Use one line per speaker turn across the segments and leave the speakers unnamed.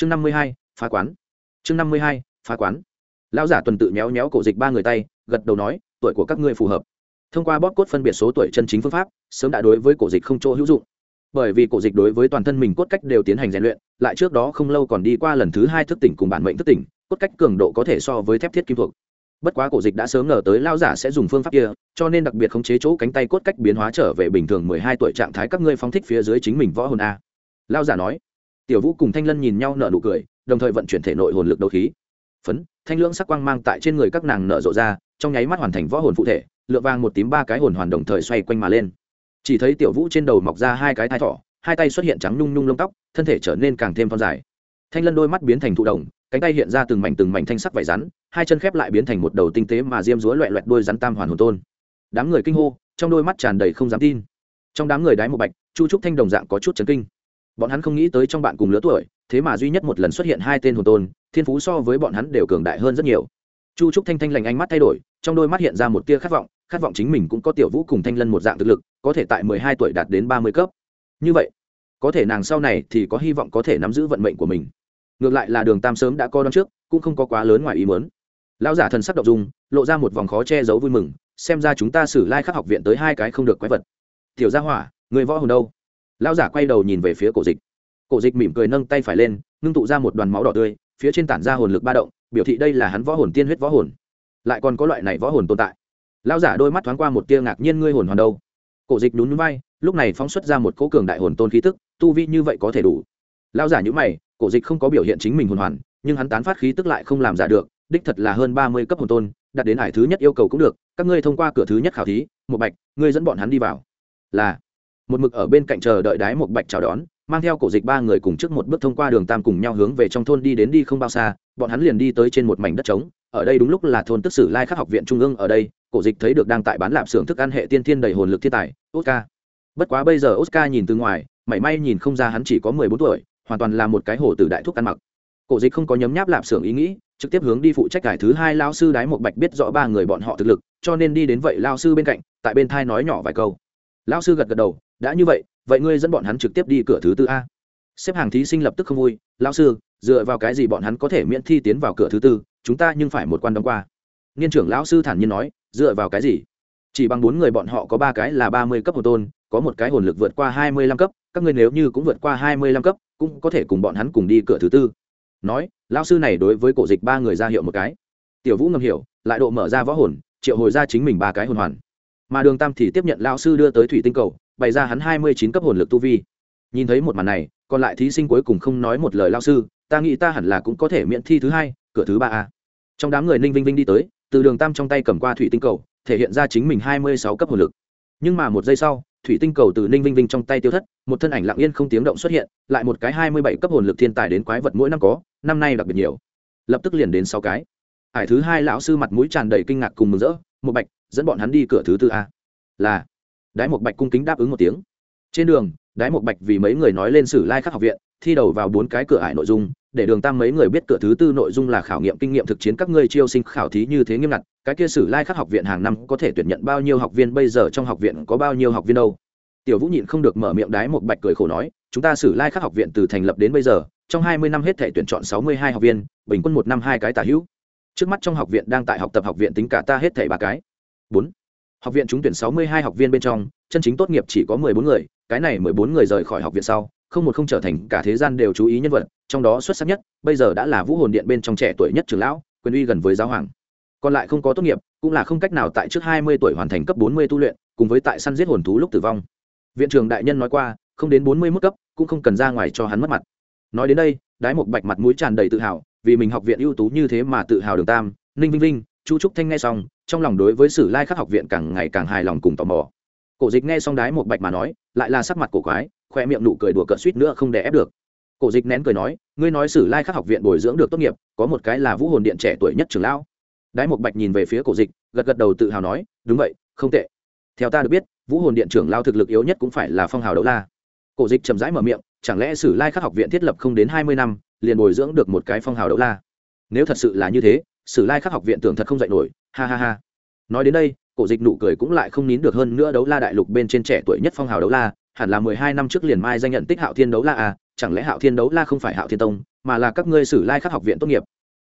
chương năm mươi hai, phá quán. Chương năm mươi hai, phá quán. Lão giả tuần tự méo méo cổ dịch ba người tay, gật đầu nói, tuổi của các ngươi phù hợp. Thông qua bóp cốt phân biệt số tuổi chân chính phương pháp, sớm đã đối với cổ dịch không chỗ hữu dụng. Bởi vì cổ dịch đối với toàn thân mình cốt cách đều tiến hành rèn luyện, lại trước đó không lâu còn đi qua lần thứ hai thức tỉnh cùng bản mệnh thức tỉnh, cốt cách cường độ có thể so với thép thiết kim thuộc. Bất quá cổ dịch đã sớm ngờ tới lao giả sẽ dùng phương pháp kia, cho nên đặc biệt khống chế chỗ cánh tay cốt cách biến hóa trở về bình thường mười hai tuổi trạng thái các ngươi phóng thích phía dưới chính mình võ hồn a. Lao giả nói tiểu vũ cùng thanh lân nhìn nhau nở nụ cười, đồng thời vận chuyển thể nội hồn lực đấu khí. Phấn, thanh lưỡng sắc quang mang tại trên người các nàng nở rộ ra, trong nháy mắt hoàn thành võ hồn phụ thể lựa vàng một tím ba cái hồn hoàn đồng thời xoay quanh mà lên. Chỉ thấy tiểu vũ trên đầu mọc ra hai cái thai thỏ, hai tay xuất hiện trắng nhung nhung lông tóc, thân thể trở nên càng thêm thon dài. Thanh lân đôi mắt biến thành thụ đồng cánh tay hiện ra từng mảnh từng mảnh thanh sắc vải rắn, hai chân khép lại biến thành một đầu tinh tế mà diêm dúa loẹ loẹt đôi rắn tam hoàn hồn tôn. Đám người kinh hô, trong đôi mắt tràn đầy không dám tin. Trong đám người đái một bạch, chu trúc thanh đồng dạng có chút chấn kinh bọn hắn không nghĩ tới trong bạn cùng lứa tuổi, thế mà duy nhất một lần xuất hiện hai tên hồn tôn, thiên phú so với bọn hắn đều cường đại hơn rất nhiều. Chu trúc thanh thanh lành ánh mắt thay đổi, trong đôi mắt hiện ra một tia khát vọng khát vọng chính mình cũng có tiểu vũ cùng thanh lân một dạng thực lực, có thể tại mười hai tuổi đạt đến ba mươi cấp. Như vậy, có thể nàng sau này thì có hy vọng có thể nắm giữ vận mệnh của mình. Ngược lại là đường tam sớm đã co đón trước, cũng không có quá lớn ngoài ý mớn lão giả thần sắc đ ộ n g dung, lộ ra một vòng khó che giấu vui mừng, xem ra chúng ta xử lai、like、khắc học viện tới hai cái không được quái vật. Tiểu gia hỏa, người võ hồn đâu? Lão giả quay đầu nhìn về phía cổ dịch. Cổ dịch mỉm cười nâng tay phải lên, ngưng tụ ra một đoàn máu đỏ tươi, phía trên tản ra hồn lực ba động, biểu thị đây là hắn võ hồn tiên huyết võ hồn. Lại còn có loại này võ hồn tồn tại. Lão giả đôi mắt thoáng qua một tia ngạc nhiên ngươi hồn hoàn đâu. Cổ dịch nhún vai, lúc này phóng xuất ra một cỗ cường đại hồn tôn khí tức, tu vi như vậy có thể đủ. Lão giả nhữ mày, cổ dịch không có biểu hiện chính mình hồn hoàn, nhưng hắn tán phát khí tức lại không làm giả được, đích thật là hơn ba mươi cấp hồn tôn, đạt đến hải thứ nhất yêu cầu cũng được, các ngươi thông qua cửa thứ nhất khảo thí, một bạch, ngươi dẫn bọn hắn đi vào. Là một mực ở bên cạnh chờ đợi đái một bạch chào đón, mang theo cổ dịch ba người cùng trước một bước thông qua đường tam cùng nhau hướng về trong thôn đi đến đi không bao xa, bọn hắn liền đi tới trên một mảnh đất trống, ở đây đúng lúc là thôn tức sử lai khắc học viện trung ương ở đây, cổ dịch thấy được đang tại bán lạp xưởng thức ăn hệ tiên thiên đầy hồn lực thiên tài, oscar. Bất quá bây giờ oscar nhìn từ ngoài, mảy may nhìn không ra hắn chỉ có mười bốn tuổi, hoàn toàn là một cái hồ tử đại thúc ăn mặc. Cổ dịch không có nhấm nháp lạp xưởng ý nghĩ, trực tiếp hướng đi phụ trách cải thứ hai lao sư đái một bạch biết rõ ba người bọn họ thực lực, cho nên đi đến vậy lao sư bên cạnh, tại bên thai nói nhỏ vài câu. Lao sư gật gật đầu đã như vậy vậy ngươi dẫn bọn hắn trực tiếp đi cửa thứ tư a. Xếp hàng thí sinh lập tức không vui lao sư, dựa vào cái gì bọn hắn có thể miễn thi tiến vào cửa thứ tư, chúng ta nhưng phải một quan đóng qua. Niên trưởng lão sư thản nhiên nói, dựa vào cái gì? Chỉ bằng bốn người bọn họ có ba cái là ba mươi cấp hồn tôn, có một cái hồn lực vượt qua hai mươi lăm cấp, các ngươi nếu như cũng vượt qua hai mươi lăm cấp, cũng có thể cùng bọn hắn cùng đi cửa thứ tư. Nói, lão sư này đối với cổ dịch ba người ra hiệu một cái. Tiểu vũ ngầm hiểu, lại độ mở ra võ hồn, triệu hồi ra chính mình ba cái hồn hoàn mà đường tam thì tiếp nhận lão sư đưa tới thủy tinh cầu, bày ra hắn hai mươi chín cấp hồn lực tu vi. Nhìn thấy một màn này, còn lại thí sinh cuối cùng không nói một lời lão sư, ta nghĩ ta hẳn là cũng có thể miễn thi thứ hai, cửa thứ ba a. Trong đám người ninh vinh vinh đi tới, từ đường tam trong tay cầm qua thủy tinh cầu, thể hiện ra chính mình hai mươi sáu cấp hồn lực. Nhưng mà một giây sau, thủy tinh cầu từ ninh vinh vinh trong tay tiêu thất, một thân ảnh lặng yên không tiếng động xuất hiện, lại một cái hai mươi bảy cấp hồn lực thiên tài đến quái vật mỗi năm có, năm nay đặc biệt nhiều. Lập tức liền đến sáu cái. Hải thứ hai lão sư mặt mũi tràn đầy kinh ngạc cùng mừng rỡ một bạch, dẫn bọn hắn đi cửa thứ tư a. Là. Đái một bạch cung kính đáp ứng một tiếng. Trên đường, đái một bạch vì mấy người nói lên sử lai khắc học viện, thi đầu vào bốn cái cửa ải nội dung, để đường tam mấy người biết cửa thứ tư nội dung là khảo nghiệm kinh nghiệm thực chiến các ngươi chiêu sinh khảo thí như thế nghiêm ngặt, cái kia sử lai khắc học viện hàng năm có thể tuyển nhận bao nhiêu học viên, bây giờ trong học viện có bao nhiêu học viên đâu? Tiểu vũ nhịn không được mở miệng đái một bạch cười khổ nói, chúng ta sử lai khắc học viện từ thành lập đến bây giờ, trong hai mươi năm hết thể tuyển chọn sáu mươi hai học viên, bình quân một năm hai cái tả hữu trước mắt trong học viện đang tại học tập học viện tính cả ta hết thảy ba cái. Bốn. Học viện trúng tuyển sáu mươi hai học viên bên trong, chân chính tốt nghiệp chỉ có mười bốn người, cái này mười bốn người rời khỏi học viện sau, không một không trở thành cả thế gian đều chú ý nhân vật, trong đó xuất sắc nhất, bây giờ đã là vũ hồn điện bên trong trẻ tuổi nhất trường lão, quyền uy gần với giáo hoàng. Còn lại không có tốt nghiệp, cũng là không cách nào tại trước hai mươi tuổi hoàn thành cấp bốn mươi tu luyện, cùng với tại săn giết hồn thú lúc tử vong. Viện trưởng đại nhân nói qua, không đến bốn mươi mức cấp, cũng không cần ra ngoài cho hắn mất mặt. Nói đến đây, đái một bạch mặt mũi tràn đầy tự hào vì mình học viện ưu tú như thế mà tự hào đường tam, ninh vinh vinh, chu trúc thanh nghe xong, trong lòng đối với sử lai khắc học viện càng ngày càng hài lòng cùng tò mò. Cổ dịch nghe xong đái một bạch mà nói, lại là sắc mặt cổ quái, khoe miệng nụ cười đùa cợt suýt nữa không đè ép được. Cổ dịch nén cười nói, ngươi nói sử lai khắc học viện bồi dưỡng được tốt nghiệp, có một cái là vũ hồn điện trẻ tuổi nhất trường lão. Đái một bạch nhìn về phía cổ dịch, gật gật đầu tự hào nói, đúng vậy, không tệ. Theo ta được biết, vũ hồn điện trưởng lao thực lực yếu nhất cũng phải là phong hào đấu la. Cổ dịch chậm rãi mở miệng, chẳng lẽ sử lai khắc học viện thiết lập không đến hai mươi năm liền bồi dưỡng được một cái phong hào đấu la. Nếu thật sự là như thế, sử lai khắc học viện tưởng thật không dạy nổi, ha ha ha. Nói đến đây, cổ dịch nụ cười cũng lại không nín được hơn nữa đấu la đại lục bên trên trẻ tuổi nhất phong hào đấu la, hẳn là mười hai năm trước liền mai danh nhận tích hạo thiên đấu la à chẳng lẽ hạo thiên đấu la không phải hạo thiên tông, mà là các ngươi sử lai khắc học viện tốt nghiệp.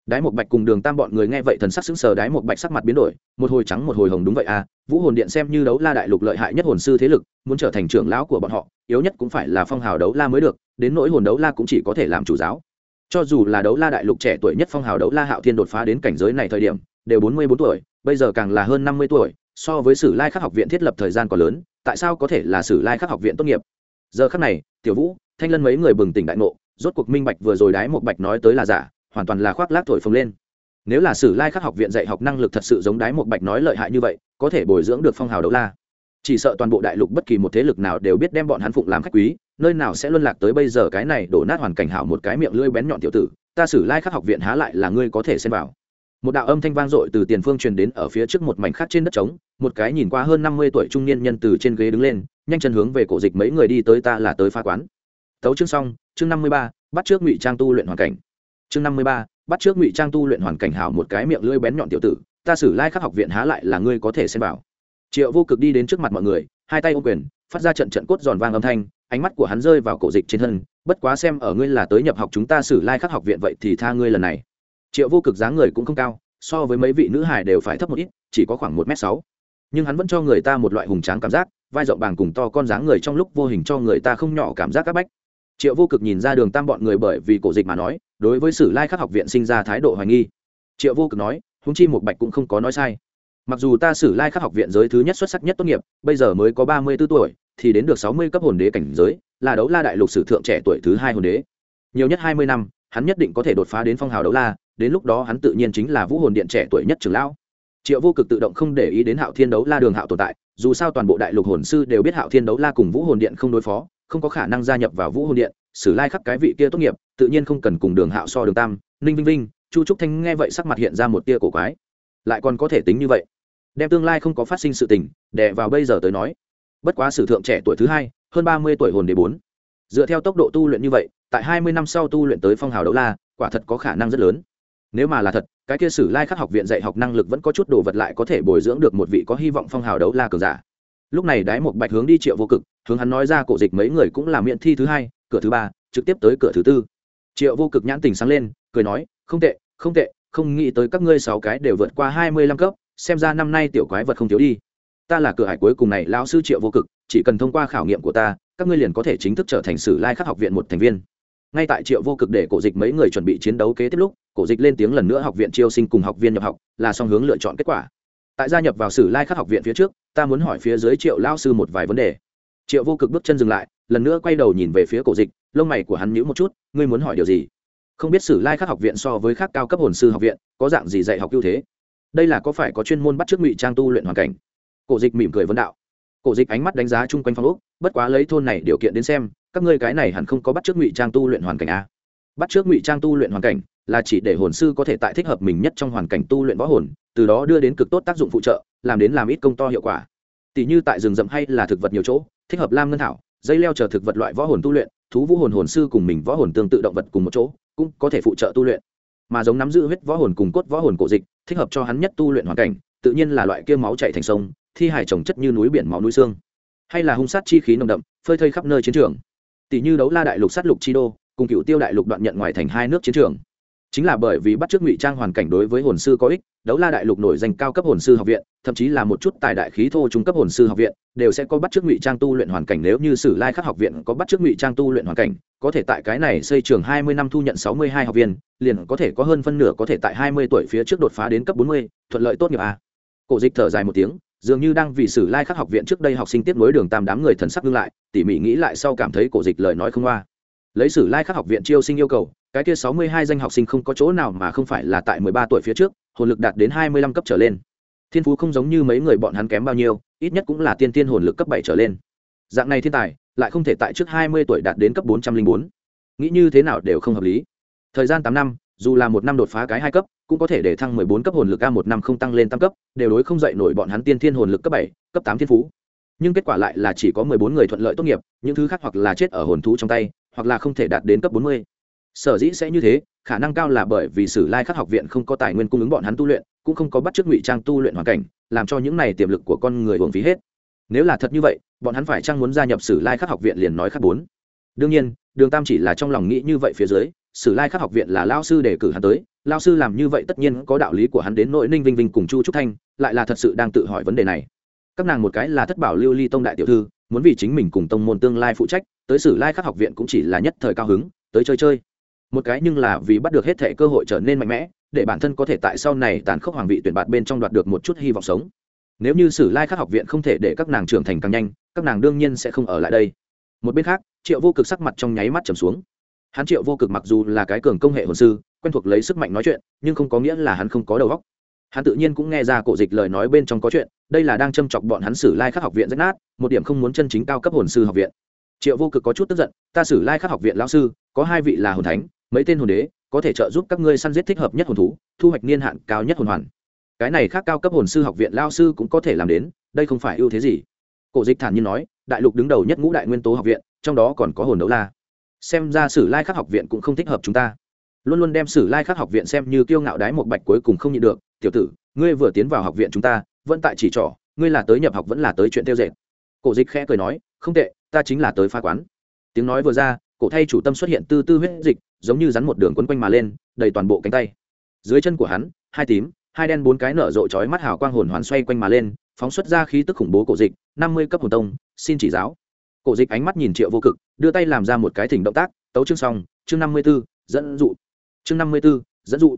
Đái một bạch cùng đường tam bọn người nghe vậy thần sắc sững sờ, đái một bạch sắc mặt biến đổi, một hồi trắng một hồi hồng đúng vậy à vũ hồn điện xem như đấu la đại lục lợi hại nhất hồn sư thế lực, muốn trở thành trưởng lão của bọn họ, yếu nhất cũng phải là phong hào đấu la mới được, đến nỗi hồn đấu la cũng chỉ có thể làm chủ giáo cho dù là đấu la đại lục trẻ tuổi nhất phong hào đấu la hạo thiên đột phá đến cảnh giới này thời điểm, đều bốn mươi bốn tuổi, bây giờ càng là hơn năm mươi tuổi, so với sử lai khắc học viện thiết lập thời gian còn lớn, tại sao có thể là sử lai khắc học viện tốt nghiệp? Giờ khắc này, tiểu vũ, thanh lân mấy người bừng tỉnh đại ngộ, rốt cuộc minh bạch vừa rồi đái một bạch nói tới là giả, hoàn toàn là khoác lác thổi phồng lên. Nếu là sử lai khắc học viện dạy học năng lực thật sự giống đái một bạch nói lợi hại như vậy, có thể bồi dưỡng được phong hào đấu la. Chỉ sợ toàn bộ đại lục bất kỳ một thế lực nào đều biết đem bọn hắn phụng làm khách quý nơi nào sẽ luân lạc tới bây giờ cái này đổ nát hoàn cảnh hảo một cái miệng lưỡi bén nhọn tiểu tử, ta xử lai khắc học viện há lại là ngươi có thể xem vào. Một đạo âm thanh vang dội từ tiền phương truyền đến ở phía trước một mảnh khác trên đất trống, một cái nhìn qua hơn năm mươi tuổi trung niên nhân từ trên ghế đứng lên, nhanh chân hướng về cổ dịch mấy người đi tới ta là tới phá quán. Tấu chương xong, chương năm mươi ba, bắt trước ngụy trang tu luyện hoàn cảnh. Chương năm mươi ba, bắt trước ngụy trang tu luyện hoàn cảnh hảo một cái miệng lưỡi bén nhọn tiểu tử, ta xử lai khắc học viện há lại là ngươi có thể xem vào. Triệu vô cực đi đến trước mặt mọi người, hai tay ô quyền phát ra trận trận cốt giòn vang âm thanh, ánh mắt của hắn rơi vào cổ dịch trên thân, bất quá xem ở ngươi là tới nhập học chúng ta sử lai khắc học viện vậy thì tha ngươi lần này. Triệu vô cực dáng người cũng không cao, so với mấy vị nữ hải đều phải thấp một ít, chỉ có khoảng một m sáu. Nhưng hắn vẫn cho người ta một loại hùng tráng cảm giác, vai rộng bàng cùng to con dáng người trong lúc vô hình cho người ta không nhỏ cảm giác các bách. Triệu vô cực nhìn ra đường tam bọn người bởi vì cổ dịch mà nói, đối với sử lai khắc học viện sinh ra thái độ hoài nghi. Triệu vô cực nói húng chi một bạch cũng không có nói sai mặc dù ta sử lai khắc học viện giới thứ nhất xuất sắc nhất tốt nghiệp, bây giờ mới có ba mươi b ố tuổi, thì đến được sáu mươi cấp hồn đế cảnh giới, là đấu la đại lục sử thượng trẻ tuổi thứ hai hồn đế. Nhiều nhất hai mươi năm, hắn nhất định có thể đột phá đến phong hào đấu la, đến lúc đó hắn tự nhiên chính là vũ hồn điện trẻ tuổi nhất trưởng lão. Triệu vô cực tự động không để ý đến hạo thiên đấu la đường hạo tồn tại, dù sao toàn bộ đại lục hồn sư đều biết hạo thiên đấu la cùng vũ hồn điện không đối phó, không có khả năng gia nhập vào vũ hồn điện, sử lai khắc cái vị kia tốt nghiệp, tự nhiên không cần cùng đường hạo so đường tam, ninh vinh vinh, chu trúc thanh nghe vậy sắc mặt hiện ra một tia cổ quái. Lại còn có thể tính như vậy đem tương lai không có phát sinh sự tình, đè vào bây giờ tới nói. Bất quá sử thượng trẻ tuổi thứ hai, hơn ba mươi tuổi hồn đế bốn. Dựa theo tốc độ tu luyện như vậy, tại hai mươi năm sau tu luyện tới phong hào đấu la, quả thật có khả năng rất lớn. Nếu mà là thật, cái kia sử lai khắc học viện dạy học năng lực vẫn có chút đồ vật lại có thể bồi dưỡng được một vị có hy vọng phong hào đấu la cường giả. Lúc này đái một bạch hướng đi triệu vô cực, hướng hắn nói ra cổ dịch mấy người cũng là miễn thi thứ hai, cửa thứ ba, trực tiếp tới cửa thứ tư. Triệu vô cực nhãn tình sáng lên, cười nói, không tệ không tệ, không nghĩ tới các ngươi sáu cái đều vượt qua hai mươi lăm cấp xem ra năm nay tiểu quái vật không thiếu đi. Ta là cửa hải cuối cùng này, lão sư triệu vô cực, chỉ cần thông qua khảo nghiệm của ta, các ngươi liền có thể chính thức trở thành sử lai khắc học viện một thành viên. Ngay tại triệu vô cực để cổ dịch mấy người chuẩn bị chiến đấu kế tiếp lúc, cổ dịch lên tiếng lần nữa học viện chiêu sinh cùng học viên nhập học, là song hướng lựa chọn kết quả. Tại gia nhập vào sử lai khắc học viện phía trước, ta muốn hỏi phía dưới triệu lao sư một vài vấn đề. Triệu vô cực bước chân dừng lại, lần nữa quay đầu nhìn về phía cổ dịch, lông mày của hắn nhíu một chút, ngươi muốn hỏi điều gì? Không biết sử lai khắc học viện so với khác cao cấp hồn sư học viện, có dạng gì dạy học ưu thế? Đây là có phải có chuyên môn bắt trước ngụy trang tu luyện hoàn cảnh? Cổ dịch mỉm cười vấn đạo. Cổ dịch ánh mắt đánh giá chung quanh phong úc bất quá lấy thôn này điều kiện đến xem, các ngươi cái này hẳn không có bắt trước ngụy trang tu luyện hoàn cảnh a bắt trước ngụy trang tu luyện hoàn cảnh là chỉ để hồn sư có thể tại thích hợp mình nhất trong hoàn cảnh tu luyện võ hồn, từ đó đưa đến cực tốt tác dụng phụ trợ, làm đến làm ít công to hiệu quả. Tỷ như tại rừng rậm hay là thực vật nhiều chỗ, thích hợp lam ngân thảo, dây leo chờ thực vật loại võ hồn tu luyện, thú vũ hồn hồn sư cùng mình võ hồn tương tự động vật cùng một chỗ, cũng có thể phụ trợ tu luyện mà giống nắm giữ huyết võ hồn cùng cốt võ hồn cổ dịch, thích hợp cho hắn nhất tu luyện hoàn cảnh, tự nhiên là loại kia máu chảy thành sông, thi hải trồng chất như núi biển máu núi xương. Hay là hung sát chi khí nồng đậm, phơi thây khắp nơi chiến trường. Tỷ như đấu la đại lục sát lục chi đô, cùng cựu tiêu đại lục đoạn nhận ngoài thành hai nước chiến trường chính là bởi vì bắt chước ngụy trang hoàn cảnh đối với hồn sư có ích, đấu la đại lục nổi danh cao cấp hồn sư học viện, thậm chí là một chút tài đại khí thô trung cấp hồn sư học viện, đều sẽ có bắt chước ngụy trang tu luyện hoàn cảnh. Nếu như sử lai khắc học viện có bắt chước ngụy trang tu luyện hoàn cảnh, có thể tại cái này xây trường hai mươi năm thu nhận sáu mươi hai học viên, liền có thể có hơn phân nửa có thể tại hai mươi tuổi phía trước đột phá đến cấp bốn mươi, thuận lợi tốt nghiệp a. Cổ dịch thở dài một tiếng, dường như đang vì sử lai khắc học viện trước đây học sinh tiếp nối đường tam đám người thần sắc ngưng lại, tỉ mỉ nghĩ lại sau cảm thấy cổ dịch lời nói không qua. Lấy sử lai khắc học viện chiêu sinh yêu cầu cái kia sáu mươi hai danh học sinh không có chỗ nào mà không phải là tại mười ba tuổi phía trước, hồn lực đạt đến hai mươi lăm cấp trở lên. Thiên phú không giống như mấy người bọn hắn kém bao nhiêu, ít nhất cũng là tiên tiên hồn lực cấp bảy trở lên. Dạng này thiên tài, lại không thể tại trước hai mươi tuổi đạt đến cấp bốn trăm linh bốn. Nghĩ như thế nào đều không hợp lý. Thời gian tám năm, dù là một năm đột phá cái hai cấp, cũng có thể để thăng mười bốn cấp hồn lực a một năm không tăng lên tam cấp, đều đối không dậy nổi bọn hắn tiên thiên hồn lực cấp bảy, cấp tám thiên phú. Nhưng kết quả lại là chỉ có mười bốn người thuận lợi tốt nghiệp, những thứ khác hoặc là chết ở hồn thú trong tay, hoặc là không thể đạt đến cấp bốn mươi sở dĩ sẽ như thế, khả năng cao là bởi vì sử lai khắc học viện không có tài nguyên cung ứng bọn hắn tu luyện, cũng không có bắt chước ngụy trang tu luyện hoàn cảnh, làm cho những này tiềm lực của con người uổng phí hết. Nếu là thật như vậy, bọn hắn phải chăng muốn gia nhập sử lai khắc học viện liền nói khắc bốn. Đương nhiên, đường tam chỉ là trong lòng nghĩ như vậy phía dưới, sử lai khắc học viện là lao sư để cử hắn tới, lao sư làm như vậy tất nhiên có đạo lý của hắn đến nội ninh vinh vinh cùng chu trúc thanh, lại là thật sự đang tự hỏi vấn đề này. Các nàng một cái là thất bảo lưu ly tông đại tiểu thư, muốn vì chính mình cùng tông môn tương lai phụ trách, tới sử lai khắc học viện cũng chỉ là nhất thời cao hứng, tới chơi chơi một cái nhưng là vì bắt được hết thể cơ hội trở nên mạnh mẽ, để bản thân có thể tại sau này tàn khốc hoàng vị tuyển bạt bên trong đoạt được một chút hy vọng sống. Nếu như sử lai khắc học viện không thể để các nàng trưởng thành càng nhanh, các nàng đương nhiên sẽ không ở lại đây. Một bên khác, triệu vô cực sắc mặt trong nháy mắt trầm xuống. Hắn triệu vô cực mặc dù là cái cường công hệ hồn sư, quen thuộc lấy sức mạnh nói chuyện, nhưng không có nghĩa là hắn không có đầu óc. Hắn tự nhiên cũng nghe ra cổ dịch lời nói bên trong có chuyện, đây là đang châm chọc bọn hắn xử lai khắc học viện rách nát, một điểm không muốn chân chính cao cấp hồn sư học viện. Triệu vô cực có chút tức giận, ta xử lai khắc học viện lão sư, có hai vị là hồn thánh mấy tên hồn đế có thể trợ giúp các ngươi săn giết thích hợp nhất hồn thú, thu hoạch niên hạn cao nhất hồn hoàn. Cái này khác cao cấp hồn sư học viện lao sư cũng có thể làm đến, đây không phải ưu thế gì. Cổ dịch thản nhiên nói, đại lục đứng đầu nhất ngũ đại nguyên tố học viện, trong đó còn có hồn đấu la. Xem ra sử lai khắc học viện cũng không thích hợp chúng ta. Luôn luôn đem sử lai khắc học viện xem như kiêu ngạo đái một bạch cuối cùng không nhịn được, tiểu tử, ngươi vừa tiến vào học viện chúng ta, vẫn tại chỉ trỏ, ngươi là tới nhập học vẫn là tới chuyện tiêu dệt. Cổ dịch khẽ cười nói, không tệ, ta chính là tới phá quán. Tiếng nói vừa ra, cổ thay chủ tâm xuất hiện tư tư huyết dịch giống như rắn một đường quấn quanh mà lên, đầy toàn bộ cánh tay. Dưới chân của hắn, hai tím, hai đen bốn cái nở rộ chói mắt hào quang hồn hoàn xoay quanh mà lên, phóng xuất ra khí tức khủng bố cổ dịch, năm mươi cấp hồn tông, xin chỉ giáo. Cổ dịch ánh mắt nhìn triệu vô cực, đưa tay làm ra một cái thỉnh động tác, tấu chương xong, chương năm mươi b ố dẫn dụ. Chương năm mươi b ố dẫn dụ.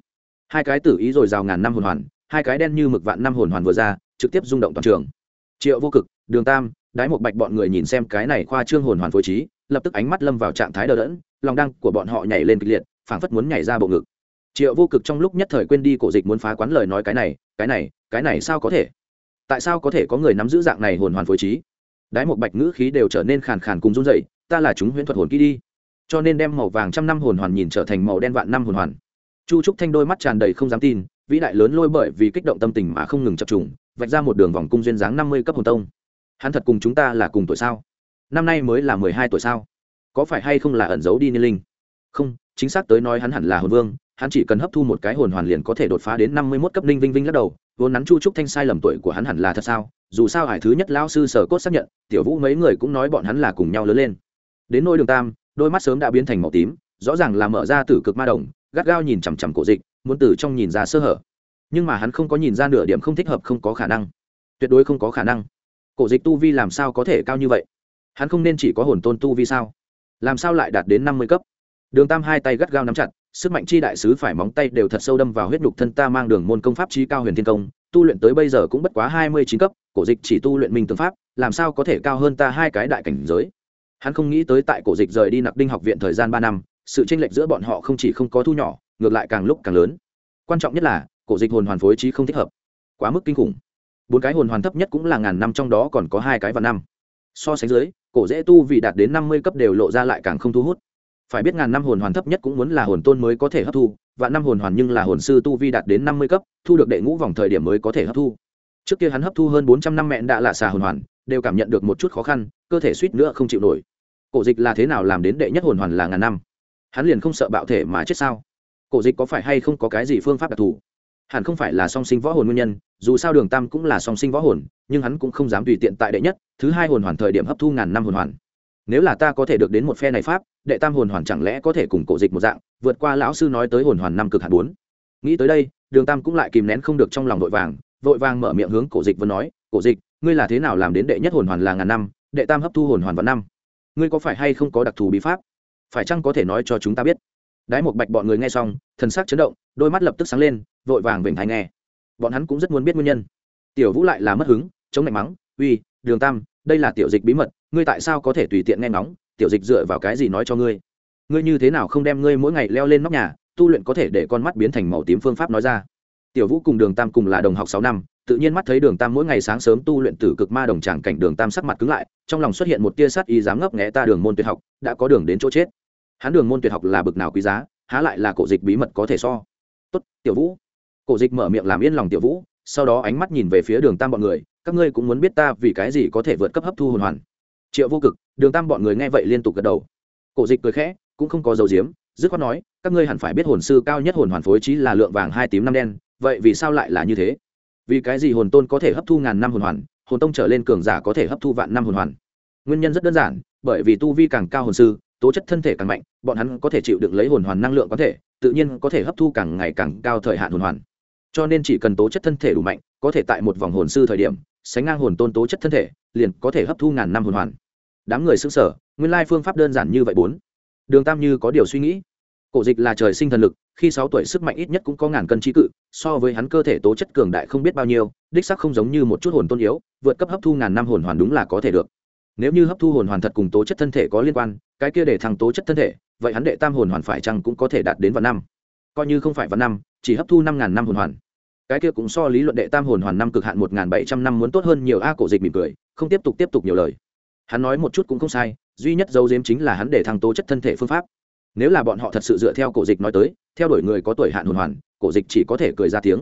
Hai cái tử ý rồi rào ngàn năm hồn hoàn, hai cái đen như mực vạn năm hồn hoàn vừa ra, trực tiếp rung động toàn trường. Triệu vô cực, đường tam, đái một bạch bọn người nhìn xem cái này khoa trương hồn hoàn phối trí, lập tức ánh mắt lâm vào trạng thái đờ đẫn lòng đăng của bọn họ nhảy lên kịch liệt, phảng phất muốn nhảy ra bộ ngực. Triệu vô cực trong lúc nhất thời quên đi cổ dịch muốn phá quán lời nói cái này cái này cái này sao có thể? Tại sao có thể có người nắm giữ dạng này hồn hoàn phối trí? Đái một bạch ngữ khí đều trở nên khàn khàn cùng run dậy ta là chúng huyễn thuật hồn kỹ đi. Cho nên đem màu vàng trăm năm hồn hoàn nhìn trở thành màu đen vạn năm hồn hoàn. Chu trúc thanh đôi mắt tràn đầy không dám tin, vĩ đại lớn lôi bởi vì kích động tâm tình mà không ngừng chập trùng, vạch ra một đường vòng cung duyên dáng năm mươi cấp hồn tông. Hắn thật cùng chúng ta là cùng tuổi sao? Năm nay mới là mười hai tuổi sao? Có phải hay không là ẩn giấu đi niên linh? Không, chính xác tới nói hắn hẳn là hồn vương, hắn chỉ cần hấp thu một cái hồn hoàn liền có thể đột phá đến năm mươi mốt cấp ninh vinh vinh lắc đầu, vốn nắn chu trúc thanh sai lầm tuổi của hắn hẳn là thật sao? Dù sao hải thứ nhất lão sư sở cốt xác nhận, tiểu vũ mấy người cũng nói bọn hắn là cùng nhau lớn lên. Đến nôi đường tam, đôi mắt sớm đã biến thành màu tím, rõ ràng là mở ra từ cực ma đồng, gắt gao nhìn chằm chằm cổ dịch, muốn từ trong nhìn ra sơ hở. Nhưng mà hắn không có nhìn ra nửa điểm không thích hợp không có khả năng. Tuyệt đối không có khả năng. Cổ dịch tu vi làm sao có thể cao như vậy? Hắn không nên chỉ có hồn tôn tu vi sao? Làm sao lại đạt đến năm mươi cấp? Đường tam hai tay gắt gao nắm chặt, sức mạnh chi đại sứ phải móng tay đều thật sâu đâm vào huyết nhục thân ta mang đường môn công pháp chi cao huyền thiên công, tu luyện tới bây giờ cũng bất quá hai mươi chín cấp, cổ dịch chỉ tu luyện minh tương pháp, làm sao có thể cao hơn ta hai cái đại cảnh giới? Hắn không nghĩ tới tại cổ dịch rời đi nặc đinh học viện thời gian ba năm, sự tranh lệch giữa bọn họ không chỉ không có thu nhỏ, ngược lại càng lúc càng lớn. Quan trọng nhất là, cổ dịch hồn hoàn phối trí không thích hợp, quá mức kinh khủng. Bốn cái hồn hoàn thấp nhất cũng là ngàn năm trong đó còn có hai cái và năm. So sánh dưới cổ dễ tu vì đạt đến năm mươi cấp đều lộ ra lại càng không thu hút. Phải biết ngàn năm hồn hoàn thấp nhất cũng muốn là hồn tôn mới có thể hấp thu, và năm hồn hoàn nhưng là hồn sư tu vi đạt đến năm mươi cấp, thu được đệ ngũ vòng thời điểm mới có thể hấp thu. Trước kia hắn hấp thu hơn bốn trăm năm mẹn đã lạ xà hồn hoàn, đều cảm nhận được một chút khó khăn, cơ thể suýt nữa không chịu nổi. Cổ dịch là thế nào làm đến đệ nhất hồn hoàn là ngàn năm? Hắn liền không sợ bạo thể mà chết sao? Cổ dịch có phải hay không có cái gì phương pháp đặc thù? Hẳn không phải là song sinh võ hồn nguyên nhân, dù sao đường tam cũng là song sinh võ hồn, nhưng hắn cũng không dám tùy tiện tại đệ nhất, thứ hai hồn hoàn thời điểm hấp thu ngàn năm hồn hoàn. Nếu là ta có thể được đến một phe này pháp, đệ tam hồn hoàn chẳng lẽ có thể cùng cổ dịch một dạng, vượt qua lão sư nói tới hồn hoàn năm cực hạt bốn? Nghĩ tới đây, đường tam cũng lại kìm nén không được trong lòng vội vàng vội vàng mở miệng hướng cổ dịch vừa nói, cổ dịch, ngươi là thế nào làm đến đệ nhất hồn hoàn là ngàn năm, đệ tam hấp thu hồn hoàn vào năm? Ngươi có phải hay không có đặc thù bí pháp? Phải chăng có thể nói cho chúng ta biết? Đái một bạch bọn người nghe xong, thần sắc chấn động, đôi mắt lập tức sáng lên, vội vàng vểnh thái nghe. Bọn hắn cũng rất muốn biết nguyên nhân. Tiểu vũ lại là mất hứng, chống lạnh mắng, uy, đường tam, đây là tiểu dịch bí mật, ngươi tại sao có thể tùy tiện nghe ngóng? Tiểu dịch dựa vào cái gì nói cho ngươi? Ngươi như thế nào không đem ngươi mỗi ngày leo lên nóc nhà, tu luyện có thể để con mắt biến thành màu tím phương pháp nói ra? Tiểu vũ cùng đường tam cùng là đồng học sáu năm, tự nhiên mắt thấy đường tam mỗi ngày sáng sớm tu luyện tử cực ma đồng tràng cảnh đường tam sắc mặt cứng lại, trong lòng xuất hiện một tia sắt y dám ngấp nghẽ ta đường môn tuyệt học, đã có đường đến chỗ chết hắn đường môn tuyệt học là bực nào quý giá, há lại là cổ dịch bí mật có thể so. Tốt, tiểu vũ. Cổ dịch mở miệng làm yên lòng tiểu vũ, sau đó ánh mắt nhìn về phía đường tam bọn người, các ngươi cũng muốn biết ta vì cái gì có thể vượt cấp hấp thu hồn hoàn. Triệu vô cực, đường tam bọn người nghe vậy liên tục gật đầu. Cổ dịch cười khẽ, cũng không có dầu diếm, dứt khoát nói, các ngươi hẳn phải biết hồn sư cao nhất hồn hoàn phối trí là lượng vàng hai tím năm đen, vậy vì sao lại là như thế? Vì cái gì hồn tôn có thể hấp thu ngàn năm hồn hoàn, hồn tông trở lên cường giả có thể hấp thu vạn năm hồn hoàn? Nguyên nhân rất đơn giản, bởi vì tu vi càng cao hồn sư tố chất thân thể càng mạnh, bọn hắn có thể chịu đựng lấy hồn hoàn năng lượng có thể, tự nhiên có thể hấp thu càng ngày càng cao thời hạn hồn hoàn. Cho nên chỉ cần tố chất thân thể đủ mạnh, có thể tại một vòng hồn sư thời điểm, sánh ngang hồn tôn tố chất thân thể, liền có thể hấp thu ngàn năm hồn hoàn. Đám người xứng sở nguyên lai phương pháp đơn giản như vậy bốn. Đường tam như có điều suy nghĩ. Cổ dịch là trời sinh thần lực, khi sáu tuổi sức mạnh ít nhất cũng có ngàn cân trí cự, so với hắn cơ thể tố chất cường đại không biết bao nhiêu, đích sắc không giống như một chút hồn tôn yếu, vượt cấp hấp thu ngàn năm hồn hoàn đúng là có thể được nếu như hấp thu hồn hoàn thật cùng tố chất thân thể có liên quan, cái kia để thăng tố chất thân thể, vậy hắn đệ tam hồn hoàn phải chăng cũng có thể đạt đến vạn năm? Coi như không phải vạn năm, chỉ hấp thu năm ngàn năm hồn hoàn. Cái kia cũng so lý luận đệ tam hồn hoàn năm cực hạn một ngàn bảy trăm năm muốn tốt hơn nhiều a cổ dịch mỉm cười, không tiếp tục tiếp tục nhiều lời. Hắn nói một chút cũng không sai, duy nhất dấu diếm chính là hắn để thăng tố chất thân thể phương pháp. Nếu là bọn họ thật sự dựa theo cổ dịch nói tới, theo đuổi người có tuổi hạn hồn hoàn, cổ dịch chỉ có thể cười ra tiếng.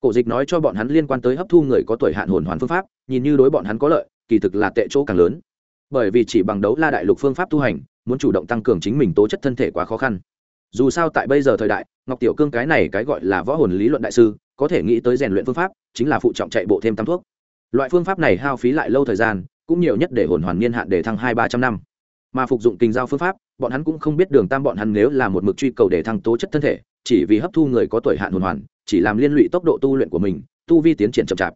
Cổ dịch nói cho bọn hắn liên quan tới hấp thu người có tuổi hạn hồn hoàn phương pháp, nhìn như đối bọn hắn có lợi, kỳ thực là tệ chỗ càng lớn bởi vì chỉ bằng đấu la đại lục phương pháp tu hành, muốn chủ động tăng cường chính mình tố chất thân thể quá khó khăn. Dù sao tại bây giờ thời đại, ngọc tiểu cương cái này cái gọi là võ hồn lý luận đại sư, có thể nghĩ tới rèn luyện phương pháp, chính là phụ trọng chạy bộ thêm tam thuốc. Loại phương pháp này hao phí lại lâu thời gian, cũng nhiều nhất để hồn hoàn niên hạn để thăng hai ba trăm năm. Mà phục dụng kinh giao phương pháp, bọn hắn cũng không biết đường tam bọn hắn nếu là một mực truy cầu để thăng tố chất thân thể, chỉ vì hấp thu người có tuổi hạn hồn hoàn, chỉ làm liên lụy tốc độ tu luyện của mình, tu vi tiến triển chậm chạp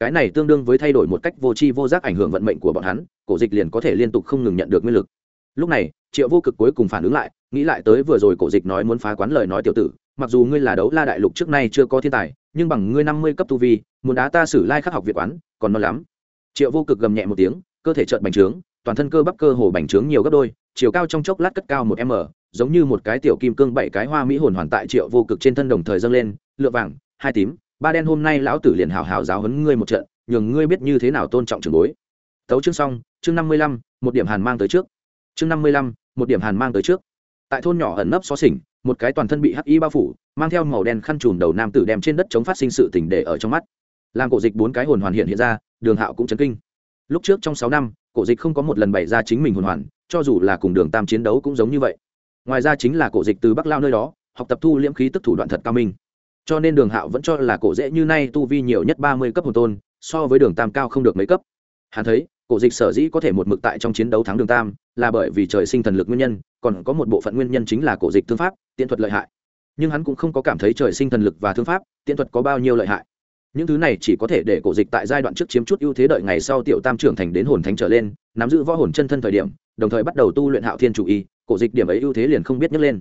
cái này tương đương với thay đổi một cách vô tri vô giác ảnh hưởng vận mệnh của bọn hắn, cổ dịch liền có thể liên tục không ngừng nhận được nguyên lực. Lúc này, triệu vô cực cuối cùng phản ứng lại, nghĩ lại tới vừa rồi cổ dịch nói muốn phá quán lời nói tiểu tử, mặc dù ngươi là đấu la đại lục trước nay chưa có thiên tài, nhưng bằng ngươi năm mươi cấp tu vi, muốn đá ta xử lai khắc học việt quán, còn non lắm. Triệu vô cực gầm nhẹ một tiếng, cơ thể trợn bành trướng, toàn thân cơ bắp cơ hồ bành trướng nhiều gấp đôi, chiều cao trong chốc lát cất cao một m, giống như một cái tiểu kim cương bảy cái hoa mỹ hồn hoàn tại triệu vô cực trên thân đồng thời dâng lên lựa vàng, hai tím ba đen hôm nay lão tử liền hào hào giáo hấn ngươi một trận, nhường ngươi biết như thế nào tôn trọng trường bối. Tấu chương xong, chương năm mươi lăm, một điểm hàn mang tới trước. Chương năm mươi lăm, một điểm hàn mang tới trước. Tại thôn nhỏ ẩn nấp xó xỉnh, một cái toàn thân bị hắc y bao phủ, mang theo màu đen khăn trùm đầu nam tử đem trên đất chống phát sinh sự tỉnh để ở trong mắt. Làm cổ dịch bốn cái hồn hoàn hiện hiện ra, đường hạo cũng chấn kinh. Lúc trước trong sáu năm, cổ dịch không có một lần bày ra chính mình hồn hoàn, cho dù là cùng đường tam chiến đấu cũng giống như vậy. Ngoài ra chính là cổ dịch từ bắc lao nơi đó, học tập thu liễm khí tức thủ đoạn thật cao minh cho nên đường hạo vẫn cho là cổ dễ như nay tu vi nhiều nhất ba mươi cấp hồn tôn, so với đường tam cao không được mấy cấp. Hắn thấy, cổ dịch sở dĩ có thể một mực tại trong chiến đấu thắng đường tam, là bởi vì trời sinh thần lực nguyên nhân, còn có một bộ phận nguyên nhân chính là cổ dịch thương pháp tiện thuật lợi hại. Nhưng hắn cũng không có cảm thấy trời sinh thần lực và thương pháp tiện thuật có bao nhiêu lợi hại. Những thứ này chỉ có thể để cổ dịch tại giai đoạn trước chiếm chút ưu thế đợi ngày sau tiểu tam trưởng thành đến hồn thánh trở lên, nắm giữ võ hồn chân thân thời điểm, đồng thời bắt đầu tu luyện hạo thiên chủ y, cổ dịch điểm ấy ưu thế liền không biết nhấc lên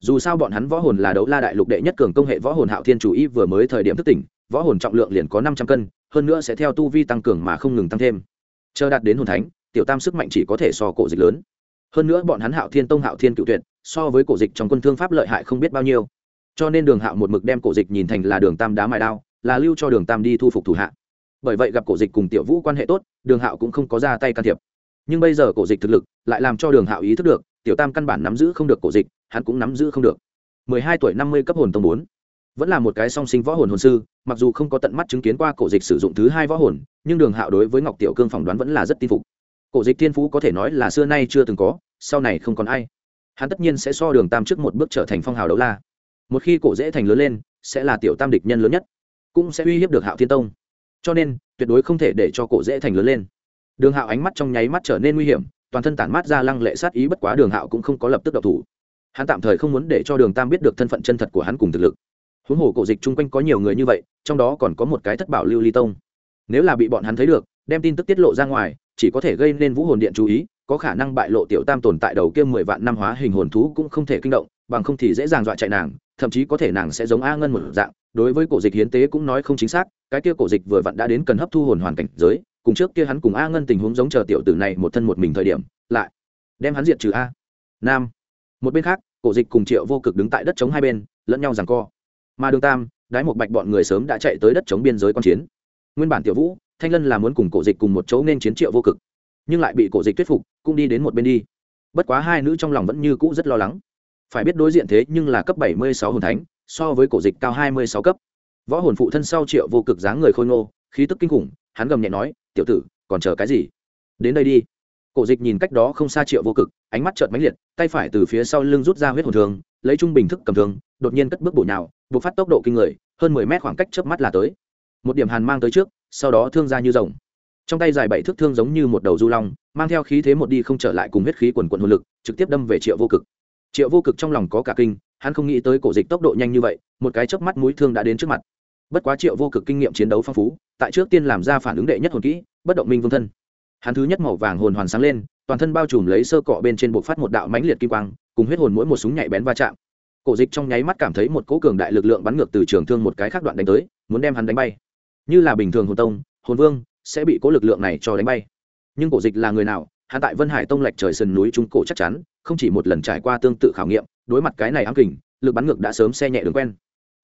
dù sao bọn hắn võ hồn là đấu la đại lục đệ nhất cường công hệ võ hồn hạo thiên chủ y vừa mới thời điểm thức tỉnh, võ hồn trọng lượng liền có năm trăm cân, hơn nữa sẽ theo tu vi tăng cường mà không ngừng tăng thêm. Chờ đạt đến hồn thánh, tiểu tam sức mạnh chỉ có thể so cổ dịch lớn. Hơn nữa bọn hắn hạo thiên tông hạo thiên cựu tuyệt, so với cổ dịch trong quân thương pháp lợi hại không biết bao nhiêu. Cho nên đường hạo một mực đem cổ dịch nhìn thành là đường tam đá mài đao, là lưu cho đường tam đi thu phục thủ hạ. Bởi vậy gặp cổ dịch cùng tiểu vũ quan hệ tốt, đường hạo cũng không có ra tay can thiệp. Nhưng bây giờ cổ dịch thực lực lại làm cho đường hạo ý thức được, tiểu tam căn bản nắm giữ không được cổ dịch hắn cũng nắm giữ không được. Mười hai tuổi năm mươi cấp hồn tông bốn. Vẫn là một cái song sinh võ hồn hồn sư, mặc dù không có tận mắt chứng kiến qua cổ dịch sử dụng thứ hai võ hồn, nhưng đường hạo đối với ngọc tiểu cương phỏng đoán vẫn là rất tin phục. Cổ dịch thiên phú có thể nói là xưa nay chưa từng có, sau này không còn ai. Hắn tất nhiên sẽ so đường tam trước một bước trở thành phong hào đấu la. Một khi cổ dễ thành lớn lên, sẽ là tiểu tam địch nhân lớn nhất, cũng sẽ uy hiếp được hạo thiên tông. Cho nên, tuyệt đối không thể để cho cổ dễ thành lớn lên. Đường hạo ánh mắt trong nháy mắt trở nên nguy hiểm, toàn thân tản mát ra lăng lệ sát ý bất quá đường hạo cũng không có lập tức độc thủ hắn tạm thời không muốn để cho đường tam biết được thân phận chân thật của hắn cùng thực lực. Huống hồ cổ dịch chung quanh có nhiều người như vậy, trong đó còn có một cái thất bảo lưu ly tông. Nếu là bị bọn hắn thấy được, đem tin tức tiết lộ ra ngoài, chỉ có thể gây nên vũ hồn điện chú ý, có khả năng bại lộ tiểu tam tồn tại đầu kia mười vạn năm hóa hình hồn thú cũng không thể kinh động, bằng không thì dễ dàng dọa chạy nàng, thậm chí có thể nàng sẽ giống a ngân một dạng, đối với cổ dịch hiến tế cũng nói không chính xác, cái kia cổ dịch vừa vặn đã đến cần hấp thu hồn hoàn cảnh giới, cùng trước kia hắn cùng a ngân tình huống giống chờ tiểu tử này một thân một mình thời điểm, lại đem hắn diệt trừ a. Nam. Một bên khác cổ dịch cùng triệu vô cực đứng tại đất chống hai bên, lẫn nhau rằng co. Mà đường tam, đái một bạch bọn người sớm đã chạy tới đất chống biên giới q chiến. Nguyên bản tiểu vũ, thanh lân là muốn cùng cổ dịch cùng một chỗ nên chiến triệu vô cực, nhưng lại bị cổ dịch thuyết phục, cũng đi đến một bên đi. Bất quá hai nữ trong lòng vẫn như cũ rất lo lắng. Phải biết đối diện thế nhưng là cấp bảy mươi sáu hồn thánh, so với cổ dịch cao hai mươi sáu cấp. Võ hồn phụ thân sau triệu vô cực dáng người khôi ngô, khí tức kinh khủng, hắn gầm nhẹ nói, tiểu tử, còn chờ cái gì? Đến đây đi cổ dịch nhìn cách đó không xa triệu vô cực, ánh mắt trợn mánh liệt, tay phải từ phía sau lưng rút ra huyết hồn thường lấy trung bình thức cầm thường đột nhiên cất bước bổ nhào, buộc phát tốc độ kinh người, hơn mười mét khoảng cách chớp mắt là tới. Một điểm hàn mang tới trước, sau đó thương ra như rồng. Trong tay dài bảy thước thương giống như một đầu du long, mang theo khí thế một đi không trở lại cùng huyết khí quần quận hồn lực, trực tiếp đâm về triệu vô cực. Triệu vô cực trong lòng có cả kinh, hắn không nghĩ tới cổ dịch tốc độ nhanh như vậy, một cái chớp mắt mũi thương đã đến trước mặt. Bất quá triệu vô cực kinh nghiệm chiến đấu phong phú, tại trước tiên làm ra phản ứng đệ nhất hồn kỹ, bất động minh vương thân hắn thứ nhất màu vàng hồn hoàn sáng lên, toàn thân bao trùm lấy sơ cọ bên trên bộ phát một đạo mãnh liệt kim quang, cùng huyết hồn mỗi một súng nhạy bén va chạm. Cổ dịch trong nháy mắt cảm thấy một cỗ cường đại lực lượng bắn ngược từ trường thương một cái khác đoạn đánh tới, muốn đem hắn đánh bay. Như là bình thường hồn tông, hồn vương sẽ bị cỗ lực lượng này cho đánh bay. Nhưng cổ dịch là người nào, hắn tại vân hải tông lệch trời sườn núi trung cổ chắc chắn, không chỉ một lần trải qua tương tự khảo nghiệm, đối mặt cái này ám kình, lực bắn ngược đã sớm xe nhẹ đường quen.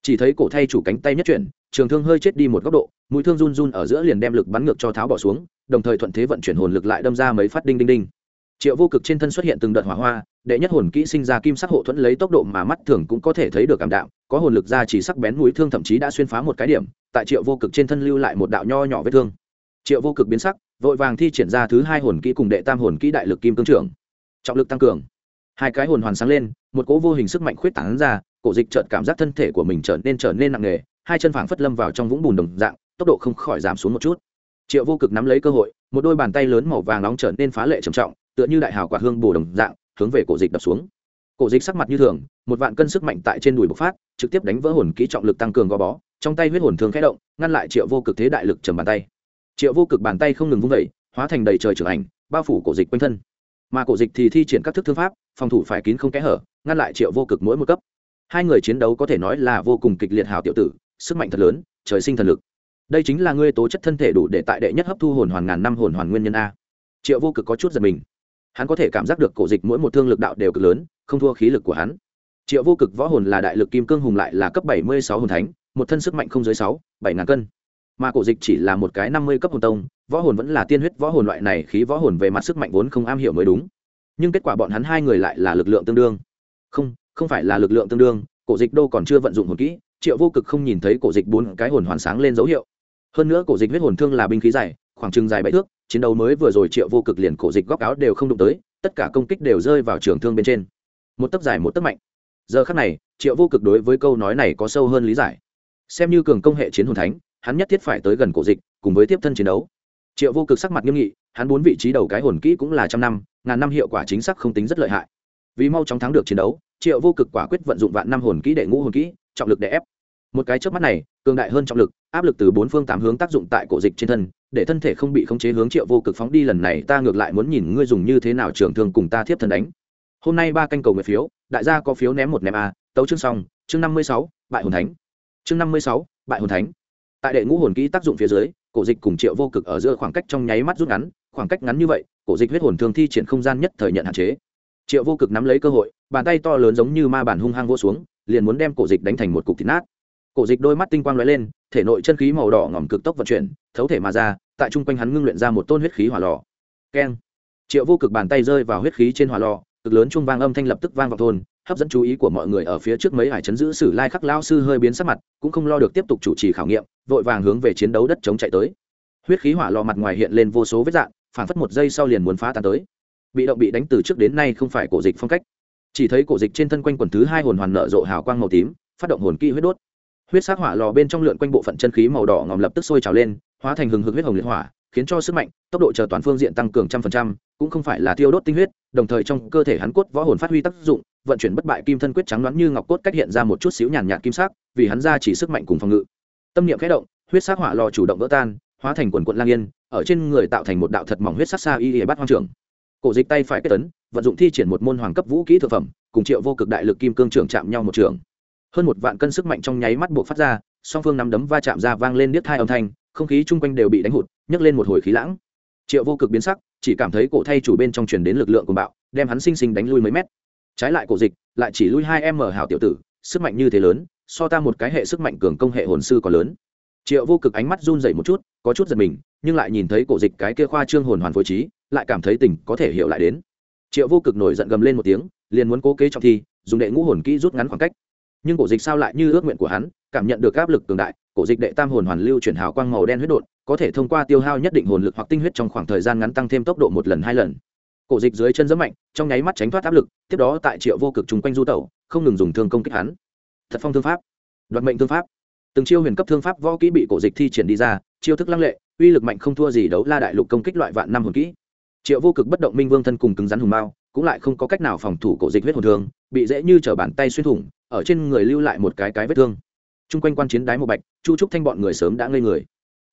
Chỉ thấy cổ thay chủ cánh tay nhất chuyển trường thương hơi chết đi một góc độ, mũi thương run run ở giữa liền đem lực bắn ngược cho tháo bỏ xuống, đồng thời thuận thế vận chuyển hồn lực lại đâm ra mấy phát đinh đinh đinh. Triệu vô cực trên thân xuất hiện từng đợt hỏa hoa, đệ nhất hồn kỹ sinh ra kim sắc hộ thuẫn lấy tốc độ mà mắt thường cũng có thể thấy được cảm đạo có hồn lực ra chỉ sắc bén mũi thương thậm chí đã xuyên phá một cái điểm, tại triệu vô cực trên thân lưu lại một đạo nho nhỏ vết thương. Triệu vô cực biến sắc, vội vàng thi triển ra thứ hai hồn kỹ cùng đệ tam hồn kỹ đại lực kim cương trưởng. Trọng lực tăng cường. Hai cái hồn hoàn sáng lên, một cỗ vô hình sức mạnh khuyết tảng ra, cổ dịch chợt cảm giác thân thể của mình trở nên trở nên nặng nề hai chân phảng phất lâm vào trong vũng bùn đồng dạng, tốc độ không khỏi giảm xuống một chút. Triệu vô cực nắm lấy cơ hội, một đôi bàn tay lớn màu vàng nóng trở nên phá lệ trầm trọng, tựa như đại hào quạt hương bồ đồng dạng, hướng về cổ dịch đập xuống. Cổ dịch sắc mặt như thường, một vạn cân sức mạnh tại trên đùi bộc phát, trực tiếp đánh vỡ hồn kỹ trọng lực tăng cường gò bó, trong tay huyết hồn thương khẽ động, ngăn lại triệu vô cực thế đại lực trầm bàn tay. Triệu vô cực bàn tay không ngừng vung vẩy hóa thành đầy trời trưởng ảnh, bao phủ cổ dịch quanh thân. Mà cổ dịch thì thi triển các thức thương pháp, phòng thủ phải kín không kẽ hở, ngăn lại triệu vô cực mỗi một cấp. Hai người chiến đấu có thể nói là vô cùng kịch liệt hào tiểu tử sức mạnh thật lớn, trời sinh thần lực. Đây chính là ngươi tố chất thân thể đủ để tại đệ nhất hấp thu hồn hoàn ngàn năm hồn hoàn nguyên nhân a. Triệu vô cực có chút giật mình. Hắn có thể cảm giác được cổ dịch mỗi một thương lực đạo đều cực lớn, không thua khí lực của hắn. Triệu vô cực võ hồn là đại lực kim cương hùng lại là cấp bảy mươi sáu hồn thánh, một thân sức mạnh không dưới sáu, bảy ngàn cân. Mà cổ dịch chỉ là một cái năm mươi cấp hồn tông, võ hồn vẫn là tiên huyết võ hồn loại này khí võ hồn về mặt sức mạnh vốn không am hiểu mới đúng. Nhưng kết quả bọn hắn hai người lại là lực lượng tương đương. Không không phải là lực lượng tương đương, cổ dịch đô còn chưa vận dụng hồn kỹ triệu vô cực không nhìn thấy cổ dịch bốn cái hồn hoàn sáng lên dấu hiệu. Hơn nữa cổ dịch huyết hồn thương là binh khí dài, khoảng chừng dài bảy thước, chiến đấu mới vừa rồi triệu vô cực liền cổ dịch góc áo đều không đụng tới, tất cả công kích đều rơi vào trường thương bên trên. Một tấc dài một tấc mạnh. Giờ khắc này, triệu vô cực đối với câu nói này có sâu hơn lý giải. Xem như cường công hệ chiến hồn thánh, hắn nhất thiết phải tới gần cổ dịch, cùng với tiếp thân chiến đấu. Triệu vô cực sắc mặt nghiêm nghị, hắn bốn vị trí đầu cái hồn kỹ cũng là trăm năm, ngàn năm hiệu quả chính xác không tính rất lợi hại. Vì mau chóng thắng được chiến đấu, triệu vô cực quả quyết vận dụng vạn năm hồn kỹ để ngũ hồn kỹ trọng lực đè ép. Một cái trước mắt này, cường đại hơn trọng lực, áp lực từ bốn phương tám hướng tác dụng tại cổ dịch trên thân, để thân thể không bị khống chế hướng triệu vô cực phóng đi lần này, ta ngược lại muốn nhìn ngươi dùng như thế nào trường thương cùng ta thiếp thân đánh. Hôm nay ba canh cầu nguyện phiếu, đại gia có phiếu ném một ném a, tấu chương xong, chương năm mươi sáu, bại hồn thánh. Chương năm mươi sáu, bại hồn thánh. Tại đệ ngũ hồn kỹ tác dụng phía dưới, cổ dịch cùng triệu vô cực ở giữa khoảng cách trong nháy mắt rút ngắn, khoảng cách ngắn như vậy, cổ dịch huyết hồn thương thi triển không gian nhất thời nhận hạn chế. Triệu vô cực nắm lấy cơ hội, bàn tay to lớn giống như ma bản hung hăng vô xuống liền muốn đem cổ dịch đánh thành một cục thịt nát. Cổ dịch đôi mắt tinh quang lóe lên thể nội chân khí màu đỏ ngỏm cực tốc vận chuyển thấu thể mà ra tại trung quanh hắn ngưng luyện ra một tôn huyết khí hỏa lò. Keng. Triệu vô cực bàn tay rơi vào huyết khí trên hỏa lò cực lớn trung vang âm thanh lập tức vang vào thôn hấp dẫn chú ý của mọi người ở phía trước mấy hải chấn giữ sử lai khắc lao sư hơi biến sắc mặt cũng không lo được tiếp tục chủ trì khảo nghiệm vội vàng hướng về chiến đấu đất chống chạy tới. Huyết khí hỏa lò mặt ngoài hiện lên vô số vết dạn, phản phất một giây sau liền muốn phá tan tới. Bị động bị đánh từ trước đến nay không phải cổ dịch phong cách chỉ thấy cổ dịch trên thân quanh quần thứ hai hồn hoàn nở rộ hào quang màu tím, phát động hồn kỹ huyết đốt. Huyết sắc hỏa lò bên trong lượn quanh bộ phận chân khí màu đỏ ngòm lập tức sôi trào lên, hóa thành hừng hực huyết hồng liệt hỏa, khiến cho sức mạnh, tốc độ chờ toàn phương diện tăng cường trăm phần trăm, cũng không phải là thiêu đốt tinh huyết, đồng thời trong cơ thể hắn cốt võ hồn phát huy tác dụng, vận chuyển bất bại kim thân quyết trắng đoán như ngọc cốt cách hiện ra một chút xíu nhàn nhạt kim sắc, vì hắn ra chỉ sức mạnh cùng phòng ngự. Tâm niệm khẽ động, huyết sắc hỏa lò chủ động vỡ tan, hóa thành quần quận lang yên, ở trên người tạo thành một đạo thật mỏng huyết sắc xa y y bắt hoang trưởng. Cổ dịch tay phải kết tấn vận dụng thi triển một môn hoàng cấp vũ kỹ thực phẩm, cùng triệu vô cực đại lực kim cương trưởng chạm nhau một trường. Hơn một vạn cân sức mạnh trong nháy mắt buộc phát ra, song phương nắm đấm va chạm ra vang lên niết thai âm thanh, không khí chung quanh đều bị đánh hụt, nhấc lên một hồi khí lãng. Triệu vô cực biến sắc, chỉ cảm thấy cổ thay chủ bên trong truyền đến lực lượng của bạo, đem hắn sinh sinh đánh lui mấy mét. Trái lại cổ dịch, lại chỉ lui hai em mở hảo tiểu tử, sức mạnh như thế lớn, so ta một cái hệ sức mạnh cường công hệ hồn sư còn lớn. Triệu vô cực ánh mắt run dậy một chút, có chút giật mình, nhưng lại nhìn thấy cổ dịch cái kia khoa trương hồn hoàn phối trí, lại cảm thấy tình có thể hiểu lại đến triệu vô cực nổi giận gầm lên một tiếng, liền muốn cố kế trọng thi, dùng đệ ngũ hồn kỹ rút ngắn khoảng cách. Nhưng cổ dịch sao lại như ước nguyện của hắn, cảm nhận được áp lực cường đại, cổ dịch đệ tam hồn hoàn lưu chuyển hào quang màu đen huyết đột, có thể thông qua tiêu hao nhất định hồn lực hoặc tinh huyết trong khoảng thời gian ngắn tăng thêm tốc độ một lần, hai lần. Cổ dịch dưới chân rất mạnh, trong nháy mắt tránh thoát áp lực, tiếp đó tại triệu vô cực chung quanh du tẩu, không ngừng dùng thương công kích hắn. Thật phong thương pháp. Đoạt mệnh thương pháp. Từng chiêu huyền cấp thương pháp võ kỹ bị cổ dịch thi triển đi ra, chiêu thức lăng lệ, uy lực mạnh không thua gì đấu la đại lục công kích loại vạn năm hồn kỹ triệu vô cực bất động minh vương thân cùng cứng rắn hùng mao, cũng lại không có cách nào phòng thủ cổ dịch huyết hồn thương bị dễ như t bàn tay xuyên thủng, ở trên người lưu lại một cái cái vết thương. T r u n g quanh quan chiến đái một bạch, chu trúc thanh bọn người sớm đã ngây người.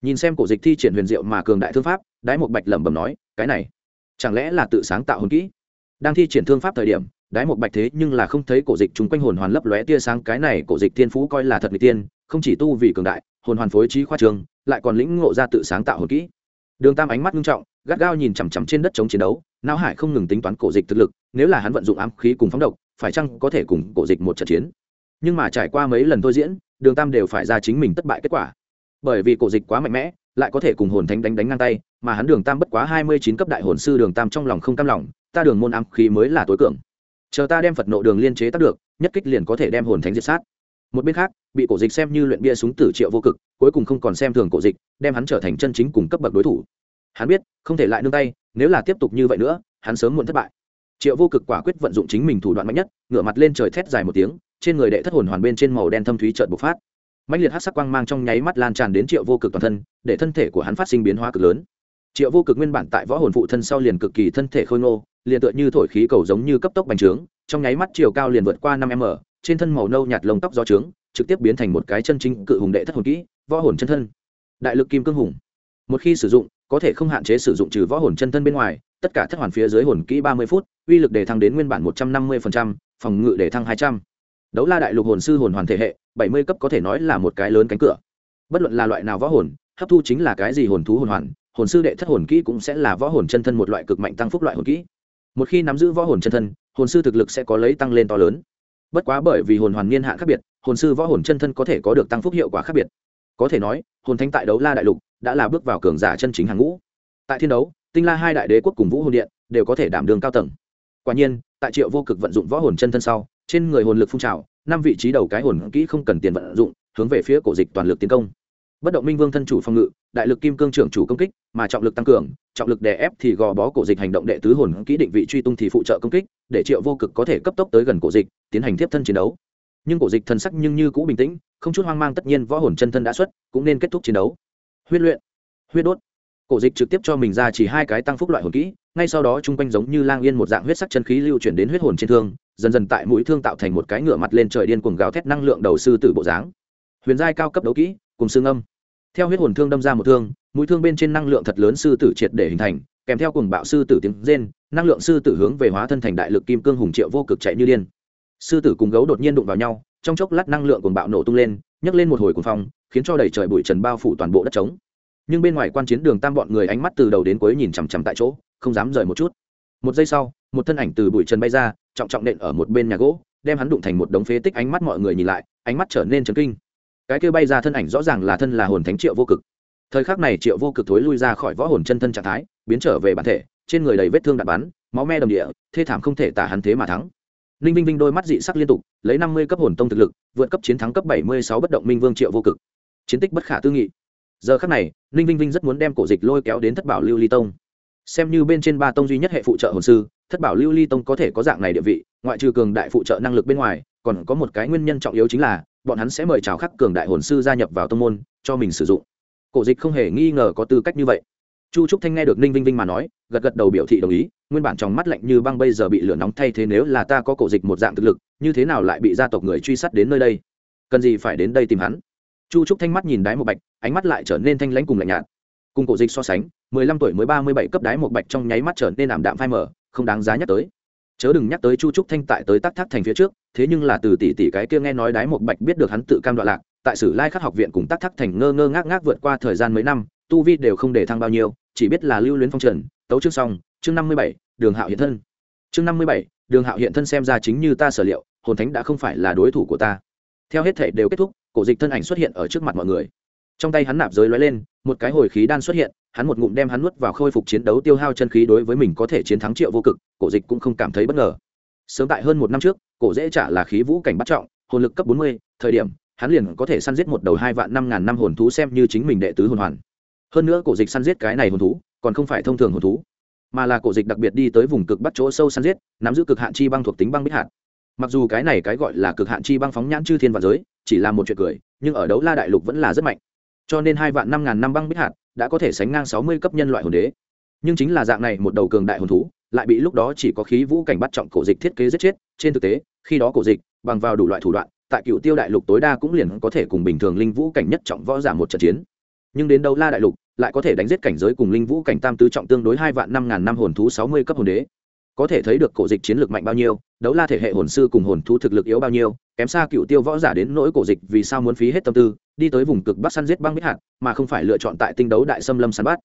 Nhìn xem cổ dịch thi triển huyền diệu mà cường đại thương pháp, đái một bạch lẩm bẩm nói, cái này, chẳng lẽ là tự sáng tạo hồn kỹ? Đang thi triển thương pháp thời điểm, đái một bạch thế nhưng là không thấy cổ dịch chung quanh hồn hoàn lấp lóe tia sáng, cái này cổ dịch thiên phú coi là thật người tiên, không chỉ tu vì cường đại, hồn hoàn phối trí khoa trường, lại còn lĩnh ngộ ra tự sáng tạo hồn kỹ đường tam ánh mắt nghiêm trọng, gắt gao nhìn chằm chằm trên đất chống chiến đấu, não hải không ngừng tính toán cổ dịch thực lực, nếu là hắn vận dụng ám khí cùng phóng độc, phải chăng có thể cùng cổ dịch một trận chiến? Nhưng mà trải qua mấy lần thôi diễn, đường tam đều phải ra chính mình thất bại kết quả. Bởi vì cổ dịch quá mạnh mẽ, lại có thể cùng hồn thánh đánh đánh ngang tay, mà hắn đường tam bất quá hai mươi chín cấp đại hồn sư đường tam trong lòng không cam lòng, ta đường môn ám khí mới là tối cường. Chờ ta đem phật nộ đường liên chế tác được, nhất kích liền có thể đem hồn thánh diệt sát một bên khác, bị cổ dịch xem như luyện bia súng tử triệu vô cực, cuối cùng không còn xem thường cổ dịch, đem hắn trở thành chân chính cùng cấp bậc đối thủ. Hắn biết, không thể lại nương tay, nếu là tiếp tục như vậy nữa, hắn sớm muộn thất bại. Triệu vô cực quả quyết vận dụng chính mình thủ đoạn mạnh nhất, ngửa mặt lên trời thét dài một tiếng, trên người đệ thất hồn hoàn bên trên màu đen thâm thúy trợn bộc phát. Mạnh liệt hát sắc quang mang trong nháy mắt lan tràn đến triệu vô cực toàn thân, để thân thể của hắn phát sinh biến hóa cực lớn. Triệu vô cực nguyên bản tại võ hồn phụ thân sau liền cực kỳ thân thể khôi ngô, liền tựa như thổi khí cầu giống như cấp tốc bành trướng, trong nháy mắt chiều cao liền vượt qua năm m trên thân màu nâu nhạt lông tóc do trướng, trực tiếp biến thành một cái chân chính cự hùng đệ thất hồn kỹ, võ hồn chân thân. Đại lực kim cương hùng. Một khi sử dụng, có thể không hạn chế sử dụng trừ võ hồn chân thân bên ngoài, tất cả thất hoàn phía dưới hồn kỹ ba mươi phút, uy lực để thăng đến nguyên bản một trăm năm mươi phòng ngự để thăng hai trăm. Đấu la đại lục hồn sư hồn hoàn thể hệ, bảy mươi cấp có thể nói là một cái lớn cánh cửa. Bất luận là loại nào võ hồn, hấp thu chính là cái gì hồn thú hồn hoàn, hồn sư đệ thất hồn kỹ cũng sẽ là võ hồn chân thân một loại cực mạnh tăng phúc loại hồn kỹ. Một khi nắm giữ võ hồn chân thân, hồn sư thực lực sẽ có lấy tăng lên to lớn bất quá bởi vì hồn hoàn niên hạn khác biệt, hồn sư võ hồn chân thân có thể có được tăng phúc hiệu quả khác biệt. Có thể nói, hồn thánh tại đấu la đại lục đã là bước vào cường giả chân chính hàng ngũ. Tại thiên đấu, tinh la hai đại đế quốc cùng vũ hồn điện đều có thể đảm đường cao tầng. Quả nhiên, tại triệu vô cực vận dụng võ hồn chân thân sau, trên người hồn lực phun trào, năm vị trí đầu cái hồn kỹ không cần tiền vận dụng, hướng về phía cổ dịch toàn lực tiến công bất động minh vương thân chủ phòng ngự, đại lực kim cương trưởng chủ công kích, mà trọng lực tăng cường, trọng lực đè ép thì gò bó cổ dịch hành động đệ tứ hồn kỹ định vị truy tung thì phụ trợ công kích, để triệu vô cực có thể cấp tốc tới gần cổ dịch, tiến hành tiếp thân chiến đấu. Nhưng cổ dịch thân sắc nhưng như cũ bình tĩnh, không chút hoang mang tất nhiên võ hồn chân thân đã xuất, cũng nên kết thúc chiến đấu. Huyết luyện, huyết đốt. Cổ dịch trực tiếp cho mình ra chỉ hai cái tăng phúc loại hồn kỹ, ngay sau đó chung quanh giống như lang yên một dạng huyết sắc chân khí lưu chuyển đến huyết hồn trên thương, dần dần tại mũi thương tạo thành một cái ngựa mặt lên trời điên cuồng gào thét năng lượng đầu sư tử bộ dáng. Huyền giai cao cấp đấu kỹ cùng xương âm. Theo huyết hồn thương đâm ra một thương, mũi thương bên trên năng lượng thật lớn sư tử triệt để hình thành, kèm theo cùng bạo sư tử tiếng rên, năng lượng sư tử hướng về hóa thân thành đại lực kim cương hùng triệu vô cực chạy như điên. Sư tử cùng gấu đột nhiên đụng vào nhau, trong chốc lát năng lượng cùng bạo nổ tung lên, nhấc lên một hồi cuồng phong, khiến cho đầy trời bụi trần bao phủ toàn bộ đất trống. Nhưng bên ngoài quan chiến đường tam bọn người ánh mắt từ đầu đến cuối nhìn chằm chằm tại chỗ, không dám rời một chút. Một giây sau, một thân ảnh từ bụi trần bay ra, trọng trọng nện ở một bên nhà gỗ, đem hắn đụng thành một đống phế tích ánh mắt mọi người nhìn lại, ánh mắt trở nên chấn kinh cái kia bay ra thân ảnh rõ ràng là thân là hồn thánh triệu vô cực. Thời khắc này triệu vô cực thối lui ra khỏi võ hồn chân thân trạng thái, biến trở về bản thể, trên người đầy vết thương đạn bắn, máu me đầm địa, thê thảm không thể tả hắn thế mà thắng. Ninh vinh vinh đôi mắt dị sắc liên tục, lấy năm mươi cấp hồn tông thực lực, vượt cấp chiến thắng cấp bảy mươi sáu bất động minh vương triệu vô cực. Chiến tích bất khả tư nghị. Giờ khắc này ninh vinh vinh rất muốn đem cổ dịch lôi kéo đến thất bảo lưu ly tông. Xem như bên trên ba tông duy nhất hệ phụ trợ hồn sư, thất bảo lưu ly tông có thể có dạng này địa vị, ngoại trừ cường đại phụ trợ năng lực bên ngoài, còn có một cái nguyên nhân trọng yếu chính là bọn hắn sẽ mời chào khắc cường đại hồn sư gia nhập vào tông môn, cho mình sử dụng. Cổ dịch không hề nghi ngờ có tư cách như vậy. Chu trúc thanh nghe được ninh vinh vinh mà nói, gật gật đầu biểu thị đồng ý, nguyên bản trong mắt lạnh như băng bây giờ bị lửa nóng thay thế nếu là ta có cổ dịch một dạng thực lực, như thế nào lại bị gia tộc người truy sát đến nơi đây? Cần gì phải đến đây tìm hắn? Chu trúc thanh mắt nhìn đái một bạch, ánh mắt lại trở nên thanh lãnh cùng lạnh nhạt. Cùng cổ dịch so sánh, mười lăm tuổi mới ba mươi bảy cấp đái một bạch trong nháy mắt trở nên ảm đạm phai mở không đáng giá nhắc tới. Chớ đừng nhắc tới chu trúc thanh tại tới tắc thác thành phía trước thế nhưng là từ tỷ tỷ cái kia nghe nói đái một bạch biết được hắn tự cam đoạn lạc, tại sử lai khắc học viện cùng tắc thắc thành ngơ ngơ ngác ngác vượt qua thời gian mấy năm, tu vi đều không để thăng bao nhiêu, chỉ biết là lưu luyến phong trần, tấu chương xong, chương năm mươi bảy, đường hạo hiện thân. Chương năm mươi bảy, đường hạo hiện thân xem ra chính như ta sở liệu, hồn thánh đã không phải là đối thủ của ta. Theo hết thể đều kết thúc, cổ dịch thân ảnh xuất hiện ở trước mặt mọi người. Trong tay hắn nạp giới lóe lên, một cái hồi khí đan xuất hiện, hắn một ngụm đem hắn nuốt vào khôi phục chiến đấu tiêu hao chân khí đối với mình có thể chiến thắng triệu vô cực, cổ dịch cũng không cảm thấy bất ngờ sớm tại hơn một năm trước, cổ dễ trả là khí vũ cảnh bắt trọng, hồn lực cấp bốn mươi, thời điểm, hắn liền có thể săn giết một đầu hai vạn năm ngàn năm hồn thú xem như chính mình đệ tứ hồn hoàn. Hơn nữa cổ dịch săn giết cái này hồn thú, còn không phải thông thường hồn thú, mà là cổ dịch đặc biệt đi tới vùng cực bắt chỗ sâu săn giết, nắm giữ cực hạn chi băng thuộc tính băng bích hạt. Mặc dù cái này cái gọi là cực hạn chi băng phóng nhãn chư thiên và giới, chỉ là một chuyện cười, nhưng ở đấu la đại lục vẫn là rất mạnh. Cho nên hai vạn năm ngàn năm băng bích hạt đã có thể sánh ngang sáu mươi cấp nhân loại hồn đế. Nhưng chính là dạng này một đầu cường đại hồn thú lại bị lúc đó chỉ có khí vũ cảnh bắt trọng cổ dịch thiết kế giết chết. Trên thực tế, khi đó cổ dịch, bằng vào đủ loại thủ đoạn, tại cựu tiêu đại lục tối đa cũng liền có thể cùng bình thường linh vũ cảnh nhất trọng võ giả một trận chiến. Nhưng đến đấu la đại lục, lại có thể đánh giết cảnh giới cùng linh vũ cảnh tam tứ trọng tương đối hai vạn năm ngàn năm hồn thú sáu mươi cấp hồn đế. Có thể thấy được cổ dịch chiến lược mạnh bao nhiêu, đấu la thể hệ hồn sư cùng hồn thú thực lực yếu bao nhiêu, kém xa cựu tiêu võ giả đến nỗi cổ dịch vì sao muốn phí hết tâm tư, đi tới vùng cực bắc săn giết băng bích hạt, mà không phải lựa chọn tại tinh đấu đại xâm lâm săn bắt.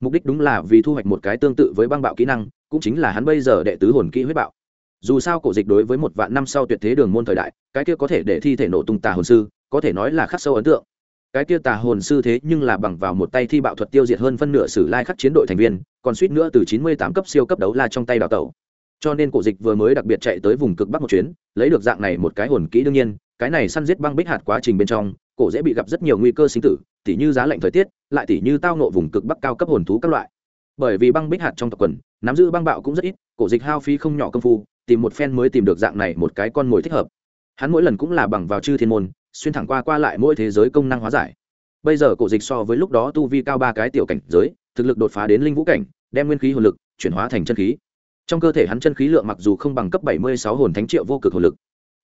Mục đích đúng là vì thu hoạch một cái tương tự với băng bạo kỹ năng cũng chính là hắn bây giờ đệ tứ hồn kỹ huyết bạo. Dù sao cổ dịch đối với một vạn năm sau tuyệt thế đường môn thời đại, cái kia có thể để thi thể nổ tung tà hồn sư, có thể nói là khắc sâu ấn tượng. Cái kia tà hồn sư thế nhưng là bằng vào một tay thi bạo thuật tiêu diệt hơn phân nửa sử lai khắc chiến đội thành viên, còn suýt nữa từ chín mươi tám cấp siêu cấp đấu la trong tay đào tẩu. Cho nên cổ dịch vừa mới đặc biệt chạy tới vùng cực bắc một chuyến, lấy được dạng này một cái hồn kỹ đương nhiên, cái này săn giết băng bích hạt quá trình bên trong, cổ dễ bị gặp rất nhiều nguy cơ sinh tử, tỉ như giá lạnh thời tiết, lại tỉ như tao nộ vùng cực bắc cao cấp hồn thú các loại. Bởi vì băng bích hạt trong tập quần nắm giữ băng bạo cũng rất ít, cổ dịch hao phí không nhỏ công phu, tìm một phen mới tìm được dạng này một cái con mồi thích hợp. Hắn mỗi lần cũng là bằng vào chư thiên môn, xuyên thẳng qua qua lại mỗi thế giới công năng hóa giải. Bây giờ cổ dịch so với lúc đó tu vi cao ba cái tiểu cảnh giới, thực lực đột phá đến linh vũ cảnh, đem nguyên khí hồn lực chuyển hóa thành chân khí. Trong cơ thể hắn chân khí lượng mặc dù không bằng cấp bảy mươi sáu hồn thánh triệu vô cực hồn lực,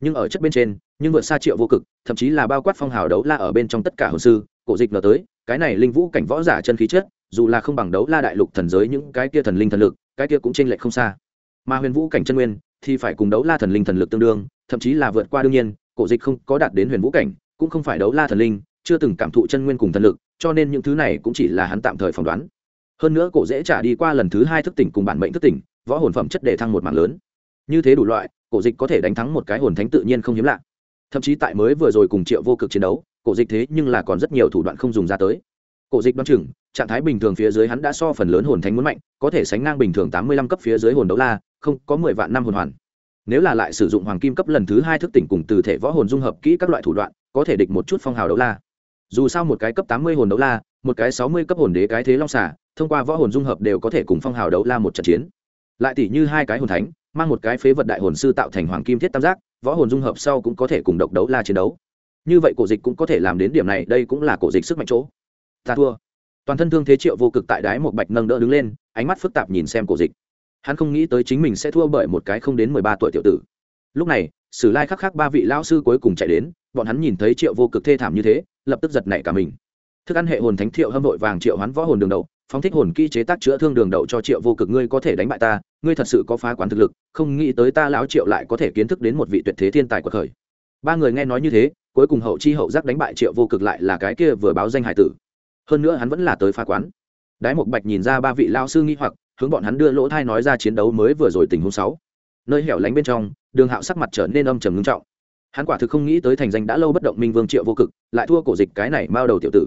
nhưng ở chất bên trên, nhưng vượt xa triệu vô cực, thậm chí là bao quát phong hào đấu la ở bên trong tất cả hồn sư, cổ dịch ngờ tới, cái này linh vũ cảnh võ giả chân khí chất, dù là không bằng đấu la đại lục thần giới những cái kia thần linh thần lực cái kia cũng chênh lệch không xa. Mà huyền vũ cảnh chân nguyên thì phải cùng đấu la thần linh thần lực tương đương, thậm chí là vượt qua đương nhiên, cổ dịch không có đạt đến huyền vũ cảnh, cũng không phải đấu la thần linh, chưa từng cảm thụ chân nguyên cùng thần lực, cho nên những thứ này cũng chỉ là hắn tạm thời phỏng đoán. Hơn nữa cổ dễ trả đi qua lần thứ hai thức tỉnh cùng bản mệnh thức tỉnh, võ hồn phẩm chất để thăng một mạng lớn. Như thế đủ loại, cổ dịch có thể đánh thắng một cái hồn thánh tự nhiên không hiếm lạ. Thậm chí tại mới vừa rồi cùng triệu vô cực chiến đấu, cổ dịch thế nhưng là còn rất nhiều thủ đoạn không dùng ra tới cổ dịch đoán chừng, trạng thái bình thường phía dưới hắn đã so phần lớn hồn thánh muốn mạnh, có thể sánh ngang bình thường tám mươi lăm cấp phía dưới hồn đấu la, không, có mười vạn năm hồn hoàn. Nếu là lại sử dụng hoàng kim cấp lần thứ hai thức tỉnh cùng từ thể võ hồn dung hợp kỹ các loại thủ đoạn, có thể địch một chút phong hào đấu la. Dù sao một cái cấp tám mươi hồn đấu la, một cái sáu mươi cấp hồn đế cái thế long xả thông qua võ hồn dung hợp đều có thể cùng phong hào đấu la một trận chiến. Lại tỷ như hai cái hồn thánh, mang một cái phế vật đại hồn sư tạo thành hoàng kim thiết tam giác, võ hồn dung hợp sau cũng có thể cùng độc đấu la chiến đấu. Như vậy cổ dịch cũng có thể làm đến điểm này, đây cũng là cổ dịch sức mạnh chỗ ta thua. Toàn thân thương thế triệu vô cực tại đái một bạch nâng đỡ đứng lên ánh mắt phức tạp nhìn xem cổ dịch. Hắn không nghĩ tới chính mình sẽ thua bởi một cái không đến mười ba tuổi tiểu tử. Lúc này sử lai khắc khắc ba vị lão sư cuối cùng chạy đến bọn hắn nhìn thấy triệu vô cực thê thảm như thế lập tức giật nảy cả mình. Thức ăn hệ hồn thánh thiệu hâm vội vàng triệu hắn võ hồn đường đậu, phóng thích hồn kỹ chế tác chữa thương đường đậu cho triệu vô cực ngươi có thể đánh bại ta ngươi thật sự có phá quán thực lực không nghĩ tới ta lão triệu lại có thể kiến thức đến một vị tuyệt thế thiên tài của khởi ba người nghe nói như thế cuối cùng hậu chi hậu giác đánh bại triệu vô cực lại là cái kia vừa báo danh hải tử hơn nữa hắn vẫn là tới phá quán. Đái một bạch nhìn ra ba vị lao sư nghi hoặc, hướng bọn hắn đưa lỗ thai nói ra chiến đấu mới vừa rồi tình huống sáu. Nơi hẻo lánh bên trong, đường hạo sắc mặt trở nên âm trầm ngưng trọng. Hắn quả thực không nghĩ tới thành danh đã lâu bất động minh vương triệu vô cực, lại thua cổ dịch cái này mao đầu tiểu tử.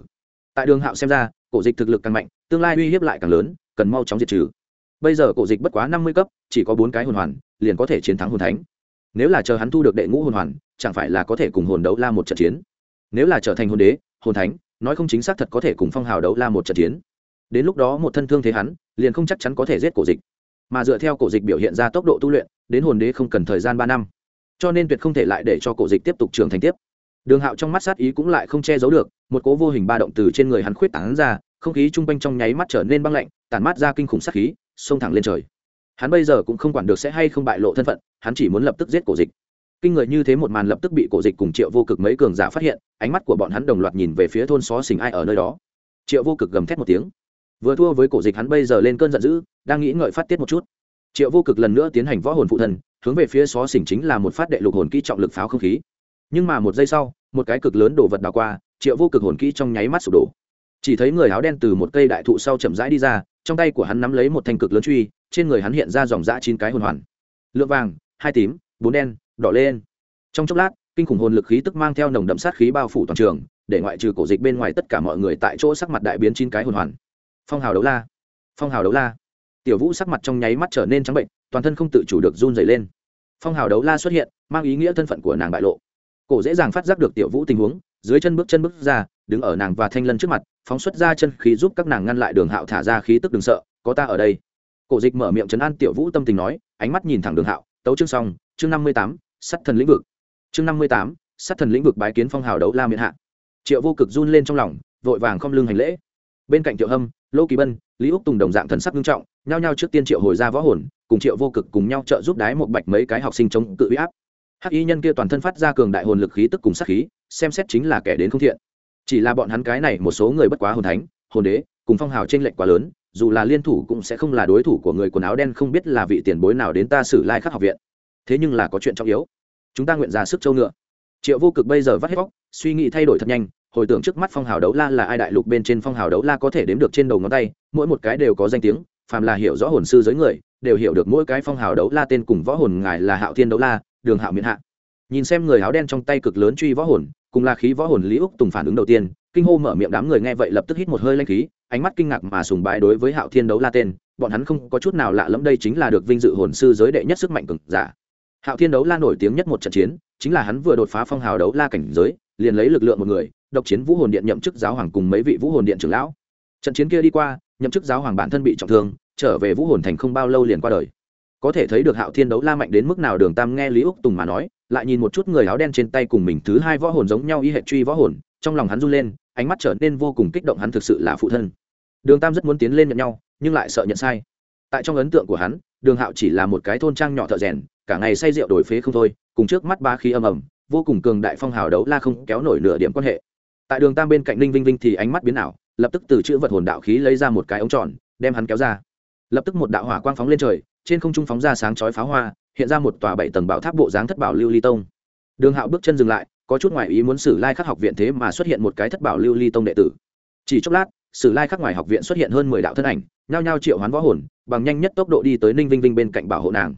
Tại đường hạo xem ra, cổ dịch thực lực càng mạnh, tương lai uy hiếp lại càng lớn, cần mau chóng diệt trừ. Bây giờ cổ dịch bất quá năm mươi cấp, chỉ có bốn cái hồn hoàn, liền có thể chiến thắng hồn thánh. Nếu là chờ hắn thu được đệ ngũ hồn hoàn, chẳng phải là có thể cùng hồn đấu la một trận chiến. Nếu là trở thành hồn đế, hồn thánh nói không chính xác thật có thể cùng phong hào đấu la một trận chiến. Đến lúc đó một thân thương thế hắn, liền không chắc chắn có thể giết cổ dịch. Mà dựa theo cổ dịch biểu hiện ra tốc độ tu luyện, đến hồn đế không cần thời gian ba năm. Cho nên tuyệt không thể lại để cho cổ dịch tiếp tục trưởng thành tiếp. Đường hạo trong mắt sát ý cũng lại không che giấu được, một cố vô hình ba động từ trên người hắn khuyết tảng ra, không khí chung quanh trong nháy mắt trở nên băng lạnh, tản mát ra kinh khủng sát khí, xông thẳng lên trời. Hắn bây giờ cũng không quản được sẽ hay không bại lộ thân phận, hắn chỉ muốn lập tức giết cổ dịch kinh người như thế một màn lập tức bị cổ dịch cùng triệu vô cực mấy cường giả phát hiện, ánh mắt của bọn hắn đồng loạt nhìn về phía thôn xó xình ai ở nơi đó. Triệu vô cực gầm thét một tiếng. Vừa thua với cổ dịch hắn bây giờ lên cơn giận dữ, đang nghĩ ngợi phát tiết một chút. Triệu vô cực lần nữa tiến hành võ hồn phụ thần, hướng về phía xó xỉnh chính là một phát đệ lục hồn kỹ trọng lực pháo không khí. Nhưng mà một giây sau, một cái cực lớn đổ vật đào qua, triệu vô cực hồn kỹ trong nháy mắt sụp đổ. Chỉ thấy người áo đen từ một cây đại thụ sau chậm rãi đi ra, trong tay của hắn nắm lấy một thanh cực lớn truy, trên người hắn hiện ra dòng dã chín cái hồn hoàn. Lượng vàng, hai tím, bốn đen đỏ lên. Trong chốc lát, kinh khủng hồn lực khí tức mang theo nồng đậm sát khí bao phủ toàn trường, để ngoại trừ cổ dịch bên ngoài tất cả mọi người tại chỗ sắc mặt đại biến chín cái hồn hoàn. Phong hào đấu la. Phong hào đấu la. Tiểu vũ sắc mặt trong nháy mắt trở nên trắng bệnh, toàn thân không tự chủ được run dày lên. Phong hào đấu la xuất hiện, mang ý nghĩa thân phận của nàng bại lộ. Cổ dễ dàng phát giác được tiểu vũ tình huống, dưới chân bước chân bước ra, đứng ở nàng và thanh lân trước mặt, phóng xuất ra chân khí giúp các nàng ngăn lại đường hạo thả ra khí tức đừng sợ, có ta ở đây. Cổ dịch mở miệng chấn an tiểu vũ tâm tình nói, ánh mắt nhìn thẳng đường hạo, tấu chương xong, chương năm mươi tám sắt thần lĩnh vực. Chương năm mươi tám sắt thần lĩnh vực bái kiến phong hào đấu la miền hạ. Triệu vô cực run lên trong lòng, vội vàng không lưng hành lễ. Bên cạnh triệu hâm, lô kỳ bân, lý úc tùng đồng dạng thần sắc nghiêm trọng, nhao nhao trước tiên triệu hồi ra võ hồn, cùng triệu vô cực cùng nhau trợ giúp đái một bạch mấy cái học sinh chống cự uy áp. Hắc y nhân kia toàn thân phát ra cường đại hồn lực khí tức cùng sát khí, xem xét chính là kẻ đến không thiện. Chỉ là bọn hắn cái này một số người bất quá hồn thánh, hồn đế, cùng phong hào trên lệnh quá lớn, dù là liên thủ cũng sẽ không là đối thủ của người quần áo đen không biết là vị tiền bối nào đến ta xử lai khắc học viện thế nhưng là có chuyện trọng yếu. Chúng ta nguyện ra sức châu ngựa. Triệu vô cực bây giờ vắt hết vóc suy nghĩ thay đổi thật nhanh, hồi tưởng trước mắt phong hào đấu la là ai đại lục bên trên phong hào đấu la có thể đếm được trên đầu ngón tay, mỗi một cái đều có danh tiếng, phàm là hiểu rõ hồn sư giới người, đều hiểu được mỗi cái phong hào đấu la tên cùng võ hồn ngài là hạo thiên đấu la, đường hạo miễn hạ. Nhìn xem người áo đen trong tay cực lớn truy võ hồn, cùng là khí võ hồn lý úc tùng phản ứng đầu tiên, kinh hô mở miệng đám người nghe vậy lập tức hít một hơi lanh khí, ánh mắt kinh ngạc mà sùng bái đối với hạo thiên đấu la tên, bọn hắn không có chút nào lạ lẫm đây chính là được vinh dự hồn sư giới đệ nhất sức mạnh cực giả hạo thiên đấu la nổi tiếng nhất một trận chiến, chính là hắn vừa đột phá phong hào đấu la cảnh giới, liền lấy lực lượng một người, độc chiến vũ hồn điện nhậm chức giáo hoàng cùng mấy vị vũ hồn điện trưởng lão. Trận chiến kia đi qua, nhậm chức giáo hoàng bản thân bị trọng thương, trở về vũ hồn thành không bao lâu liền qua đời. Có thể thấy được hạo thiên đấu la mạnh đến mức nào đường tam nghe lý úc tùng mà nói, lại nhìn một chút người áo đen trên tay cùng mình thứ hai võ hồn giống nhau y hệ truy võ hồn, trong lòng hắn run lên, ánh mắt trở nên vô cùng kích động hắn thực sự là phụ thân. Đường tam rất muốn tiến lên nhận nhau, nhưng lại sợ nhận sai. Tại trong ấn tượng của hắn đường hạo chỉ là một cái thôn trang nhỏ thợ rèn, cả ngày say rượu đổi phế không thôi, cùng trước mắt ba khí âm ầm, vô cùng cường đại phong hào đấu la không kéo nổi nửa điểm quan hệ. Tại đường tam bên cạnh ninh vinh vinh thì ánh mắt biến ảo, lập tức từ chữ vật hồn đạo khí lấy ra một cái ống tròn, đem hắn kéo ra. Lập tức một đạo hỏa quang phóng lên trời, trên không trung phóng ra sáng chói pháo hoa, hiện ra một tòa bảy tầng bảo tháp bộ dáng thất bảo lưu ly tông. Đường hạo bước chân dừng lại, có chút ngoại ý muốn xử lai khắc học viện thế mà xuất hiện một cái thất bảo lưu ly tông đệ tử. Chỉ chốc lát sử lai khắc ngoài học viện xuất hiện hơn mười đạo thân ảnh, nhao nhao triệu hoán võ hồn, bằng nhanh nhất tốc độ đi tới ninh vinh vinh bên cạnh bảo hộ nàng.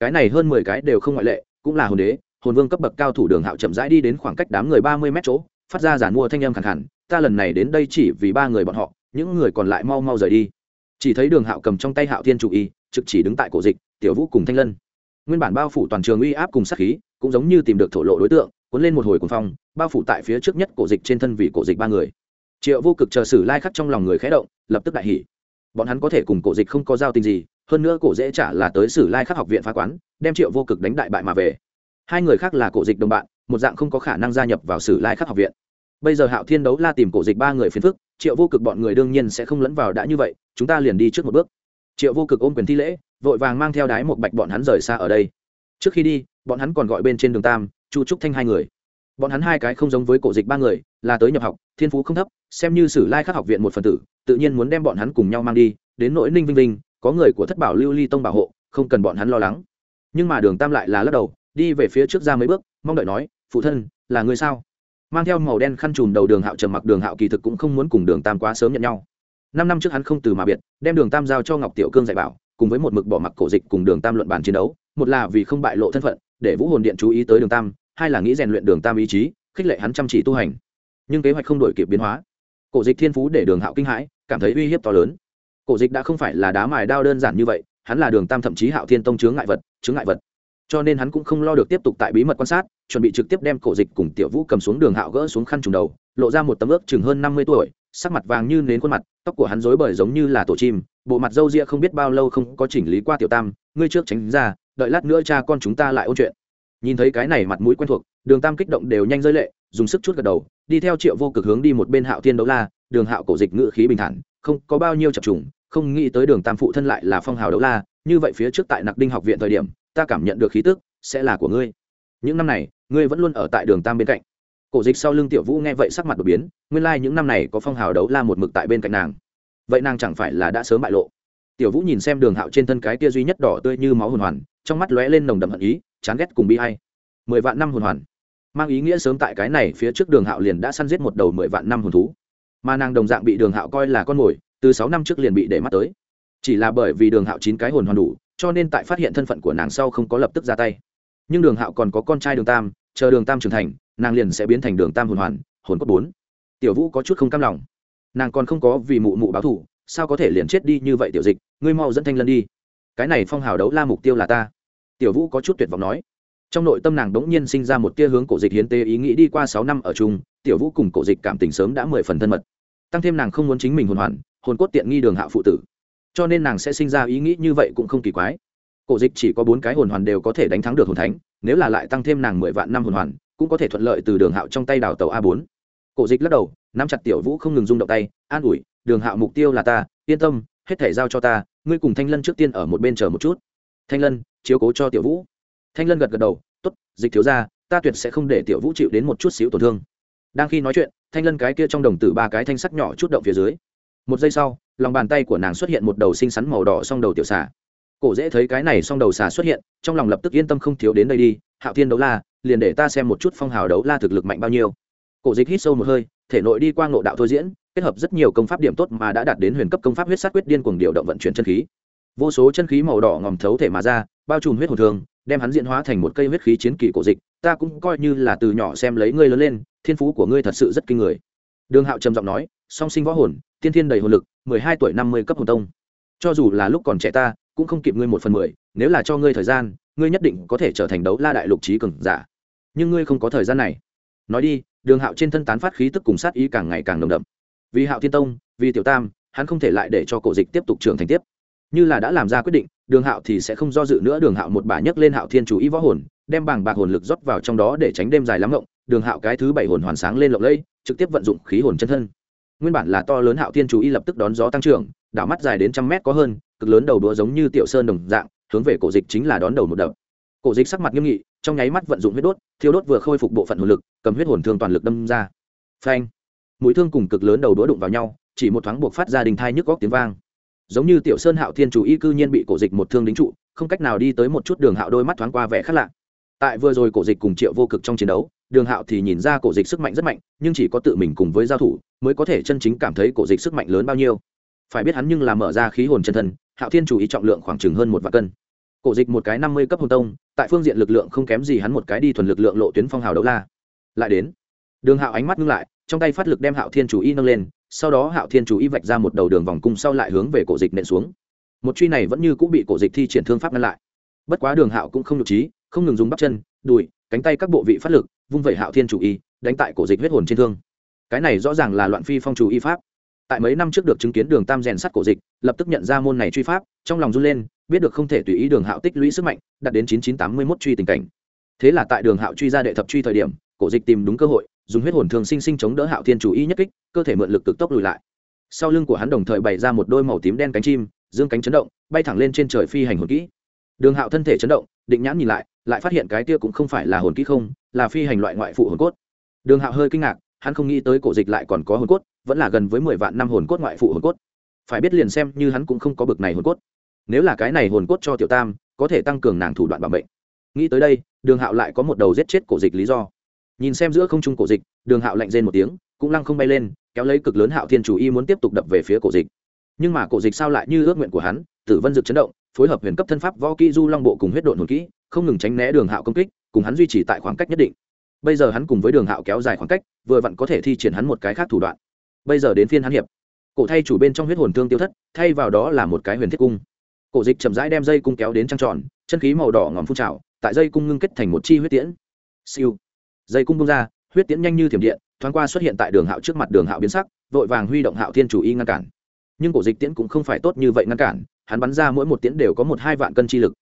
Cái này hơn mười cái đều không ngoại lệ, cũng là hồn đế, hồn vương cấp bậc cao thủ đường hạo chậm rãi đi đến khoảng cách đám người ba mươi mét chỗ, phát ra giản mua thanh âm khẳng hẳn ta lần này đến đây chỉ vì ba người bọn họ, những người còn lại mau mau rời đi. Chỉ thấy đường hạo cầm trong tay hạo thiên chủ y, trực chỉ đứng tại cổ dịch, tiểu vũ cùng thanh lân. Nguyên bản bao phủ toàn trường uy áp cùng sát khí, cũng giống như tìm được thổ lộ đối tượng, cuốn lên một hồi cuồng phong, bao phủ tại phía trước nhất cổ dịch trên thân vì cổ dịch ba người triệu vô cực chờ sử lai khắc trong lòng người khẽ động, lập tức đại hỉ. Bọn hắn có thể cùng cổ dịch không có giao tình gì, hơn nữa cổ dễ trả là tới sử lai khắc học viện phá quán, đem triệu vô cực đánh đại bại mà về. Hai người khác là cổ dịch đồng bạn, một dạng không có khả năng gia nhập vào sử lai khắc học viện. Bây giờ hạo thiên đấu la tìm cổ dịch ba người phiền phức, triệu vô cực bọn người đương nhiên sẽ không lẫn vào đã như vậy, chúng ta liền đi trước một bước. Triệu vô cực ôm quyền thi lễ, vội vàng mang theo đái một bạch bọn hắn rời xa ở đây. Trước khi đi, bọn hắn còn gọi bên trên đường tam, chu trúc thanh hai người. Bọn hắn hai cái không giống với cổ dịch ba người, là tới nhập học, thiên phú không thấp xem như sử lai khắc học viện một phần tử, tự nhiên muốn đem bọn hắn cùng nhau mang đi, đến nỗi ninh vinh vinh, có người của thất bảo lưu ly tông bảo hộ, không cần bọn hắn lo lắng. Nhưng mà đường tam lại là lắc đầu, đi về phía trước ra mấy bước, mong đợi nói, phụ thân, là người sao? Mang theo màu đen khăn trùm đầu đường hạo trầm mặc, đường hạo kỳ thực cũng không muốn cùng đường tam quá sớm nhận nhau. Năm năm trước hắn không từ mà biệt, đem đường tam giao cho ngọc tiểu cương dạy bảo, cùng với một mực bỏ mặc cổ dịch cùng đường tam luận bàn chiến đấu, một là vì không bại lộ thân phận, để vũ hồn điện chú ý tới đường tam, hai là nghĩ rèn luyện đường tam ý chí, khích lệ hắn chăm chỉ tu hành. Nhưng kế hoạch không đổi kịp biến hóa cổ dịch thiên phú để đường hạo kinh hãi, cảm thấy uy hiếp to lớn. Cổ dịch đã không phải là đá mài đao đơn giản như vậy, hắn là đường tam thậm chí hạo thiên tông chướng ngại vật, chướng ngại vật. Cho nên hắn cũng không lo được tiếp tục tại bí mật quan sát, chuẩn bị trực tiếp đem cổ dịch cùng tiểu vũ cầm xuống đường hạo gỡ xuống khăn trùng đầu, lộ ra một tấm ước chừng hơn năm mươi tuổi, sắc mặt vàng như nến khuôn mặt, tóc của hắn rối bời giống như là tổ chim, bộ mặt râu ria không biết bao lâu không có chỉnh lý qua tiểu tam, ngươi trước tránh ra, đợi lát nữa cha con chúng ta lại ôn chuyện nhìn thấy cái này mặt mũi quen thuộc, đường tam kích động đều nhanh rơi lệ, dùng sức chút gật đầu, đi theo triệu vô cực hướng đi một bên hạo thiên đấu la, đường hạo cổ dịch ngự khí bình thản, không có bao nhiêu chập trùng, không nghĩ tới đường tam phụ thân lại là phong hào đấu la, như vậy phía trước tại nặc đinh học viện thời điểm, ta cảm nhận được khí tức, sẽ là của ngươi. Những năm này, ngươi vẫn luôn ở tại đường tam bên cạnh. Cổ dịch sau lưng tiểu vũ nghe vậy sắc mặt đột biến, nguyên lai、like、những năm này có phong hào đấu la một mực tại bên cạnh nàng. Vậy nàng chẳng phải là đã sớm bại lộ? Tiểu vũ nhìn xem đường hạo trên thân cái tia duy nhất đỏ tươi như máu hồn hoàn, trong mắt lóe lên nồng đậm hận ý chán ghét cùng bi hay mười vạn năm hồn hoàn. Mang ý nghĩa sớm tại cái này phía trước đường hạo liền đã săn giết một đầu mười vạn năm hồn thú. Mà nàng đồng dạng bị đường hạo coi là con mồi, từ sáu năm trước liền bị để mắt tới. Chỉ là bởi vì đường hạo chín cái hồn hoàn đủ, cho nên tại phát hiện thân phận của nàng sau không có lập tức ra tay. Nhưng đường hạo còn có con trai đường tam, chờ đường tam trưởng thành, nàng liền sẽ biến thành đường tam hồn hoàn, hồn cốt bốn. Tiểu vũ có chút không cam lòng. Nàng còn không có vì mụ mụ báo thủ sao có thể liền chết đi như vậy tiểu dịch, ngươi mau dẫn thanh lân đi. Cái này phong hào đấu la mục tiêu là ta tiểu vũ có chút tuyệt vọng nói. Trong nội tâm nàng đống nhiên sinh ra một tia hướng cổ dịch hiến tế ý nghĩ đi qua sáu năm ở chung, tiểu vũ cùng cổ dịch cảm tình sớm đã mười phần thân mật. Tăng thêm nàng không muốn chính mình hồn hoàn, hồn cốt tiện nghi đường hạ phụ tử. Cho nên nàng sẽ sinh ra ý nghĩ như vậy cũng không kỳ quái. Cổ dịch chỉ có bốn cái hồn hoàn đều có thể đánh thắng được hồn thánh, nếu là lại tăng thêm nàng mười vạn năm hồn hoàn, cũng có thể thuận lợi từ đường hạo trong tay đào tàu a bốn. Cổ dịch lắc đầu, nắm chặt tiểu vũ không ngừng rung động tay, an ủi, đường hạo mục tiêu là ta, yên tâm, hết thể giao cho ta, ngươi cùng thanh lân trước tiên ở một bên chờ một chút. Thanh lân chiếu cố cho tiểu vũ. Thanh lân gật gật đầu t ố t dịch thiếu ra ta tuyệt sẽ không để tiểu vũ chịu đến một chút xíu tổn thương. Đang khi nói chuyện, thanh lân cái kia trong đồng tử ba cái thanh sắc nhỏ chút động phía dưới. Một giây sau, lòng bàn tay của nàng xuất hiện một đầu xinh xắn màu đỏ song đầu tiểu xà. Cổ dễ thấy cái này song đầu xà xuất hiện, trong lòng lập tức yên tâm không thiếu đến đây đi, hạo thiên đấu la, liền để ta xem một chút phong hào đấu la thực lực mạnh bao nhiêu. Cổ dịch hít sâu một hơi, thể nội đi qua ngộ đạo thôi diễn, kết hợp rất nhiều công pháp điểm tốt mà đã đạt đến huyền cấp công pháp huyết sát quyết điên cuồng điều động vận chuyển chân khí vô số chân khí màu đỏ ngòm thấu thể mà ra, bao trùm huyết hồn thường, đem hắn diễn hóa thành một cây huyết khí chiến kỳ cổ dịch. Ta cũng coi như là từ nhỏ xem lấy ngươi lớn lên, thiên phú của ngươi thật sự rất kinh người. Đường hạo trầm giọng nói, song sinh võ hồn, tiên thiên đầy hồn lực, mười hai tuổi năm mươi cấp hồn tông. Cho dù là lúc còn trẻ ta, cũng không kịp ngươi một phần mười, nếu là cho ngươi thời gian, ngươi nhất định có thể trở thành đấu la đại lục trí cường giả. Nhưng ngươi không có thời gian này. Nói đi, đường hạo trên thân tán phát khí tức cùng sát ý càng ngày càng nồng đậm. Vì hạo thiên tông, vì tiểu tam, hắn không thể lại để cho cổ dịch tiếp tục trưởng thành tiếp như là đã làm ra quyết định, đường hạo thì sẽ không do dự nữa. Đường hạo một bà nhấc lên hạo thiên chủ ý võ hồn, đem bảng bạc hồn lực rót vào trong đó để tránh đêm dài lắm ngộng. Đường hạo cái thứ bảy hồn hoàn sáng lên lộng lẫy, trực tiếp vận dụng khí hồn chân thân. Nguyên bản là to lớn hạo thiên chủ ý lập tức đón gió tăng trưởng, đảo mắt dài đến trăm mét có hơn, cực lớn đầu đũa giống như tiểu sơn đồng dạng, hướng về cổ dịch chính là đón đầu một đập. Cổ dịch sắc mặt nghiêm nghị, trong nháy mắt vận dụng huyết đốt, thiêu đốt vừa khôi phục bộ phận hồn lực, cầm huyết hồn thương toàn lực đâm ra. Phanh! Mũi thương cùng cực lớn đầu đũa đụng vào nhau, chỉ một thoáng buộc phát ra đình thai nhức góc tiếng vang giống như tiểu sơn hạo thiên chủ y cư nhiên bị cổ dịch một thương đính trụ, không cách nào đi tới một chút đường hạo đôi mắt thoáng qua vẻ khác lạ. Tại vừa rồi cổ dịch cùng triệu vô cực trong chiến đấu, đường hạo thì nhìn ra cổ dịch sức mạnh rất mạnh, nhưng chỉ có tự mình cùng với giao thủ mới có thể chân chính cảm thấy cổ dịch sức mạnh lớn bao nhiêu. Phải biết hắn nhưng là mở ra khí hồn chân thân, hạo thiên chủ ý trọng lượng khoảng chừng hơn một vạn cân. Cổ dịch một cái năm mươi cấp hồn tông, tại phương diện lực lượng không kém gì hắn một cái đi thuần lực lượng lộ tuyến phong hào đấu la. Lại đến, đường hạo ánh mắt ngưng lại, trong tay phát lực đem hạo thiên chủ y nâng lên sau đó hạo thiên chủ y vạch ra một đầu đường vòng cung sau lại hướng về cổ dịch nện xuống. Một truy này vẫn như cũng bị cổ dịch thi triển thương pháp ngăn lại. Bất quá đường hạo cũng không nhục trí, không ngừng dùng bắp chân, đùi, cánh tay các bộ vị phát lực, vung vẩy hạo thiên chủ y đánh tại cổ dịch huyết hồn trên thương. Cái này rõ ràng là loạn phi phong chủ y pháp. Tại mấy năm trước được chứng kiến đường tam rèn sắt cổ dịch, lập tức nhận ra môn này truy pháp, trong lòng run lên, biết được không thể tùy ý đường hạo tích lũy sức mạnh, đạt đến chín chín tám mươi mốt truy tình cảnh. Thế là tại đường hạo truy ra đệ thập truy thời điểm, cổ dịch tìm đúng cơ hội dùng huyết hồn thường sinh sinh chống đỡ hạo thiên chủ y nhất kích, cơ thể mượn lực cực tốc lùi lại. Sau lưng của hắn đồng thời bày ra một đôi màu tím đen cánh chim, dương cánh chấn động, bay thẳng lên trên trời phi hành hồn kỹ. Đường hạo thân thể chấn động, định nhãn nhìn lại lại phát hiện cái kia cũng không phải là hồn kỹ không, là phi hành loại ngoại phụ hồn cốt. Đường hạo hơi kinh ngạc, hắn không nghĩ tới cổ dịch lại còn có hồn cốt, vẫn là gần với mười vạn năm hồn cốt ngoại phụ hồn cốt. Phải biết liền xem như hắn cũng không có bực này hồn cốt. Nếu là cái này hồn cốt cho tiểu tam, có thể tăng cường nàng thủ đoạn bảo mệnh. Nghĩ tới đây, đường hạo lại có một đầu giết chết cổ dịch lý do nhìn xem giữa không trung cổ dịch, đường hạo lạnh rên một tiếng, cũng lăng không bay lên, kéo lấy cực lớn hạo thiên chủ y muốn tiếp tục đập về phía cổ dịch. Nhưng mà cổ dịch sao lại như ước nguyện của hắn, tử vân dực chấn động, phối hợp huyền cấp thân pháp võ kỹ du long bộ cùng huyết độn hồn kỹ, không ngừng tránh né đường hạo công kích, cùng hắn duy trì tại khoảng cách nhất định. Bây giờ hắn cùng với đường hạo kéo dài khoảng cách, vừa vặn có thể thi triển hắn một cái khác thủ đoạn. Bây giờ đến phiên hắn hiệp. Cổ thay chủ bên trong huyết hồn thương tiêu thất, thay vào đó là một cái huyền thiết cung. Cổ dịch chậm rãi đem dây cung kéo đến trăng tròn, chân khí màu đỏ ngòm phun trào, tại dây cung ngưng kết thành một chi huyết tiễn. Siêu dây cung bung ra, huyết tiễn nhanh như thiểm điện, thoáng qua xuất hiện tại đường hạo trước mặt đường hạo biến sắc, vội vàng huy động hạo thiên chủ y ngăn cản. Nhưng cổ dịch tiễn cũng không phải tốt như vậy ngăn cản, hắn bắn ra mỗi một tiễn đều có một hai vạn cân chi lực.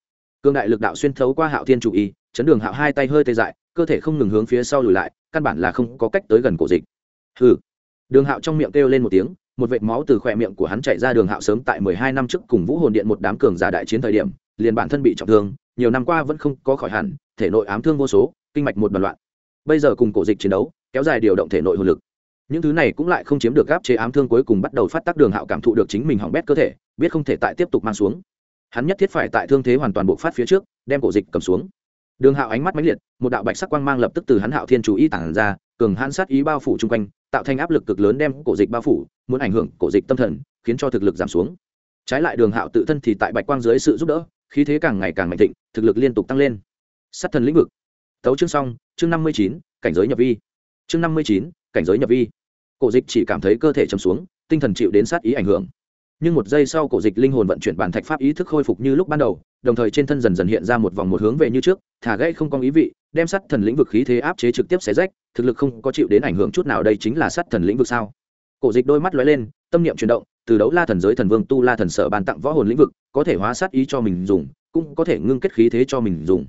Cương đại lực đạo xuyên thấu qua hạo thiên chủ y, chấn đường hạo hai tay hơi tê dại, cơ thể không ngừng hướng phía sau lùi lại, căn bản là không có cách tới gần cổ dịch. Hừ. Đường hạo trong miệng kêu lên một tiếng, một vệt máu từ khỏe miệng của hắn chạy ra đường hạo sớm tại mười hai năm trước cùng vũ hồn điện một đám cường giả đại chiến thời điểm, liền bản thân bị trọng thương, nhiều năm qua vẫn không có khỏi hẳn, thể nội ám thương vô số, kinh mạch một bàn loạn bây giờ cùng cổ dịch chiến đấu, kéo dài điều động thể nội hồn lực. Những thứ này cũng lại không chiếm được gáp chế ám thương cuối cùng bắt đầu phát tác đường hạo cảm thụ được chính mình hỏng bét cơ thể, biết không thể tại tiếp tục mang xuống. Hắn nhất thiết phải tại thương thế hoàn toàn bộ phát phía trước, đem cổ dịch cầm xuống. Đường hạo ánh mắt mãnh liệt, một đạo bạch sắc quang mang lập tức từ hắn hạo thiên chủ ý tản ra, cường hãn sát ý bao phủ chung quanh, tạo thành áp lực cực lớn đem cổ dịch bao phủ, muốn ảnh hưởng cổ dịch tâm thần, khiến cho thực lực giảm xuống. Trái lại đường hạo tự thân thì tại bạch quang dưới sự giúp đỡ, khí thế càng ngày càng mạnh thịnh, thực lực liên tục tăng lên. Sát thần lĩnh vực tấu chương xong, chương năm mươi chín, cảnh giới nhập vi. Chương năm mươi chín, cảnh giới nhập vi. Cổ dịch chỉ cảm thấy cơ thể chầm xuống, tinh thần chịu đến sát ý ảnh hưởng. Nhưng một giây sau cổ dịch linh hồn vận chuyển bản thạch pháp ý thức khôi phục như lúc ban đầu, đồng thời trên thân dần dần hiện ra một vòng một hướng về như trước, thả gãy không có ý vị, đem sắt thần lĩnh vực khí thế áp chế trực tiếp xé rách, thực lực không có chịu đến ảnh hưởng chút nào đây chính là sắt thần lĩnh vực sao? Cổ dịch đôi mắt lóe lên, tâm niệm chuyển động, từ đấu la thần giới thần vương tu la thần sở bàn tặng võ hồn lĩnh vực, có thể hóa sát ý cho mình dùng, cũng có thể ngưng kết khí thế cho mình dùng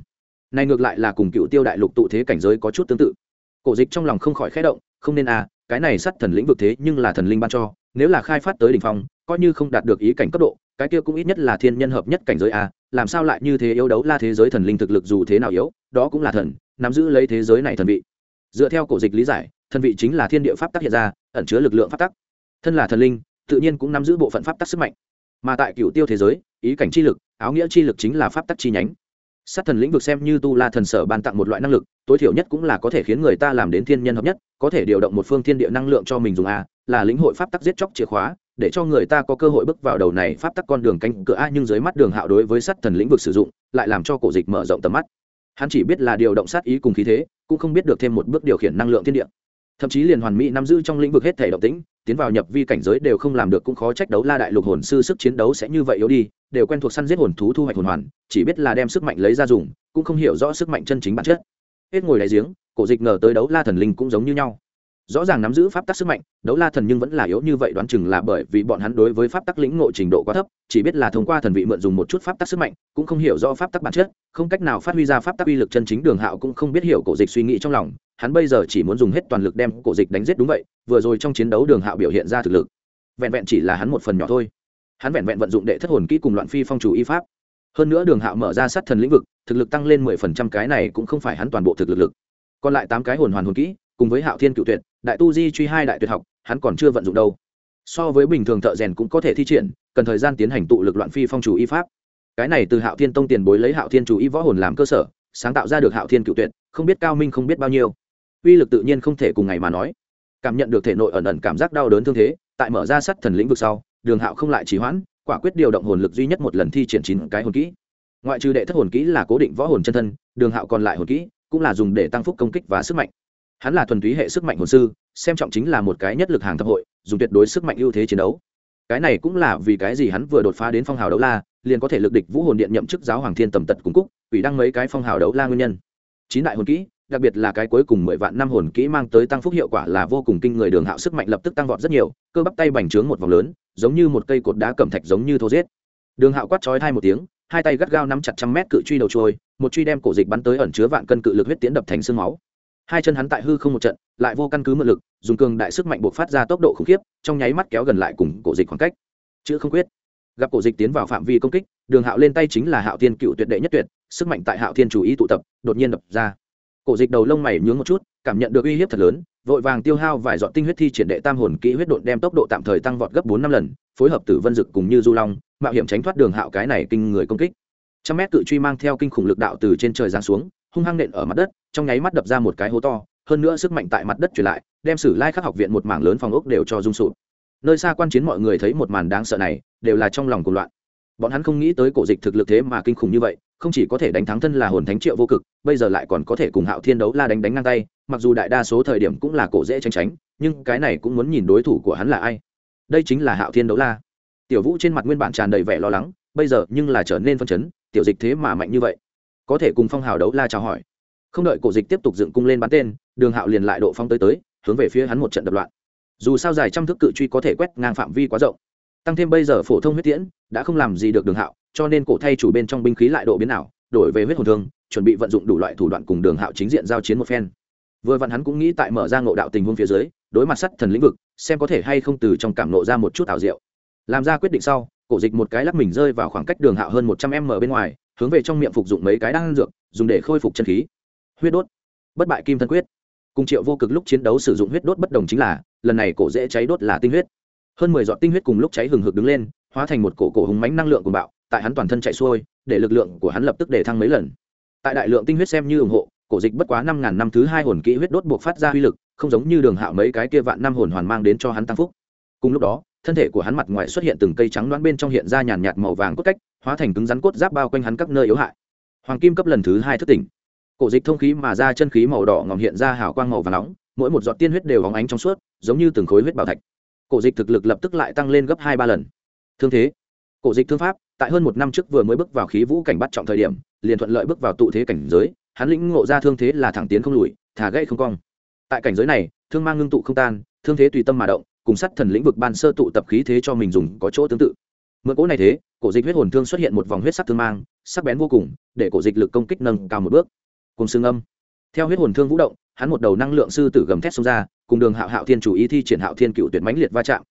này ngược lại là cùng cựu tiêu đại lục tụ thế cảnh giới có chút tương tự. Cổ dịch trong lòng không khỏi khẽ động không nên à cái này sắt thần lĩnh vực thế nhưng là thần linh ban cho nếu là khai phát tới đ ỉ n h phong coi như không đạt được ý cảnh cấp độ cái kia cũng ít nhất là thiên nhân hợp nhất cảnh giới à, làm sao lại như thế yếu đấu la thế giới thần linh thực lực dù thế nào yếu đó cũng là thần nắm giữ lấy thế giới này thần vị. Dựa theo cổ dịch lý giải thần vị chính là thiên địa pháp tắc hiện ra ẩn chứa lực lượng pháp tắc. Thân là thần linh tự nhiên cũng nắm giữ bộ phận pháp tắc sức mạnh. Mà tại cựu tiêu thế giới ý cảnh chi lực áo nghĩa chi lực chính là pháp tắc chi nhánh sát thần lĩnh vực xem như tu la thần sở ban tặng một loại năng lực, tối thiểu nhất cũng là có thể khiến người ta làm đến thiên nhân hợp nhất, có thể điều động một phương thiên địa năng lượng cho mình dùng a, là lĩnh hội pháp tắc giết chóc chìa khóa, để cho người ta có cơ hội bước vào đầu này pháp tắc con đường canh cửa a nhưng dưới mắt đường hạo đối với sát thần lĩnh vực sử dụng, lại làm cho cổ dịch mở rộng tầm mắt. Hắn chỉ biết là điều động sát ý cùng khí thế, cũng không biết được thêm một bước điều khiển năng lượng thiên địa. Thậm chí liền hoàn mỹ nắm giữ trong lĩnh vực hết thể động tĩnh tiến vào nhập vi cảnh giới đều không làm được cũng khó trách đấu la đại lục hồn sư sức chiến đấu sẽ như vậy yếu đi, đều quen thuộc săn giết hồn thú thu hoạch hồn hoàn, chỉ biết là đem sức mạnh lấy ra dùng, cũng không hiểu rõ sức mạnh chân chính bản chất. Hết ngồi đại giếng, cổ dịch ngờ tới đấu la thần linh cũng giống như nhau. Rõ ràng nắm giữ pháp tắc sức mạnh, đấu la thần nhưng vẫn là yếu như vậy đoán chừng là bởi vì bọn hắn đối với pháp tắc lĩnh ngộ trình độ quá thấp, chỉ biết là thông qua thần vị mượn dùng một chút pháp tắc sức mạnh, cũng không hiểu rõ pháp tắc bản chất, không cách nào phát huy ra pháp tắc uy lực chân chính đường hạo cũng không biết hiểu cổ dịch suy nghĩ trong lòng hắn bây giờ chỉ muốn dùng hết toàn lực đem cổ dịch đánh giết đúng vậy, vừa rồi trong chiến đấu đường hạo biểu hiện ra thực lực. Vẹn vẹn chỉ là hắn một phần nhỏ thôi. Hắn vẹn vẹn vận dụng đệ thất hồn kỹ cùng loạn phi phong chủ y pháp. Hơn nữa đường hạo mở ra sát thần lĩnh vực, thực lực tăng lên mười phần trăm cái này cũng không phải hắn toàn bộ thực lực lực. Còn lại tám cái hồn hoàn hồn kỹ, cùng với hạo thiên cựu tuyệt, đại tu di truy hai đại tuyệt học, hắn còn chưa vận dụng đâu. So với bình thường thợ rèn cũng có thể thi triển, cần thời gian tiến hành tụ lực loạn phi phong chủ y pháp. Cái này từ hạo thiên tông tiền bối lấy hạo thiên chủ y võ hồn làm cơ sở, sáng tạo ra được hạo thiên cựu tuyệt, không biết cao minh không biết bao nhiêu uy lực tự nhiên không thể cùng ngày mà nói. Cảm nhận được thể nội ẩn ẩn cảm giác đau đớn thương thế, tại mở ra sắt thần lĩnh vực sau, đường hạo không lại trì hoãn, quả quyết điều động hồn lực duy nhất một lần thi triển chín cái hồn kỹ. Ngoại trừ đệ thất hồn kỹ là cố định võ hồn chân thân, đường hạo còn lại hồn kỹ cũng là dùng để tăng phúc công kích và sức mạnh. Hắn là thuần túy hệ sức mạnh hồn sư, xem trọng chính là một cái nhất lực hàng thập hội, dùng tuyệt đối sức mạnh ưu thế chiến đấu. Cái này cũng là vì cái gì hắn vừa đột phá đến phong hào đấu la, liền có thể lực địch vũ hồn điện nhậm chức giáo hoàng thiên tầm tật cung cúc ủy đăng mấy cái phong hào đấu la nguyên nhân. Chín đại hồn kỹ đặc biệt là cái cuối cùng mười vạn năm hồn kỹ mang tới tăng phúc hiệu quả là vô cùng kinh người đường hạo sức mạnh lập tức tăng vọt rất nhiều, cơ bắp tay bành trướng một vòng lớn, giống như một cây cột đá cẩm thạch giống như thô giết. Đường hạo quát chói hai một tiếng, hai tay gắt gao nắm chặt trăm mét cự truy đầu trôi, một truy đem cổ dịch bắn tới ẩn chứa vạn cân cự lực huyết tiến đập thành xương máu. Hai chân hắn tại hư không một trận, lại vô căn cứ mượn lực, dùng cường đại sức mạnh buộc phát ra tốc độ khủng khiếp, trong nháy mắt kéo gần lại cùng cổ dịch khoảng cách. Chữ không quyết. Gặp cổ dịch tiến vào phạm vi công kích, đường hạo lên tay chính là hạo thiên cựu tuyệt đệ nhất tuyệt, sức mạnh tại hạo thiên chủ ý tụ tập, đột nhiên đập ra cổ dịch đầu lông mày nhướng một chút, cảm nhận được uy hiếp thật lớn, vội vàng tiêu hao vài dọn tinh huyết thi triển đệ tam hồn kỹ huyết độn đem tốc độ tạm thời tăng vọt gấp bốn năm lần, phối hợp tử vân dực cùng như du long, mạo hiểm tránh thoát đường hạo cái này kinh người công kích. Trăm mét cự truy mang theo kinh khủng lực đạo từ trên trời giáng xuống, hung hăng nện ở mặt đất, trong nháy mắt đập ra một cái hố to, hơn nữa sức mạnh tại mặt đất truyền lại, đem sử lai khắc học viện một mảng lớn phòng ốc đều cho rung sụp. Nơi xa quan chiến mọi người thấy một màn đáng sợ này, đều là trong lòng cuộc loạn. Bọn hắn không nghĩ tới cổ dịch thực lực thế mà kinh khủng như vậy không chỉ có thể đánh thắng thân là hồn thánh triệu vô cực, bây giờ lại còn có thể cùng hạo thiên đấu la đánh đánh ngang tay, mặc dù đại đa số thời điểm cũng là cổ dễ tranh tránh, nhưng cái này cũng muốn nhìn đối thủ của hắn là ai. Đây chính là hạo thiên đấu la. Tiểu vũ trên mặt nguyên bản tràn đầy vẻ lo lắng, bây giờ nhưng là trở nên phân chấn, tiểu dịch thế mà mạnh như vậy. Có thể cùng phong hào đấu la chào hỏi. Không đợi cổ dịch tiếp tục dựng cung lên bắn tên, đường hạo liền lại độ phong tới tới, hướng về phía hắn một trận đập loạn. Dù sao dài trăm thước cự truy có thể quét ngang phạm vi quá rộng. Tăng thêm bây giờ phổ thông huyết tiễn, đã không làm gì được đường hạo cho nên cổ thay chủ bên trong binh khí lại độ biến ảo, đổi về huyết hồn thương, chuẩn bị vận dụng đủ loại thủ đoạn cùng đường hạo chính diện giao chiến một phen. Vừa vặn hắn cũng nghĩ tại mở ra ngộ đạo tình huống phía dưới, đối mặt sắt thần lĩnh vực, xem có thể hay không từ trong cảm nộ ra một chút ảo diệu. Làm ra quyết định sau, cổ dịch một cái lắc mình rơi vào khoảng cách đường hạo hơn một trăm m bên ngoài, hướng về trong miệng phục dụng mấy cái đang dược, dùng để khôi phục chân khí. Huyết đốt. Bất bại kim thân quyết. Cùng triệu vô cực lúc chiến đấu sử dụng huyết đốt bất đồng chính là, lần này cổ dễ cháy đốt là tinh huyết. Hơn mười giọt tinh huyết cùng lúc cháy hừng hực đứng lên hóa thành một cổ cổ hùng mánh năng lượng của bạo, tại hắn toàn thân chạy xuôi, để lực lượng của hắn lập tức để thăng mấy lần. Tại đại lượng tinh huyết xem như ủng hộ, cổ dịch bất quá năm ngàn năm thứ hai hồn kỹ huyết đốt buộc phát ra uy lực, không giống như đường hạo mấy cái kia vạn năm hồn hoàn mang đến cho hắn tăng phúc. Cùng lúc đó, thân thể của hắn mặt ngoài xuất hiện từng cây trắng đoán bên trong hiện ra nhàn nhạt màu vàng cốt cách, hóa thành cứng rắn cốt giáp bao quanh hắn các nơi yếu hại. Hoàng kim cấp lần thứ hai thất tỉnh. Cổ dịch thông khí mà ra chân khí màu đỏ ngòm hiện ra hào quang màu và nóng, mỗi một giọt tiên huyết đều óng ánh trong suốt, giống như từng khối huyết bảo thạch. Cổ dịch thực lực lập tức lại tăng lên gấp hai ba lần thương thế. Cổ dịch thương pháp, tại hơn một năm trước vừa mới bước vào khí vũ cảnh bắt trọng thời điểm, liền thuận lợi bước vào tụ thế cảnh giới, hắn lĩnh ngộ ra thương thế là thẳng tiến không lùi, thả gây không cong. Tại cảnh giới này, thương mang ngưng tụ không tan, thương thế tùy tâm mà động, cùng sát thần lĩnh vực ban sơ tụ tập khí thế cho mình dùng có chỗ tương tự. Mượn cỗ này thế, cổ dịch huyết hồn thương xuất hiện một vòng huyết sắc thương mang, sắc bén vô cùng, để cổ dịch lực công kích nâng cao một bước. Cùng xương âm. Theo huyết hồn thương vũ động, hắn một đầu năng lượng sư tử gầm thét xông ra, cùng đường hạo hạo thiên chủ ý thi triển hạo thiên cựu tuyệt mãnh liệt va chạm.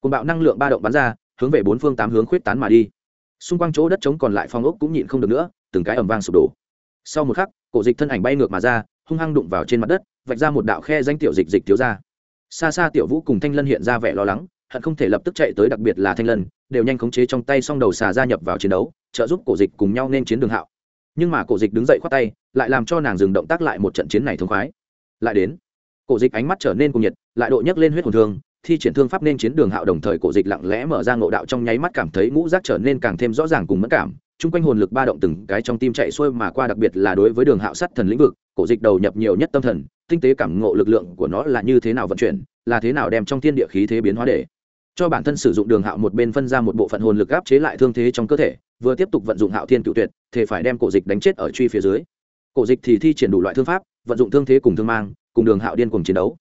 Cùng bạo năng lượng ba động bắn ra hướng về bốn phương tám hướng khuyết tán mà đi. Xung quanh chỗ đất trống còn lại phong ốc cũng nhịn không được nữa, từng cái ẩm vang sụp đổ. Sau một khắc, cổ dịch thân ảnh bay ngược mà ra, hung hăng đụng vào trên mặt đất, vạch ra một đạo khe danh tiểu dịch dịch thiếu ra. Xa xa tiểu vũ cùng thanh lân hiện ra vẻ lo lắng, hận không thể lập tức chạy tới đặc biệt là thanh lân, đều nhanh khống chế trong tay s đầu xà gia nhập vào chiến đấu, trợ giúp cổ dịch cùng nhau nên chiến đường hạo. Nhưng mà cổ dịch đứng dậy khoát tay, lại làm cho nàng dừng động tác lại một trận chiến này thống khoái. Lại đến, cổ dịch ánh mắt trở nên cùng nhiệt, lại độ nhấc lên huyết hồn thương thi triển thương pháp nên chiến đường hạo đồng thời cổ dịch lặng lẽ mở ra ngộ đạo trong nháy mắt cảm thấy ngũ giác trở nên càng thêm rõ ràng cùng mất cảm. Chung quanh hồn lực ba động từng cái trong tim chạy xuôi mà qua, đặc biệt là đối với đường hạo sắt thần lĩnh vực, cổ dịch đầu nhập nhiều nhất tâm thần, tinh tế cảm ngộ lực lượng của nó là như thế nào vận chuyển, là thế nào đem trong thiên địa khí thế biến hóa để cho bản thân sử dụng đường hạo một bên phân ra một bộ phận hồn lực áp chế lại thương thế trong cơ thể, vừa tiếp tục vận dụng hạo thiên cựu tuyệt thì phải đem cổ dịch đánh chết ở truy phía dưới. Cổ dịch thì thi triển đủ loại thương pháp, vận dụng thương thế cùng thương mang, cùng đường hạo điên cùng chiến đấu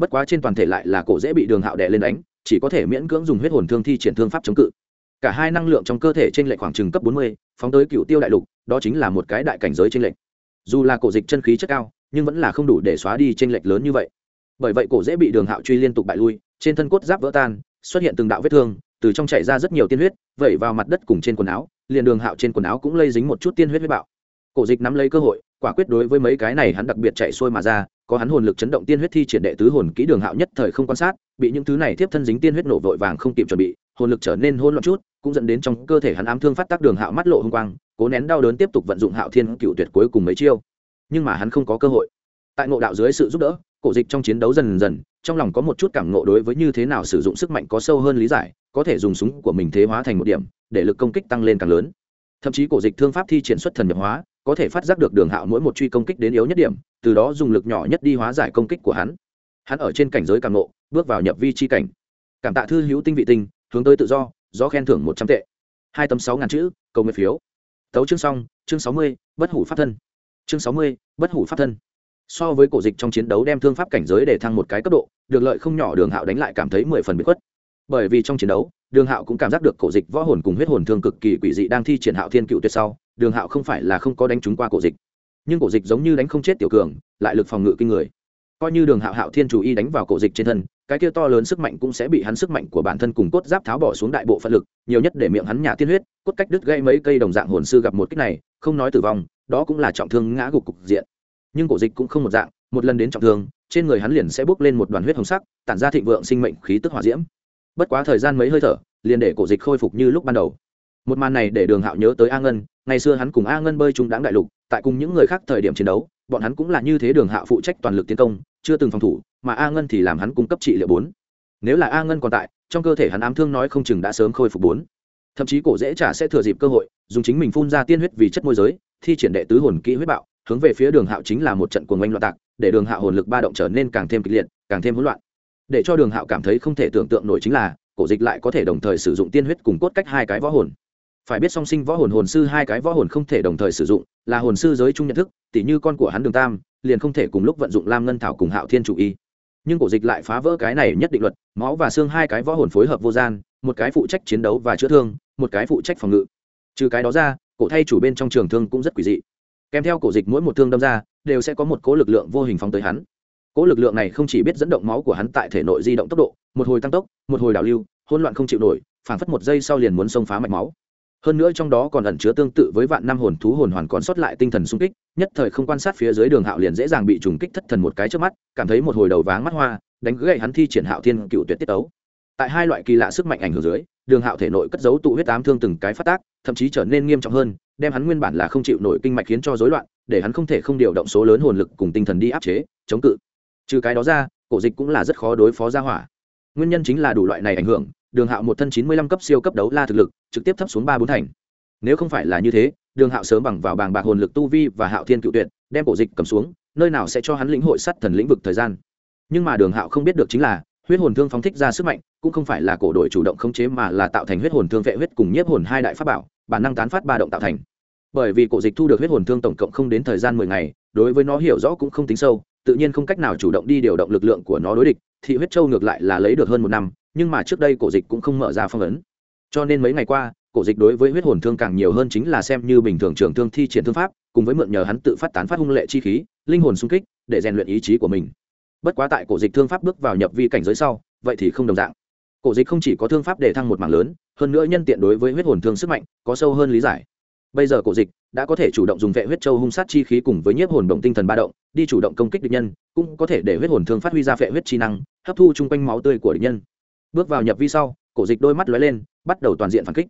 bất quá trên toàn thể lại là cổ dễ bị đường hạo đè lên đánh, chỉ có thể miễn cưỡng dùng huyết hồn thương thi triển thương pháp chống cự. Cả hai năng lượng trong cơ thể trên lệch khoảng chừng cấp bốn mươi, phóng tới cựu tiêu đại lục, đó chính là một cái đại cảnh giới trên lệch. Dù là cổ dịch chân khí chất cao, nhưng vẫn là không đủ để xóa đi trên lệch lớn như vậy. Bởi vậy cổ dễ bị đường hạo truy liên tục bại lui, trên thân cốt giáp vỡ tan, xuất hiện từng đạo vết thương, từ trong chảy ra rất nhiều tiên huyết, vẩy vào mặt đất cùng trên quần áo, liền đường hạo trên quần áo cũng lây dính một chút tiên huyết huyết bạo. Cổ dịch nắm lấy cơ hội, quả quyết đối với mấy cái này hắn đặc biệt chạy xuôi mà ra có hắn hồn lực chấn động tiên huyết thi triển đệ tứ hồn kỹ đường hạo nhất thời không quan sát, bị những thứ này tiếp thân dính tiên huyết nổ vội vàng không kịp chuẩn bị, hồn lực trở nên hôn loạn chút, cũng dẫn đến trong cơ thể hắn ám thương phát tác đường hạo mắt lộ hung quang, cố nén đau đớn tiếp tục vận dụng hạo thiên cựu tuyệt cuối cùng mấy chiêu. Nhưng mà hắn không có cơ hội. Tại ngộ đạo dưới sự giúp đỡ, cổ dịch trong chiến đấu dần dần, trong lòng có một chút cảm ngộ đối với như thế nào sử dụng sức mạnh có sâu hơn lý giải, có thể dùng súng của mình thế hóa thành một điểm, để lực công kích tăng lên càng lớn. Thậm chí cổ dịch thương pháp thi triển xuất thần nhập hóa có thể phát giác được đường hạo mỗi một truy công kích đến yếu nhất điểm, từ đó dùng lực nhỏ nhất đi hóa giải công kích của hắn. Hắn ở trên cảnh giới càng ngộ, bước vào nhập vi chi cảnh. Cảm tạ thư hữu tinh vị tinh, hướng tới tự do do khen thưởng một trăm tệ. Hai tấm sáu ngàn chữ, cầu nguyện phiếu. Tấu chương xong, chương sáu mươi, bất hủ pháp thân. Chương sáu mươi, bất hủ pháp thân. So với cổ dịch trong chiến đấu đem thương pháp cảnh giới để thăng một cái cấp độ, được lợi không nhỏ đường hạo đánh lại cảm thấy mười phần bị khuất. Bởi vì trong chiến đấu, đường hạo cũng cảm giác được cổ dịch võ hồn cùng huyết hồn thương cực kỳ quỷ dị đang thi triển hạo thiên cựu tuyệt sau đường hạo không phải là không có đánh trúng qua cổ dịch. Nhưng cổ dịch giống như đánh không chết tiểu cường, lại lực phòng ngự kinh người. Coi như đường hạo hạo thiên chủ y đánh vào cổ dịch trên thân, cái kia to lớn sức mạnh cũng sẽ bị hắn sức mạnh của bản thân cùng cốt giáp tháo bỏ xuống đại bộ phận lực, nhiều nhất để miệng hắn nhà tiên huyết, cốt cách đứt gây mấy cây đồng dạng hồn sư gặp một cách này, không nói tử vong, đó cũng là trọng thương ngã gục cục diện. Nhưng cổ dịch cũng không một dạng, một lần đến trọng thương, trên người hắn liền sẽ bốc lên một đoàn huyết hồng sắc, tản ra thịnh vượng sinh mệnh khí tức hỏa diễm. Bất quá thời gian mấy hơi thở, liền để cổ dịch khôi phục như lúc ban đầu một màn này để đường hạo nhớ tới a ngân, ngày xưa hắn cùng a ngân bơi trung đáng đại lục, tại cùng những người khác thời điểm chiến đấu, bọn hắn cũng là như thế đường hạo phụ trách toàn lực tiến công, chưa từng phòng thủ, mà a ngân thì làm hắn cung cấp trị liệu bốn. Nếu là a ngân còn tại, trong cơ thể hắn ám thương nói không chừng đã sớm khôi phục bốn. Thậm chí cổ dễ trả sẽ thừa dịp cơ hội, dùng chính mình phun ra tiên huyết vì chất môi giới, thi triển đệ tứ hồn kỹ huyết bạo, hướng về phía đường hạo chính là một trận cuồng oanh loạn tạc, để đường hạo hồn lực ba động trở nên càng thêm kịch liệt, càng thêm hỗn loạn. Để cho đường hạo cảm thấy không thể tưởng tượng nổi chính là, cổ dịch lại có thể đồng thời sử dụng tiên huyết cùng cốt cách hai cái võ hồn phải biết song sinh võ hồn hồn sư hai cái võ hồn không thể đồng thời sử dụng, là hồn sư giới chung nhận thức, tỉ như con của hắn đường tam, liền không thể cùng lúc vận dụng lam ngân thảo cùng hạo thiên chủ y. Nhưng cổ dịch lại phá vỡ cái này nhất định luật, máu và xương hai cái võ hồn phối hợp vô gian, một cái phụ trách chiến đấu và chữa thương, một cái phụ trách phòng ngự. Trừ cái đó ra, cổ thay chủ bên trong trường thương cũng rất quỷ dị. Kèm theo cổ dịch mỗi một thương đâm ra, đều sẽ có một cố lực lượng vô hình phóng tới hắn. Cố lực lượng này không chỉ biết dẫn động máu của hắn tại thể nội di động tốc độ, một hồi tăng tốc, một hồi đảo lưu, hỗn loạn không chịu nổi, phảng phất một giây sau liền muốn xông phá mạch máu hơn nữa trong đó còn ẩn chứa tương tự với vạn năm hồn thú hồn hoàn còn sót lại tinh thần sung kích, nhất thời không quan sát phía dưới đường hạo liền dễ dàng bị trùng kích thất thần một cái trước mắt, cảm thấy một hồi đầu váng mắt hoa, đánh gậy hắn thi triển hạo thiên cựu tuyệt tiết tấu. Tại hai loại kỳ lạ sức mạnh ảnh hưởng dưới, đường hạo thể nội cất giấu tụ huyết tám thương từng cái phát tác, thậm chí trở nên nghiêm trọng hơn, đem hắn nguyên bản là không chịu nổi kinh mạch khiến cho rối loạn, để hắn không thể không điều động số lớn hồn lực cùng tinh thần đi áp chế, chống cự. Trừ cái đó ra, cổ dịch cũng là rất khó đối phó ra hỏa. Nguyên nhân chính là đủ loại này ảnh hưởng đường hạo một thân chín mươi lăm cấp siêu cấp đấu la thực lực, trực tiếp thấp xuống ba bốn thành. Nếu không phải là như thế, đường hạo sớm bằng vào bàng bạc hồn lực tu vi và hạo thiên cựu tuyệt, đem cổ dịch cầm xuống, nơi nào sẽ cho hắn lĩnh hội sắt thần lĩnh vực thời gian. Nhưng mà đường hạo không biết được chính là, huyết hồn thương phóng thích ra sức mạnh, cũng không phải là cổ đội chủ động khống chế mà là tạo thành huyết hồn thương vệ huyết cùng nhiếp hồn hai đại pháp bảo, bản năng tán phát ba động tạo thành. Bởi vì cổ dịch thu được huyết hồn thương tổng cộng không đến thời gian mười ngày, đối với nó hiểu rõ cũng không tính sâu, tự nhiên không cách nào chủ động đi điều động lực lượng của nó đối địch thì huyết châu ngược lại là lấy được hơn một năm nhưng mà trước đây cổ dịch cũng không mở ra phong ấn. Cho nên mấy ngày qua, cổ dịch đối với huyết hồn thương càng nhiều hơn chính là xem như bình thường trường thương thi triển thương pháp, cùng với mượn nhờ hắn tự phát tán phát hung lệ chi khí, linh hồn sung kích, để rèn luyện ý chí của mình. Bất quá tại cổ dịch thương pháp bước vào nhập vi cảnh giới sau, vậy thì không đồng dạng. Cổ dịch không chỉ có thương pháp để thăng một mảng lớn, hơn nữa nhân tiện đối với huyết hồn thương sức mạnh, có sâu hơn lý giải. Bây giờ cổ dịch đã có thể chủ động dùng vệ huyết châu hung sát chi khí cùng với nhiếp hồn động tinh thần ba động, đi chủ động công kích địch nhân, cũng có thể để huyết hồn thương phát huy ra vệ huyết chi năng, hấp thu chung quanh máu tươi của địch nhân bước vào nhập vi sau, cổ dịch đôi mắt lóe lên, bắt đầu toàn diện phản kích.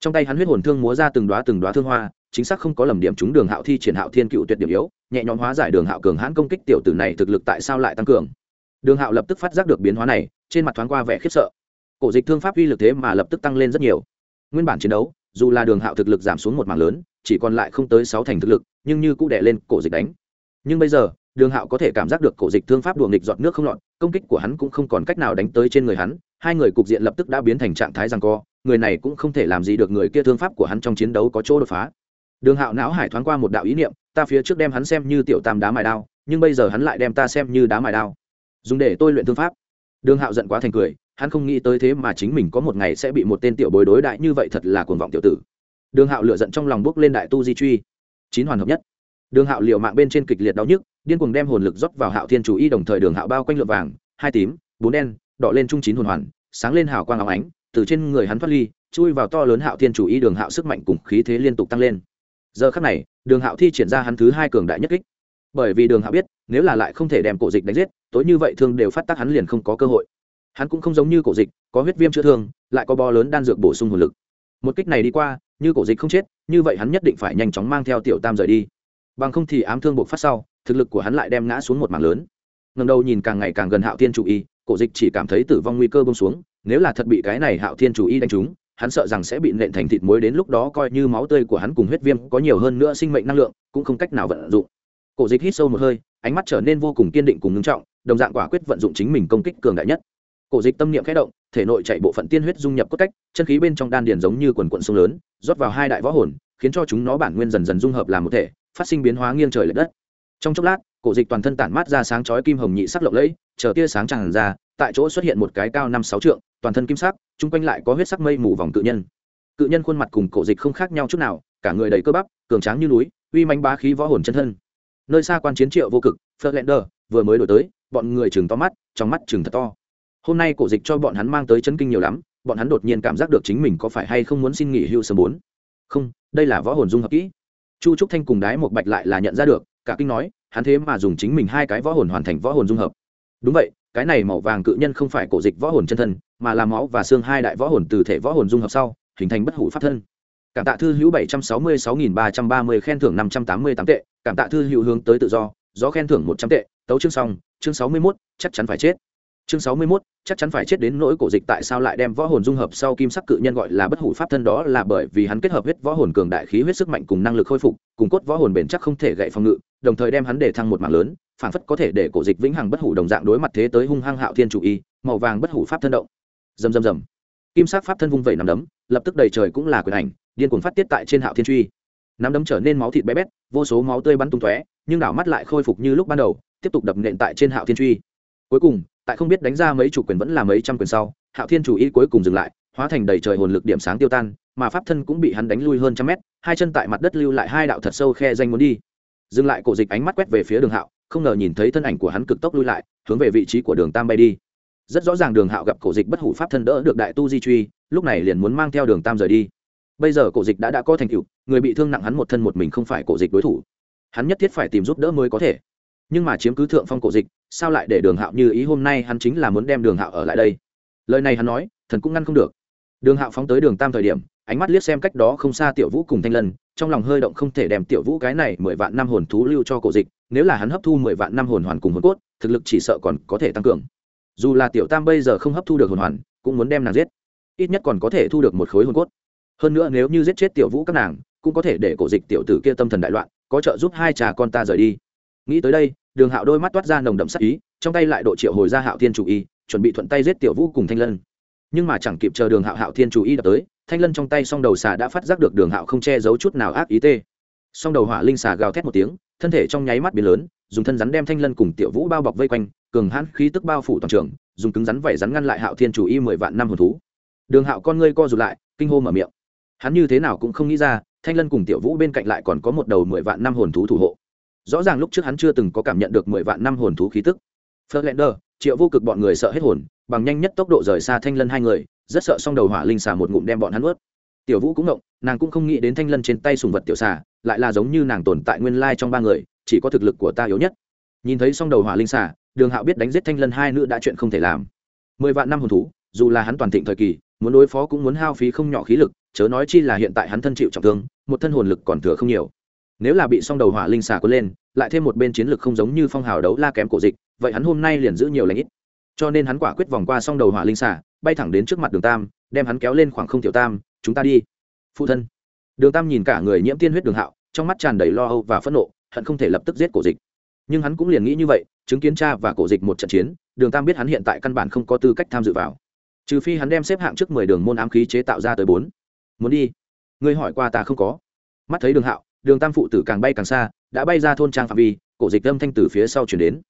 Trong tay hắn huyết hồn thương múa ra từng đoá từng đoá thương hoa, chính xác không có lầm điểm trúng đường hạo thi triển hạo thiên cựu tuyệt điểm yếu, nhẹ nhõm hóa giải đường hạo cường hãn công kích tiểu tử này thực lực tại sao lại tăng cường. Đường hạo lập tức phát giác được biến hóa này, trên mặt thoáng qua vẻ khiếp sợ. Cổ dịch thương pháp uy lực thế mà lập tức tăng lên rất nhiều. Nguyên bản chiến đấu, dù là đường hạo thực lực giảm xuống một mảng lớn, chỉ còn lại không tới sáu thành thực lực, nhưng như cũ đè lên cổ dịch đánh. Nhưng bây giờ, đường hạo có thể cảm giác được cổ dịch thương pháp đùa nghịch giọt nước không lọt, công kích của hắn cũng không còn cách nào đánh tới trên người hắn hai người cục diện lập tức đã biến thành trạng thái rằng co, người này cũng không thể làm gì được người kia thương pháp của hắn trong chiến đấu có chỗ đột phá. Đường hạo não hải thoáng qua một đạo ý niệm, ta phía trước đem hắn xem như tiểu tam đá mài đao, nhưng bây giờ hắn lại đem ta xem như đá mài đao. Dùng để tôi luyện thương pháp. Đường hạo giận quá thành cười, hắn không nghĩ tới thế mà chính mình có một ngày sẽ bị một tên tiểu bối đối đại như vậy thật là cuồng vọng tiểu tử. Đường hạo lựa giận trong lòng bước lên đại tu di truy. Chín hoàn hợp nhất. Đường hạo liệu mạng bên trên kịch liệt đau nhức, điên cuồng đem hồn lực rót vào hạo thiên chủ y, đồng thời đường hạo bao quanh lượng vàng, hai tím, bốn đen đỏ lên trung chín hồn hoàn, sáng lên hào quang áo ánh, từ trên người hắn thoát ly, chui vào to lớn hạo thiên chủ y đường hạo sức mạnh cùng khí thế liên tục tăng lên. Giờ khắc này, đường hạo thi triển ra hắn thứ hai cường đại nhất kích. Bởi vì đường hạo biết, nếu là lại không thể đem cổ dịch đánh giết, tối như vậy thương đều phát tác hắn liền không có cơ hội. Hắn cũng không giống như cổ dịch, có huyết viêm chữa thương, lại có bo lớn đan dược bổ sung hồn lực. Một kích này đi qua, như cổ dịch không chết, như vậy hắn nhất định phải nhanh chóng mang theo tiểu tam rời đi. Bằng không thì ám thương buộc phát sau, thực lực của hắn lại đem ngã xuống một mảng lớn. Ngầm đầu nhìn càng ngày càng gần hạo thiên chủ y cổ dịch chỉ cảm thấy tử vong nguy cơ bông xuống, nếu là thật bị cái này hạo thiên chủ y đánh trúng, hắn sợ rằng sẽ bị nện thành thịt muối đến lúc đó coi như máu tươi của hắn cùng huyết viêm có nhiều hơn nữa sinh mệnh năng lượng, cũng không cách nào vận dụng. Cổ dịch hít sâu một hơi, ánh mắt trở nên vô cùng kiên định cùng ngưng trọng, đồng dạng quả quyết vận dụng chính mình công kích cường đại nhất. Cổ dịch tâm niệm khẽ động, thể nội chạy bộ phận tiên huyết dung nhập cốt cách, chân khí bên trong đan điền giống như quần quận sông lớn, rót vào hai đại võ hồn, khiến cho chúng nó bản nguyên dần dần dung hợp làm một thể, phát sinh biến hóa nghiêng trời l ệ đất trong chốc lát, cổ dịch toàn thân tản mát ra sáng chói kim hồng nhị sắc lộng lẫy, chờ tia sáng tràn ra, tại chỗ xuất hiện một cái cao năm sáu trượng, toàn thân kim sắc, chung quanh lại có huyết sắc mây mù vòng cự nhân. Cự nhân khuôn mặt cùng cổ dịch không khác nhau chút nào, cả người đầy cơ bắp, cường tráng như núi, uy manh bá khí võ hồn chân thân. Nơi xa quan chiến triệu vô cực Flerlander vừa mới đổi tới, bọn người chừng to mắt, trong mắt chừng thật to. Hôm nay cổ dịch cho bọn hắn mang tới chấn kinh nhiều lắm, bọn hắn đột nhiên cảm giác được chính mình có phải hay không muốn xin nghỉ hưu sớm bốn. Không, đây là võ hồn dung hợp kỹ. Chu trúc thanh cùng đái một bạch lại là nhận ra được cả kinh nói, hắn thế mà dùng chính mình hai cái võ hồn hoàn thành võ hồn dung hợp. Đúng vậy, cái này màu vàng cự nhân không phải cổ dịch võ hồn chân thân, mà là máu và xương hai đại võ hồn từ thể võ hồn dung hợp sau, hình thành bất hủ pháp thân. Cảm tạ thư hữu bảy trăm sáu mươi sáu nghìn ba trăm ba mươi, khen thưởng năm trăm tám mươi tám tệ. Cảm tạ thư hữu hướng tới tự do, gió khen thưởng một trăm tệ. Tấu chương xong, chương sáu mươi mốt, chắc chắn phải chết chương sáu mươi mốt, chắc chắn phải chết đến nỗi cổ dịch tại sao lại đem võ hồn dung hợp sau kim sắc cự nhân gọi là bất hủ pháp thân đó là bởi vì hắn kết hợp huyết võ hồn cường đại khí huyết sức mạnh cùng năng lực khôi phục, cùng cốt võ hồn bền chắc không thể gậy phòng ngự, đồng thời đem hắn để thăng một mạng lớn phản phất có thể để cổ dịch vĩnh hằng bất hủ đồng dạng đối mặt thế tới hung hăng hạo thiên chủ y, màu vàng bất hủ pháp thân động. Dầm dầm dầm kim sắc pháp thân vung vẩy nằm đấm, lập tức đầy trời cũng là quyền ảnh, điên cuồng phát tiết tại trên hạo thiên truy. Nắm đấm trở nên máu thịt bé bét, vô số máu tươi bắn tung tóe, nhưng đảo mắt lại khôi phục như lúc ban đầu, tiếp tục đập nện tại trên hạo thiên truy. Cuối cùng tại không biết đánh ra mấy chủ quyền vẫn là mấy trăm quyền sau, hạo thiên chủ y cuối cùng dừng lại, hóa thành đầy trời hồn lực điểm sáng tiêu tan, mà pháp thân cũng bị hắn đánh lui hơn trăm mét, hai chân tại mặt đất lưu lại hai đạo thật sâu khe danh muốn đi. Dừng lại, cổ dịch ánh mắt quét về phía đường hạo, không ngờ nhìn thấy thân ảnh của hắn cực tốc lui lại, hướng về vị trí của đường tam bay đi. Rất rõ ràng đường hạo gặp cổ dịch bất hủ pháp thân đỡ được đại tu di truy, lúc này liền muốn mang theo đường tam rời đi. Bây giờ cổ dịch đã đã có thành tựu, người bị thương nặng hắn một thân một mình không phải cổ dịch đối thủ. Hắn nhất thiết phải tìm giúp đỡ mới có thể. Nhưng mà chiếm cứ thượng phong cổ dịch sao lại để đường hạo như ý hôm nay hắn chính là muốn đem đường hạo ở lại đây? Lời này hắn nói, thần cũng ngăn không được. Đường hạo phóng tới đường tam thời điểm, ánh mắt liếc xem cách đó không xa tiểu vũ cùng thanh lân, trong lòng hơi động không thể đem tiểu vũ cái này mười vạn năm hồn thú lưu cho cổ dịch, nếu là hắn hấp thu mười vạn năm hồn hoàn cùng hồn cốt, thực lực chỉ sợ còn có thể tăng cường. Dù là tiểu tam bây giờ không hấp thu được hồn hoàn, cũng muốn đem nàng giết. Ít nhất còn có thể thu được một khối hồn cốt. Hơn nữa nếu như giết chết tiểu vũ các nàng, cũng có thể để cổ dịch tiểu tử kia tâm thần đại loạn, có trợ giúp hai trà con ta rời đi. Nghĩ tới đây đường hạo đôi mắt toát ra nồng đậm sắc ý, trong tay lại độ triệu hồi ra hạo thiên chủ y, chuẩn bị thuận tay giết tiểu vũ cùng thanh lân. Nhưng mà chẳng kịp chờ đường hạo hạo thiên chủ y đập tới, thanh lân trong tay song đầu xà đã phát giác được đường hạo không che giấu chút nào ác ý tê. Song đầu hỏa linh xà gào thét một tiếng, thân thể trong nháy mắt biến lớn, dùng thân rắn đem thanh lân cùng tiểu vũ bao bọc vây quanh, cường hãn khí tức bao phủ toàn trường, dùng cứng rắn vẩy rắn ngăn lại hạo thiên chủ y mười vạn năm hồn thú. Đường hạo con ngươi co rụt lại, kinh hô mở miệng. Hắn như thế nào cũng không nghĩ ra, thanh lân cùng tiểu vũ bên cạnh lại còn có một đầu mười vạn năm hồn thú thủ hộ rõ ràng lúc trước hắn chưa từng có cảm nhận được mười vạn năm hồn thú khí tức. Flander, triệu vô cực bọn người sợ hết hồn bằng nhanh nhất tốc độ rời xa thanh lân hai người rất sợ xong đầu hỏa linh xà một ngụm đem bọn hắn ướt tiểu vũ cũng ngộng nàng cũng không nghĩ đến thanh lân trên tay sùng vật tiểu xà lại là giống như nàng tồn tại nguyên lai trong ba người chỉ có thực lực của ta yếu nhất. Nhìn thấy xong đầu hỏa linh xà đường hạo biết đánh giết thanh lân hai nữ đã chuyện không thể làm. Mười vạn năm hồn thú dù là hắn toàn thịnh thời kỳ muốn đối phó cũng muốn hao phí không nhỏ khí lực chớ nói chi là hiện tại hắn thân chịu trọng thương một thân hồn lực còn thừa không nhiều nếu là bị song đầu hỏa linh xà cuốn lên, lại thêm một bên chiến lực không giống như phong hào đấu la kém cổ dịch, vậy hắn hôm nay liền giữ nhiều lãnh ít. Cho nên hắn quả quyết vòng qua song đầu hỏa linh xà, bay thẳng đến trước mặt đường tam, đem hắn kéo lên khoảng không tiểu tam, chúng ta đi. Phụ thân. Đường tam nhìn cả người nhiễm tiên huyết đường hạo, trong mắt tràn đầy lo âu và phẫn nộ, hận không thể lập tức giết cổ dịch. Nhưng hắn cũng liền nghĩ như vậy, chứng kiến cha và cổ dịch một trận chiến, đường tam biết hắn hiện tại căn bản không có tư cách tham dự vào. Trừ phi hắn đem xếp hạng trước mười đường môn ám khí chế tạo ra tới bốn. Muốn đi. Ngươi hỏi qua ta không có. Mắt thấy đường hạo đường tam phụ tử càng bay càng xa, đã bay ra thôn trang phạm vi, cổ dịch âm thanh từ phía sau chuyển đến.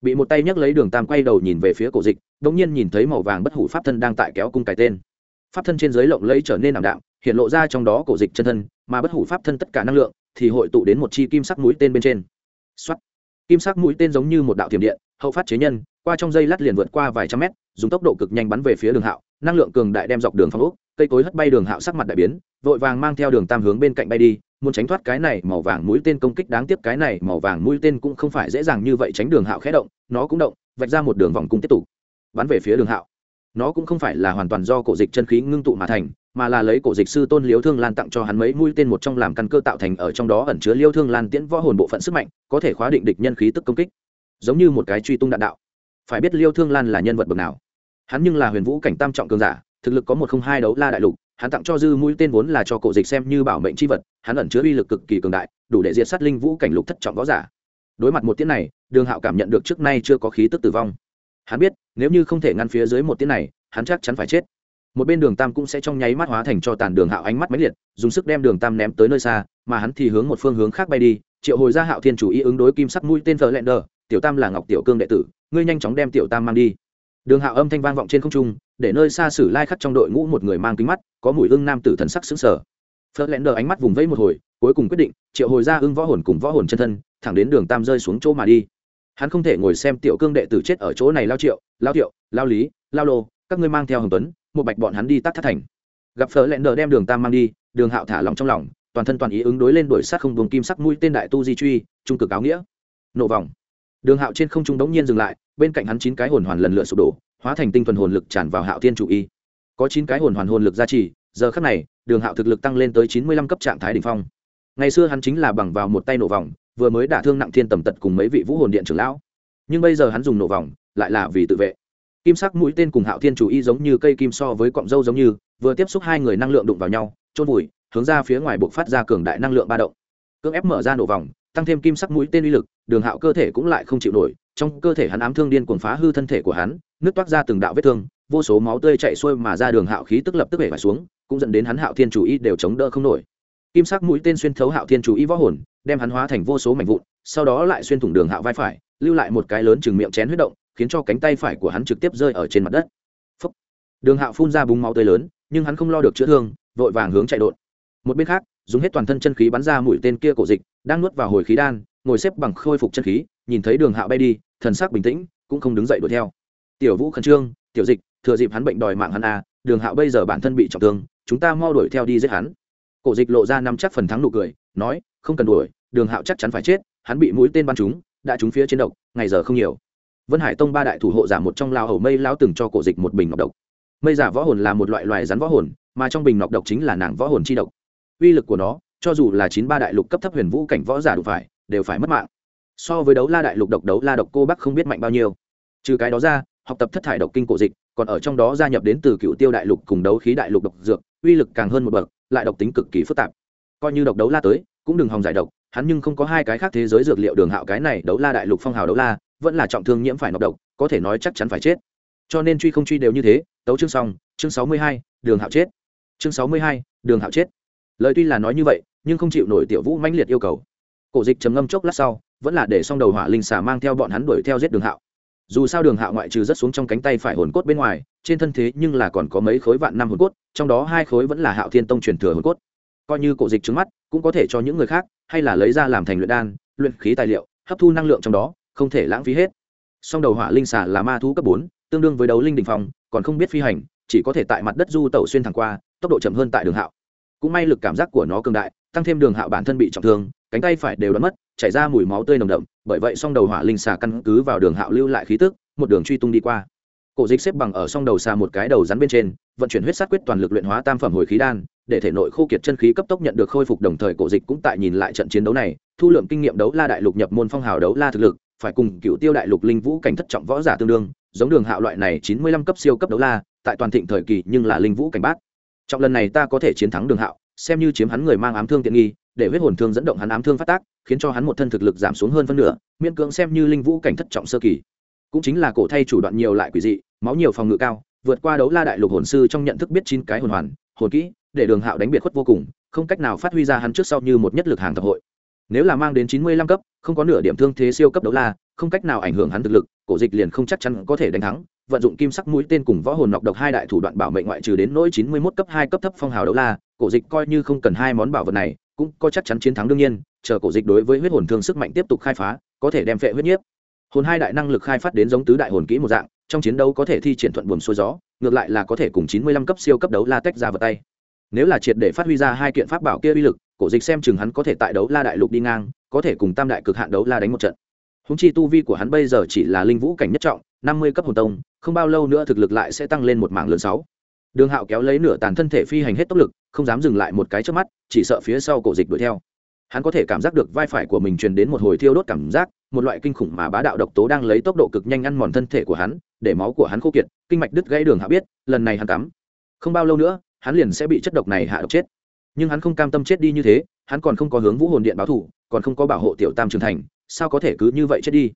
Bị một tay nhấc lấy đường tam quay đầu nhìn về phía cổ dịch đ ỗ n g nhiên nhìn thấy màu vàng bất hủ pháp thân đang tại kéo cung cái tên. Pháp thân trên giới lộng lấy trở nên ảm đạm, hiện lộ ra trong đó cổ dịch chân thân, mà bất hủ pháp thân tất cả năng lượng thì hội tụ đến một chi kim sắc mũi tên bên trên. Xuất kim sắc mũi tên giống như một đạo tiềm điện, hậu phát chế nhân, qua trong dây lát liền vượt qua vài trăm mét, dùng tốc độ cực nhanh bắn về phía đường hạo, năng lượng cường đại đem dọc đường phong úc cây cối hất bay đường hạo sắc mặt đại biến, vội vàng mang theo đường tam hướng bên cạnh bay đi muốn tránh thoát cái này màu vàng mũi tên công kích đáng tiếc, cái này màu vàng mũi tên cũng không phải dễ dàng như vậy tránh đường hạo khẽ động, nó cũng động, vạch ra một đường vòng cung tiếp tục, bắn về phía đường hạo. Nó cũng không phải là hoàn toàn do cổ dịch chân khí ngưng tụ mà thành, mà là lấy cổ dịch sư tôn liêu thương lan tặng cho hắn mấy mũi tên một trong làm căn cơ tạo thành ở trong đó ẩn chứa liêu thương lan tiễn võ hồn bộ phận sức mạnh, có thể khóa định địch nhân khí tức công kích. Giống như một cái truy tung đạn đạo. Phải biết liêu thương lan là nhân vật bậc nào. Hắn nhưng là huyền vũ cảnh tam trọng cường giả, thực lực có một không hai đấu la đại lục hắn tặng cho dư mũi tên vốn là cho cổ dịch xem như bảo mệnh c h i vật, hắn ẩn chứa uy lực cực kỳ cường đại, đủ để diệt sát linh vũ cảnh lục thất trọng võ giả. Đối mặt một tiếng này, đường hạo cảm nhận được trước nay chưa có khí tức tử vong. Hắn biết, nếu như không thể ngăn phía dưới một tiếng này, hắn chắc chắn phải chết. Một bên đường tam cũng sẽ trong nháy mắt hóa thành cho tàn đường hạo ánh mắt máy liệt, dùng sức đem đường tam ném tới nơi xa, mà hắn thì hướng một phương hướng khác bay đi. Triệu hồi ra hạo thiên chủ ý ứng đối kim sắc mũi tên thờ lẹn đờ tiểu tam là ngọc tiểu cương đệ tử, ngươi nhanh chóng đem tiểu tam mang đi. Đường hạo âm thanh vang vọng trên không trung để nơi xa xử lai khắc trong đội ngũ một người mang kính mắt, có mùi ưng nam tử thần sắc xứng sở phớt lén đờ ánh mắt vùng vẫy một hồi, cuối cùng quyết định, triệu hồi ra ưng võ hồn cùng võ hồn chân thân, thẳng đến đường tam rơi xuống chỗ mà đi. Hắn không thể ngồi xem tiểu cương đệ tử chết ở chỗ này lao triệu lao triệu lao lý, lao lô, các ngươi mang theo hồng tuấn, một bạch bọn hắn đi tắt thắt thành. Gặp phớt lẽn đờ đem đường tam mang đi, đường hạo thả lòng trong lòng, toàn thân toàn ý ứng đối lên đuổi sát không buồng kim sắc mũi tên đại tu di truy, trung cực áo nghĩa. Nổ vòng. Đường hạo trên không trung đống nhiên dừng lại, bên cạnh hắn chín cái hồn hoàn lần lượt sụp đổ hóa thành tinh thuần hồn lực tràn vào hạo thiên chủ y. Có chín cái hồn hoàn hồn lực gia trì, giờ khắc này, đường hạo thực lực tăng lên tới chín mươi lăm cấp trạng thái đ ỉ n h phong. Ngày xưa hắn chính là bằng vào một tay nổ vòng, vừa mới đả thương nặng thiên tầm tật cùng mấy vị vũ hồn điện trưởng lão. Nhưng bây giờ hắn dùng nổ vòng, lại là vì tự vệ. Kim sắc mũi tên cùng hạo thiên chủ y giống như cây kim so với cọng dâu giống như, vừa tiếp xúc hai người năng lượng đụng vào nhau trôn vùi, hướng ra phía ngoài buộc phát ra cường đại năng lượng ba động. Cưỡng ép mở ra nổ vòng tăng thêm kim sắc mũi tên uy lực, đường hạo cơ thể cũng lại không chịu nổi, trong cơ thể hắn ám thương điên cuồng phá hư thân thể của hắn nước toát ra từng đạo vết thương, vô số máu tươi chạy xuôi mà ra đường hạo khí tức lập tức bể vải xuống, cũng dẫn đến hắn hạo thiên chủ y đều chống đỡ không nổi. Kim sắc mũi tên xuyên thấu hạo thiên chủ y võ hồn, đem hắn hóa thành vô số mảnh vụn, sau đó lại xuyên thủng đường hạo vai phải, lưu lại một cái lớn chừng miệng chén huyết động, khiến cho cánh tay phải của hắn trực tiếp rơi ở trên mặt đất. Phúc. đường hạo phun ra búng máu tươi lớn, nhưng hắn không lo được chữa thương, vội vàng hướng chạy đột. Một bên khác dùng hết toàn thân chân khí bắn ra mũi tên kia cổ dịch, đang nuốt vào hồi khí đan, ngồi xếp bằng khôi phục chân khí, nhìn thấy đường hạo bay đi, thần sắc bình tĩnh, cũng không đứng dậy đuổi theo. Tiểu vũ khẩn trương, tiểu dịch, thừa dịp hắn bệnh đòi mạng hắn à đường hạo bây giờ bản thân bị trọng thương, chúng ta mau đuổi theo đi giết hắn. Cổ dịch lộ ra năm chắc phần thắng nụ cười, nói, không cần đuổi, đường hạo chắc chắn phải chết, hắn bị mũi tên bắn trúng, đã trúng phía trên độc, ngày giờ không nhiều. Vân hải tông ba đại thủ hộ giả một trong lao hầu mây lao từng cho cổ dịch một bình ngọc độc. Mây giả võ hồn là một loại loài rắn võ hồn, mà trong bình ngọc độc chính là nàng võ hồn chi độc uy lực của nó, cho dù là chín ba đại lục cấp thấp huyền vũ cảnh võ giả đủ phải, đều phải mất mạng. So với đấu la đại lục độc đấu la độc cô bắc không biết mạnh bao nhiêu. Trừ cái đó ra, học tập thất thải độc kinh cổ dịch, còn ở trong đó gia nhập đến từ cựu tiêu đại lục cùng đấu khí đại lục độc dược, uy lực càng hơn một bậc, lại độc tính cực kỳ phức tạp. Coi như độc đấu la tới, cũng đừng hòng giải độc, hắn nhưng không có hai cái khác thế giới dược liệu đường hạo cái này đấu la đại lục phong hào đấu la, vẫn là trọng thương nhiễm phải nọc độc, có thể nói chắc chắn phải chết. Cho nên truy không truy đều như thế, tấu chương xong, chương sáu mươi hai, đường hạo chết. Chương sáu mươi hai, đường hạo chết lời tuy là nói như vậy, nhưng không chịu nổi tiểu vũ mãnh liệt yêu cầu. Cổ dịch trầm ngâm chốc lát sau, vẫn là để xong đầu hỏa linh xà mang theo bọn hắn đuổi theo giết đường hạo. Dù sao đường hạo ngoại trừ rất xuống trong cánh tay phải hồn cốt bên ngoài, trên thân thế nhưng là còn có mấy khối vạn năm hồn cốt, trong đó hai khối vẫn là hạo thiên tông truyền thừa hồn cốt. Coi như cổ dịch trước mắt, cũng có thể cho những người khác, hay là lấy ra làm thành luyện đan, luyện khí tài liệu, hấp thu năng lượng trong đó, không thể lãng phí hết. Song đầu hỏa linh xà là ma thú cấp bốn, tương đương với đấu linh đình phong, còn không biết phi hành, chỉ có thể tại mặt đất du tẩu xuyên thẳng qua, tốc độ chậm hơn tại đường hạo cũng may lực cảm giác của nó cường đại, tăng thêm đường hạo bản thân bị trọng thương, cánh tay phải đều đã mất, chảy ra mùi máu tươi nồng đậm, bởi vậy song đầu hỏa linh xà căn cứ vào đường hạo lưu lại khí tức, một đường truy tung đi qua. Cổ dịch xếp bằng ở song đầu xà một cái đầu rắn bên trên, vận chuyển huyết sát quyết toàn lực luyện hóa tam phẩm hồi khí đan, để thể nội khô kiệt chân khí cấp tốc nhận được khôi phục đồng thời cổ dịch cũng tại nhìn lại trận chiến đấu này, thu lượng kinh nghiệm đấu la đại lục nhập môn phong hào đấu la thực lực, phải cùng cựu tiêu đại lục linh vũ cảnh thất trọng võ giả tương đương, giống đường hạo loại này chín mươi lăm cấp siêu cấp đấu la, tại toàn thịnh thời kỳ nhưng là linh vũ cảnh bát trong lần này ta có thể chiến thắng đường hạo, xem như chiếm hắn người mang ám thương tiện nghi, để huyết hồn thương dẫn động hắn ám thương phát tác, khiến cho hắn một thân thực lực giảm xuống hơn phân nửa, miễn cưỡng xem như linh vũ cảnh thất trọng sơ kỳ. Cũng chính là cổ thay chủ đoạn nhiều lại quỷ dị, máu nhiều phòng ngự cao, vượt qua đấu la đại lục hồn sư trong nhận thức biết chín cái hồn hoàn, hồn kỹ, để đường hạo đánh biệt khuất vô cùng, không cách nào phát huy ra hắn trước sau như một nhất lực hàng tập hội. Nếu là mang đến chín mươi lăm cấp, không có nửa điểm thương thế siêu cấp đấu la, không cách nào ảnh hưởng hắn thực lực, cổ dịch liền không chắc chắn có thể đánh thắng vận dụng kim sắc mũi tên cùng võ hồn nọc độc hai đại thủ đoạn bảo mệnh ngoại trừ đến nỗi chín mươi mốt cấp hai cấp thấp phong hào đấu la, cổ dịch coi như không cần hai món bảo vật này, cũng có chắc chắn chiến thắng đương nhiên, chờ cổ dịch đối với huyết hồn thương sức mạnh tiếp tục khai phá, có thể đem phệ huyết nhiếp. Hồn hai đại năng lực khai phát đến giống tứ đại hồn kỹ một dạng, trong chiến đấu có thể thi triển thuận buồm xuôi gió, ngược lại là có thể cùng chín mươi lăm cấp siêu cấp đấu la tách ra vào tay. Nếu là triệt để phát huy ra hai kiện pháp bảo kia uy lực, cổ dịch xem chừng hắn có thể tại đấu la đại lục đi ngang, có thể cùng tam đại cực hạn đấu la đánh một trận. Hùng chi tu vi của hắn bây giờ chỉ là linh vũ cảnh nhất trọng, năm mươi cấp hồn tông không bao lâu nữa thực lực lại sẽ tăng lên một mảng lớn sáu. Đường hạo kéo lấy nửa tàn thân thể phi hành hết tốc lực, không dám dừng lại một cái trước mắt, chỉ sợ phía sau cổ dịch đuổi theo. Hắn có thể cảm giác được vai phải của mình truyền đến một hồi thiêu đốt cảm giác, một loại kinh khủng mà bá đạo độc tố đang lấy tốc độ cực nhanh ăn mòn thân thể của hắn, để máu của hắn khô kiệt, kinh mạch đứt gãy đường hạ biết, lần này hắn cắm. Không bao lâu nữa, hắn liền sẽ bị chất độc này hạ độc chết. Nhưng hắn không cam tâm chết đi như thế, hắn còn không có hướng vũ hồn điện báo thủ còn không có bảo hộ tiểu tam trưởng thành, sao có thể cứ như vậy chết đi?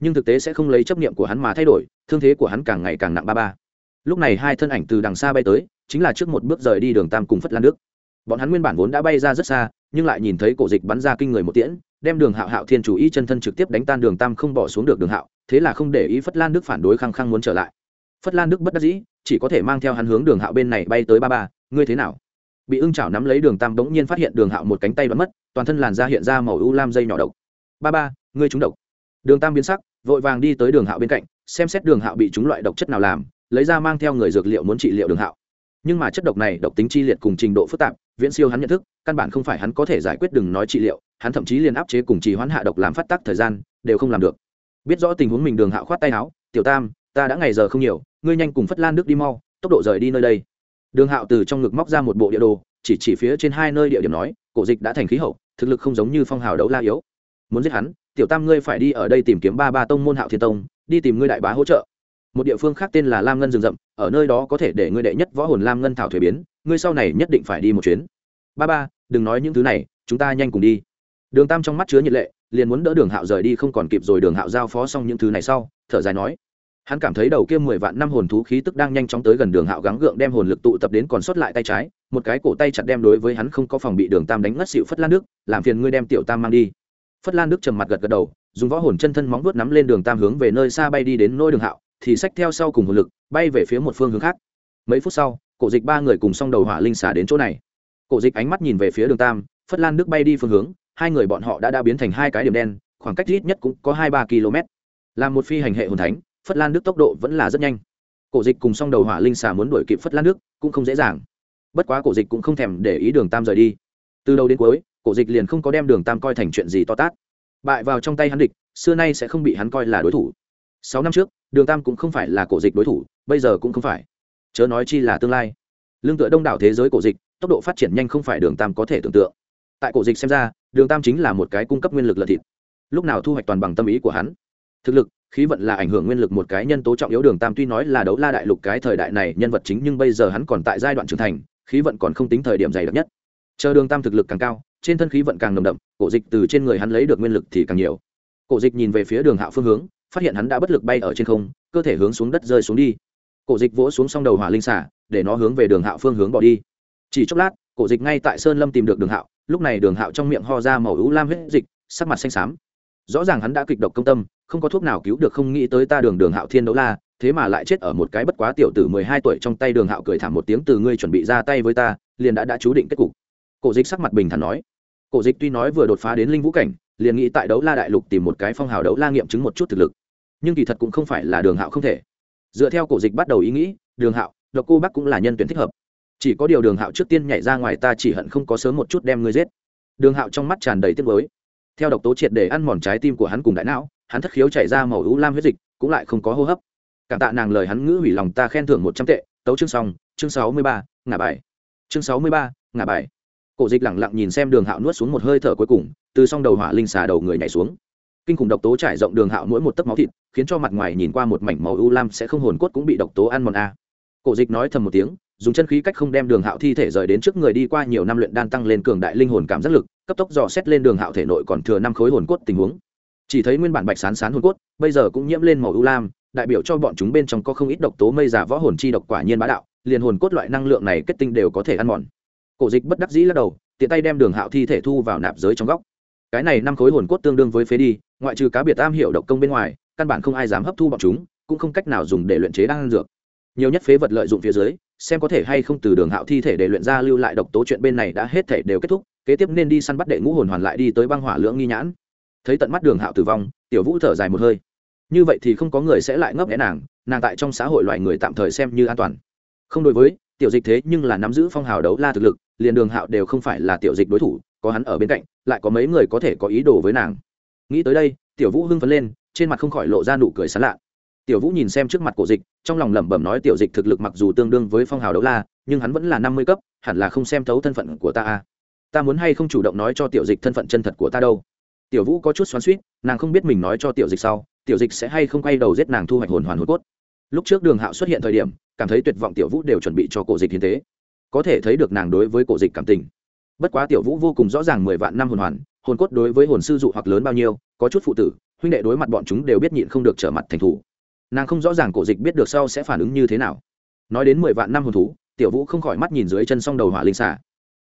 Nhưng thực tế sẽ không lấy chấp niệm của hắn mà thay đổi, thương thế của hắn càng ngày càng nặng ba ba. Lúc này hai thân ảnh từ đằng xa bay tới, chính là trước một bước rời đi đường tam cùng phất lan đức. Bọn hắn nguyên bản vốn đã bay ra rất xa, nhưng lại nhìn thấy cổ dịch bắn ra kinh người một tiễn, đem đường hạo hạo thiên chủ ý chân thân trực tiếp đánh tan đường tam không bỏ xuống được đường hạo, thế là không để ý phất lan đức phản đối khăng khăng muốn trở lại. Phất lan đức bất đắc dĩ, chỉ có thể mang theo hắn hướng đường hạo bên này bay tới ba ba, ngươi thế nào? Bị ưng chảo nắm lấy đường tam bỗng nhiên phát hiện đường hạo một cánh tay đoán mất, toàn thân làn da hiện ra màu u lam dây nhỏ độc. Ba ba, ngươi trúng độc. Đường tam biến sắc vội vàng đi tới đường hạo bên cạnh, xem xét đường hạo bị chúng loại độc chất nào làm, lấy ra mang theo người dược liệu muốn trị liệu đường hạo. Nhưng mà chất độc này độc tính chi liệt cùng trình độ phức tạp, viễn siêu hắn nhận thức, căn bản không phải hắn có thể giải quyết đừng nói trị liệu, hắn thậm chí liền áp chế cùng trì hoãn hạ độc làm phát tác thời gian, đều không làm được. Biết rõ tình huống mình đường hạo khoát tay áo, tiểu tam, ta đã ngày giờ không nhiều, ngươi nhanh cùng phất lan nước đi mau, tốc độ rời đi nơi đây. Đường hạo từ trong ngực móc ra một bộ địa đồ, chỉ chỉ phía trên hai nơi địa điểm nói, cổ dịch đã thành khí hậu, thực lực không giống như phong hào đấu la yếu. Muốn giết hắn tiểu tam ngươi phải đi ở đây tìm kiếm ba ba tông môn hạo thiên tông, đi tìm ngươi đại bá hỗ trợ. Một địa phương khác tên là lam ngân rừng rậm, ở nơi đó có thể để ngươi đệ nhất võ hồn lam ngân thảo thuế biến, ngươi sau này nhất định phải đi một chuyến. Ba ba, đừng nói những thứ này, chúng ta nhanh cùng đi. Đường tam trong mắt chứa nhiệt lệ, liền muốn đỡ đường hạo rời đi không còn kịp rồi đường hạo giao phó xong những thứ này sau, thở dài nói. Hắn cảm thấy đầu kia mười vạn năm hồn thú khí tức đang nhanh chóng tới gần đường hạo gắng gượng đem hồn lực tụ tập đến còn sót lại tay trái, một cái cổ tay chặt đem đối với hắn không có phòng bị đường tam đánh ngất xịu phất lan nước, làm phiền ngươi đem tiểu tam mang đi phất lan Đức trầm mặt gật gật đầu dùng võ hồn chân thân móng vuốt nắm lên đường tam hướng về nơi xa bay đi đến nôi đường hạo thì sách theo sau cùng hồn lực bay về phía một phương hướng khác. Mấy phút sau cổ dịch ba người cùng xong đầu hỏa linh xả đến chỗ này. Cổ dịch ánh mắt nhìn về phía đường tam phất lan Đức bay đi phương hướng hai người bọn họ đã đã biến thành hai cái điểm đen khoảng cách ít nhất cũng có hai ba km. Là một phi hành hệ hồn thánh phất lan Đức tốc độ vẫn là rất nhanh. Cổ dịch cùng xong đầu hỏa linh xả muốn đuổi kịp phất lan Đức, cũng không dễ dàng. Bất quá cổ dịch cũng không thèm để ý đường tam rời đi từ đầu đến cuối, cổ dịch liền không có đem đường tam coi thành chuyện gì to tát. Bại vào trong tay hắn địch, xưa nay sẽ không bị hắn coi là đối thủ. Sáu năm trước, đường tam cũng không phải là cổ dịch đối thủ, bây giờ cũng không phải. Chớ nói chi là tương lai. Lương tựa đông đảo thế giới cổ dịch, tốc độ phát triển nhanh không phải đường tam có thể tưởng tượng. Tại cổ dịch xem ra, đường tam chính là một cái cung cấp nguyên lực lợn thịt. Lúc nào thu hoạch toàn bằng tâm ý của hắn? Thực lực, khí vận là ảnh hưởng nguyên lực một cái nhân tố trọng yếu đường tam tuy nói là đấu la đại lục cái thời đại này nhân vật chính nhưng bây giờ hắn còn tại giai đoạn trưởng thành, khí vận còn không tính thời điểm dày đặc nhất chờ đường tam thực lực càng cao, trên thân khí vận càng nồng đậm, cổ dịch từ trên người hắn lấy được nguyên lực thì càng nhiều. Cổ dịch nhìn về phía đường hạo phương hướng, phát hiện hắn đã bất lực bay ở trên không, cơ thể hướng xuống đất rơi xuống đi. Cổ dịch vỗ xuống s đầu hỏa linh xả để nó hướng về đường hạo phương hướng bỏ đi. Chỉ chốc lát, cổ dịch ngay tại sơn lâm tìm được đường hạo, lúc này đường hạo trong miệng ho ra màu ứ lam huyết dịch, sắc mặt xanh xám. Rõ ràng hắn đã kịch độc công tâm, không có thuốc nào cứu được không nghĩ tới ta đường đường hạo thiên đấu la, thế mà lại chết ở một cái bất quá tiểu tử mười hai tuổi trong tay đường hạo cười thảm một tiếng, từ ngươi chuẩn bị ra tay với ta, liền đã đã chú định kết cục cổ dịch sắc mặt bình thản nói. Cổ dịch tuy nói vừa đột phá đến linh vũ cảnh, liền nghĩ tại đấu la đại lục tìm một cái phong hào đấu la nghiệm chứng một chút thực lực. Nhưng kỳ thật cũng không phải là đường hạo không thể. Dựa theo cổ dịch bắt đầu ý nghĩ, đường hạo, độc cô bắc cũng là nhân tuyển thích hợp. Chỉ có điều đường hạo trước tiên nhảy ra ngoài ta chỉ hận không có sớm một chút đem ngươi giết. Đường hạo trong mắt tràn đầy tiếc mới theo độc tố triệt để ăn mòn trái tim của hắn cùng đại não, hắn thất khiếu chảy ra màu ưu lam huyết dịch, cũng lại không có hô hấp. Cảm tạ nàng lời hắn ngữ hủy lòng ta khen thưởng một trăm tệ. Tấu chương xong, chương sáu mươi ba, ngả bài. Chương sáu mươi ba, ngả bài cổ dịch lẳng lặng nhìn xem đường hạo nuốt xuống một hơi thở cuối cùng, từ s đầu hỏa linh xà đầu người nhảy xuống. Kinh khủng độc tố trải rộng đường hạo mỗi một tấc máu thịt, khiến cho mặt ngoài nhìn qua một mảnh màu u lam sẽ không hồn cốt cũng bị độc tố ăn mòn a. Cổ dịch nói thầm một tiếng, dùng chân khí cách không đem đường hạo thi thể rời đến trước người đi qua nhiều năm luyện đan tăng lên cường đại linh hồn cảm giác lực, cấp tốc dò xét lên đường hạo thể nội còn thừa năm khối hồn cốt tình huống. Chỉ thấy nguyên bản bạch sán sán hồn cốt, bây giờ cũng nhiễm lên màu u lam, đại biểu cho bọn chúng bên trong có không ít độc tố mây giả võ hồn chi độc quả nhiên bá đạo, liền hồn cốt loại năng lượng này kết tinh đều có thể ăn mòn cổ dịch bất đắc dĩ lắc đầu, tiện tay đem đường hạo thi thể thu vào nạp giới trong góc. Cái này năm khối hồn cốt tương đương với phế đi, ngoại trừ cá biệt am hiểu độc công bên ngoài, căn bản không ai dám hấp thu bọn chúng, cũng không cách nào dùng để luyện chế đan dược. Nhiều nhất phế vật lợi dụng phía dưới, xem có thể hay không từ đường hạo thi thể để luyện ra lưu lại độc tố chuyện bên này đã hết thể đều kết thúc, kế tiếp nên đi săn bắt đệ ngũ hồn hoàn lại đi tới băng hỏa lưỡng nghi nhãn. Thấy tận mắt đường hạo tử vong, tiểu vũ thở dài một hơi. Như vậy thì không có người sẽ lại ngấp nghẽ nàng nàng tại trong xã hội loài người tạm thời xem như an toàn. Không đối với, tiểu dịch thế nhưng là nắm giữ phong hào đấu la thực lực liền đường hạo đều không phải là tiểu dịch đối thủ, có hắn ở bên cạnh, lại có mấy người có thể có ý đồ với nàng. Nghĩ tới đây, tiểu vũ hưng phấn lên, trên mặt không khỏi lộ ra nụ cười sán lạ. Tiểu vũ nhìn xem trước mặt cổ dịch, trong lòng lẩm bẩm nói tiểu dịch thực lực mặc dù tương đương với phong hào đấu la, nhưng hắn vẫn là năm mươi cấp, hẳn là không xem thấu thân phận của ta a ta muốn hay không chủ động nói cho tiểu dịch thân phận chân thật của ta đâu? Tiểu vũ có chút xoắn suýt nàng không biết mình nói cho tiểu dịch sau, tiểu dịch sẽ hay không quay đầu giết nàng thu hoạch hồn hoàn hồn cốt. Lúc trước đường hạo xuất hiện thời điểm, cảm thấy tuyệt vọng tiểu vũ đều chuẩn bị cho cổ dịch hiến tế có thể thấy được nàng đối với cổ dịch cảm tình. Bất quá tiểu vũ vô cùng rõ ràng mười vạn năm hồn hoàn, hồn cốt đối với hồn sư dụ hoặc lớn bao nhiêu, có chút phụ tử, huynh đệ đối mặt bọn chúng đều biết nhịn không được trở mặt thành thủ. Nàng không rõ ràng cổ dịch biết được sau sẽ phản ứng như thế nào. Nói đến mười vạn năm hồn thú, tiểu vũ không khỏi mắt nhìn dưới chân s o n g đầu hỏa linh xả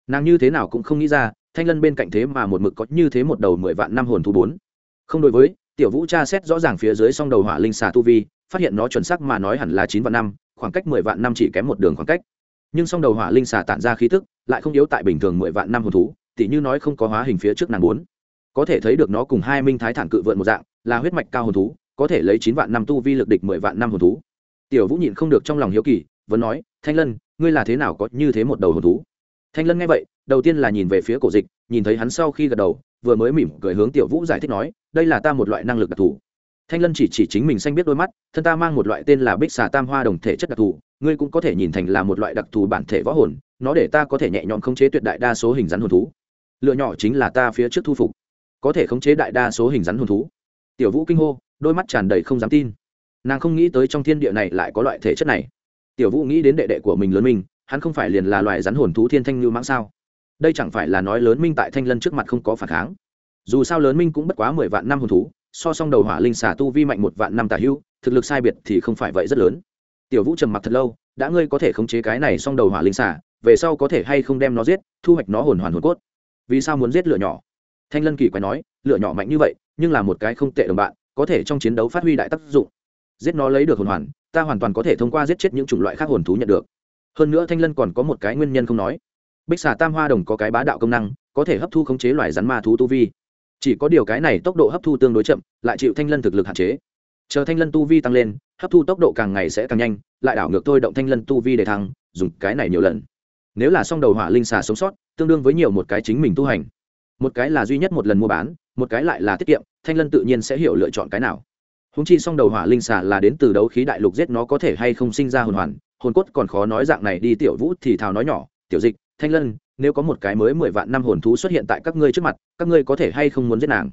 nàng như thế nào cũng không nghĩ ra, thanh lân bên cạnh thế mà một mực có như thế một đầu mười vạn năm hồn thú bốn. Không đối với, tiểu vũ tra xét rõ ràng phía dưới s o n g đầu hỏa linh xả tu vi, phát hiện nó chuẩn sắc mà nói hẳn là chín vạn năm, khoảng cách mười vạn năm chỉ kém một đường khoảng cách nhưng song đầu hỏa linh xà tản ra khí tức, lại không yếu tại bình thường mười vạn năm hồn thú, tỉ như nói không có hóa hình phía trước nàng bốn. Có thể thấy được nó cùng hai minh thái thản cự vượn một dạng, là huyết mạch cao hồn thú, có thể lấy chín vạn năm tu vi lực địch mười vạn năm hồn thú. Tiểu vũ nhịn không được trong lòng hiếu kỳ, vẫn nói, thanh lân, ngươi là thế nào có như thế một đầu hồn thú? Thanh lân nghe vậy, đầu tiên là nhìn về phía cổ dịch, nhìn thấy hắn sau khi gật đầu, vừa mới mỉm cười hướng tiểu vũ giải thích nói, đây là ta một loại năng lực đặc thù. Thanh lân chỉ chỉ chính mình xanh biết đôi mắt, thân ta mang một loại tên là bích xà tam hoa đồng thể chất đặc thù ngươi cũng có thể nhìn thành là một loại đặc thù bản thể võ hồn nó để ta có thể nhẹ nhõm khống chế tuyệt đại đa số hình rắn hồn thú. Lựa nhỏ chính là ta phía trước thu phục. Có thể khống chế đại đa số hình rắn hồn thú. Tiểu vũ kinh hô đôi mắt tràn đầy không dám tin. Nàng không nghĩ tới trong thiên địa này lại có loại thể chất này. Tiểu vũ nghĩ đến đệ đệ của mình lớn minh hắn không phải liền là loài rắn hồn thú thiên thanh lưu mãng sao? Đây chẳng phải là nói lớn minh tại thanh lân trước mặt không có phản kháng. Dù sao lớn minh cũng bất quá mười vạn năm hồn thú so song đầu hỏa linh xả tu vi mạnh một vạn năm tả hưu, thực lực sai biệt thì không phải vậy rất lớn tiểu vũ trầm mặc thật lâu, đã ngươi có thể khống chế cái này xong đầu hỏa linh xả về sau có thể hay không đem nó giết, thu hoạch nó hồn hoàn hồn cốt? Vì sao muốn giết lửa nhỏ? Thanh lân kỳ quái nói, lửa nhỏ mạnh như vậy, nhưng là một cái không tệ đồng bạn, có thể trong chiến đấu phát huy đại tác dụng. Giết nó lấy được hồn hoàn, ta hoàn toàn có thể thông qua giết chết những chủng loại khác hồn thú nhận được. Hơn nữa thanh lân còn có một cái nguyên nhân không nói. Bích xà tam hoa đồng có cái bá đạo công năng, có thể hấp thu khống chế loài rắn ma thú tu vi. Chỉ có điều cái này tốc độ hấp thu tương đối chậm, lại chịu thanh lân thực lực hạn chế. Chờ thanh lân tu vi tăng lên hấp thu tốc độ càng ngày sẽ càng nhanh, lại đảo ngược thôi động thanh lân tu vi để thăng, dùng cái này nhiều lần. Nếu là song đầu hỏa linh xà sống sót, tương đương với nhiều một cái chính mình tu hành. Một cái là duy nhất một lần mua bán, một cái lại là tiết kiệm, thanh lân tự nhiên sẽ hiểu lựa chọn cái nào. Húng chi xong đầu hỏa linh xà là đến từ đấu khí đại lục giết nó có thể hay không sinh ra hồn hoàn, hồn cốt còn khó nói dạng này đi tiểu vũ thì thào nói nhỏ, tiểu dịch, thanh lân, nếu có một cái mới mười vạn năm hồn thú xuất hiện tại các ngươi trước mặt, các ngươi có thể hay không muốn giết nàng?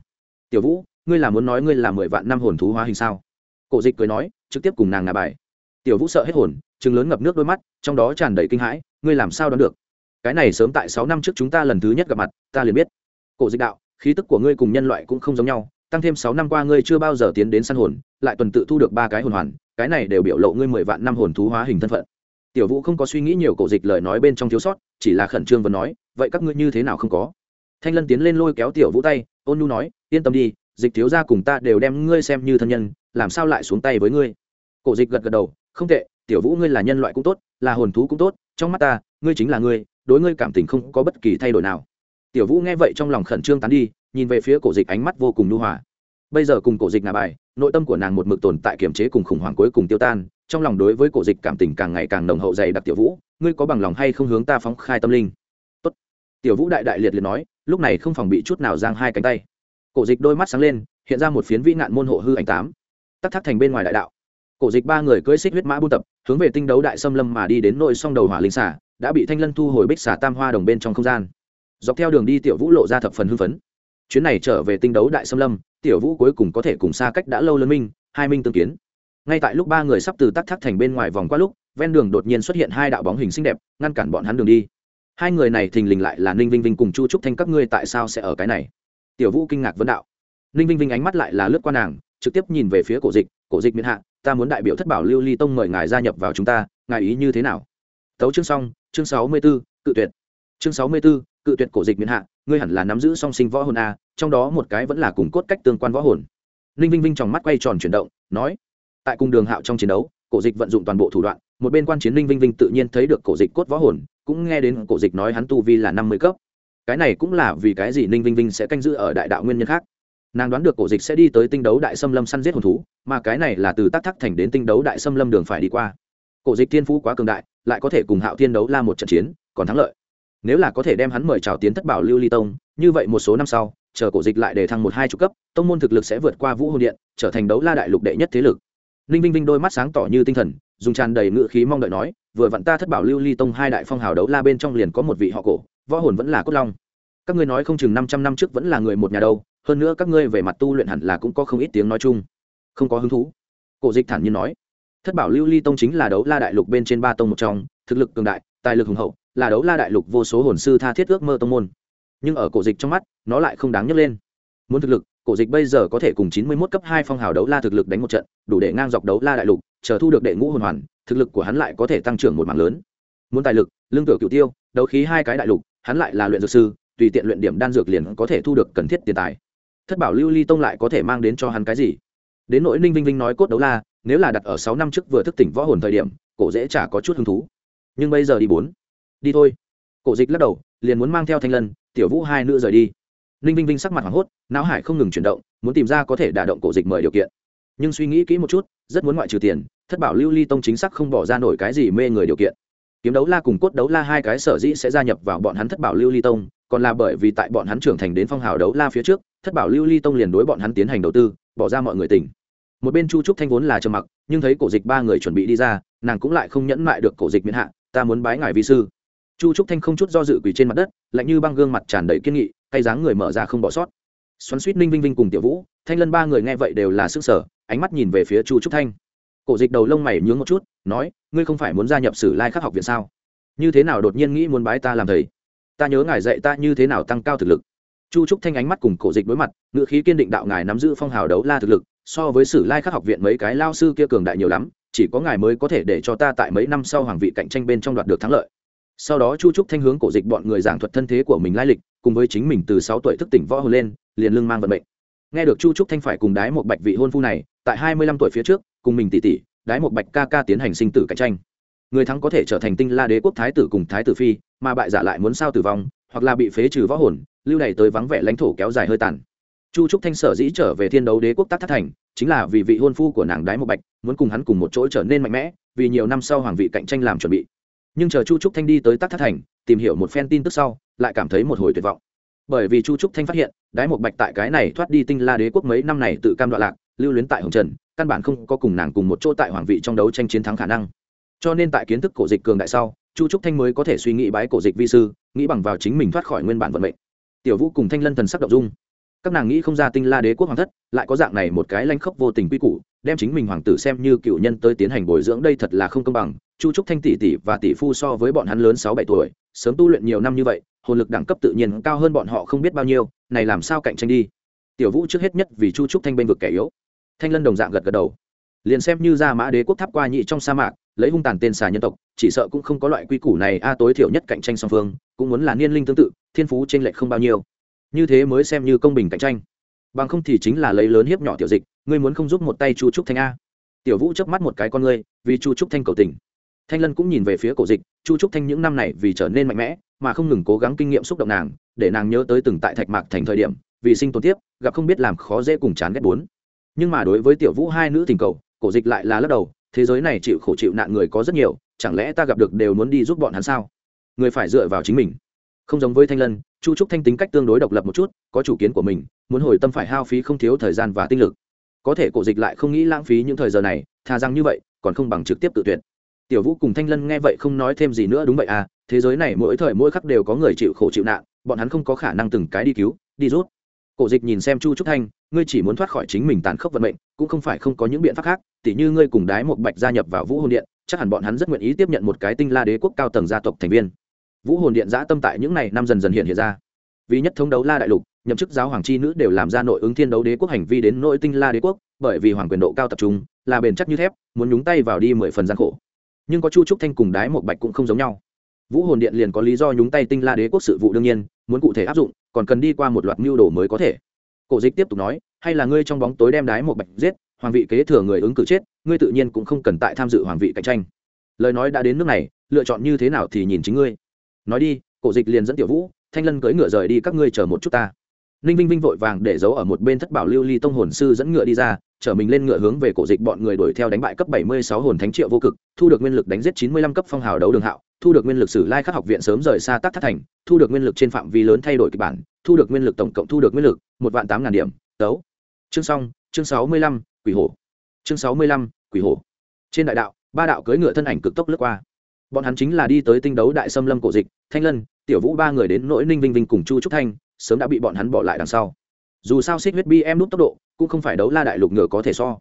Tiểu vũ, ngươi là muốn nói ngươi là mười vạn năm hồn thú hóa hình sao? Cổ dịch cười nói, trực tiếp cùng nàng ngà bài. Tiểu vũ sợ hết hồn chừng lớn ngập nước đôi mắt, trong đó tràn đầy kinh hãi, ngươi làm sao đoán được? Cái này sớm tại sáu năm trước chúng ta lần thứ nhất gặp mặt, ta liền biết. Cổ dịch đạo, khí tức của ngươi cùng nhân loại cũng không giống nhau, tăng thêm sáu năm qua ngươi chưa bao giờ tiến đến săn hồn, lại tuần tự thu được ba cái hồn hoàn, cái này đều biểu lộ ngươi mười vạn năm hồn thú hóa hình thân phận. Tiểu vũ không có suy nghĩ nhiều, cổ dịch lời nói bên trong thiếu sót, chỉ là khẩn trương và nói, vậy các ngươi như thế nào không có? Thanh lân tiến lên lôi kéo tiểu vũ tay, ôn Nu nói, yên tâm đi, dịch thiếu gia cùng ta đều đem ngươi xem như thân nhân làm sao lại xuống tay với ngươi? Cổ dịch gật gật đầu, không tệ, tiểu vũ ngươi là nhân loại cũng tốt, là hồn thú cũng tốt, trong mắt ta, ngươi chính là ngươi, đối ngươi cảm tình không có bất kỳ thay đổi nào. Tiểu vũ nghe vậy trong lòng khẩn trương tán đi, nhìn về phía cổ dịch ánh mắt vô cùng nhu hòa. Bây giờ cùng cổ dịch ngà bài, nội tâm của nàng một mực tồn tại kiềm chế cùng khủng hoảng cuối cùng tiêu tan, trong lòng đối với cổ dịch cảm tình càng ngày càng nồng hậu dày đặc tiểu vũ, ngươi có bằng lòng hay không hướng ta phóng khai tâm linh? Tốt. tiểu vũ đại đại liệt liệt nói, lúc này không phòng bị chút nào giang hai cánh tay. Cổ dịch đôi mắt sáng lên, hiện ra một phiến vĩ nạn môn hộ hư ảnh tám tắc thác thành bên ngoài đại đạo. Cổ dịch ba người cưỡi xích huyết mã buôn tập, hướng về tinh đấu đại xâm lâm mà đi đến nội song đầu hỏa linh xả đã bị thanh lân thu hồi bích xả tam hoa đồng bên trong không gian. Dọc theo đường đi tiểu vũ lộ ra thập phần hưng phấn. Chuyến này trở về tinh đấu đại xâm lâm, tiểu vũ cuối cùng có thể cùng xa cách đã lâu lớn minh, hai minh tương kiến. Ngay tại lúc ba người sắp từ tắc thác thành bên ngoài vòng qua lúc, ven đường đột nhiên xuất hiện hai đạo bóng hình xinh đẹp, ngăn cản bọn hắn đường đi. Hai người này thình lình lại là ninh vinh vinh cùng chu trúc thanh các ngươi tại sao sẽ ở cái này? Tiểu vũ kinh ngạc vấn đạo. Ninh vinh vinh ánh mắt lại là lướt qua nàng trực tiếp nhìn về phía cổ dịch cổ dịch miễn hạ, ta muốn đại biểu thất bảo lưu ly tông mời ngài gia nhập vào chúng ta, ngài ý như thế nào? Tấu chương xong, chương sáu mươi b ố cự tuyệt. Chương sáu mươi b ố cự tuyệt cổ dịch miễn hạ, ngươi hẳn là nắm giữ song sinh võ hồn a, trong đó một cái vẫn là cùng cốt cách tương quan võ hồn. Ninh vinh vinh trong mắt quay tròn chuyển động, nói, tại cung đường hạo trong chiến đấu, cổ dịch vận dụng toàn bộ thủ đoạn, một bên quan chiến ninh vinh vinh tự nhiên thấy được cổ dịch cốt võ hồn, cũng nghe đến cổ dịch nói hắn tu vi là năm mươi cấp. Cái này cũng là vì cái gì ninh vinh vinh sẽ canh giữ ở đại đạo nguyên nhân khác nàng đoán được cổ dịch sẽ đi tới tinh đấu đại xâm lâm săn giết hồn thú, mà cái này là từ tác thắc thành đến tinh đấu đại xâm lâm đường phải đi qua. Cổ dịch thiên phú quá cường đại, lại có thể cùng hạo thiên đấu la một trận chiến, còn thắng lợi. Nếu là có thể đem hắn mời chào tiến thất bảo lưu ly tông, như vậy một số năm sau, chờ cổ dịch lại để thăng một hai chục cấp, tông môn thực lực sẽ vượt qua vũ hồn điện, trở thành đấu la đại lục đệ nhất thế lực. Ninh vinh vinh đôi mắt sáng tỏ như tinh thần, dùng tràn đầy ngự khí mong đợi nói, vừa vặn ta thất bảo lưu ly tông hai đại phong hào đấu la bên trong liền có một vị họ cổ, võ hồn vẫn là cốt long. Các ngươi nói không chừng năm trăm năm trước vẫn là người một nhà đâu hơn nữa các ngươi về mặt tu luyện hẳn là cũng có không ít tiếng nói chung. Không có hứng thú. Cổ dịch thản nhiên nói. Thất bảo lưu ly tông chính là đấu la đại lục bên trên ba tông một trong, thực lực cường đại, tài lực hùng hậu, là đấu la đại lục vô số hồn sư tha thiết ước mơ tông môn. Nhưng ở cổ dịch trong mắt, nó lại không đáng nhấc lên. Muốn thực lực, cổ dịch bây giờ có thể cùng chín mươi mốt cấp hai phong hào đấu la thực lực đánh một trận, đủ để ngang dọc đấu la đại lục, chờ thu được đệ ngũ hồn hoàn, thực lực của hắn lại có thể tăng trưởng một mảng lớn. Muốn tài lực, lương tử cựu tiêu, đấu khí hai cái đại lục, hắn lại là luyện dược sư, tùy tiện luyện điểm đan dược liền có thể thu được cần thiết tiền tài thất bảo lưu ly tông lại có thể mang đến cho hắn cái gì? Đến nỗi ninh vinh vinh nói cốt đấu la, nếu là đặt ở sáu năm trước vừa thức tỉnh võ hồn thời điểm, cổ dễ chả có chút hứng thú. Nhưng bây giờ đi bốn. Đi thôi. Cổ dịch lắc đầu, liền muốn mang theo thanh lân, tiểu vũ hai nữ rời đi. Ninh vinh vinh sắc mặt hoảng hốt, não hải không ngừng chuyển động, muốn tìm ra có thể đả động cổ dịch mời điều kiện. Nhưng suy nghĩ kỹ một chút, rất muốn ngoại trừ tiền, thất bảo lưu ly tông chính xác không bỏ ra nổi cái gì mê người điều kiện. Kiếm đấu la cùng cốt đấu la hai cái sở dĩ sẽ gia nhập vào bọn hắn thất bảo lưu ly tông, còn là bởi vì tại bọn hắn trưởng thành đến phong hào đấu la phía trước thất bảo lưu ly tông liền đối bọn hắn tiến hành đầu tư bỏ ra mọi người tỉnh một bên chu trúc thanh vốn là trầm mặc nhưng thấy cổ dịch ba người chuẩn bị đi ra nàng cũng lại không nhẫn mại được cổ dịch miễn hạ ta muốn bái ngài vi sư chu trúc thanh không chút do dự quỳ trên mặt đất lạnh như băng gương mặt tràn đầy kiên nghị cay dáng người mở ra không bỏ sót xoắn suýt ninh vinh vinh cùng tiểu vũ thanh lân ba người nghe vậy đều là sức sở ánh mắt nhìn về phía chu trúc thanh cổ dịch đầu lông mày nhướng một chút nói ngươi không phải muốn gia nhập sử lai khắc học viện sao như thế nào đột nhiên nghĩ muốn bái ta làm thầy ta nhớ ngài dạy ta như thế nào tăng cao thực lực chu trúc thanh ánh mắt cùng cổ dịch đối mặt ngự khí kiên định đạo ngài nắm giữ phong hào đấu la thực lực, so với sử lai khắc học viện mấy cái lao sư kia cường đại nhiều lắm, chỉ có ngài mới có thể để cho ta tại mấy năm sau hoàng vị cạnh tranh bên trong đoạt được thắng lợi. Sau đó chu trúc thanh hướng cổ dịch bọn người giảng thuật thân thế của mình lai lịch, cùng với chính mình từ sáu tuổi thức tỉnh võ hồn lên, liền lưng mang vận mệnh. Nghe được chu trúc thanh phải cùng đái một bạch vị hôn phu này, tại hai mươi lăm tuổi phía trước, cùng mình tỷ tỷ, đái một bạch ca ca tiến hành sinh tử cạnh tranh. Người thắng có thể trở thành tinh la đế quốc thái tử cùng thái tử phi, mà bại giả lại muốn sao tử vong hoặc là bị phế trừ võ hồn, lưu này tới vắng vẻ lãnh thổ kéo dài hơi tàn. Chu trúc thanh sở dĩ trở về thiên đấu đế quốc tác thất thành, chính là vì vị hôn phu của nàng đái một bạch, muốn cùng hắn cùng một chỗ trở nên mạnh mẽ, vì nhiều năm sau hoàng vị cạnh tranh làm chuẩn bị. Nhưng chờ chu trúc thanh đi tới tác thất thành, tìm hiểu một phen tin tức sau, lại cảm thấy một hồi tuyệt vọng. Bởi vì chu trúc thanh phát hiện, đái một bạch tại cái này thoát đi tinh la đế quốc mấy năm này tự cam đoạn lạc, lưu luyến tại hồng trần, căn bản không có cùng nàng cùng một chỗ tại hoàng vị trong đấu tranh chiến thắng khả năng. Cho nên tại kiến thức cổ dịch cường đại sau chu trúc thanh mới có thể suy nghĩ bái cổ dịch vi sư, nghĩ bằng vào chính mình thoát khỏi nguyên bản vận mệnh. Tiểu vũ cùng thanh lân thần sắc động dung. Các nàng nghĩ không ra tinh la đế quốc hoàng thất, lại có dạng này một cái lanh khốc vô tình quy củ, đem chính mình hoàng tử xem như cựu nhân tới tiến hành bồi dưỡng đây thật là không công bằng. Chu trúc thanh tỷ tỷ và tỷ phu so với bọn hắn lớn sáu bảy tuổi, sớm tu luyện nhiều năm như vậy, hồn lực đẳng cấp tự nhiên cao hơn bọn họ không biết bao nhiêu, này làm sao cạnh tranh đi? Tiểu vũ trước hết nhất vì chu trúc thanh bên vực kẻ yếu. Thanh lân đồng dạng gật gật đầu. Liền xem như ra mã đế quốc tháp qua nhị trong sa mạc lấy hung tàn tên xà nhân tộc, chỉ sợ cũng không có loại quy củ này, a tối thiểu nhất cạnh tranh song phương, cũng muốn là niên linh tương tự, thiên phú trên lệch không bao nhiêu. Như thế mới xem như công bình cạnh tranh. Bằng không thì chính là lấy lớn hiếp nhỏ tiểu dịch, ngươi muốn không giúp một tay chu trúc thanh a. Tiểu vũ chớp mắt một cái con ngươi, vì chu trúc thanh cầu tình. Thanh lân cũng nhìn về phía cổ dịch, chu trúc thanh những năm này vì trở nên mạnh mẽ, mà không ngừng cố gắng kinh nghiệm xúc động nàng, để nàng nhớ tới từng tại thạch mạc thành thời điểm, vì sinh tồn tiếp, gặp không biết làm khó dễ cùng chán ghét bốn. Nhưng mà đối với tiểu vũ hai nữ tình cầu, cổ dịch lại là lắc đầu thế giới này chịu khổ chịu nạn người có rất nhiều, chẳng lẽ ta gặp được đều muốn đi giúp bọn hắn sao? Người phải dựa vào chính mình. Không giống với thanh lân, chu trúc thanh tính cách tương đối độc lập một chút, có chủ kiến của mình, muốn hồi tâm phải hao phí không thiếu thời gian và tinh lực. Có thể cổ dịch lại không nghĩ lãng phí những thời giờ này thà rằng như vậy, còn không bằng trực tiếp tự tuyển tiểu vũ cùng thanh lân nghe vậy không nói thêm gì nữa, đúng vậy à thế giới này mỗi thời mỗi khắc đều có người chịu khổ chịu nạn, bọn hắn không có khả năng từng cái đi cứu, đi rút. Cổ dịch nhìn xem chu trúc thanh ngươi chỉ muốn thoát khỏi chính mình tàn khốc vận mệnh, cũng không phải không có những biện pháp khác, tỉ như ngươi cùng đái một bạch gia nhập vào vũ hồn điện, chắc hẳn bọn hắn rất nguyện ý tiếp nhận một cái tinh la đế quốc cao tầng gia tộc thành viên. Vũ hồn điện giã tâm tại những ngày năm dần dần hiện hiện ra. Vì nhất thống đấu la đại lục, nhậm chức giáo hoàng chi nữ đều làm ra nội ứng thiên đấu đế quốc hành vi đến nội tinh la đế quốc, bởi vì hoàng quyền độ cao tập trung, là bền chắc như thép, muốn nhúng tay vào đi mười phần gian khổ. Nhưng có chu trúc thanh cùng đái một bạch cũng không giống nhau. Vũ hồn điện liền có lý do nhúng tay tinh la đế quốc sự vụ đương nhiên, muốn cụ thể áp dụng, còn cần đi qua một loạt mưu đồ mới có thể cổ dịch tiếp tục nói, hay là ngươi trong bóng tối đem đái một bạch giết, hoàng vị kế thừa người ứng cử chết, ngươi tự nhiên cũng không cần tại tham dự hoàng vị cạnh tranh. Lời nói đã đến nước này, lựa chọn như thế nào thì nhìn chính ngươi. Nói đi, cổ dịch liền dẫn tiểu vũ, thanh lân cưỡi ngựa rời đi, các ngươi chờ một chút ta. Ninh vinh vinh vội vàng để giấu ở một bên thất bảo lưu ly tông hồn sư dẫn ngựa đi ra, chở mình lên ngựa hướng về cổ dịch bọn người đuổi theo đánh bại cấp bảy mươi sáu hồn thánh triệu vô cực, thu được nguyên lực đánh giết chín mươi lăm cấp phong hào đấu đường hạo thu được nguyên lực sử lai khắc học viện sớm rời xa tác thất thành, thu được nguyên lực trên phạm vi lớn thay đổi kịch bản, thu được nguyên lực tổng cộng thu được nguyên lực một vạn tám ngàn điểm, tấu. Chương xong, chương sáu mươi lăm, quỷ hổ. Chương sáu mươi lăm, quỷ hổ. Trên đại đạo, ba đạo cưỡi ngựa thân ảnh cực tốc lướt qua. Bọn hắn chính là đi tới tinh đấu đại xâm lâm cổ dịch, thanh lân, tiểu vũ ba người đến nỗi ninh vinh vinh cùng chu trúc thanh, sớm đã bị bọn hắn bỏ lại đằng sau. Dù sao xích huyết bi em nút tốc độ, cũng không phải đấu la đại lục ngựa có thể so.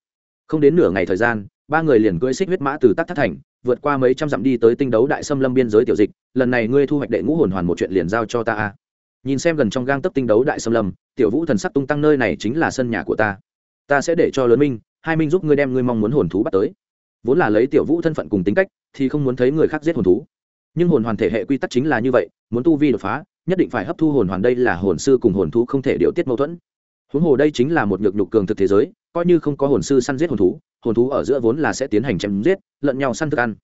Không đến nửa ngày thời gian, ba người liền cưỡi xích huyết mã từ tắc thất thành vượt qua mấy trăm dặm đi tới tinh đấu đại xâm lâm biên giới tiểu dịch, lần này ngươi thu hoạch đệ ngũ hồn hoàn một chuyện liền giao cho ta a. Nhìn xem gần trong gang tấp tinh đấu đại xâm lâm, tiểu vũ thần sắc tung tăng nơi này chính là sân nhà của ta. Ta sẽ để cho lớn minh, hai minh giúp ngươi đem ngươi mong muốn hồn thú bắt tới. Vốn là lấy tiểu vũ thân phận cùng tính cách, thì không muốn thấy người khác giết hồn thú. Nhưng hồn hoàn thể hệ quy tắc chính là như vậy, muốn tu vi đột phá, nhất định phải hấp thu hồn hoàn đây là hồn sư cùng hồn thú không thể điều tiết mâu thuẫn. Huống hồ đây chính là một nhược nhục cường thực thế giới coi như không có hồn sư săn giết hồn thú hồn thú ở giữa vốn là sẽ tiến hành chém giết, lẫn nhau săn thức ăn.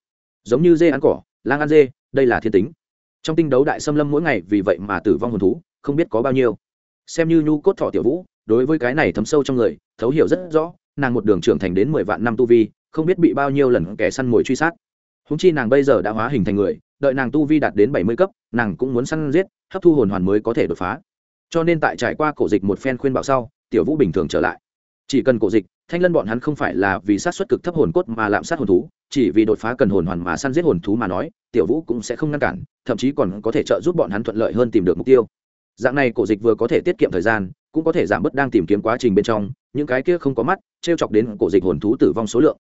Giống như dê ăn cỏ, lang ăn dê, đây là thiên tính. Trong tinh đấu đại xâm lâm mỗi ngày vì vậy mà tử vong hồn thú, không biết có bao nhiêu. Xem như nhu cốt thọ tiểu vũ, đối với cái này thấm sâu trong người, thấu hiểu rất rõ, nàng một đường trưởng thành đến mười vạn năm tu vi, không biết bị bao nhiêu lần kẻ săn mồi truy sát. Húng chi nàng bây giờ đã hóa hình thành người, đợi nàng tu vi đạt đến bảy mươi cấp, nàng cũng muốn săn giết, hấp thu hồn hoàn mới có thể đột phá. Cho nên tại trải qua cổ dịch một phen khuyên bảo sau, tiểu vũ bình thường trở lại chỉ cần cổ dịch, thanh lân bọn hắn không phải là vì sát xuất cực thấp hồn cốt mà lạm sát hồn thú, chỉ vì đột phá cần hồn hoàn mà săn giết hồn thú mà nói, tiểu vũ cũng sẽ không ngăn cản, thậm chí còn có thể trợ giúp bọn hắn thuận lợi hơn tìm được mục tiêu. Dạng này cổ dịch vừa có thể tiết kiệm thời gian, cũng có thể giảm bớt đang tìm kiếm quá trình bên trong, những cái kia không có mắt t r e o chọc đến cổ dịch hồn thú tử vong số lượng.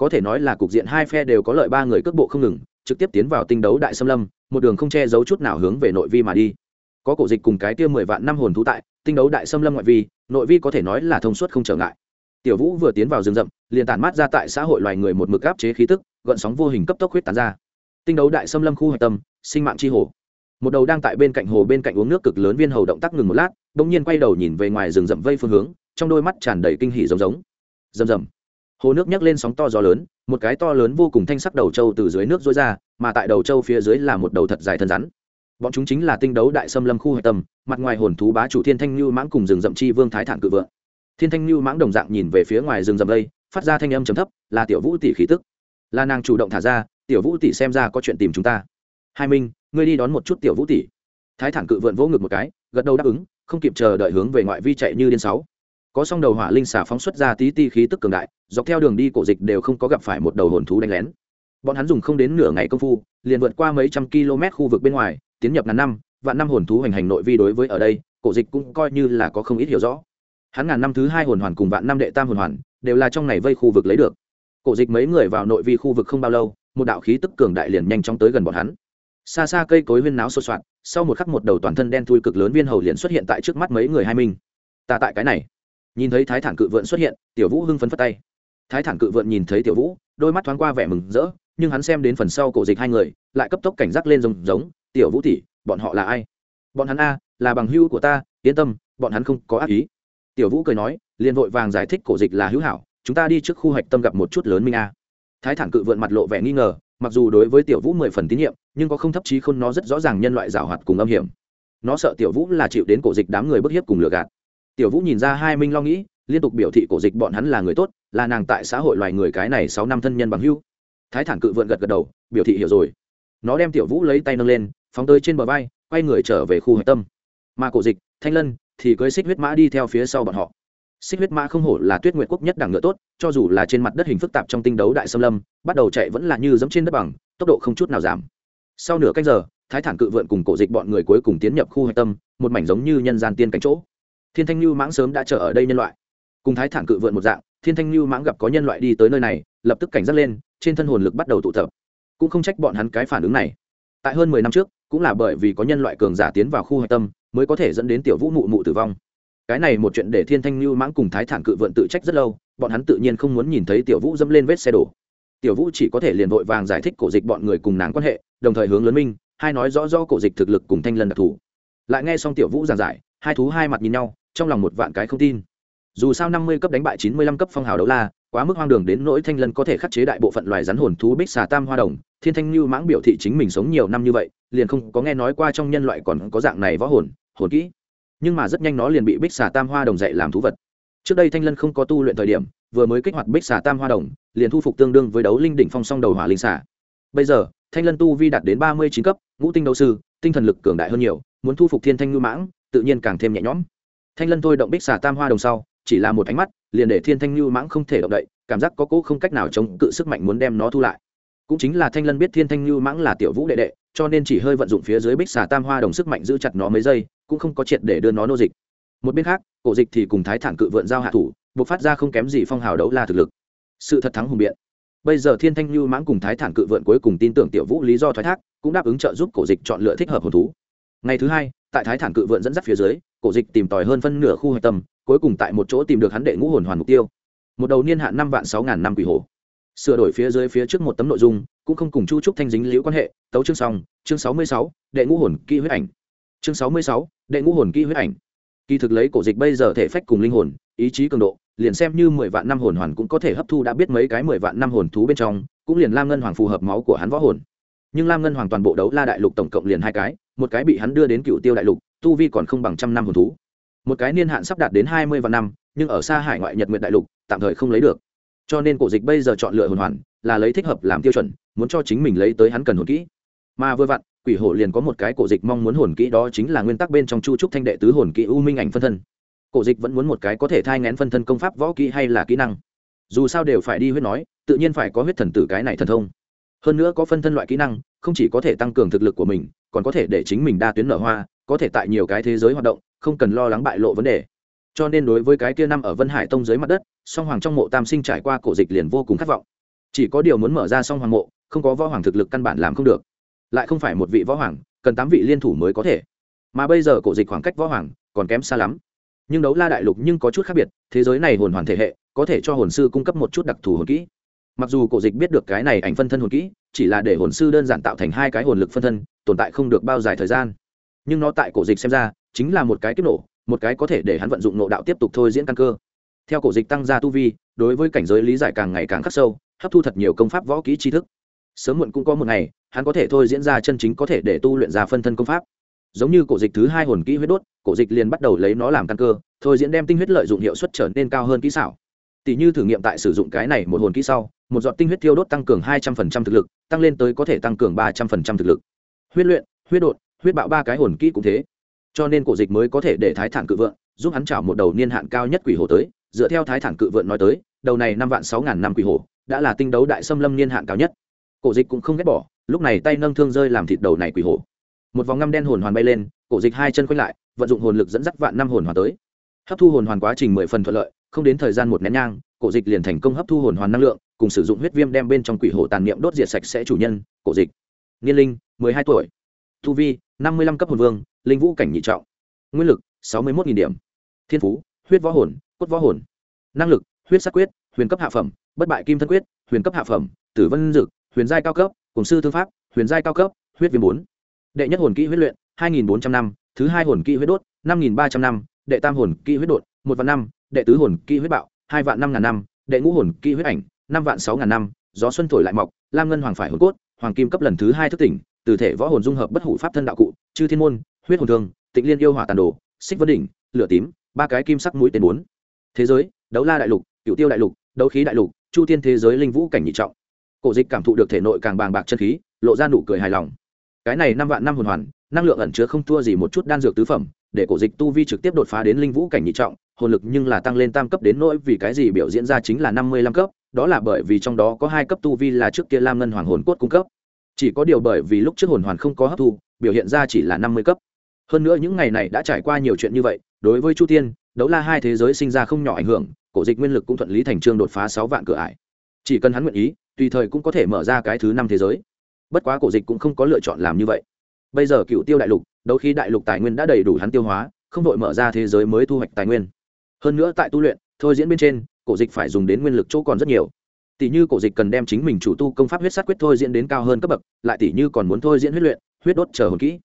Có thể nói là cục diện hai phe đều có lợi ba người cước bộ không ngừng, trực tiếp tiến vào tinh đấu đại xâm lâm, một đường không che giấu chút nào hướng về nội vi mà đi. Có cổ dịch cùng cái kia mười vạn năm hồn thú tại tinh đấu đại xâm lâm ngoại vi, nội vi có thể nói là thông suốt không trở ngại. Tiểu vũ vừa tiến vào rừng rậm, liền tản mát ra tại xã hội loài người một mực áp chế khí tức, gợn sóng vô hình cấp tốc huyết tán ra. Tinh đấu đại xâm lâm khu hạch tâm, sinh mạng c h i hồ. Một đầu đang tại bên cạnh hồ bên cạnh uống nước cực lớn viên hầu động tác ngừng một lát đ ỗ n g nhiên quay đầu nhìn về ngoài rừng rậm vây phương hướng, trong đôi mắt tràn đầy kinh hỉ giống giống. Rầm rầm. Hồ nước nhấc lên sóng to gió lớn, một cái to lớn vô cùng thanh sắc đầu trâu từ dưới nước dối ra, mà tại đầu trâu phía dưới là một đầu thật dài thân rắn bọn chúng chính là tinh đấu đại xâm lâm khu hạch tâm, mặt ngoài hồn thú bá chủ thiên thanh như mãng cùng rừng rậm chi vương thái thản cự vượng. Thiên thanh như mãng đồng dạng nhìn về phía ngoài rừng rậm đây, phát ra thanh âm chấm thấp, là tiểu vũ tỷ khí tức. Là nàng chủ động thả ra, tiểu vũ tỷ xem ra có chuyện tìm chúng ta. Hai minh, ngươi đi đón một chút tiểu vũ tỷ. Thái thản cự vượn vỗ ngực một cái, gật đầu đáp ứng, không kịp chờ đợi hướng về ngoại vi chạy như điên sáu. Có song đầu hỏa linh xả phóng xuất ra tí ti khí tức cường đại, dọc theo đường đi cổ dịch đều không có gặp phải một đầu hồn thú đánh lén. Bọn hắn dùng không đến nửa ngày công phu, liền vượt qua mấy trăm km khu vực bên ngoài tiến nhập ngàn năm, vạn năm hồn thú hành hành nội vi đối với ở đây, cổ dịch cũng coi như là có không ít hiểu rõ. Hắn ngàn năm thứ hai hồn hoàn cùng vạn năm đệ tam hồn hoàn, đều là trong này vây khu vực lấy được. Cổ dịch mấy người vào nội vi khu vực không bao lâu, một đạo khí tức cường đại liền nhanh chóng tới gần bọn hắn. Xa xa cây cối huyên náo sột soạt, sau một khắc một đầu toàn thân đen thui cực lớn viên hầu liền xuất hiện tại trước mắt mấy người hai mình. ta tại cái này. Nhìn thấy thái thản cự vượn xuất hiện, tiểu vũ hưng phấn phất tay. Thái thản cự vượn nhìn thấy tiểu vũ, đôi mắt thoáng qua vẻ mừng rỡ, nhưng hắn xem đến phần sau cổ dịch hai người, lại cấp tốc cảnh giác lên rồng giống tiểu vũ tỷ, bọn họ là ai? Bọn hắn a, là bằng hưu của ta, yên tâm, bọn hắn không có ác ý. Tiểu vũ cười nói, liền vội vàng giải thích cổ dịch là hữu hảo, chúng ta đi trước khu hạch tâm gặp một chút lớn minh a. Thái thản cự vượn mặt lộ vẻ nghi ngờ, mặc dù đối với tiểu vũ mười phần tín nhiệm, nhưng có không thấp trí khôn nó rất rõ ràng nhân loại giảo hoạt cùng âm hiểm. Nó sợ tiểu vũ là chịu đến cổ dịch đám người bức hiếp cùng lừa gạt. Tiểu vũ nhìn ra hai minh lo nghĩ, liên tục biểu thị cổ dịch bọn hắn là người tốt, là nàng tại xã hội loài người cái này sáu năm thân nhân bằng hưu thái thản cự vượn gật gật đầu, biểu thị hiểu rồi. Nó đem tiểu vũ lấy tay nâng lên phóng tới trên bờ vai, quay người trở về khu hạch tâm. Mà cổ dịch, thanh lân thì cưới xích huyết mã đi theo phía sau bọn họ. Xích huyết mã không hổ là tuyết nguyệt quốc nhất đẳng ngựa tốt, cho dù là trên mặt đất hình phức tạp trong tinh đấu đại xâm lâm, bắt đầu chạy vẫn là như dẫm trên đất bằng, tốc độ không chút nào giảm. Sau nửa cách giờ, thái thản cự vượn cùng cổ dịch bọn người cuối cùng tiến nhập khu hạch tâm, một mảnh giống như nhân gian tiên cánh chỗ. Thiên thanh lưu mãng sớm đã chờ ở đây nhân loại. Cùng thái thản cự vượn một dạng, thiên thanh lưu mãng gặp có nhân loại đi tới nơi này, lập tức cảnh giác lên, trên thân hồn lực bắt đầu tụ tập. Cũng không trách bọn hắn cái phản ứng này. Tại hơn mười năm trước cũng là bởi vì có nhân loại cường giả tiến vào khu hạch tâm mới có thể dẫn đến tiểu vũ mụ mụ tử vong. Cái này một chuyện để thiên thanh lưu mãng cùng thái thản cự vượn tự trách rất lâu, bọn hắn tự nhiên không muốn nhìn thấy tiểu vũ dẫm lên vết xe đổ. Tiểu vũ chỉ có thể liền vội vàng giải thích cổ dịch bọn người cùng nàng quan hệ, đồng thời hướng lớn minh, hai nói rõ rõ cổ dịch thực lực cùng thanh lần đặc thù. Lại nghe xong tiểu vũ giảng giải, hai thú hai mặt nhìn nhau, trong lòng một vạn cái không tin. Dù sao năm mươi cấp đánh bại chín mươi lăm cấp phong hào đấu la, quá mức hoang đường đến nỗi thanh lân có thể khắc chế đại bộ phận loài rắn hồn thú bích xà tam hoa đồng, thiên thanh lưu mãng biểu thị chính mình sống nhiều năm như vậy liền không có nghe nói qua trong nhân loại còn có dạng này võ hồn hồn kỹ. Nhưng mà rất nhanh nó liền bị bích xà tam hoa đồng dạy làm thú vật. Trước đây thanh lân không có tu luyện thời điểm, vừa mới kích hoạt bích xà tam hoa đồng, liền thu phục tương đương với đấu linh đỉnh phong song đầu hỏa linh xà. Bây giờ, thanh lân tu vi đạt đến ba mươi chín cấp, ngũ tinh đấu sư, tinh thần lực cường đại hơn nhiều, muốn thu phục thiên thanh ngư mãng, tự nhiên càng thêm nhẹ nhõm. Thanh lân thôi động bích xà tam hoa đồng sau, chỉ là một ánh mắt, liền để thiên thanh ngư mãng không thể động đậy, cảm giác có cỗ không cách nào chống cự sức mạnh muốn đem nó thu lại. Cũng chính là thanh lân biết thiên thanh ngư mãng là tiểu vũ đệ đệ cho nên chỉ hơi vận dụng phía dưới bích xà tam hoa đồng sức mạnh giữ chặt nó mấy giây, cũng không có triệt để đưa nó nô dịch. Một bên khác, cổ dịch thì cùng thái thản cự vượn giao hạ thủ, buộc phát ra không kém gì phong hào đấu la thực lực. Sự thật thắng hùng biện. Bây giờ thiên thanh lưu mãng cùng thái thản cự vượn cuối cùng tin tưởng tiểu vũ lý do thoái thác, cũng đáp ứng trợ giúp cổ dịch chọn lựa thích hợp hồn thú. Ngày thứ hai, tại thái thản cự vượn dẫn dắt phía dưới, cổ dịch tìm tòi hơn phân nửa khu hạch tâm, cuối cùng tại một chỗ tìm được hắn đệ ngũ hồn hoàn mục tiêu. Một đầu niên hạn năm vạn sáu ngàn năm quỷ hồ sửa đổi phía dưới phía trước một tấm nội dung cũng không cùng chu trúc thanh dính liễu quan hệ, tấu chương xong, chương sáu mươi sáu, đệ ngũ hồn kỹ huyết ảnh. Chương sáu mươi sáu, đệ ngũ hồn kỹ huyết ảnh. Kỳ thực lấy cổ dịch bây giờ thể phách cùng linh hồn, ý chí cường độ, liền xem như mười vạn năm hồn hoàn cũng có thể hấp thu đã biết mấy cái mười vạn năm hồn thú bên trong, cũng liền lam ngân hoàng phù hợp máu của hắn võ hồn. Nhưng lam ngân hoàng toàn bộ đấu la đại lục tổng cộng liền hai cái, một cái bị hắn đưa đến cựu tiêu đại lục, tu vi còn không bằng trăm năm hồn thú. Một cái niên hạn sắp đạt đến hai mươi vạn năm, nhưng ở xa hải ngoại nhật nguyện đại lục, tạm thời không lấy được. Cho nên cổ dịch bây giờ chọn lựa hồn hoàn, là lấy thích hợp làm tiêu chuẩn muốn cho chính mình lấy tới hắn cần hồn kỹ. Mà vừa vặn, quỷ hổ liền có một cái cổ dịch mong muốn hồn kỹ đó chính là nguyên tắc bên trong chu trúc thanh đệ tứ hồn kỹ u minh ảnh phân thân. Cổ dịch vẫn muốn một cái có thể thai ngén phân thân công pháp võ kỹ hay là kỹ năng. Dù sao đều phải đi huyết nói, tự nhiên phải có huyết thần tử cái này thần thông. Hơn nữa có phân thân loại kỹ năng, không chỉ có thể tăng cường thực lực của mình, còn có thể để chính mình đa tuyến nở hoa, có thể tại nhiều cái thế giới hoạt động, không cần lo lắng bại lộ vấn đề. Cho nên đối với cái kia năm ở vân hải tông dưới mặt đất, song hoàng trong mộ tam sinh trải qua cổ dịch liền vô cùng khát vọng. Chỉ có điều muốn mở ra song hoàng mộ không có võ hoàng thực lực căn bản làm không được. Lại không phải một vị võ hoàng, cần tám vị liên thủ mới có thể. Mà bây giờ cổ dịch khoảng cách võ hoàng còn kém xa lắm. Nhưng đấu la đại lục nhưng có chút khác biệt, thế giới này hồn hoàn thể hệ, có thể cho hồn sư cung cấp một chút đặc thù hồn kỹ. Mặc dù cổ dịch biết được cái này ảnh phân thân hồn kỹ, chỉ là để hồn sư đơn giản tạo thành hai cái hồn lực phân thân, tồn tại không được bao dài thời gian. Nhưng nó tại cổ dịch xem ra, chính là một cái kích nổ, một cái có thể để hắn vận dụng nộ đạo tiếp tục thôi diễn căn cơ. Theo cổ dịch tăng gia tu vi, đối với cảnh giới lý giải càng ngày càng khắc sâu, hấp thu thật nhiều công pháp võ kỹ tri thức sớm muộn cũng có một ngày, hắn có thể thôi diễn ra chân chính có thể để tu luyện ra phân thân công pháp. Giống như cổ dịch thứ hai hồn kỹ huyết đốt, cổ dịch liền bắt đầu lấy nó làm căn cơ, thôi diễn đem tinh huyết lợi dụng hiệu suất trở nên cao hơn kỹ xảo. Tỷ như thử nghiệm tại sử dụng cái này một hồn kỹ sau, một giọt tinh huyết thiêu đốt tăng cường hai trăm phần trăm thực lực, tăng lên tới có thể tăng cường ba trăm phần trăm thực lực. Huyết luyện, huyết đột huyết bạo ba cái hồn kỹ cũng thế. Cho nên cổ dịch mới có thể để thái thản cự vượn giúp hắn chảo một đầu niên hạn cao nhất quỷ hồ tới. Dựa theo thái thản cự vượn nói tới, đầu này năm vạn sáu ngàn năm quỷ hồ đã là tinh đấu đại xâm lâm niên hạn cao nhất cổ dịch cũng không ghét bỏ, lúc này tay nâng thương rơi làm thịt đầu này quỷ hổ. một vòng ngăm đen hồn hoàn bay lên, cổ dịch hai chân quay lại, vận dụng hồn lực dẫn dắt vạn năm hồn hoàn tới. Hấp thu hồn hoàn quá trình mười phần thuận lợi, không đến thời gian một nén nhang, cổ dịch liền thành công hấp thu hồn hoàn năng lượng, cùng sử dụng huyết viêm đem bên trong quỷ hổ tàn niệm đốt diệt sạch sẽ chủ nhân, cổ dịch. Niên linh, mười hai tuổi. Thu vi, năm mươi lăm cấp hồn vương, linh vũ cảnh nhị trọng. Nguyên lực, sáu mươi một điểm. Thiên phú, huyết võ hồn, cốt võ hồn. Năng lực, huyết sát quyết, huyền cấp hạ phẩm, bất bại kim thân quyết, huyền cấp hạ phẩm, tử vân dực huyền giai cao cấp, cùng sư thương pháp, huyền giai cao cấp, huyết viêm bốn. Đệ nhất hồn kỹ huyết luyện, hai nghìn bốn trăm năm, thứ hai hồn kỹ huyết đốt, năm nghìn ba trăm năm, đệ tam hồn kỹ huyết đột, một vạn năm, đệ tứ hồn kỹ huyết bạo, hai vạn năm ngàn năm, đệ ngũ hồn kỹ huyết ảnh, năm vạn sáu ngàn năm, gió xuân thổi lại mọc, lam ngân hoàng phải hồn cốt, hoàng kim cấp lần thứ hai thức tỉnh, từ thể võ hồn dung hợp bất hủ pháp thân đạo cụ, chư thiên môn, huyết hồn thương, tịnh liên yêu hỏa tàn đồ, xích vân đỉnh, lửa tím, ba cái kim sắc mũi tên bốn. Thế giới, đấu la đại lục cựu tiêu đại lục, đấu khí đại lục, chu tiên thế giới linh vũ cảnh nhị trọng cổ dịch cảm thụ được thể nội càng bàng bạc chân khí, lộ ra nụ cười hài lòng. Cái này năm vạn năm hồn hoàn, năng lượng ẩn chứa không thua gì một chút đan dược tứ phẩm, để cổ dịch tu vi trực tiếp đột phá đến linh vũ cảnh nhị trọng, hồn lực nhưng là tăng lên tam cấp đến nỗi vì cái gì biểu diễn ra chính là năm mươi lăm cấp, đó là bởi vì trong đó có hai cấp tu vi là trước kia lam ngân hoàng hồn cốt cung cấp. Chỉ có điều bởi vì lúc trước hồn hoàn không có hấp thu, biểu hiện ra chỉ là năm mươi cấp. Hơn nữa những ngày này đã trải qua nhiều chuyện như vậy, đối với chu tiên, đấu la hai thế giới sinh ra không nhỏ ảnh hưởng, cổ dịch nguyên lực cũng thuận lý thành trương đột phá sáu vạn cửa ải chỉ cần hắn nguyện ý, tùy thời cũng có thể mở ra cái thứ năm thế giới. Bất quá cổ dịch cũng không có lựa chọn làm như vậy. Bây giờ cựu tiêu đại lục, đấu khí đại lục tài nguyên đã đầy đủ hắn tiêu hóa, không đội mở ra thế giới mới thu hoạch tài nguyên. Hơn nữa tại tu luyện, thôi diễn bên trên, cổ dịch phải dùng đến nguyên lực chỗ còn rất nhiều. Tỷ như cổ dịch cần đem chính mình chủ tu công pháp huyết sát quyết thôi diễn đến cao hơn cấp bậc, lại tỷ như còn muốn thôi diễn huyết luyện, huyết đốt chờ hồn kỹ.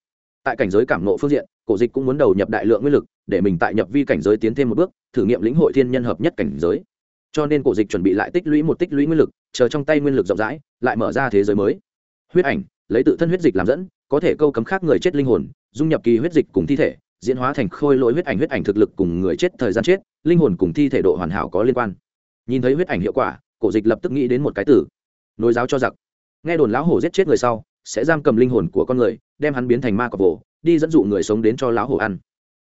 Tại cảnh giới cảm nộ phương diện, cổ dịch cũng muốn đầu nhập đại lượng nguyên lực, để mình tại nhập vi cảnh giới tiến thêm một bước, thử nghiệm lĩnh hội thiên nhân hợp nhất cảnh giới cho nên cổ dịch chuẩn bị lại tích lũy một tích lũy nguyên lực, chờ trong tay nguyên lực rộng rãi, lại mở ra thế giới mới. Huyết ảnh, lấy tự thân huyết dịch làm dẫn, có thể câu cấm khác người chết linh hồn, dung nhập kỳ huyết dịch cùng thi thể, diễn hóa thành khôi lỗi huyết ảnh huyết ảnh thực lực cùng người chết thời gian chết, linh hồn cùng thi thể độ hoàn hảo có liên quan. Nhìn thấy huyết ảnh hiệu quả, cổ dịch lập tức nghĩ đến một cái tử nối giáo cho giặc. Nghe đồn lão hổ giết chết người sau, sẽ giam cầm linh hồn của con người, đem hắn biến thành ma cọp vồ, đi dẫn dụ người sống đến cho lão hổ ăn.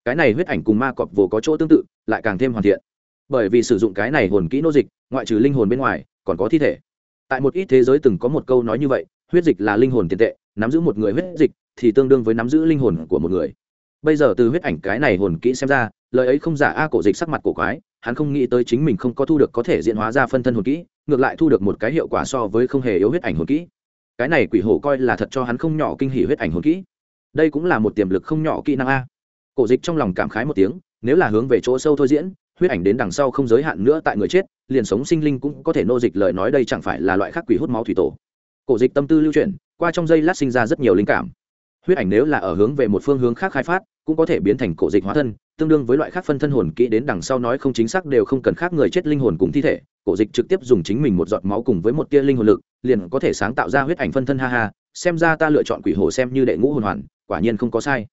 Cái này huyết ảnh cùng ma cọp vồ có chỗ tương tự, lại càng thêm hoàn thiện bởi vì sử dụng cái này hồn kỹ nô dịch, ngoại trừ linh hồn bên ngoài, còn có thi thể. Tại một ít thế giới từng có một câu nói như vậy, huyết dịch là linh hồn tiền tệ, nắm giữ một người huyết dịch thì tương đương với nắm giữ linh hồn của một người. Bây giờ từ huyết ảnh cái này hồn kỹ xem ra, lời ấy không giả a cổ dịch sắc mặt cổ quái, hắn không nghĩ tới chính mình không có thu được có thể diễn hóa ra phân thân hồn kỹ, ngược lại thu được một cái hiệu quả so với không hề yếu huyết ảnh hồn kỹ. Cái này quỷ hổ coi là thật cho hắn không nhỏ kinh hỉ huyết ảnh hồn kỹ. Đây cũng là một tiềm lực không nhỏ kỹ năng a. Cổ dịch trong lòng cảm khái một tiếng, nếu là hướng về chỗ sâu thôi diễn huyết ảnh đến đằng sau không giới hạn nữa tại người chết, liền sống sinh linh cũng có thể nô dịch lời nói đây chẳng phải là loại khác quỷ hút máu thủy tổ. Cổ dịch tâm tư lưu chuyển, qua trong giây lát sinh ra rất nhiều linh cảm. Huyết ảnh nếu là ở hướng về một phương hướng khác khai phát, cũng có thể biến thành cổ dịch hóa thân, tương đương với loại khác phân thân hồn kỹ đến đằng sau nói không chính xác đều không cần khác người chết linh hồn cùng thi thể. Cổ dịch trực tiếp dùng chính mình một giọt máu cùng với một tia linh hồn lực, liền có thể sáng tạo ra huyết ảnh phân thân ha ha, xem ra ta lựa chọn quỷ hồ xem như đệ ngũ hồn hoàn, quả nhiên không có sai.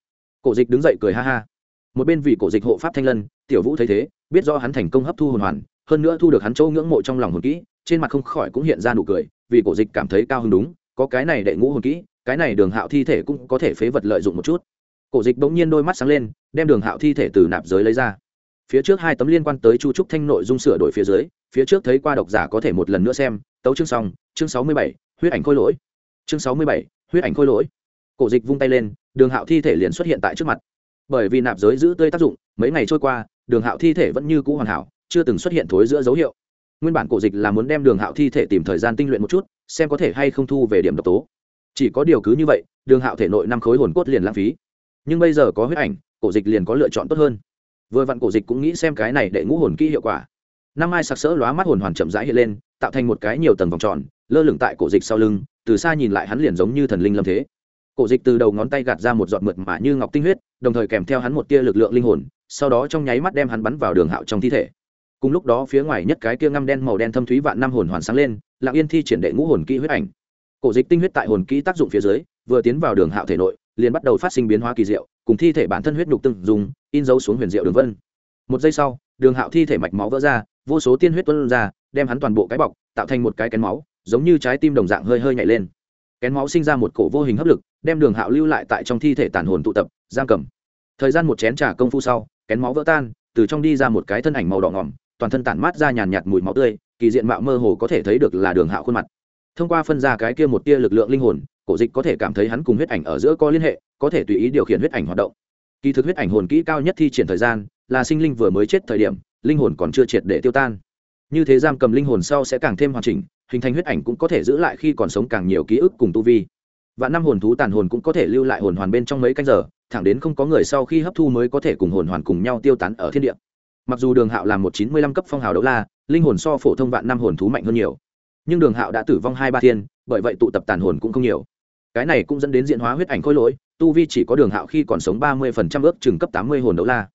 Cổ dịch đứng dậy cười ha ha. Một bên vì cổ dịch hộ pháp thanh lân tiểu vũ thấy thế, biết do hắn thành công hấp thu hồn hoàn, hơn nữa thu được hắn chỗ ngưỡng mộ trong lòng hồn kỹ, trên mặt không khỏi cũng hiện ra nụ cười, vì cổ dịch cảm thấy cao hứng đúng, có cái này đệ ngũ hồn kỹ, cái này đường hạo thi thể cũng có thể phế vật lợi dụng một chút. Cổ dịch bỗng nhiên đôi mắt sáng lên, đem đường hạo thi thể từ nạp giới lấy ra. Phía trước hai tấm liên quan tới chu trúc thanh nội dung sửa đổi phía dưới, phía trước thấy qua độc giả có thể một lần nữa xem, tấu chương xong, chương sáu mươi bảy, huyết ảnh khôi lỗi. Chương sáu mươi bảy, huyết ảnh khôi lỗi. Cổ dịch vung tay lên, đường hạo thi thể liền xuất hiện tại trước mặt. Bởi vì nạp giới giữ tươi tác dụng, mấy ngày trôi qua đường hạo thi thể vẫn như cũ hoàn hảo, chưa từng xuất hiện thối giữa dấu hiệu. Nguyên bản cổ dịch là muốn đem đường hạo thi thể tìm thời gian tinh luyện một chút, xem có thể hay không thu về điểm độc tố. Chỉ có điều cứ như vậy, đường hạo thể nội năm khối hồn cốt liền lãng phí. Nhưng bây giờ có huyết ảnh, cổ dịch liền có lựa chọn tốt hơn. Vừa vặn cổ dịch cũng nghĩ xem cái này để ngũ hồn kỹ hiệu quả. Năm mai sặc sỡ lóa mắt hồn hoàn chậm rãi hiện lên, tạo thành một cái nhiều tầng vòng tròn, lơ lửng tại cổ dịch sau lưng, từ xa nhìn lại hắn liền giống như thần linh lâm thế. Cổ dịch từ đầu ngón tay gạt ra một giọt mượt mà như ngọc tinh huyết, đồng thời kèm theo hắn một tia lực lượng linh hồn sau đó trong nháy mắt đem hắn bắn vào đường hạo trong thi thể. Cùng lúc đó phía ngoài nhất cái kia ngăm đen màu đen thâm thúy vạn năm hồn hoàn sáng lên, lặng yên thi triển đệ ngũ hồn kỹ huyết ảnh. Cổ dịch tinh huyết tại hồn kỹ tác dụng phía dưới, vừa tiến vào đường hạo thể nội, liền bắt đầu phát sinh biến hóa kỳ diệu, cùng thi thể bản thân huyết nhục từng dùng in dấu xuống huyền diệu đường vân. Một giây sau, đường hạo thi thể mạch máu vỡ ra, vô số tiên huyết tuân ra, đem hắn toàn bộ cái bọc, tạo thành một cái kén máu, giống như trái tim đồng dạng hơi hơi nhảy lên. Kén máu sinh ra một cổ vô hình hấp lực, đem đường hạo lưu lại tại trong thi thể tàn hồn tụ tập, giam cầm. Thời gian một chén trà công phu sau kén máu vỡ tan, từ trong đi ra một cái thân ảnh màu đỏ ngỏm, toàn thân tản mát ra nhàn nhạt mùi máu tươi, kỳ diện mạo mơ hồ có thể thấy được là đường hạo khuôn mặt. Thông qua phân ra cái kia một tia lực lượng linh hồn, cổ dịch có thể cảm thấy hắn cùng huyết ảnh ở giữa có liên hệ, có thể tùy ý điều khiển huyết ảnh hoạt động. Kỳ thực huyết ảnh hồn kỹ cao nhất thi triển thời gian là sinh linh vừa mới chết thời điểm, linh hồn còn chưa triệt để tiêu tan. Như thế giam cầm linh hồn sau sẽ càng thêm hoàn chỉnh, hình thành huyết ảnh cũng có thể giữ lại khi còn sống càng nhiều ký ức cùng tu vi. Và năm hồn thú tàn hồn cũng có thể lưu lại hồn hoàn bên trong mấy canh giờ thẳng đến không có người sau khi hấp thu mới có thể cùng hồn hoàn cùng nhau tiêu tán ở thiên địa. Mặc dù đường hạo là một chín mươi lăm cấp phong hào đấu la, linh hồn so phổ thông vạn năm hồn thú mạnh hơn nhiều. Nhưng đường hạo đã tử vong hai ba thiên, bởi vậy tụ tập tàn hồn cũng không nhiều. Cái này cũng dẫn đến diện hóa huyết ảnh khôi lỗi, tu vi chỉ có đường hạo khi còn sống ba mươi phần trăm ước chừng cấp tám mươi hồn đấu la.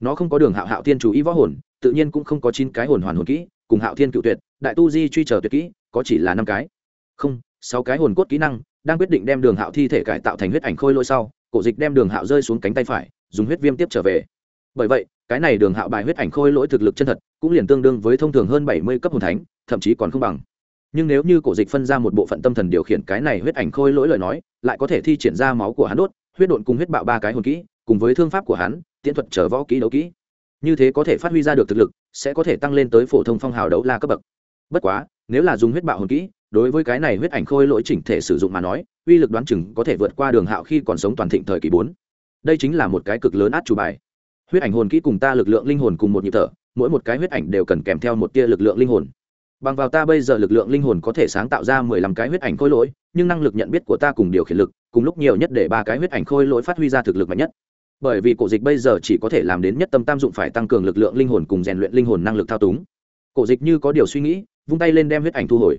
Nó không có đường hạo hạo thiên chú ý võ hồn, tự nhiên cũng không có chín cái hồn hoàn hồn kỹ, cùng hạo thiên cựu tuyệt, đại tu di truy chờ tuyệt kỹ, có chỉ là năm cái. Không, sáu cái hồn cốt kỹ năng, đang quyết định đem đường hạo thi thể cải tạo thành huyết ảnh khôi lỗi sau cổ dịch đem đường hạo rơi xuống cánh tay phải, dùng huyết viêm tiếp trở về. Bởi vậy, cái này đường hạo bài huyết ảnh khôi lỗi thực lực chân thật, cũng liền tương đương với thông thường hơn bảy mươi cấp hồn thánh, thậm chí còn không bằng. Nhưng nếu như cổ dịch phân ra một bộ phận tâm thần điều khiển cái này huyết ảnh khôi lỗi lời nói, lại có thể thi triển ra máu của hắn đốt, huyết độn cùng huyết bạo ba cái hồn kỹ, cùng với thương pháp của hắn, tiễn thuật trở võ kỹ đấu kỹ. Như thế có thể phát huy ra được thực lực, sẽ có thể tăng lên tới phổ thông phong hào đấu la cấp bậc. Bất quá nếu là dùng huyết bạo hồn kỹ, đối với cái này huyết ảnh khôi lỗi chỉnh thể sử dụng mà nói, uy lực đoán chừng có thể vượt qua đường hạo khi còn sống toàn thịnh thời kỳ bốn. Đây chính là một cái cực lớn át chủ bài. Huyết ảnh hồn kỹ cùng ta lực lượng linh hồn cùng một nhịp thở, mỗi một cái huyết ảnh đều cần kèm theo một tia lực lượng linh hồn. Bằng vào ta bây giờ lực lượng linh hồn có thể sáng tạo ra mười lăm cái huyết ảnh khôi lỗi, nhưng năng lực nhận biết của ta cùng điều khiển lực, cùng lúc nhiều nhất để ba cái huyết ảnh khôi lỗi phát huy ra thực lực mạnh nhất. Bởi vì cổ dịch bây giờ chỉ có thể làm đến nhất tâm tam dụng phải tăng cường lực lượng linh hồn cùng rèn luyện linh hồn năng lực thao túng. Cổ dịch như có điều suy nghĩ vung tay lên đem huyết ảnh thu hồi.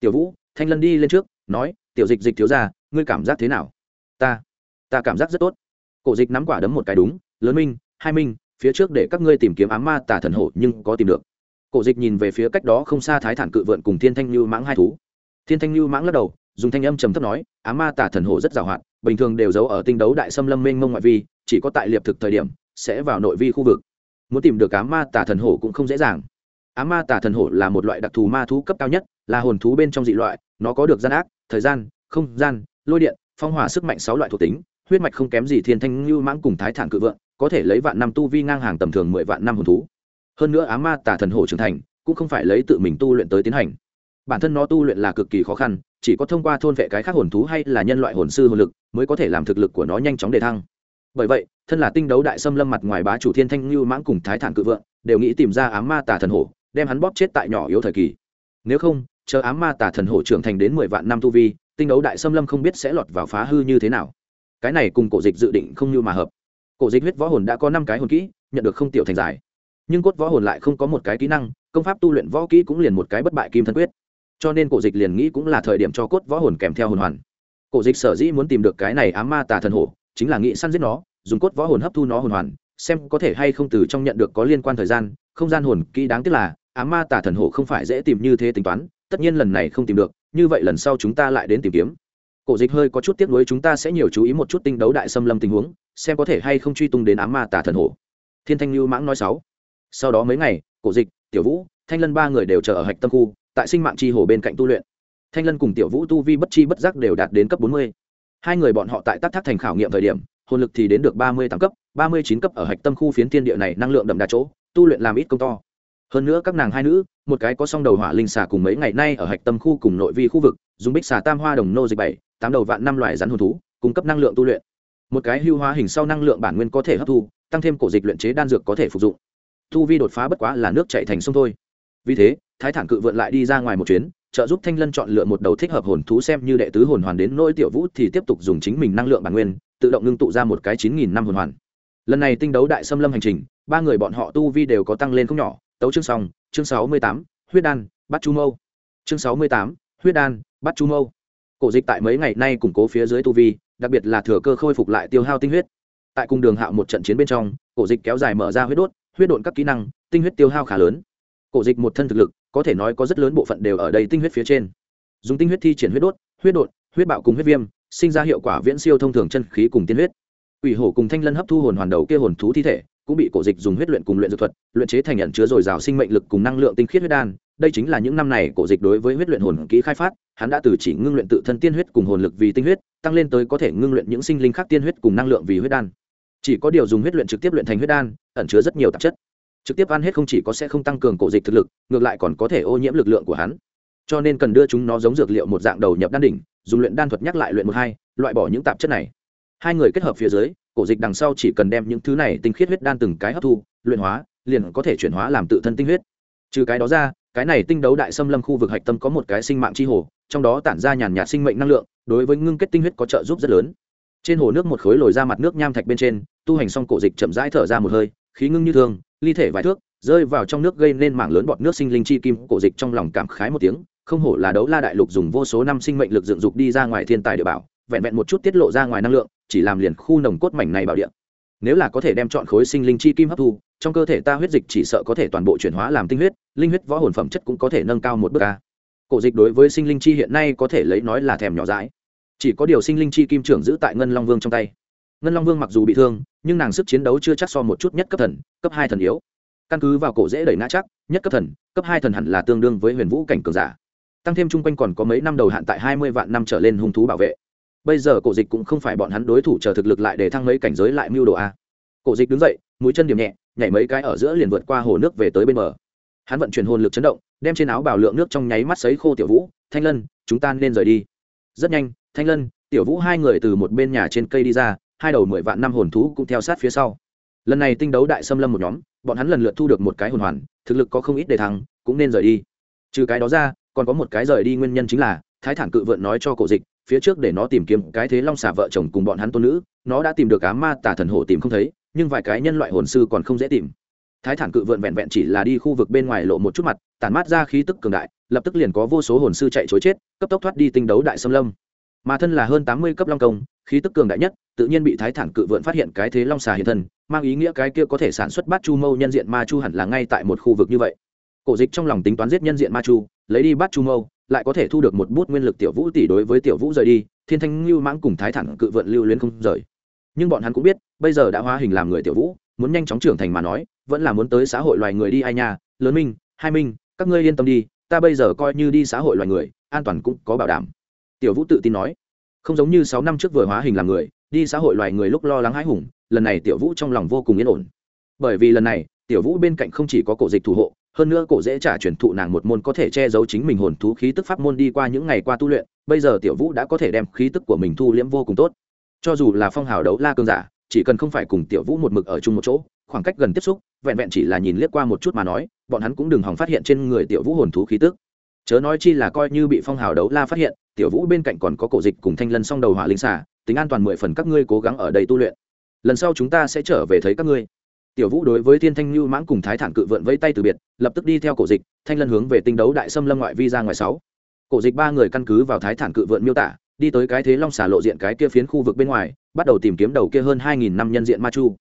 Tiểu vũ, thanh lân đi lên trước, nói, tiểu dịch dịch thiếu ra ngươi cảm giác thế nào? Ta ta cảm giác rất tốt. Cổ dịch nắm quả đấm một cái đúng, lớn minh, hai minh, phía trước để các ngươi tìm kiếm ám ma tà thần hổ nhưng có tìm được. Cổ dịch nhìn về phía cách đó không xa thái thản cự vượn cùng thiên thanh lưu mãng hai thú. Thiên thanh lưu mãng lắc đầu, dùng thanh âm trầm thấp nói, ám ma tà thần hổ rất giàu hạn, bình thường đều giấu ở tinh đấu đại xâm lâm mênh mông ngoại vi, chỉ có tại liệp thực thời điểm, sẽ vào nội vi khu vực. Muốn tìm được ám ma tà thần hổ cũng không dễ dàng á ma tà thần hổ là một loại đặc thù ma thú cấp cao nhất, là hồn thú bên trong dị loại, nó có được gian ác, thời gian, không gian, lôi điện, phong hỏa sức mạnh sáu loại thuộc tính, huyết mạch không kém gì thiên thanh lưu mãng cùng thái thản cự vượng, có thể lấy vạn năm tu vi ngang hàng tầm thường mười vạn năm hồn thú. Hơn nữa á ma tà thần hổ trưởng thành, cũng không phải lấy tự mình tu luyện tới tiến hành. Bản thân nó tu luyện là cực kỳ khó khăn, chỉ có thông qua thôn vệ cái khác hồn thú hay là nhân loại hồn sư hồn lực, mới có thể làm thực lực của nó nhanh chóng đề thăng. Bởi vậy, thân là tinh đấu đại xâm lâm mặt ngoài bá chủ thiên thanh lưu mãng cùng thái thản cự vượng, đều nghĩ tìm ra ám ma tà thần hổ đem hắn bóp chết tại nhỏ yếu thời kỳ. Nếu không, chờ ám ma tà thần hổ trưởng thành đến mười vạn năm tu vi, tinh đấu đại xâm lâm không biết sẽ lọt vào phá hư như thế nào. Cái này cùng cổ dịch dự định không như mà hợp. Cổ dịch huyết võ hồn đã có năm cái hồn kỹ, nhận được không tiểu thành giải. Nhưng cốt võ hồn lại không có một cái kỹ năng, công pháp tu luyện võ kỹ cũng liền một cái bất bại kim thân quyết. Cho nên cổ dịch liền nghĩ cũng là thời điểm cho cốt võ hồn kèm theo hồn hoàn. Cổ dịch sở dĩ muốn tìm được cái này ám ma tà thần hổ, chính là nghĩ săn giết nó, dùng cốt võ hồn hấp thu nó hồn hoàn, xem có thể hay không từ trong nhận được có liên quan thời gian, không gian hồn kỹ đáng tiếc là á ma tà thần hổ không phải dễ tìm như thế tính toán, tất nhiên lần này không tìm được, như vậy lần sau chúng ta lại đến tìm kiếm. Cổ dịch hơi có chút tiếc nuối, chúng ta sẽ nhiều chú ý một chút tinh đấu đại xâm lâm tình huống, xem có thể hay không truy tung đến á ma tà thần hổ. Thiên thanh lưu mãng nói sáu. Sau đó mấy ngày, cổ dịch, tiểu vũ, thanh lân ba người đều chờ ở hạch tâm khu, tại sinh mạng tri hồ bên cạnh tu luyện. Thanh lân cùng tiểu vũ tu vi bất chi bất giác đều đạt đến cấp bốn mươi. Hai người bọn họ tại tắc thác thành khảo nghiệm thời điểm, hồn lực thì đến được ba mươi tám cấp, ba mươi chín cấp ở hạch tâm khu phiến thiên địa này năng lượng đậm đà chỗ, tu luyện làm ít công to hơn nữa các nàng hai nữ, một cái có song đầu hỏa linh xà cùng mấy ngày nay ở hạch tâm khu cùng nội vi khu vực, dùng bích xà tam hoa đồng nô dịch bảy, tám đầu vạn năm loài rắn hồn thú, cung cấp năng lượng tu luyện. Một cái hưu hóa hình sau năng lượng bản nguyên có thể hấp thu, tăng thêm cổ dịch luyện chế đan dược có thể phục dụng. Tu vi đột phá bất quá là nước chạy thành sông thôi. Vì thế, thái thản cự vượn lại đi ra ngoài một chuyến, trợ giúp thanh lân chọn lựa một đầu thích hợp hồn thú xem như đệ tứ hồn hoàn đến nỗi tiểu vũ thì tiếp tục dùng chính mình năng lượng bản nguyên, tự động ngưng tụ ra một cái chín nghìn năm hồn hoàn. Lần này tinh đấu đại xâm lâm hành trình, ba người bọn họ tu vi đều có tăng lên không nhỏ tấu chương xong, chương sáu mươi tám, huyết đan, bắt chu mâu. Chương sáu mươi tám, huyết đan, bắt chu mâu. Cổ dịch tại mấy ngày nay củng cố phía dưới tu vi, đặc biệt là thừa cơ khôi phục lại tiêu hao tinh huyết. Tại cung đường hạo một trận chiến bên trong, cổ dịch kéo dài mở ra huyết đốt, huyết độn các kỹ năng, tinh huyết tiêu hao khá lớn. Cổ dịch một thân thực lực, có thể nói có rất lớn bộ phận đều ở đây tinh huyết phía trên. Dùng tinh huyết thi triển huyết đốt, huyết độn, huyết bạo cùng huyết viêm, sinh ra hiệu quả viễn siêu thông thường chân khí cùng tiên huyết. Ủy hổ cùng thanh lân hấp thu hồn hoàn đầu kia hồn thú thi thể cũng bị cổ dịch dùng huyết luyện cùng luyện dược thuật, luyện chế thành nhận chứa dồi dào sinh mệnh lực cùng năng lượng tinh khiết huyết đan. Đây chính là những năm này cổ dịch đối với huyết luyện hồn kỹ khai phát, hắn đã từ chỉ ngưng luyện tự thân tiên huyết cùng hồn lực vì tinh huyết, tăng lên tới có thể ngưng luyện những sinh linh khác tiên huyết cùng năng lượng vì huyết đan. Chỉ có điều dùng huyết luyện trực tiếp luyện thành huyết đan, ẩn chứa rất nhiều tạp chất. Trực tiếp ăn hết không chỉ có sẽ không tăng cường cổ dịch thực lực, ngược lại còn có thể ô nhiễm lực lượng của hắn. Cho nên cần đưa chúng nó giống dược liệu một dạng đầu nhập đan đỉnh, dùng luyện đan thuật nhắc lại luyện một hai, loại bỏ những tạp chất này. Hai người kết hợp phía dưới cổ dịch đằng sau chỉ cần đem những thứ này tinh khiết huyết đan từng cái hấp thu, luyện hóa, liền có thể chuyển hóa làm tự thân tinh huyết. Trừ cái đó ra, cái này tinh đấu đại xâm lâm khu vực hạch tâm có một cái sinh mạng chi hồ, trong đó tản ra nhàn nhạt sinh mệnh năng lượng, đối với ngưng kết tinh huyết có trợ giúp rất lớn. Trên hồ nước một khối lồi ra mặt nước nham thạch bên trên, tu hành xong cổ dịch chậm rãi thở ra một hơi, khí ngưng như thường, ly thể vài thước, rơi vào trong nước gây nên mảng lớn bọt nước sinh linh chi kim, cổ dịch trong lòng cảm khái một tiếng, không hổ là đấu la đại lục dùng vô số năm sinh mệnh lực dựng dục đi ra ngoài thiên tài địa bảo, vẹn vẹn một chút tiết lộ ra ngoài năng lượng chỉ làm liền khu nồng cốt mảnh này bảo địa. Nếu là có thể đem chọn khối sinh linh chi kim hấp thu, trong cơ thể ta huyết dịch chỉ sợ có thể toàn bộ chuyển hóa làm tinh huyết, linh huyết võ hồn phẩm chất cũng có thể nâng cao một bước ca cổ dịch đối với sinh linh chi hiện nay có thể lấy nói là thèm nhỏ dãi. Chỉ có điều sinh linh chi kim trưởng giữ tại ngân long vương trong tay. Ngân long vương mặc dù bị thương, nhưng nàng sức chiến đấu chưa chắc so một chút nhất cấp thần, cấp hai thần yếu. Căn cứ vào cổ dễ đẩy nã chắc, nhất cấp thần, cấp hai thần hẳn là tương đương với huyền vũ cảnh cường giả. Tăng thêm chung quanh còn có mấy năm đầu hạn tại hai mươi vạn năm trở lên hung thú bảo vệ bây giờ cổ dịch cũng không phải bọn hắn đối thủ chờ thực lực lại để thăng mấy cảnh giới lại mưu đồ a. Cổ dịch đứng dậy, mũi chân điểm nhẹ, nhảy mấy cái ở giữa liền vượt qua hồ nước về tới bên bờ. Hắn vận chuyển hồn lực chấn động, đem trên áo bảo lượng nước trong nháy mắt sấy khô tiểu vũ, thanh lân, chúng ta nên rời đi. Rất nhanh, thanh lân, tiểu vũ hai người từ một bên nhà trên cây đi ra, hai đầu mười vạn năm hồn thú cũng theo sát phía sau. Lần này tinh đấu đại xâm lâm một nhóm, bọn hắn lần lượt thu được một cái hồn hoàn, thực lực có không ít đề thăng, cũng nên rời đi. Trừ cái đó ra, còn có một cái rời đi nguyên nhân chính là thái thản cự vượn nói cho cổ dịch phía trước để nó tìm kiếm cái thế long xà vợ chồng cùng bọn hắn tôn nữ, nó đã tìm được á ma tà thần hổ tìm không thấy, nhưng vài cái nhân loại hồn sư còn không dễ tìm. Thái thản cự vượn vẹn vẹn chỉ là đi khu vực bên ngoài lộ một chút mặt, tản mát ra khí tức cường đại, lập tức liền có vô số hồn sư chạy chối chết, cấp tốc thoát đi tinh đấu đại xâm lâm. Mà thân là hơn tám mươi cấp long công, khí tức cường đại nhất, tự nhiên bị thái thản cự vượn phát hiện cái thế long xà hiện thân, mang ý nghĩa cái kia có thể sản xuất bát chu mâu nhân diện ma chu hẳn là ngay tại một khu vực như vậy. Cổ dịch trong lòng tính toán giết nhân diện ma chu, lấy đi bát chu mâu lại có thể thu được một bút nguyên lực tiểu vũ tỷ đối với tiểu vũ rời đi, thiên thanh lưu mãng cùng thái thản cự vượn lưu luyến không rời. Nhưng bọn hắn cũng biết, bây giờ đã hóa hình làm người tiểu vũ, muốn nhanh chóng trưởng thành mà nói, vẫn là muốn tới xã hội loài người đi ai nha, lớn minh, hai minh, các ngươi yên tâm đi, ta bây giờ coi như đi xã hội loài người, an toàn cũng có bảo đảm. Tiểu vũ tự tin nói. Không giống như sáu năm trước vừa hóa hình làm người, đi xã hội loài người lúc lo lắng hãi hùng, lần này tiểu vũ trong lòng vô cùng yên ổn. Bởi vì lần này, tiểu vũ bên cạnh không chỉ có cổ dịch thủ hộ hơn nữa cổ dễ trả truyền thụ nàng một môn có thể che giấu chính mình hồn thú khí tức pháp môn đi qua những ngày qua tu luyện, bây giờ tiểu vũ đã có thể đem khí tức của mình thu liễm vô cùng tốt. Cho dù là phong hào đấu la cương giả, chỉ cần không phải cùng tiểu vũ một mực ở chung một chỗ, khoảng cách gần tiếp xúc, vẹn vẹn chỉ là nhìn liếc qua một chút mà nói, bọn hắn cũng đừng hòng phát hiện trên người tiểu vũ hồn thú khí tức. Chớ nói chi là coi như bị phong hào đấu la phát hiện, tiểu vũ bên cạnh còn có cổ dịch cùng thanh lân song đầu hỏa linh xả tính an toàn mười phần các ngươi cố gắng ở đây tu luyện. Lần sau chúng ta sẽ trở về thấy các ngươi tiểu vũ đối với thiên thanh lưu mãng cùng thái thản cự vượn vẫy tay từ biệt, lập tức đi theo cổ dịch, thanh lân hướng về tinh đấu đại xâm lâm ngoại vi ra ngoài sáu. Cổ dịch ba người căn cứ vào thái thản cự vượn miêu tả, đi tới cái thế long xả lộ diện cái kia phiến khu vực bên ngoài, bắt đầu tìm kiếm đầu kia hơn hai nghìn năm nhân diện ma chu.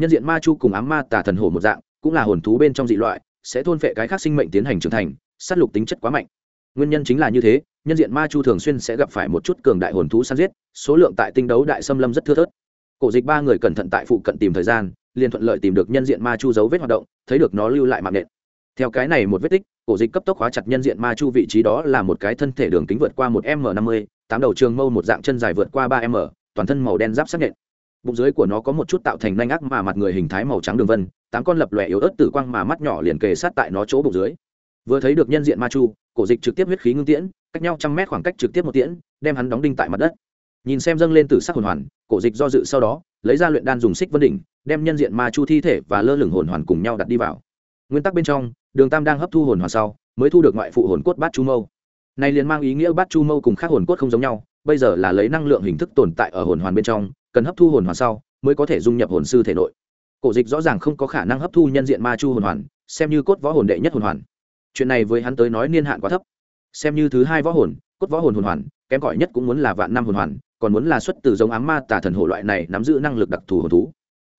Nhân diện ma chu cùng ám ma tà thần hổ một dạng, cũng là hồn thú bên trong dị loại, sẽ thôn phệ cái khác sinh mệnh tiến hành trưởng thành, sát lục tính chất quá mạnh. Nguyên nhân chính là như thế, nhân diện ma chu thường xuyên sẽ gặp phải một chút cường đại hồn thú săn giết, số lượng tại tinh đấu đại xâm lâm rất thưa thớt. Cổ dịch ba người cẩn thận tại phụ cận tìm thời gian liền thuận lợi tìm được nhân diện ma chu dấu vết hoạt động, thấy được nó lưu lại mạng nện. Theo cái này một vết tích, cổ dịch cấp tốc hóa chặt nhân diện ma chu vị trí đó là một cái thân thể đường kính vượt qua một m năm mươi, tám đầu trường mâu một dạng chân dài vượt qua ba m, toàn thân màu đen giáp sắc nện bụng dưới của nó có một chút tạo thành nanh ác mà mặt người hình thái màu trắng đường vân, tám con lập lòe yếu ớt tử quang mà mắt nhỏ liền kề sát tại nó chỗ bụng dưới. Vừa thấy được nhân diện ma chu, cổ dịch trực tiếp huyết khí ngưng tiễn, cách nhau trăm mét khoảng cách trực tiếp một tiễn, đem hắn đóng đinh tại mặt đất. Nhìn xem dâng lên từ sắc hồn hoàn, cổ dịch do dự sau đó, lấy ra luyện đan dùng xích vân đỉnh đem nhân diện ma chu thi thể và lơ lửng hồn hoàn cùng nhau đặt đi vào. Nguyên tắc bên trong, đường tam đang hấp thu hồn hoàn sau, mới thu được ngoại phụ hồn cốt bát chu mâu. Này liền mang ý nghĩa bát chu mâu cùng khác hồn cốt không giống nhau, bây giờ là lấy năng lượng hình thức tồn tại ở hồn hoàn bên trong, cần hấp thu hồn hoàn sau, mới có thể dung nhập hồn sư thể nội. Cổ dịch rõ ràng không có khả năng hấp thu nhân diện ma chu hồn hoàn, xem như cốt võ hồn đệ nhất hồn hoàn. Chuyện này với hắn tới nói niên hạn quá thấp. Xem như thứ hai võ hồn, cốt võ hồn hồn hoàn, kém cỏi nhất cũng muốn là vạn năm hồn hoàn, còn muốn là xuất từ giống ám ma tà thần hổ loại này nắm giữ năng lực đặc thù hồn thú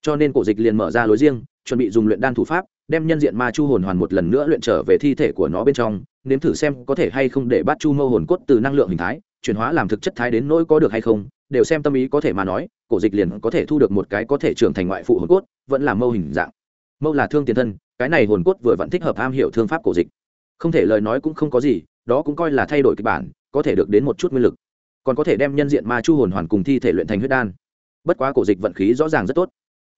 cho nên cổ dịch liền mở ra lối riêng, chuẩn bị dùng luyện đan thủ pháp, đem nhân diện ma chu hồn hoàn một lần nữa luyện trở về thi thể của nó bên trong, nếm thử xem có thể hay không để bắt chu mâu hồn cốt từ năng lượng hình thái, chuyển hóa làm thực chất thái đến nỗi có được hay không, đều xem tâm ý có thể mà nói, cổ dịch liền có thể thu được một cái có thể trưởng thành ngoại phụ hồn cốt, vẫn là mâu hình dạng. Mâu là thương tiền thân, cái này hồn cốt vừa vẫn thích hợp am hiểu thương pháp cổ dịch. Không thể lời nói cũng không có gì, đó cũng coi là thay đổi kịch bản, có thể được đến một chút nguyên lực. Còn có thể đem nhân diện ma chu hồn hoàn cùng thi thể luyện thành huyết đan. Bất quá cổ dịch vận khí rõ ràng rất tốt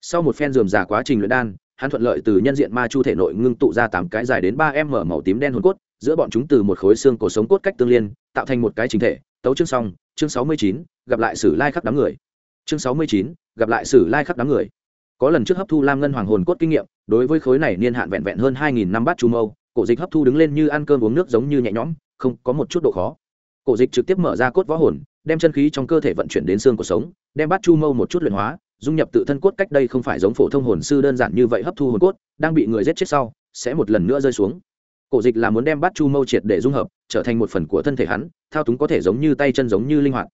sau một phen dườm giả quá trình luyện đan, hắn thuận lợi từ nhân diện ma chu thể nội ngưng tụ ra tám cái dài đến ba m màu tím đen hồn cốt, giữa bọn chúng từ một khối xương cổ sống cốt cách tương liên, tạo thành một cái chính thể, tấu chương xong, chương sáu mươi chín, gặp lại sử lai khắc đám người. Chương sáu mươi chín, gặp lại sử lai khắc đám người. Có lần trước hấp thu lam ngân hoàng hồn cốt kinh nghiệm, đối với khối này niên hạn vẹn vẹn hơn hai nghìn năm bát chu mâu, cổ dịch hấp thu đứng lên như ăn cơm uống nước giống như nhẹ nhõm, không có một chút độ khó. Cổ dịch trực tiếp mở ra cốt võ hồn, đem chân khí trong cơ thể vận chuyển đến xương cuộc sống, đem bát chu mâu một chút luyện hóa dung nhập tự thân cốt cách đây không phải giống phổ thông hồn sư đơn giản như vậy hấp thu hồn cốt, đang bị người giết chết sau, sẽ một lần nữa rơi xuống. Cổ dịch là muốn đem bát chu mâu triệt để dung hợp, trở thành một phần của thân thể hắn, thao túng có thể giống như tay chân giống như linh hoạt.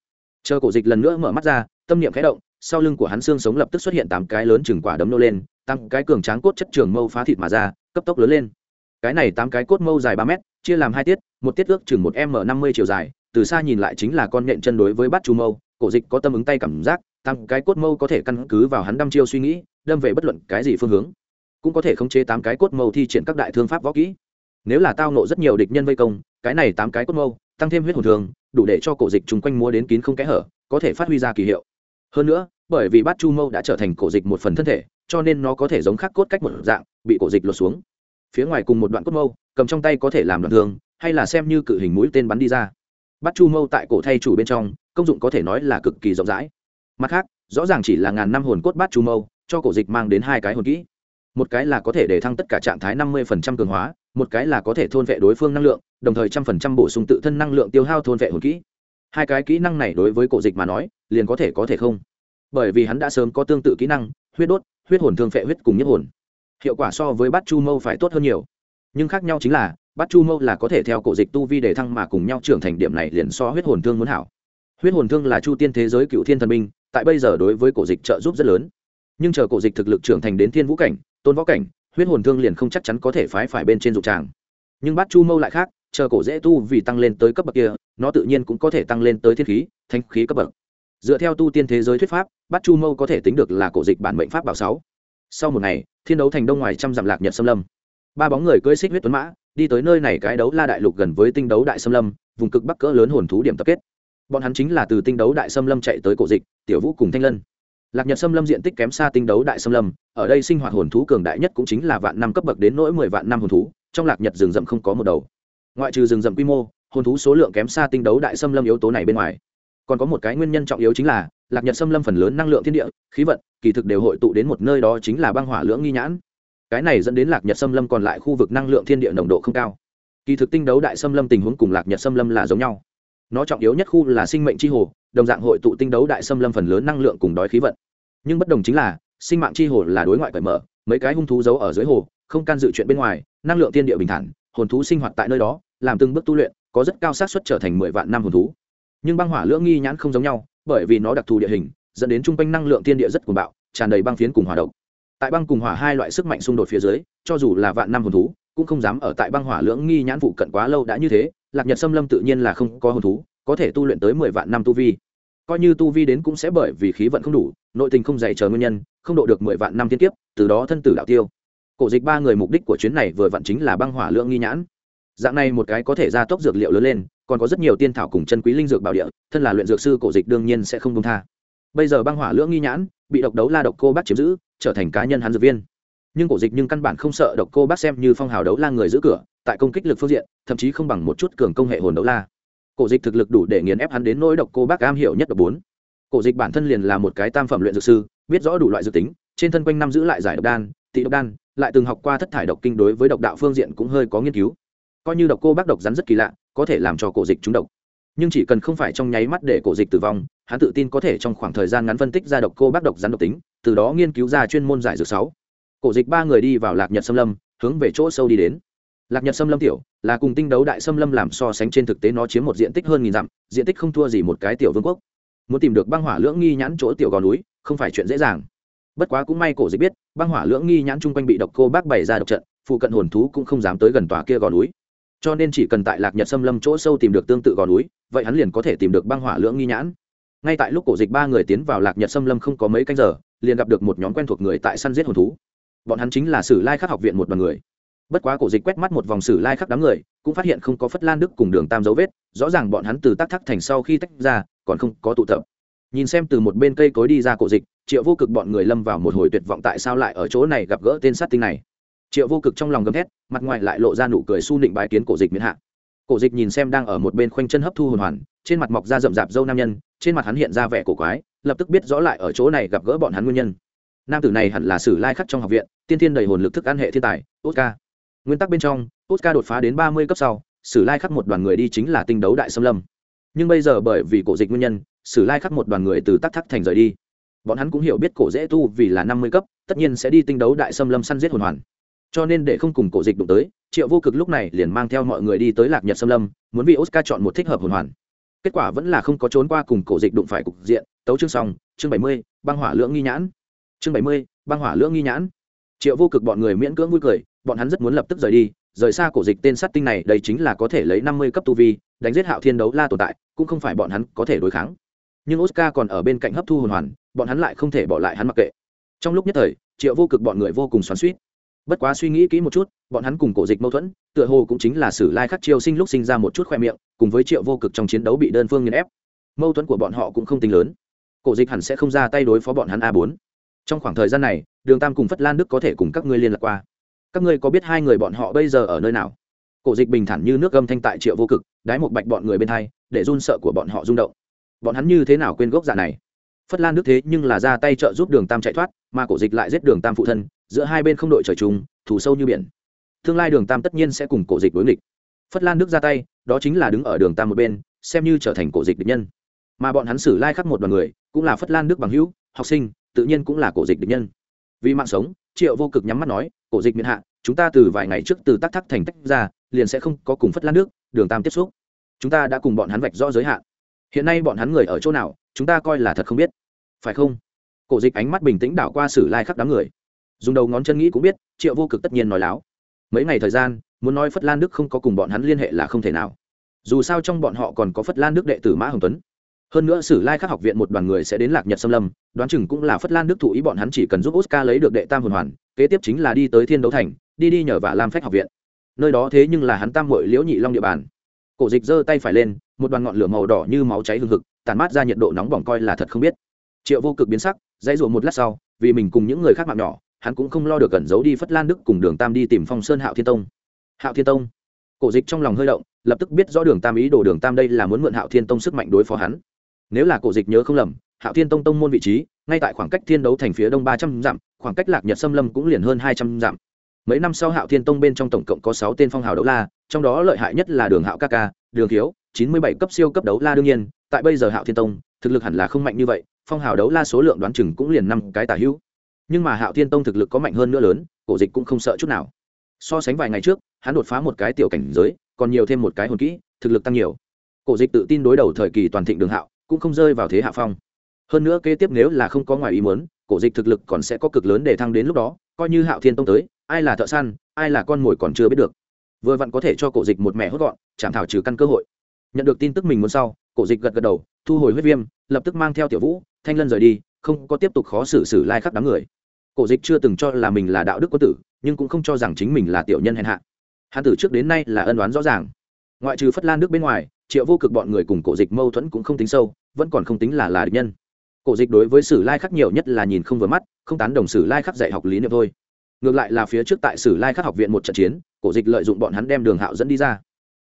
Chờ cổ dịch lần nữa mở mắt ra, tâm niệm khẽ động, sau lưng của hắn xương sống lập tức xuất hiện tám cái lớn chừng quả đấm nô lên tăng cái cường tráng cốt chất trường mâu phá thịt mà ra, cấp tốc lớn lên. Cái này tám cái cốt mâu dài ba mét, chia làm hai tiết, một tiết ước chừng một m năm mươi chiều dài, từ xa nhìn lại chính là con nhện chân đối với bát chu mâu, cổ dịch có tâm ứng tay cảm giác tám cái cốt mâu có thể căn cứ vào hắn đăm chiêu suy nghĩ, đâm về bất luận cái gì phương hướng. Cũng có thể khống chế tám cái cốt mâu thi triển các đại thương pháp võ kỹ. Nếu là tao nộ rất nhiều địch nhân vây công, cái này tám cái cốt mâu, tăng thêm huyết hồn thường, đủ để cho cổ dịch chung quanh múa đến kín không kẽ hở, có thể phát huy ra kỳ hiệu. Hơn nữa, bởi vì bát chu mâu đã trở thành cổ dịch một phần thân thể, cho nên nó có thể giống khắc cốt cách một dạng, bị cổ dịch lột xuống. Phía ngoài cùng một đoạn cốt mâu, cầm trong tay có thể làm đoạn thương, hay là xem như cự hình mũi tên bắn đi ra. Bát chu mâu tại cổ thay chủ bên trong, công dụng có thể nói là cực kỳ rộng rãi mặt khác, rõ ràng chỉ là ngàn năm hồn cốt bát chu mâu, cho cổ dịch mang đến hai cái hồn kỹ. Một cái là có thể để thăng tất cả trạng thái năm mươi phần trăm cường hóa, một cái là có thể thôn vệ đối phương năng lượng, đồng thời trăm phần trăm bổ sung tự thân năng lượng tiêu hao thôn vệ hồn kỹ. Hai cái kỹ năng này đối với cổ dịch mà nói, liền có thể có thể không. Bởi vì hắn đã sớm có tương tự kỹ năng, huyết đốt, huyết hồn thương phệ huyết cùng nhất hồn. Hiệu quả so với bát chu mâu phải tốt hơn nhiều. Nhưng khác nhau chính là, bát chu mâu là có thể theo cổ dịch tu vi để thăng mà cùng nhau trưởng thành, điểm này liền so huyết hồn thương muốn hảo. Huyết hồn thương là chu tiên thế giới cựu thiên thần binh tại bây giờ đối với cổ dịch trợ giúp rất lớn. Nhưng chờ cổ dịch thực lực trưởng thành đến thiên vũ cảnh, tôn võ cảnh, huyết hồn thương liền không chắc chắn có thể phái phải bên trên dụng tràng. Nhưng bát chu mâu lại khác, chờ cổ dễ tu vì tăng lên tới cấp bậc kia, nó tự nhiên cũng có thể tăng lên tới thiên khí thanh khí cấp bậc. Dựa theo tu tiên thế giới thuyết pháp, bát chu mâu có thể tính được là cổ dịch bản mệnh pháp bảo sáu. Sau một ngày, thiên đấu thành đông ngoài trăm dặm lạc nhật xâm lâm. Ba bóng người cưỡi xích huyết tuấn mã, đi tới nơi này cái đấu la đại lục gần với tinh đấu đại xâm lâm, vùng cực bắc cỡ lớn hồn thú điểm tập kết bọn hắn chính là từ tinh đấu đại xâm lâm chạy tới cổ dịch, tiểu vũ cùng thanh lân. Lạc nhật xâm lâm diện tích kém xa tinh đấu đại xâm lâm, ở đây sinh hoạt hồn thú cường đại nhất cũng chính là vạn năm cấp bậc đến nỗi mười vạn năm hồn thú, trong lạc nhật rừng rậm không có một đầu. Ngoại trừ rừng rậm quy mô, hồn thú số lượng kém xa tinh đấu đại xâm lâm yếu tố này bên ngoài. Còn có một cái nguyên nhân trọng yếu chính là, lạc nhật xâm lâm phần lớn năng lượng thiên địa, khí vận, kỳ thực đều hội tụ đến một nơi đó chính là băng hỏa lưỡng nghi nhãn. Cái này dẫn đến lạc nhật xâm lâm còn lại khu vực năng lượng thiên địa nồng độ không cao. Kỳ thực tinh đấu đại xâm lâm tình huống cùng lạc nhật xâm lâm là giống nhau nó trọng yếu nhất khu là sinh mệnh c h i hồ, đồng dạng hội tụ tinh đấu đại xâm lâm phần lớn năng lượng cùng đói khí vận. Nhưng bất đồng chính là, sinh mạng c h i hồ là đối ngoại cởi mở, mấy cái hung thú giấu ở dưới hồ, không can dự chuyện bên ngoài, năng lượng tiên địa bình thản, hồn thú sinh hoạt tại nơi đó, làm từng bước tu luyện, có rất cao xác suất trở thành mười vạn năm hồn thú. Nhưng băng hỏa lưỡng nghi nhãn không giống nhau, bởi vì nó đặc thù địa hình, dẫn đến chung quanh năng lượng tiên địa rất cuồng bạo, tràn đầy băng phiến cùng hỏa độc. Tại băng cùng hỏa hai loại sức mạnh xung đột phía dưới, cho dù là vạn năm hồn thú cũng không dám ở tại băng hỏa lưỡng nghi nhãn phụ cận quá lâu đã như thế, lạc nhật xâm lâm tự nhiên là không có hồn thú, có thể tu luyện tới mười vạn năm tu vi. Coi như tu vi đến cũng sẽ bởi vì khí vận không đủ, nội tình không dày chờ nguyên nhân, không độ được mười vạn năm tiên kiếp, từ đó thân tử đạo tiêu. Cổ dịch ba người mục đích của chuyến này vừa vặn chính là băng hỏa lượng nghi nhãn. Dạng này một cái có thể gia tốc dược liệu lớn lên, còn có rất nhiều tiên thảo cùng chân quý linh dược bảo địa, thân là luyện dược sư cổ dịch đương nhiên sẽ không công tha. Bây giờ băng hỏa lưỡng nghi nhãn, bị độc đấu la độc cô bác chiếm giữ, trở thành cá nhân hắn dược viên nhưng cổ dịch nhưng căn bản không sợ độc cô bác xem như phong hào đấu la người giữ cửa, tại công kích lực phương diện, thậm chí không bằng một chút cường công hệ hồn đấu la. Cổ dịch thực lực đủ để nghiền ép hắn đến nỗi độc cô bác am hiểu nhất độc bốn. Cổ dịch bản thân liền là một cái tam phẩm luyện dược sư, biết rõ đủ loại dược tính, trên thân quanh năm giữ lại giải độc đan, tị độc đan, lại từng học qua thất thải độc kinh đối với độc đạo phương diện cũng hơi có nghiên cứu. Coi như độc cô bác độc rắn rất kỳ lạ, có thể làm cho cổ dịch trúng độc. Nhưng chỉ cần không phải trong nháy mắt để cổ dịch tử vong, hắn tự tin có thể trong khoảng thời gian ngắn phân tích ra độc cô bác độc rắn độc tính, từ đó nghiên cứu ra chuyên môn giải dược sáu cổ dịch ba người đi vào lạc nhật xâm lâm, hướng về chỗ sâu đi đến. Lạc nhật xâm lâm tiểu, là cùng tinh đấu đại xâm lâm làm so sánh trên thực tế nó chiếm một diện tích hơn nghìn dặm, diện tích không thua gì một cái tiểu vương quốc. Muốn tìm được băng hỏa lưỡng nghi nhãn chỗ tiểu gò núi, không phải chuyện dễ dàng. Bất quá cũng may cổ dịch biết, băng hỏa lưỡng nghi nhãn chung quanh bị độc cô bác bày ra độc trận, phụ cận hồn thú cũng không dám tới gần tòa kia gò núi. Cho nên chỉ cần tại lạc nhật xâm lâm chỗ sâu tìm được tương tự gò núi, vậy hắn liền có thể tìm được băng hỏa lưỡng nghi nhãn. Ngay tại lúc cổ dịch ba người tiến vào lạc nhật xâm lâm không có mấy canh giờ, liền gặp được một nhóm quen thuộc người tại săn giết hồn thú bọn hắn chính là sử lai khắc học viện một đoàn người. Bất quá cổ dịch quét mắt một vòng sử lai khắc đám người, cũng phát hiện không có phất lan đức cùng đường tam dấu vết, rõ ràng bọn hắn từ tác thắc thành sau khi tách ra, còn không có tụ tập. Nhìn xem từ một bên cây cối đi ra cổ dịch, triệu vô cực bọn người lâm vào một hồi tuyệt vọng tại sao lại ở chỗ này gặp gỡ tên sát tinh này. Triệu vô cực trong lòng gầm thét, mặt ngoài lại lộ ra nụ cười su nịnh bài kiến cổ dịch miễn hạ. Cổ dịch nhìn xem đang ở một bên khoanh chân hấp thu hồn hoàn, trên mặt mọc ra rậm rạp dâu nam nhân, trên mặt hắn hiện ra vẻ cổ quái, lập tức biết rõ lại ở chỗ này gặp gỡ bọn hắn nguyên nhân nam tử này hẳn là sử lai khắc trong học viện, tiên thiên đầy hồn lực thức ăn hệ thiên tài, oscar. Nguyên tắc bên trong, oscar đột phá đến ba mươi cấp sau, sử lai khắc một đoàn người đi chính là tinh đấu đại xâm lâm. Nhưng bây giờ bởi vì cổ dịch nguyên nhân, sử lai khắc một đoàn người từ tắc thắc thành rời đi. Bọn hắn cũng hiểu biết cổ dễ tu vì là năm mươi cấp, tất nhiên sẽ đi tinh đấu đại xâm lâm săn giết hồn hoàn. Cho nên để không cùng cổ dịch đụng tới, triệu vô cực lúc này liền mang theo mọi người đi tới lạc nhật xâm lâm, muốn vì oscar chọn một thích hợp hồn hoàn. Kết quả vẫn là không có trốn qua cùng cổ dịch đụng phải cục diện, tấu chương xong, chương bảy mươi, băng hỏa lưỡng nghi nhãn chương bảy mươi, băng hỏa lưỡng nghi nhãn. Triệu vô cực bọn người miễn cưỡng vui cười, bọn hắn rất muốn lập tức rời đi, rời xa cổ dịch tên sát tinh này, đây chính là có thể lấy năm mươi cấp tu vi, đánh giết hạo thiên đấu la tồn tại, cũng không phải bọn hắn có thể đối kháng. Nhưng oscar còn ở bên cạnh hấp thu hồn hoàn, bọn hắn lại không thể bỏ lại hắn mặc kệ. Trong lúc nhất thời, triệu vô cực bọn người vô cùng xoắn suýt bất quá suy nghĩ kỹ một chút, bọn hắn cùng cổ dịch mâu thuẫn, tựa hồ cũng chính là sử lai khắc chiêu sinh lúc sinh ra một chút khoe miệng, cùng với triệu vô cực trong chiến đấu bị đơn phương nghiền ép. Mâu thuẫn của bọn họ cũng không tính lớn. Cổ dịch hẳn sẽ không ra tay đối phó bọn hắn a bốn trong khoảng thời gian này, đường tam cùng phất lan đức có thể cùng các ngươi liên lạc qua. Các ngươi có biết hai người bọn họ bây giờ ở nơi nào? Cổ dịch bình thản như nước gâm thanh tại triệu vô cực, đái một bạch bọn người bên hai, để run sợ của bọn họ rung động. Bọn hắn như thế nào quên gốc giả này? Phất lan đức thế nhưng là ra tay trợ giúp đường tam chạy thoát, mà cổ dịch lại giết đường tam phụ thân, giữa hai bên không đội trời chung thủ sâu như biển. Tương lai đường tam tất nhiên sẽ cùng cổ dịch đối nghịch. Phất lan đức ra tay, đó chính là đứng ở đường tam một bên, xem như trở thành cổ dịch địch nhân. Mà bọn hắn xử lai khắc một đoàn người, cũng là phất lan đức bằng hữu, học sinh tự nhiên cũng là cổ dịch địch nhân. Vì mạng sống, triệu vô cực nhắm mắt nói, cổ dịch miền hạ, chúng ta từ vài ngày trước từ tác thắc thành tách ra, liền sẽ không có cùng phất lan nước, đường tam tiếp xúc. Chúng ta đã cùng bọn hắn vạch rõ giới hạn. Hiện nay bọn hắn người ở chỗ nào, chúng ta coi là thật không biết. Phải không? Cổ dịch ánh mắt bình tĩnh đảo qua sử lai khắp đám người. Dùng đầu ngón chân nghĩ cũng biết, triệu vô cực tất nhiên nói láo. Mấy ngày thời gian, muốn nói phất lan đức không có cùng bọn hắn liên hệ là không thể nào. Dù sao trong bọn họ còn có phất lan đức đệ tử mã hồng tuấn hơn nữa sử lai khắc học viện một đoàn người sẽ đến lạc nhật xâm lâm, đoán chừng cũng là phất lan đức thụ ý bọn hắn chỉ cần giúp oscar lấy được đệ tam hồn hoàn, kế tiếp chính là đi tới thiên đấu thành, đi đi nhờ vả lam phách học viện. Nơi đó thế nhưng là hắn tam mội liễu nhị long địa bàn. Cổ dịch giơ tay phải lên, một đoàn ngọn lửa màu đỏ như máu cháy hương hực tàn mát ra nhiệt độ nóng bỏng coi là thật không biết. Triệu vô cực biến sắc, dãy ruộng một lát sau, vì mình cùng những người khác mạng nhỏ, hắn cũng không lo được cẩn giấu đi phất lan đức cùng đường tam đi tìm phong sơn hạo thiên tông. Hạo thiên tông. Cổ dịch trong lòng hơi động, lập tức biết rõ đường tam ý đồ đường tam đây là muốn mượn hạo thiên tông sức mạnh đối phó hắn nếu là cổ dịch nhớ không lầm, hạo thiên tông tông môn vị trí, ngay tại khoảng cách thiên đấu thành phía đông ba trăm dặm, khoảng cách lạc nhật xâm lâm cũng liền hơn hai trăm dặm. Mấy năm sau hạo thiên tông bên trong tổng cộng có sáu tên phong hào đấu la, trong đó lợi hại nhất là đường hạo ca ca, đường thiếu, chín mươi bảy cấp siêu cấp đấu la đương nhiên. Tại bây giờ hạo thiên tông, thực lực hẳn là không mạnh như vậy, phong hào đấu la số lượng đoán chừng cũng liền năm cái tả hữu. Nhưng mà hạo thiên tông thực lực có mạnh hơn nữa lớn, cổ dịch cũng không sợ chút nào. So sánh vài ngày trước, hắn đột phá một cái tiểu cảnh giới, còn nhiều thêm một cái hồn kỹ, thực lực tăng nhiều. Cổ dịch tự tin đối đầu thời kỳ toàn thịnh đường hạo cũng không rơi vào thế hạ phong. Hơn nữa kế tiếp nếu là không có ngoài ý muốn, cổ dịch thực lực còn sẽ có cực lớn để thăng đến lúc đó, coi như hạo thiên tông tới, ai là thợ săn, ai là con mồi còn chưa biết được. Vừa vặn có thể cho cổ dịch một mẹ hốt gọn, chạm thảo trừ căn cơ hội. Nhận được tin tức mình muốn sau, cổ dịch gật gật đầu, thu hồi huyết viêm, lập tức mang theo tiểu vũ, thanh lân rời đi, không có tiếp tục khó xử xử lai khắc đám người. Cổ dịch chưa từng cho là mình là đạo đức quân tử, nhưng cũng không cho rằng chính mình là tiểu nhân hèn hạ. Hắn từ trước đến nay là ân đoán rõ ràng. Ngoại trừ phất lan nước bên ngoài triệu vô cực bọn người cùng cổ dịch mâu thuẫn cũng không tính sâu, vẫn còn không tính là là địch nhân. Cổ dịch đối với sử lai khắc nhiều nhất là nhìn không vừa mắt, không tán đồng sử lai khắc dạy học lý niệm thôi. Ngược lại là phía trước tại sử lai khắc học viện một trận chiến, cổ dịch lợi dụng bọn hắn đem đường hạo dẫn đi ra.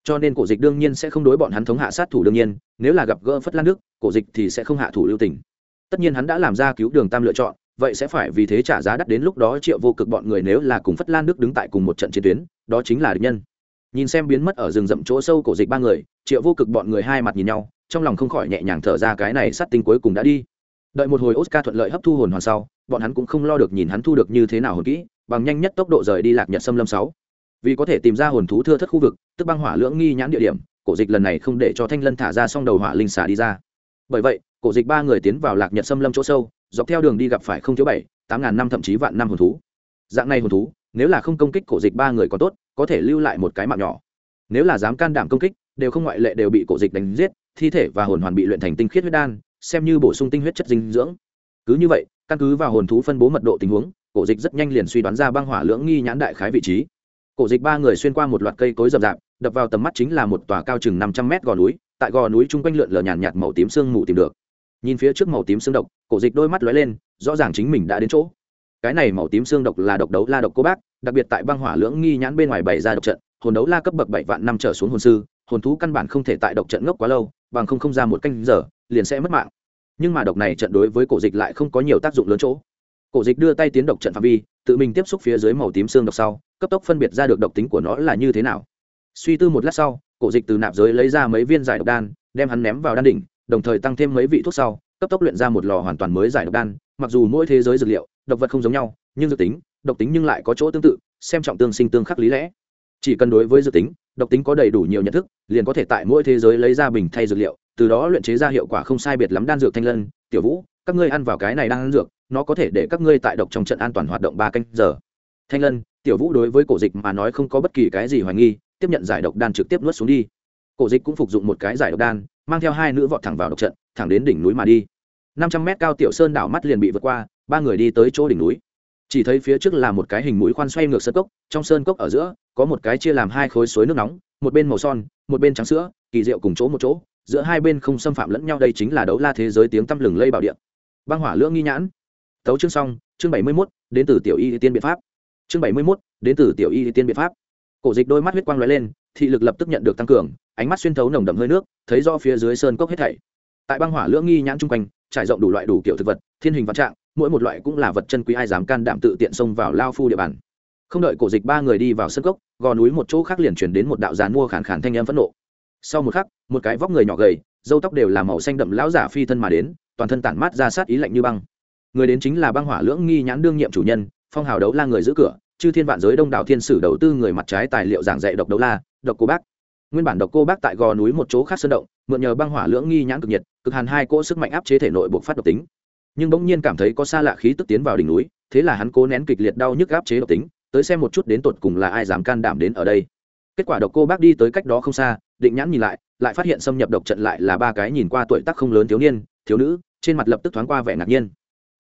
Cho nên cổ dịch đương nhiên sẽ không đối bọn hắn thống hạ sát thủ đương nhiên, nếu là gặp gỡ phất lan nước cổ dịch thì sẽ không hạ thủ lưu tình. Tất nhiên hắn đã làm ra cứu đường tam lựa chọn, vậy sẽ phải vì thế trả giá đắt đến lúc đó triệu vô cực bọn người nếu là cùng phất lan nước đứng tại cùng một trận chiến tuyến, đó chính là địch nhân nhìn xem biến mất ở rừng rậm chỗ sâu cổ dịch ba người, triệu vô cực bọn người hai mặt nhìn nhau, trong lòng không khỏi nhẹ nhàng thở ra cái này sát tinh cuối cùng đã đi. Đợi một hồi oscar thuận lợi hấp thu hồn hoàn sau, bọn hắn cũng không lo được nhìn hắn thu được như thế nào hồn kỹ, bằng nhanh nhất tốc độ rời đi lạc nhật xâm lâm sáu. Vì có thể tìm ra hồn thú thưa thất khu vực, tức băng hỏa lưỡng nghi nhãn địa điểm, cổ dịch lần này không để cho thanh lân thả ra xong đầu hỏa linh xả đi ra. Bởi vậy, cổ dịch ba người tiến vào lạc nhật xâm lâm chỗ sâu, dọc theo đường đi gặp phải không thiếu bảy, tám ngàn năm thậm chí vạn năm hồn thú. Dạng này hồn thú, nếu là không công kích cổ dịch ba người có tốt có thể lưu lại một cái mạng nhỏ. Nếu là dám can đảm công kích, đều không ngoại lệ đều bị cổ dịch đánh giết, thi thể và hồn hoàn bị luyện thành tinh khiết huyết đan, xem như bổ sung tinh huyết chất dinh dưỡng. Cứ như vậy, căn cứ vào hồn thú phân bố mật độ tình huống, cổ dịch rất nhanh liền suy đoán ra băng hỏa lưỡng nghi nhãn đại khái vị trí. Cổ dịch ba người xuyên qua một loạt cây cối rậm rạp, đập vào tầm mắt chính là một tòa cao chừng năm trăm mét gò núi, tại gò núi chung quanh lượn lờ nhàn nhạt màu tím sương mù tìm được. Nhìn phía trước màu tím xương độc, cổ dịch đôi mắt lóe lên, rõ ràng chính mình đã đến chỗ. Cái này màu tím xương độc là độc đấu la độc cô bác đặc biệt tại băng hỏa lưỡng nghi nhãn bên ngoài bày ra độc trận, hồn đấu la cấp bậc bảy vạn năm trở xuống hồn sư, hồn thú căn bản không thể tại độc trận ngốc quá lâu, bằng không không ra một canh giờ, liền sẽ mất mạng. Nhưng mà độc này trận đối với cổ dịch lại không có nhiều tác dụng lớn chỗ. Cổ dịch đưa tay tiến độc trận phạm vi, tự mình tiếp xúc phía dưới màu tím xương độc sau, cấp tốc phân biệt ra được độc tính của nó là như thế nào. Suy tư một lát sau, cổ dịch từ nạp giới lấy ra mấy viên giải độc đan, đem hắn ném vào đan đỉnh, đồng thời tăng thêm mấy vị thuốc sau, cấp tốc luyện ra một lò hoàn toàn mới giải độc đan. Mặc dù mỗi thế giới dược liệu, độc vật không giống nhau, nhưng dược tính độc tính nhưng lại có chỗ tương tự, xem trọng tương sinh tương khắc lý lẽ. Chỉ cần đối với dự tính, độc tính có đầy đủ nhiều nhận thức, liền có thể tại mỗi thế giới lấy ra bình thay dược liệu, từ đó luyện chế ra hiệu quả không sai biệt lắm đan dược thanh lân, tiểu vũ, các ngươi ăn vào cái này đang ăn dược, nó có thể để các ngươi tại độc trong trận an toàn hoạt động ba canh giờ. Thanh lân, tiểu vũ đối với cổ dịch mà nói không có bất kỳ cái gì hoài nghi, tiếp nhận giải độc đan trực tiếp nuốt xuống đi. Cổ dịch cũng phục dụng một cái giải độc đan, mang theo hai nữ vọt thẳng vào độc trận, thẳng đến đỉnh núi mà đi. Năm trăm mét cao tiểu sơn đảo mắt liền bị vượt qua, ba người đi tới chỗ đỉnh núi chỉ thấy phía trước là một cái hình mũi khoan xoay ngược sơn cốc, trong sơn cốc ở giữa, có một cái chia làm hai khối suối nước nóng, một bên màu son, một bên trắng sữa, kỳ diệu cùng chỗ một chỗ, giữa hai bên không xâm phạm lẫn nhau, đây chính là đấu la thế giới tiếng tăm lừng lây bảo điện băng hỏa lưỡng nghi nhãn. Tấu chương xong, chương bảy mươi mốt, đến từ tiểu y tiên biện pháp. Chương bảy mươi mốt, đến từ tiểu y tiên biện pháp. Cổ dịch đôi mắt huyết quang lóe lên, thị lực lập tức nhận được tăng cường, ánh mắt xuyên thấu nồng đậm hơi nước, thấy do phía dưới sơn cốc hết thảy. Tại băng hỏa lưỡng nghi nhãn chung quanh, trải rộng đủ loại đủ kiểu thực vật, thiên hình vạn trạng mỗi một loại cũng là vật chân quý, ai dám can đảm tự tiện xông vào lao phu địa bàn. Không đợi cổ dịch ba người đi vào sân cốc, gò núi một chỗ khác liền chuyển đến một đạo giàn mua khản khản thanh em phẫn nộ. Sau một khắc, một cái vóc người nhỏ gầy dâu tóc đều là màu xanh đậm lão giả phi thân mà đến, toàn thân tản mát ra sát ý lạnh như băng. Người đến chính là băng hỏa lưỡng nghi nhãn đương nhiệm chủ nhân, phong hào đấu la người giữ cửa, chư thiên vạn giới đông đảo thiên sử đầu tư người mặt trái tài liệu giảng dạy độc đấu la, độc cô bác. Nguyên bản độc cô bác tại gò núi một chỗ khác sơn động, mượn nhờ băng hỏa lưỡng nghi nhãn cực nhiệt, cực hàn hai cỗ sức mạnh áp chế thể nội buộc phát độc tính nhưng bỗng nhiên cảm thấy có xa lạ khí tức tiến vào đỉnh núi, thế là hắn cố nén kịch liệt đau nhức áp chế độc tính, tới xem một chút đến tột cùng là ai dám can đảm đến ở đây. Kết quả độc cô bác đi tới cách đó không xa, định nhãn nhìn lại lại phát hiện xâm nhập độc trận lại là ba cái nhìn qua tuổi tác không lớn thiếu niên, thiếu nữ, trên mặt lập tức thoáng qua vẻ ngạc nhiên.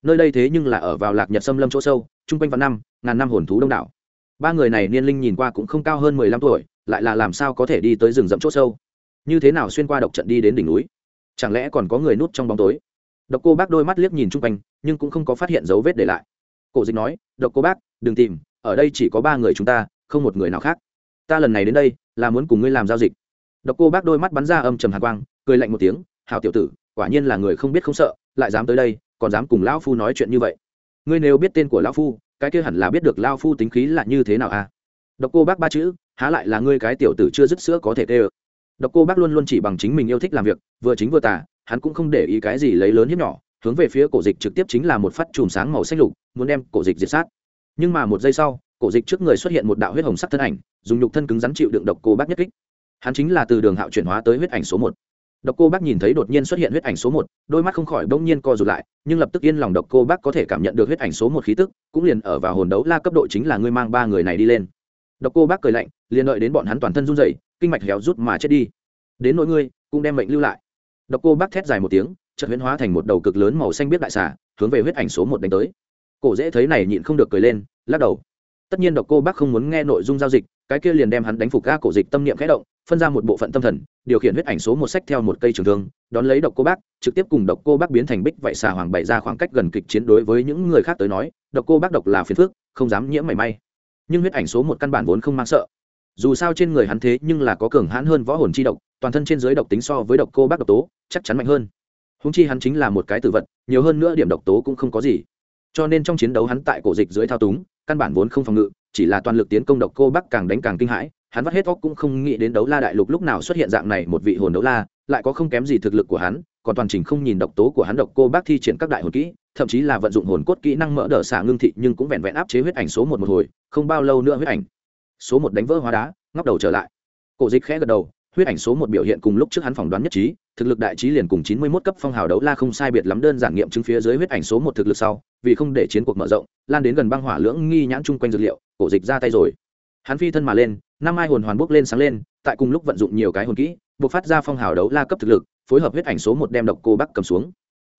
Nơi đây thế nhưng là ở vào lạc nhật xâm lâm chỗ sâu chung quanh vạn năm, ngàn năm hồn thú đông đảo. Ba người này niên linh nhìn qua cũng không cao hơn mười lăm tuổi, lại là làm sao có thể đi tới rừng rậm chỗ sâu? Như thế nào xuyên qua độc trận đi đến đỉnh núi? Chẳng lẽ còn có người núp trong bóng tối? Độc cô bác đôi mắt liếc nhìn chung quanh, nhưng cũng không có phát hiện dấu vết để lại. Cổ dịch nói, độc cô bác, đừng tìm, ở đây chỉ có ba người chúng ta, không một người nào khác. Ta lần này đến đây, là muốn cùng ngươi làm giao dịch. Độc cô bác đôi mắt bắn ra âm trầm hàn quang, cười lạnh một tiếng hào tiểu tử, quả nhiên là người không biết không sợ, lại dám tới đây, còn dám cùng lão phu nói chuyện như vậy. Ngươi nếu biết tên của lão phu, cái kia hẳn là biết được lão phu tính khí là như thế nào à? Độc cô bác ba chữ, há lại là ngươi cái tiểu tử chưa dứt sữa có thể tê ơ. Độc cô bác luôn luôn chỉ bằng chính mình yêu thích làm việc, vừa chính vừa tả hắn cũng không để ý cái gì lấy lớn hiếp nhỏ, hướng về phía cổ dịch trực tiếp chính là một phát chùm sáng màu xanh lục, muốn đem cổ dịch diệt sát. Nhưng mà một giây sau, cổ dịch trước người xuất hiện một đạo huyết hồng sắc thân ảnh, dùng nhục thân cứng rắn chịu đựng độc cô bác nhất kích. Hắn chính là từ đường hạo chuyển hóa tới huyết ảnh số một. Độc cô bác nhìn thấy đột nhiên xuất hiện huyết ảnh số một, đôi mắt không khỏi bỗng nhiên co rụt lại, nhưng lập tức yên lòng độc cô bác có thể cảm nhận được huyết ảnh số một khí tức, cũng liền ở vào hồn đấu la cấp độ chính là ngươi mang ba người này đi lên. Độc cô bác cười lạnh, liền đợi đến bọn hắn toàn thân run rẩy, kinh mạch héo rút mà chết đi. Đến nỗi ngươi, cũng đem mệnh lưu lại độc cô bác thét dài một tiếng chợt huyễn hóa thành một đầu cực lớn màu xanh biết đại xà hướng về huyết ảnh số một đánh tới. Cổ dễ thấy này nhịn không được cười lên lắc đầu. Tất nhiên độc cô bác không muốn nghe nội dung giao dịch cái kia liền đem hắn đánh phục ga cổ dịch tâm niệm khẽ động phân ra một bộ phận tâm thần điều khiển huyết ảnh số một sách theo một cây trường thương đón lấy độc cô bác trực tiếp cùng độc cô bác biến thành bích vậy xà hoàng bày ra khoảng cách gần kịch chiến đối với những người khác tới nói độc cô bác độc là phiền phức, không dám nhiễm mảy may. Nhưng huyết ảnh số một căn bản vốn không mang sợ. Dù sao trên người hắn thế nhưng là có cường hãn hơn võ hồn chi độc toàn thân trên dưới độc tính so với độc cô bác độc tố, chắc chắn mạnh hơn. Húng chi hắn chính là một cái tử vật, nhiều hơn nữa điểm độc tố cũng không có gì. Cho nên trong chiến đấu hắn tại cổ dịch dưới thao túng, căn bản vốn không phòng ngự, chỉ là toàn lực tiến công độc cô bắc càng đánh càng kinh hãi, hắn vắt hết óc cũng không nghĩ đến đấu la đại lục lúc nào xuất hiện dạng này một vị hồn đấu la, lại có không kém gì thực lực của hắn, còn toàn trình không nhìn độc tố của hắn độc cô bác thi triển các đại hồn kỹ, thậm chí là vận dụng hồn cốt kỹ năng mỡ đỡ xả ngưng thị nhưng cũng vẹn vẹn áp chế huyết ảnh số một một hồi, không bao lâu nữa huyết ảnh số một đánh vỡ hóa đá, ngóc đầu trở lại. Cổ dịch khẽ gật đầu huyết ảnh số một biểu hiện cùng lúc trước hắn phỏng đoán nhất trí, thực lực đại trí liền cùng chín mươi mốt cấp phong hào đấu la không sai biệt lắm đơn giản nghiệm chứng phía dưới huyết ảnh số một thực lực sau, vì không để chiến cuộc mở rộng, lan đến gần băng hỏa lưỡng nghi nhãn chung quanh dược liệu, cổ dịch ra tay rồi. Hắn phi thân mà lên, năm ai hồn hoàn bốc lên sáng lên, tại cùng lúc vận dụng nhiều cái hồn kỹ, buộc phát ra phong hào đấu la cấp thực lực, phối hợp huyết ảnh số một đem độc cô bắc cầm xuống.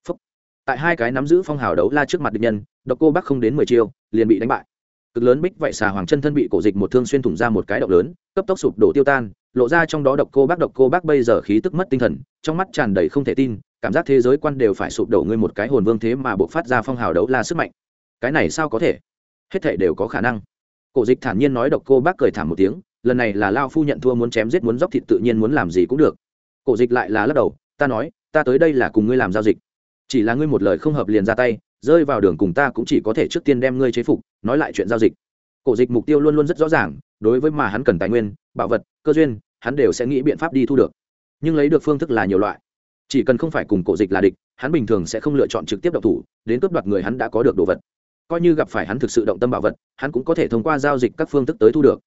Phúc. tại hai cái nắm giữ phong hào đấu la trước mặt địch nhân, độc cô bắc không đến mười chiêu, liền bị đánh bại cực lớn bích vậy xà hoàng chân thân bị cổ dịch một thương xuyên thủng ra một cái độc lớn, cấp tốc sụp đổ tiêu tan, lộ ra trong đó độc cô bác, độc cô bác bây giờ khí tức mất tinh thần, trong mắt tràn đầy không thể tin, cảm giác thế giới quan đều phải sụp đổ ngươi một cái hồn vương thế mà buộc phát ra phong hào đấu la sức mạnh. Cái này sao có thể? Hết thể đều có khả năng. Cổ dịch thản nhiên nói độc cô bác cười thảm một tiếng, lần này là lao phu nhận thua muốn chém giết muốn dóc thịt tự nhiên muốn làm gì cũng được. Cổ dịch lại là lắc đầu, ta nói, ta tới đây là cùng ngươi làm giao dịch. Chỉ là ngươi một lời không hợp liền ra tay rơi vào đường cùng ta cũng chỉ có thể trước tiên đem ngươi chế phục, nói lại chuyện giao dịch. Cổ dịch mục tiêu luôn luôn rất rõ ràng, đối với mà hắn cần tài nguyên, bảo vật, cơ duyên, hắn đều sẽ nghĩ biện pháp đi thu được. Nhưng lấy được phương thức là nhiều loại. Chỉ cần không phải cùng cổ dịch là địch, hắn bình thường sẽ không lựa chọn trực tiếp độc thủ, đến cướp đoạt người hắn đã có được đồ vật. Coi như gặp phải hắn thực sự động tâm bảo vật, hắn cũng có thể thông qua giao dịch các phương thức tới thu được.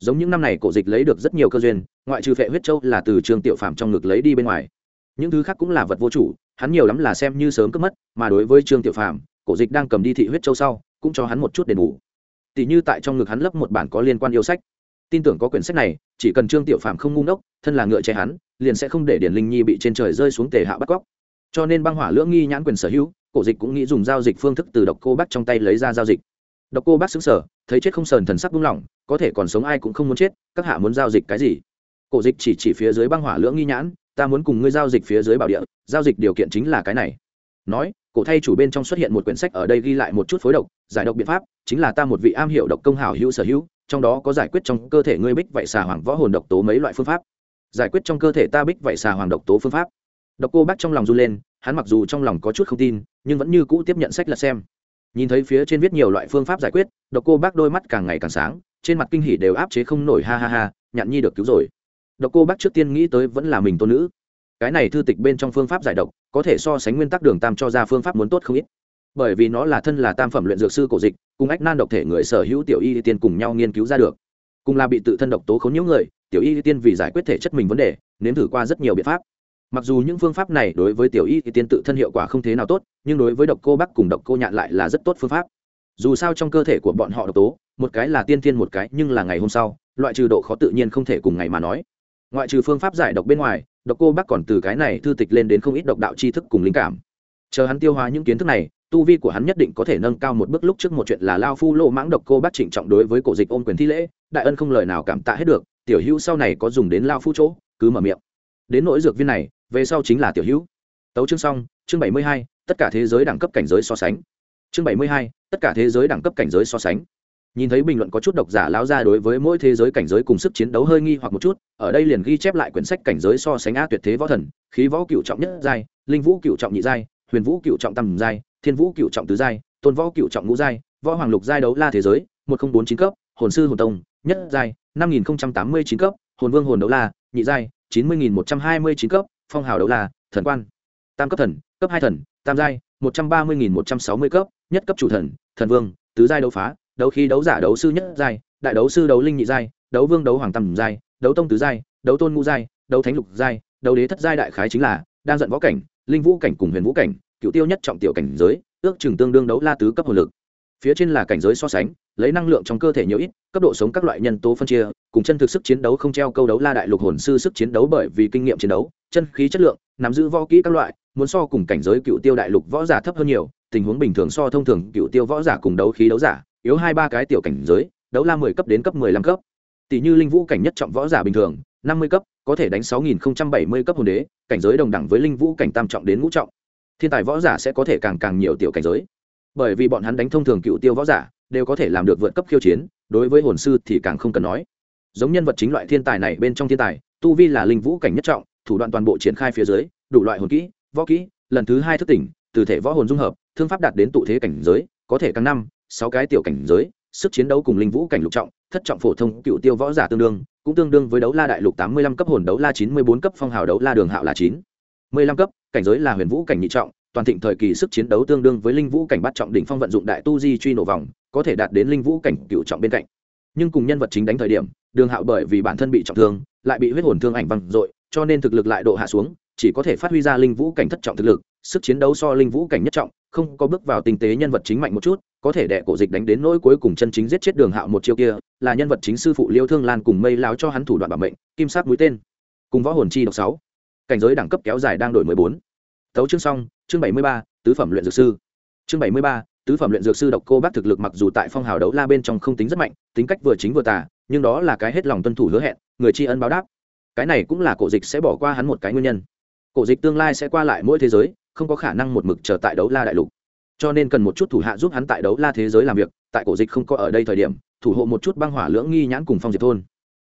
Giống những năm này cổ dịch lấy được rất nhiều cơ duyên, ngoại trừ phệ huyết châu là từ trường tiểu phạm trong ngực lấy đi bên ngoài. Những thứ khác cũng là vật vô chủ hắn nhiều lắm là xem như sớm cướp mất, mà đối với trương tiểu phạm cổ dịch đang cầm đi thị huyết châu sau, cũng cho hắn một chút đền bù. Tỷ như tại trong ngực hắn lấp một bản có liên quan yêu sách. Tin tưởng có quyển sách này, chỉ cần trương tiểu phạm không ngu ngốc, thân là ngựa che hắn, liền sẽ không để điển linh nhi bị trên trời rơi xuống tề hạ bắt cóc. Cho nên băng hỏa lưỡng nghi nhãn quyền sở hữu, cổ dịch cũng nghĩ dùng giao dịch phương thức từ độc cô bác trong tay lấy ra giao dịch. Độc cô bác xứng sở, thấy chết không sờn thần sắc buông lỏng, có thể còn sống ai cũng không muốn chết, các hạ muốn giao dịch cái gì? Cổ dịch chỉ chỉ phía dưới băng hỏa lưỡng nghi nhãn ta muốn cùng ngươi giao dịch phía dưới bảo địa, giao dịch điều kiện chính là cái này. Nói, cổ thay chủ bên trong xuất hiện một quyển sách ở đây ghi lại một chút phối độc, giải độc biện pháp, chính là ta một vị am hiểu độc công hảo hữu sở hữu, trong đó có giải quyết trong cơ thể ngươi bích vậy xà hoàng võ hồn độc tố mấy loại phương pháp. Giải quyết trong cơ thể ta bích vậy xà hoàng độc tố phương pháp. Độc cô bác trong lòng run lên, hắn mặc dù trong lòng có chút không tin, nhưng vẫn như cũ tiếp nhận sách là xem. Nhìn thấy phía trên viết nhiều loại phương pháp giải quyết, độc cô bác đôi mắt càng ngày càng sáng, trên mặt kinh hỉ đều áp chế không nổi, ha ha ha, nhạn nhi được cứu rồi độc cô bác trước tiên nghĩ tới vẫn là mình tôn nữ. Cái này thư tịch bên trong phương pháp giải độc, có thể so sánh nguyên tắc đường tam cho ra phương pháp muốn tốt không ít. Bởi vì nó là thân là tam phẩm luyện dược sư cổ dịch, cùng ách nan độc thể người sở hữu tiểu y tiên cùng nhau nghiên cứu ra được. Cùng là bị tự thân độc tố khốn nhiễu người, tiểu y tiên vì giải quyết thể chất mình vấn đề, nếm thử qua rất nhiều biện pháp. Mặc dù những phương pháp này đối với tiểu y tiên tự thân hiệu quả không thế nào tốt, nhưng đối với độc cô bắc cùng độc cô nhạn lại là rất tốt phương pháp. Dù sao trong cơ thể của bọn họ độc tố, một cái là tiên tiên một cái nhưng là ngày hôm sau, loại trừ độ khó tự nhiên không thể cùng ngày mà nói ngoại trừ phương pháp giải độc bên ngoài, độc cô bác còn từ cái này thư tịch lên đến không ít độc đạo tri thức cùng linh cảm. Chờ hắn tiêu hóa những kiến thức này, tu vi của hắn nhất định có thể nâng cao một bước lúc trước một chuyện là lao phu lộ mãng độc cô bác trịnh trọng đối với cổ dịch ôm quyền thi lễ, đại ân không lời nào cảm tạ hết được, tiểu hữu sau này có dùng đến lao phu chỗ, cứ mở miệng. Đến nỗi dược viên này, về sau chính là tiểu hữu. Tấu chương xong, chương bảy mươi hai, tất cả thế giới đẳng cấp cảnh giới so sánh. Chương bảy mươi hai, tất cả thế giới đẳng cấp cảnh giới so sánh nhìn thấy bình luận có chút độc giả lão ra đối với mỗi thế giới cảnh giới cùng sức chiến đấu hơi nghi hoặc một chút, ở đây liền ghi chép lại quyển sách cảnh giới so sánh a tuyệt thế võ thần, khí võ cựu trọng nhất giai, linh vũ cựu trọng nhị giai, huyền vũ cựu trọng tầm giai, thiên vũ cựu trọng tứ giai, tôn võ cựu trọng ngũ giai, võ hoàng lục giai đấu la thế giới, một nghìn bốn chín cấp, hồn sư hồn tông, nhất giai, năm nghìn tám mươi chín cấp, hồn vương hồn đấu la, nhị giai, chín mươi nghìn một trăm hai mươi chín cấp, phong hào đấu la, thần quan. Tam cấp thần, cấp hai thần, tam giai, một trăm ba mươi nghìn một trăm sáu mươi cấp, nhất cấp chủ thần thần vương, tứ giai đấu phá đấu khí đấu giả đấu sư nhất giai, đại đấu sư đấu linh nhị giai, đấu vương đấu hoàng tầm giai, đấu tông tứ giai, đấu tôn ngũ giai, đấu thánh lục giai, đấu đế thất giai đại khái chính là đang giận võ cảnh, linh vũ cảnh cùng huyền vũ cảnh, cựu tiêu nhất trọng tiểu cảnh giới, ước chừng tương đương đấu la tứ cấp hồn lực. Phía trên là cảnh giới so sánh, lấy năng lượng trong cơ thể nhiều ít, cấp độ sống các loại nhân tố phân chia, cùng chân thực sức chiến đấu không treo câu đấu la đại lục hồn sư sức chiến đấu bởi vì kinh nghiệm chiến đấu, chân khí chất lượng, nắm giữ võ kỹ các loại, muốn so cùng cảnh giới cựu tiêu đại lục võ giả thấp hơn nhiều, tình huống bình thường so thông thường cựu tiêu võ giả cùng đấu khí đấu giả yếu hai ba cái tiểu cảnh giới, đấu la mười cấp đến cấp mười lăm cấp. Tỷ như linh vũ cảnh nhất trọng võ giả bình thường, năm mươi cấp, có thể đánh sáu nghìn bảy mươi cấp hồn đế, cảnh giới đồng đẳng với linh vũ cảnh tam trọng đến ngũ trọng. Thiên tài võ giả sẽ có thể càng càng nhiều tiểu cảnh giới. Bởi vì bọn hắn đánh thông thường cựu tiêu võ giả, đều có thể làm được vượt cấp khiêu chiến, đối với hồn sư thì càng không cần nói. Giống nhân vật chính loại thiên tài này bên trong thiên tài, tu vi là linh vũ cảnh nhất trọng, thủ đoạn toàn bộ triển khai phía dưới, đủ loại hồn kỹ, võ kỹ, lần thứ hai thức tỉnh, từ thể võ hồn dung hợp, thương pháp đạt đến tụ thế cảnh giới, có thể càng năm sáu cái tiểu cảnh giới, sức chiến đấu cùng linh vũ cảnh lục trọng, thất trọng phổ thông cựu tiêu võ giả tương đương, cũng tương đương với đấu la đại lục tám mươi lăm cấp hồn, đấu la chín mươi bốn cấp phong hào, đấu la đường hạo là chín. mươi lăm cấp, cảnh giới là huyền vũ cảnh nhị trọng, toàn thịnh thời kỳ sức chiến đấu tương đương với linh vũ cảnh bắt trọng đỉnh phong vận dụng đại tu di truy nổ vòng, có thể đạt đến linh vũ cảnh cựu trọng bên cạnh. nhưng cùng nhân vật chính đánh thời điểm, đường hạo bởi vì bản thân bị trọng thương, lại bị huyết hồn thương ảnh văng dội, cho nên thực lực lại độ hạ xuống, chỉ có thể phát huy ra linh vũ cảnh thất trọng thực lực, sức chiến đấu so linh vũ cảnh nhất trọng không có bước vào tinh tế nhân vật chính mạnh một chút, có thể đệ cổ dịch đánh đến nỗi cuối cùng chân chính giết chết đường hạo một chiêu kia, là nhân vật chính sư phụ liêu thương lan cùng mây láo cho hắn thủ đoạn bảo mệnh, kim sát mũi tên. Cùng võ hồn chi độc sáu. Cảnh giới đẳng cấp kéo dài đang đổi mười bốn. Tấu chương xong, chương bảy mươi ba, tứ phẩm luyện dược sư. Chương bảy mươi ba, tứ phẩm luyện dược sư độc cô bác thực lực mặc dù tại phong hào đấu la bên trong không tính rất mạnh, tính cách vừa chính vừa tà, nhưng đó là cái hết lòng tuân thủ hứa hẹn, người tri ân báo đáp. Cái này cũng là cổ dịch sẽ bỏ qua hắn một cái nguyên nhân. Cổ dịch tương lai sẽ qua lại mỗi thế giới không có khả năng một mực chờ tại đấu la đại lục. Cho nên cần một chút thủ hạ giúp hắn tại đấu la thế giới làm việc, tại cổ dịch không có ở đây thời điểm, thủ hộ một chút băng hỏa lưỡng nghi nhãn cùng phong diệt thôn.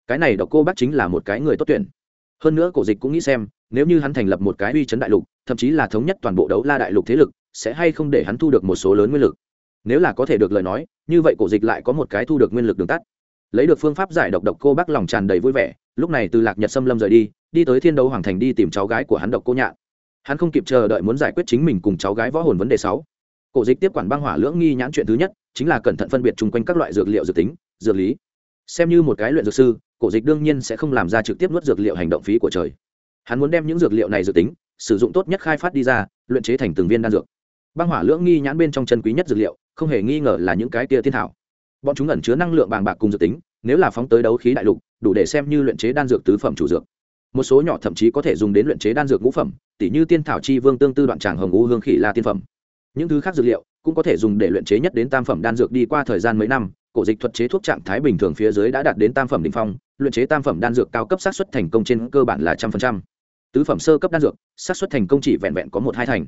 Cái này độc cô bác chính là một cái người tốt tuyển. Hơn nữa cổ dịch cũng nghĩ xem, nếu như hắn thành lập một cái uy chấn đại lục, thậm chí là thống nhất toàn bộ đấu la đại lục thế lực, sẽ hay không để hắn thu được một số lớn nguyên lực? Nếu là có thể được lời nói, như vậy cổ dịch lại có một cái thu được nguyên lực đường tắt. Lấy được phương pháp giải độc độc cô bác lòng tràn đầy vui vẻ, lúc này từ lạc nhật xâm lâm rời đi đi tới thiên đấu hoàng thành đi tìm cháu gái của hắn độc cô nhạn hắn không kịp chờ đợi muốn giải quyết chính mình cùng cháu gái võ hồn vấn đề sáu. Cổ dịch tiếp quản băng hỏa lưỡng nghi nhãn chuyện thứ nhất, chính là cẩn thận phân biệt chung quanh các loại dược liệu dược tính, dược lý. Xem như một cái luyện dược sư, cổ dịch đương nhiên sẽ không làm ra trực tiếp nuốt dược liệu hành động phí của trời. Hắn muốn đem những dược liệu này dược tính, sử dụng tốt nhất khai phát đi ra, luyện chế thành từng viên đan dược. Băng hỏa lưỡng nghi nhãn bên trong chân quý nhất dược liệu, không hề nghi ngờ là những cái tia thiên thảo bọn chúng ẩn chứa năng lượng bàng bạc cùng dược tính, nếu là phóng tới đấu khí đại lục, đủ để xem như luyện chế đan dược tứ phẩm chủ dược một số nhỏ thậm chí có thể dùng đến luyện chế đan dược ngũ phẩm, tỉ như tiên thảo chi vương tương tư đoạn tràng hồng ngũ hương khỉ la tiên phẩm. Những thứ khác dược liệu cũng có thể dùng để luyện chế nhất đến tam phẩm đan dược đi qua thời gian mấy năm, cổ dịch thuật chế thuốc trạng thái bình thường phía dưới đã đạt đến tam phẩm đỉnh phong, luyện chế tam phẩm đan dược cao cấp xác suất thành công trên cơ bản là trăm phần trăm. Tứ phẩm sơ cấp đan dược, xác suất thành công chỉ vẹn vẹn có một hai thành.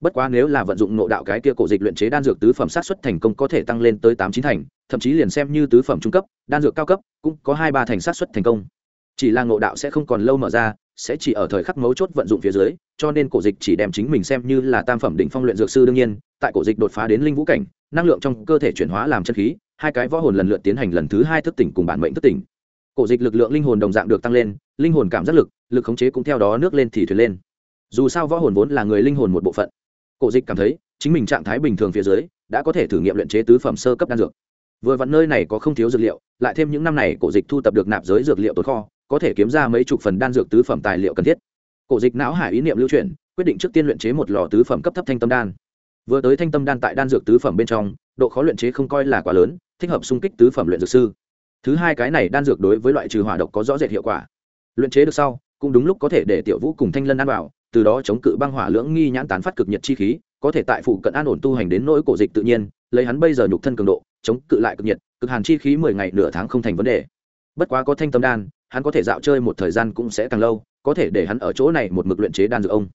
Bất quá nếu là vận dụng nộ đạo cái kia cổ dịch luyện chế đan dược tứ phẩm xác suất thành công có thể tăng lên tới tám chín thành, thậm chí liền xem như tứ phẩm trung cấp, đan dược cao cấp cũng có hai ba thành xác suất thành công chỉ là ngộ đạo sẽ không còn lâu mở ra, sẽ chỉ ở thời khắc mấu chốt vận dụng phía dưới, cho nên cổ dịch chỉ đem chính mình xem như là tam phẩm đỉnh phong luyện dược sư đương nhiên, tại cổ dịch đột phá đến linh vũ cảnh, năng lượng trong cơ thể chuyển hóa làm chân khí, hai cái võ hồn lần lượt tiến hành lần thứ hai thức tỉnh cùng bản mệnh thức tỉnh. Cổ dịch lực lượng linh hồn đồng dạng được tăng lên, linh hồn cảm giác lực lực khống chế cũng theo đó nước lên thì thuyền lên. Dù sao võ hồn vốn là người linh hồn một bộ phận. Cổ dịch cảm thấy, chính mình trạng thái bình thường phía dưới, đã có thể thử nghiệm luyện chế tứ phẩm sơ cấp đan dược. Vừa vặn nơi này có không thiếu dược liệu, lại thêm những năm này cổ dịch thu tập được nạp giới dược liệu tồn kho có thể kiếm ra mấy chục phần đan dược tứ phẩm tài liệu cần thiết. Cổ dịch não hải ý niệm lưu chuyển, quyết định trước tiên luyện chế một lò tứ phẩm cấp thấp thanh tâm đan. Vừa tới thanh tâm đan tại đan dược tứ phẩm bên trong, độ khó luyện chế không coi là quá lớn, thích hợp xung kích tứ phẩm luyện dược sư. Thứ hai cái này đan dược đối với loại trừ hỏa độc có rõ rệt hiệu quả. Luyện chế được sau, cũng đúng lúc có thể để tiểu vũ cùng thanh lân ăn vào, từ đó chống cự băng hỏa lưỡng nghi nhãn tán phát cực nhiệt chi khí, có thể tại phụ cận an ổn tu hành đến nỗi cổ dịch tự nhiên, lấy hắn bây giờ nhục thân cường độ, chống cự lại cực nhiệt, cực hàn chi khí mười ngày nửa tháng không thành vấn đề. Bất quá có thanh tâm đan hắn có thể dạo chơi một thời gian cũng sẽ càng lâu, có thể để hắn ở chỗ này một mực luyện chế đan dược ông.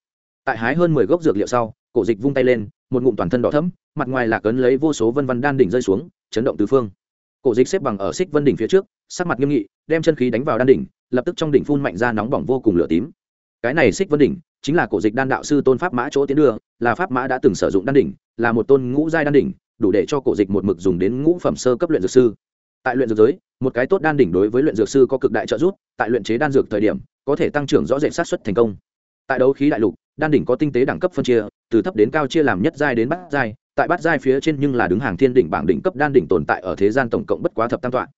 Tại hái hơn mười gốc dược liệu sau, cổ dịch vung tay lên, một ngụm toàn thân đỏ thẫm, mặt ngoài là cấn lấy vô số vân văn đan đỉnh rơi xuống, chấn động tứ phương. Cổ dịch xếp bằng ở xích vân đỉnh phía trước, sắc mặt nghiêm nghị, đem chân khí đánh vào đan đỉnh, lập tức trong đỉnh phun mạnh ra nóng bỏng vô cùng lửa tím. Cái này xích vân đỉnh chính là cổ dịch đan đạo sư tôn pháp mã chỗ tiến đưa, là pháp mã đã từng sử dụng đan đỉnh, là một tôn ngũ giai đan đỉnh, đủ để cho cổ dịch một mực dùng đến ngũ phẩm sơ cấp luyện dược sư tại luyện dược giới, một cái tốt đan đỉnh đối với luyện dược sư có cực đại trợ giúp, tại luyện chế đan dược thời điểm, có thể tăng trưởng rõ rệt sát xuất thành công. Tại đấu khí đại lục, đan đỉnh có tinh tế đẳng cấp phân chia, từ thấp đến cao chia làm nhất giai đến bát giai, tại bát giai phía trên nhưng là đứng hàng thiên đỉnh bảng đỉnh cấp đan đỉnh tồn tại ở thế gian tổng cộng bất quá thập tam toạn.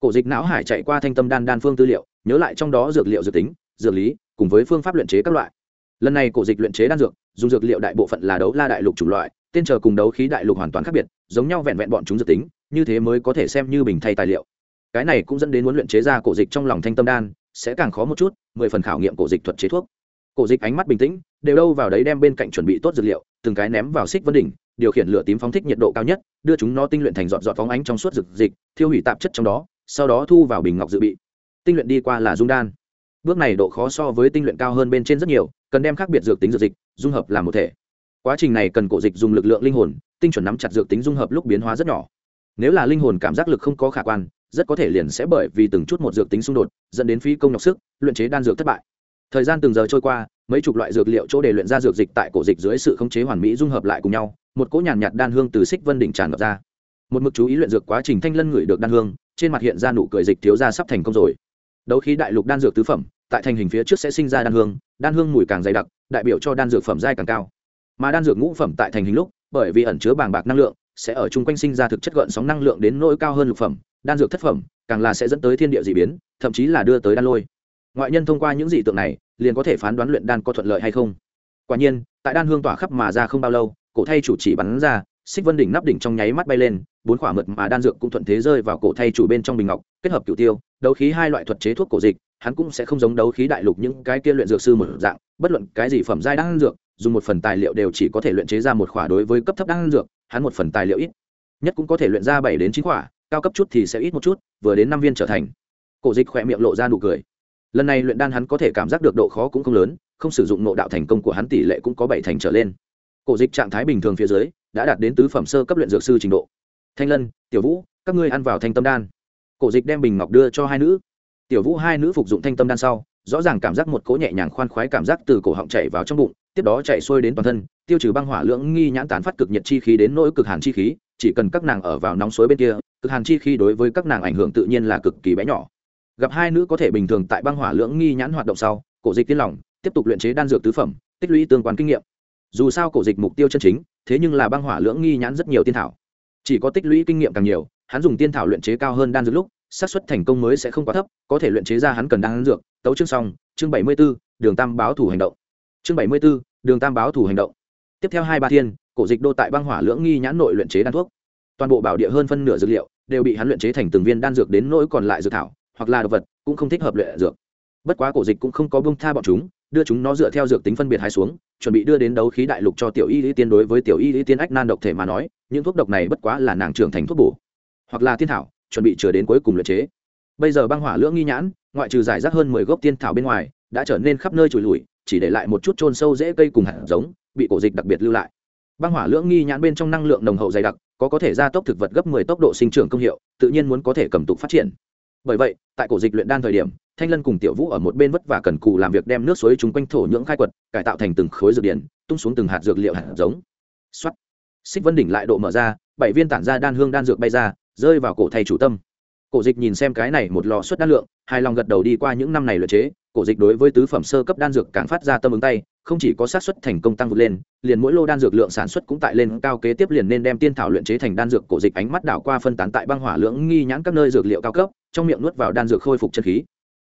cổ dịch não hải chạy qua thanh tâm đan đan phương tư liệu, nhớ lại trong đó dược liệu dược tính, dược lý, cùng với phương pháp luyện chế các loại. Lần này cổ dịch luyện chế đan dược, dùng dược liệu đại bộ phận là đấu la đại lục chủng loại, tên chờ cùng đấu khí đại lục hoàn toàn khác biệt, giống nhau vẹn vẹn bọn chúng dược tính như thế mới có thể xem như bình thay tài liệu. Cái này cũng dẫn đến muốn luyện chế ra cổ dịch trong lòng thanh tâm đan, sẽ càng khó một chút, mười phần khảo nghiệm cổ dịch thuật chế thuốc. Cổ dịch ánh mắt bình tĩnh, đều đâu vào đấy đem bên cạnh chuẩn bị tốt dược liệu, từng cái ném vào xích vân đỉnh, điều khiển lửa tím phóng thích nhiệt độ cao nhất, đưa chúng nó tinh luyện thành dọn dọn phóng ánh trong suốt dược dịch, thiêu hủy tạp chất trong đó, sau đó thu vào bình ngọc dự bị. Tinh luyện đi qua là dung đan. Bước này độ khó so với tinh luyện cao hơn bên trên rất nhiều, cần đem khác biệt dược tính dược dịch, dung hợp làm một thể. Quá trình này cần cổ dịch dùng lực lượng linh hồn, tinh chuẩn nắm chặt dược tính dung hợp lúc biến hóa rất nhỏ nếu là linh hồn cảm giác lực không có khả quan, rất có thể liền sẽ bởi vì từng chút một dược tính xung đột, dẫn đến phí công nhọc sức, luyện chế đan dược thất bại. Thời gian từng giờ trôi qua, mấy chục loại dược liệu chỗ để luyện ra dược dịch tại cổ dịch dưới sự khống chế hoàn mỹ dung hợp lại cùng nhau, một cỗ nhàn nhạt đan hương từ xích vân đỉnh tràn ngập ra. Một mực chú ý luyện dược quá trình thanh lân ngửi được đan hương, trên mặt hiện ra nụ cười dịch thiếu ra sắp thành công rồi. Đấu khí đại lục đan dược tứ phẩm, tại thành hình phía trước sẽ sinh ra đan hương đan hương mùi càng dày đặc, đại biểu cho đan dược phẩm dai càng cao. Mà đan dược ngũ phẩm tại thành hình lúc, bởi vì ẩn chứa bàng bạc năng lượng sẽ ở chung quanh sinh ra thực chất gợn sóng năng lượng đến nỗi cao hơn lục phẩm, đan dược thất phẩm, càng là sẽ dẫn tới thiên địa d ị biến, thậm chí là đưa tới đan lôi. Ngoại nhân thông qua những dị tượng này, liền có thể phán đoán luyện đan có thuận lợi hay không. Quả nhiên, tại đan hương tỏa khắp mà ra không bao lâu, cổ thay chủ chỉ bắn ra, xích vân đỉnh nắp đỉnh trong nháy mắt bay lên, bốn khỏa mật mà đan dược cũng thuận thế rơi vào cổ thay chủ bên trong bình ngọc, kết hợp cửu tiêu, đấu khí hai loại thuật chế thuốc cổ dịch, hắn cũng sẽ không giống đấu khí đại lục những cái kia luyện dược sư một dạng, bất luận cái gì phẩm giai đan dược, dùng một phần tài liệu đều chỉ có thể luyện chế ra một khỏa đối với cấp thấp đan dược hắn một phần tài liệu ít. Nhất cũng có thể luyện ra bảy đến chín quả, cao cấp chút thì sẽ ít một chút, vừa đến năm viên trở thành. Cổ dịch khỏe miệng lộ ra nụ cười. Lần này luyện đan hắn có thể cảm giác được độ khó cũng không lớn, không sử dụng nộ đạo thành công của hắn tỷ lệ cũng có bảy thành trở lên. Cổ dịch trạng thái bình thường phía dưới, đã đạt đến tứ phẩm sơ cấp luyện dược sư trình độ. Thanh lân, tiểu vũ, các ngươi ăn vào thanh tâm đan. Cổ dịch đem bình ngọc đưa cho hai nữ. Tiểu vũ hai nữ phục dụng thanh tâm đan sau, rõ ràng cảm giác một cỗ nhẹ nhàng khoan khoái cảm giác từ cổ họng chảy vào trong bụng, tiếp đó chạy xuôi đến toàn thân tiêu trừ băng hỏa lưỡng nghi nhãn tán phát cực nhiệt chi khí đến nỗi cực hàn chi khí chỉ cần các nàng ở vào nóng suối bên kia cực hàn chi khí đối với các nàng ảnh hưởng tự nhiên là cực kỳ bé nhỏ. Gặp hai nữ có thể bình thường tại băng hỏa lưỡng nghi nhãn hoạt động sau cổ dịch tiên lòng tiếp tục luyện chế đan dược tứ phẩm tích lũy tương quan kinh nghiệm. Dù sao cổ dịch mục tiêu chân chính thế nhưng là băng hỏa lưỡng nghi nhãn rất nhiều tiên thảo. Chỉ có tích lũy kinh nghiệm càng nhiều hắn dùng tiên thảo luyện chế cao hơn đan dược lúc xác suất thành công mới sẽ không quá thấp có thể luyện chế ra hắn cần đan dược. Tấu chương xong chương bảy mươi 74, đường tam báo thủ hành động. Chương bảy mươi 74, đường tam báo thủ hành động tiếp theo hai ba thiên, cổ dịch đô tại băng hỏa lưỡng nghi nhãn nội luyện chế đan thuốc. Toàn bộ bảo địa hơn phân nửa dược liệu đều bị hắn luyện chế thành từng viên đan dược đến nỗi còn lại dược thảo, hoặc là động vật, cũng không thích hợp luyện dược. Bất quá cổ dịch cũng không có bông tha bọn chúng, đưa chúng nó dựa theo dược tính phân biệt hai xuống, chuẩn bị đưa đến đấu khí đại lục cho tiểu y lý tiên đối với tiểu y lý tiên ách nan độc thể mà nói, những thuốc độc này bất quá là nàng trưởng thành thuốc bổ, hoặc là thiên thảo, chuẩn bị chờ đến cuối cùng luyện chế. Bây giờ băng hỏa lưỡng nghi nhãn, ngoại trừ giải rác hơn mười gốc tiên thảo bên ngoài, đã trở nên khắp nơi trùi lùi, chỉ để lại một chút trôn sâu dễ cây cùng hạt giống bị cổ dịch đặc biệt lưu lại. Băng hỏa lưỡng nghi nhãn bên trong năng lượng nồng hậu dày đặc, có có thể gia tốc thực vật gấp mười tốc độ sinh trưởng công hiệu, tự nhiên muốn có thể cầm tục phát triển. Bởi vậy, tại cổ dịch luyện đan thời điểm, thanh lân cùng tiểu vũ ở một bên vất vả cần cù làm việc đem nước suối chung quanh thổ nhưỡng khai quật, cải tạo thành từng khối dược điển, tung xuống từng hạt dược liệu hạt giống. Xuất xích vân đỉnh lại độ mở ra, bảy viên tản ra đan hương đan dược bay ra, rơi vào cổ thầy chủ tâm cổ dịch nhìn xem cái này một lò suất đan lượng, hài lòng gật đầu đi qua những năm này luyện chế, cổ dịch đối với tứ phẩm sơ cấp đan dược càng phát ra tâm ứng tay, không chỉ có sát xuất thành công tăng vượt lên, liền mỗi lô đan dược lượng sản xuất cũng tại lên cao kế tiếp liền nên đem tiên thảo luyện chế thành đan dược. Cổ dịch ánh mắt đảo qua phân tán tại băng hỏa lưỡng nghi nhãn các nơi dược liệu cao cấp, trong miệng nuốt vào đan dược khôi phục chân khí.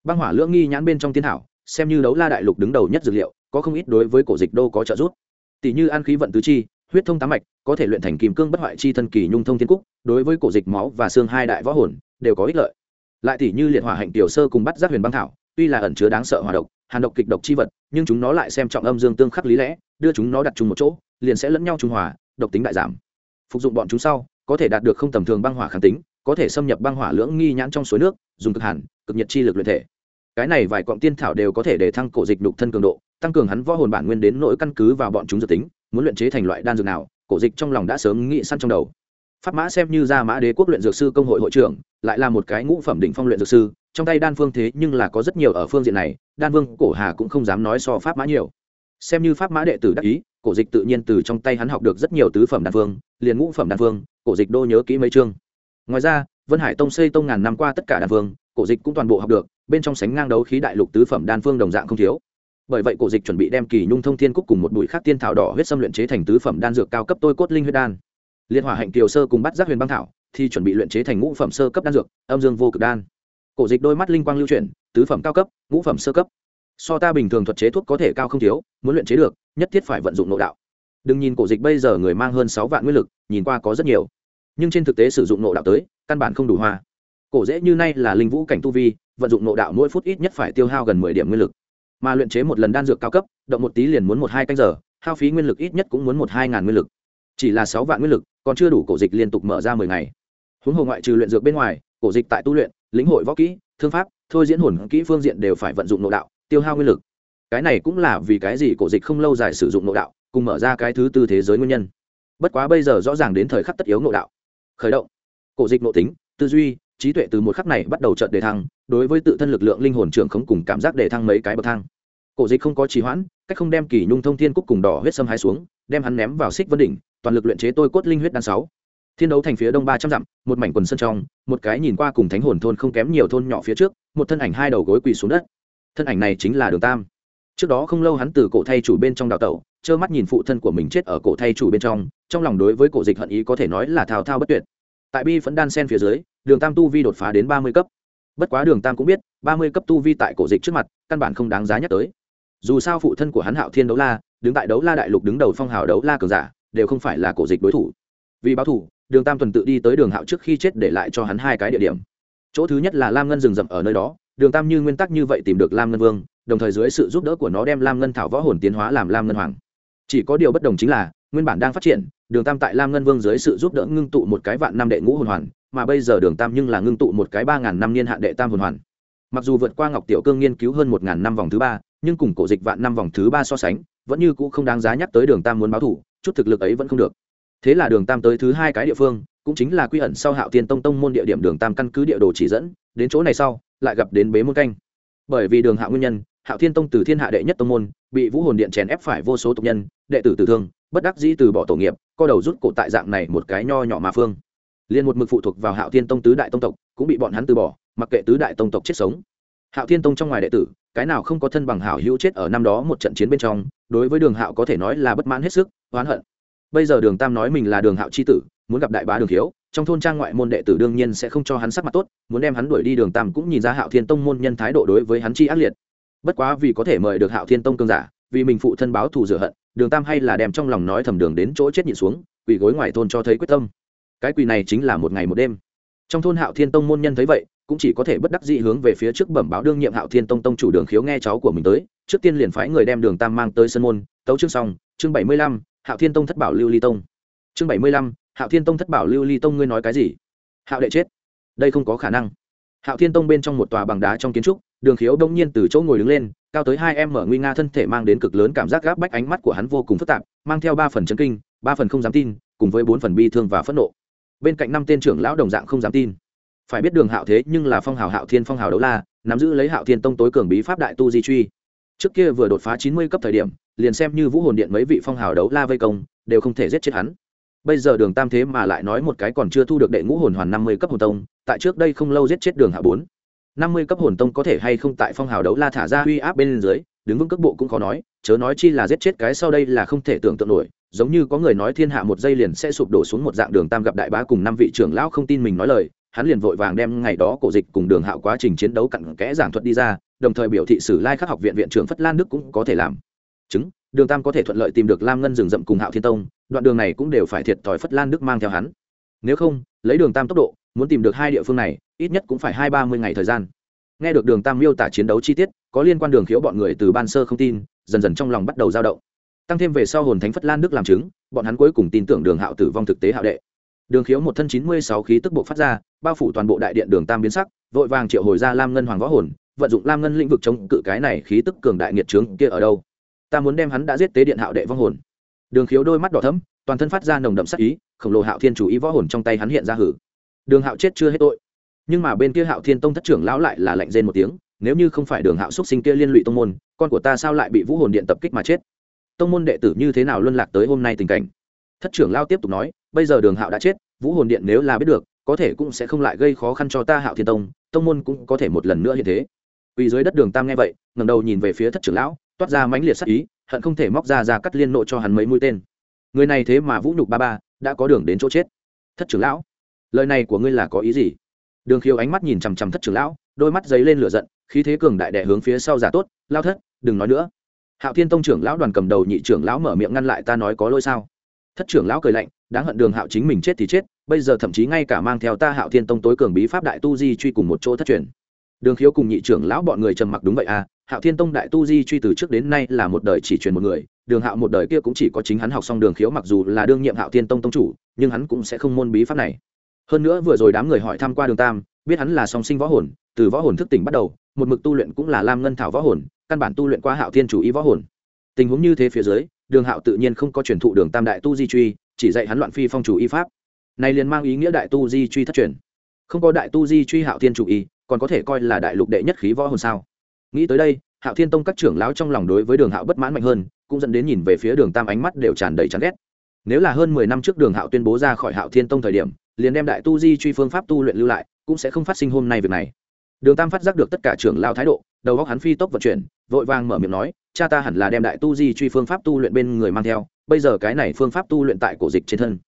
Băng hỏa lưỡng nghi nhãn bên trong tiên thảo, xem như đấu la đại lục đứng đầu nhất dược liệu, có không ít đối với cổ dịch đô có trợ giúp. Tỷ như ăn khí vận tứ chi huyết thông tám mạch, có thể luyện thành kìm cương bất hoại chi thân kỳ nhung thông thiên cúc, đối với cổ dịch máu và xương hai đại võ hồn, đều có ích lợi. Lại tỷ như liệt hỏa hạnh tiểu sơ cùng bắt giác huyền băng thảo, tuy là ẩn chứa đáng sợ hỏa độc, hàn độc kịch độc chi vật, nhưng chúng nó lại xem trọng âm dương tương khắc lý lẽ, đưa chúng nó đặt chung một chỗ, liền sẽ lẫn nhau trung hòa, độc tính đại giảm. Phục dụng bọn chúng sau, có thể đạt được không tầm thường băng hỏa kháng tính, có thể xâm nhập băng hỏa lưỡng nghi nhãn trong suối nước, dùng cực hàn, cực nhiệt chi lực luyện thể. Cái này vài cọng tiên thảo đều có thể để thăng cổ dịch đục thân cường độ, tăng cường hắn võ hồn bản nguyên đến nỗi căn cứ vào bọn chúng dự tính muốn luyện chế thành loại đan dược nào, cổ dịch trong lòng đã sớm nghĩ săn trong đầu. Pháp mã xem như ra mã đế quốc luyện dược sư công hội hội trưởng, lại là một cái ngũ phẩm định phong luyện dược sư, trong tay đan phương thế nhưng là có rất nhiều ở phương diện này, đan vương cổ hà cũng không dám nói so pháp mã nhiều. Xem như pháp mã đệ tử đắc ý, cổ dịch tự nhiên từ trong tay hắn học được rất nhiều tứ phẩm đan phương liền ngũ phẩm đan phương cổ dịch đô nhớ kỹ mấy chương. Ngoài ra, vân hải tông xây tông ngàn năm qua tất cả đan phương cổ dịch cũng toàn bộ học được, bên trong sánh ngang đấu khí đại lục tứ phẩm đan phương đồng dạng không thiếu bởi vậy cổ dịch chuẩn bị đem kỳ nhung thông thiên cúc cùng một bụi khác tiên thảo đỏ huyết xâm luyện chế thành tứ phẩm đan dược cao cấp tôi cốt linh huyết đan. Liên hỏa hạnh kiều sơ cùng bắt giác huyền băng thảo thì chuẩn bị luyện chế thành ngũ phẩm sơ cấp đan dược, âm dương vô cực đan. Cổ dịch đôi mắt linh quang lưu chuyển, tứ phẩm cao cấp, ngũ phẩm sơ cấp. So ta bình thường thuật chế thuốc có thể cao không thiếu, muốn luyện chế được, nhất thiết phải vận dụng nội đạo. Đừng nhìn cổ dịch bây giờ người mang hơn sáu vạn nguyên lực, nhìn qua có rất nhiều. Nhưng trên thực tế sử dụng nội đạo tới, căn bản không đủ hoa. Cổ dễ như nay là linh vũ cảnh tu vi, vận dụng nội đạo mỗi phút ít nhất phải tiêu hao gần mười điểm nguyên lực mà luyện chế một lần đan dược cao cấp, động một tí liền muốn một hai canh giờ, hao phí nguyên lực ít nhất cũng muốn một hai ngàn nguyên lực. Chỉ là sáu vạn nguyên lực, còn chưa đủ cổ dịch liên tục mở ra mười ngày. Huống hồ ngoại trừ luyện dược bên ngoài, cổ dịch tại tu luyện, lĩnh hội võ kỹ, thương pháp, thôi diễn hồn kỹ phương diện đều phải vận dụng nội đạo, tiêu hao nguyên lực. Cái này cũng là vì cái gì cổ dịch không lâu dài sử dụng nội đạo, cùng mở ra cái thứ tư thế giới nguyên nhân. Bất quá bây giờ rõ ràng đến thời khắc tất yếu nội đạo. Khởi động. Cổ dịch nội tính, tư duy trí tuệ từ một khắc này bắt đầu trợt đề thăng, đối với tự thân lực lượng linh hồn trưởng không cùng cảm giác đề thăng mấy cái bậc thang. Cổ dịch không có trì hoãn, cách không đem kỳ nhung thông thiên cúc cùng đỏ huyết sâm hai xuống, đem hắn ném vào xích vân đỉnh, toàn lực luyện chế tôi cốt linh huyết đan sáu. Thiên đấu thành phía đông ba trăm dặm, một mảnh quần sân trong, một cái nhìn qua cùng thánh hồn thôn không kém nhiều thôn nhỏ phía trước, một thân ảnh hai đầu gối quỳ xuống đất. Thân ảnh này chính là đường tam. Trước đó không lâu hắn từ cổ thay chủ bên trong đào tẩu, trơ mắt nhìn phụ thân của mình chết ở cổ thay chủ bên trong trong lòng đối với cổ dịch hận ý có thể nói là thao thao bất tuyệt. Tại bi phấn đan sen phía dưới đường tam tu vi đột phá đến ba mươi cấp. Bất quá đường tam cũng biết, ba mươi cấp tu vi tại cổ dịch trước mặt, căn bản không đáng giá nhắc tới. Dù sao phụ thân của hắn hạo thiên đấu la, đứng tại đấu la đại lục đứng đầu phong hào đấu la cường giả, đều không phải là cổ dịch đối thủ. Vì báo thủ đường tam tuần tự đi tới đường hạo trước khi chết để lại cho hắn hai cái địa điểm. Chỗ thứ nhất là lam ngân rừng rậm ở nơi đó, đường tam như nguyên tắc như vậy tìm được lam ngân vương, đồng thời dưới sự giúp đỡ của nó đem lam ngân thảo võ hồn tiến hóa làm lam ngân hoàng. Chỉ có điều bất đồng chính là, nguyên bản đang phát triển, đường tam tại lam ngân vương dưới sự giúp đỡ ngưng tụ một cái vạn năm đệ ngũ hồn hoàn mà bây giờ đường tam nhưng là ngưng tụ một cái ba ngàn năm niên hạn đệ tam hồn hoàn. Mặc dù vượt qua ngọc tiểu cương nghiên cứu hơn một ngàn năm vòng thứ ba, nhưng cùng cổ dịch vạn năm vòng thứ ba so sánh, vẫn như cũ không đáng giá nhắc tới đường tam muốn báo thủ, chút thực lực ấy vẫn không được. Thế là đường tam tới thứ hai cái địa phương, cũng chính là quy ẩn sau hạo tiên tông tông môn địa điểm đường tam căn cứ địa đồ chỉ dẫn, đến chỗ này sau, lại gặp đến bế môn canh. Bởi vì đường hạ nguyên nhân, hạo thiên tông từ thiên hạ đệ nhất tông môn, bị vũ hồn điện chèn ép phải vô số tộc nhân, đệ tử tử thương, bất đắc dĩ từ bỏ tổ nghiệp, co đầu rút cổ tại dạng này một cái nho nhỏ mà phương liền một mực phụ thuộc vào hạo thiên tông tứ đại tông tộc, cũng bị bọn hắn từ bỏ, mặc kệ tứ đại tông tộc chết sống. Hạo thiên tông trong ngoài đệ tử, cái nào không có thân bằng hảo hữu chết ở năm đó một trận chiến bên trong, đối với đường hạo có thể nói là bất mãn hết sức, oán hận. Bây giờ đường tam nói mình là đường hạo c h i tử, muốn gặp đại bá đường thiếu, trong thôn trang ngoại môn đệ tử đương nhiên sẽ không cho hắn sắc mặt tốt, muốn đem hắn đuổi đi đường tam cũng nhìn ra hạo thiên tông môn nhân thái độ đối với hắn chi ác liệt. Bất quá vì có thể mời được hạo thiên tông cương giả, vì mình phụ thân báo thù rửa hận, đường tam hay là đem trong lòng nói thầm đường đến chỗ chết nhịn xuống, quỳ gối ngoài thôn cho thấy quyết tâm cái quỳ này chính là một ngày một đêm. Trong thôn hạo thiên tông môn nhân thấy vậy, cũng chỉ có thể bất đắc dĩ hướng về phía trước bẩm báo đương nhiệm hạo thiên tông tông chủ đường khiếu nghe cháu của mình tới, trước tiên liền phái người đem đường tam mang tới sân môn, tấu chương xong, chương bảy mươi lăm, hạo thiên tông thất bảo lưu ly tông. Chương bảy mươi lăm, hạo thiên tông thất bảo lưu ly tông ngươi nói cái gì? Hạo đệ chết. Đây không có khả năng. Hạo thiên tông bên trong một tòa bằng đá trong kiến trúc, đường khiếu đông nhiên từ chỗ ngồi đứng lên, cao tới hai em mở nguy nga thân thể mang đến cực lớn cảm giác gáp bách ánh mắt của hắn vô cùng phức tạp, mang theo ba phần chấn kinh, ba phần không dám tin, cùng với bốn phần bi thương và phẫn nộ bên cạnh năm tên trưởng lão đồng dạng không dám tin. Phải biết đường hạo thế nhưng là phong hào hạo thiên phong hào đấu la, nắm giữ lấy hạo thiên tông tối cường bí pháp đại tu di truy. Trước kia vừa đột phá chín mươi cấp thời điểm, liền xem như vũ hồn điện mấy vị phong hào đấu la vây công, đều không thể giết chết hắn. Bây giờ đường tam thế mà lại nói một cái còn chưa thu được đệ ngũ hồn hoàn năm mươi cấp hồn tông, tại trước đây không lâu giết chết đường hạ bốn. năm mươi cấp hồn tông có thể hay không tại phong hào đấu la thả ra uy áp bên dưới đứng vững cước bộ cũng khó nói, chớ nói chi là giết chết cái sau đây là không thể tưởng tượng nổi, giống như có người nói thiên hạ một giây liền sẽ sụp đổ xuống một dạng đường tam gặp đại bá cùng năm vị trưởng lão không tin mình nói lời, hắn liền vội vàng đem ngày đó cổ dịch cùng đường hạo quá trình chiến đấu cặn kẽ giảng thuật đi ra, đồng thời biểu thị sử lai khắc học viện viện trưởng phất lan đức cũng có thể làm. Chứng, đường tam có thể thuận lợi tìm được lam ngân rừng rậm cùng hạo thiên tông, đoạn đường này cũng đều phải thiệt thòi phất lan đức mang theo hắn. Nếu không, lấy đường tam tốc độ, muốn tìm được hai địa phương này, ít nhất cũng phải hai ba mươi ngày thời gian nghe được đường tam miêu tả chiến đấu chi tiết, có liên quan đường khiếu bọn người từ ban sơ không tin, dần dần trong lòng bắt đầu dao động. Tăng thêm về sau hồn thánh phất lan đức làm chứng, bọn hắn cuối cùng tin tưởng đường hạo tử vong thực tế hạo đệ. Đường khiếu một thân chín mươi sáu khí tức bộ phát ra, bao phủ toàn bộ đại điện đường tam biến sắc, vội vàng triệu hồi ra lam ngân hoàng võ hồn, vận dụng lam ngân lĩnh vực chống cự cái này khí tức cường đại nghiệt trướng kia ở đâu. Ta muốn đem hắn đã giết tế điện hạo đệ vong hồn. Đường khiếu đôi mắt đỏ thấm toàn thân phát ra nồng đậm sắc ý, khổng lồ hạo thiên chủ ý võ hồn trong tay hắn hiện ra hử. Đường hạo chết chưa hết tội nhưng mà bên kia hạo thiên tông thất trưởng lão lại là lạnh rên một tiếng, nếu như không phải đường hạo xúc sinh kia liên lụy tông môn, con của ta sao lại bị vũ hồn điện tập kích mà chết? Tông môn đệ tử như thế nào luân lạc tới hôm nay tình cảnh? Thất trưởng lao tiếp tục nói, bây giờ đường hạo đã chết, vũ hồn điện nếu là biết được, có thể cũng sẽ không lại gây khó khăn cho ta hạo thiên tông tông môn cũng có thể một lần nữa như thế. Vì dưới đất đường tam nghe vậy ngầm đầu nhìn về phía thất trưởng lão, toát ra mãnh liệt sắc ý, hận không thể móc ra ra cắt liên nộ cho hắn mấy mũi tên. Người này thế mà vũ nhục ba ba, đã có đường đến chỗ chết. Thất trưởng lão, lời này của ngươi là có ý gì? Đường khiếu ánh mắt nhìn chằm chằm thất trưởng lão, đôi mắt dấy lên lửa giận, khí thế cường đại đẻ hướng phía sau giả tốt, lao thất, đừng nói nữa. Hạo thiên tông trưởng lão đoàn cầm đầu nhị trưởng lão mở miệng ngăn lại, ta nói có lỗi sao? Thất trưởng lão cười lạnh, đáng hận đường hạo chính mình chết thì chết, bây giờ thậm chí ngay cả mang theo ta hạo thiên tông tối cường bí pháp đại tu di truy cùng một chỗ thất truyền. Đường khiếu cùng nhị trưởng lão bọn người trầm mặc, đúng vậy à hạo thiên tông đại tu di truy từ trước đến nay là một đời chỉ truyền một người, đường hạo một đời kia cũng chỉ có chính hắn học xong đường khiếu mặc dù là đương nhiệm hạo thiên tông tông chủ, nhưng hắn cũng sẽ không môn bí pháp này hơn nữa vừa rồi đám người hỏi thăm qua đường tam, biết hắn là song sinh võ hồn, từ võ hồn thức tỉnh bắt đầu, một mực tu luyện cũng là lam ngân thảo võ hồn, căn bản tu luyện qua hạo thiên chủ ý võ hồn. Tình huống như thế phía dưới, đường hạo tự nhiên không có truyền thụ đường tam đại tu di truy, chỉ dạy hắn loạn phi phong chủ y pháp. Này liền mang ý nghĩa đại tu di truy thất truyền. Không có đại tu di truy hạo thiên chủ y, còn có thể coi là đại lục đệ nhất khí võ hồn sao? Nghĩ tới đây, hạo thiên tông các trưởng lão trong lòng đối với đường hạo bất mãn mạnh hơn, cũng dẫn đến nhìn về phía đường tam ánh mắt đều tràn đầy chán ghét. Nếu là hơn mười năm trước đường hạo tuyên bố ra khỏi hạo thiên tông thời điểm liền đem đại tu di truy phương pháp tu luyện lưu lại, cũng sẽ không phát sinh hôm nay việc này. Đường tam phát giác được tất cả trưởng lao thái độ, đầu góc hắn phi tốc vận chuyển, vội vàng mở miệng nói, cha ta hẳn là đem đại tu di truy phương pháp tu luyện bên người mang theo, bây giờ cái này phương pháp tu luyện tại cổ dịch trên thân.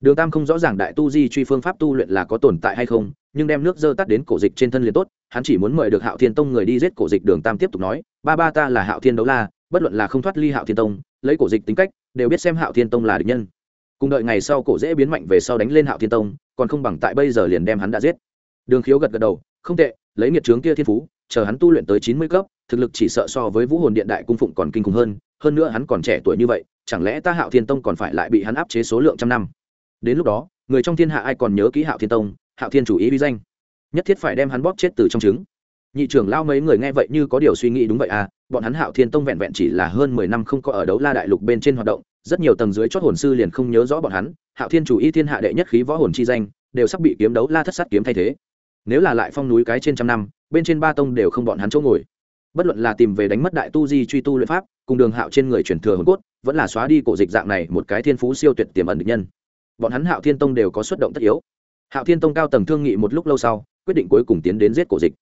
Đường tam không rõ ràng đại tu di truy phương pháp tu luyện là có tồn tại hay không, nhưng đem nước dơ tắt đến cổ dịch trên thân liền tốt, hắn chỉ muốn mời được hạo thiên tông người đi giết cổ dịch, đường tam tiếp tục nói, ba ba ta là hạo thiên đấu la, bất luận là không thoát ly hạo thiên tông, lấy cổ dịch tính cách, đều biết xem hạo thiên tông là địch nhân cùng đợi ngày sau cổ dễ biến mạnh về sau đánh lên hạo thiên tông, còn không bằng tại bây giờ liền đem hắn đã giết. Đường khiếu gật gật đầu, không tệ, lấy nghiệt trướng kia thiên phú, chờ hắn tu luyện tới chín mươi cấp, thực lực chỉ sợ so với vũ hồn điện đại cung phụng còn kinh khủng hơn hơn nữa hắn còn trẻ tuổi như vậy, chẳng lẽ ta hạo thiên tông còn phải lại bị hắn áp chế số lượng trăm năm? Đến lúc đó, người trong thiên hạ ai còn nhớ kỹ hạo thiên tông, hạo thiên chủ ý vi danh? Nhất thiết phải đem hắn bóp chết từ trong trứng. Nhị trưởng lao mấy người nghe vậy như có điều suy nghĩ đúng vậy à bọn hắn hạo thiên tông vẹn vẹn chỉ là hơn mười năm không có ở đấu la đại lục bên trên hoạt động rất nhiều tầng dưới chót hồn sư liền không nhớ rõ bọn hắn, hạo thiên chủ y thiên hạ đệ nhất khí võ hồn chi danh, đều sắp bị kiếm đấu la thất sát kiếm thay thế. Nếu là lại phong núi cái trên trăm năm, bên trên ba tông đều không bọn hắn chỗ ngồi. Bất luận là tìm về đánh mất đại tu di truy tu luyện pháp, cùng đường hạo trên người chuyển thừa hồn cốt, vẫn là xóa đi cổ dịch dạng này một cái thiên phú siêu tuyệt tiềm ẩn địch nhân. Bọn hắn hạo thiên tông đều có xuất động tất yếu. Hạo thiên tông cao tầng thương nghị một lúc lâu sau, quyết định cuối cùng tiến đến giết cổ dịch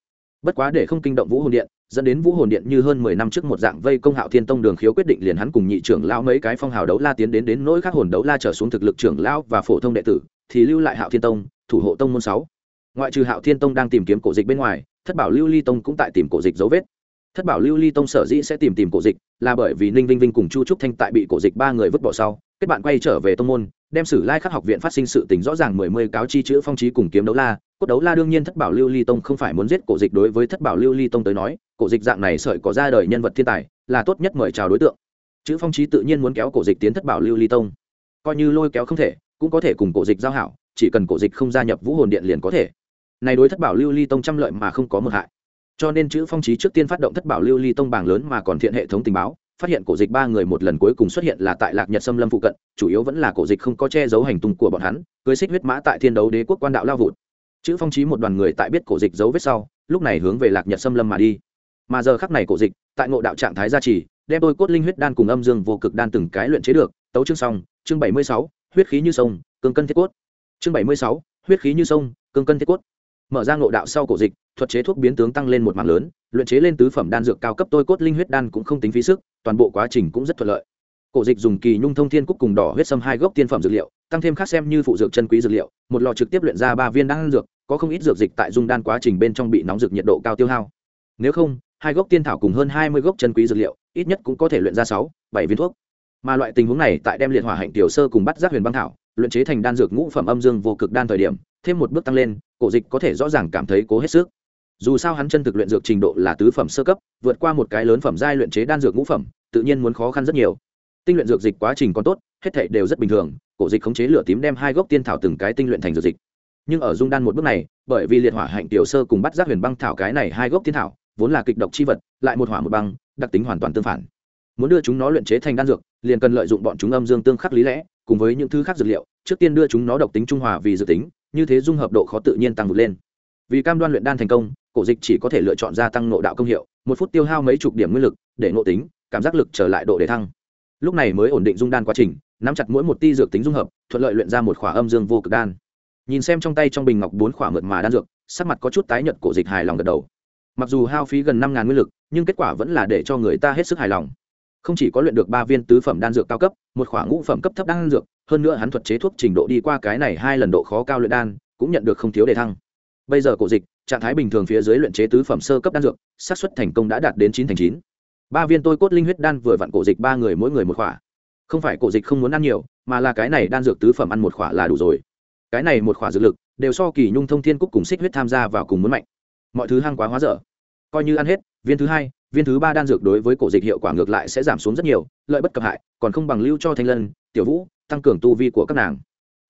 bất quá để không kinh động vũ hồn điện, dẫn đến vũ hồn điện như hơn mười năm trước một dạng vây công hạo thiên tông đường khiếu quyết định liền hắn cùng nhị trưởng lão mấy cái phong hào đấu la tiến đến đến nỗi khác hồn đấu la trở xuống thực lực trưởng lão và phổ thông đệ tử, thì lưu lại hạo thiên tông, thủ hộ tông môn sáu. Ngoại trừ hạo thiên tông đang tìm kiếm cổ dịch bên ngoài, thất bảo lưu ly tông cũng tại tìm cổ dịch dấu vết. Thất bảo lưu ly tông sở dĩ sẽ tìm tìm cổ dịch là bởi vì ninh vinh vinh cùng chu trúc thanh tại bị cổ dịch ba người vứt bỏ sau, kết bạn quay trở về tông môn, đem sử lai khắc học viện phát sinh sự tình rõ ràng mười mươi cáo chi chữ phong trí cùng kiếm đấu la cốt đấu la đương nhiên thất bảo lưu ly tông không phải muốn giết cổ dịch đối với thất bảo lưu ly tông tới nói, cổ dịch dạng này sợi có ra đời nhân vật thiên tài, là tốt nhất mời chào đối tượng. Chữ phong trí tự nhiên muốn kéo cổ dịch tiến thất bảo lưu ly tông. Coi như lôi kéo không thể, cũng có thể cùng cổ dịch giao hảo, chỉ cần cổ dịch không gia nhập vũ hồn điện liền có thể. Này đối thất bảo lưu ly tông trăm lợi mà không có mực hại. Cho nên chữ phong trí trước tiên phát động thất bảo lưu ly tông bảng lớn mà còn thiện hệ thống tình báo, phát hiện cổ dịch ba người một lần cuối cùng xuất hiện là tại lạc nhật xâm lâm phụ cận, chủ yếu vẫn là cổ dịch không có che giấu hành tung của bọn hắn, cưới xích huyết mã tại thiên đấu đế quốc quan đạo lao vụt chữ phong trí một đoàn người tại biết cổ dịch dấu vết sau, lúc này hướng về lạc nhật xâm lâm mà đi. Mà giờ khắc này cổ dịch, tại ngộ đạo trạng thái gia trì, đem đôi cốt linh huyết đan cùng âm dương vô cực đan từng cái luyện chế được, tấu chương xong, chương bảy mươi sáu, huyết khí như sông, cương cân thiết cốt. Chương bảy mươi sáu, huyết khí như sông, cương cân thiết cốt. Mở ra ngộ đạo sau cổ dịch, thuật chế thuốc biến tướng tăng lên một mạng lớn, luyện chế lên tứ phẩm đan dược cao cấp tôi cốt linh huyết đan cũng không tính phí sức, toàn bộ quá trình cũng rất thuận lợi. Cổ dịch dùng kỳ nhung thông thiên cúc cùng đỏ huyết sâm hai gốc tiên phẩm dược liệu, tăng thêm khác xem như phụ dược chân quý dược liệu, một lò trực tiếp luyện ra ba viên đan dược có không ít dược dịch tại dung đan quá trình bên trong bị nóng dược nhiệt độ cao tiêu hao. Nếu không, hai gốc tiên thảo cùng hơn hai mươi gốc chân quý dược liệu, ít nhất cũng có thể luyện ra sáu, bảy viên thuốc. Mà loại tình huống này tại đem liệt hỏa hạnh tiểu sơ cùng bắt giác huyền băng thảo, luyện chế thành đan dược ngũ phẩm âm dương vô cực đan thời điểm, thêm một bước tăng lên, cổ dịch có thể rõ ràng cảm thấy cố hết sức. Dù sao hắn chân thực luyện dược trình độ là tứ phẩm sơ cấp, vượt qua một cái lớn phẩm giai luyện chế đan dược ngũ phẩm, tự nhiên muốn khó khăn rất nhiều. Tinh luyện dược dịch quá trình còn tốt, hết thể đều rất bình thường, cổ dịch khống chế lửa tím đem hai gốc tiên thảo từng cái tinh luyện thành dược dịch nhưng ở dung đan một bước này, bởi vì liệt hỏa hạnh tiểu sơ cùng bắt giác huyền băng thảo cái này hai gốc thiên thảo, vốn là kịch độc chi vật, lại một hỏa một băng, đặc tính hoàn toàn tương phản. Muốn đưa chúng nó luyện chế thành đan dược, liền cần lợi dụng bọn chúng âm dương tương khắc lý lẽ, cùng với những thứ khác dược liệu, trước tiên đưa chúng nó độc tính trung hòa vì dược tính, như thế dung hợp độ khó tự nhiên tăng vượt lên. Vì cam đoan luyện đan thành công, cổ dịch chỉ có thể lựa chọn gia tăng nộ đạo công hiệu, một phút tiêu hao mấy chục điểm nguyên lực, để nộ tính, cảm giác lực trở lại độ để thăng. Lúc này mới ổn định dung đan quá trình, nắm chặt mỗi một ti dược tính dung hợp, thuận lợi luyện ra một khỏa âm dương vô cực đan nhìn xem trong tay trong bình ngọc bốn khỏa mượt mà đan dược, sắc mặt có chút tái nhợt, cổ dịch hài lòng gật đầu. Mặc dù hao phí gần năm ngàn nguyên lực, nhưng kết quả vẫn là để cho người ta hết sức hài lòng. Không chỉ có luyện được ba viên tứ phẩm đan dược cao cấp, một khoảng ngũ phẩm cấp thấp đan dược, hơn nữa hắn thuật chế thuốc trình độ đi qua cái này hai lần độ khó cao luyện đan, cũng nhận được không thiếu đề thăng. Bây giờ cổ dịch, trạng thái bình thường phía dưới luyện chế tứ phẩm sơ cấp đan dược, xác suất thành công đã đạt đến chín thành chín. Ba viên tôi cốt linh huyết đan vừa vặn cổ dịch ba người mỗi người một khỏa. Không phải cổ dịch không muốn ăn nhiều, mà là cái này đan dược tứ phẩm ăn một khỏa là đủ rồi cái này một khỏa dược lực đều so kỳ nhung thông thiên cúc cùng xích huyết tham gia vào cùng muốn mạnh. Mọi thứ hăng quá hóa dở. Coi như ăn hết, viên thứ hai, viên thứ ba đan dược đối với cổ dịch hiệu quả ngược lại sẽ giảm xuống rất nhiều, lợi bất cập hại, còn không bằng lưu cho thanh lân, tiểu vũ, tăng cường tu vi của các nàng.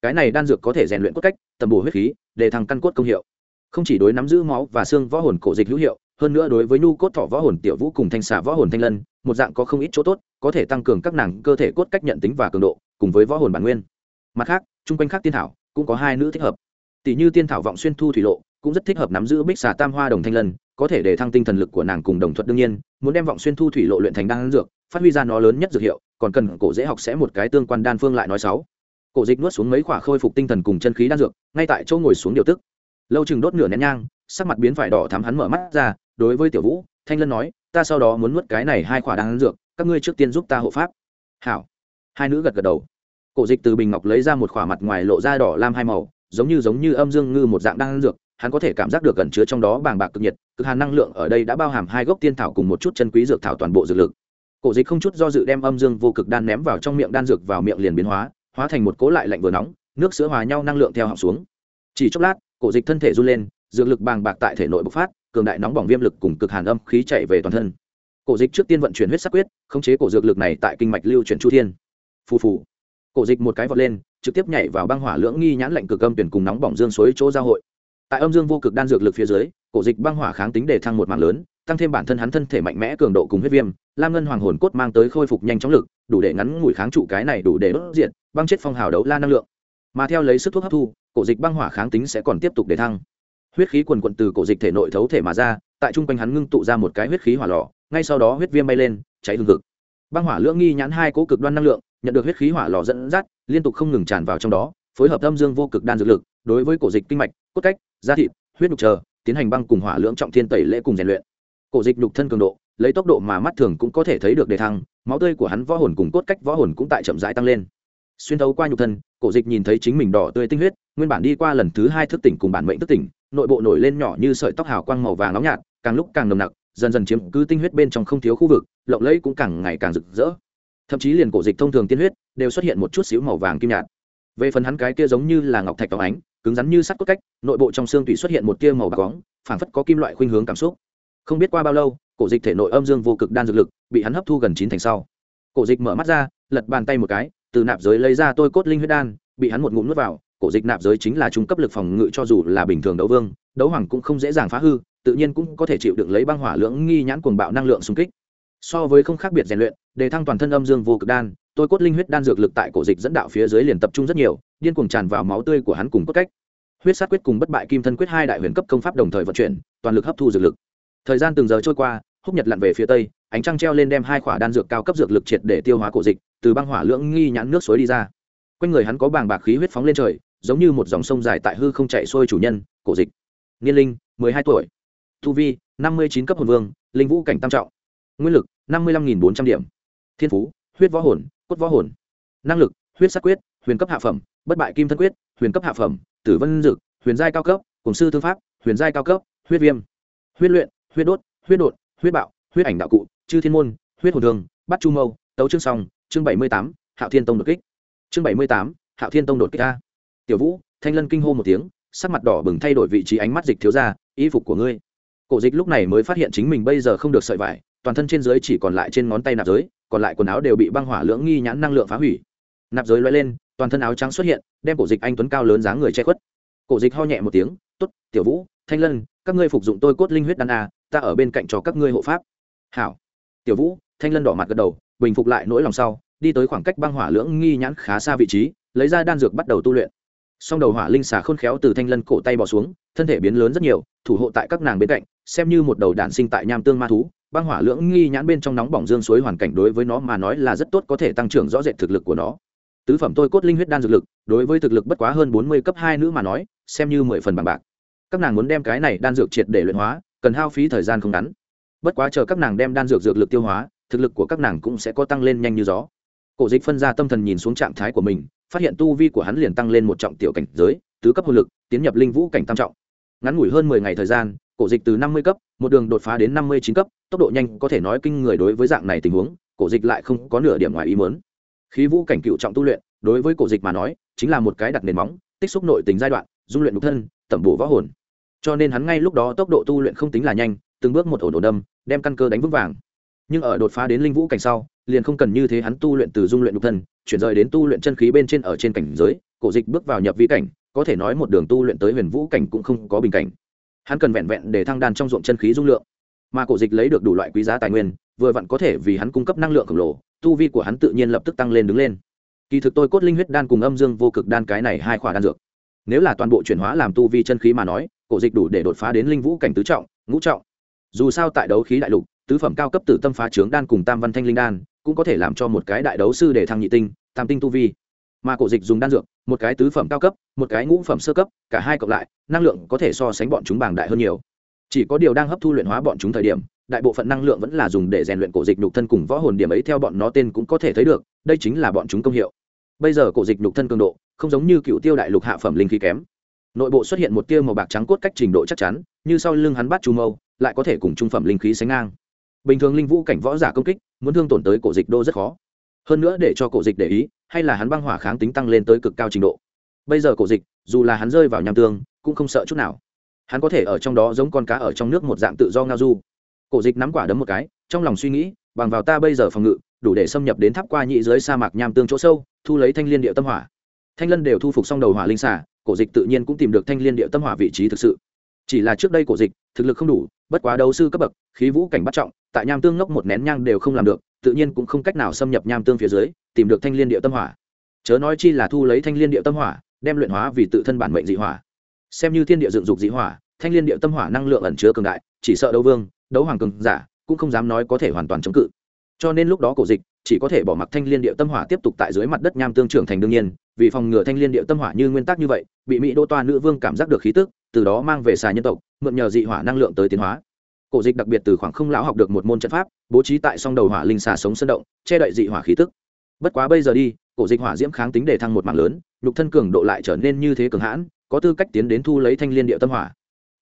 Cái này đan dược có thể rèn luyện cốt cách, tầm bổ huyết khí, để thăng căn cốt công hiệu. Không chỉ đối nắm giữ máu và xương võ hồn cổ dịch hữu hiệu, hơn nữa đối với nhu cốt thọ võ hồn tiểu vũ cùng thanh xà võ hồn thanh lân, một dạng có không ít chỗ tốt, có thể tăng cường các nàng cơ thể cốt cách nhận tính và cường độ, cùng với võ hồn bản nguyên. Mặt khác, chung quanh khác tiên thảo cũng có hai nữ thích hợp. Tỷ như tiên thảo vọng xuyên thu thủy lộ, cũng rất thích hợp nắm giữ bích xà tam hoa đồng thanh lân, có thể để thăng tinh thần lực của nàng cùng đồng thuận đương nhiên, muốn đem vọng xuyên thu thủy lộ luyện thành đan dược, phát huy ra nó lớn nhất dược hiệu, còn cần cổ dễ học sẽ một cái tương quan đan phương lại nói sáu. Cổ dịch nuốt xuống mấy khỏa khôi phục tinh thần cùng chân khí đan dược, ngay tại chỗ ngồi xuống điều tức. Lâu chừng đốt nửa nén nhang, sắc mặt biến phải đỏ thắm hắn mở mắt ra, đối với tiểu vũ, thanh lân nói, ta sau đó muốn nuốt cái này hai khỏa đan dược, các ngươi trước tiên giúp ta hộ pháp. Hảo. Hai nữ gật gật đầu cổ dịch từ bình ngọc lấy ra một khỏa mặt ngoài lộ ra đỏ lam hai màu, giống như giống như âm dương ngư một dạng đan dược, hắn có thể cảm giác được gần chứa trong đó bàng bạc cực nhiệt, cực hàn năng lượng ở đây đã bao hàm hai gốc tiên thảo cùng một chút chân quý dược thảo toàn bộ dược lực. Cổ dịch không chút do dự đem âm dương vô cực đan ném vào trong miệng đan dược vào miệng liền biến hóa hóa thành một cố lại lạnh vừa nóng, nước sữa hòa nhau năng lượng theo họng xuống. Chỉ chốc lát, cổ dịch thân thể run lên, dược lực bàng bạc tại thể nội bộc phát, cường đại nóng bỏng viêm lực cùng cực hàn âm khí chạy về toàn thân. Cổ dịch trước tiên vận chuyển huyết sắc quyết, khống chế cổ dược lực này tại kinh mạch lưu chuyển chu thiên. Phù phù cổ dịch một cái vọt lên, trực tiếp nhảy vào băng hỏa lưỡng nghi nhãn lệnh cực âm tuyển cùng nóng bỏng dương suối chỗ giao hội. Tại âm dương vô cực đan dược lực phía dưới, cổ dịch băng hỏa kháng tính để thăng một mạng lớn, tăng thêm bản thân hắn thân thể mạnh mẽ cường độ cùng huyết viêm, lam ngân hoàng hồn cốt mang tới khôi phục nhanh chóng lực, đủ để ngắn ngủi kháng trụ cái này, đủ để đốt diện băng chết phong hào đấu la năng lượng. Mà theo lấy sức thuốc hấp thu, cổ dịch băng hỏa kháng tính sẽ còn tiếp tục để thăng. Huyết khí quần quận từ cổ dịch thể nội thấu thể mà ra, tại trung quanh hắn ngưng tụ ra một cái huyết khí hỏa lò, ngay sau đó huyết viêm bay lên, cháy hương cực băng hỏa lưỡng nghi nhãn hai cố cực đoan năng lượng nhận được huyết khí hỏa lò dẫn dắt, liên tục không ngừng tràn vào trong đó, phối hợp âm dương vô cực đan dược lực, đối với cổ dịch kinh mạch, cốt cách, da thịt, huyết nhục chờ, tiến hành băng cùng hỏa lưỡng trọng thiên tẩy lễ cùng rèn luyện. Cổ dịch nhục thân cường độ, lấy tốc độ mà mắt thường cũng có thể thấy được đề thăng, máu tươi của hắn võ hồn cùng cốt cách võ hồn cũng tại chậm rãi tăng lên. Xuyên thấu qua nhục thân, cổ dịch nhìn thấy chính mình đỏ tươi tinh huyết, nguyên bản đi qua lần thứ hai thức tỉnh cùng bản mệnh thức tỉnh, nội bộ nổi lên nhỏ như sợi tóc hào quang màu vàng nóng nhạt, càng lúc càng nồng nặc, dần dần chiếm cứ tinh huyết bên trong không thiếu khu vực, lộng lẫy cũng càng ngày càng rực rỡ thậm chí liền cổ dịch thông thường tiên huyết đều xuất hiện một chút xíu màu vàng kim nhạt. Về phần hắn cái kia giống như là ngọc thạch tóc ánh, cứng rắn như sắt cốt cách, nội bộ trong xương tủy xuất hiện một tia màu bạc bóng, phảng phất có kim loại khuynh hướng cảm xúc. Không biết qua bao lâu, cổ dịch thể nội âm dương vô cực đan dược lực bị hắn hấp thu gần chín thành sau. Cổ dịch mở mắt ra, lật bàn tay một cái, từ nạp giới lấy ra tôi cốt linh huyết đan, bị hắn một ngụm nuốt vào, cổ dịch nạp giới chính là trung cấp lực phòng ngự cho dù là bình thường đấu vương, đấu hoàng cũng không dễ dàng phá hư, tự nhiên cũng có thể chịu đựng lấy băng hỏa lưỡng nghi nhãn cuồng bạo năng lượng xung kích so với không khác biệt rèn luyện, đề thăng toàn thân âm dương vô cực đan, tôi cốt linh huyết đan dược lực tại cổ dịch dẫn đạo phía dưới liền tập trung rất nhiều, điên cuồng tràn vào máu tươi của hắn cùng cốt cách. Huyết sát quyết cùng bất bại kim thân quyết hai đại huyền cấp công pháp đồng thời vận chuyển, toàn lực hấp thu dược lực. Thời gian từng giờ trôi qua, húc nhật lặn về phía tây, ánh trăng treo lên đem hai khỏa đan dược cao cấp dược lực triệt để tiêu hóa cổ dịch, từ băng hỏa lưỡng nghi nhãn nước suối đi ra. Quanh người hắn có bàng bạc khí huyết phóng lên trời, giống như một dòng sông dài tại hư không chạy xuôi chủ nhân, cổ dịch. Niên linh, mười hai tuổi. Thu vi, năm mươi chín cấp hồn vương, linh vũ cảnh tam trọng nguyên lực, năm mươi năm nghìn bốn trăm điểm. Thiên phú, huyết võ hồn, cốt võ hồn. Năng lực, huyết sắc quyết, huyền cấp hạ phẩm, bất bại kim thân quyết, huyền cấp hạ phẩm, tử vân dực huyền giai cao cấp, cùng sư thư pháp, huyền giai cao cấp, huyết viêm. Huyết luyện, huyết đốt, huyết đột, huyết bạo, huyết ảnh đạo cụ, chư thiên môn, huyết hồn thương bắt chu mâu, tấu chương song chương bảy mươi tám, hạo thiên tông đột kích. Chương bảy mươi tám, hạo thiên tông đột kích a. Tiểu vũ, thanh lân kinh hô một tiếng, sắc mặt đỏ bừng thay đổi vị trí ánh mắt dịch thiếu ra, y phục của ngươi. Cổ dịch lúc này mới phát hiện chính mình bây giờ không được sợi vải toàn thân trên dưới chỉ còn lại trên ngón tay nạp giới, còn lại quần áo đều bị băng hỏa lưỡng nghi nhãn năng lượng phá hủy. Nạp giới loay lên, toàn thân áo trắng xuất hiện, đem cổ dịch anh tuấn cao lớn dáng người che khuất. Cổ dịch ho nhẹ một tiếng t ố t tiểu vũ, thanh lân, các ngươi phục dụng tôi cốt linh huyết đan a, ta ở bên cạnh cho các ngươi hộ pháp. Hảo. Tiểu vũ, thanh lân đỏ mặt gật đầu, bình phục lại nỗi lòng sau, đi tới khoảng cách băng hỏa lưỡng nghi nhãn khá xa vị trí, lấy ra đan dược bắt đầu tu luyện. Song đầu hỏa linh xà khôn khéo từ thanh lân cổ tay bỏ xuống thân thể biến lớn rất nhiều, thủ hộ tại các nàng bên cạnh, xem như một đầu đạn sinh tại nham tương ma thú, băng hỏa lưỡng nghi nhãn bên trong nóng bỏng dương suối hoàn cảnh đối với nó mà nói là rất tốt có thể tăng trưởng rõ rệt thực lực của nó. Tứ phẩm tôi cốt linh huyết đan dược lực, đối với thực lực bất quá hơn bốn mươi cấp hai nữ mà nói, xem như mười phần bằng bạc. Các nàng muốn đem cái này đan dược triệt để luyện hóa, cần hao phí thời gian không ngắn. Bất quá chờ các nàng đem đan dược dược lực tiêu hóa, thực lực của các nàng cũng sẽ có tăng lên nhanh như gió. Cổ dịch phân ra tâm thần nhìn xuống trạng thái của mình, phát hiện tu vi của hắn liền tăng lên một trọng tiểu cảnh giới, tứ cấp hồn lực, tiến nhập linh vũ cảnh tam trọng ngắn ngủi hơn mười ngày thời gian, cổ dịch từ năm mươi cấp, một đường đột phá đến năm mươi chín cấp, tốc độ nhanh có thể nói kinh người đối với dạng này tình huống, cổ dịch lại không có nửa điểm ngoài ý muốn. Khí vũ cảnh cựu trọng tu luyện, đối với cổ dịch mà nói, chính là một cái đặt nền móng, tích xúc nội tình giai đoạn, dung luyện nhục thân, tẩm bổ võ hồn. Cho nên hắn ngay lúc đó tốc độ tu luyện không tính là nhanh, từng bước một ổn ổn đâm, đem căn cơ đánh vững vàng. Nhưng ở đột phá đến linh vũ cảnh sau, liền không cần như thế hắn tu luyện từ dung luyện nhục thân, chuyển rời đến tu luyện chân khí bên trên ở trên cảnh giới, cổ dịch bước vào nhập vi cảnh có thể nói một đường tu luyện tới huyền vũ cảnh cũng không có bình cảnh. Hắn cần vẹn vẹn để thăng đan trong ruộng chân khí dung lượng. Mà cổ dịch lấy được đủ loại quý giá tài nguyên, vừa vặn có thể vì hắn cung cấp năng lượng khổng lồ, tu vi của hắn tự nhiên lập tức tăng lên đứng lên. Kỳ thực tôi cốt linh huyết đan cùng âm dương vô cực đan cái này hai khỏa đan dược. Nếu là toàn bộ chuyển hóa làm tu vi chân khí mà nói, cổ dịch đủ để đột phá đến linh vũ cảnh tứ trọng, ngũ trọng. Dù sao tại đấu khí đại lục, tứ phẩm cao cấp tử tâm phá trướng đan cùng tam văn thanh linh đan, cũng có thể làm cho một cái đại đấu sư để thăng nhị tinh, tam tinh tu vi mà cổ dịch dùng đan dược, một cái tứ phẩm cao cấp, một cái ngũ phẩm sơ cấp, cả hai cộng lại, năng lượng có thể so sánh bọn chúng bàng đại hơn nhiều. Chỉ có điều đang hấp thu luyện hóa bọn chúng thời điểm, đại bộ phận năng lượng vẫn là dùng để rèn luyện cổ dịch nhục thân cùng võ hồn điểm ấy theo bọn nó tên cũng có thể thấy được, đây chính là bọn chúng công hiệu. Bây giờ cổ dịch nhục thân cường độ, không giống như cựu tiêu đại lục hạ phẩm linh khí kém. Nội bộ xuất hiện một tia màu bạc trắng cốt cách trình độ chắc chắn, như sau lưng hắn bắt chu mâu, lại có thể cùng trung phẩm linh khí sánh ngang. Bình thường linh vũ cảnh võ giả công kích, muốn thương tổn tới cổ dịch đô rất khó hơn nữa để cho cổ dịch để ý, hay là hắn băng hỏa kháng tính tăng lên tới cực cao trình độ. Bây giờ cổ dịch, dù là hắn rơi vào nham tương, cũng không sợ chút nào. Hắn có thể ở trong đó giống con cá ở trong nước một dạng tự do ngao du. Cổ dịch nắm quả đấm một cái, trong lòng suy nghĩ, bằng vào ta bây giờ phòng ngự, đủ để xâm nhập đến tháp qua nhị dưới sa mạc nham tương chỗ sâu, thu lấy thanh liên địa tâm hỏa. Thanh lân đều thu phục xong đầu hỏa linh xả cổ dịch tự nhiên cũng tìm được thanh liên địa tâm hỏa vị trí thực sự. Chỉ là trước đây cổ dịch, thực lực không đủ, bất quá đấu sư cấp bậc, khí vũ cảnh bắt trọng, tại nham tương ngốc một nén nhang đều không làm được tự nhiên cũng không cách nào xâm nhập nham tương phía dưới, tìm được thanh liên địa tâm hỏa. Chớ nói chi là thu lấy thanh liên địa tâm hỏa, đem luyện hóa vì tự thân bản mệnh dị hỏa. Xem như thiên địa dựng dục dị hỏa, thanh liên địa tâm hỏa năng lượng ẩn chứa cường đại, chỉ sợ đấu vương, đấu hoàng cường giả, cũng không dám nói có thể hoàn toàn chống cự. Cho nên lúc đó cổ dịch, chỉ có thể bỏ mặc thanh liên địa tâm hỏa tiếp tục tại dưới mặt đất nham tương trưởng thành đương nhiên, vì phòng ngừa thanh liên địa tâm hỏa như nguyên tắc như vậy, bị mỹ đô toa nữ vương cảm giác được khí tức, từ đó mang về xà nhân tộc, mượn nhờ dị hỏa năng lượng tới tiến hóa cổ dịch đặc biệt từ khoảng không lão học được một môn trận pháp, bố trí tại song đầu hỏa linh xà sống sân động, che đậy dị hỏa khí tức. Bất quá bây giờ đi, cổ dịch hỏa diễm kháng tính để thăng một mạng lớn, nhục thân cường độ lại trở nên như thế cường hãn, có tư cách tiến đến thu lấy thanh liên địa tâm hỏa.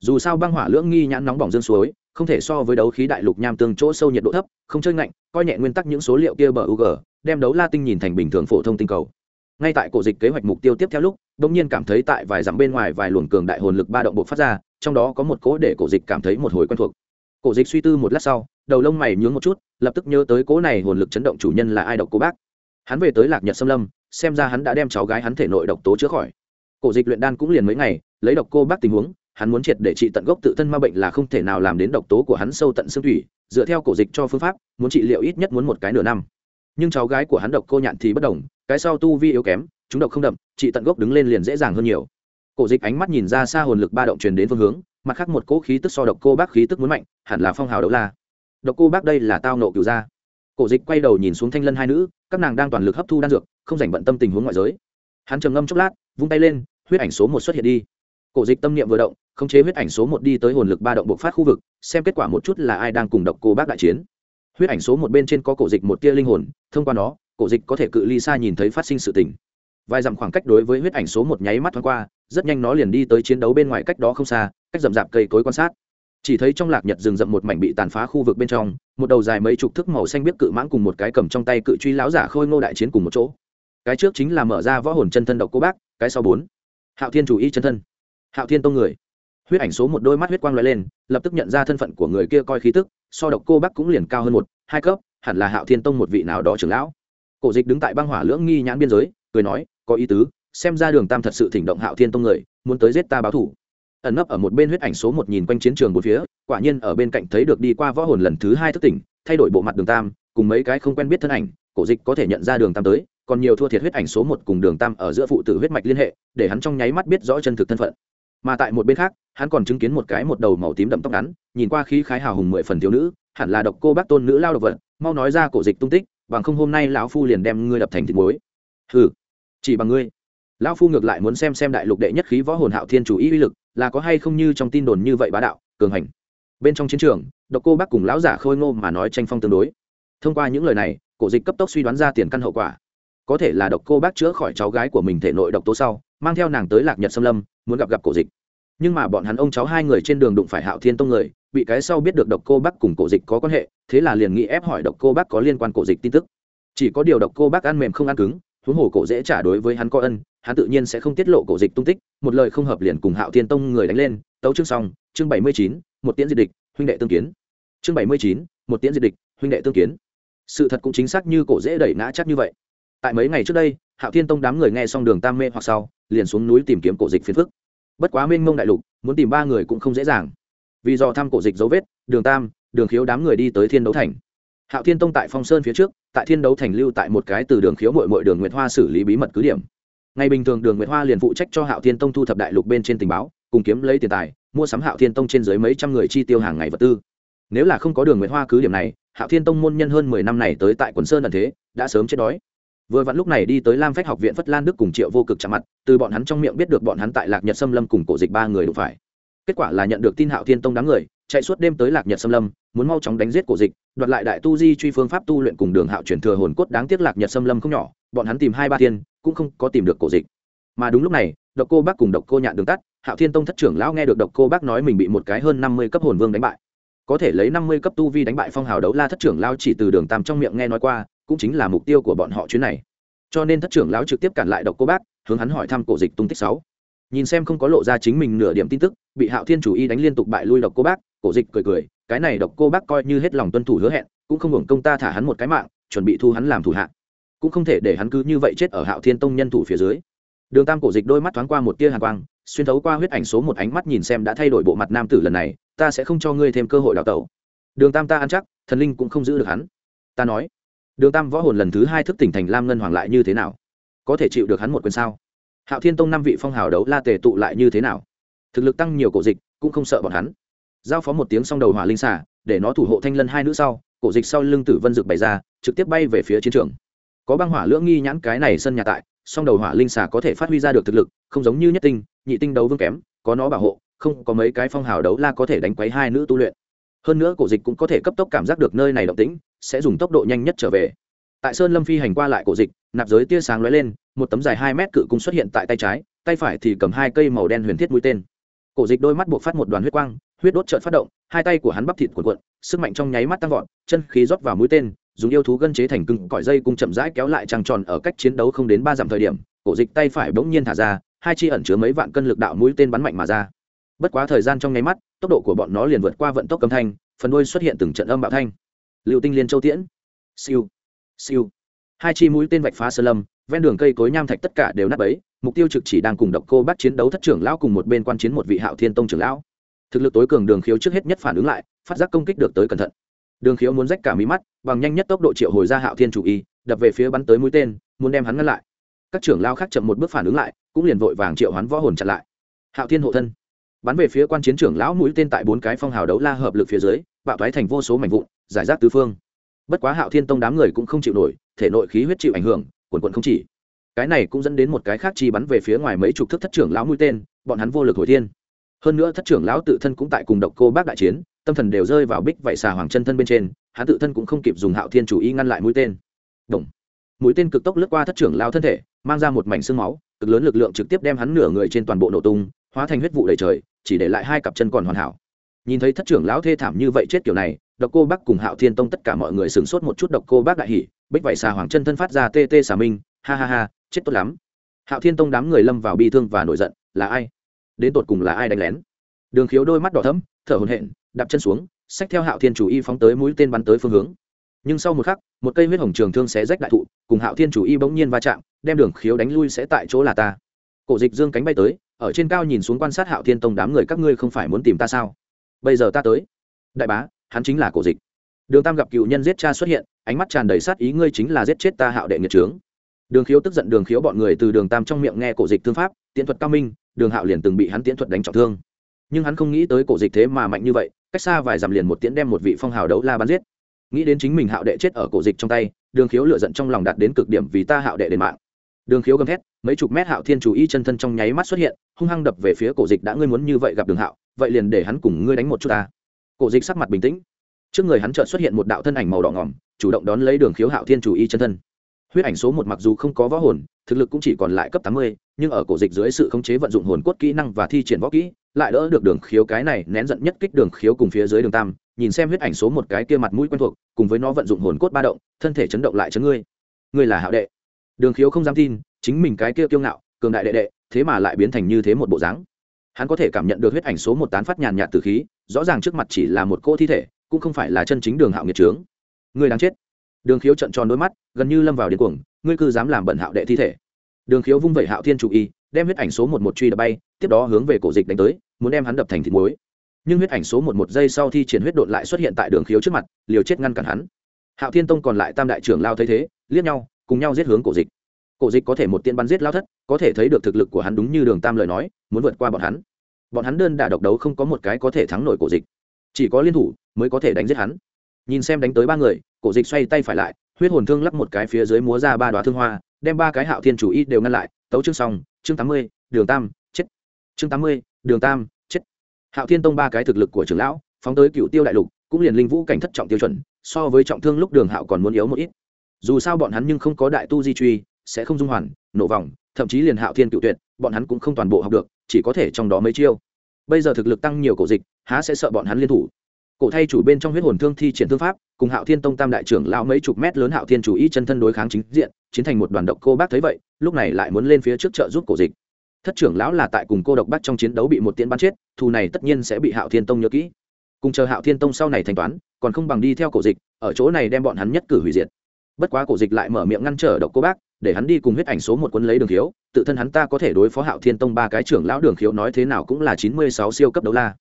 Dù sao băng hỏa lưỡng nghi nhãn nóng bỏng dương suối, không thể so với đấu khí đại lục nham tương chỗ sâu nhiệt độ thấp, không chơi ngạnh, coi nhẹ nguyên tắc những số liệu kia bờ u g đem đấu la tinh nhìn thành bình thường phổ thông tinh cầu. Ngay tại cổ dịch kế hoạch mục tiêu tiếp theo lúc đ ỗ n g nhiên cảm thấy tại vài dặm bên ngoài vài luồng cường đại hồn lực ba động bộ phát ra, trong đó có một cỗ để cổ dịch cảm thấy một hồi quen thuộc cổ dịch suy tư một lát sau, đầu lông mày nhướng một chút, lập tức nhớ tới cỗ này hồn lực chấn động chủ nhân là ai độc cô bác. Hắn về tới lạc nhật xâm lâm, xem ra hắn đã đem cháu gái hắn thể nội độc tố chữa khỏi. Cổ dịch luyện đan cũng liền mấy ngày, lấy độc cô bác tình huống, hắn muốn triệt để trị tận gốc tự thân ma bệnh là không thể nào làm đến độc tố của hắn sâu tận xương thủy, dựa theo cổ dịch cho phương pháp, muốn trị liệu ít nhất muốn một cái nửa năm. Nhưng cháu gái của hắn độc cô nhạn thì bất đồng, cái sau tu vi yếu kém, chúng độc không đậm, trị tận gốc đứng lên liền dễ dàng hơn nhiều. Cổ dịch ánh mắt nhìn ra xa hồn lực ba động truyền đến phương hướng mặt khác một cỗ khí tức so độc cô bác khí tức muốn mạnh, hẳn là phong hào đấu la. Độc cô bác đây là tao nộ cửu gia. Cổ dịch quay đầu nhìn xuống thanh lân hai nữ, các nàng đang toàn lực hấp thu đan dược, không dành bận tâm tình huống ngoại giới. Hắn trầm ngâm chốc lát, vung tay lên, huyết ảnh số một xuất hiện đi. Cổ dịch tâm niệm vừa động, khống chế huyết ảnh số một đi tới hồn lực ba động bộc phát khu vực, xem kết quả một chút là ai đang cùng độc cô bác đại chiến. Huyết ảnh số một bên trên có cổ dịch một tia linh hồn, thông qua nó, cổ dịch có thể cự ly xa nhìn thấy phát sinh sự tình. Vài dặm khoảng cách đối với huyết ảnh số một nháy mắt thoáng qua rất nhanh nó liền đi tới chiến đấu bên ngoài cách đó không xa, cách rậm rạp cây cối quan sát. Chỉ thấy trong lạc nhật rừng rậm một mảnh bị tàn phá khu vực bên trong, một đầu dài mấy chục thước màu xanh biết cự mãng cùng một cái cầm trong tay cự truy láo giả khôi ngô đại chiến cùng một chỗ. Cái trước chính là mở ra võ hồn chân thân độc cô bác, cái sau bốn. Hạo thiên chủ y chân thân. Hạo thiên tông người. Huyết ảnh số một đôi mắt huyết quang lóe lên, lập tức nhận ra thân phận của người kia coi khí tức, so độc cô bác cũng liền cao hơn một, hai cấp, hẳn là hạo thiên tông một vị nào đó trưởng lão. Cổ dịch đứng tại băng hỏa lưỡng nghi nhãn biên giới, cười nói, có ý tứ xem ra đường tam thật sự thỉnh động hạo thiên tông người, muốn tới giết ta báo thủ. Ẩn nấp ở một bên huyết ảnh số một nhìn quanh chiến trường một phía, quả nhiên ở bên cạnh thấy được đi qua võ hồn lần thứ hai thức tỉnh, thay đổi bộ mặt đường tam, cùng mấy cái không quen biết thân ảnh, cổ dịch có thể nhận ra đường tam tới, còn nhiều thua thiệt huyết ảnh số một cùng đường tam ở giữa phụ tử huyết mạch liên hệ, để hắn trong nháy mắt biết rõ chân thực thân phận. Mà tại một bên khác, hắn còn chứng kiến một cái một đầu màu tím đậm tóc ngắn, nhìn qua khí khái hào hùng mười phần thiếu nữ, hẳn là độc cô bác tôn nữ lao độc vật, mau nói ra cổ dịch tung tích, bằng không hôm nay lão phu liền đem ngươi đập thành thịt muối. Hừ, chỉ bằng ngươi lão phu ngược lại muốn xem xem đại lục đệ nhất khí võ hồn hạo thiên chủ ý uy lực, là có hay không như trong tin đồn như vậy bá đạo, cường hành. Bên trong chiến trường, độc cô bác cùng lão giả khôi ngô mà nói tranh phong tương đối. Thông qua những lời này, cổ dịch cấp tốc suy đoán ra tiền căn hậu quả. Có thể là độc cô bác chữa khỏi cháu gái của mình thể nội độc tố sau, mang theo nàng tới lạc nhật xâm lâm, muốn gặp gặp cổ dịch. Nhưng mà bọn hắn ông cháu hai người trên đường đụng phải hạo thiên tông người, bị cái sau biết được độc cô bác cùng cổ dịch có quan hệ, thế là liền nghĩ ép hỏi độc cô bác có liên quan cổ dịch tin tức. Chỉ có điều độc cô bác ăn mềm không ăn cứng huống hồ cổ dễ trả đối với hắn có ân, hắn tự nhiên sẽ không tiết lộ cổ dịch tung tích, một lời không hợp liền cùng hạo thiên tông người đánh lên, tấu chương xong, chương bảy mươi chín, một tiễn diệt địch, huynh đệ tương kiến. Chương bảy mươi chín, một tiễn diệt địch, huynh đệ tương kiến. Sự thật cũng chính xác như cổ dễ đẩy ngã chắc như vậy. Tại mấy ngày trước đây, hạo thiên tông đám người nghe xong đường tam mê hoặc sau, liền xuống núi tìm kiếm cổ dịch phiền phức. Bất quá mênh mông đại lục, muốn tìm ba người cũng không dễ dàng. Vì do thăm cổ dịch dấu vết, đường tam, đường khiếu đám người đi tới thiên đấu thành hạo thiên tông tại phong sơn phía trước, tại thiên đấu thành lưu tại một cái từ đường khiếu mội mội đường nguyệt hoa xử lý bí mật cứ điểm. Ngày bình thường đường nguyệt hoa liền phụ trách cho hạo thiên tông thu thập đại lục bên trên tình báo, cùng kiếm lấy tiền tài, mua sắm hạo thiên tông trên dưới mấy trăm người chi tiêu hàng ngày vật tư. Nếu là không có đường nguyệt hoa cứ điểm này, hạo thiên tông môn nhân hơn mười năm này tới tại quần sơn ẩn thế, đã sớm chết đói. Vừa vặn lúc này đi tới lam phách học viện phất lan đức cùng triệu vô cực chạm mặt, từ bọn hắn trong miệng biết được bọn hắn tại lạc nhật xâm lâm cùng cổ dịch ba người đụng phải. Kết quả là nhận được tin hạo thiên tông đám người, chạy suốt đêm tới lạc nhật xâm lâm muốn mau chóng đánh giết cổ dịch, đoạt lại đại tu di truy phương pháp tu luyện cùng đường hạo chuyển thừa hồn cốt đáng tiếc lạc nhật xâm lâm không nhỏ, bọn hắn tìm hai ba thiên, cũng không có tìm được cổ dịch. Mà đúng lúc này, độc cô bác cùng độc cô nhạn đường tắt, hạo thiên tông thất trưởng lão nghe được độc cô bác nói mình bị một cái hơn năm mươi cấp hồn vương đánh bại. Có thể lấy năm mươi cấp tu vi đánh bại phong hào đấu la thất trưởng lao chỉ từ đường tam trong miệng nghe nói qua, cũng chính là mục tiêu của bọn họ chuyến này. Cho nên thất trưởng lão trực tiếp cản lại độc cô bác, hướng hắn hỏi thăm cổ dịch tung tích sáu. Nhìn xem không có lộ ra chính mình nửa điểm tin tức, bị hạo thiên chủ y đánh liên tục bại lui độc cô bác, cổ dịch cười cười cái này độc cô bác coi như hết lòng tuân thủ hứa hẹn, cũng không hưởng công ta thả hắn một cái mạng, chuẩn bị thu hắn làm thủ hạ. Cũng không thể để hắn cứ như vậy chết ở hạo thiên tông nhân thủ phía dưới. Đường tam cổ dịch đôi mắt thoáng qua một tia hàn quang, xuyên thấu qua huyết ảnh số một ánh mắt nhìn xem đã thay đổi bộ mặt nam tử lần này, ta sẽ không cho ngươi thêm cơ hội đào tẩu. Đường tam ta ăn chắc, thần linh cũng không giữ được hắn. Ta nói, đường tam võ hồn lần thứ hai thức tỉnh thành lam ngân hoàng lại như thế nào? Có thể chịu được hắn một quyền sao? Hạo thiên tông năm vị phong hào đấu la tề tụ lại như thế nào? Thực lực tăng nhiều cổ dịch, cũng không sợ bọn hắn giao phó một tiếng xong đầu hỏa linh xả để nó thủ hộ thanh lân hai nữ sau, cổ dịch sau lưng tử vân dực bày ra, trực tiếp bay về phía chiến trường. Có băng hỏa lưỡng nghi nhãn cái này sân nhà tại, song đầu hỏa linh xà có thể phát huy ra được thực lực, không giống như nhất tinh, nhị tinh đấu vương kém, có nó bảo hộ, không có mấy cái phong hào đấu la có thể đánh quấy hai nữ tu luyện. Hơn nữa cổ dịch cũng có thể cấp tốc cảm giác được nơi này động tĩnh, sẽ dùng tốc độ nhanh nhất trở về. Tại sơn lâm phi hành qua lại cổ dịch, nạp giới tia sáng lóe lên, một tấm dài hai mét cự cung xuất hiện tại tay trái, tay phải thì cầm hai cây màu đen huyền thiết mũi tên. Cổ dịch đôi mắt buộc phát một đoàn huyết quang huyết đốt trợn phát động, hai tay của hắn bắp thịt cuộn cuộn, sức mạnh trong nháy mắt tăng vọt, chân khí rót vào mũi tên, dùng yêu thú gân chế thành cưng cõi dây cung chậm rãi kéo lại trăng tròn ở cách chiến đấu không đến ba dặm thời điểm, cổ dịch tay phải bỗng nhiên thả ra, hai chi ẩn chứa mấy vạn cân lực đạo mũi tên bắn mạnh mà ra. Bất quá thời gian trong nháy mắt, tốc độ của bọn nó liền vượt qua vận tốc cấm thanh, phần đuôi xuất hiện từng trận âm bạo thanh. Liệu tinh liên châu tiễn. Siêu. Siêu. Hai chi mũi tên vạch phá sơ lâm, ven đường cây cối nham thạch tất cả đều nát bấy, mục tiêu trực chỉ đang cùng độc cô bắt chiến đấu thất trưởng lão cùng một bên quan chiến một vị hạo thiên tông trưởng lão thực lực tối cường đường khiếu trước hết nhất phản ứng lại, phát giác công kích được tới cẩn thận. Đường khiếu muốn rách cả mí mắt, bằng nhanh nhất tốc độ triệu hồi ra hạo thiên chủ y, đập về phía bắn tới mũi tên, muốn đem hắn ngăn lại. Các trưởng lao khác chậm một bước phản ứng lại, cũng liền vội vàng triệu hoán võ hồn chặn lại. Hạo thiên hộ thân. Bắn về phía quan chiến trưởng lão mũi tên tại bốn cái phong hào đấu la hợp lực phía dưới, bạo thoái thành vô số mảnh vụn, giải rác tứ phương. Bất quá hạo thiên tông đám người cũng không chịu nổi, thể nội khí huyết chịu ảnh hưởng, quần quần không chỉ. Cái này cũng dẫn đến một cái khác chi bắn về phía ngoài mấy chục thước thất trưởng lão mũi tên, bọn hắn vô lực hồi thiên hơn nữa thất trưởng lão tự thân cũng tại cùng độc cô bác đại chiến, tâm thần đều rơi vào bích vậy xà hoàng chân thân bên trên, hắn tự thân cũng không kịp dùng hạo thiên chủ ý ngăn lại mũi tên. Động. mũi tên cực tốc lướt qua thất trưởng lão thân thể, mang ra một mảnh xương máu, cực lớn lực lượng trực tiếp đem hắn nửa người trên toàn bộ nổ tung, hóa thành huyết vụ đầy trời, chỉ để lại hai cặp chân còn hoàn hảo. Nhìn thấy thất trưởng lão thê thảm như vậy chết kiểu này, độc cô bác cùng hạo thiên tông tất cả mọi người sửng sốt một chút, độc cô bác đại hỉ, bích vậy xà hoàng chân thân phát ra tê tê xà minh, ha ha ha, chết tốt lắm. Hạo thiên tông đám người lâm vào bi thương và nổi giận, là ai? Đến tột cùng là ai đánh lén. Đường khiếu đôi mắt đỏ thấm thở hồn hện đạp chân xuống, xách theo hạo thiên chủ y phóng tới mũi tên bắn tới phương hướng. Nhưng sau một khắc, một cây huyết hồng trường thương xé rách đại thụ, cùng hạo thiên chủ y bỗng nhiên va chạm, đem đường khiếu đánh lui sẽ tại chỗ là ta. Cổ dịch dương cánh bay tới, ở trên cao nhìn xuống quan sát hạo thiên tông đám người, các ngươi không phải muốn tìm ta sao? Bây giờ ta tới. Đại bá, hắn chính là cổ dịch. Đường tam gặp cựu nhân giết cha xuất hiện, ánh mắt tràn đầy sát ý, ngươi chính là giết chết ta hạo đệ nghiệt trướng đường khiếu tức giận đường khiếu bọn người từ đường tam trong miệng nghe cổ dịch thương pháp, tiễn thuật cao minh, đường hạo liền từng bị hắn tiễn thuật đánh trọng thương. Nhưng hắn không nghĩ tới cổ dịch thế mà mạnh như vậy, cách xa vài dặm liền một tiễn đem một vị phong hào đấu la bắn giết. Nghĩ đến chính mình hạo đệ chết ở cổ dịch trong tay, đường khiếu lựa giận trong lòng đạt đến cực điểm vì ta hạo đệ đền mạng. Đường khiếu gầm thét, mấy chục mét hạo thiên chủ y chân thân trong nháy mắt xuất hiện, hung hăng đập về phía cổ dịch, đã ngươi muốn như vậy gặp đường hạo, vậy liền để hắn cùng ngươi đánh một chút ta. Cổ dịch sắc mặt bình tĩnh. Trước người hắn chợt xuất hiện một đạo thân ảnh màu đỏ ngỏm chủ động đón lấy đường khiếu hạo thiên chủ y chân thân huyết ảnh số một mặc dù không có võ hồn, thực lực cũng chỉ còn lại cấp tám mươi, nhưng ở cổ dịch dưới sự khống chế vận dụng hồn cốt kỹ năng và thi triển võ kỹ, lại đỡ được đường khiếu cái này nén giận nhất kích đường khiếu cùng phía dưới đường tam, nhìn xem huyết ảnh số một cái kia mặt mũi quen thuộc, cùng với nó vận dụng hồn cốt ba động, thân thể chấn động lại chấn ngươi. Ngươi là hạo đệ. Đường khiếu không dám tin, chính mình cái kia kiêu ngạo, cường đại đệ đệ, thế mà lại biến thành như thế một bộ dáng. Hắn có thể cảm nhận được huyết ảnh số một tán phát nhàn nhạt từ khí, rõ ràng trước mặt chỉ là một cô thi thể, cũng không phải là chân chính đường hạo nghiệt trướng ngươi đang chết đường khiếu trận tròn đôi mắt, gần như lâm vào điên cuồng, ngươi cư dám làm bẩn hạo đệ thi thể. Đường khiếu vung vẩy hạo thiên chủ y, đem huyết ảnh số một một truy đập bay, tiếp đó hướng về cổ dịch đánh tới, muốn đem hắn đập thành thịt muối. Nhưng huyết ảnh số một một giây sau thi triển huyết đột lại xuất hiện tại đường khiếu trước mặt, liều chết ngăn cản hắn. Hạo thiên tông còn lại tam đại trưởng lao thấy thế, liếc nhau, cùng nhau giết hướng cổ dịch. Cổ dịch có thể một tiên bắn giết lao thất, có thể thấy được thực lực của hắn đúng như đường tam lời nói, muốn vượt qua bọn hắn. Bọn hắn đơn đả độc đấu không có một cái có thể thắng nổi cổ dịch. Chỉ có liên thủ mới có thể đánh giết hắn. Nhìn xem đánh tới ba người cổ dịch xoay tay phải lại, huyết hồn thương lắp một cái phía dưới múa ra ba đoá thương hoa, đem ba cái hạo thiên chủ y đều ngăn lại, tấu chương xong, chương tám mươi, đường tam, chết. Chương tám mươi, đường tam, chết. Hạo thiên tông ba cái thực lực của trưởng lão, phóng tới cựu tiêu đại lục, cũng liền linh vũ cảnh thất trọng tiêu chuẩn, so với trọng thương lúc đường hạo còn muốn yếu một ít. Dù sao bọn hắn nhưng không có đại tu di truy, sẽ không dung hoàn, nổ vòng, thậm chí liền hạo thiên cựu tuyệt, bọn hắn cũng không toàn bộ học được, chỉ có thể trong đó mấy chiêu. Bây giờ thực lực tăng nhiều cổ dịch, há sẽ sợ bọn hắn liên thủ cổ thay chủ bên trong huyết hồn thương thi triển thương pháp, cùng hạo thiên tông tam đại trưởng lão mấy chục mét lớn hạo thiên chủ ý chân thân đối kháng chính diện, chiến thành một đoàn độc cô bác thấy vậy, lúc này lại muốn lên phía trước trợ giúp cổ dịch. Thất trưởng lão là tại cùng cô độc bác trong chiến đấu bị một tiễn bắn chết, thù này tất nhiên sẽ bị hạo thiên tông nhớ kỹ. Cùng chờ hạo thiên tông sau này thanh toán, còn không bằng đi theo cổ dịch, ở chỗ này đem bọn hắn nhất cử hủy diệt. Bất quá cổ dịch lại mở miệng ngăn trở độc cô bác, để hắn đi cùng huyết ảnh số một quân lấy đường khiếu, tự thân hắn ta có thể đối phó hạo thiên tông ba cái trưởng lão đường khiếu nói thế nào cũng là chín mươi sáu siêu cấp đấu la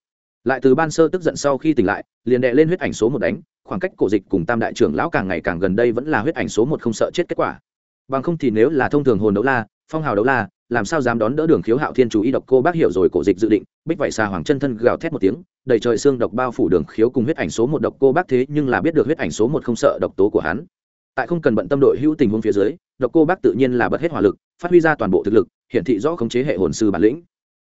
lại từ ban sơ tức giận sau khi tỉnh lại, liền đệ lên huyết ảnh số một đánh, khoảng cách cổ dịch cùng tam đại trưởng lão càng ngày càng gần đây vẫn là huyết ảnh số một không sợ chết kết quả. Bằng không thì nếu là thông thường hồn đấu la, phong hào đấu la, làm sao dám đón đỡ đường khiếu hạo thiên chú y độc cô bác hiểu rồi cổ dịch dự định, bích vải xà hoàng chân thân gào thét một tiếng, đầy trời xương độc bao phủ đường khiếu cùng huyết ảnh số một độc cô bác thế nhưng là biết được huyết ảnh số một không sợ độc tố của hắn. Tại không cần bận tâm đội hữu tình huống phía dưới, độc cô bác tự nhiên là bật hết hỏa lực, phát huy ra toàn bộ thực lực, hiển thị rõ khống chế hệ hồn sư bản lĩnh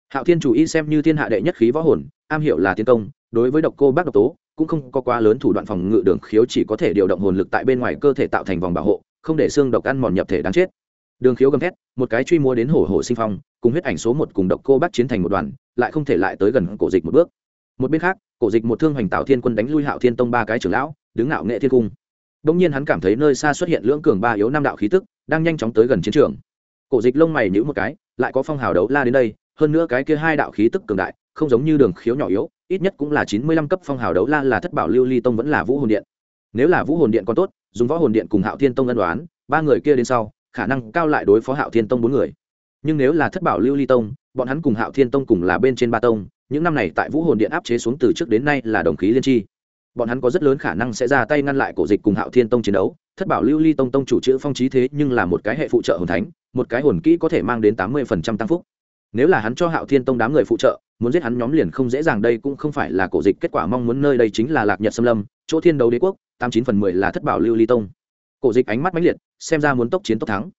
hạo thiên chủ y xem như thiên hạ đệ nhất khí võ hồn, am hiểu là tiến công, đối với độc cô bác độc tố, cũng không có quá lớn thủ đoạn phòng ngự đường khiếu chỉ có thể điều động hồn lực tại bên ngoài cơ thể tạo thành vòng bảo hộ, không để xương độc ăn mòn nhập thể đáng chết. Đường khiếu gầm thét, một cái truy mua đến hổ hổ sinh phong, cùng huyết ảnh số một cùng độc cô bác chiến thành một đoàn, lại không thể lại tới gần cổ dịch một bước. Một bên khác, cổ dịch một thương hoành tạo thiên quân đánh lui hạo thiên tông ba cái trưởng lão, đứng ngạo nghệ thiên cung. Đông nhiên hắn cảm thấy nơi xa xuất hiện lưỡng cường ba yếu năm đạo khí tức, đang nhanh chóng tới gần chiến trường. Cổ dịch lông mày nhữ một cái, lại có phong hào đấu la đến đây hơn nữa cái kia hai đạo khí tức cường đại, không giống như đường khiếu nhỏ yếu, ít nhất cũng là chín mươi lăm cấp phong hào đấu la là thất bảo lưu ly tông vẫn là vũ hồn điện. Nếu là vũ hồn điện còn tốt, dùng võ hồn điện cùng hạo thiên tông ân đoán ba người kia đến sau, khả năng cao lại đối phó hạo thiên tông bốn người. Nhưng nếu là thất bảo lưu ly tông, bọn hắn cùng hạo thiên tông cùng là bên trên ba tông, những năm này tại vũ hồn điện áp chế xuống từ trước đến nay là đồng khí liên tri bọn hắn có rất lớn khả năng sẽ ra tay ngăn lại cổ dịch cùng hạo thiên tông chiến đấu, thất bảo lưu ly tông tông chủ chữ phong trí thế nhưng là một cái hệ phụ trợ hồn thánh, một cái hồn kỹ có thể mang đến tám mươi phần trăm tăng phúc nếu là hắn cho hạo thiên tông đám người phụ trợ, muốn giết hắn nhóm liền không dễ dàng, đây cũng không phải là cổ dịch kết quả, mong muốn nơi đây chính là lạc nhật xâm lâm, chỗ thiên đấu đế quốc, tám chín phần mười là thất bảo lưu ly tông. Cổ dịch ánh mắt mãnh liệt, xem ra muốn tốc chiến tốc thắng.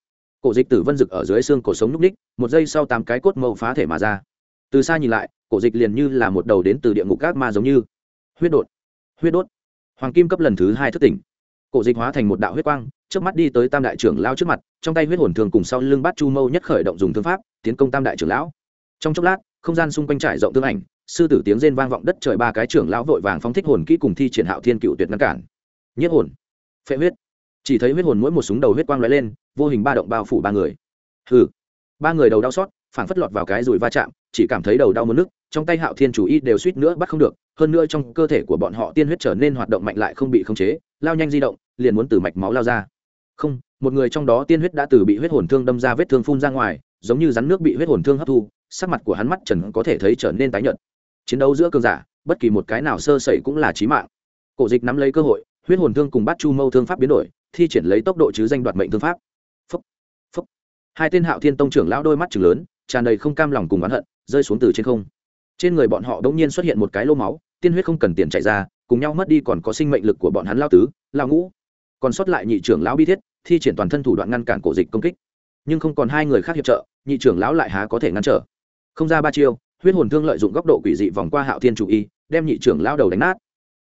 Cổ dịch tử vân rực ở dưới xương cổ sống núc ních, một giây sau tám cái cốt mâu phá thể mà ra. Từ xa nhìn lại, cổ dịch liền như là một đầu đến từ địa ngục các ma giống như. Huyết đột, huyết đốt hoàng kim cấp lần thứ hai thất tỉnh cổ dịch hóa thành một đạo huyết quang trước mắt đi tới tam đại trưởng lao trước mặt, trong tay huyết hồn thường cùng sau lưng bát chu mâu nhất khởi động dùng thương pháp, tiến công tam đại trưởng lão. Trong chốc lát, không gian xung quanh trải rộng tương ảnh, sư tử tiếng rên vang vọng đất trời ba cái trưởng lão vội vàng phóng thích hồn kỹ cùng thi triển hạo thiên cựu tuyệt ngăn cản. Nhất hồn, phệ huyết. Chỉ thấy huyết hồn mỗi một súng đầu huyết quang lóe lên, vô hình ba động bao phủ ba người. Hừ. Ba người đầu đau xót, phảng phất lọt vào cái rùi va chạm, chỉ cảm thấy đầu đau mất nước trong tay hạo thiên chủ y đều suýt nữa bắt không được hơn nữa trong cơ thể của bọn họ tiên huyết trở nên hoạt động mạnh lại không bị khống chế lao nhanh di động liền muốn từ mạch máu lao ra. Không một người trong đó tiên huyết đã từ bị huyết hồn thương đâm ra vết thương phun ra ngoài giống như rắn nước bị huyết hồn thương hấp thu sắc mặt của hắn mắt trần có thể thấy trở nên tái nhợt. Chiến đấu giữa cường giả bất kỳ một cái nào sơ sẩy cũng là chí mạng. Cổ dịch nắm lấy cơ hội huyết hồn thương cùng bắt chu mâu thương pháp biến đổi thi triển lấy tốc độ chứ danh đoạt mệnh thương pháp. Phúc, phúc. hai tên hạo thiên tông trưởng lão đôi mắt chừng lớn tràn đầy không cam lòng cùng oán hận rơi xuống từ trên không trên người bọn họ đ ỗ n g nhiên xuất hiện một cái lô máu, tiên huyết không cần tiền chạy ra, cùng nhau mất đi còn có sinh mệnh lực của bọn hắn lao tứ, lao ngũ. Còn sót lại nhị trưởng lão bi thiết, thi triển toàn thân thủ đoạn ngăn cản cổ dịch công kích. Nhưng không còn hai người khác hiệp trợ, nhị trưởng lão lại há có thể ngăn trở. Không ra ba chiêu, huyết hồn thương lợi dụng góc độ quỷ dị vòng qua hạo thiên chủ y, đem nhị trưởng lao đầu đánh nát.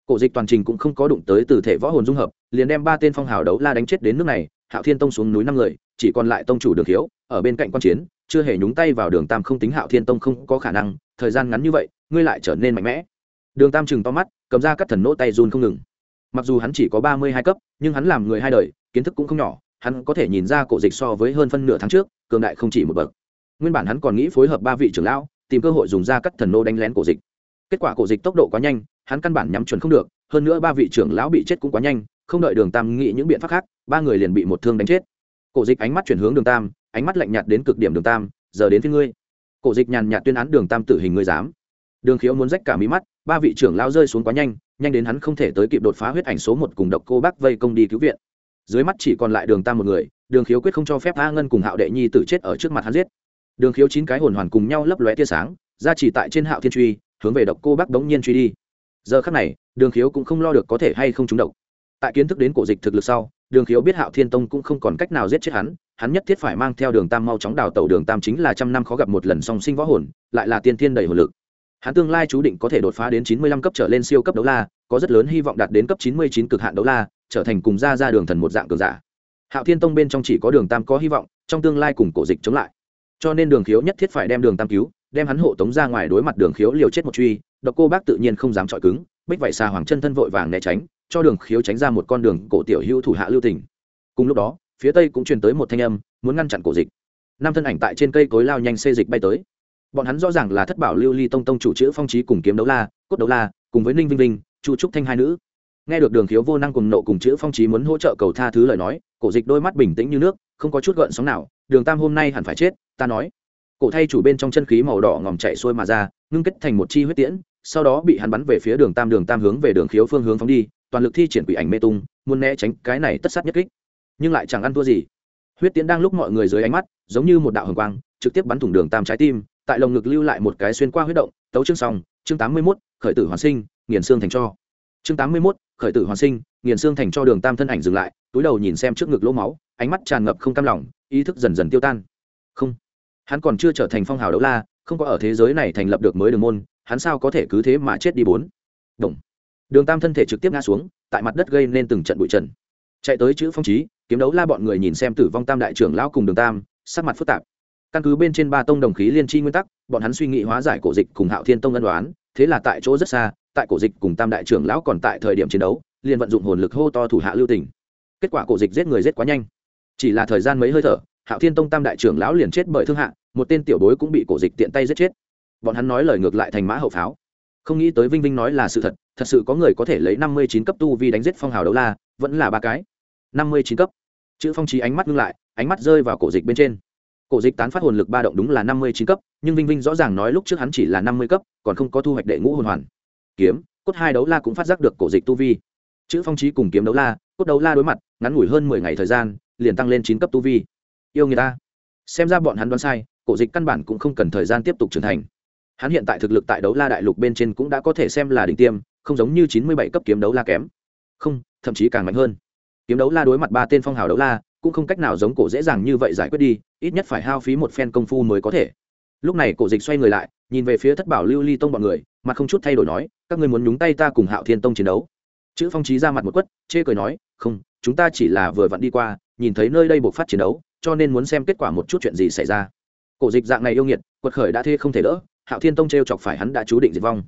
Cổ dịch toàn trình cũng không có đụng tới từ thể võ hồn dung hợp, liền đem ba tên phong hào đấu la đánh chết đến nước này, hạo thiên tông xuống núi năm người, chỉ còn lại tông chủ đường hiếu, ở bên cạnh quan chiến chưa hề nhúng tay vào đường tam không tính hạo thiên tông không có khả năng, thời gian ngắn như vậy, ngươi lại trở nên mạnh mẽ. Đường tam chừng to mắt, cầm ra các thần nỗ tay run không ngừng. Mặc dù hắn chỉ có ba mươi hai cấp, nhưng hắn làm người hai đời, kiến thức cũng không nhỏ, hắn có thể nhìn ra cổ dịch so với hơn phân nửa tháng trước, cường đại không chỉ một bậc. Nguyên bản hắn còn nghĩ phối hợp ba vị trưởng lão, tìm cơ hội dùng ra các thần nô đánh lén cổ dịch. Kết quả cổ dịch tốc độ quá nhanh, hắn căn bản nhắm chuẩn không được, hơn nữa ba vị trưởng lão bị chết cũng quá nhanh, không đợi đường tam nghĩ những biện pháp khác, ba người liền bị một thương đánh chết. Cổ dịch ánh mắt chuyển hướng đường tam ánh mắt lạnh nhạt đến cực điểm đường tam, giờ đến phía ngươi. Cổ dịch nhàn nhạt tuyên án đường tam tử hình ngươi dám. Đường khiếu muốn rách cả mí mắt, ba vị trưởng lão rơi xuống quá nhanh nhanh đến hắn không thể tới kịp đột phá huyết ảnh số một cùng độc cô bác vây công đi cứu viện. Dưới mắt chỉ còn lại đường tam một người, đường khiếu quyết không cho phép a ngân cùng hạo đệ nhi tử chết ở trước mặt hắn giết. Đường khiếu chín cái hồn hoàn cùng nhau lấp lóe tia sáng, ra chỉ tại trên hạo thiên truy, hướng về độc cô bác đống nhiên truy đi. Giờ khắc này, đường khiếu cũng không lo được có thể hay không trúng độc. Tại kiến thức đến cổ dịch thực lực sau, đường khiếu biết hạo thiên tông cũng không còn cách nào giết chết hắn hắn nhất thiết phải mang theo đường tam mau chóng đào tẩu đường tam chính là trăm năm khó gặp một lần song sinh võ hồn, lại là tiên thiên đầy hồn lực. Hắn tương lai chú định có thể đột phá đến chín mươi lăm cấp trở lên siêu cấp đấu la, có rất lớn hy vọng đạt đến cấp chín mươi chín cực hạn đấu la, trở thành cùng ra ra đường thần một dạng cường giả. Hạo thiên tông bên trong chỉ có đường tam có hy vọng, trong tương lai cùng cổ dịch chống lại. Cho nên đường khiếu nhất thiết phải đem đường tam cứu, đem hắn hộ tống ra ngoài đối mặt đường khiếu liều chết một truy, độc cô bác tự nhiên không dám chọi cứng, bích vậy xà hoàng chân thân vội vàng né tránh, cho đường khiếu tránh ra một con đường cổ tiểu hữu thủ hạ lưu tỉnh cùng lúc đó phía tây cũng truyền tới một thanh âm, muốn ngăn chặn cổ dịch. Năm thân ảnh tại trên cây cối lao nhanh xê dịch bay tới. Bọn hắn rõ ràng là thất bảo lưu ly tông tông chủ chữ phong trí cùng kiếm đấu la, cốt đấu la, cùng với ninh vinh vinh, chu trúc thanh hai nữ. Nghe được đường khiếu vô năng cùng nộ cùng chữ phong trí muốn hỗ trợ cầu tha thứ lời nói, cổ dịch đôi mắt bình tĩnh như nước, không có chút gợn sóng nào, đường tam hôm nay hẳn phải chết, ta nói. Cổ thay chủ bên trong chân khí màu đỏ ngòm chạy xuôi mà ra, ngưng kết thành một chi huyết tiễn, sau đó bị hắn bắn về phía đường tam đường tam hướng về đường khiếu phương hướng phóng đi, toàn lực thi triển quỷ ảnh mê tung, muốn né tránh cái này tất sát nhất kích nhưng lại chẳng ăn thua gì. Huyết tiễn đang lúc mọi người dưới ánh mắt, giống như một đạo hồng quang, trực tiếp bắn thủng đường tam trái tim, tại lồng ngực lưu lại một cái xuyên qua huyết động, tấu chương xong, chương tám mươi mốt, khởi tử hoàn sinh, nghiền xương thành cho. Chương tám mươi mốt, khởi tử hoàn sinh, nghiền xương thành cho đường tam thân ảnh dừng lại, túi đầu nhìn xem trước ngực lỗ máu, ánh mắt tràn ngập không cam lòng, ý thức dần dần tiêu tan. Không, hắn còn chưa trở thành phong hào đấu la, không có ở thế giới này thành lập được mới đường môn, hắn sao có thể cứ thế mà chết đi bốn? Động. đường tam thân thể trực tiếp ngã xuống, tại mặt đất gây nên từng trận bụi trần chạy tới chữ phong trí, kiếm đấu la bọn người nhìn xem tử vong tam đại trưởng lão cùng đường tam, sắc mặt phức tạp. Căn cứ bên trên ba tông đồng khí liên tri nguyên tắc, bọn hắn suy nghĩ hóa giải cổ dịch cùng hạo thiên tông ân đoán thế là tại chỗ rất xa, tại cổ dịch cùng tam đại trưởng lão còn tại thời điểm chiến đấu, liền vận dụng hồn lực hô to thủ hạ lưu tỉnh kết quả cổ dịch giết người giết quá nhanh. Chỉ là thời gian mấy hơi thở, hạo thiên tông tam đại trưởng lão liền chết bởi thương hạ, một tên tiểu bối cũng bị cổ dịch tiện tay giết chết. Bọn hắn nói lời ngược lại thành mã hậu pháo không nghĩ tới vinh vinh nói là sự thật thật sự có người có thể lấy năm mươi chín cấp tu vi đánh giết phong hào đấu la, vẫn là ba cái. năm mươi chín cấp. Chữ phong trí ánh mắt ngưng lại, ánh mắt rơi vào cổ dịch bên trên. Cổ dịch tán phát hồn lực ba động đúng là năm mươi chín cấp, nhưng vinh vinh rõ ràng nói lúc trước hắn chỉ là năm mươi cấp, còn không có thu hoạch đệ ngũ hồn hoàn. Kiếm, cốt hai đấu la cũng phát giác được cổ dịch tu vi. Chữ phong trí cùng kiếm đấu la, cốt đấu la đối mặt, ngắn ngủi hơn mười ngày thời gian, liền tăng lên chín cấp tu vi. Yêu người ta. Xem ra bọn hắn đoán sai, cổ dịch căn bản cũng không cần thời gian tiếp tục trưởng thành hắn hiện tại thực lực tại đấu la đại lục bên trên cũng đã có thể xem là đỉnh tiêm, không giống như chín mươi bảy cấp kiếm đấu la kém. Không, thậm chí càng mạnh hơn. Kiếm đấu la đối mặt ba tên phong hào đấu la, cũng không cách nào giống cổ dễ dàng như vậy giải quyết đi, ít nhất phải hao phí một phen công phu mới có thể. Lúc này cổ dịch xoay người lại, nhìn về phía thất bảo lưu ly tông bọn người mà không chút thay đổi nói, các ngươi muốn nhúng tay ta cùng hạo thiên tông chiến đấu? Chữ phong trí ra mặt một quất, chê cười nói, không, chúng ta chỉ là vừa vặn đi qua, nhìn thấy nơi đây buộc phát chiến đấu, cho nên muốn xem kết quả một chút chuyện gì xảy ra. Cổ dịch dạng này yêu nghiệt, quật khởi đã thê không thể đỡ hạo thiên tông t r e o chọc phải hắn đã chú định diệt vong.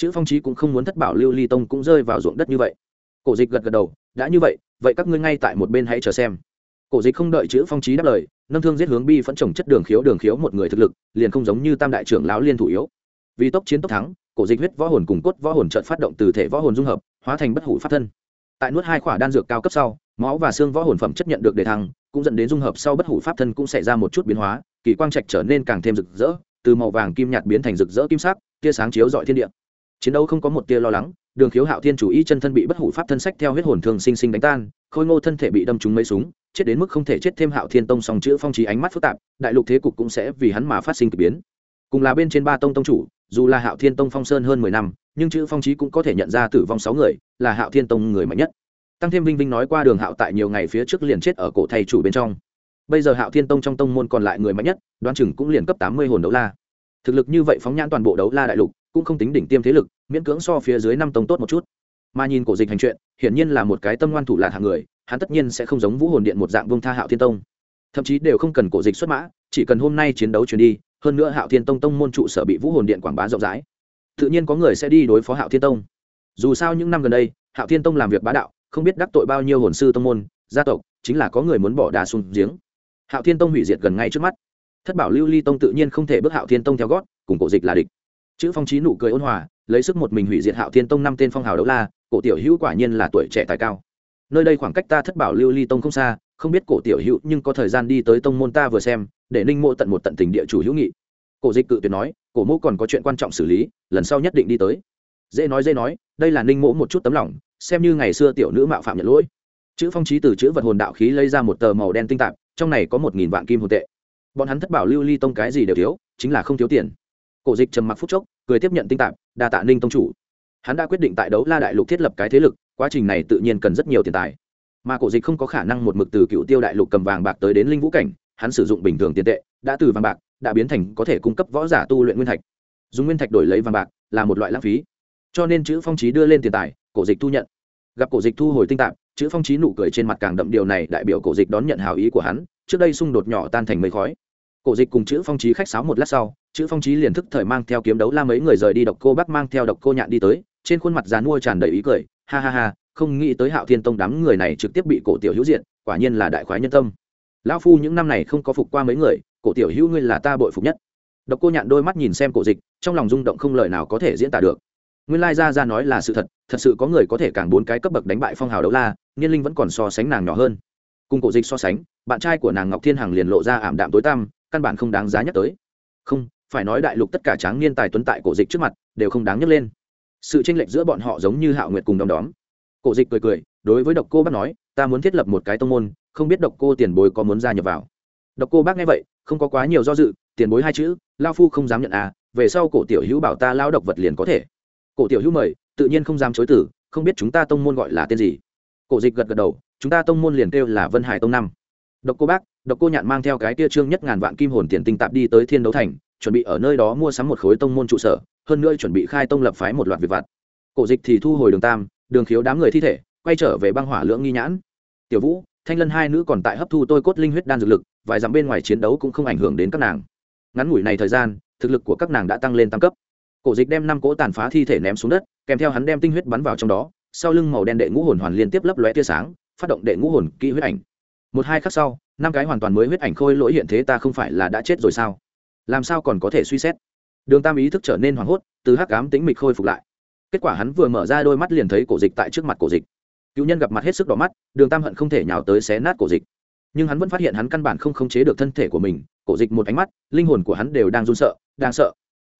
Chữ phong trí cũng không muốn thất bảo lưu ly tông cũng rơi vào ruộng đất như vậy. Cổ dịch gật gật đầu, đã như vậy vậy các ngươi ngay tại một bên hãy chờ xem. Cổ dịch không đợi chữ phong trí đáp lời, nâng thương giết hướng bi phẫn trồng chất đường khiếu đường khiếu một người thực lực, liền không giống như tam đại trưởng lão liên thủ yếu. Vì tốc chiến tốc thắng, cổ dịch huyết võ hồn cùng cốt võ hồn chợt phát động từ thể võ hồn dung hợp, hóa thành bất hủ pháp thân. Tại nuốt hai khỏa đan dược cao cấp sau, máu và xương võ hồn phẩm chất nhận được đề thăng, cũng dẫn đến dung hợp sau bất hủ pháp thân cũng xảy ra một chút biến hóa, kỳ quang trạch trở nên càng thêm rực rỡ từ màu vàng kim nhạt biến thành rực rỡ kim sắc, tia sáng chiếu rọi thiên địa. Chiến đấu không có một tia lo lắng, đường khiếu hạo thiên chủ ý chân thân bị bất hủ pháp thân sách theo huyết hồn thường sinh sinh đánh tan, khôi ngô thân thể bị đâm trúng mấy súng, chết đến mức không thể chết thêm hạo thiên tông song chữ phong trí ánh mắt phức tạp, đại lục thế cục cũng sẽ vì hắn mà phát sinh kỳ biến. Cùng là bên trên ba tông tông chủ, dù là hạo thiên tông phong sơn hơn mười năm, nhưng chữ phong trí cũng có thể nhận ra tử vong sáu người, là hạo thiên tông người mạnh nhất. Tăng thêm vinh vinh nói qua đường hạo tại nhiều ngày phía trước liền chết ở cổ thầy chủ bên trong bây giờ hạo thiên tông trong tông môn còn lại người mạnh nhất đoan chừng cũng liền cấp tám mươi hồn đấu la. Thực lực như vậy phóng nhãn toàn bộ đấu la đại lục, cũng không tính đỉnh tiêm thế lực, miễn cưỡng so phía dưới năm tông tốt một chút. Mà nhìn cổ dịch hành chuyện, hiển nhiên là một cái tâm ngoan thủ lạc hạng người, hắn tất nhiên sẽ không giống vũ hồn điện một dạng vương tha hạo thiên tông. Thậm chí đều không cần cổ dịch xuất mã, chỉ cần hôm nay chiến đấu chuyển đi, hơn nữa hạo thiên tông tông môn trụ sở bị vũ hồn điện quảng bá rộng rãi, tự nhiên có người sẽ đi đối phó hạo thiên tông. Dù sao những năm gần đây, hạo thiên tông làm việc bá đạo, không biết đắc tội bao nhiêu hồn sư tông môn, gia tộc, chính là có người muốn bỏ đà xuống giếng hạo thiên tông hủy diệt gần ngay trước mắt. Thất bảo lưu ly tông tự nhiên không thể bước hạo thiên tông theo gót, cùng cổ dịch là địch. Chữ phong trí nụ cười ôn hòa, lấy sức một mình hủy diệt hạo thiên tông năm tên phong hào đấu la, cổ tiểu hữu quả nhiên là tuổi trẻ tài cao. Nơi đây khoảng cách ta thất bảo lưu ly tông không xa, không biết cổ tiểu hữu nhưng có thời gian đi tới tông môn ta vừa xem, để ninh mộ tận một tận tình địa chủ hữu nghị. Cổ dịch cự tuyệt nói, cổ mộ còn có chuyện quan trọng xử lý, lần sau nhất định đi tới. Dễ nói dễ nói, đây là ninh mộ một chút tấm lòng, xem như ngày xưa tiểu nữ mạo phạm nhận lỗi. Chữ phong trí từ chữ vật hồn đạo khí lấy ra một tờ màu đen tinh tạp trong này có một nghìn vạn kim hồn tệ. Bọn hắn thất bảo lưu ly tông cái gì đều thiếu, chính là không thiếu tiền. Cổ dịch trầm mặc phúc chốc, cười tiếp nhận tinh tạp, đa tạ ninh tông chủ. Hắn đã quyết định tại đấu la đại lục thiết lập cái thế lực, quá trình này tự nhiên cần rất nhiều tiền tài. Mà cổ dịch không có khả năng một mực từ cựu tiêu đại lục cầm vàng bạc tới đến linh vũ cảnh, hắn sử dụng bình thường tiền tệ, đã từ vàng bạc, đã biến thành có thể cung cấp võ giả tu luyện nguyên thạch. Dùng nguyên thạch đổi lấy vàng bạc là một loại lãng phí. Cho nên chữ phong trí đưa lên tiền tài, cổ dịch thu nhận. Gặp cổ dịch thu hồi tinh tạp chữ phong trí nụ cười trên mặt càng đậm điều này đại biểu cổ dịch đón nhận hào ý của hắn, trước đây xung đột nhỏ tan thành mây khói. Cổ dịch cùng chữ phong trí khách sáo một lát sau, chữ phong trí liền thức thời mang theo kiếm đấu la mấy người rời đi độc cô bác mang theo độc cô nhạn đi tới, trên khuôn mặt dàn mua tràn đầy ý cười, ha ha ha, không nghĩ tới hạo thiên tông đám người này trực tiếp bị cổ tiểu hữu diện quả nhiên là đại khoái nhân tâm. Lão phu những năm này không có phục qua mấy người, cổ tiểu hữu ngươi là ta bội phục nhất. Độc cô nhạn đôi mắt nhìn xem cổ dịch, trong lòng rung động không lời nào có thể diễn tả được nguyên lai ra ra nói là sự thật thật sự có người có thể càng bốn cái cấp bậc đánh bại phong hào đấu la niên linh vẫn còn so sánh nàng nhỏ hơn. Cùng cổ dịch so sánh, bạn trai của nàng ngọc thiên hằng liền lộ ra ảm đạm tối tăm, căn bản không đáng giá nhắc tới. Không, phải nói đại lục tất cả tráng niên tài tuấn tại cổ dịch trước mặt đều không đáng nhắc lên. Sự tranh lệch giữa bọn họ giống như hạo nguyệt cùng đom đóm. Cổ dịch cười cười, đối với độc cô bác nói, ta muốn thiết lập một cái tông môn, không biết độc cô tiền bối có muốn gia nhập vào. Độc cô bác nghe vậy, không có quá nhiều do dự, tiền bối hai chữ, lao phu không dám nhận à về sau cổ tiểu hữu bảo ta lao độc vật liền có thể cổ tiểu hữu mời, tự nhiên không dám chối tử không biết chúng ta tông môn gọi là tên gì. Cổ dịch gật gật đầu, chúng ta tông môn liền kêu là vân hải tông năm. Độc cô bác, độc cô nhạn mang theo cái tia trương nhất ngàn vạn kim hồn tiền tinh tạp đi tới thiên đấu thành, chuẩn bị ở nơi đó mua sắm một khối tông môn trụ sở, hơn nữa chuẩn bị khai tông lập phái một loạt việc vặt. Cổ dịch thì thu hồi đường tam, đường khiếu đám người thi thể, quay trở về băng hỏa lưỡng nghi nhãn. Tiểu vũ, thanh lân hai nữ còn tại hấp thu tôi cốt linh huyết đan dược lực, vài dặm bên ngoài chiến đấu cũng không ảnh hưởng đến các nàng. Ngắn ngủi này thời gian, thực lực của các nàng đã tăng lên tam cấp cổ dịch đem năm cỗ tàn phá thi thể ném xuống đất, kèm theo hắn đem tinh huyết bắn vào trong đó, sau lưng màu đen đệ ngũ hồn hoàn liên tiếp lấp lóe tia sáng, phát động đệ ngũ hồn kỹ huyết ảnh. Một hai khắc sau, năm cái hoàn toàn mới huyết ảnh khôi lỗi hiện thế ta không phải là đã chết rồi sao? Làm sao còn có thể suy xét? Đường tam ý thức trở nên hoảng hốt, từ hắc cám tính mịch khôi phục lại. Kết quả hắn vừa mở ra đôi mắt liền thấy cổ dịch tại trước mặt cổ dịch. Cựu nhân gặp mặt hết sức đỏ mắt, đường tam hận không thể nhào tới xé nát cổ dịch. Nhưng hắn vẫn phát hiện hắn căn bản không khống chế được thân thể của mình, cổ dịch một ánh mắt, linh hồn của hắn đều đang run sợ, đang sợ.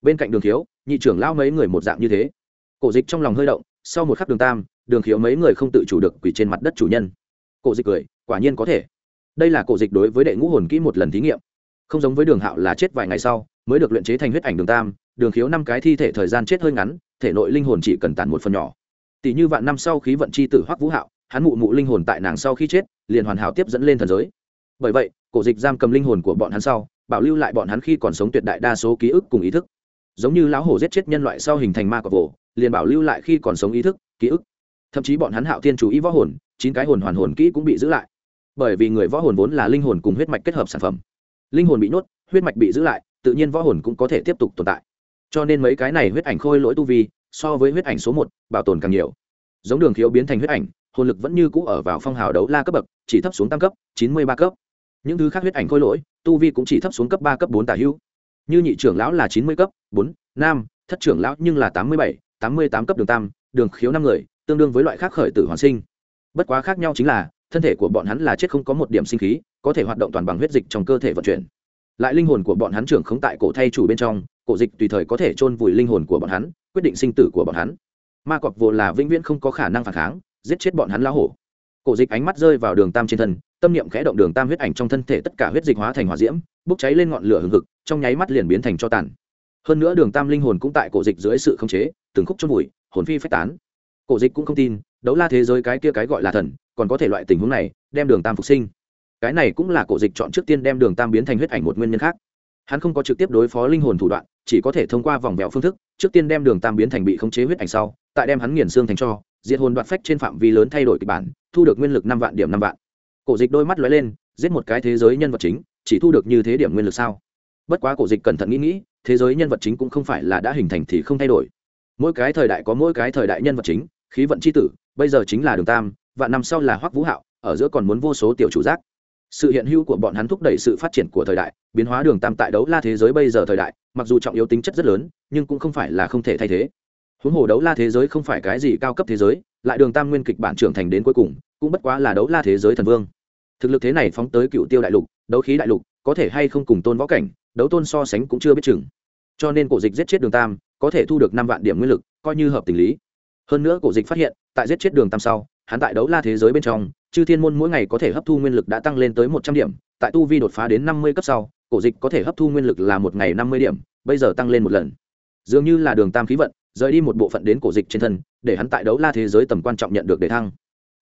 Bên cạnh đường thiếu nhị trưởng lao mấy người một dạng như thế. Cổ dịch trong lòng hơi động, sau một khắc đường tam, đường khiếu mấy người không tự chủ được quỳ trên mặt đất chủ nhân. Cổ dịch cười, quả nhiên có thể. Đây là cổ dịch đối với đệ ngũ hồn kỹ một lần thí nghiệm. Không giống với đường hạo là chết vài ngày sau, mới được luyện chế thành huyết ảnh đường tam, đường khiếu năm cái thi thể thời gian chết hơi ngắn, thể nội linh hồn chỉ cần tàn một phần nhỏ. Tỷ như vạn năm sau khí vận chi tử hoắc vũ hạo, hắn mụ mụ linh hồn tại nàng sau khi chết, liền hoàn hảo tiếp dẫn lên thần giới. Bởi vậy, cổ dịch giam cầm linh hồn của bọn hắn sau, bảo lưu lại bọn hắn khi còn sống tuyệt đại đa số ký ức cùng ý thức giống như lão hổ giết chết nhân loại sau hình thành ma cọp vồ, liền bảo lưu lại khi còn sống ý thức, ký ức. Thậm chí bọn hắn hạo thiên chủ ý võ hồn, chín cái hồn hoàn hồn kỹ cũng bị giữ lại. Bởi vì người võ hồn vốn là linh hồn cùng huyết mạch kết hợp sản phẩm. Linh hồn bị nhốt, huyết mạch bị giữ lại, tự nhiên võ hồn cũng có thể tiếp tục tồn tại. Cho nên mấy cái này huyết ảnh khôi lỗi tu vi, so với huyết ảnh số một, bảo tồn càng nhiều. Giống đường thiếu biến thành huyết ảnh, hồn lực vẫn như cũ ở vào phong hào đấu la cấp bậc, chỉ thấp xuống tam cấp, chín mươi ba cấp. Những thứ khác huyết ảnh khôi lỗi, tu vi cũng chỉ thấp xuống cấp ba, cấp bốn tả hữu như nhị trưởng lão là chín mươi cấp, bốn nam thất trưởng lão nhưng là tám mươi bảy, tám mươi tám cấp đường tam, đường khiếu năm người, tương đương với loại khác khởi tử hoàn sinh. Bất quá khác nhau chính là, thân thể của bọn hắn là chết không có một điểm sinh khí, có thể hoạt động toàn bằng huyết dịch trong cơ thể vận chuyển. Lại linh hồn của bọn hắn trưởng không tại cổ thay chủ bên trong, cổ dịch tùy thời có thể chôn vùi linh hồn của bọn hắn, quyết định sinh tử của bọn hắn. Ma cọp vô là vĩnh viễn không có khả năng phản kháng, giết chết bọn hắn lao hổ. Cổ dịch ánh mắt rơi vào đường tam trên thân, tâm niệm khẽ động đường tam huyết ảnh trong thân thể tất cả huyết dịch hóa thành hỏa diễm, bốc cháy lên ngọn lửa hừng hực trong nháy mắt liền biến thành cho tàn. Hơn nữa đường tam linh hồn cũng tại cổ dịch dưới sự khống chế, từng khúc chôn vùi, hồn phi phách tán. Cổ dịch cũng không tin, đấu la thế giới cái kia cái gọi là thần, còn có thể loại tình huống này, đem đường tam phục sinh. Cái này cũng là cổ dịch chọn trước tiên đem đường tam biến thành huyết ảnh một nguyên nhân khác. Hắn không có trực tiếp đối phó linh hồn thủ đoạn, chỉ có thể thông qua vòng vẹo phương thức, trước tiên đem đường tam biến thành bị khống chế huyết ảnh sau, tại đem hắn nghiền xương thành cho, diệt hồn đoạt phách trên phạm vi lớn thay đổi kịch bản, thu được nguyên lực năm vạn điểm năm vạn. Cổ dịch đôi mắt lóe lên, giết một cái thế giới nhân vật chính, chỉ thu được như thế điểm nguyên lực sao? Bất quá cổ dịch cẩn thận nghĩ nghĩ, thế giới nhân vật chính cũng không phải là đã hình thành thì không thay đổi. Mỗi cái thời đại có mỗi cái thời đại nhân vật chính, khí vận c h i tử, bây giờ chính là đường tam và năm sau là hoắc vũ hạo, ở giữa còn muốn vô số tiểu chủ giác. Sự hiện hữu của bọn hắn thúc đẩy sự phát triển của thời đại, biến hóa đường tam tại đấu la thế giới bây giờ thời đại, mặc dù trọng yếu tính chất rất lớn, nhưng cũng không phải là không thể thay thế. Huống hồ đấu la thế giới không phải cái gì cao cấp thế giới, lại đường tam nguyên kịch bản trưởng thành đến cuối cùng, cũng bất quá là đấu la thế giới thần vương. Thực lực thế này phóng tới cựu tiêu đại lục, đấu khí đại lục, có thể hay không cùng tôn võ cảnh đấu tôn so sánh cũng chưa biết chừng. Cho nên cổ dịch giết chết đường tam, có thể thu được năm vạn điểm nguyên lực, coi như hợp tình lý. Hơn nữa cổ dịch phát hiện, tại giết chết đường tam sau, hắn tại đấu la thế giới bên trong, chư thiên môn mỗi ngày có thể hấp thu nguyên lực đã tăng lên tới một trăm điểm, tại tu vi đột phá đến năm mươi cấp sau, cổ dịch có thể hấp thu nguyên lực là một ngày năm mươi điểm, bây giờ tăng lên một lần. Dường như là đường tam khí vận, rời đi một bộ phận đến cổ dịch trên thân, để hắn tại đấu la thế giới tầm quan trọng nhận được đề thăng.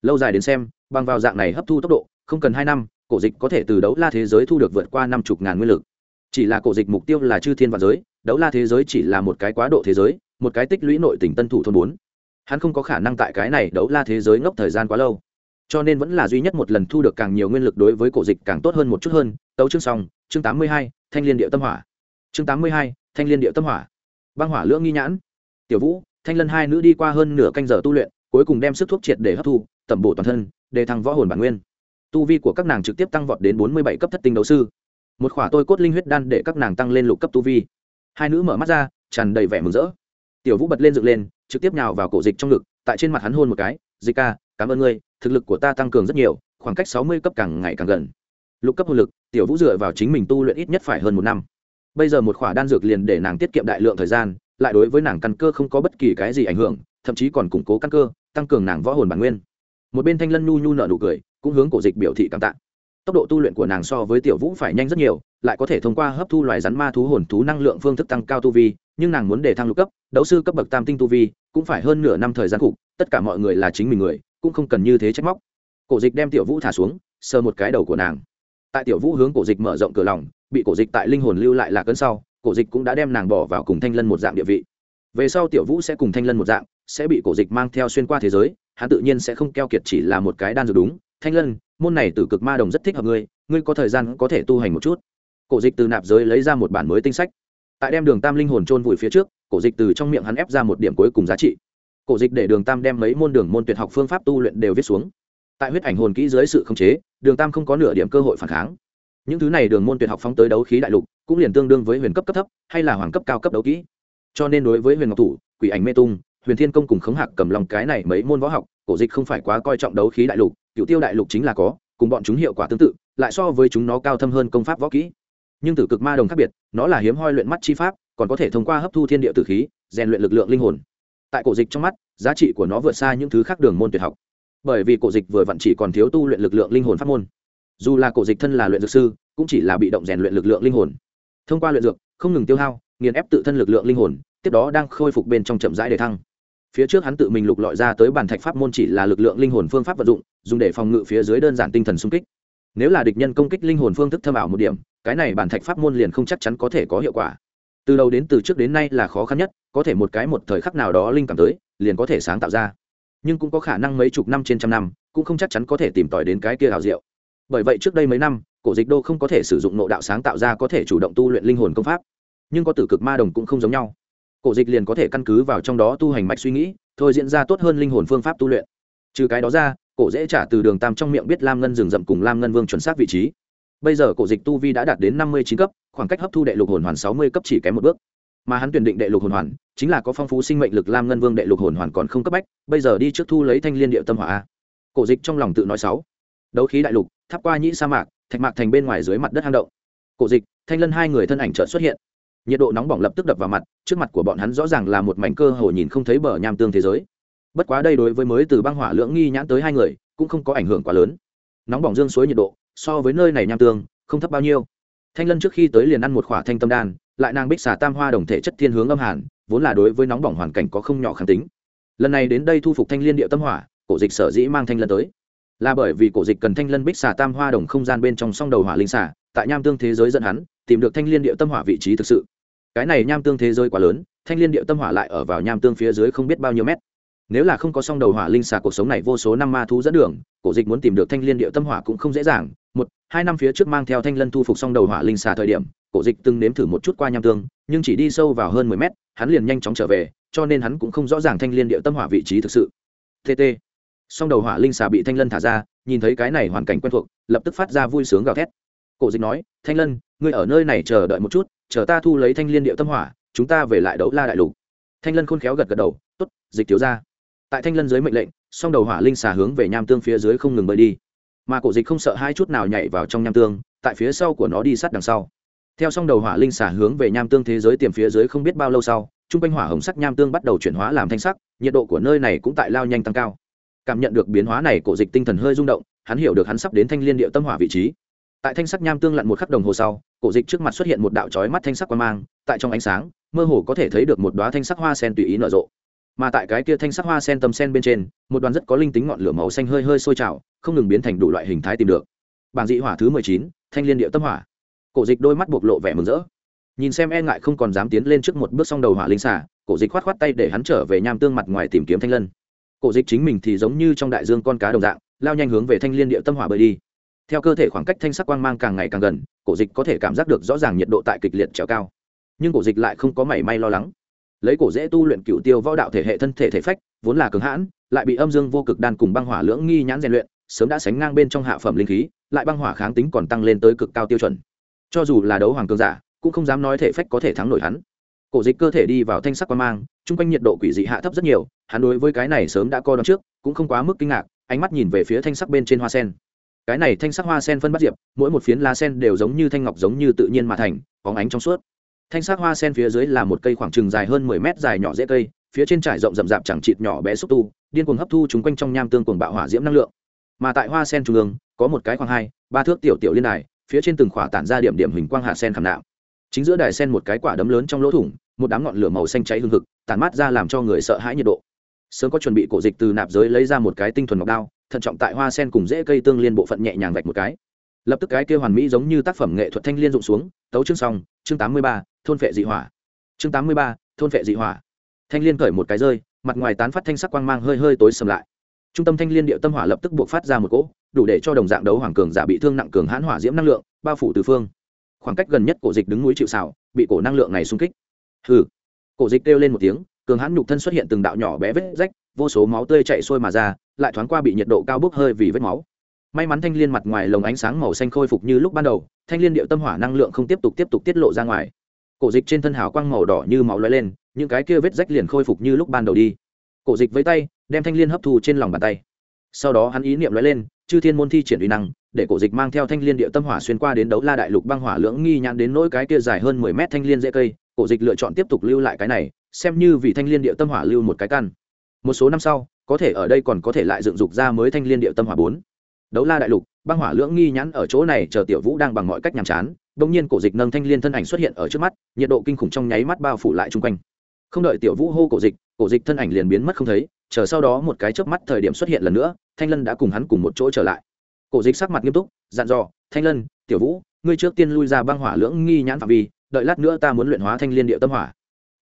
Lâu dài đến xem, bằng vào dạng này hấp thu tốc độ, không cần hai năm, cổ dịch có thể từ đấu la thế giới thu được vượt qua năm chục ngàn nguyên lực chỉ là cổ dịch mục tiêu là chư thiên và giới, đấu la thế giới chỉ là một cái quá độ thế giới, một cái tích lũy nội tỉnh tân thủ thôn bốn. Hắn không có khả năng tại cái này đấu la thế giới ngốc thời gian quá lâu. Cho nên vẫn là duy nhất một lần thu được càng nhiều nguyên lực đối với cổ dịch càng tốt hơn một chút hơn, tấu chương xong, chương tám mươi hai, thanh liên điệu tâm hỏa. Chương tám mươi hai, thanh liên điệu tâm hỏa. Băng hỏa lưỡng nghi nhãn. Tiểu vũ, thanh lân hai nữ đi qua hơn nửa canh giờ tu luyện, cuối cùng đem sức thuốc triệt để hấp thu, tẩm bổ toàn thân để thăng võ hồn bản nguyên. Tu vi của các nàng trực tiếp tăng vọt đến bốn mươi bảy cấp thất tinh đấu sư một khỏa tôi cốt linh huyết đan để các nàng tăng lên lục cấp tu vi. Hai nữ mở mắt ra, tràn đầy vẻ mừng rỡ. Tiểu vũ bật lên dựng lên, trực tiếp nhào vào cổ dịch trong ngực, tại trên mặt hắn hôn một cái, dịch ca, cảm ơn ngươi, thực lực của ta tăng cường rất nhiều, khoảng cách sáu mươi cấp càng ngày càng gần. Lục cấp hồn lực, tiểu vũ dựa vào chính mình tu luyện ít nhất phải hơn một năm. Bây giờ một khỏa đan dược liền để nàng tiết kiệm đại lượng thời gian, lại đối với nàng căn cơ không có bất kỳ cái gì ảnh hưởng, thậm chí còn củng cố căn cơ, tăng cường nàng võ hồn bản nguyên. Một bên thanh lân nhu nhu nợ nụ cười, cũng hướng cổ dịch biểu thị cảm tạ tốc độ tu luyện của nàng so với tiểu vũ phải nhanh rất nhiều, lại có thể thông qua hấp thu loài rắn ma thú hồn thú năng lượng phương thức tăng cao tu vi, nhưng nàng muốn để thăng lục cấp, đấu sư cấp bậc tam tinh tu vi, cũng phải hơn nửa năm thời gian cục, tất cả mọi người là chính mình người, cũng không cần như thế trách móc. Cổ dịch đem tiểu vũ thả xuống, sờ một cái đầu của nàng. Tại tiểu vũ hướng cổ dịch mở rộng cửa lòng, bị cổ dịch tại linh hồn lưu lại là cơn sau, cổ dịch cũng đã đem nàng bỏ vào cùng thanh lân một dạng địa vị. Về sau tiểu vũ sẽ cùng thanh lân một dạng, sẽ bị cổ dịch mang theo xuyên qua thế giới, hắn tự nhiên sẽ không keo kiệt chỉ là một cái đan dược đúng, thanh lân môn này từ cực ma đồng rất thích hợp ngươi ngươi có thời gian có thể tu hành một chút. Cổ dịch từ nạp giới lấy ra một bản mới tinh sách. Tại đem đường tam linh hồn trôn vùi phía trước, cổ dịch từ trong miệng hắn ép ra một điểm cuối cùng giá trị. Cổ dịch để đường tam đem mấy môn đường môn tuyệt học phương pháp tu luyện đều viết xuống. Tại huyết ảnh hồn kỹ dưới sự khống chế, đường tam không có nửa điểm cơ hội phản kháng. Những thứ này đường môn tuyệt học phóng tới đấu khí đại lục, cũng liền tương đương với huyền cấp cấp thấp, hay là hoàng cấp cao cấp đấu kỹ. Cho nên đối với huyền ngọc thủ, quỷ ảnh mê tung, huyền thiên công cùng khống hạc cầm lòng cái này mấy môn võ học, cổ dịch không phải quá coi trọng đấu khí đại lục cựu tiêu đại lục chính là có, cùng bọn chúng hiệu quả tương tự, lại so với chúng nó cao thâm hơn công pháp võ kỹ. Nhưng tử cực ma đồng khác biệt, nó là hiếm hoi luyện mắt chi pháp, còn có thể thông qua hấp thu thiên địa tử khí, rèn luyện lực lượng linh hồn. Tại cổ dịch trong mắt, giá trị của nó vượt xa những thứ khác đường môn tuyệt học. Bởi vì cổ dịch vừa vặn chỉ còn thiếu tu luyện lực lượng linh hồn pháp môn. Dù là cổ dịch thân là luyện dược sư, cũng chỉ là bị động rèn luyện lực lượng linh hồn. Thông qua luyện dược, không ngừng tiêu hao, nghiền ép tự thân lực lượng linh hồn, tiếp đó đang khôi phục bên trong chậm rãi để thăng phía trước hắn tự mình lục lọi ra tới bản thạch pháp môn chỉ là lực lượng linh hồn phương pháp vận dụng, dùng để phòng ngự phía dưới đơn giản tinh thần xung kích. Nếu là địch nhân công kích linh hồn phương thức thâm ảo một điểm, cái này bản thạch pháp môn liền không chắc chắn có thể có hiệu quả. Từ đầu đến từ trước đến nay là khó khăn nhất, có thể một cái một thời khắc nào đó linh cảm tới, liền có thể sáng tạo ra. Nhưng cũng có khả năng mấy chục năm trên trăm năm, cũng không chắc chắn có thể tìm tòi đến cái kia hào diệu. Bởi vậy trước đây mấy năm, cổ dịch đô không có thể sử dụng nộ đạo sáng tạo ra có thể chủ động tu luyện linh hồn công pháp. Nhưng có tử cực ma đồng cũng không giống nhau cổ dịch liền có thể căn cứ vào trong đó tu hành mạch suy nghĩ, thôi diễn ra tốt hơn linh hồn phương pháp tu luyện. Trừ cái đó ra, cổ dễ trả từ đường tam trong miệng biết lam ngân rừng rậm cùng lam ngân vương chuẩn xác vị trí. Bây giờ cổ dịch tu vi đã đạt đến năm mươi chín cấp, khoảng cách hấp thu đệ lục hồn hoàn sáu mươi cấp chỉ kém một bước. Mà hắn tuyển định đệ lục hồn hoàn, chính là có phong phú sinh mệnh lực lam ngân vương đệ lục hồn hoàn còn không cấp bách, bây giờ đi trước thu lấy thanh liên địa tâm hỏa a. Cổ dịch trong lòng tự nói sáu. Đấu khí đại lục, tháp qua nhĩ sa mạc, thạch mạc thành bên ngoài dưới mặt đất hang động. Cổ dịch, thanh lân hai người thân ảnh chợt xuất hiện nhiệt độ nóng bỏng lập tức đập vào mặt, trước mặt của bọn hắn rõ ràng là một mảnh cơ hồ nhìn không thấy bờ nham tương thế giới. Bất quá đây đối với mới từ băng hỏa lưỡng nghi nhãn tới hai người, cũng không có ảnh hưởng quá lớn. Nóng bỏng dương suối nhiệt độ, so với nơi này nham tương, không thấp bao nhiêu. Thanh lân trước khi tới liền ăn một khỏa thanh tâm đan, lại nàng bích xà tam hoa đồng thể chất thiên hướng âm hàn, vốn là đối với nóng bỏng hoàn cảnh có không nhỏ kháng tính. Lần này đến đây thu phục thanh liên địa tâm hỏa, cổ dịch sở dĩ mang thanh lân tới. Là bởi vì cổ dịch cần thanh lân bích xà tam hoa đồng không gian bên trong song đầu hỏa linh xà, tại nham tương thế giới dẫn hắn, tìm được thanh liên địa tâm hỏa vị trí thực sự cái này nham tương thế giới quá lớn, thanh liên địa tâm hỏa lại ở vào nham tương phía dưới không biết bao nhiêu mét. Nếu là không có song đầu hỏa linh xà cuộc sống này vô số năm ma thú dẫn đường, cổ dịch muốn tìm được thanh liên địa tâm hỏa cũng không dễ dàng. Một, hai năm phía trước mang theo thanh lân thu phục song đầu hỏa linh xà thời điểm, cổ dịch từng nếm thử một chút qua nham tương, nhưng chỉ đi sâu vào hơn mười mét, hắn liền nhanh chóng trở về, cho nên hắn cũng không rõ ràng thanh liên địa tâm hỏa vị trí thực sự. Tt song đầu hỏa linh xà bị thanh lân thả ra, nhìn thấy cái này hoàn cảnh quen thuộc, lập tức phát ra vui sướng gào thét. Cổ dịch nói, thanh lân ngươi ở nơi này chờ đợi một chút, chờ ta thu lấy thanh liên điệu tâm hỏa, chúng ta về lại đấu la đại lục. Thanh lân khôn khéo gật gật đầu t ố t dịch thiếu ra tại thanh lân dưới mệnh lệnh, song đầu hỏa linh xà hướng về nham tương phía dưới không ngừng bơi đi. Mà cổ dịch không sợ hai chút nào nhảy vào trong nham tương, tại phía sau của nó đi sát đằng sau. Theo song đầu hỏa linh xà hướng về nham tương thế giới tiềm phía dưới không biết bao lâu sau t r u n g quanh hỏa hồng sắc nham tương bắt đầu chuyển hóa làm thanh sắc, nhiệt độ của nơi này cũng tại lao nhanh tăng cao. Cảm nhận được biến hóa này, cổ dịch tinh thần hơi rung động, hắn hiểu được hắn sắp đến thanh liên điệu tâm hỏa vị trí tại thanh sắc nham tương lặn một khắc đồng hồ sau, cổ dịch trước mặt xuất hiện một đạo trói mắt thanh sắc quan mang, tại trong ánh sáng, mơ hồ có thể thấy được một đoá thanh sắc hoa sen tùy ý nở rộ. Mà tại cái kia thanh sắc hoa sen tầm sen bên trên, một đoàn rất có linh tính ngọn lửa màu xanh hơi hơi sôi trào, không ngừng biến thành đủ loại hình thái tìm được. Bảng dị hỏa thứ mười chín, thanh liên địa tâm hỏa. Cổ dịch đôi mắt bộc lộ vẻ mừng rỡ. Nhìn xem e ngại không còn dám tiến lên trước một bước song đầu hỏa linh xả cổ dịch khoát khoát tay để hắn trở về nham tương mặt ngoài tìm kiếm thanh lân. Cổ dịch chính mình thì giống như trong đại dương con cá đồng dạng, lao nhanh hướng về thanh liên địa tâm hỏa bơi đi theo cơ thể khoảng cách thanh sắc quang mang càng ngày càng gần, cổ dịch có thể cảm giác được rõ ràng nhiệt độ tại kịch liệt trèo cao. Nhưng cổ dịch lại không có mảy may lo lắng. Lấy cổ dễ tu luyện cựu tiêu võ đạo thể hệ thân thể thể phách, vốn là cường hãn, lại bị âm dương vô cực đan cùng băng hỏa lưỡng nghi nhãn rèn luyện, sớm đã sánh ngang bên trong hạ phẩm linh khí, lại băng hỏa kháng tính còn tăng lên tới cực cao tiêu chuẩn. Cho dù là đấu hoàng cường giả, cũng không dám nói thể phách có thể thắng nổi hắn. Cổ dịch cơ thể đi vào thanh sắc quan mang, chung quanh nhiệt độ quỷ dị hạ thấp rất nhiều, hắn đối với cái này sớm đã co đón trước, cũng không quá mức kinh ngạc, ánh mắt nhìn về phía thanh sắc bên trên hoa sen cái này thanh sắc hoa sen phân bắt diệp, mỗi một phiến lá sen đều giống như thanh ngọc giống như tự nhiên mà thành bóng ánh trong suốt. Thanh sắc hoa sen phía dưới là một cây khoảng chừng dài hơn mười mét dài nhỏ dễ cây, phía trên trải rộng rậm rạp chẳng chịt nhỏ bé xúc tu, điên cuồng hấp thu chúng quanh trong nham tương cuồng bạo hỏa diễm năng lượng. Mà tại hoa sen trung ương, có một cái khoảng hai, ba thước tiểu tiểu liên đài, phía trên từng khỏa tản ra điểm điểm hình quang hạ sen khảm nạo chính giữa đài sen một cái quả đấm lớn trong lỗ thủng, một đám ngọn lửa màu xanh cháy hương hực, tản mát ra làm cho người sợ hãi nhiệt độ. Sớm có chuẩn bị cổ dịch từ nạp giới lấy ra một cái tinh thuần ngọc đao thận trọng tại hoa sen cùng dễ cây tương liên bộ phận nhẹ nhàng vạch một cái. Lập tức cái kia hoàn mỹ giống như tác phẩm nghệ thuật thanh liên dụng xuống, tấu chương xong, chương tám mươi ba, thôn phệ dị hỏa. Chương tám mươi ba, thôn phệ dị hỏa. Thanh liên cởi một cái rơi, mặt ngoài tán phát thanh sắc quang mang hơi hơi tối sầm lại. Trung tâm thanh liên địa tâm hỏa lập tức buộc phát ra một cỗ, đủ để cho đồng dạng đấu hoàng cường giả bị thương nặng cường hãn hỏa diễm năng lượng, bao phủ từ phương. Khoảng cách gần nhất cổ dịch đứng núi chịu xảo bị cổ năng lượng này xung kích. Hừ. Cổ dịch kêu lên một tiếng, cường hãn nhục thân xuất hiện từng đạo nhỏ bé vết rách vô số máu tươi chạy sôi mà ra, lại thoáng qua bị nhiệt độ cao bốc hơi vì vết máu. May mắn thanh liên mặt ngoài lồng ánh sáng màu xanh khôi phục như lúc ban đầu, thanh liên điệu tâm hỏa năng lượng không tiếp tục tiếp tục tiết lộ ra ngoài. Cổ dịch trên thân hào quang màu đỏ như máu lóe lên, những cái kia vết rách liền khôi phục như lúc ban đầu đi. Cổ dịch với tay, đem thanh liên hấp thu trên lòng bàn tay. Sau đó hắn ý niệm lóe lên, chư thiên môn thi triển uy năng, để cổ dịch mang theo thanh liên địa tâm hỏa xuyên qua đến đấu la đại lục băng hỏa lưỡng nghi nhãn đến nỗi cái kia dài hơn mười mét thanh liên dễ cây, cổ dịch lựa chọn tiếp tục lưu lại cái này, xem như vì thanh liên địa tâm hỏa lưu một cái căn một số năm sau, có thể ở đây còn có thể lại dựng dục ra mới thanh liên địa tâm hỏa bốn. Đấu la đại lục, băng hỏa lưỡng nghi nhãn ở chỗ này chờ tiểu vũ đang bằng mọi cách nhàm chán, bỗng nhiên cổ dịch nâng thanh liên thân ảnh xuất hiện ở trước mắt, nhiệt độ kinh khủng trong nháy mắt bao phủ lại chung quanh. Không đợi tiểu vũ hô cổ dịch cổ dịch thân ảnh liền biến mất không thấy, chờ sau đó một cái chớp mắt thời điểm xuất hiện lần nữa, thanh lân đã cùng hắn cùng một chỗ trở lại. Cổ dịch sắc mặt nghiêm túc, dặn dò, thanh lân, tiểu vũ, ngươi trước tiên lui ra băng hỏa lưỡng nghi nhãn phạm vi, đợi lát nữa ta muốn luyện hóa thanh liên địa tâm hỏa.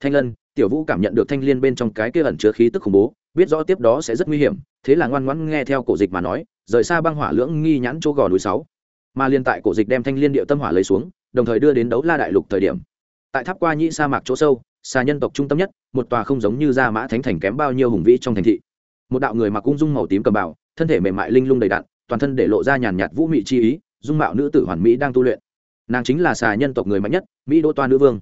Thanh lân tiểu vũ cảm nhận được thanh liên bên trong cái kia ẩn chứa khí tức khủng bố, biết rõ tiếp đó sẽ rất nguy hiểm, thế là ngoan ngoãn nghe theo cổ dịch mà nói, rời xa băng hỏa lưỡng nghi nhãn chỗ gò núi sáu. Mà liên tại cổ dịch đem thanh liên điệu tâm hỏa lấy xuống, đồng thời đưa đến đấu la đại lục thời điểm. Tại tháp qua nhĩ sa mạc chỗ sâu xa nhân tộc trung tâm nhất, một tòa không giống như gia mã thánh thành kém bao nhiêu hùng vĩ trong thành thị. Một đạo người mặc ung dung màu tím cầm bảo thân thể mềm mại linh lung đầy đạn toàn thân để lộ ra nhàn nhạt vũ mị chi ý, dung mạo nữ tử hoàn mỹ đang tu luyện. Nàng chính là xà nhân tộc người mạnh nhất, mỹ đô toa nữ vương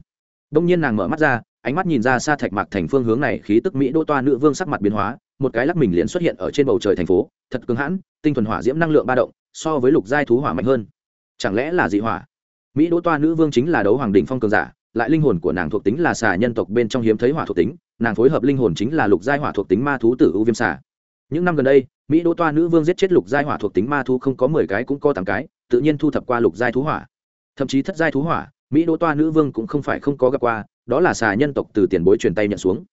đông nhiên nàng mở mắt ra, ánh mắt nhìn ra xa thạch mạc thành phương hướng này khí tức mỹ đô toa nữ vương sắc mặt biến hóa, một cái lắc mình liền xuất hiện ở trên bầu trời thành phố, thật cứng hãn, tinh thuần hỏa diễm năng lượng ba động, so với lục giai thú hỏa mạnh hơn. Chẳng lẽ là dị hỏa? Mỹ đô toa nữ vương chính là đấu hoàng đình phong cường giả, lại linh hồn của nàng thuộc tính là xà nhân tộc bên trong hiếm thấy hỏa thuộc tính, nàng phối hợp linh hồn chính là lục giai hỏa thuộc tính ma thú tử ưu viêm xà. Những năm gần đây, mỹ đô toa nữ vương giết chết lục giai hỏa thuộc tính ma thú không có mười cái cũng có tám cái, tự nhiên thu thập qua lục giai thú hỏa. Thậm chí thất giai thú hỏa mỹ Đỗ toa nữ vương cũng không phải không có gặp qua, đó là xà nhân tộc từ tiền bối truyền tay nhận xuống.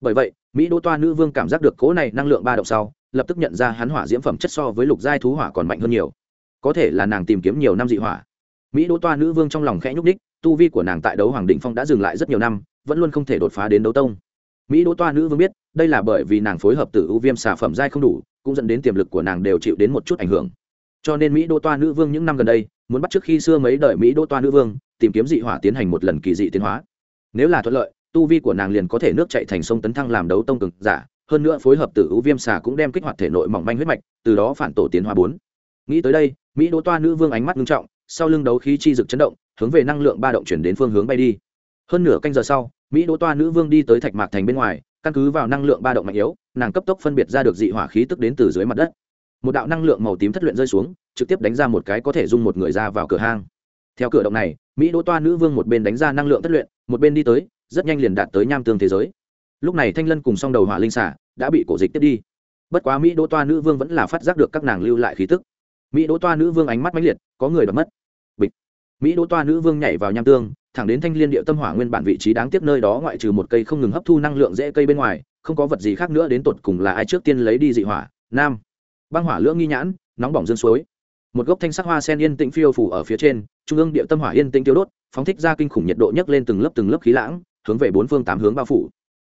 Bởi vậy, mỹ Đỗ toa nữ vương cảm giác được cố này năng lượng ba động sau, lập tức nhận ra hắn hỏa diễm phẩm chất so với lục giai thú hỏa còn mạnh hơn nhiều. Có thể là nàng tìm kiếm nhiều năm dị hỏa. Mỹ Đỗ toa nữ vương trong lòng khẽ nhúc ních tu vi của nàng tại đấu hoàng định phong đã dừng lại rất nhiều năm, vẫn luôn không thể đột phá đến đấu tông. Mỹ đỗ toa nữ vương biết, đây là bởi vì nàng phối hợp tử ưu viêm xà phẩm giai không đủ, cũng dẫn đến tiềm lực của nàng đều chịu đến một chút ảnh hưởng cho nên mỹ đô toa nữ vương những năm gần đây, muốn bắt trước khi xưa mấy đời mỹ đô toa nữ vương, tìm kiếm dị hỏa tiến hành một lần kỳ dị tiến hóa. Nếu là thuận lợi, tu vi của nàng liền có thể nước chạy thành sông tấn thăng làm đấu tông cực giả, hơn nữa phối hợp tử ưu viêm xà cũng đem kích hoạt thể nội mỏng manh huyết mạch, từ đó phản tổ tiến hóa bốn. Nghĩ tới đây, mỹ đỗ toa nữ vương ánh mắt nghiêm trọng, sau lưng đấu khí chi dực chấn động, hướng về năng lượng ba động chuyển đến phương hướng bay đi. Hơn nửa canh giờ sau, mỹ đỗ toa nữ vương đi tới thạch mạc thành bên ngoài, căn cứ vào năng lượng ba động mạnh yếu, nàng cấp tốc phân biệt ra được dị hỏa khí tức đến từ dưới mặt đất một đạo năng lượng màu tím thất luyện rơi xuống, trực tiếp đánh ra một cái có thể dung một người ra vào cửa hang. Theo cửa động này, mỹ đỗ toa nữ vương một bên đánh ra năng lượng thất luyện, một bên đi tới, rất nhanh liền đạt tới nham tương thế giới. Lúc này thanh lân cùng song đầu hỏa linh xả đã bị cổ dịch tiếp đi. Bất quá mỹ đỗ toa nữ vương vẫn là phát giác được các nàng lưu lại khí tức. Mỹ đỗ toa nữ vương ánh mắt mãnh liệt, có người đ mất. Bịch. Mỹ đỗ toa nữ vương nhảy vào nham tương, thẳng đến thanh liên địa tâm hỏa nguyên bản vị trí đáng tiếc nơi đó ngoại trừ một cây không ngừng hấp thu năng lượng dễ cây bên ngoài, không có vật gì khác nữa đến tột cùng là ai trước tiên lấy đi dị hỏa. Nam băng hỏa lưỡng nghi nhãn, nóng bỏng dương suối. Một gốc thanh sắc hoa sen yên tĩnh phiêu phủ ở phía trên, trung ương địa tâm hỏa yên tĩnh tiêu đốt, phóng thích ra kinh khủng nhiệt độ nhấc lên từng lớp từng lớp khí lãng, hướng về bốn phương tám hướng bao phủ.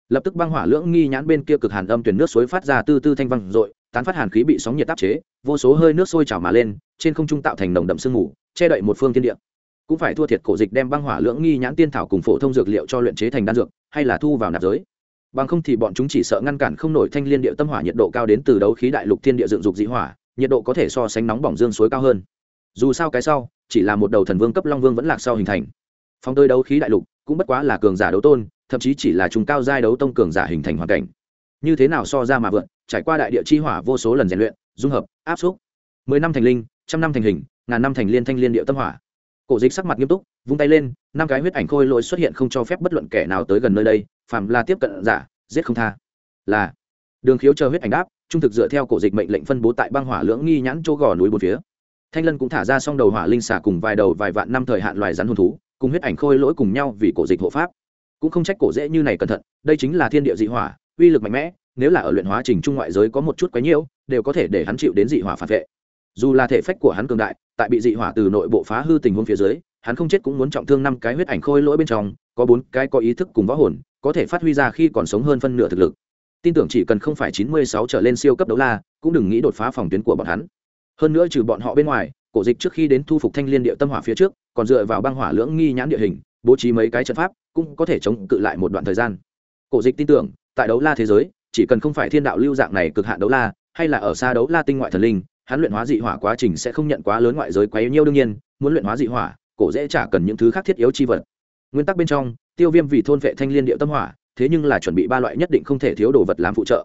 Lập tức băng hỏa lưỡng nghi nhãn bên kia cực hàn âm tuyển nước suối phát ra tư tư thanh văng dội, tán phát hàn khí bị sóng nhiệt áp chế, vô số hơi nước sôi trào mà lên, trên không trung tạo thành nồng đậm sương mù, che đậy một phương thiên địa. Cũng phải thua thiệt cổ dịch đem băng hỏa lưỡng nghi nhãn tiên thảo cùng phổ thông dược liệu cho luyện chế thành đan dược, hay là thu vào nạp giới bằng không thì bọn chúng chỉ sợ ngăn cản không nổi thanh liên địa tâm hỏa nhiệt độ cao đến từ đấu khí đại lục thiên địa dựng dục dị hỏa, nhiệt độ có thể so sánh nóng bỏng dương suối cao hơn. Dù sao cái sau, chỉ là một đầu thần vương cấp long vương vẫn lạc sau hình thành. Phong tơi đấu khí đại lục, cũng bất quá là cường giả đấu tôn, thậm chí chỉ là chúng cao giai đấu tông cường giả hình thành hoàn cảnh. Như thế nào so ra mà vượn trải qua đại địa chi hỏa vô số lần rèn luyện, dung hợp, áp xúc. Mười năm thành linh, trăm năm thành hình, ngàn năm thành liên thanh liên địa tâm hỏa. Cổ dịch sắc mặt nghiêm túc, vung tay lên, năm cái huyết ảnh khôi lỗi xuất hiện không cho phép bất luận kẻ nào tới gần nơi đây phàm là tiếp cận giả, giết không tha. Là, đường khiếu chờ huyết ảnh đáp, trung thực dựa theo cổ dịch mệnh lệnh phân bố tại băng hỏa lưỡng nghi nhãn chỗ gò núi bốn phía. Thanh lân cũng thả ra xong đầu hỏa linh xả cùng vài đầu vài vạn năm thời hạn loài rắn hồn thú, cùng huyết ảnh khôi lỗi cùng nhau vì cổ dịch hộ pháp. Cũng không trách cổ dễ như này cẩn thận, đây chính là thiên địa dị hỏa, uy lực mạnh mẽ, nếu là ở luyện hóa trình trung ngoại giới có một chút quấy nhiễu, đều có thể để hắn chịu đến dị hỏa phản vệ. Dù là thể phách của hắn cường đại, tại bị dị hỏa từ nội bộ phá hư tình huống phía dưới hắn không chết cũng muốn trọng thương năm cái huyết ảnh khôi lỗi bên trong, có bốn cái có ý thức cùng võ hồn, có thể phát huy ra khi còn sống hơn phân nửa thực lực. Tin tưởng chỉ cần không phải chín mươi sáu trở lên siêu cấp đấu la, cũng đừng nghĩ đột phá phòng tuyến của bọn hắn. Hơn nữa trừ bọn họ bên ngoài, cổ dịch trước khi đến thu phục thanh liên địa tâm hỏa phía trước, còn dựa vào băng hỏa lưỡng nghi nhãn địa hình, bố trí mấy cái trận pháp, cũng có thể chống cự lại một đoạn thời gian. Cổ dịch tin tưởng, tại đấu la thế giới, chỉ cần không phải thiên đạo lưu dạng này cực hạn đấu la, hay là ở xa đấu la tinh ngoại thần linh, hắn luyện hóa dị hỏa quá trình sẽ không nhận quá lớn ngoại giới quá yếu nhiêu đương nhiên, muốn luyện hóa dị hỏa cổ dễ trả cần những thứ khác thiết yếu chi vật. Nguyên tắc bên trong, tiêu viêm vì thôn vệ thanh liên điệu tâm hỏa, thế nhưng là chuẩn bị ba loại nhất định không thể thiếu đồ vật làm phụ trợ.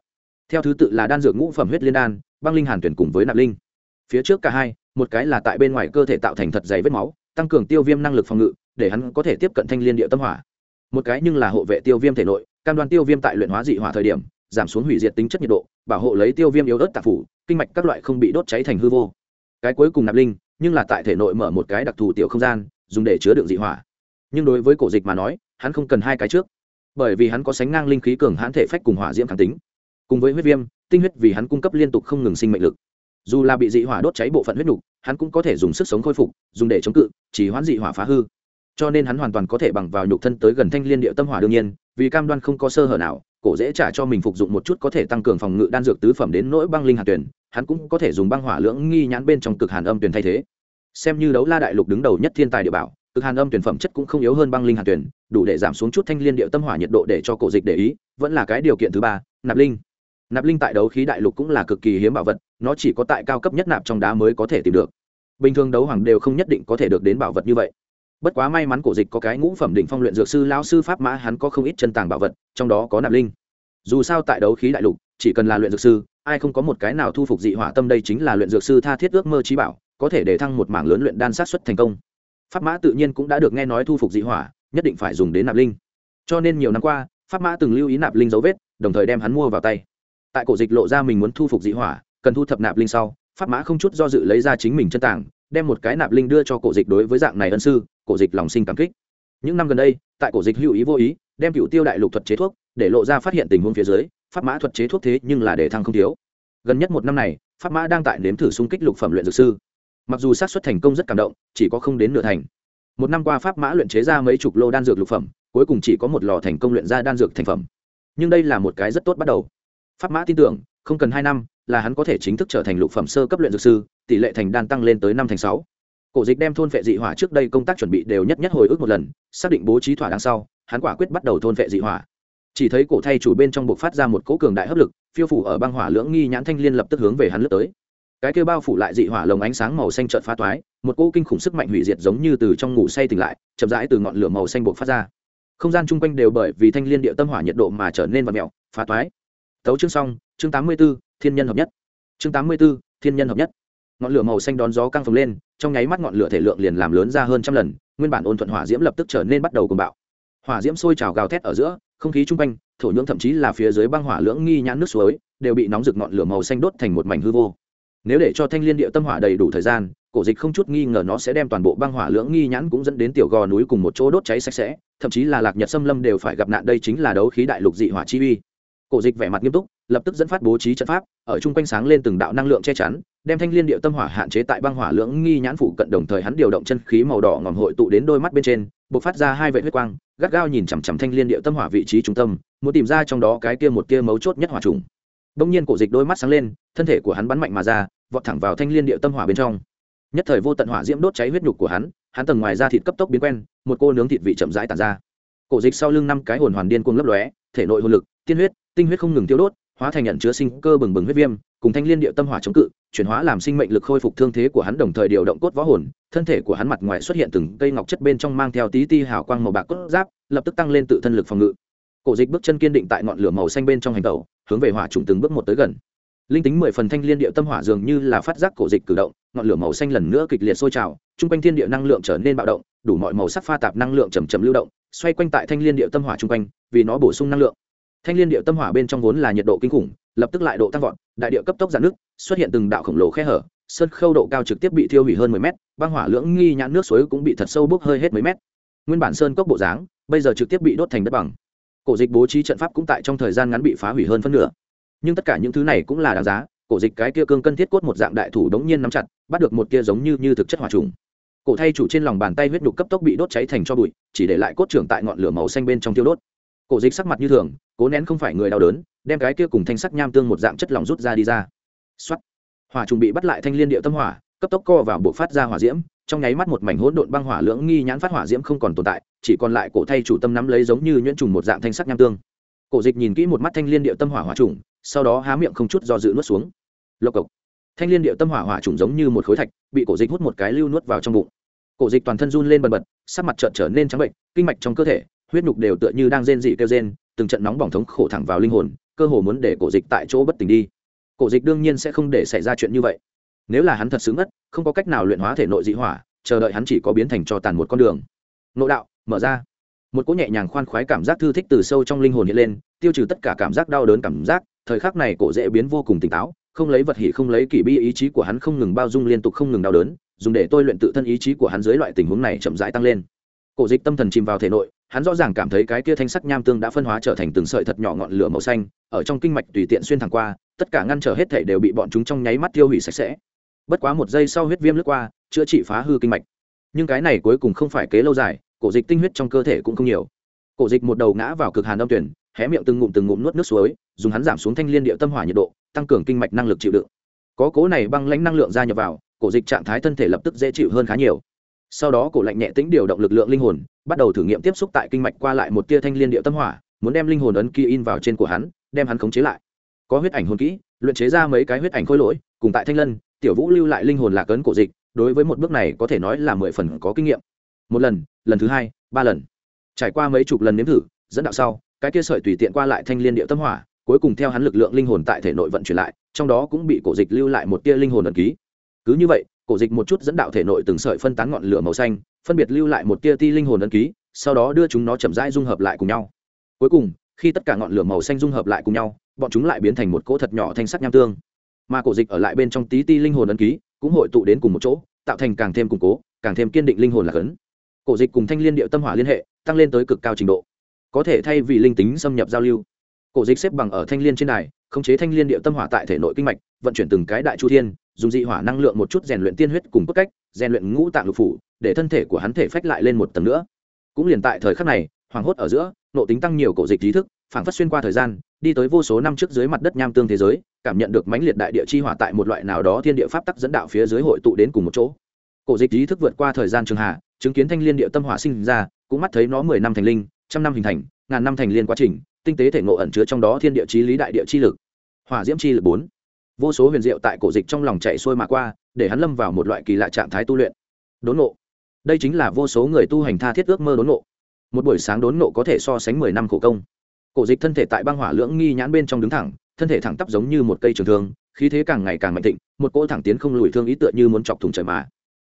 Theo thứ tự là đan dược ngũ phẩm huyết liên đan, băng linh hàn tuyển cùng với nạp linh. Phía trước cả hai, một cái là tại bên ngoài cơ thể tạo thành thật dày vết máu, tăng cường tiêu viêm năng lực phòng ngự, để hắn có thể tiếp cận thanh liên địa tâm hỏa. Một cái nhưng là hộ vệ tiêu viêm thể nội, cam đoan tiêu viêm tại luyện hóa dị hỏa thời điểm, giảm xuống hủy diệt tính chất nhiệt độ, bảo hộ lấy tiêu viêm yếu ớt tạp phủ, kinh mạch các loại không bị đốt cháy thành hư vô. Cái cuối cùng nạp linh nhưng là tại thể nội mở một cái đặc thù tiểu không gian, dùng để chứa đựng dị hỏa. Nhưng đối với cổ dịch mà nói, hắn không cần hai cái trước, bởi vì hắn có sánh ngang linh khí cường hãn thể phách cùng hỏa diễm kháng tính. Cùng với huyết viêm, tinh huyết vì hắn cung cấp liên tục không ngừng sinh mệnh lực. Dù là bị dị hỏa đốt cháy bộ phận huyết nhục hắn cũng có thể dùng sức sống khôi phục, dùng để chống cự chỉ hoãn dị hỏa phá hư. Cho nên hắn hoàn toàn có thể bằng vào nhục thân tới gần thanh liên địa tâm hỏa đương nhiên, vì cam đoan không có sơ hở nào, cổ dễ trả cho mình phục dụng một chút có thể tăng cường phòng ngự đan dược tứ phẩm đến nỗi băng linh hạt tuyển, hắn cũng có thể dùng băng hỏa lưỡng nghi nhãn bên trong cực hàn âm tuyển thay thế xem như đấu la đại lục đứng đầu nhất thiên tài địa bảo, cực hàn âm tuyển phẩm chất cũng không yếu hơn băng linh hàn tuyển, đủ để giảm xuống chút thanh liên địa tâm hỏa nhiệt độ để cho cổ dịch để ý, vẫn là cái điều kiện thứ ba, nạp linh. Nạp linh tại đấu khí đại lục cũng là cực kỳ hiếm bảo vật, nó chỉ có tại cao cấp nhất nạp trong đá mới có thể tìm được. Bình thường đấu hoàng đều không nhất định có thể được đến bảo vật như vậy. Bất quá may mắn cổ dịch có cái ngũ phẩm định phong luyện dược sư lao sư pháp mã, hắn có không ít chân tàng bảo vật, trong đó có nạp linh. Dù sao tại đấu khí đại lục, chỉ cần là luyện dược sư, ai không có một cái nào thu phục dị hỏa tâm đây chính là luyện dược sư tha thiết ước mơ trí bảo có thể để thăng một mảng lớn luyện đan sát xuất thành công. Pháp mã tự nhiên cũng đã được nghe nói thu phục dị hỏa, nhất định phải dùng đến nạp linh. Cho nên nhiều năm qua, pháp mã từng lưu ý nạp linh dấu vết, đồng thời đem hắn mua vào tay. Tại cổ dịch lộ ra mình muốn thu phục dị hỏa, cần thu thập nạp linh sau, pháp mã không chút do dự lấy ra chính mình chân tảng, đem một cái nạp linh đưa cho cổ dịch đối với dạng này ân sư, cổ dịch lòng sinh cảm kích. Những năm gần đây, tại cổ dịch hữu ý vô ý, đem cựu tiêu đại lục thuật chế thuốc, để lộ ra phát hiện tình huống phía dưới, pháp mã thuật chế thuốc thế nhưng là để thăng không thiếu. Gần nhất một năm này, pháp mã đang tại nếm thử xung kích lục phẩm luyện dược sư mặc dù xác suất thành công rất cảm động, chỉ có không đến nửa thành. Một năm qua pháp mã luyện chế ra mấy chục lô đan dược lục phẩm, cuối cùng chỉ có một lò thành công luyện ra đan dược thành phẩm. Nhưng đây là một cái rất tốt bắt đầu. Pháp mã tin tưởng, không cần hai năm là hắn có thể chính thức trở thành lục phẩm sơ cấp luyện dược sư, tỷ lệ thành đan tăng lên tới năm thành sáu. Cổ dịch đem thôn vệ dị hỏa trước đây công tác chuẩn bị đều nhất nhất hồi ức một lần, xác định bố trí thỏa đáng sau, hắn quả quyết bắt đầu thôn vệ dị hỏa. Chỉ thấy cổ thay chủ bên trong buộc phát ra một cỗ cường đại hấp lực, phiêu phủ ở băng hỏa lưỡng nghi nhãn thanh liên lập tức hướng về hắn lướt tới cái kêu bao phủ lại dị hỏa lồng ánh sáng màu xanh trợn phá toái một cỗ kinh khủng sức mạnh hủy diệt giống như từ trong ngủ say tỉnh lại chậm rãi từ ngọn lửa màu xanh bột phát ra. Không gian chung quanh đều bởi vì thanh liên địa tâm hỏa nhiệt độ mà trở nên vật mèo phá toái. Tấu chương xong chương tám mươi 84, thiên nhân hợp nhất. Chương tám mươi 84, thiên nhân hợp nhất. Ngọn lửa màu xanh đón gió căng phồng lên trong nháy mắt ngọn lửa thể lượng liền làm lớn ra hơn trăm lần nguyên bản ôn thuận hỏa diễm lập tức trở nên bắt đầu cuồng bạo. Hỏa diễm sôi trào gào thét ở giữa không khí chung quanh thổ nhưỡng thậm chí là phía dưới băng hỏa lưỡng nghi nhãn nước suối đều bị nóng rực ngọn lửa màu xanh đốt thành một mảnh hư vô nếu để cho thanh liên địa tâm hỏa đầy đủ thời gian, cổ dịch không chút nghi ngờ nó sẽ đem toàn bộ băng hỏa lưỡng nghi nhãn cũng dẫn đến tiểu gò núi cùng một chỗ đốt cháy sạch sẽ, thậm chí là lạc nhật xâm lâm đều phải gặp nạn đây chính là đấu khí đại lục dị hỏa chi uy. Cổ dịch vẻ mặt nghiêm túc, lập tức dẫn phát bố trí trận pháp, ở chung quanh sáng lên từng đạo năng lượng che chắn, đem thanh liên địa tâm hỏa hạn chế tại băng hỏa lưỡng nghi nhãn phụ cận đồng thời hắn điều động chân khí màu đỏ ngòm hội tụ đến đôi mắt bên trên b ộ c phát ra hai vệ huyết quang, gắt gao nhìn chằm chằm thanh liên địa tâm hỏa vị trí trung tâm, muốn tìm ra trong đó cái kia một kia mấu chốt nhất hỏa trùng đông nhiên cổ dịch đôi mắt sáng lên, thân thể của hắn bắn mạnh mà ra, vọt thẳng vào thanh liên địa tâm hỏa bên trong. Nhất thời vô tận hỏa diễm đốt cháy huyết nhục của hắn hắn tầng ngoài da thịt cấp tốc biến quen, một cô nướng thịt vị chậm rãi tản ra. Cổ dịch sau lưng năm cái hồn hoàn điên cuồng lấp lóe, thể nội hồn lực, tiên huyết, tinh huyết không ngừng tiêu đốt, hóa thành nhận chứa sinh cơ bừng bừng huyết viêm, cùng thanh liên địa tâm hỏa chống cự, chuyển hóa làm sinh mệnh lực khôi phục thương thế của hắn đồng thời điều động cốt võ hồn, thân thể của hắn mặt ngoài xuất hiện từng cây ngọc chất bên trong mang theo tí ti hào quang màu bạc cốt giáp, lập tức tăng lên tự thân lực phòng ngự cổ dịch bước chân kiên định tại ngọn lửa màu xanh bên trong hành tẩu, hướng về hỏa trùng từng bước một tới gần. Linh tính mười phần thanh liên địa tâm hỏa dường như là phát giác cổ dịch cử động, ngọn lửa màu xanh lần nữa kịch liệt sôi trào, chung quanh thiên địa năng lượng trở nên bạo động, đủ mọi màu sắc pha tạp năng lượng chầm chầm lưu động, xoay quanh tại thanh liên địa tâm hỏa chung quanh, vì nó bổ sung năng lượng. Thanh liên địa tâm hỏa bên trong vốn là nhiệt độ kinh khủng, lập tức lại độ tăng vọt, đại địa cấp tốc giãn nước xuất hiện từng đạo khổng lồ khe hở, sơn khâu độ cao trực tiếp bị thiêu hủy hơn mười mét, băng hỏa lưỡng nghi nhãn nước suối cũng bị thật sâu bốc hơi hết mấy mét. Nguyên bản sơn cốc bộ dáng, bây giờ trực tiếp bị đốt thành đất bằng cổ dịch bố trí trận pháp cũng tại trong thời gian ngắn bị phá hủy hơn phân nửa. Nhưng tất cả những thứ này cũng là đáng giá, cổ dịch cái kia cương cân thiết cốt một dạng đại thủ đống nhiên nắm chặt, bắt được một kia giống như như thực chất hỏa trùng. Cổ thay chủ trên lòng bàn tay huyết đục cấp tốc bị đốt cháy thành cho bụi, chỉ để lại cốt trưởng tại ngọn lửa màu xanh bên trong tiêu đốt. Cổ dịch sắc mặt như thường, cố nén không phải người đau đớn, đem cái kia cùng thanh sắc nham tương một dạng chất lỏng rút ra đi ra. Xuất hỏa trùng bị bắt lại thanh liên địa tâm hỏa, cấp tốc co vào buộc phát ra hỏa diễm, trong nháy mắt một mảnh hỗn độn băng hỏa lưỡng nghi nhãn phát hỏa diễm không còn tồn tại chỉ còn lại cổ thay chủ tâm nắm lấy giống như nhuyễn trùng một dạng thanh sắc nham tương. Cổ dịch nhìn kỹ một mắt thanh liên địa tâm hỏa hỏa trùng, sau đó há miệng không chút do dự nuốt xuống. Lộc cộc. Thanh liên địa tâm hỏa hỏa trùng giống như một khối thạch, bị cổ dịch hút một cái lưu nuốt vào trong bụng. Cổ dịch toàn thân run lên bần bật, sắc mặt trợn trở nên trắng bệnh, kinh mạch trong cơ thể, huyết nhục đều tựa như đang rên dị kêu rên, từng trận nóng bỏng thống khổ thẳng vào linh hồn, cơ hồ muốn để cổ dịch tại chỗ bất tỉnh đi. Cổ dịch đương nhiên sẽ không để xảy ra chuyện như vậy. Nếu là hắn thật xứng ngất, không có cách nào luyện hóa thể nội dị hỏa, chờ đợi hắn chỉ có biến thành cho tàn một con đường. Nội đạo mở ra. Một cỗ nhẹ nhàng khoan khoái cảm giác thư thích từ sâu trong linh hồn hiện lên, tiêu trừ tất cả cảm giác đau đớn cảm giác, thời khắc này cổ dễ biến vô cùng tỉnh táo, không lấy vật hỉ, không lấy kỷ bi ý chí của hắn không ngừng bao dung liên tục không ngừng đau đớn, dùng để tôi luyện tự thân ý chí của hắn dưới loại tình huống này chậm rãi tăng lên. Cổ dịch tâm thần chìm vào thể nội, hắn rõ ràng cảm thấy cái kia thanh sắc nham tương đã phân hóa trở thành từng sợi thật nhỏ ngọn lửa màu xanh, ở trong kinh mạch tùy tiện xuyên thẳng qua, tất cả ngăn trở hết thể đều bị bọn chúng trong nháy mắt tiêu hủy sạch sẽ. Bất quá một giây sau huyết viêm lướt qua, chữa trị phá hư kinh mạch. Nhưng cái này cuối cùng không phải kế lâu dài cổ dịch tinh huyết trong cơ thể cũng không nhiều. Cổ dịch một đầu ngã vào cực hàn âm tuyển, hé miệng từng ngụm từng ngụm nuốt nước suối, dùng hắn giảm xuống thanh liên địa tâm hỏa nhiệt độ, tăng cường kinh mạch năng lực chịu đựng. Có cố này băng lãnh năng lượng ra nhập vào, cổ dịch trạng thái thân thể lập tức dễ chịu hơn khá nhiều. Sau đó cổ lạnh nhẹ tĩnh điều động lực lượng linh hồn, bắt đầu thử nghiệm tiếp xúc tại kinh mạch qua lại một tia thanh liên địa tâm hỏa, muốn đem linh hồn ấn kia in vào trên của hắn, đem hắn khống chế lại. Có huyết ảnh hồn kỹ, luyện chế ra mấy cái huyết ảnh khôi lỗi, cùng tại thanh lân, tiểu vũ lưu lại linh hồn lạc ấn cổ dịch, đối với một bước này có thể nói là mười phần có kinh nghiệm. Một lần lần thứ hai, ba lần. Trải qua mấy chục lần nếm thử, dẫn đạo sau, cái kia sợi tùy tiện qua lại thanh liên điệu tâm hỏa, cuối cùng theo hắn lực lượng linh hồn tại thể nội vận chuyển lại, trong đó cũng bị cổ dịch lưu lại một tia linh hồn ẩn ký. Cứ như vậy, cổ dịch một chút dẫn đạo thể nội từng sợi phân tán ngọn lửa màu xanh, phân biệt lưu lại một tia ti linh hồn ẩn ký, sau đó đưa chúng nó chậm rãi dung hợp lại cùng nhau. Cuối cùng, khi tất cả ngọn lửa màu xanh dung hợp lại cùng nhau, bọn chúng lại biến thành một cỗ thật nhỏ thanh sắc nham tương. Mà cổ dịch ở lại bên trong tí ti linh hồn ấn ký, cũng hội tụ đến cùng một chỗ, tạo thành càng thêm củng cố, càng thêm kiên định linh hồn là cấn cổ dịch cùng thanh liên điệu tâm hỏa liên hệ, tăng lên tới cực cao trình độ. Có thể thay vì linh tính xâm nhập giao lưu, cổ dịch xếp bằng ở thanh liên trên đài, khống chế thanh liên điệu tâm hỏa tại thể nội kinh mạch, vận chuyển từng cái đại chu thiên, dùng dị hỏa năng lượng một chút rèn luyện tiên huyết cùng cốt cách, rèn luyện ngũ tạng lục phủ, để thân thể của hắn thể phách lại lên một tầng nữa. Cũng liền tại thời khắc này, hoàng hốt ở giữa, nộ tính tăng nhiều cổ dịch trí thức, phảng phất xuyên qua thời gian, đi tới vô số năm trước dưới mặt đất nham tương thế giới, cảm nhận được mãnh liệt đại địa chi hỏa tại một loại nào đó thiên địa pháp tắc dẫn đạo phía dưới hội tụ đến cùng một chỗ. Cổ dịch trí thức vượt qua thời gian trường hạ chứng kiến thanh liên địa tâm hỏa sinh ra, cũng mắt thấy nó mười năm thành linh, trăm năm hình thành, ngàn năm thành liên quá trình, tinh tế thể ngộ ẩn chứa trong đó thiên địa chí lý đại địa chi lực. Hỏa diễm chi lực bốn. Vô số huyền diệu tại cổ dịch trong lòng chạy xuôi mà qua, để hắn lâm vào một loại kỳ lạ trạng thái tu luyện. Đốn ngộ. đây chính là vô số người tu hành tha thiết ước mơ đốn ngộ. một buổi sáng đốn ngộ có thể so sánh mười năm khổ công. Cổ dịch thân thể tại băng hỏa lưỡng nghi nhãn bên trong đứng thẳng, thân thể thẳng tắp giống như một cây trường thương, khí thế càng ngày càng mạnh thịnh, một cỗ thẳng tiến không lùi thương ý tựa như muốn chọc thủng trời mà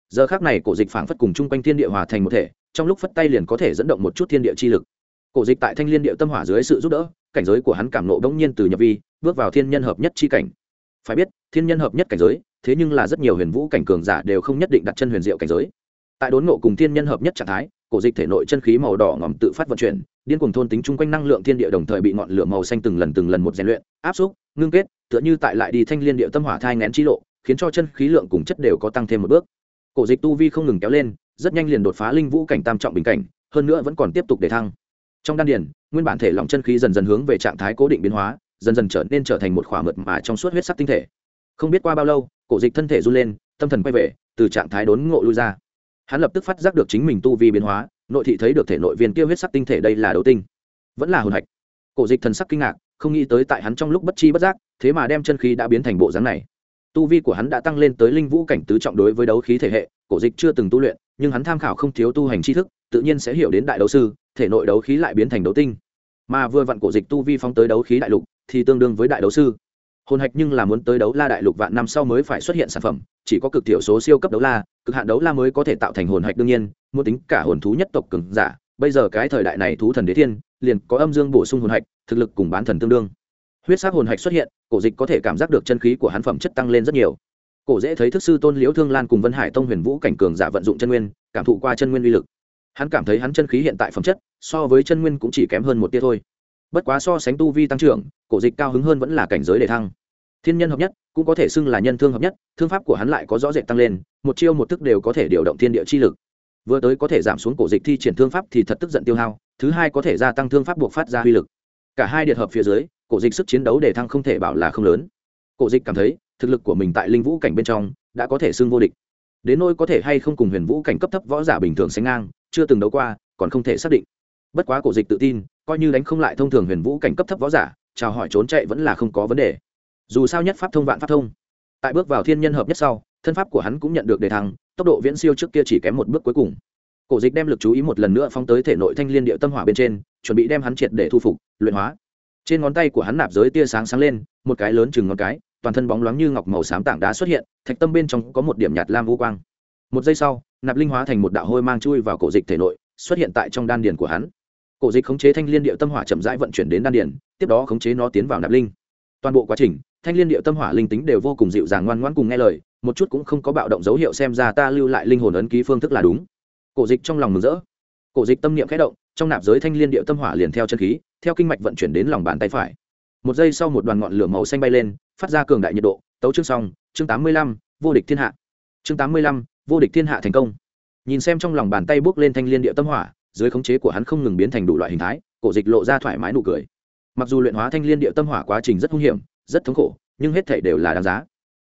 giờ khác này cổ dịch phảng phất cùng chung quanh thiên địa hòa thành một thể, trong lúc phất tay liền có thể dẫn động một chút thiên địa chi lực. Cổ dịch tại thanh liên địa tâm hỏa dưới sự giúp đỡ, cảnh giới của hắn cảm nộ đống nhiên từ nhập vi, bước vào thiên nhân hợp nhất chi cảnh. Phải biết, thiên nhân hợp nhất cảnh giới, thế nhưng là rất nhiều huyền vũ cảnh cường giả đều không nhất định đặt chân huyền diệu cảnh giới. Tại đốn ngộ cùng thiên nhân hợp nhất trạng thái, cổ dịch thể nội chân khí màu đỏ ngòm tự phát vận chuyển, điên cùng thôn tính chung quanh năng lượng thiên địa đồng thời bị ngọn lửa màu xanh từng lần từng lần một rèn luyện, áp xúc, ngưng kết, tựa như tại lại đi thanh liên địa tâm hỏa thai ngén chi lộ, khiến cho chân khí lượng cùng chất đều có tăng thêm một bước cổ dịch tu vi không ngừng kéo lên, rất nhanh liền đột phá linh vũ cảnh tam trọng bình cảnh, hơn nữa vẫn còn tiếp tục để thăng. Trong đan điền, nguyên bản thể lòng chân khí dần dần hướng về trạng thái cố định biến hóa, dần dần trở nên trở thành một khỏa mượt mà trong suốt huyết sắc tinh thể. Không biết qua bao lâu, cổ dịch thân thể run lên, tâm thần quay về, từ trạng thái đốn ngộ lui ra. Hắn lập tức phát giác được chính mình tu vi biến hóa, nội thị thấy được thể nội viên kia huyết sắc tinh thể đây là đấu tinh. Vẫn là hồn hạch. Cổ dịch thần sắc kinh ngạc, không nghĩ tới tại hắn trong lúc bất chi bất giác, thế mà đem chân khí đã biến thành bộ dáng này tu vi của hắn đã tăng lên tới linh vũ cảnh tứ trọng đối với đấu khí thể hệ, cổ dịch chưa từng tu luyện, nhưng hắn tham khảo không thiếu tu hành tri thức, tự nhiên sẽ hiểu đến đại đấu sư, thể nội đấu khí lại biến thành đấu tinh. Mà vừa vặn cổ dịch tu vi phóng tới đấu khí đại lục, thì tương đương với đại đấu sư. Hồn hạch nhưng là muốn tới đấu la đại lục vạn năm sau mới phải xuất hiện sản phẩm, chỉ có cực thiểu số siêu cấp đấu la, cực hạn đấu la mới có thể tạo thành hồn hạch đương nhiên, muốn tính cả hồn thú nhất tộc cường giả. Bây giờ cái thời đại này thú thần đế thiên, liền có âm dương bổ sung hồn hạch, thực lực cùng bán thần tương đương huyết sắc hồn hạch xuất hiện, cổ dịch có thể cảm giác được chân khí của hắn phẩm chất tăng lên rất nhiều. Cổ dễ thấy thức sư tôn liễu thương lan cùng vân hải tông huyền vũ cảnh cường giả vận dụng chân nguyên, cảm thụ qua chân nguyên uy lực. Hắn cảm thấy hắn chân khí hiện tại phẩm chất, so với chân nguyên cũng chỉ kém hơn một tia thôi. Bất quá so sánh tu vi tăng trưởng, cổ dịch cao hứng hơn vẫn là cảnh giới đề thăng. Thiên nhân hợp nhất, cũng có thể xưng là nhân thương hợp nhất, thương pháp của hắn lại có rõ rệt tăng lên, một chiêu một thức đều có thể điều động thiên địa chi lực. Vừa tới có thể giảm xuống cổ dịch thi triển thương pháp thì thật tức giận tiêu hao, thứ hai có thể gia tăng thương pháp buộc phát ra uy lực. Cả hai điện hợp phía dưới cổ dịch sức chiến đấu đề thăng không thể bảo là không lớn. Cổ dịch cảm thấy, thực lực của mình tại linh vũ cảnh bên trong đã có thể xưng vô địch. Đến nỗi có thể hay không cùng huyền vũ cảnh cấp thấp võ giả bình thường sánh ngang, chưa từng đấu qua, còn không thể xác định. Bất quá cổ dịch tự tin, coi như đánh không lại thông thường huyền vũ cảnh cấp thấp võ giả, chào hỏi trốn chạy vẫn là không có vấn đề. Dù sao nhất pháp thông vạn pháp thông. Tại bước vào thiên nhân hợp nhất sau, thân pháp của hắn cũng nhận được đề thăng, tốc độ viễn siêu trước kia chỉ kém một bước cuối cùng. Cổ dịch đem lực chú ý một lần nữa phóng tới thể nội thanh liên địa tâm hỏa bên trên, chuẩn bị đem hắn triệt để thu phục, luyện hóa trên ngón tay của hắn nạp giới tia sáng sáng lên, một cái lớn chừng ngón cái, toàn thân bóng loáng như ngọc màu xám tảng đá xuất hiện, thạch tâm bên trong có một điểm nhạt lam vô quang. Một giây sau, nạp linh hóa thành một đạo hôi mang chui vào cổ dịch thể nội, xuất hiện tại trong đan điền của hắn. Cổ dịch khống chế thanh liên điệu tâm hỏa chậm rãi vận chuyển đến đan điền, tiếp đó khống chế nó tiến vào nạp linh. Toàn bộ quá trình, thanh liên điệu tâm hỏa linh tính đều vô cùng dịu dàng ngoan ngoãn cùng nghe lời, một chút cũng không có bạo động dấu hiệu xem ra ta lưu lại linh hồn ấn ký phương thức là đúng. Cổ dịch trong lòng mừng rỡ. Cổ dịch tâm niệm khẽ động, trong nạp giới thanh liên điệu tâm hỏa liền theo chân khí theo kinh mạch vận chuyển đến lòng bàn tay phải. Một giây sau một đoàn ngọn lửa màu xanh bay lên, phát ra cường đại nhiệt độ, tấu chương xong, chương tám mươi lăm, vô địch thiên hạ. Chương tám mươi lăm, vô địch thiên hạ thành công. Nhìn xem trong lòng bàn tay bước lên thanh liên địa tâm hỏa, dưới khống chế của hắn không ngừng biến thành đủ loại hình thái, cổ dịch lộ ra thoải mái nụ cười. Mặc dù luyện hóa thanh liên địa tâm hỏa quá trình rất hung hiểm, rất thống khổ, nhưng hết thể đều là đáng giá.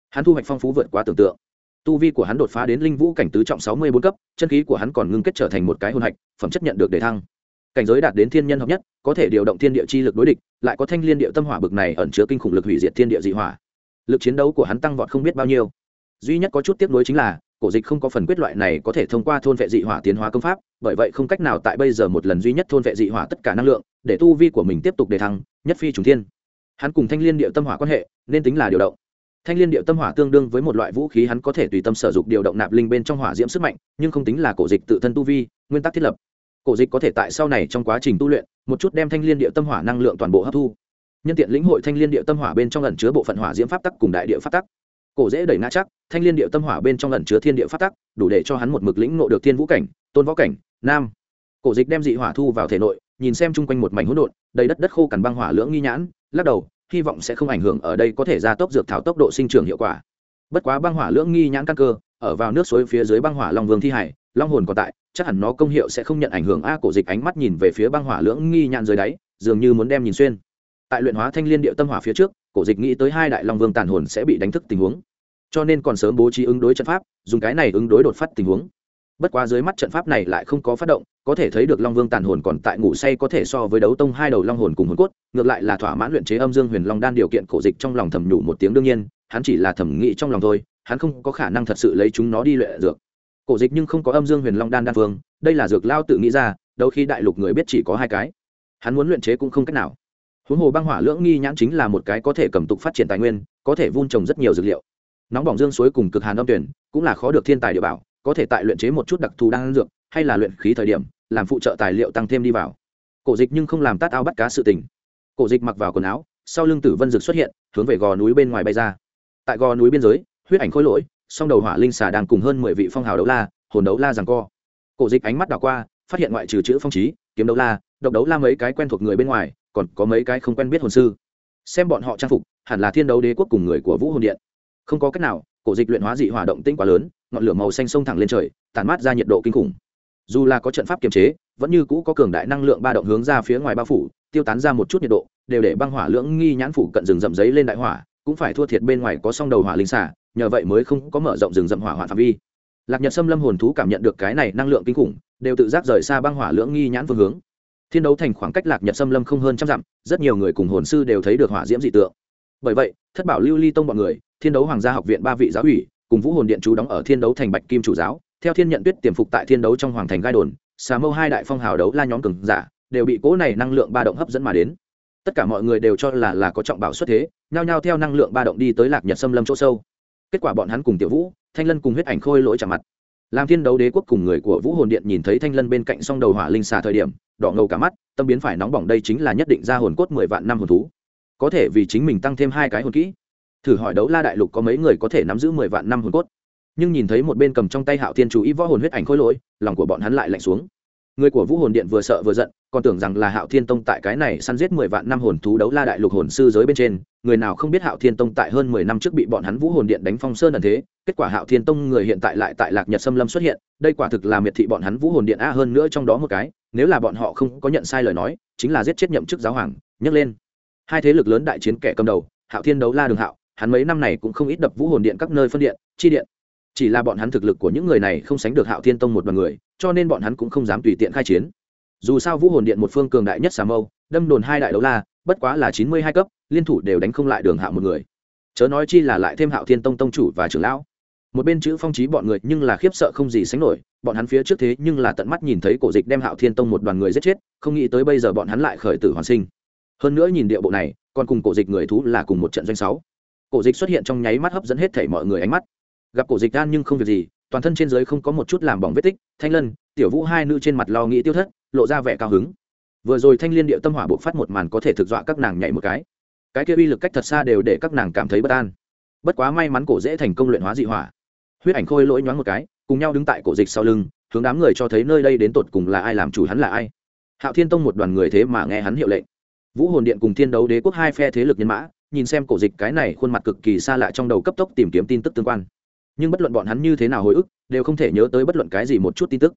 Hắn thu hoạch phong phú vượt quá tưởng tượng. Tu vi của hắn đột phá đến linh vũ cảnh tứ trọng sáu mươi bốn cấp, chân khí của hắn còn ngưng kết trở thành một cái hôn hạch, phẩm chất nhận được đề thăng. Cảnh giới đạt đến thiên nhân hợp nhất có thể điều động thiên địa chi lực đối địch, lại có thanh liên địa tâm hỏa bực này ẩn chứa kinh khủng lực hủy diệt thiên địa dị hỏa. Lực chiến đấu của hắn tăng vọt không biết bao nhiêu. Duy nhất có chút tiếc nuối chính là, cổ dịch không có phần quyết loại này có thể thông qua thôn vệ dị hỏa tiến hóa công pháp, bởi vậy không cách nào tại bây giờ một lần duy nhất thôn vệ dị hỏa tất cả năng lượng, để tu vi của mình tiếp tục đề thăng, nhất phi trùng thiên. Hắn cùng thanh liên địa tâm hỏa quan hệ, nên tính là điều động. Thanh liên địa tâm hỏa tương đương với một loại vũ khí hắn có thể tùy tâm sử dụng điều động nạp linh bên trong hỏa diễm sức mạnh, nhưng không tính là cổ dịch tự thân tu vi, nguyên tắc thiết lập cổ dịch có thể tại sau này trong quá trình tu luyện, một chút đem thanh liên địa tâm hỏa năng lượng toàn bộ hấp thu. Nhân tiện lĩnh hội thanh liên địa tâm hỏa bên trong ẩn chứa bộ phận hỏa diễm pháp tắc cùng đại địa pháp tắc. Cổ dễ đẩy ngã chắc, thanh liên địa tâm hỏa bên trong ẩn chứa thiên địa pháp tắc, đủ để cho hắn một mực lĩnh ngộ được thiên vũ cảnh, tôn võ cảnh, nam. Cổ dịch đem dị hỏa thu vào thể nội, nhìn xem chung quanh một mảnh hỗn độn, đầy đất đất khô cằn băng hỏa lưỡng nghi nhãn, lắc đầu, hy vọng sẽ không ảnh hưởng ở đây có thể gia tốc dược thảo tốc độ sinh trưởng hiệu quả. Bất quá băng hỏa lưỡng nghi nhãn căn cơ, ở vào nước suối phía dưới băng hỏa long vương thi hải long hồn còn tại, chắc hẳn nó công hiệu sẽ không nhận ảnh hưởng a cổ dịch ánh mắt nhìn về phía băng hỏa lưỡng nghi nhạn dưới đáy, dường như muốn đem nhìn xuyên. Tại luyện hóa thanh liên địa tâm hỏa phía trước, cổ dịch nghĩ tới hai đại long vương tàn hồn sẽ bị đánh thức tình huống. Cho nên còn sớm bố trí ứng đối trận pháp, dùng cái này ứng đối đột phát tình huống. Bất quá dưới mắt trận pháp này lại không có phát động, có thể thấy được long vương tàn hồn còn tại ngủ say có thể so với đấu tông hai đầu long hồn cùng hồn cốt, ngược lại là thỏa mãn luyện chế âm dương huyền long đan điều kiện cổ dịch trong lòng thầm nhủ một tiếng đương nhiên, hắn chỉ là thẩm nghĩ trong lòng thôi, hắn không có khả năng thật sự lấy chúng nó đi luyện dược cổ dịch nhưng không có âm dương huyền long đan đan phương, đây là dược lao tự nghĩ ra đâu khi đại lục người biết chỉ có hai cái. Hắn muốn luyện chế cũng không cách nào. Huống hồ băng hỏa lưỡng nghi nhãn chính là một cái có thể cầm tục phát triển tài nguyên, có thể vun trồng rất nhiều dược liệu. Nóng bỏng dương suối cùng cực hàn âm tuyển, cũng là khó được thiên tài địa bảo, có thể tại luyện chế một chút đặc thù đan dược, hay là luyện khí thời điểm, làm phụ trợ tài liệu tăng thêm đi vào. Cổ dịch nhưng không làm tát ao bắt cá sự tình. Cổ dịch mặc vào quần áo, sau lưng tử vân dược xuất hiện, hướng về gò núi bên ngoài bay ra. Tại gò núi biên giới, huyết ảnh khối lỗi song đầu hỏa linh xà đang cùng hơn mười vị phong hào đấu la, hồn đấu la rằng co. Cổ dịch ánh mắt đảo qua, phát hiện ngoại trừ chữ phong trí, kiếm đấu la, độc đấu la mấy cái quen thuộc người bên ngoài, còn có mấy cái không quen biết hồn sư. Xem bọn họ trang phục, hẳn là thiên đấu đế quốc cùng người của vũ hồn điện. Không có cách nào, cổ dịch luyện hóa dị hỏa động tinh quá lớn, ngọn lửa màu xanh sông thẳng lên trời, tản mát ra nhiệt độ kinh khủng. Dù là có trận pháp kiềm chế, vẫn như cũ có cường đại năng lượng ba động hướng ra phía ngoài bao phủ, tiêu tán ra một chút nhiệt độ, đều để băng hỏa lưỡng nghi nhãn phủ cận rừng rậm giấy lên đại hỏa cũng phải thua thiệt bên ngoài có song đầu hỏa linh xả nhờ vậy mới không có mở rộng rừng rậm hỏa hoạn phạm vi. Lạc nhật xâm lâm hồn thú cảm nhận được cái này năng lượng kinh khủng, đều tự giác rời xa băng hỏa lưỡng nghi nhãn phương hướng. Thiên đấu thành khoảng cách lạc nhật xâm lâm không hơn trăm dặm, rất nhiều người cùng hồn sư đều thấy được hỏa diễm dị tượng. Bởi vậy, thất bảo lưu ly tông bọn người, thiên đấu hoàng gia học viện ba vị giáo ủy, cùng vũ hồn điện chú đóng ở thiên đấu thành bạch kim chủ giáo, theo thiên nhận tuyết tiềm phục tại thiên đấu trong hoàng thành gai đồn, xà mâu hai đại phong hào đấu la nhóm cường giả, đều bị cỗ này năng lượng ba động hấp dẫn mà đến tất cả mọi người đều cho là là có trọng bảo xuất thế, nhao nhao theo năng lượng ba động đi tới lạc nhật xâm lâm chỗ sâu. Kết quả bọn hắn cùng tiểu vũ, thanh lân cùng huyết ảnh khôi lỗi trả mặt. Làm thiên đấu đế quốc cùng người của vũ hồn điện nhìn thấy thanh lân bên cạnh song đầu hỏa linh xà thời điểm, đỏ ngầu cả mắt, tâm biến phải nóng bỏng đây chính là nhất định ra hồn cốt mười vạn năm hồn thú. Có thể vì chính mình tăng thêm hai cái hồn kỹ. Thử hỏi đấu la đại lục có mấy người có thể nắm giữ mười vạn năm hồn cốt? Nhưng nhìn thấy một bên cầm trong tay hạo thiên chú ý võ hồn huyết ảnh khôi lỗi, lòng của bọn hắn lại lạnh xuống người của vũ hồn điện vừa sợ vừa giận, còn tưởng rằng là hạo thiên tông tại cái này săn giết mười vạn năm hồn thú đấu la đại lục hồn sư giới bên trên, người nào không biết hạo thiên tông tại hơn mười năm trước bị bọn hắn vũ hồn điện đánh phong sơn ẩn thế, kết quả hạo thiên tông người hiện tại lại tại lạc nhật xâm lâm xuất hiện, đây quả thực là miệt thị bọn hắn vũ hồn điện a hơn nữa trong đó một cái, nếu là bọn họ không có nhận sai lời nói, chính là giết chết nhậm chức giáo hoàng, nhấc lên. Hai thế lực lớn đại chiến kẻ cầm đầu, hạo thiên đấu la đường hạo, hắn mấy năm này cũng không ít đập vũ hồn điện các nơi phân điện, chi điện chỉ là bọn hắn thực lực của những người này không sánh được hạo thiên tông một đoàn người, cho nên bọn hắn cũng không dám tùy tiện khai chiến. Dù sao vũ hồn điện một phương cường đại nhất xà mâu, đâm đồn hai đại đấu la, bất quá là chín mươi hai cấp, liên thủ đều đánh không lại đường hạo một người. Chớ nói chi là lại thêm hạo thiên tông tông chủ và trưởng lão. Một bên chữ phong trí bọn người nhưng là khiếp sợ không gì sánh nổi, bọn hắn phía trước thế nhưng là tận mắt nhìn thấy cổ dịch đem hạo thiên tông một đoàn người giết chết, không nghĩ tới bây giờ bọn hắn lại khởi tử hoàn sinh. Hơn nữa nhìn địa bộ này, còn cùng cổ dịch người thú là cùng một trận doanh sáu. Cổ dịch xuất hiện trong nháy mắt hấp dẫn hết thảy mọi người ánh mắt gặp cổ dịch đan nhưng không việc gì, toàn thân trên dưới không có một chút làm bỏng vết tích, thanh lân, tiểu vũ hai nữ trên mặt lo nghĩ tiêu thất, lộ ra vẻ cao hứng. Vừa rồi thanh liên địa tâm hỏa bộc phát một màn có thể thực dọa các nàng nhảy một cái. Cái kia uy lực cách thật xa đều để các nàng cảm thấy bất an. Bất quá may mắn cổ dễ thành công luyện hóa dị hỏa. Huyết ảnh khôi lỗi nhoáng một cái, cùng nhau đứng tại cổ dịch sau lưng, hướng đám người cho thấy nơi đây đến tột cùng là ai làm chủ hắn là ai. Hạo thiên tông một đoàn người thế mà nghe hắn hiệu lệnh. Vũ hồn điện cùng thiên đấu đế quốc hai phe thế lực nhân mã, nhìn xem cổ dịch cái này khuôn mặt cực kỳ xa lạ trong đầu cấp tốc tìm kiếm tin tức tương quan nhưng bất luận bọn hắn như thế nào hồi ức, đều không thể nhớ tới bất luận cái gì một chút tin tức.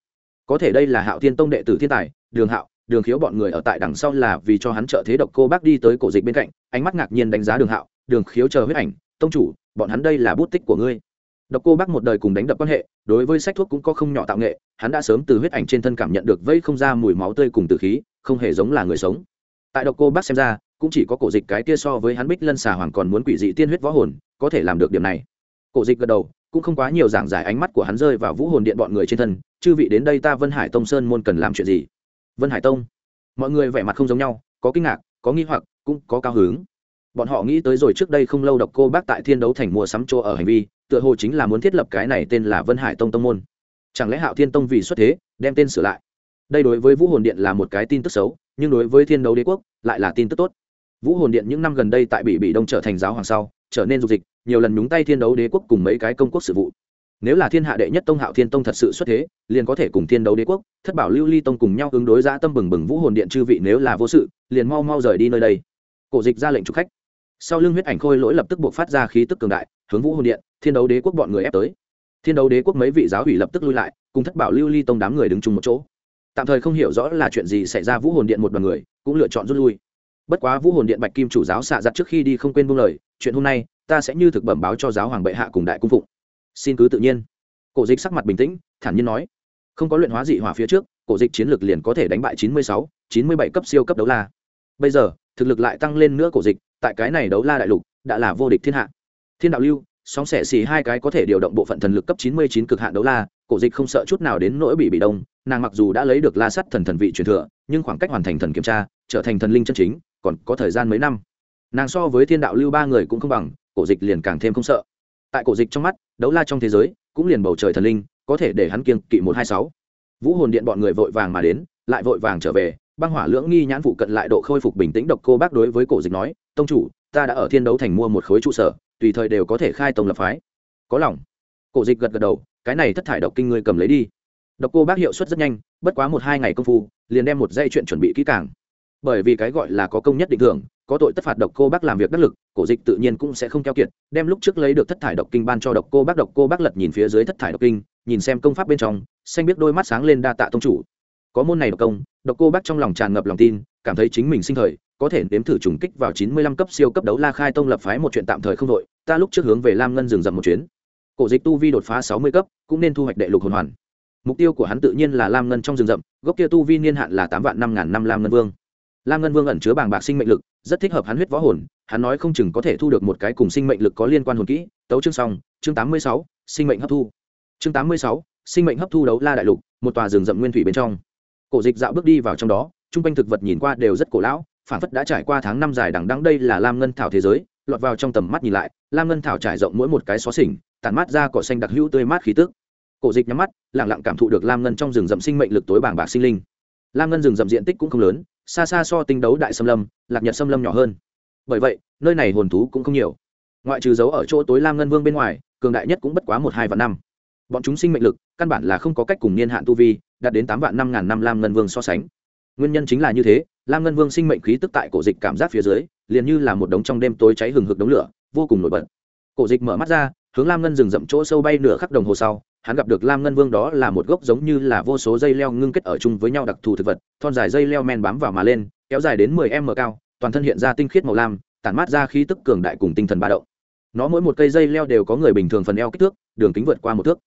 Có thể đây là hạo thiên tông đệ tử thiên tài, đường hạo, đường khiếu bọn người ở tại đằng sau là vì cho hắn trợ thế độc cô bác đi tới cổ dịch bên cạnh, ánh mắt ngạc nhiên đánh giá đường hạo, đường khiếu chờ huyết ảnh, tông chủ, bọn hắn đây là bút tích của ngươi. Độc cô bác một đời cùng đánh đập quan hệ, đối với sách thuốc cũng có không nhỏ tạo nghệ, hắn đã sớm từ huyết ảnh trên thân cảm nhận được vây không ra mùi máu tươi cùng từ khí, không hề giống là người sống. Tại độc cô bác xem ra, cũng chỉ có cổ dịch cái kia so với hắn bích lân xà hoàng còn muốn quỷ dị tiên huyết võ hồn, có thể làm được điểm này. Cổ dịch gật đầu cũng không quá nhiều giảng giải ánh mắt của hắn rơi vào vũ hồn điện bọn người trên thân, chư vị đến đây ta vân hải tông sơn môn cần làm chuyện gì? Vân hải tông? Mọi người vẻ mặt không giống nhau, có kinh ngạc, có nghi hoặc, cũng có cao hứng. Bọn họ nghĩ tới rồi trước đây không lâu độc cô bác tại thiên đấu thành mua sắm chỗ ở hành vi, tựa hồ chính là muốn thiết lập cái này tên là vân hải tông tông môn. Chẳng lẽ hạo thiên tông vì xuất thế, đem tên sửa lại? Đây đối với vũ hồn điện là một cái tin tức xấu, nhưng đối với thiên đấu đế quốc, lại là tin tức tốt. Vũ hồn điện những năm gần đây tại bị bị đông trở thành giáo hoàng sau trở nên dục dịch, nhiều lần nhúng tay thiên đấu đế quốc cùng mấy cái công quốc sự vụ. Nếu là thiên hạ đệ nhất tông hạo thiên tông thật sự xuất thế, liền có thể cùng thiên đấu đế quốc, thất bảo lưu ly tông cùng nhau ứng đối giã tâm bừng bừng vũ hồn điện chư vị nếu là vô sự, liền mau mau rời đi nơi đây. Cổ dịch ra lệnh trục khách. Sau lưng huyết ảnh khôi lỗi lập tức buộc phát ra khí tức cường đại, hướng vũ hồn điện, thiên đấu đế quốc bọn người ép tới. Thiên đấu đế quốc mấy vị giáo ủy lập tức lui lại, cùng thất bảo lưu ly tông đám người đứng chung một chỗ. Tạm thời không hiểu rõ là chuyện gì xảy ra vũ hồn điện một đoàn người, cũng lựa chọn rút lui bất quá vũ hồn điện bạch kim chủ giáo xạ giặt trước khi đi không quên buông lời, chuyện hôm nay, ta sẽ như thực bẩm báo cho giáo hoàng bệ hạ cùng đại cung phụng. Xin cứ tự nhiên. Cổ dịch sắc mặt bình tĩnh, thản nhiên nói, không có luyện hóa dị hỏa phía trước, cổ dịch chiến lược liền có thể đánh bại chín mươi sáu, chín mươi bảy cấp siêu cấp đấu la. Bây giờ, thực lực lại tăng lên nữa cổ dịch, tại cái này đấu la đại lục, đã là vô địch thiên hạ. Thiên đạo lưu, sóng xẻ xì hai cái có thể điều động bộ phận thần lực cấp chín mươi chín cực hạn đấu la, cổ dịch không sợ chút nào đến nỗi bị bị đông nàng mặc dù đã lấy được la sắt thần thần vị truyền thừa, nhưng khoảng cách hoàn thành thần kiểm tra, trở thành thần linh chân chính, còn có thời gian mấy năm. Nàng so với thiên đạo lưu ba người cũng không bằng, cổ dịch liền càng thêm không sợ. Tại cổ dịch trong mắt, đấu la trong thế giới, cũng liền bầu trời thần linh, có thể để hắn kiêng kỵ một hai sáu. Vũ hồn điện bọn người vội vàng mà đến, lại vội vàng trở về, băng hỏa lưỡng nghi nhãn phụ cận lại độ khôi phục bình tĩnh độc cô bác đối với cổ dịch nói, tông chủ, ta đã ở thiên đấu thành mua một khối trụ sở, tùy thời đều có thể khai tông lập phái. Có lòng. Cổ dịch gật gật đầu, cái này thất thải độc kinh ngươi cầm lấy đi độc cô bác hiệu suất rất nhanh, bất quá một hai ngày công phu, liền đem một dây chuyện chuẩn bị kỹ càng. Bởi vì cái gọi là có công nhất định thưởng, có tội tất phạt độc cô bác làm việc đắc lực, cổ dịch tự nhiên cũng sẽ không keo kiệt, đem lúc trước lấy được thất thải độc kinh ban cho độc cô bác, độc cô bác lật nhìn phía dưới thất thải độc kinh, nhìn xem công pháp bên trong, xanh biết đôi mắt sáng lên đa tạ tông chủ. Có môn này độc công, độc cô bác trong lòng tràn ngập lòng tin, cảm thấy chính mình sinh thời, có thể nếm thử trùng kích vào chín mươi lăm cấp siêu cấp đấu la khai tông lập phái một chuyện tạm thời không đội ta lúc trước hướng về lam ngân rừng rậm một chuyến. Cổ dịch tu vi đột phá sáu mươi cấp, cũng nên thu hoạch đệ lục hồn hoàn mục tiêu của hắn tự nhiên là lam ngân trong rừng rậm, gốc kia tu vi niên hạn là tám vạn năm ngàn năm lam ngân vương. Lam ngân vương ẩn chứa bàng bạc sinh mệnh lực, rất thích hợp hắn huyết võ hồn, hắn nói không chừng có thể thu được một cái cùng sinh mệnh lực có liên quan hồn kỹ, tấu chương xong, chương tám mươi sáu, sinh mệnh hấp thu. Chương tám mươi sáu, sinh mệnh hấp thu đấu la đại lục, một tòa rừng rậm nguyên thủy bên trong. Cổ dịch dạo bước đi vào trong đó t r u n g quanh thực vật nhìn qua đều rất cổ lão phản phất đã trải qua tháng năm dài đằng đăng đây là lam ngân thảo thế giới, lọt vào trong tầm mắt nhìn lại, lam ngân thảo trải rộng mỗi một cái xó xỉnh, tản mát ra cỏ xanh đặc hữu tươi mát khí tức cổ dịch nhắm mắt lẳng lặng cảm thụ được lam ngân trong rừng rậm sinh mệnh lực tối bảng bạc sinh linh. Lam ngân rừng rậm diện tích cũng không lớn, xa xa so tinh đấu đại xâm lâm, lạc nhật xâm lâm nhỏ hơn. Bởi vậy, nơi này hồn thú cũng không nhiều. Ngoại trừ dấu ở chỗ tối lam ngân vương bên ngoài, cường đại nhất cũng bất quá một hai vạn năm. Bọn chúng sinh mệnh lực, căn bản là không có cách cùng niên hạn tu vi, đạt đến tám vạn năm ngàn năm lam ngân vương so sánh. Nguyên nhân chính là như thế, lam ngân vương sinh mệnh khí tức tại cổ dịch cảm giác phía dưới, liền như là một đống trong đêm tối cháy hừng hực đống lửa, vô cùng nổi bật. Cổ dịch mở mắt ra, hướng lam ngân rừng rậm chỗ sâu bay nửa khắc đồng hồ sau hắn gặp được lam ngân vương đó là một gốc giống như là vô số dây leo ngưng kết ở chung với nhau đặc thù thực vật, thon dài dây leo men bám vào mà lên, kéo dài đến mười m cao, toàn thân hiện ra tinh khiết màu lam, tản mát ra khí tức cường đại cùng tinh thần ba động. Nó mỗi một cây dây leo đều có người bình thường phần eo kích thước, đường kính vượt qua một thước.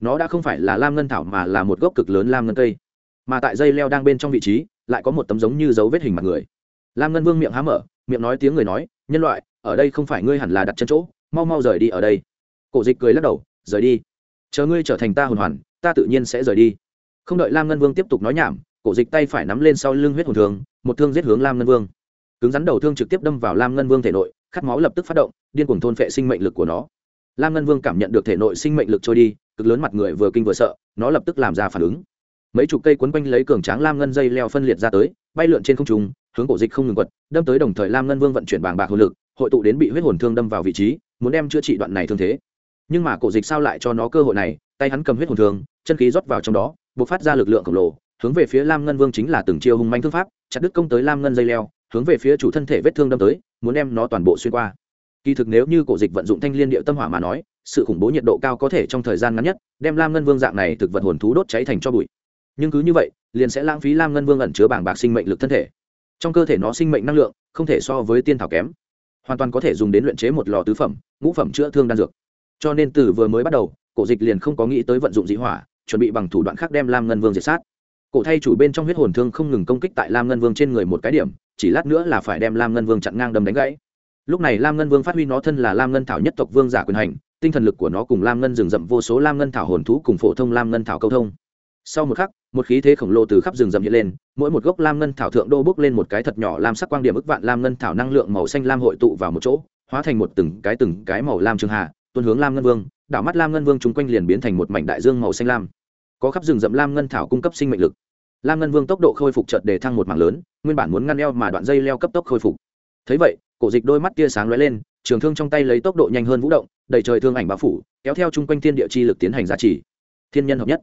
Nó đã không phải là lam ngân thảo mà là một gốc cực lớn lam ngân cây. Mà tại dây leo đang bên trong vị trí, lại có một tấm giống như dấu vết hình mặt người. Lam ngân vương miệng há mở, miệng nói tiếng người nói, nhân loại, ở đây không phải ngươi hẳn là đặt chân chỗ, mau mau rời đi ở đây. Cổ dịch cười lắc đầu, rời đi chờ ngươi trở thành ta hồn hoàn, ta tự nhiên sẽ rời đi. Không đợi lam ngân vương tiếp tục nói nhảm, cổ dịch tay phải nắm lên sau lưng huyết hồn thường một thương giết hướng lam ngân vương. Cứng rắn đầu thương trực tiếp đâm vào lam ngân vương thể nội, khát máu lập tức phát động, điên cuồng thôn phệ sinh mệnh lực của nó. Lam ngân vương cảm nhận được thể nội sinh mệnh lực trôi đi, cực lớn mặt người vừa kinh vừa sợ, nó lập tức làm ra phản ứng. Mấy chục cây quấn quanh lấy cường tráng lam ngân dây leo phân liệt ra tới, bay lượn trên không trung, hướng cổ dịch không ngừng quật, đâm tới đồng thời lam ngân vương vận chuyển bàng bạc hồn lực, hội tụ đến bị huyết hồn thương đâm vào vị trí, muốn đem chữa trị đoạn này thương thế nhưng mà cổ dịch sao lại cho nó cơ hội này? Tay hắn cầm huyết hồn thương chân khí rót vào trong đó buộc phát ra lực lượng khổng lồ, hướng về phía lam ngân vương chính là từng chiêu hung manh thương pháp, chặt đứt công tới lam ngân dây leo, hướng về phía chủ thân thể vết thương đâm tới, muốn đem nó toàn bộ xuyên qua. Kỳ thực nếu như cổ dịch vận dụng thanh liên điệu tâm hỏa mà nói, sự khủng bố nhiệt độ cao có thể trong thời gian ngắn nhất, đem lam ngân vương dạng này thực vật hồn thú đốt cháy thành cho bụi. Nhưng cứ như vậy, liền sẽ lãng phí lam ngân vương ẩn chứa bảng bạc sinh mệnh lực thân thể. Trong cơ thể nó sinh mệnh năng lượng, không thể so với tiên thảo kém. Hoàn toàn có thể dùng đến luyện chế một lò tứ phẩm, ngũ phẩm chữa thương đan dược cho nên từ vừa mới bắt đầu cổ dịch liền không có nghĩ tới vận dụng dị hỏa chuẩn bị bằng thủ đoạn khác đem lam ngân vương diệt sát cổ thay chủ bên trong huyết hồn thương không ngừng công kích tại lam ngân vương trên người một cái điểm chỉ lát nữa là phải đem lam ngân vương chặn ngang đâm đánh gãy lúc này lam ngân vương phát huy nó thân là lam ngân thảo nhất tộc vương giả quyền hành tinh thần lực của nó cùng lam ngân rừng rậm vô số lam ngân thảo hồn thú cùng phổ thông lam ngân thảo câu thông sau một khắc một khí thế khổng lồ từ khắp rừng rậm hiện lên mỗi một gốc lam ngân thảo thượng đô bước lên một cái thật nhỏ lam sắc quang điểm ức vạn lam ngân thảo năng lượng màu xanh lam hội tụ vào một chỗ hóa thành một từng cái từng cái màu lam trường hạ tuôn hướng lam ngân vương, đảo mắt lam ngân vương chung quanh liền biến thành một mảnh đại dương màu xanh lam. Có khắp rừng rậm lam ngân thảo cung cấp sinh mệnh lực. Lam ngân vương tốc độ khôi phục chợt để thăng một mảng lớn, nguyên bản muốn ngăn eo mà đoạn dây leo cấp tốc khôi phục. Thấy vậy, cổ dịch đôi mắt tia sáng lóe lên, trường thương trong tay lấy tốc độ nhanh hơn vũ động đẩy trời thương ảnh bao phủ, kéo theo chung quanh thiên địa chi lực tiến hành giá trị thiên nhân hợp nhất.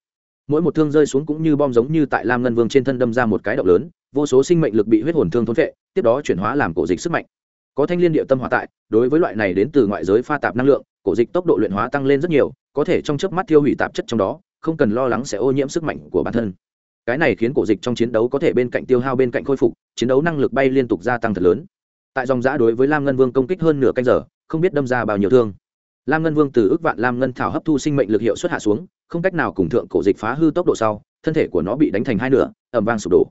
Mỗi một thương rơi xuống cũng như bom giống như tại lam ngân vương trên thân đâm ra một cái động lớn, vô số sinh mệnh lực bị huyết hồn thương thốn vệ tiếp đó chuyển hóa làm cổ dịch sức mạnh. Có thanh liên địa tâm hỏa tại, đối với loại này đến từ ngoại giới pha tạp năng lượng cổ dịch tốc độ luyện hóa tăng lên rất nhiều, có thể trong chớp mắt tiêu hủy tạp chất trong đó, không cần lo lắng sẽ ô nhiễm sức mạnh của bản thân. Cái này khiến cổ dịch trong chiến đấu có thể bên cạnh tiêu hao bên cạnh khôi phục, chiến đấu năng lực bay liên tục gia tăng thật lớn. Tại dòng giã đối với lam ngân vương công kích hơn nửa canh giờ, không biết đâm ra bao nhiêu thương. Lam ngân vương từ ước vạn lam ngân thảo hấp thu sinh mệnh lực hiệu xuất hạ xuống, không cách nào cùng thượng cổ dịch phá hư tốc độ sau, thân thể của nó bị đánh thành hai nửa ẩm vang sụp đổ.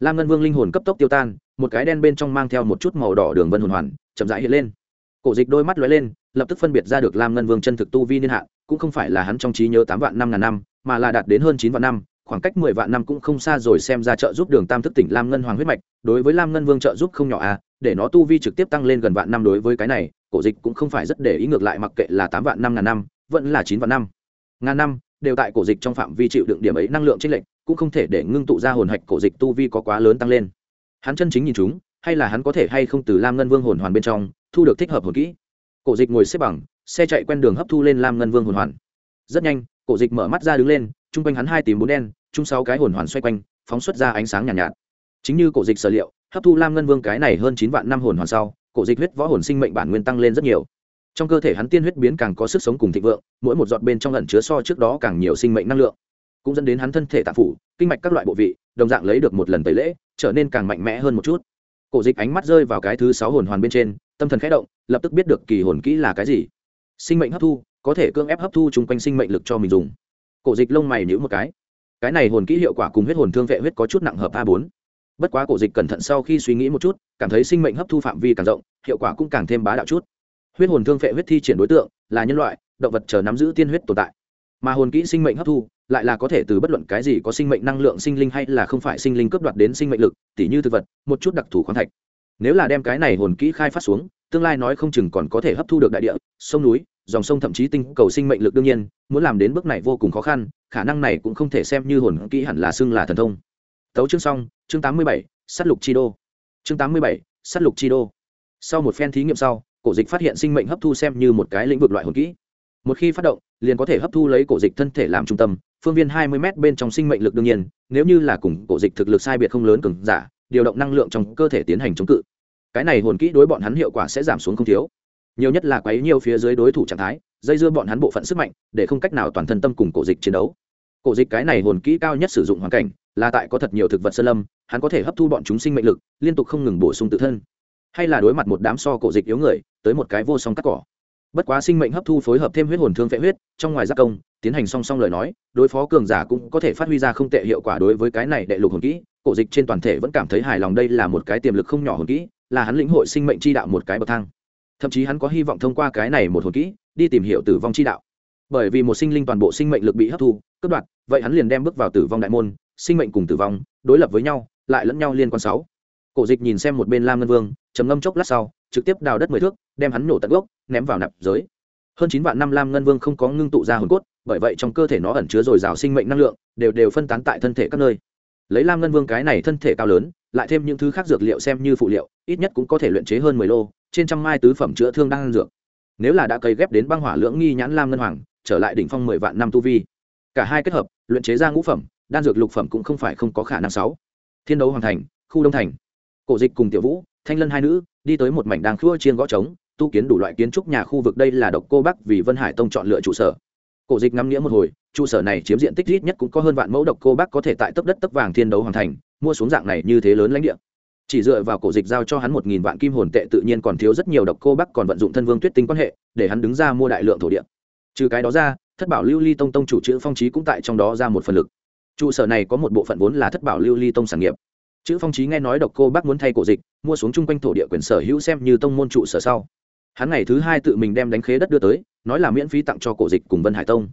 Lam ngân vương linh hồn cấp tốc tiêu tan, một cái đen bên trong mang theo một chút màu đỏ đường vân hồn hoàn, chậm rãi hiện lên cổ dịch đôi mắt lóe lên, lập tức phân biệt ra được lam ngân vương chân thực tu vi niên hạn, cũng không phải là hắn trong trí nhớ tám vạn năm ngàn năm, mà là đạt đến hơn chín vạn năm, khoảng cách mười vạn năm cũng không xa rồi xem ra trợ giúp đường tam thức tỉnh lam ngân hoàng huyết mạch, đối với lam ngân vương trợ giúp không nhỏ à để nó tu vi trực tiếp tăng lên gần vạn năm đối với cái này, cổ dịch cũng không phải rất để ý ngược lại mặc kệ là tám vạn năm ngàn năm, vẫn là chín vạn năm. Ngàn năm, đều tại cổ dịch trong phạm vi chịu đựng điểm ấy năng lượng chênh lệch, cũng không thể để ngưng tụ ra hồn hạch cổ dịch tu vi có quá lớn tăng lên. Hắn chân chính nhìn chúng, hay là hắn có thể hay không từ lam ngân vương hồn hoàn bên trong thu được thích hợp hồn kỹ. Cổ dịch ngồi xếp bằng xe chạy quen đường hấp thu lên lam ngân vương hồn hoàn. Rất nhanh cổ dịch mở mắt ra đứng lên chung quanh hắn hai tìm bốn đen chung sáu cái hồn hoàn xoay quanh phóng xuất ra ánh sáng nhàn nhạt, nhạt. Chính như cổ dịch sở liệu hấp thu lam ngân vương cái này hơn chín vạn năm hồn hoàn sau cổ dịch huyết võ hồn sinh mệnh bản nguyên tăng lên rất nhiều. Trong cơ thể hắn tiên huyết biến càng có sức sống cùng thịnh vượng mỗi một giọt bên trong lần chứa so trước đó càng nhiều sinh mệnh năng lượng. Cũng dẫn đến hắn thân thể tạp phủ kinh mạch các loại bộ vị đồng dạng lấy được một lần tẩy lễ trở nên càng mạnh mẽ hơn một chút. Cổ dịch ánh mắt rơi vào cái thứ sáu hồn hoàn bên trên tâm thần khẽ động, lập tức biết được kỳ hồn kỹ là cái gì. Sinh mệnh hấp thu, có thể cưỡng ép hấp thu chung quanh sinh mệnh lực cho mình dùng. Cổ dịch lông mày nhữ một cái. Cái này hồn kỹ hiệu quả cùng huyết hồn thương vệ huyết có chút nặng hợp a bốn. Bất quá cổ dịch cẩn thận sau khi suy nghĩ một chút, cảm thấy sinh mệnh hấp thu phạm vi càng rộng, hiệu quả cũng càng thêm bá đạo chút. Huyết hồn thương vệ huyết thi triển đối tượng, là nhân loại, động vật chờ nắm giữ tiên huyết tồn tại. Mà hồn kỹ sinh mệnh hấp thu, lại là có thể từ bất luận cái gì có sinh mệnh năng lượng sinh linh hay là không phải sinh linh cướp đoạt đến sinh mệnh lực, tỉ như thực vật, một chút đặc thù khoáng thạch nếu là đem cái này hồn kỹ khai phát xuống, tương lai nói không chừng còn có thể hấp thu được đại địa, sông núi, dòng sông thậm chí tinh cầu sinh mệnh lực đương nhiên, muốn làm đến bước này vô cùng khó khăn, khả năng này cũng không thể xem như hồn kỹ hẳn là xưng là thần thông. Tấu chương xong, chương tám mươi bảy s á t lục chi đô. Chương tám mươi bảy s á t lục chi đô. Sau một phen thí nghiệm sau, cổ dịch phát hiện sinh mệnh hấp thu xem như một cái lĩnh vực loại hồn kỹ. Một khi phát động, liền có thể hấp thu lấy cổ dịch thân thể làm trung tâm, phương viên hai mươi m bên trong sinh mệnh lực đương nhiên, nếu như là cùng cổ dịch thực lực sai biệt không lớn cường giả điều động năng lượng trong cơ thể tiến hành chống cự. Cái này hồn kỹ đối bọn hắn hiệu quả sẽ giảm xuống không thiếu. Nhiều nhất là quấy nhiều phía dưới đối thủ trạng thái, dây dưa bọn hắn bộ phận sức mạnh, để không cách nào toàn thân tâm cùng cổ dịch chiến đấu. Cổ dịch cái này hồn kỹ cao nhất sử dụng hoàn cảnh, là tại có thật nhiều thực vật sơn lâm, hắn có thể hấp thu bọn chúng sinh mệnh lực, liên tục không ngừng bổ sung tự thân. Hay là đối mặt một đám so cổ dịch yếu người, tới một cái vô song cắt cỏ. Bất quá sinh mệnh hấp thu phối hợp thêm huyết hồn thương phệ huyết, trong ngoài giác công, tiến hành song song lời nói, đối phó cường giả cũng có thể phát huy ra không tệ hiệu quả đối với cái này đệ lục hồn kỹ cổ dịch trên toàn thể vẫn cảm thấy hài lòng đây là một cái tiềm lực không nhỏ hồn kỹ, là hắn lĩnh hội sinh mệnh chi đạo một cái bậc thang. Thậm chí hắn có hy vọng thông qua cái này một hồn kỹ, đi tìm hiểu tử vong chi đạo. Bởi vì một sinh linh toàn bộ sinh mệnh lực bị hấp thu, cướp đoạt, vậy hắn liền đem bước vào tử vong đại môn, sinh mệnh cùng tử vong, đối lập với nhau, lại lẫn nhau liên quan sáu. Cổ dịch nhìn xem một bên lam ngân vương, trầm ngâm chốc lát sau, trực tiếp đào đất mười thước, đem hắn nổ tận gốc, ném vào nạp giới. Hơn chín vạn năm lam ngân vương không có ngưng tụ ra hồn cốt, bởi vậy trong cơ thể nó ẩn chứa dồi dào sinh mệnh năng lượng, đều đều phân tán tại thân thể các nơi lấy lam ngân vương cái này thân thể cao lớn, lại thêm những thứ khác dược liệu xem như phụ liệu, ít nhất cũng có thể luyện chế hơn mười lô, trên trăm mai tứ phẩm chữa thương đang dược. Nếu là đã cấy ghép đến băng hỏa lưỡng nghi nhãn lam ngân hoàng, trở lại đỉnh phong mười vạn năm tu vi. Cả hai kết hợp, luyện chế ra ngũ phẩm, đan dược lục phẩm cũng không phải không có khả năng sáu. Thiên đấu hoàn thành, khu đông thành. Cổ dịch cùng tiểu vũ, thanh lân hai nữ, đi tới một mảnh đang khua chiên gõ trống, tu kiến đủ loại kiến trúc nhà khu vực. Đây là độc cô bắc vì vân hải tông chọn lựa trụ sở cổ dịch ngắm nghĩa một hồi, trụ sở này chiếm diện tích ít nhất cũng có hơn vạn mẫu độc cô bắc có thể tại tấp đất tấp vàng thiên đấu hoàn thành, mua xuống dạng này như thế lớn lãnh địa. Chỉ dựa vào cổ dịch giao cho hắn một nghìn vạn kim hồn tệ tự nhiên còn thiếu rất nhiều độc cô bắc còn vận dụng thân vương tuyết tinh quan hệ, để hắn đứng ra mua đại lượng thổ địa. Trừ cái đó ra, thất bảo lưu ly tông tông chủ chữ phong trí cũng tại trong đó ra một phần lực. Trụ sở này có một bộ phận vốn là thất bảo lưu ly tông sản nghiệp. Chữ phong trí nghe nói độc cô bác muốn thay cổ dịch, mua xuống chung quanh thổ địa quyền sở hữu xem như tông môn trụ sở sau. Hắn ngày thứ hai tự mình đem đánh khế đất đưa tới nói là miễn phí tặng cho cổ dịch cùng vân hải tông.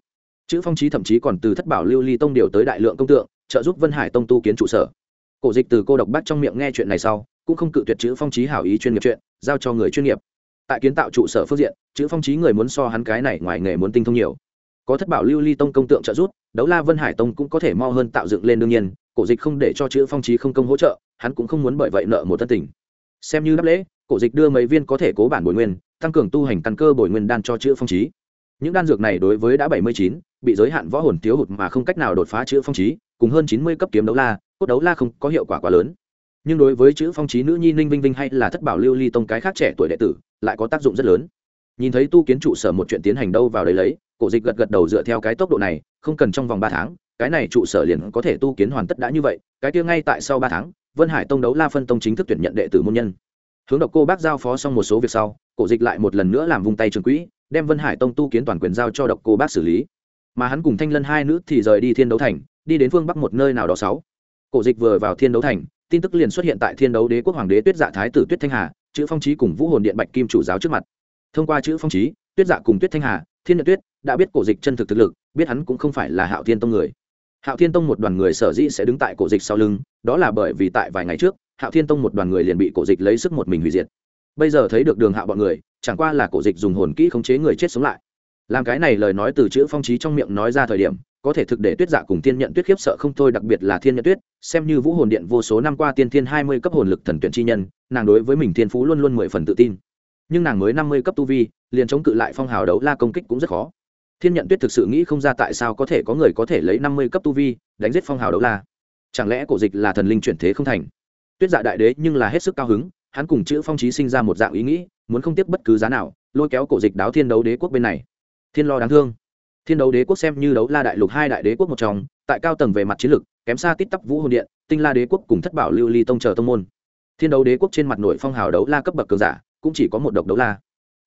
Chữ phong trí thậm chí còn từ thất bảo lưu ly tông điều tới đại lượng công tượng, trợ giúp vân hải tông tu kiến trụ sở. Cổ dịch từ cô độc bắt trong miệng nghe chuyện này sau, cũng không cự tuyệt chữ phong trí hảo ý chuyên nghiệp chuyện, giao cho người chuyên nghiệp. Tại kiến tạo trụ sở phương diện, chữ phong trí người muốn so hắn cái này ngoài nghề muốn tinh thông nhiều. Có thất bảo lưu ly tông công tượng trợ giúp, đấu la vân hải tông cũng có thể mo hơn tạo dựng lên đương nhiên, cổ dịch không để cho chữ phong trí không công hỗ trợ, hắn cũng không muốn bởi vậy nợ một thân tình. Xem như đáp lễ, cổ dịch đưa mấy viên có thể cố bản bồi nguyên tăng cường tu hành căn cơ bồi nguyên đan cho chữ phong trí. Những đan dược này đối với đã bảy mươi chín, bị giới hạn võ hồn thiếu hụt mà không cách nào đột phá chữ phong trí, cùng hơn chín mươi cấp kiếm đấu la, cốt đấu la không có hiệu quả quá lớn. Nhưng đối với chữ phong trí nữ nhi ninh vinh vinh hay là thất bảo lưu ly tông cái khác trẻ tuổi đệ tử, lại có tác dụng rất lớn. Nhìn thấy tu kiến trụ sở một chuyện tiến hành đâu vào đấy lấy, cổ dịch gật gật đầu dựa theo cái tốc độ này, không cần trong vòng ba tháng, cái này trụ sở liền có thể tu kiến hoàn tất đã như vậy, cái kia ngay tại sau ba tháng, vân hải tông đấu la phân tông chính thức tuyển nhận đệ tử môn nhân hướng độc cô bác giao phó xong một số việc sau, cổ dịch lại một lần nữa làm vung tay trường quỹ, đem vân hải tông tu kiến toàn quyền giao cho độc cô bác xử lý. Mà hắn cùng thanh lân hai nữ thì rời đi thiên đấu thành, đi đến phương bắc một nơi nào đó sáu. Cổ dịch vừa vào thiên đấu thành, tin tức liền xuất hiện tại thiên đấu đế quốc hoàng đế tuyết dạ thái tử tuyết thanh hà, chữ phong trí cùng vũ hồn điện bạch kim chủ giáo trước mặt. Thông qua chữ phong trí, tuyết dạ cùng tuyết thanh hà, thiên nhận tuyết đã biết cổ dịch chân thực thực lực, biết hắn cũng không phải là hạo thiên tông người. Hạo thiên tông một đoàn người sở dĩ sẽ đứng tại cổ dịch sau lưng, đó là bởi vì tại vài ngày trước hạo thiên tông một đoàn người liền bị cổ dịch lấy sức một mình hủy diệt. Bây giờ thấy được đường hạo bọn người, chẳng qua là cổ dịch dùng hồn kỹ khống chế người chết sống lại. Làm cái này lời nói từ chữ phong trí trong miệng nói ra thời điểm, có thể thực để tuyết dạ cùng thiên nhận tuyết khiếp sợ không thôi, đặc biệt là thiên nhận tuyết, xem như vũ hồn điện vô số năm qua tiên thiên hai mươi cấp hồn lực thần tuyển chi nhân, nàng đối với mình thiên phú luôn luôn mười phần tự tin. Nhưng nàng mới năm mươi cấp tu vi, liền chống cự lại phong hào đấu la công kích cũng rất khó. Thiên nhận tuyết thực sự nghĩ không ra tại sao có thể có người có thể lấy năm mươi cấp tu vi, đánh giết phong hào đấu la. Chẳng lẽ cổ dịch là thần linh chuyển thế không thành? Tuyết dạ đại đế nhưng là hết sức cao hứng, hắn cùng chữ phong trí sinh ra một dạng ý nghĩ, muốn không tiếc bất cứ giá nào, lôi kéo cổ dịch đáo thiên đấu đế quốc bên này. Thiên lo đáng thương. Thiên đấu đế quốc xem như đấu la đại lục hai đại đế quốc một trong, tại cao tầng về mặt chiến lược, kém xa tít tắp vũ hồn điện, tinh la đế quốc cùng thất bảo lưu ly tông chờ tông môn. Thiên đấu đế quốc trên mặt nội phong hào đấu la cấp bậc cường giả, cũng chỉ có một độc đấu la.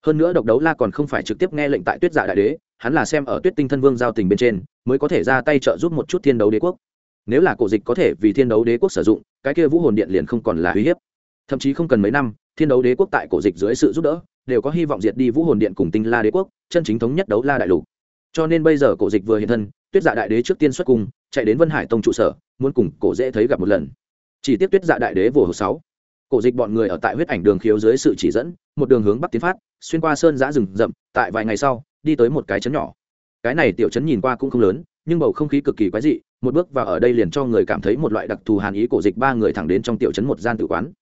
Hơn nữa độc đấu la còn không phải trực tiếp nghe lệnh tại tuyết dạ đại đế, hắn là xem ở tuyết tinh thân vương giao tình bên trên, mới có thể ra tay trợ giúp một chút thiên đấu đế quốc nếu là cổ dịch có thể vì thiên đấu đế quốc sử dụng, cái kia vũ hồn điện liền không còn là uy hiếp. Thậm chí không cần mấy năm, thiên đấu đế quốc tại cổ dịch dưới sự giúp đỡ, đều có hy vọng diệt đi vũ hồn điện cùng tinh la đế quốc, chân chính thống nhất đấu la đại lục. Cho nên bây giờ cổ dịch vừa hiện thân, tuyết dạ đại đế trước tiên xuất cung, chạy đến vân hải tông trụ sở, muốn cùng cổ dễ thấy gặp một lần. Chỉ tiếp tuyết dạ đại đế vồ hồ sáu. Cổ dịch bọn người ở tại huyết ảnh đường khiếu dưới sự chỉ dẫn, một đường hướng bắc tiến phát, xuyên qua sơn giã rừng rậm, tại vài ngày sau, đi tới một cái chấn nhỏ. Cái này tiểu chấn nhìn qua cũng không lớn nhưng bầu không khí cực kỳ quái dị, một bước vào ở đây liền cho người cảm thấy một loại đặc thù hàn ý cổ dịch ba người thẳng đến trong tiểu trấn một gian tử quán.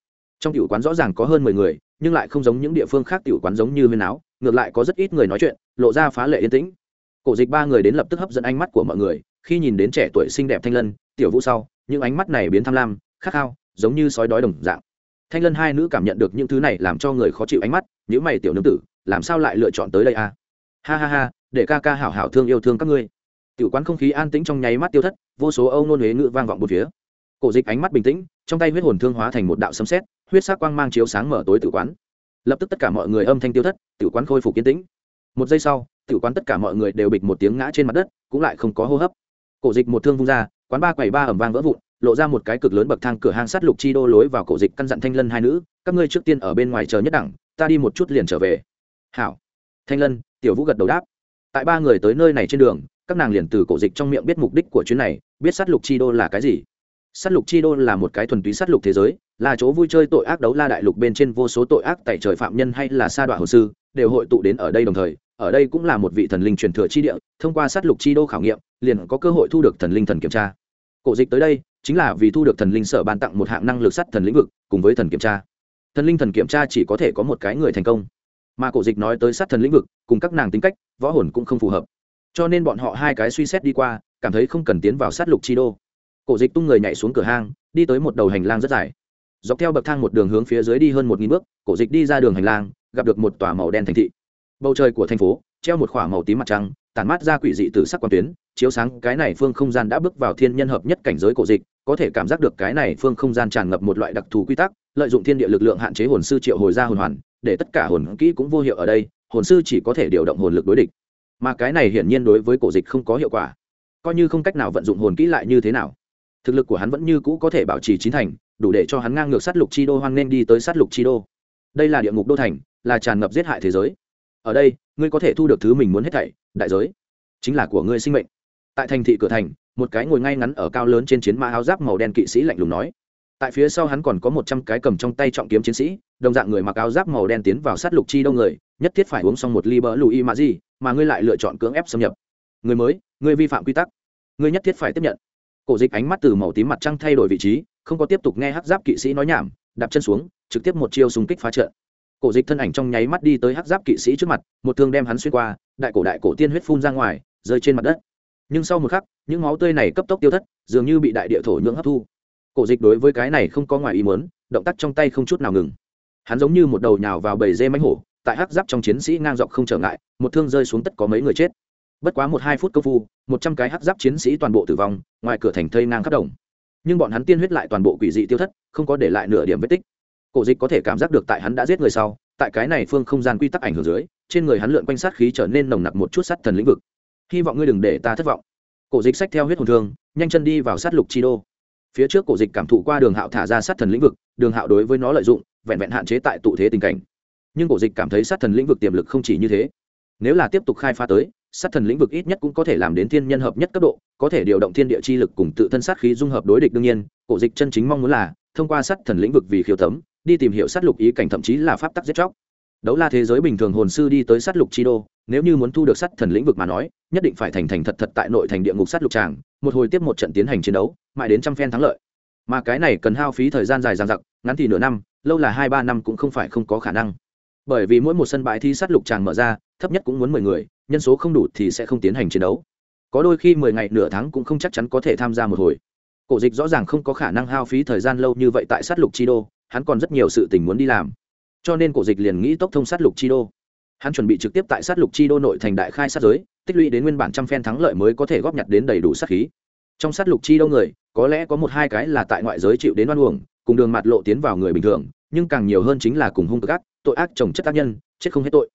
Trong tiểu quán rõ ràng có hơn mười người, nhưng lại không giống những địa phương khác tiểu quán giống như huyên áo, ngược lại có rất ít người nói chuyện, lộ ra phá lệ yên tĩnh. Cổ dịch ba người đến lập tức hấp dẫn ánh mắt của mọi người, khi nhìn đến trẻ tuổi xinh đẹp thanh lân, tiểu vũ sau, những ánh mắt này biến tham lam, khát khao, giống như sói đói đồng dạng. Thanh lân hai nữ cảm nhận được những thứ này làm cho người khó chịu ánh mắt những mày, tiểu nương tử, làm sao lại lựa chọn tới đây à? ha ha ha, để ca ca hảo hảo thương yêu thương các ngươi tiểu quán không khí an tĩnh trong nháy mắt tiêu thất vô số âu nôn huế ngữ vang vọng một phía. Cổ dịch ánh mắt bình tĩnh trong tay huyết hồn thương hóa thành một đạo sấm xét, huyết sắc quang mang chiếu sáng mở tối tử quán. Lập tức tất cả mọi người âm thanh tiêu thất tử quán khôi phục kiến tĩnh. Một giây sau tử quán tất cả mọi người đều bịch một tiếng ngã trên mặt đất cũng lại không có hô hấp. Cổ dịch một thương vung ra quán ba quầy ba ẩm vang vỡ vụn lộ ra một cái cực lớn bậc thang cửa hàng sát lục chi đô lối vào cổ dịch căn dặn thanh lân hai nữ các ngươi trước tiên ở bên ngoài chờ nhất đẳng ta đi một chút liền trở về. Hảo. Thanh lân tiểu vũ gật đầu đáp. Tại ba người tới nơi này trên đường các nàng liền từ cổ dịch trong miệng biết mục đích của chuyến này, biết sát lục chi đô là cái gì. Sát lục chi đô là một cái thuần túy sát lục thế giới, là chỗ vui chơi tội ác đấu la đại lục bên trên vô số tội ác tại trời phạm nhân hay là sa đoạn hồ sư, đều hội tụ đến ở đây đồng thời, ở đây cũng là một vị thần linh truyền thừa chi địa, thông qua sát lục chi đô khảo nghiệm, liền có cơ hội thu được thần linh thần kiểm tra. Cổ dịch tới đây, chính là vì thu được thần linh sở ban tặng một hạng năng lực sắt thần lĩnh vực, cùng với thần kiểm tra. Thần linh thần kiểm tra chỉ có thể có một cái người thành công. Mà cổ dịch nói tới sát thần lĩnh vực, cùng các nàng tính cách, võ hồn cũng không phù hợp cho nên bọn họ hai cái suy xét đi qua, cảm thấy không cần tiến vào sát lục chi đô. Cổ dịch tung người nhảy xuống cửa hang, đi tới một đầu hành lang rất dài. Dọc theo bậc thang một đường hướng phía dưới đi hơn một nghìn bước, cổ dịch đi ra đường hành lang, gặp được một tòa màu đen thành thị. Bầu trời của thành phố, treo một k h ỏ a màu tím mặt trăng, tản mát ra quỷ dị từ sắc quan tuyến, chiếu sáng cái này phương không gian đã bước vào thiên nhân hợp nhất cảnh giới cổ dịch, có thể cảm giác được cái này phương không gian tràn ngập một loại đặc thù quy tắc, lợi dụng thiên địa lực lượng hạn chế hồn sư triệu hồi ra hồn hoàn, để tất cả hồn kỹ cũng vô hiệu ở đây, hồn sư chỉ có thể điều động hồn lực đối địch mà cái này hiển nhiên đối với cổ dịch không có hiệu quả. Coi như không cách nào vận dụng hồn kỹ lại như thế nào, thực lực của hắn vẫn như cũ có thể bảo trì chín thành, đủ để cho hắn ngang ngược sát lục chi đô hoang nên đi tới sát lục chi đô. Đây là địa ngục đô thành, là tràn ngập giết hại thế giới. Ở đây, ngươi có thể thu được thứ mình muốn hết thảy, đại giới, chính là của ngươi sinh mệnh. Tại thành thị cửa thành, một cái ngồi ngay ngắn ở cao lớn trên chiến mã áo giáp màu đen kỵ sĩ lạnh lùng nói. Tại phía sau hắn còn có một trăm cái cầm trong tay trọng kiếm chiến sĩ, đồng dạng người mặc áo giáp màu đen tiến vào sát lục chi đông người nhất thiết phải uống xong một ly bỡ lùi mà gì, mà ngươi lại lựa chọn cưỡng ép xâm nhập. Người mới ngươi vi phạm quy tắc. Ngươi nhất thiết phải tiếp nhận. Cổ dịch ánh mắt từ màu tím mặt trăng thay đổi vị trí, không có tiếp tục nghe hắc giáp kỵ sĩ nói nhảm, đạp chân xuống, trực tiếp một chiêu súng kích phá trận. Cổ dịch thân ảnh trong nháy mắt đi tới hắc giáp kỵ sĩ trước mặt, một thương đem hắn xuyên qua, đại cổ đại cổ tiên huyết phun ra ngoài, rơi trên mặt đất. Nhưng sau một khắc, những máu tươi này cấp tốc tiêu thất, dường như bị đại địa thổ nhưỡng hấp thu. Cổ dịch đối với cái này không có ngoài ý muốn, động tác trong tay không chút nào ngừng. Hắn giống như một đầu nhào vào bầy dê mánh hổ tại hắc giáp trong chiến sĩ ngang dọc không trở ngại, một thương rơi xuống tất có mấy người chết. Bất quá một hai phút công phu, một trăm cái hắc giáp chiến sĩ toàn bộ tử vong, ngoài cửa thành thây ngang khắp đồng. Nhưng bọn hắn tiên huyết lại toàn bộ quỷ dị tiêu thất, không có để lại nửa điểm vết tích. Cổ dịch có thể cảm giác được tại hắn đã giết người sau, tại cái này phương không gian quy tắc ảnh hưởng dưới, trên người hắn lượn quanh sát khí trở nên nồng nặc một chút sát thần lĩnh vực. Hy vọng ngươi đừng để ta thất vọng. Cổ dịch sách theo huyết hồn thương, nhanh chân đi vào sát lục chi đô. Phía trước cổ dịch cảm thụ qua đường hạo thả ra sát thần lĩnh vực, đường hạo đối với nó lợi dụng, vẹn vẹn hạn chế tại tụ thế tình cảnh nhưng cổ dịch cảm thấy sát thần lĩnh vực tiềm lực không chỉ như thế. Nếu là tiếp tục khai phá tới, sát thần lĩnh vực ít nhất cũng có thể làm đến thiên nhân hợp nhất cấp độ, có thể điều động thiên địa chi lực cùng tự thân sát khí dung hợp đối địch đương nhiên, cổ dịch chân chính mong muốn là, thông qua sát thần lĩnh vực vì khiêu tấm đi tìm hiểu sát lục ý cảnh thậm chí là pháp tắc giết chóc. Đấu la thế giới bình thường hồn sư đi tới sát lục chi đô, nếu như muốn thu được sát thần lĩnh vực mà nói, nhất định phải thành thành thật thật tại nội thành địa ngục sát lục tràng, một hồi tiếp một trận tiến hành chiến đấu, mãi đến trăm phen thắng lợi. Mà cái này cần hao phí thời gian dài dàn giặc ngắn thì nửa năm, lâu là hai ba năm cũng không phải không có khả năng bởi vì mỗi một sân bãi thi sát lục tràng mở ra, thấp nhất cũng muốn mười người, nhân số không đủ thì sẽ không tiến hành chiến đấu. Có đôi khi mười ngày nửa tháng cũng không chắc chắn có thể tham gia một hồi. Cổ dịch rõ ràng không có khả năng hao phí thời gian lâu như vậy tại sát lục chi đô, hắn còn rất nhiều sự tình muốn đi làm. Cho nên cổ dịch liền nghĩ tốc thông sát lục chi đô. Hắn chuẩn bị trực tiếp tại sát lục chi đô nội thành đại khai sát giới, tích lũy đến nguyên bản trăm phen thắng lợi mới có thể góp nhặt đến đầy đủ sát khí. Trong sát lục chi đô người, có lẽ có một hai cái là tại ngoại giới chịu đến oan uổng, cùng đường mặt lộ tiến vào người bình thường, nhưng càng nhiều hơn chính là cùng hung cực ác tội ác trồng chất tác nhân, chết không hết tội.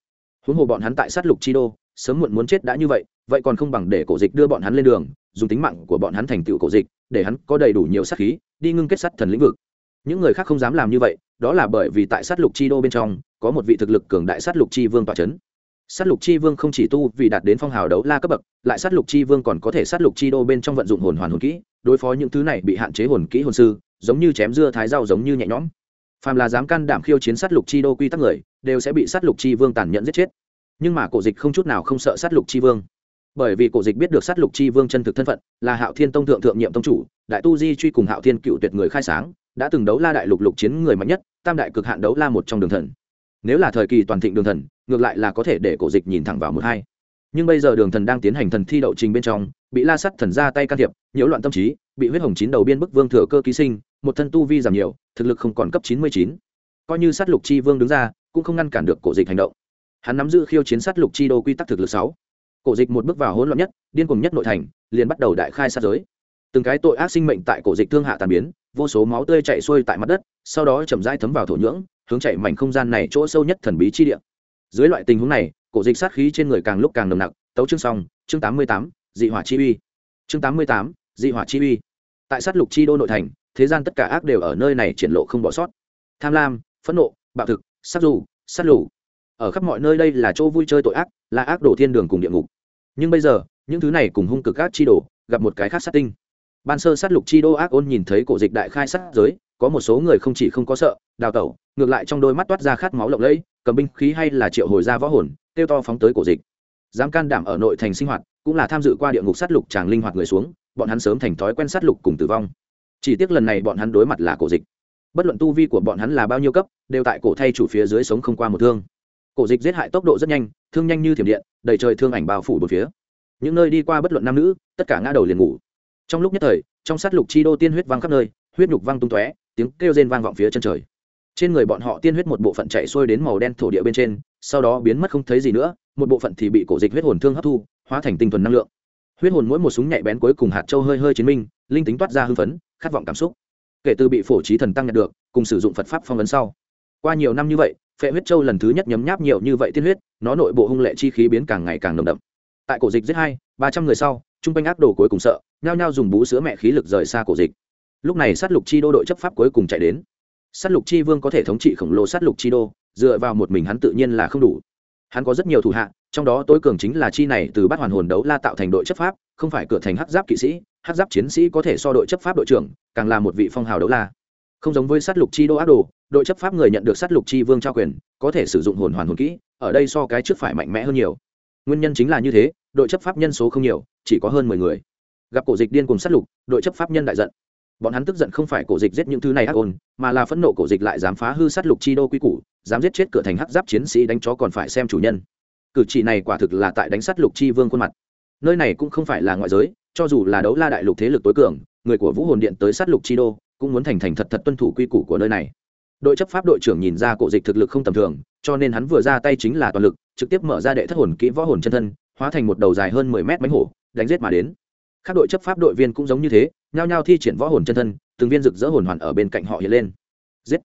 Huống hồ bọn hắn tại sát lục chi đô, sớm muộn muốn chết đã như vậy vậy còn không bằng để cổ dịch đưa bọn hắn lên đường, dùng tính mạng của bọn hắn thành tựu cổ dịch, để hắn có đầy đủ nhiều sát khí, đi ngưng kết sát thần lĩnh vực. Những người khác không dám làm như vậy, đó là bởi vì tại sát lục chi đô bên trong, có một vị thực lực cường đại sát lục chi vương tọa c h ấ n sát lục chi vương không chỉ tu vì đạt đến phong hào đấu la cấp bậc, lại sát lục chi vương còn có thể sát lục chi đô bên trong vận dụng hồn hoàn hồn kỹ, đối phó những thứ này bị hạn chế hồn kỹ hồn sư, giống như chém dưa thái rau giống như nhẹ nhõm phàm là dám can đảm khiêu chiến sát lục chi đô quy tắc người, đều sẽ bị sát lục chi vương tàn nhẫn giết chết. Nhưng mà cổ dịch không chút nào không sợ sát lục chi vương. Bởi vì cổ dịch biết được sát lục chi vương chân thực thân phận, là hạo thiên tông thượng thượng nhiệm tông chủ, đại tu di truy cùng hạo thiên cựu tuyệt người khai sáng, đã từng đấu la đại lục lục chiến người mạnh nhất, tam đại cực hạn đấu la một trong đường thần. Nếu là thời kỳ toàn thịnh đường thần, ngược lại là có thể để cổ dịch nhìn thẳng vào một hai. Nhưng bây giờ đường thần đang tiến hành thần thi đậu trình bên trong bị la sắt thần ra tay can thiệp, nhiễu loạn tâm trí, bị huyết hồng chín đầu biên bức vương thừa cơ ký sinh, một thân tu vi giảm nhiều, thực lực không còn cấp chín mươi chín. Coi như sát lục chi vương đứng ra, cũng không ngăn cản được cổ dịch hành động. Hắn nắm giữ khiêu chiến sát lục chi đô quy tắc thực lực sáu. Cổ dịch một bước vào hỗn loạn nhất, điên cùng nhất nội thành, liền bắt đầu đại khai sát giới. Từng cái tội ác sinh mệnh tại cổ dịch thương hạ tàn biến, vô số máu tươi chạy xuôi tại mặt đất, sau đó chậm rãi thấm vào thổ nhưỡng, hướng chạy mảnh không gian này chỗ sâu nhất thần bí chi địa. Dưới loại tình huống này, cổ dịch sát khí trên người càng lúc càng nồng nặc. Tấu chương xong, chương tám mươi tám dị hỏa chi uy. Chương tám mươi tám, dị hỏa chi uy. Tại sát lục chi đô nội thành, thế gian tất cả ác đều ở nơi này triển lộ không bỏ sót. Tham lam, phẫn nộ, bạo thực, sát dù, sát lù. Ở khắp mọi nơi đây là chỗ vui chơi tội ác, là ác đổ thiên đường cùng địa ngục. Nhưng bây giờ, những thứ này cùng hung cực ác chi đổ gặp một cái khác sát tinh. Ban sơ sát lục chi đô ác ôn nhìn thấy cổ dịch đại khai sát giới, có một số người không chỉ không có sợ, đào tẩu, ngược lại trong đôi mắt toát ra khát máu lộng lẫy, cầm binh khí hay là triệu hồi ra võ hồn tiêu to phóng tới cổ dịch. Dám can đảm ở nội thành sinh hoạt cũng là tham dự qua địa ngục sát lục chàng linh hoạt người xuống, bọn hắn sớm thành thói quen sát lục cùng tử vong. Chỉ tiếc lần này bọn hắn đối mặt là cổ dịch. Bất luận tu vi của bọn hắn là bao nhiêu cấp, đều tại cổ thay chủ phía dưới sống không qua một thương. Cổ dịch giết hại tốc độ rất nhanh, thương nhanh như thiểm điện, đầy trời thương ảnh bao phủ một phía. Những nơi đi qua bất luận nam nữ, tất cả ngã đầu liền ngủ. Trong lúc nhất thời, trong sát lục chi đô tiên huyết văng khắp nơi, huyết nhục văng tung tóe, tiếng kêu rên vang vọng phía chân trời. Trên người bọn họ tiên huyết một bộ phận chạy xuôi đến màu đen thổ địa bên trên, sau đó biến mất không thấy gì nữa, một bộ phận thì bị cổ dịch huyết hồn thương hấp thu hóa thành tinh thuần năng lượng. Huyết hồn mỗi một súng nhạy bén cuối cùng hạt châu hơi hơi chiến minh, linh tính toát ra hưng phấn, khát vọng cảm xúc. Kể từ bị phổ trí thần tăng nhận được, cùng sử dụng phật pháp phong ấn sau. Qua nhiều năm như vậy, phệ huyết châu lần thứ nhất nhấm nháp nhiều như vậy tiên huyết, nó nội bộ hung lệ chi khí biến càng ngày càng nồng đậm. Tại cổ dịch giết hai, ba trăm người sau, trung quanh ác đồ cuối cùng sợ, nhao nhao dùng bú sữa mẹ khí lực rời xa cổ dịch. Lúc này sát lục chi đô đội chấp pháp cuối cùng chạy đến. Sát lục chi vương có thể thống trị khổng lồ sát lục chi đô, dựa vào một mình hắn tự nhiên là không đủ. Hắn có rất nhiều thủ hạ trong đó tối cường chính là chi này từ bắt hoàn hồn đấu la tạo thành đội chấp pháp, không phải cửa thành hắc giáp kỵ sĩ, hắc giáp chiến sĩ có thể so đội chấp pháp đội trưởng, càng là một vị phong hào đấu la. Không giống với sát lục chi đô ác đồ, đội chấp pháp người nhận được sát lục chi vương trao quyền, có thể sử dụng hồn hoàn hồn kỹ, ở đây so cái trước phải mạnh mẽ hơn nhiều. Nguyên nhân chính là như thế, đội chấp pháp nhân số không nhiều, chỉ có hơn mười người. Gặp cổ dịch điên cùng sát lục, đội chấp pháp nhân đại giận. Bọn hắn tức giận không phải cổ dịch giết những thứ này ác ôn, mà là phẫn nộ cổ dịch lại dám phá hư sát lục chi đô quy củ, dám giết chết cửa thành hắc giáp chiến sĩ đánh chó còn phải xem chủ nhân cử chỉ này quả thực là tại đánh sát lục chi vương khuôn mặt. Nơi này cũng không phải là ngoại giới, cho dù là đấu la đại lục thế lực tối cường, người của vũ hồn điện tới sát lục chi đô, cũng muốn thành thành thật thật tuân thủ quy củ của nơi này. Đội chấp pháp đội trưởng nhìn ra cổ dịch thực lực không tầm thường, cho nên hắn vừa ra tay chính là toàn lực, trực tiếp mở ra đệ thất hồn kỹ võ hồn chân thân, hóa thành một đầu dài hơn mười mét bánh hổ, đánh giết mà đến. Các đội chấp pháp đội viên cũng giống như thế, nhao nhao thi triển võ hồn chân thân, từng viên rực rỡ hồn hoàn ở bên cạnh họ hiện lên. Giết!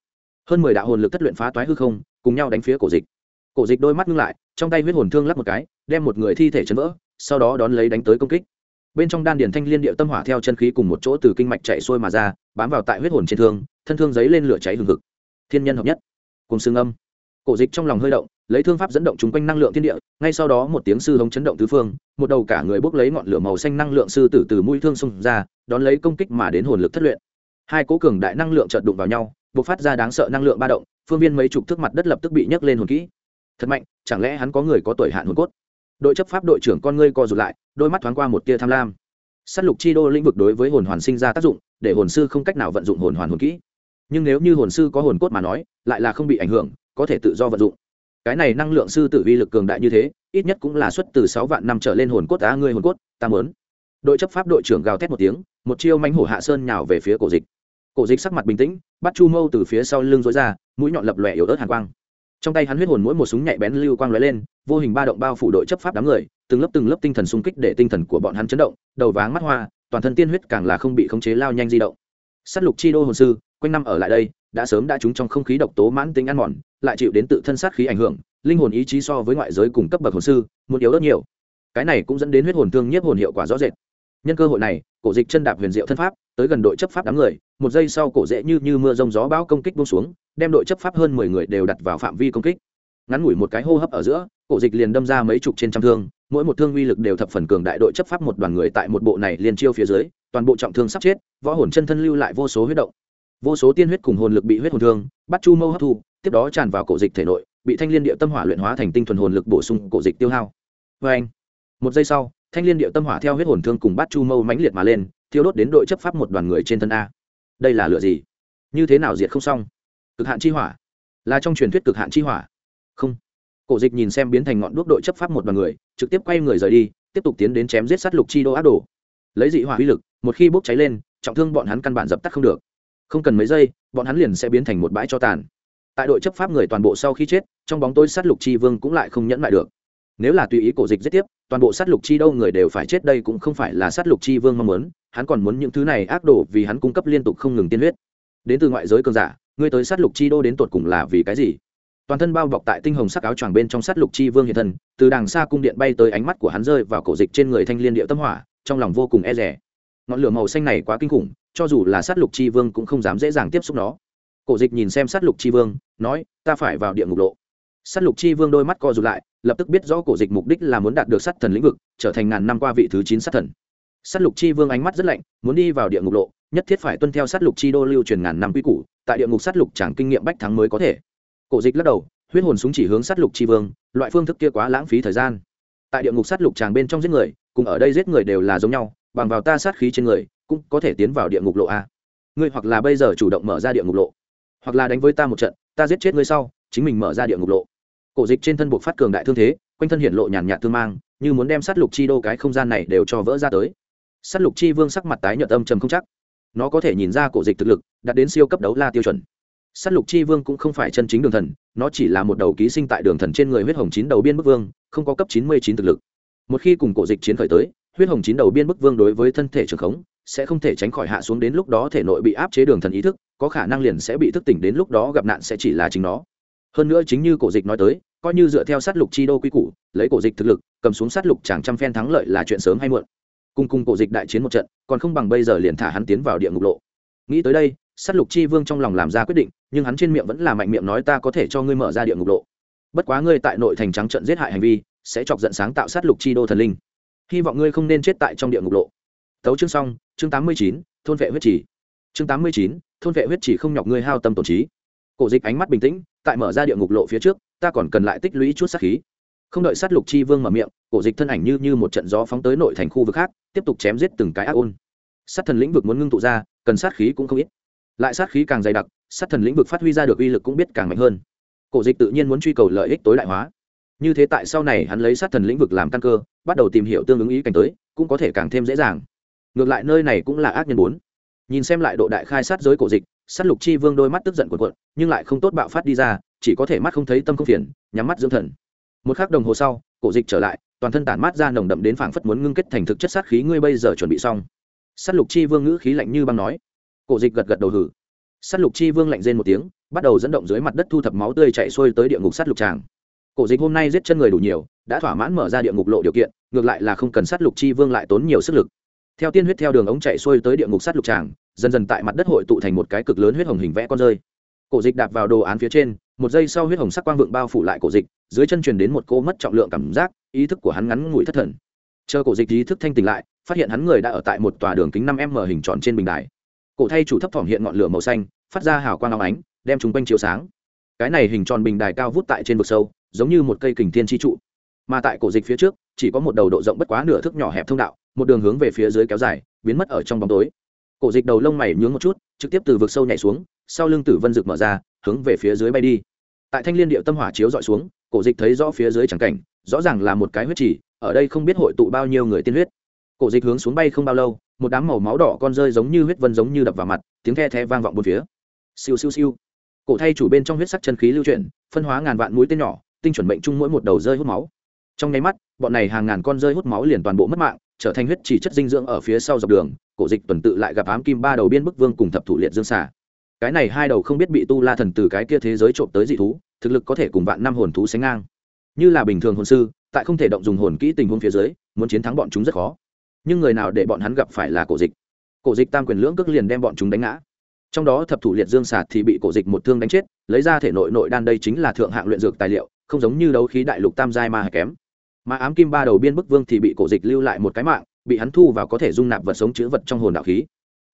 Hơn mười đạo hồn lực thất luyện phá toái hư không, cùng nhau đánh phía cổ dịch cổ dịch đôi mắt ngưng lại, trong tay huyết hồn thương lắp một cái, đem một người thi thể chấn vỡ, sau đó đón lấy đánh tới công kích. Bên trong đan điển thanh liên điệu tâm hỏa theo chân khí cùng một chỗ từ kinh mạch chạy xuôi mà ra, bám vào tại huyết hồn trên thương, thân thương giấy lên lửa cháy hừng hực. Thiên nhân hợp nhất. Cùng xương âm. Cổ dịch trong lòng hơi động, lấy thương pháp dẫn động chúng quanh năng lượng thiên địa, ngay sau đó một tiếng sư hống chấn động tứ phương, một đầu cả người bốc lấy ngọn lửa màu xanh năng lượng sư tử từ mũi thương xông ra, đón lấy công kích mà đến hồn lực thất luyện. Hai cố cường đại năng lượng chợt đụng vào nhau, bộc phát ra đáng sợ năng lượng ba động, phương viên mấy chục thước mặt đất lập tức bị nhấc lên hồn kỹ thật mạnh, chẳng lẽ hắn có người có tuổi hạn hồn cốt? Đội chấp pháp đội trưởng con ngươi co rụt lại, đôi mắt thoáng qua một tia tham lam. S á t lục chi đô lĩnh vực đối với hồn hoàn sinh ra tác dụng, để hồn sư không cách nào vận dụng hồn hoàn hồn kỹ. Nhưng nếu như hồn sư có hồn cốt mà nói, lại là không bị ảnh hưởng, có thể tự do vận dụng. Cái này năng lượng sư tử vi lực cường đại như thế, ít nhất cũng là xuất từ sáu vạn năm trở lên hồn cốt á, ngươi hồn cốt, ta mớn đội chấp pháp đội trưởng gào thét một tiếng, một chiêu mánh hổ hạ sơn nhào về phía cổ dịch. Cổ dịch sắc mặt bình tĩnh, bắt chu mâu từ phía sau lưng dối ra, mũi nhọn lập lòe yếu ớt hàn quang trong tay hắn huyết hồn mỗi một súng nhạy bén lưu quang lóe lên, vô hình ba động bao phủ đội chấp pháp đám người, từng lớp từng lớp tinh thần xung kích để tinh thần của bọn hắn chấn động, đầu váng mắt hoa, toàn thân tiên huyết càng là không bị khống chế lao nhanh di động. S á t lục chi đô hồn sư, quanh năm ở lại đây, đã sớm đã trúng trong không khí độc tố mãn tính ăn mòn, lại chịu đến tự thân sát khí ảnh hưởng, linh hồn ý chí so với ngoại giới cùng cấp bậc hồn sư, muốn yếu rất nhiều. Cái này cũng dẫn đến huyết hồn thương nhiếp hồn hiệu quả rõ rệt. Nhân cơ hội này, cổ dịch chân đạp huyền diệu thân pháp, tới gần đội chấp pháp đám người một giây sau cổ dễ như như mưa rông gió bão công kích buông xuống, đem đội chấp pháp hơn mười người đều đặt vào phạm vi công kích. Ngắn ngủi một cái hô hấp ở giữa, cổ dịch liền đâm ra mấy chục trên trăm thương, mỗi một thương uy lực đều thập phần cường đại đội chấp pháp một đoàn người tại một bộ này liền chiêu phía dưới, toàn bộ trọng thương sắp chết, võ hồn chân thân lưu lại vô số huyết động. Vô số tiên huyết cùng hồn lực bị huyết hồn thương, bắt chu mâu hấp thu, tiếp đó tràn vào cổ dịch thể nội, bị thanh liên địa tâm hỏa luyện hóa thành tinh thuần hồn lực bổ sung cổ dịch tiêu hao. Vê anh, một giây sau, thanh liên địa tâm hỏa theo huyết hồn thương cùng bắt chu mâu mãnh liệt mà lên, thiêu đốt đến đội chấp pháp một đoàn người trên thân a đây là lửa gì? Như thế nào diệt không xong? Cực hạn chi hỏa. Là trong truyền thuyết cực hạn chi hỏa. Không. Cổ dịch nhìn xem biến thành ngọn đuốc đội chấp pháp một đoàn người, trực tiếp quay người rời đi, tiếp tục tiến đến chém giết sát lục chi đô ác đồ. Lấy dị hỏa uy lực, một khi bốc cháy lên, trọng thương bọn hắn căn bản dập tắt không được. Không cần mấy giây, bọn hắn liền sẽ biến thành một bãi cho tàn. Tại đội chấp pháp người toàn bộ sau khi chết, trong bóng tối sát lục chi vương cũng lại không nhẫn lại được. Nếu là tùy ý cổ dịch giết tiếp, toàn bộ sát lục chi đâu người đều phải chết, đây cũng không phải là sát lục chi vương mong muốn hắn còn muốn những thứ này ác đổ vì hắn cung cấp liên tục không ngừng tiên huyết. Đến từ ngoại giới cường giả, ngươi tới sát lục chi đô đến tột cùng là vì cái gì? Toàn thân bao bọc tại tinh hồng sắc áo choàng bên trong sát lục chi vương hiện thân, từ đàng xa cung điện bay tới ánh mắt của hắn rơi vào cổ dịch trên người thanh liên điệu tâm hỏa, trong lòng vô cùng e rẻ ngọn lửa màu xanh này quá kinh khủng, cho dù là sát lục chi vương cũng không dám dễ dàng tiếp xúc nó. Cổ dịch nhìn xem sát lục chi vương, nói, ta phải vào địa ngục lộ. Sát lục chi vương đôi mắt co rụt lại, lập tức biết rõ cổ dịch mục đích là muốn đạt được sát thần lĩnh vực, trở thành ngàn năm qua vị thứ chín sát thần sát lục chi vương ánh mắt rất lạnh, muốn đi vào địa ngục lộ, nhất thiết phải tuân theo sát lục chi đô lưu truyền ngàn năm quy củ, tại địa ngục sát lục chẳng kinh nghiệm bách thắng mới có thể. Cổ dịch lắc đầu, huyết hồn súng chỉ hướng sát lục chi vương, loại phương thức kia quá lãng phí thời gian. Tại địa ngục sát lục chàng bên trong giết người, cùng ở đây giết người đều là giống nhau, bằng vào ta sát khí trên người, cũng có thể tiến vào địa ngục lộ a. Ngươi hoặc là bây giờ chủ động mở ra địa ngục lộ, hoặc là đánh với ta một trận, ta giết chết ngươi sau, chính mình mở ra địa ngục lộ. Cổ dịch trên thân buộc phát cường đại thương thế, quanh thân hiện lộ nhàn nhạt thương mang, như muốn đem sát lục chi đô cái không gian này đều cho vỡ ra tới sát lục chi vương sắc mặt tái nhợt âm trầm không chắc. Nó có thể nhìn ra cổ dịch thực lực, đạt đến siêu cấp đấu la tiêu chuẩn. Sát lục chi vương cũng không phải chân chính đường thần, nó chỉ là một đầu ký sinh tại đường thần trên người huyết hồng chín đầu biên bức vương, không có cấp chín mươi chín thực lực. Một khi cùng cổ dịch chiến khởi tới, huyết hồng chín đầu biên bức vương đối với thân thể trường khống, sẽ không thể tránh khỏi hạ xuống đến lúc đó thể nội bị áp chế đường thần ý thức, có khả năng liền sẽ bị thức tỉnh đến lúc đó gặp nạn sẽ chỉ là chính nó. Hơn nữa chính như cổ dịch nói tới, coi như dựa theo sát lục chi đô quy củ, lấy cổ dịch thực lực, cầm xuống sát lục chàng trăm phen thắng lợi là chuyện sớm hay muộn cùng cùng cổ dịch đại chiến một trận, còn không bằng bây giờ liền thả hắn tiến vào địa ngục lộ. Nghĩ tới đây, sát lục chi vương trong lòng làm ra quyết định, nhưng hắn trên miệng vẫn là mạnh miệng nói ta có thể cho ngươi mở ra địa ngục lộ. Bất quá ngươi tại nội thành trắng trận giết hại hành vi, sẽ chọc giận sáng tạo sát lục chi đô thần linh. Hy vọng ngươi không nên chết tại trong địa ngục lộ. Tấu chương xong, chương tám mươi chín, thôn vệ huyết chỉ chương tám mươi chín, thôn vệ huyết chỉ không nhọc ngươi hao tâm tổn trí. Cổ dịch ánh mắt bình tĩnh, tại mở ra địa ngục lộ phía trước, ta còn cần lại tích lũy chút sát khí không đợi sát lục chi vương mở miệng, cổ dịch thân ảnh như như một trận gió phóng tới nội thành khu vực khác, tiếp tục chém giết từng cái ác ôn. Sát thần lĩnh vực muốn ngưng tụ ra, cần sát khí cũng không ít. Lại sát khí càng dày đặc, sát thần lĩnh vực phát huy ra được uy lực cũng biết càng mạnh hơn. Cổ dịch tự nhiên muốn truy cầu lợi ích tối đại hóa. Như thế tại sau này hắn lấy sát thần lĩnh vực làm căn cơ, bắt đầu tìm hiểu tương ứng ý cảnh tới, cũng có thể càng thêm dễ dàng. Ngược lại nơi này cũng là ác nhân bốn. Nhìn xem lại độ đại khai sát giới cổ dịch, sát lục chi vương đôi mắt tức giận cuộn cuộn, nhưng lại không tốt bạo phát đi ra, chỉ có thể mắt không thấy tâm không phiền, nhắm mắt dưỡng thần một khắc đồng hồ sau, cổ dịch trở lại, toàn thân tản mát ra nồng đậm đến phảng phất muốn ngưng kết thành thực chất sát khí, ngươi bây giờ chuẩn bị xong. Sát lục chi vương ngữ khí lạnh như băng nói. Cổ dịch gật gật đầu hử. Sát lục chi vương lạnh rên một tiếng, bắt đầu dẫn động dưới mặt đất thu thập máu tươi chạy xuôi tới địa ngục sát lục tràng. Cổ dịch hôm nay giết chân người đủ nhiều, đã thỏa mãn mở ra địa ngục lộ điều kiện, ngược lại là không cần sát lục chi vương lại tốn nhiều sức lực. Theo tiên huyết theo đường ống chạy xuôi tới địa ngục sát lục tràng, dần dần tại mặt đất hội tụ thành một cái cực lớn huyết hồng hình vẽ con rơi. Cổ dịch đạp vào đồ án phía trên một giây sau huyết hồng sắc quang vượng bao phủ lại cổ dịch, dưới chân truyền đến một cô mất trọng lượng cảm giác, ý thức của hắn ngắn ngủi thất thần. Chờ cổ dịch ý thức thanh tỉnh lại, phát hiện hắn người đã ở tại một tòa đường kính năm m hình tròn trên bình đài. Cổ thay chủ thấp thỏm hiện ngọn lửa màu xanh, phát ra hào quang óng ánh, đem chúng quanh chiếu sáng. Cái này hình tròn bình đài cao vút tại trên vực sâu, giống như một cây kình thiên chi trụ. Mà tại cổ dịch phía trước, chỉ có một đầu độ rộng bất quá nửa thước nhỏ hẹp thông đạo, một đường hướng về phía dưới kéo dài, biến mất ở trong bóng tối. Cổ dịch đầu lông mày nhướng một chút, trực tiếp từ vực sâu nhảy xuống, sau lưng tử vân rực mở ra, hướng về phía dưới bay đi tại thanh liên điệu tâm hỏa chiếu dọi xuống, cổ dịch thấy rõ phía dưới trắng cảnh, rõ ràng là một cái huyết trì. ở đây không biết hội tụ bao nhiêu người tiên huyết. Cổ dịch hướng xuống bay không bao lâu, một đám màu máu đỏ con rơi giống như huyết vân giống như đập vào mặt, tiếng the the vang vọng bốn phía. Siêu siêu siêu. Cổ thay chủ bên trong huyết sắc chân khí lưu chuyển, phân hóa ngàn vạn mũi tên nhỏ, tinh chuẩn mệnh chung mỗi một đầu rơi hút máu. Trong nháy mắt, bọn này hàng ngàn con rơi hút máu liền toàn bộ mất mạng, trở thành huyết chỉ chất dinh dưỡng ở phía sau dọc đường, cổ dịch tuần tự lại gặp ám kim ba đầu biên bức vương cùng thập thủ liệt dương xả cái này hai đầu không biết bị tu la thần từ cái kia thế giới trộm tới dị thú, thực lực có thể cùng vạn năm hồn thú sánh ngang. Như là bình thường hồn sư, tại không thể động dùng hồn kỹ tình huống phía dưới, muốn chiến thắng bọn chúng rất khó. Nhưng người nào để bọn hắn gặp phải là cổ dịch. Cổ dịch tam quyền lưỡng cước liền đem bọn chúng đánh ngã. Trong đó thập thủ liệt dương sạt thì bị cổ dịch một thương đánh chết, lấy ra thể nội nội đan đây chính là thượng hạng luyện dược tài liệu, không giống như đấu khí đại lục tam giai ma kém. Mà ám kim ba đầu biên bức vương thì bị cổ dịch lưu lại một cái mạng, bị hắn thu vào có thể dung nạp vật sống chữ vật trong hồn đạo khí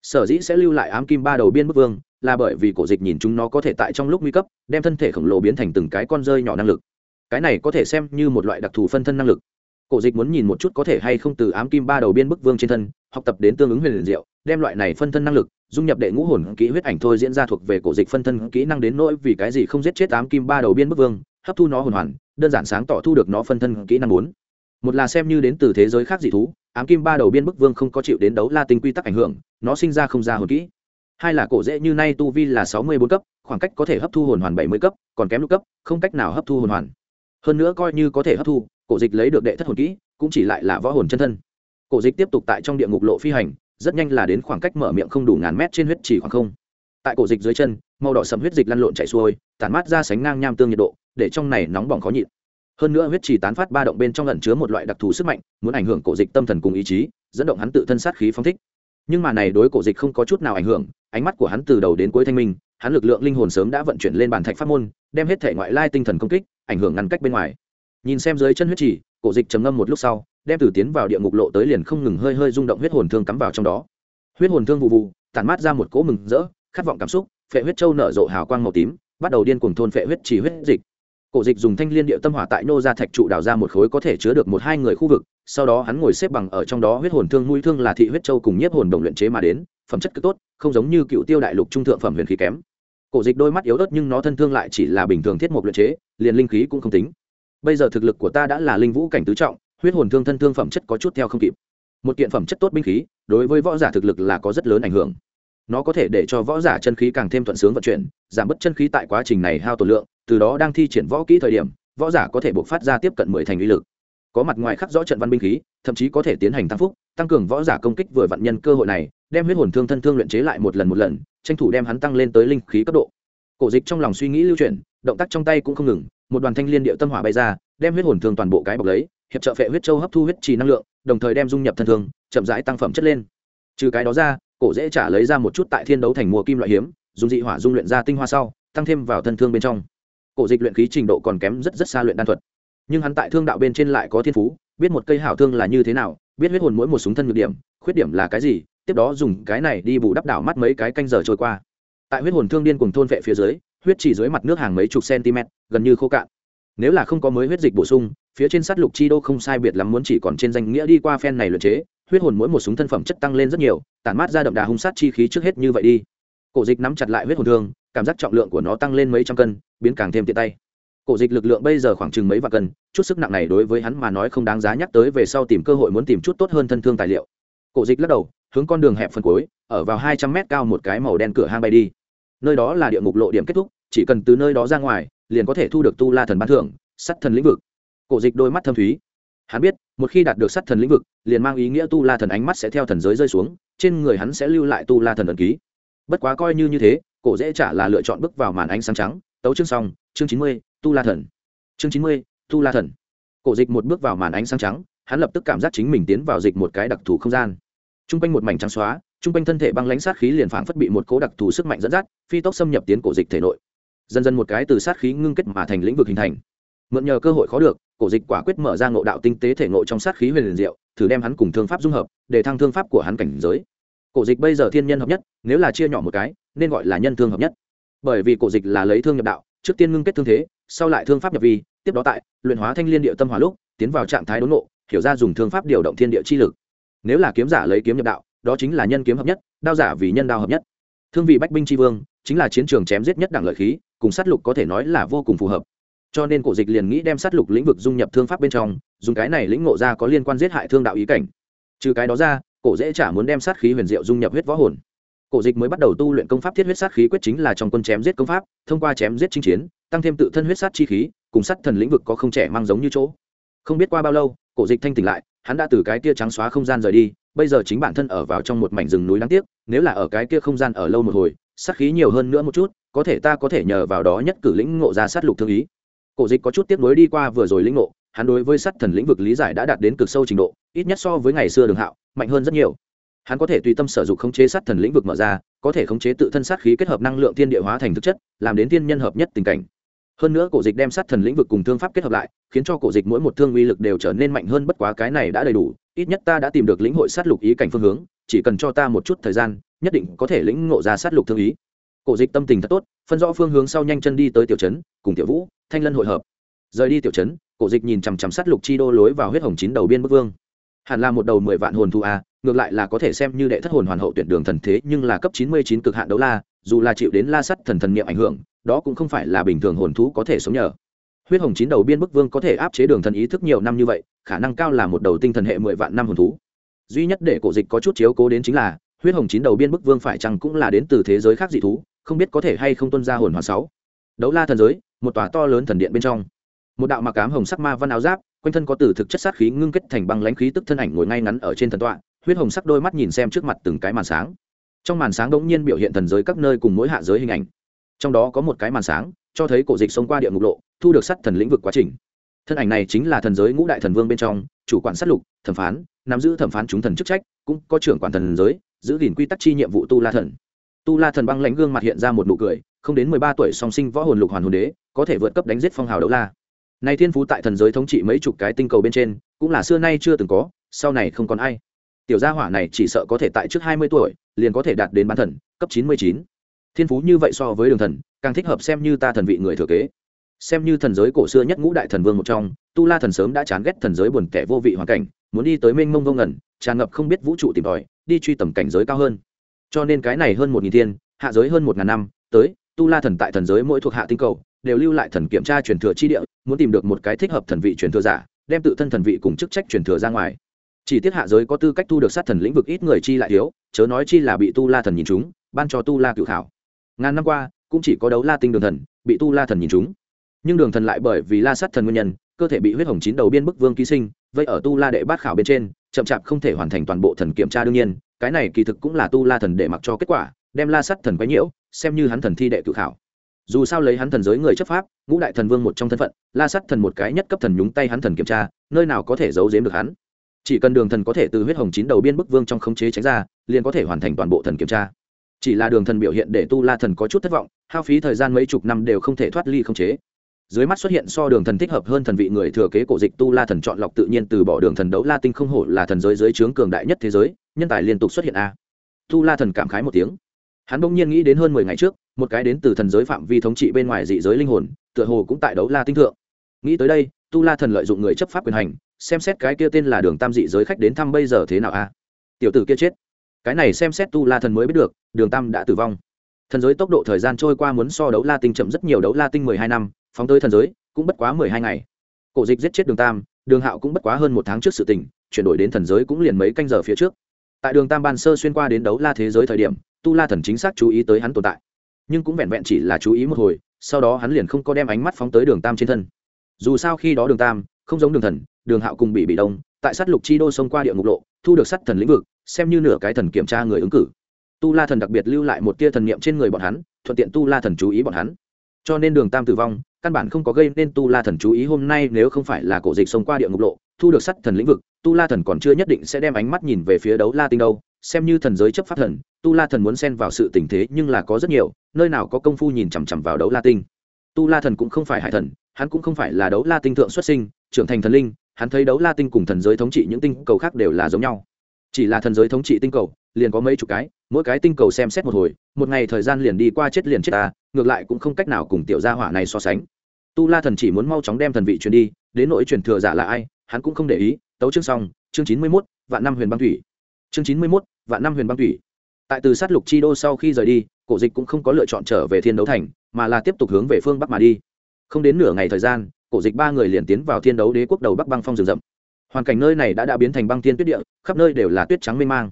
sở dĩ sẽ lưu lại ám kim ba đầu biên bức vương, là bởi vì cổ dịch nhìn chúng nó có thể tại trong lúc nguy cấp, đem thân thể khổng lồ biến thành từng cái con rơi nhỏ năng lực. Cái này có thể xem như một loại đặc thù phân thân năng lực. Cổ dịch muốn nhìn một chút có thể hay không từ ám kim ba đầu biên bức vương trên thân, học tập đến tương ứng huyền liền diệu, đem loại này phân thân năng lực, dung nhập đệ ngũ hồn kỹ huyết ảnh thôi diễn ra thuộc về cổ dịch phân thân kỹ năng đến nỗi vì cái gì không giết chết ám kim ba đầu biên bức vương, hấp thu nó hồn hoàn, đơn giản sáng tỏ thu được nó phân thân kỹ năng bốn. Một là xem như đến từ thế giới khác dị thú ám kim ba đầu biên bức vương không có chịu đến đấu la tinh quy tắc ảnh hưởng, nó sinh ra không ra hồn kỹ. Hai là cổ dễ như nay tu vi là sáu mươi bốn cấp, khoảng cách có thể hấp thu hồn hoàn bảy mươi cấp, còn kém lúc cấp, không cách nào hấp thu hồn hoàn. Hơn nữa coi như có thể hấp thu, cổ dịch lấy được đệ thất hồn kỹ, cũng chỉ lại là võ hồn chân thân. Cổ dịch tiếp tục tại trong địa ngục lộ phi hành, rất nhanh là đến khoảng cách mở miệng không đủ ngàn mét trên huyết chỉ khoảng không. Tại cổ dịch dưới chân, màu đỏ sầm huyết dịch lăn lộn chảy xuôi, tản mát ra sánh ngang nham tương nhiệt độ, để trong này nóng bỏng khó nhịn hơn nữa huyết trì tán phát ba động bên trong lẩn chứa một loại đặc thù sức mạnh, muốn ảnh hưởng cổ dịch tâm thần cùng ý chí, dẫn động hắn tự thân sát khí phong thích. Nhưng mà này đối cổ dịch không có chút nào ảnh hưởng, ánh mắt của hắn từ đầu đến cuối thanh minh, hắn lực lượng linh hồn sớm đã vận chuyển lên bàn thạch pháp môn, đem hết thể ngoại lai tinh thần công kích, ảnh hưởng ngăn cách bên ngoài. Nhìn xem dưới chân huyết trì, cổ dịch trầm ngâm một lúc sau, đem từ tiến vào địa ngục lộ tới liền không ngừng hơi hơi rung động huyết hồn thương cắm vào trong đó. Huyết hồn thương vụ vụ, tản mát ra một cỗ mừng rỡ, khát vọng cảm xúc, phệ huyết châu nở rộ hào quang màu tím, bắt đầu điên cuồng thôn phệ huyết trì huyết dịch cổ dịch dùng thanh liên địa tâm hỏa tại nô ra thạch trụ đào ra một khối có thể chứa được một hai người khu vực, sau đó hắn ngồi xếp bằng ở trong đó huyết hồn thương, mũi thương là thị huyết châu cùng nhiếp hồn đồng luyện chế mà đến, phẩm chất cực tốt, không giống như cựu tiêu đại lục trung thượng phẩm huyền khí kém. Cổ dịch đôi mắt yếu ớt nhưng nó thân thương lại chỉ là bình thường thiết mục luyện chế, liền linh khí cũng không tính. Bây giờ thực lực của ta đã là linh vũ cảnh tứ trọng, huyết hồn thương thân thương phẩm chất có chút theo không kịp. Một kiện phẩm chất tốt binh khí, đối với võ giả thực lực là có rất lớn ảnh hưởng. Nó có thể để cho võ giả chân khí càng thêm thuận sướng vận chuyển, giảm bớt chân khí tại quá trình này hao tổn lượng từ đó đang thi triển võ kỹ thời điểm, võ giả có thể buộc phát ra tiếp cận mười thành uy lực. Có mặt ngoài khắc rõ trận văn binh khí, thậm chí có thể tiến hành tăng phúc, tăng cường võ giả công kích vừa vạn nhân cơ hội này, đem huyết hồn thương thân thương luyện chế lại một lần một lần, tranh thủ đem hắn tăng lên tới linh khí cấp độ. Cổ dịch trong lòng suy nghĩ lưu chuyển, động tác trong tay cũng không ngừng, một đoàn thanh liên điệu tâm hỏa bay ra, đem huyết hồn thương toàn bộ cái bọc lấy, hiệp trợ phệ huyết châu hấp thu huyết trì năng lượng, đồng thời đem dung nhập thân thương, chậm rãi tăng phẩm chất lên. Trừ cái đó ra, cổ dễ trả lấy ra một chút tại thiên đấu thành mùa kim loại hiếm, dùng dị hỏa dung luyện ra tinh hoa sau, tăng thêm vào thân thương bên trong cổ dịch luyện khí trình độ còn kém rất rất xa luyện đan thuật. Nhưng hắn tại thương đạo bên trên lại có thiên phú, biết một cây hảo thương là như thế nào, biết huyết hồn mỗi một súng thân nhược điểm, khuyết điểm là cái gì, tiếp đó dùng cái này đi bù đắp đảo mắt mấy cái canh giờ trôi qua. Tại huyết hồn thương điên cùng thôn vệ phía dưới, huyết chỉ dưới mặt nước hàng mấy chục cm gần như khô cạn. Nếu là không có mới huyết dịch bổ sung, phía trên sát lục chi đô không sai biệt lắm muốn chỉ còn trên danh nghĩa đi qua phen này luyện chế, huyết hồn mỗi một súng thân phẩm chất tăng lên rất nhiều, tản mát ra đậm đà hung sát chi khí trước hết như vậy đi. Cổ dịch nắm chặt lại huyết hồn thương cảm giác trọng lượng của nó tăng lên mấy trăm cân, biến càng thêm tiện tay. Cổ dịch lực lượng bây giờ khoảng chừng mấy vạn cân, chút sức nặng này đối với hắn mà nói không đáng giá nhắc tới về sau tìm cơ hội muốn tìm chút tốt hơn thân thương tài liệu. Cổ dịch lắc đầu, hướng con đường hẹp phần cuối, ở vào hai trăm mét cao một cái màu đen cửa hang bay đi. Nơi đó là địa ngục lộ điểm kết thúc, chỉ cần từ nơi đó ra ngoài, liền có thể thu được tu la thần ban thưởng sắt thần lĩnh vực. Cổ dịch đôi mắt thâm thúy. Hắn biết, một khi đạt được sắt thần lĩnh vực, liền mang ý nghĩa tu la thần ánh mắt sẽ theo thần giới rơi xuống, trên người hắn sẽ lưu lại tu la thần ẩn ký. Bất quá coi như như thế cổ dễ trả là lựa chọn bước vào màn ánh sáng trắng. Tấu chương xong, chương chín mươi, tu la thần. Chương chín mươi, tu la thần. Cổ dịch một bước vào màn ánh sáng trắng, hắn lập tức cảm giác chính mình tiến vào dịch một cái đặc thù không gian. T r u n g quanh một mảnh trắng xóa t r u n g quanh thân thể băng lãnh sát khí liền phảng phất bị một cố đặc thù sức mạnh dẫn dắt, phi tốc xâm nhập tiến cổ dịch thể nội. Dần dần một cái từ sát khí ngưng kết mà thành lĩnh vực hình thành. Mượn nhờ cơ hội khó được, cổ dịch quả quyết mở ra ngộ đạo tinh tế thể ngộ trong sát khí huyền liền diệu, thử đem hắn cùng thương pháp dung hợp, để thăng thương pháp của hắn cảnh giới. Cổ dịch bây giờ thiên nhân hợp nhất, nếu là chia nhỏ một cái nên gọi là nhân thương hợp nhất. Bởi vì cổ dịch là lấy thương nhập đạo, trước tiên ngưng kết thương thế, sau lại thương pháp nhập vi, tiếp đó tại luyện hóa thanh liên địa tâm hỏa lúc, tiến vào trạng thái đốn nộ hiểu ra dùng thương pháp điều động thiên địa chi lực. Nếu là kiếm giả lấy kiếm nhập đạo, đó chính là nhân kiếm hợp nhất, đao giả vì nhân đao hợp nhất. Thương vị bách binh tri vương, chính là chiến trường chém giết nhất đẳng lợi khí, cùng sát lục có thể nói là vô cùng phù hợp. Cho nên cổ dịch liền nghĩ đem sát lục lĩnh vực dung nhập thương pháp bên trong, dùng cái này lĩnh ngộ ra có liên quan giết hại thương đạo ý cảnh. Trừ cái đó ra, cổ dễ chả muốn đem sát khí huyền diệu dung nhập huyết võ hồn cổ dịch mới bắt đầu tu luyện công pháp thiết huyết sát khí quyết chính là trong quân chém giết công pháp, thông qua chém giết chinh chiến, tăng thêm tự thân huyết sát chi khí, cùng sát thần lĩnh vực có không trẻ mang giống như chỗ. Không biết qua bao lâu, cổ dịch thanh tỉnh lại, hắn đã từ cái kia trắng xóa không gian rời đi, bây giờ chính bản thân ở vào trong một mảnh rừng núi đáng tiếc, nếu là ở cái kia không gian ở lâu một hồi, sát khí nhiều hơn nữa một chút, có thể ta có thể nhờ vào đó nhất cử lĩnh ngộ ra sát lục thương ý. Cổ dịch có chút tiếp nối đi qua vừa rồi lĩnh ngộ, hắn đối với sát thần lĩnh vực lý giải đã đạt đến cực sâu trình độ, ít nhất so với ngày xưa đường hạo, mạnh hơn rất nhiều hắn có thể tùy tâm sở dụng khống chế sát thần lĩnh vực mở ra, có thể khống chế tự thân sát khí kết hợp năng lượng thiên địa hóa thành thực chất, làm đến thiên nhân hợp nhất tình cảnh. Hơn nữa cổ dịch đem sát thần lĩnh vực cùng thương pháp kết hợp lại, khiến cho cổ dịch mỗi một thương uy lực đều trở nên mạnh hơn bất quá cái này đã đầy đủ, ít nhất ta đã tìm được lĩnh hội sát lục ý cảnh phương hướng, chỉ cần cho ta một chút thời gian, nhất định có thể lĩnh ngộ ra sát lục thương ý. Cổ dịch tâm tình thật tốt, phân rõ phương hướng sau nhanh chân đi tới tiểu trấn, cùng tiểu vũ, thanh lân hội hợp. Rời đi tiểu trấn, cổ dịch nhìn chằm chằm sát lục chi đô lối vào huyết hồng chín đầu biên bức vương hẳn là một đầu mười vạn hồn thu a à, ngược lại là có thể xem như đệ thất hồn hoàn hậu tuyển đường thần thế, nhưng là cấp chín mươi chín cực hạn đấu la, dù là chịu đến la sắt thần thần niệm ảnh hưởng, đó cũng không phải là bình thường hồn thú có thể sống nhờ. Huyết hồng chín đầu biên bức vương có thể áp chế đường thần ý thức nhiều năm như vậy, khả năng cao là một đầu tinh thần hệ mười vạn năm hồn thú. Duy nhất để cổ dịch có chút chiếu cố đến chính là, huyết hồng chín đầu biên bức vương phải chăng cũng là đến từ thế giới khác dị thú, không biết có thể hay không tuân ra hồn hoàn sáu. Đấu la thần giới, một tòa to lớn thần điện bên trong. Một đạo mặc cám hồng sắc ma văn áo giáp quanh thân có từ thực chất sát khí ngưng kết thành băng lãnh khí tức thân ảnh ngồi ngay ngắn ở trên thần tọa, huyết hồng sắc đôi mắt nhìn xem trước mặt từng cái màn sáng. Trong màn sáng đ ỗ n g nhiên biểu hiện thần giới các nơi cùng mỗi hạ giới hình ảnh. Trong đó có một cái màn sáng, cho thấy cổ dịch sống qua địa ngục lộ, thu được sắt thần lĩnh vực quá trình. Thân ảnh này chính là thần giới ngũ đại thần vương bên trong, chủ quản sát lục, thẩm phán, nắm giữ thẩm phán chúng thần chức trách, cũng có trưởng quản thần giới, giữ gìn quy tắc chi nhiệm vụ tu la thần. Tu la thần băng lãnh gương mặt hiện ra một nụ cười, không đến mười ba tuổi song sinh võ hồn lục hoàn hồn đế, có thể vượt cấp đánh giết phong hào đấu la này thiên phú tại thần giới thống trị mấy chục cái tinh cầu bên trên, cũng là xưa nay chưa từng có, sau này không còn ai. Tiểu gia hỏa này chỉ sợ có thể tại trước hai mươi tuổi, liền có thể đạt đến bán thần, cấp chín mươi chín. Thiên phú như vậy so với đường thần, càng thích hợp xem như ta thần vị người thừa kế. Xem như thần giới cổ xưa nhất ngũ đại thần vương một trong, tu la thần sớm đã chán ghét thần giới buồn kẻ vô vị hoàn cảnh, muốn đi tới mênh mông vô ngẩn tràn ngập không biết vũ trụ tìm tòi, đi truy tầm cảnh giới cao hơn. Cho nên cái này hơn một nghìn thiên, hạ giới hơn một ngàn năm, tới, tu la thần tại thần giới mỗi thuộc hạ tinh cầu đều lưu lại thần kiểm tra truyền thừa chi địa, muốn tìm được một cái thích hợp thần vị truyền thừa giả, đem tự thân thần vị cùng chức trách truyền thừa ra ngoài. Chỉ tiết hạ giới có tư cách thu được sát thần lĩnh vực ít người chi lại thiếu, chớ nói chi là bị tu la thần nhìn chúng, ban cho tu la cửu thảo ngàn năm qua, cũng chỉ có đấu la tinh đường thần, bị tu la thần nhìn chúng. Nhưng đường thần lại bởi vì la sát thần nguyên nhân, cơ thể bị huyết hồng chín đầu biên bức vương ký sinh vậy ở tu la đệ bát khảo bên trên, chậm chạp không thể hoàn thành toàn bộ thần kiểm tra đương nhiên, cái này kỳ thực cũng là tu la thần để mặc cho kết quả, đem la sát thần quấy nhiễu, xem như hắn thần thi đệ cự khảo dù sao lấy hắn thần giới người chấp pháp, ngũ đại thần vương một trong thân phận, la sát thần một cái nhất cấp thần nhúng tay hắn thần kiểm tra, nơi nào có thể giấu giếm được hắn. Chỉ cần đường thần có thể từ huyết hồng chín đầu biên bức vương trong khống chế tránh ra, liền có thể hoàn thành toàn bộ thần kiểm tra. Chỉ là đường thần biểu hiện để tu la thần có chút thất vọng, hao phí thời gian mấy chục năm đều không thể thoát ly khống chế. Dưới mắt xuất hiện so đường thần thích hợp hơn thần vị người thừa kế cổ dịch tu la thần chọn lọc tự nhiên từ bỏ đường thần đấu la tinh không hổ là thần giới dưới trướng cường đại nhất thế giới, nhân tài liên tục xuất hiện a. Tu la thần cảm khái một tiếng. Hắn bỗng nhiên nghĩ đến hơn mười ngày trước một cái đến từ thần giới phạm vi thống trị bên ngoài dị giới linh hồn, tựa hồ cũng tại đấu la tinh thượng. Nghĩ tới đây, tu la thần lợi dụng người chấp pháp quyền hành, xem xét cái kia tên là đường tam dị giới khách đến thăm bây giờ thế nào a. Tiểu tử kia chết. Cái này xem xét tu la thần mới biết được, đường tam đã tử vong. Thần giới tốc độ thời gian trôi qua muốn so đấu la tinh chậm rất nhiều, đấu la tinh mười hai năm, phóng tới thần giới, cũng bất quá mười hai ngày. Cổ dịch giết chết đường tam, đường hạo cũng bất quá hơn một tháng trước sự tình, chuyển đổi đến thần giới cũng liền mấy canh giờ phía trước. Tại đường tam ban sơ xuyên qua đến đấu la thế giới thời điểm, tu la thần chính xác chú ý tới hắn tồn tại nhưng cũng vẹn vẹn chỉ là chú ý một hồi, sau đó hắn liền không có đem ánh mắt phóng tới đường tam trên thân. Dù sao khi đó đường tam không giống đường thần, đường hạo cùng bị bị đông, tại sát lục chi đô xông qua địa ngục lộ, thu được sắt thần lĩnh vực, xem như nửa cái thần kiểm tra người ứng cử. Tu la thần đặc biệt lưu lại một tia thần niệm trên người bọn hắn, thuận tiện tu la thần chú ý bọn hắn. Cho nên đường tam tử vong, căn bản không có gây nên tu la thần chú ý hôm nay nếu không phải là cổ dịch xông qua địa ngục lộ, thu được sắt thần lĩnh vực, tu la thần còn chưa nhất định sẽ đem ánh mắt nhìn về phía đấu la tinh đâu xem như thần giới chấp pháp thần, tu la thần muốn xen vào sự tình thế nhưng là có rất nhiều, nơi nào có công phu nhìn chằm chằm vào đấu la tinh. Tu la thần cũng không phải hải thần, hắn cũng không phải là đấu la tinh thượng xuất sinh, trưởng thành thần linh, hắn thấy đấu la tinh cùng thần giới thống trị những tinh cầu khác đều là giống nhau. Chỉ là thần giới thống trị tinh cầu, liền có mấy chục cái, mỗi cái tinh cầu xem xét một hồi, một ngày thời gian liền đi qua chết liền chết ta, ngược lại cũng không cách nào cùng tiểu gia hỏa này so sánh. Tu la thần chỉ muốn mau chóng đem thần vị truyền đi, đến nỗi truyền thừa giả là ai, hắn cũng không để ý. Tấu chương xong, chương chín mươi mốt, vạn năm huyền băng thủy. Chương chín mươi mốt vạn năm huyền băng thủy tại từ sát lục chi đô sau khi rời đi, cổ dịch cũng không có lựa chọn trở về thiên đấu thành, mà là tiếp tục hướng về phương bắc mà đi. Không đến nửa ngày thời gian, cổ dịch ba người liền tiến vào thiên đấu đế quốc đầu bắc băng phong rừng rậm. Hoàn cảnh nơi này đã đã biến thành băng thiên tuyết địa, khắp nơi đều là tuyết trắng mênh mang.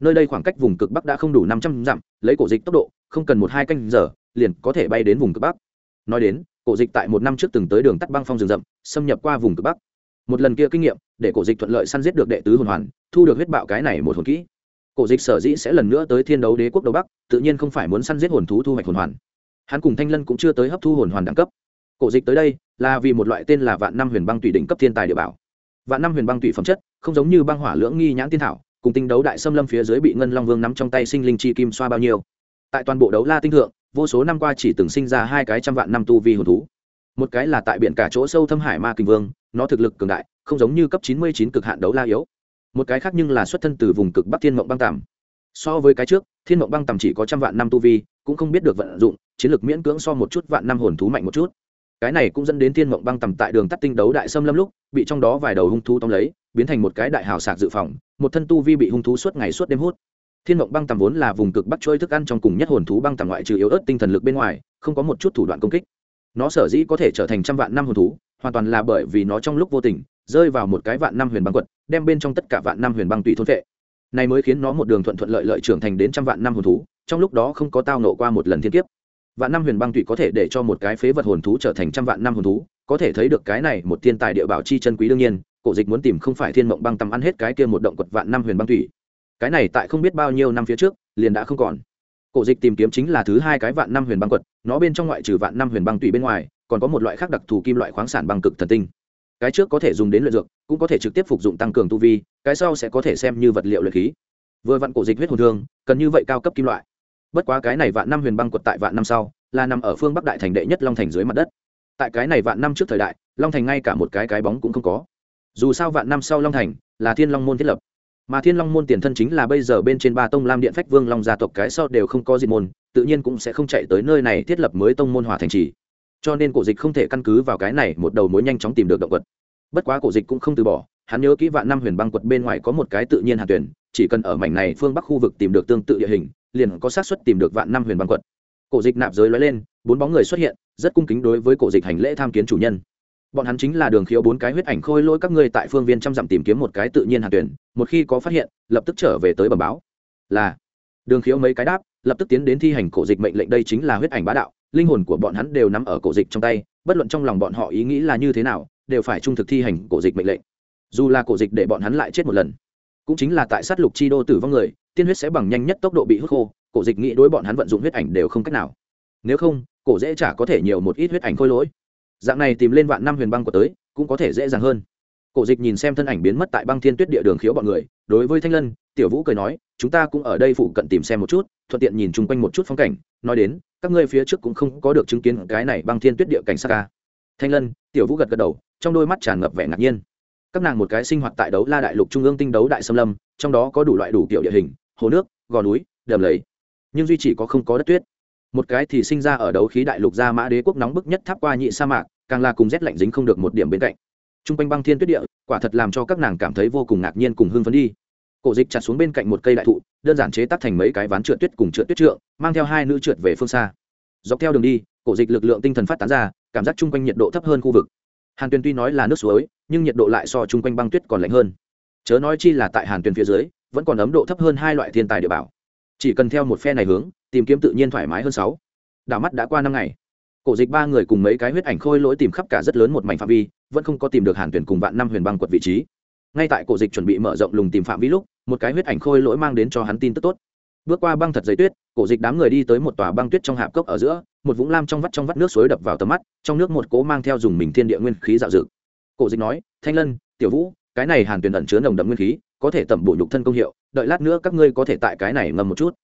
Nơi đây khoảng cách vùng cực bắc đã không đủ năm trăm dặm, lấy cổ dịch tốc độ, không cần một hai canh giờ, liền có thể bay đến vùng cực bắc. Nói đến, cổ dịch tại một năm trước từng tới đường tắt băng phong rừng rậm, xâm nhập qua vùng cực bắc. Một lần kia kinh nghiệm, để cổ dịch thuận lợi săn giết được đệ tứ hồn hoàn, thu được huyết bạo cái này một hồn kỹ cổ dịch sở dĩ sẽ lần nữa tới thiên đấu đế quốc đầu bắc, tự nhiên không phải muốn săn giết hồn thú thu hoạch hồn hoàn. Hắn cùng thanh lân cũng chưa tới hấp thu hồn hoàn đẳng cấp. Cổ dịch tới đây là vì một loại tên là vạn năm huyền băng tùy đỉnh cấp thiên tài địa bảo. Vạn năm huyền băng tùy phẩm chất, không giống như băng hỏa lưỡng nghi nhãn tiên thảo, cùng tinh đấu đại xâm lâm phía dưới bị ngân long vương nắm trong tay sinh linh chi kim xoa bao nhiêu. Tại toàn bộ đấu la tinh thượng, vô số năm qua chỉ từng sinh ra hai cái trăm vạn năm tu vi hồn thú. Một cái là tại biển cả chỗ sâu thâm hải ma kinh vương, nó thực lực cường đại, không giống như cấp chín mươi chín cực hạn đấu la yếu một cái khác nhưng là xuất thân từ vùng cực bắc thiên mộng băng tàm. So với cái trước, thiên mộng băng tàm chỉ có trăm vạn năm tu vi, cũng không biết được vận dụng, chiến lược miễn cưỡng so một chút vạn năm hồn thú mạnh một chút. Cái này cũng dẫn đến thiên mộng băng tầm tại đường tắt tinh đấu đại xâm lâm lúc, bị trong đó vài đầu hung thú tóm lấy, biến thành một cái đại hào sạc dự phòng, một thân tu vi bị hung thú suốt ngày suốt đêm hút. Thiên mộng băng tầm vốn là vùng cực bắc trôi thức ăn trong cùng nhất hồn thú băng tầm ngoại trừ yếu ớt tinh thần lực bên ngoài, không có một chút thủ đoạn công kích. Nó sở dĩ có thể trở thành trăm vạn năm hồn thú, hoàn toàn là bởi vì nó trong lúc vô tình, rơi vào một cái vạn năm huyền băng quật đem bên trong tất cả vạn năm huyền băng tùy thôn vệ. Này mới khiến nó một đường thuận thuận lợi lợi trưởng thành đến trăm vạn năm hồn thú, trong lúc đó không có tao nộ qua một lần thiên kiếp. Vạn năm huyền băng tụy có thể để cho một cái phế vật hồn thú trở thành trăm vạn năm hồn thú, có thể thấy được cái này một thiên tài địa bảo chi chân quý đương nhiên, cổ dịch muốn tìm không phải thiên mộng băng tầm ăn hết cái kia một động quật vạn năm huyền băng tụy cái này tại không biết bao nhiêu năm phía trước, liền đã không còn. Cổ dịch tìm kiếm chính là thứ hai cái vạn năm huyền băng quật, nó bên trong ngoại trừ vạn năm huyền băng tụy bên ngoài, còn có một loại khác đặc thù kim loại khoáng sản băng cực thần tinh. Cái trước có thể dùng đến luyện dược cũng có thể trực tiếp phục dụng tăng cường tu vi, cái sau sẽ có thể xem như vật liệu luyện khí. Vừa vặn cổ dịch huyết hồn thương, cần như vậy cao cấp kim loại. Bất quá cái này vạn năm huyền băng quật tại vạn năm sau, là nằm ở phương bắc đại thành đệ nhất long thành dưới mặt đất. Tại cái này vạn năm trước thời đại, long thành ngay cả một cái cái bóng cũng không có. Dù sao vạn năm sau long thành là thiên long môn thiết lập. Mà thiên long môn tiền thân chính là bây giờ bên trên ba tông lam điện phách vương long gia tộc cái sau đều không có gì môn, tự nhiên cũng sẽ không chạy tới nơi này thiết lập mới tông môn hỏa thành trì. Cho nên cổ dịch không thể căn cứ vào cái này một đầu mối nhanh chóng tìm được động vật bất quá cổ dịch cũng không từ bỏ, hắn nhớ kỹ vạn năm huyền băng quật bên ngoài có một cái tự nhiên hàn tuyển, chỉ cần ở mảnh này phương bắc khu vực tìm được tương tự địa hình, liền có xác suất tìm được vạn năm huyền băng quật. Cổ dịch nạp giới lói lên, bốn bóng người xuất hiện, rất cung kính đối với cổ dịch hành lễ tham kiến chủ nhân. Bọn hắn chính là đường khiếu bốn cái huyết ảnh khôi lỗi các ngươi tại phương viên trăm dặm tìm kiếm một cái tự nhiên hàn tuyển, một khi có phát hiện, lập tức trở về tới bờ báo. Là. Đường khiếu mấy cái đáp, lập tức tiến đến thi hành cổ dịch mệnh lệnh, đây chính là huyết ảnh bá đạo, linh hồn của bọn hắn đều nắm ở cổ dịch trong tay, bất luận trong lòng bọn họ ý nghĩ là như thế nào đều phải trung thực thi hành cổ dịch mệnh lệnh. Dù là cổ dịch để bọn hắn lại chết một lần, cũng chính là tại sát lục chi đô tử vong người, tiên huyết sẽ bằng nhanh nhất tốc độ bị hút khô, cổ dịch nghĩ đối bọn hắn vận dụng huyết ảnh đều không cách nào. Nếu không, cổ dễ chả có thể nhiều một ít huyết ảnh khôi lỗi. Dạng này tìm lên vạn năm huyền băng của tới, cũng có thể dễ dàng hơn. Cổ dịch nhìn xem thân ảnh biến mất tại băng thiên tuyết địa đường khiếu bọn người, đối với thanh lân, tiểu vũ cười nói, chúng ta cũng ở đây phụ cận tìm xem một chút, thuận tiện nhìn chung quanh một chút phong cảnh, nói đến, các ngươi phía trước cũng không có được chứng kiến cái này băng thiên tuyết địa cảnh sát ca thanh lân, tiểu vũ gật gật đầu, trong đôi mắt tràn ngập vẻ ngạc nhiên. Các nàng một cái sinh hoạt tại đấu la đại lục trung ương tinh đấu đại xâm lâm, trong đó có đủ loại đủ kiểu địa hình, hồ nước, gò núi, đầm lầy, nhưng duy chỉ có không có đất tuyết. Một cái thì sinh ra ở đấu khí đại lục gia mã đế quốc nóng bức nhất tháp qua nhị sa mạc, càng là cùng rét lạnh dính không được một điểm bên cạnh. T r u n g quanh băng thiên tuyết địa, quả thật làm cho các nàng cảm thấy vô cùng ngạc nhiên cùng hưng phấn đi. Cổ dịch chặt xuống bên cạnh một cây đại thụ, đơn giản chế tắt thành mấy cái ván trượt tuyết cùng trượt tuyết trượng, mang theo hai nữ trượt về phương xa. Dọc theo đường đi, cổ dịch lực lượng tinh thần phát tán ra cảm giác chung quanh nhiệt độ thấp hơn khu vực. Hàn tuyền tuy nói là nước suối, nhưng nhiệt độ lại so chung quanh băng tuyết còn lạnh hơn. Chớ nói chi là tại hàn tuyền phía dưới, vẫn còn ấm độ thấp hơn hai loại thiên tài địa bảo. Chỉ cần theo một phe này hướng, tìm kiếm tự nhiên thoải mái hơn sáu. Đảo mắt đã qua năm ngày. Cổ dịch ba người cùng mấy cái huyết ảnh khôi lỗi tìm khắp cả rất lớn một mảnh phạm vi, vẫn không có tìm được hàn tuyển cùng vạn năm huyền băng quật vị trí. Ngay tại cổ dịch chuẩn bị mở rộng lùng tìm phạm vi lúc, một cái huyết ảnh khôi lỗi mang đến cho hắn tin tức tốt bước qua băng thật giấy tuyết, cổ dịch đám người đi tới một tòa băng tuyết trong hạp cốc ở giữa, một vũng lam trong vắt trong vắt nước suối đập vào tầm mắt, trong nước một cố mang theo dùng mình thiên địa nguyên khí dạo dực cổ dịch nói, thanh lân, tiểu vũ, cái này hàn tuyển ẩn chứa nồng đậm nguyên khí, có thể tẩm bổ nhục thân công hiệu, đợi lát nữa các ngươi có thể tại cái này ngầm một chút.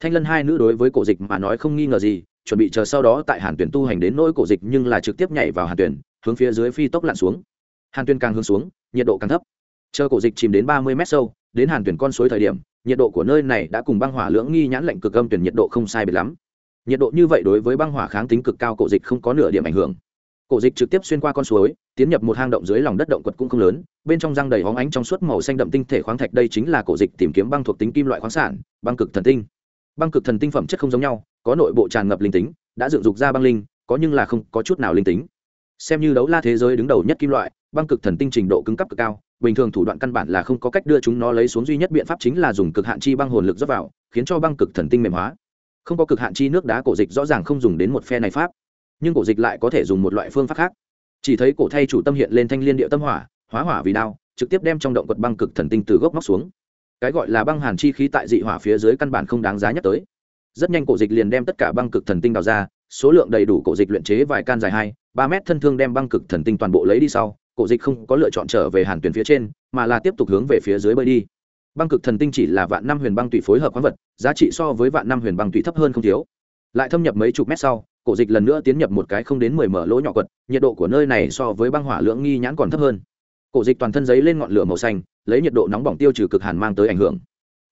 Thanh lân hai nữ đối với cổ dịch mà nói không nghi ngờ gì, chuẩn bị chờ sau đó tại hàn tuyển tu hành đến nỗi cổ dịch nhưng là trực tiếp nhảy vào hàn tuyển hướng phía dưới phi tốc lặn xuống. Hàn tuyển càng hướng xuống, nhiệt độ càng thấp. Chờ cổ dịch chìm đến ba mươi mét sâu đến hàn tuyển con suối thời điểm, nhiệt độ của nơi này đã cùng băng hỏa lưỡng nghi nhãn lệnh cực âm tuyển nhiệt độ không sai biệt lắm. Nhiệt độ như vậy đối với băng hỏa kháng tính cực cao cổ dịch không có nửa điểm ảnh hưởng. Cổ dịch trực tiếp xuyên qua con suối, tiến nhập một hang động dưới lòng đất động quật cũng không lớn, bên trong răng đầy hóng ánh trong suốt màu xanh đậm tinh thể khoáng thạch đây chính là cổ dịch tìm kiếm băng thuộc tính kim loại khoáng sản, băng cực thần tinh. Băng cực thần tinh phẩm chất không giống nhau, có nội bộ tràn ngập linh tính, đã dựng dục ra băng linh, có nhưng là không có chút nào linh tính xem như đấu la thế giới đứng đầu nhất kim loại, băng cực thần tinh trình độ cứng cấp cực cao, bình thường thủ đoạn căn bản là không có cách đưa chúng nó lấy xuống duy nhất biện pháp chính là dùng cực hạn chi băng hồn lực dốc vào, khiến cho băng cực thần tinh mềm hóa. Không có cực hạn chi nước đá cổ dịch rõ ràng không dùng đến một phe này pháp, nhưng cổ dịch lại có thể dùng một loại phương pháp khác. Chỉ thấy cổ thay chủ tâm hiện lên thanh liên điệu tâm hỏa, hóa hỏa vì đao, trực tiếp đem trong động quật băng cực thần tinh từ gốc móc xuống. Cái gọi là băng hàn chi khí tại dị hỏa phía dưới căn bản không đáng giá nhắc tới. Rất nhanh cổ dịch liền đem tất cả băng cực thần tinh đào ra, số lượng đầy đủ cổ dịch luyện chế vài can dài hai ba mét thân thương đem băng cực thần tinh toàn bộ lấy đi sau, cổ dịch không có lựa chọn trở về hàn tuyển phía trên, mà là tiếp tục hướng về phía dưới bơi đi. Băng cực thần tinh chỉ là vạn năm huyền băng tùy phối hợp khoáng vật, giá trị so với vạn năm huyền băng tùy thấp hơn không thiếu. Lại thâm nhập mấy chục mét sau, cổ dịch lần nữa tiến nhập một cái không đến mười mở lỗ nhỏ quật, nhiệt độ của nơi này so với băng hỏa lưỡng nghi nhãn còn thấp hơn. Cổ dịch toàn thân giấy lên ngọn lửa màu xanh, lấy nhiệt độ nóng bỏng tiêu trừ cực hàn mang tới ảnh hưởng.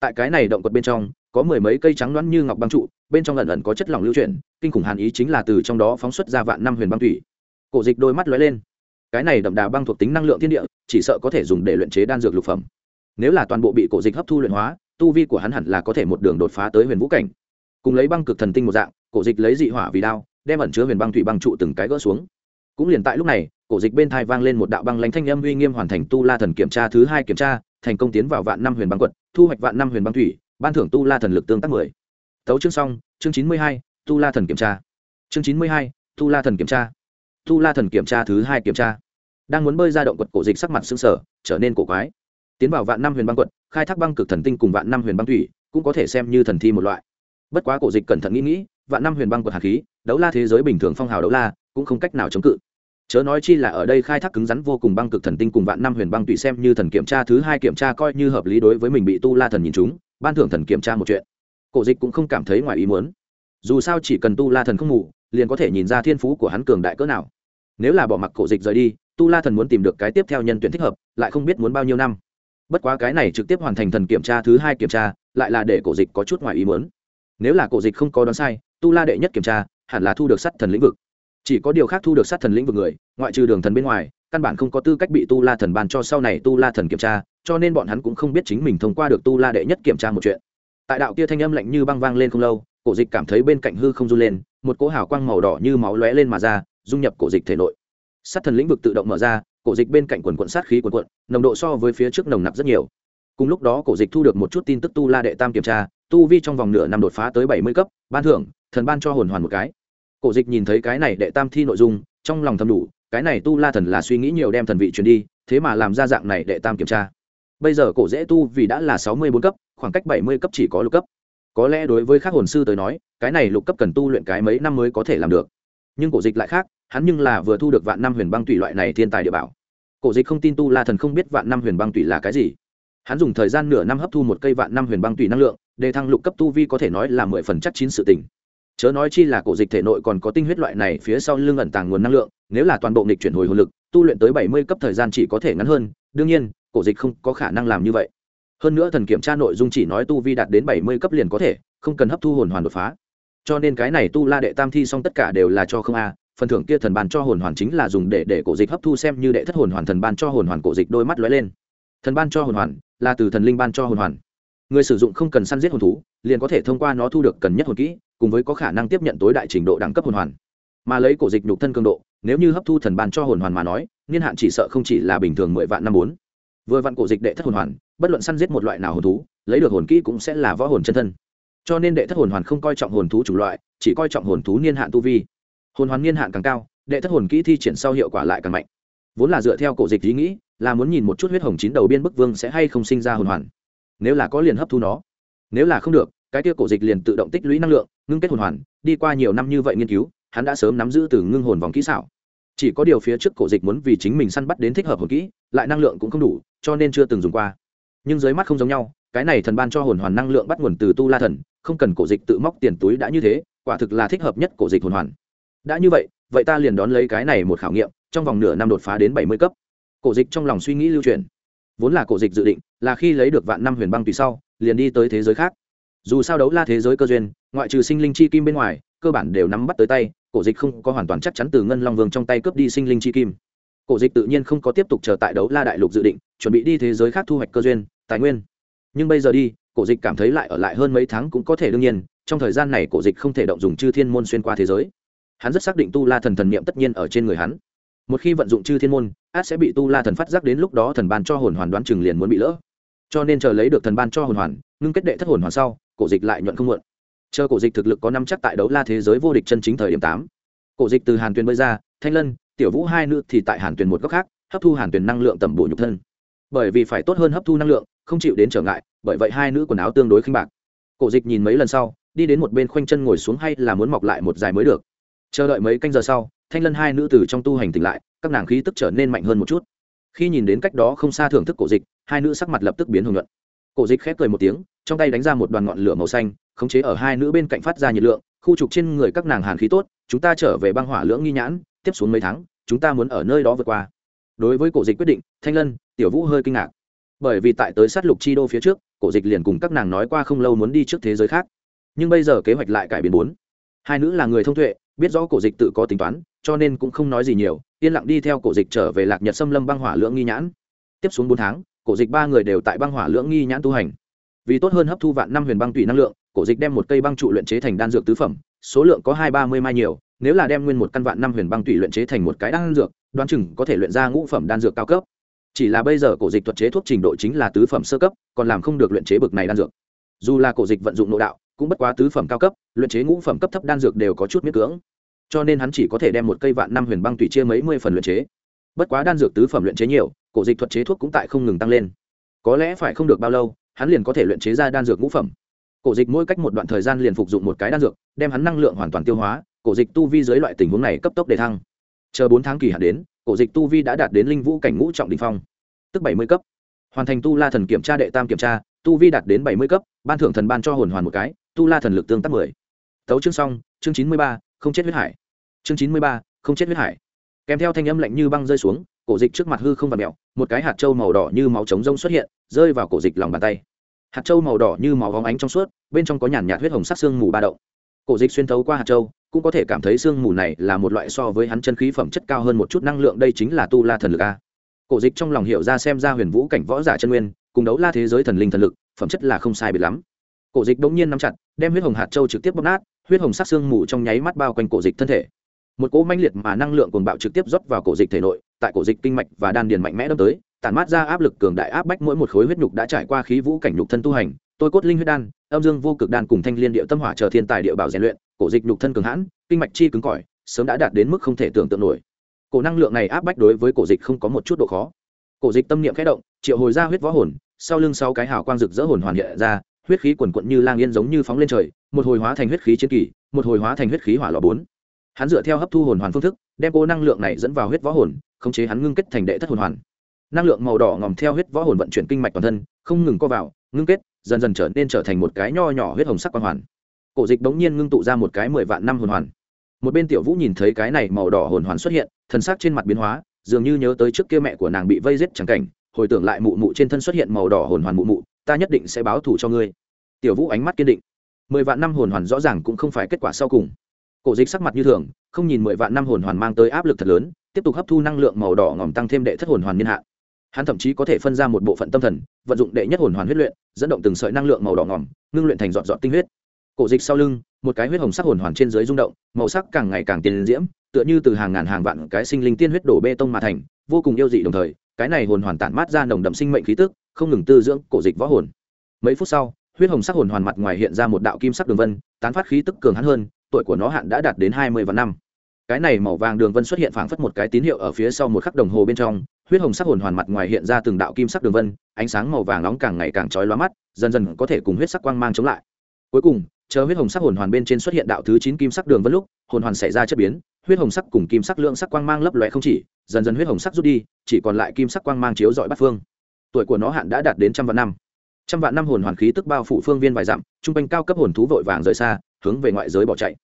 Tại cái này động quật bên trong, có mười mấy cây trắng loãng như ngọc băng trụ, bên trong lần ẩn có chất lỏng lưu chuyển kinh khủng hàn ý chính là từ trong đó phóng xuất ra vạn năm huyền băng thủy. Cổ dịch đôi mắt lóe lên. Cái này đậm đà băng thuộc tính năng lượng thiên địa, chỉ sợ có thể dùng để luyện chế đan dược lục phẩm. Nếu là toàn bộ bị cổ dịch hấp thu luyện hóa, tu vi của hắn hẳn là có thể một đường đột phá tới huyền vũ cảnh. Cùng lấy băng cực thần tinh một dạng, cổ dịch lấy dị hỏa vì đao, đem ẩn chứa huyền băng thủy băng trụ từng cái gỡ xuống. Cũng liền tại lúc này, cổ dịch bên thai vang lên một đạo băng lãnh thanh âm uy nghiêm hoàn thành tu la thần kiểm tra thứ hai kiểm tra, thành công tiến vào vạn năm huyền băng quật, thu hoạch vạn năm huyền băng thủy, ban thưởng tu la thần lực tương tác mười. Tấu chương xong, chương chín mươi hai tu la thần kiểm tra. Chương chín mươi hai tu la thần kiểm tra. Tu la thần kiểm tra thứ hai kiểm tra. Đang muốn bơi ra động quật cổ dịch sắc mặt xương sở trở nên cổ quái. Tiến vào vạn năm huyền băng quật, khai thác băng cực thần tinh cùng vạn năm huyền băng thủy, cũng có thể xem như thần thi một loại. Bất quá cổ dịch cẩn thận nghĩ nghĩ, vạn năm huyền băng quật hạt khí, đấu la thế giới bình thường phong hào đấu la, cũng không cách nào chống cự. Chớ nói chi là ở đây khai thác cứng rắn vô cùng băng cực thần tinh cùng vạn năm huyền băng tùy xem như thần kiểm tra thứ hai kiểm tra coi như hợp lý đối với mình bị tu la thần nhìn chúng ban thưởng thần kiểm tra một chuyện. Cổ dịch cũng không cảm thấy ngoài ý muốn dù sao chỉ cần tu la thần không ngủ, liền có thể nhìn ra thiên phú của hắn cường đại cỡ nào. Nếu là bỏ mặc cổ dịch rời đi, tu la thần muốn tìm được cái tiếp theo nhân tuyển thích hợp, lại không biết muốn bao nhiêu năm. Bất quá cái này trực tiếp hoàn thành thần kiểm tra thứ hai kiểm tra, lại là để cổ dịch có chút ngoài ý muốn. Nếu là cổ dịch không có đoán sai, tu la đệ nhất kiểm tra, hẳn là thu được sát thần lĩnh vực. Chỉ có điều khác thu được sát thần lĩnh vực người, ngoại trừ đường thần bên ngoài, căn bản không có tư cách bị tu la thần ban cho sau này tu la thần kiểm tra, cho nên bọn hắn cũng không biết chính mình thông qua được tu la đệ nhất kiểm tra một chuyện. Tại đạo kia thanh âm lạnh như băng vang lên không lâu cổ dịch cảm thấy bên cạnh hư không run lên, một cỗ hào quang màu đỏ như máu lóe lên mà ra, dung nhập cổ dịch thể nội. Sát thần lĩnh vực tự động mở ra, cổ dịch bên cạnh quần quận sát khí quần quận nồng độ so với phía trước nồng nặc rất nhiều. Cùng lúc đó cổ dịch thu được một chút tin tức tu la đệ tam kiểm tra, tu vi trong vòng nửa năm đột phá tới bảy mươi cấp, ban thưởng, thần ban cho hồn hoàn một cái. Cổ dịch nhìn thấy cái này đệ tam thi nội dung, trong lòng thầm đủ, cái này tu la thần là suy nghĩ nhiều đem thần vị truyền đi, thế mà làm ra dạng này đệ tam kiểm tra. Bây giờ cổ dễ tu vì đã là sáu mươi bốn cấp, khoảng cách bảy mươi cấp chỉ có lục cấp có lẽ đối với các hồn sư tới nói, cái này lục cấp cần tu luyện cái mấy năm mới có thể làm được. Nhưng cổ dịch lại khác, hắn nhưng là vừa thu được vạn năm huyền băng tùy loại này thiên tài địa bảo. Cổ dịch không tin tu la thần không biết vạn năm huyền băng tùy là cái gì. Hắn dùng thời gian nửa năm hấp thu một cây vạn năm huyền băng tùy năng lượng để thăng lục cấp tu vi có thể nói là mười phần chắc chín sự tình. Chớ nói chi là cổ dịch thể nội còn có tinh huyết loại này phía sau lưng ẩn tàng nguồn năng lượng, nếu là toàn bộ nghịch chuyển hồi hồn lực, tu luyện tới bảy mươi cấp thời gian chỉ có thể ngắn hơn. Đương nhiên, cổ dịch không có khả năng làm như vậy hơn nữa thần kiểm tra nội dung chỉ nói tu vi đạt đến bảy mươi cấp liền có thể, không cần hấp thu hồn hoàn đột phá. Cho nên cái này tu la đệ tam thi xong tất cả đều là cho không a, phần thưởng kia thần ban cho hồn hoàn chính là dùng để để cổ dịch hấp thu xem như đệ thất hồn hoàn thần ban cho hồn hoàn cổ dịch đôi mắt lóe lên. Thần ban cho hồn hoàn là từ thần linh ban cho hồn hoàn. Người sử dụng không cần săn giết hồn thú, liền có thể thông qua nó thu được cần nhất hồn kỹ, cùng với có khả năng tiếp nhận tối đại trình độ đẳng cấp hồn hoàn. Mà lấy cổ dịch nhục thân cường độ, nếu như hấp thu thần ban cho hồn hoàn mà nói, niên hạn chỉ sợ không chỉ là bình thường mười vạn năm bốn. Vừa vạn cổ dịch đệ thất hồn hoàn bất luận săn giết một loại nào hồn thú, lấy được hồn kỹ cũng sẽ là võ hồn chân thân. Cho nên đệ thất hồn hoàn không coi trọng hồn thú chủng loại, chỉ coi trọng hồn thú niên hạn tu vi. Hồn hoàn niên hạn càng cao, đệ thất hồn kỹ thi triển sau hiệu quả lại càng mạnh. Vốn là dựa theo cổ dịch ý nghĩ, là muốn nhìn một chút huyết hồng chín đầu biên bức vương sẽ hay không sinh ra hồn hoàn. Nếu là có liền hấp thu nó. Nếu là không được, cái kia cổ dịch liền tự động tích lũy năng lượng, ngưng kết hồn hoàn, đi qua nhiều năm như vậy nghiên cứu, hắn đã sớm nắm giữ từ ngưng hồn vòng kỹ xảo. Chỉ có điều phía trước cổ dịch muốn vì chính mình săn bắt đến thích hợp hồn kỹ, lại năng lượng cũng không đủ, cho nên chưa từng dùng qua nhưng dưới mắt không giống nhau, cái này thần ban cho hồn hoàn năng lượng bắt nguồn từ tu la thần, không cần cổ dịch tự móc tiền túi đã như thế, quả thực là thích hợp nhất cổ dịch hồn hoàn. Đã như vậy vậy ta liền đón lấy cái này một khảo nghiệm, trong vòng nửa năm đột phá đến bảy mươi cấp. Cổ dịch trong lòng suy nghĩ lưu truyền vốn là cổ dịch dự định, là khi lấy được vạn năm huyền băng tùy sau, liền đi tới thế giới khác. Dù sao đấu la thế giới cơ duyên, ngoại trừ sinh linh chi kim bên ngoài, cơ bản đều nắm bắt tới tay, cổ dịch không có hoàn toàn chắc chắn từ ngân long vương trong tay cướp đi sinh linh chi kim. Cổ dịch tự nhiên không có tiếp tục chờ tại đấu la đại lục dự định, chuẩn bị đi thế giới khác thu hoạch cơ duyên tài nguyên. Nhưng bây giờ đi, cổ dịch cảm thấy lại ở lại hơn mấy tháng cũng có thể đương nhiên, trong thời gian này cổ dịch không thể động dùng chư thiên môn xuyên qua thế giới. Hắn rất xác định tu la thần thần niệm tất nhiên ở trên người hắn. Một khi vận dụng chư thiên môn, át sẽ bị tu la thần phát giác đến lúc đó thần ban cho hồn hoàn đoán chừng liền muốn bị lỡ. Cho nên chờ lấy được thần ban cho hồn hoàn, ngưng kết đệ thất hồn hoàn sau, cổ dịch lại nhuận không muộn chờ cổ dịch thực lực có năm chắc tại đấu la thế giới vô địch chân chính thời điểm tám. Cổ dịch từ hàn tuyền bơi ra, thanh lân, tiểu vũ hai nữ thì tại hàn tuyền một góc khác, hấp thu hàn tuyền năng lượng tầm bổ nhục thân bởi vì phải tốt hơn hấp thu năng lượng, không chịu đến trở ngại, bởi vậy hai nữ quần áo tương đối khinh bạc. Cổ dịch nhìn mấy lần sau, đi đến một bên khoanh chân ngồi xuống hay là muốn mọc lại một dài mới được. Chờ đợi mấy canh giờ sau, thanh lân hai nữ từ trong tu hành tỉnh lại, các nàng khí tức trở nên mạnh hơn một chút. Khi nhìn đến cách đó không xa thưởng thức cổ dịch, hai nữ sắc mặt lập tức biến hưởng luận cổ dịch khép cười một tiếng, trong tay đánh ra một đoàn ngọn lửa màu xanh, khống chế ở hai nữ bên cạnh phát ra nhiệt lượng, khu trục trên người các nàng hàn khí tốt, chúng ta trở về băng hỏa lưỡng nghi nhãn, tiếp xuống mấy tháng, chúng ta muốn ở nơi đó vượt qua đối với cổ dịch quyết định, thanh lân, tiểu vũ hơi kinh ngạc. Bởi vì tại tới sát lục chi đô phía trước, cổ dịch liền cùng các nàng nói qua không lâu muốn đi trước thế giới khác. Nhưng bây giờ kế hoạch lại cải biến bốn. Hai nữ là người thông tuệ, biết rõ cổ dịch tự có tính toán, cho nên cũng không nói gì nhiều, yên lặng đi theo cổ dịch trở về lạc nhật xâm lâm băng hỏa lưỡng nghi nhãn. Tiếp xuống bốn tháng, cổ dịch ba người đều tại băng hỏa lưỡng nghi nhãn tu hành. Vì tốt hơn hấp thu vạn năm huyền băng tùy năng lượng, cổ dịch đem một cây băng trụ luyện chế thành đan dược tứ phẩm, số lượng có hai ba mươi mai nhiều, nếu là đem nguyên một căn vạn năm huyền băng tùy luyện chế thành một cái đan dược đoán chừng có thể luyện ra ngũ phẩm đan dược cao cấp. Chỉ là bây giờ cổ dịch thuật chế thuốc trình độ chính là tứ phẩm sơ cấp, còn làm không được luyện chế bực này đan dược. Dù là cổ dịch vận dụng nội đạo, cũng bất quá tứ phẩm cao cấp, luyện chế ngũ phẩm cấp thấp đan dược đều có chút miễn cưỡng. Cho nên hắn chỉ có thể đem một cây vạn năm huyền băng tùy chia mấy mươi phần luyện chế. Bất quá đan dược tứ phẩm luyện chế nhiều, cổ dịch thuật chế thuốc cũng tại không ngừng tăng lên. Có lẽ phải không được bao lâu, hắn liền có thể luyện chế ra đan dược ngũ phẩm. Cổ dịch mỗi cách một đoạn thời gian liền phục dụng một cái đan dược, đem hắn năng lượng hoàn toàn tiêu hóa, cổ dịch tu vi dưới loại tình huống này cấp tốc đề thăng chờ bốn tháng kỳ hạn đến, cổ dịch tu vi đã đạt đến linh vũ cảnh ngũ trọng đình phong. Tức bảy mươi cấp. Hoàn thành tu la thần kiểm tra đệ tam kiểm tra, tu vi đạt đến bảy mươi cấp, ban thưởng thần ban cho hồn hoàn một cái, tu la thần lực tương tác mười. Tấu chương xong, chương chín mươi ba, không chết huyết hải. Chương chín mươi ba, không chết huyết hải. Kèm theo thanh âm lạnh như băng rơi xuống, cổ dịch trước mặt hư không và mẹo, một cái hạt trâu màu đỏ như máu trống rông xuất hiện, rơi vào cổ dịch lòng bàn tay. Hạt trâu màu đỏ như máu vóng ánh trong suốt, bên trong có nhàn nhạt huyết hồng sắc xương mù ba động. Cổ dịch xuyên thấu qua hạt trâu cũng có thể cảm thấy xương mù này là một loại so với hắn chân khí phẩm chất cao hơn một chút năng lượng đây chính là tu la thần lực a. Cổ dịch trong lòng hiểu ra xem ra huyền vũ cảnh võ giả chân nguyên, cùng đấu la thế giới thần linh thần lực, phẩm chất là không sai biệt lắm. Cổ dịch bỗng nhiên nắm chặt, đem huyết hồng hạt châu trực tiếp bóp nát, huyết hồng sắc xương mù trong nháy mắt bao quanh cổ dịch thân thể. Một cỗ manh liệt mà năng lượng cuồng bạo trực tiếp rót vào cổ dịch thể nội, tại cổ dịch kinh mạch và đan điền mạnh mẽ đâm tới, tản mát ra áp lực cường đại áp bách mỗi một khối huyết nhục đã trải qua khí vũ cảnh nhục thân tu hành tôi cốt linh huyết đan, âm dương vô cực đan cùng thanh liên địa tâm hỏa chờ thiên tài địa bảo rèn luyện, cổ dịch nhục thân cường hãn, kinh mạch chi cứng cỏi, sớm đã đạt đến mức không thể tưởng tượng nổi. Cổ năng lượng này áp bách đối với cổ dịch không có một chút độ khó. Cổ dịch tâm niệm khẽ động, triệu hồi ra huyết võ hồn, sau lưng sau cái hào quang rực rỡ hồn hoàn hiện ra, huyết khí quần quận như lang yên giống như phóng lên trời, một hồi hóa thành huyết khí chiến kỳ, một hồi hóa thành huyết khí hỏa lò bốn. Hắn dựa theo hấp thu hồn hoàn phương thức, đem cô năng lượng này dẫn vào huyết võ hồn, khống chế hắn ngưng kết thành đệ thất hồn hoàn. Năng lượng màu đỏ ngòm theo huyết võ hồn vận chuyển kinh mạch toàn thân, không ngừng co vào, ngưng kết dần dần trở nên trở thành một cái nho nhỏ huyết hồng sắc quang hoàn. Cổ dịch đống nhiên ngưng tụ ra một cái mười vạn năm hồn hoàn. Một bên tiểu vũ nhìn thấy cái này màu đỏ hồn hoàn xuất hiện thần sắc trên mặt biến hóa, dường như nhớ tới trước kia mẹ của nàng bị vây giết chẳng cảnh, hồi tưởng lại mụ mụ trên thân xuất hiện màu đỏ hồn hoàn mụ mụ, ta nhất định sẽ báo thù cho ngươi. Tiểu vũ ánh mắt kiên định. Mười vạn năm hồn hoàn rõ ràng cũng không phải kết quả sau cùng. Cổ dịch sắc mặt như thường, không nhìn mười vạn năm hồn hoàn mang tới áp lực thật lớn, tiếp tục hấp thu năng lượng màu đỏ ngòm tăng thêm đệ thất hồn hoàn niên hạn hắn thậm chí có thể phân ra một bộ phận tâm thần vận dụng đệ nhất hồn hoàn huyết luyện dẫn động từng sợi năng lượng màu đỏ ngỏm, ngưng luyện thành dọn dọn tinh huyết. Cổ dịch sau lưng một cái huyết hồng sắc hồn hoàn trên dưới rung động màu sắc càng ngày càng tiền diễm tựa như từ hàng ngàn hàng vạn cái sinh linh tiên huyết đổ bê tông mà thành vô cùng yêu dị đồng thời cái này hồn hoàn tản mát ra nồng đậm sinh mệnh khí tức không ngừng tư dưỡng cổ dịch võ hồn. Mấy phút sau huyết hồng sắc hồn hoàn mặt ngoài hiện ra một đạo kim sắc đường vân tán phát khí tức cường hắn hơn tuổi của nó hạn đã đạt đến hai mươi vạn năm. Cái này màu vàng đường vân xuất hiện phảng phất một cái tín hiệu ở phía sau một khắc đồng hồ bên trong huyết hồng sắc hồn hoàn mặt ngoài hiện ra từng đạo kim sắc đường vân, ánh sáng màu vàng nóng càng ngày càng chói lóa mắt, dần dần có thể cùng huyết sắc quang mang chống lại. Cuối cùng, chờ huyết hồng sắc hồn hoàn bên trên xuất hiện đạo thứ chín kim sắc đường vân lúc, hồn hoàn xảy ra chất biến, huyết hồng sắc cùng kim sắc lượng sắc quang mang lấp lóe không chỉ, dần dần huyết hồng sắc rút đi, chỉ còn lại kim sắc quang mang chiếu dọi bát phương. Tuổi của nó hạn đã đạt đến trăm vạn năm. Trăm vạn năm hồn hoàn khí tức bao phủ phương viên vài dặm, trung quanh cao cấp hồn thú vội vàng rời xa, hướng về ngoại giới bỏ chạy.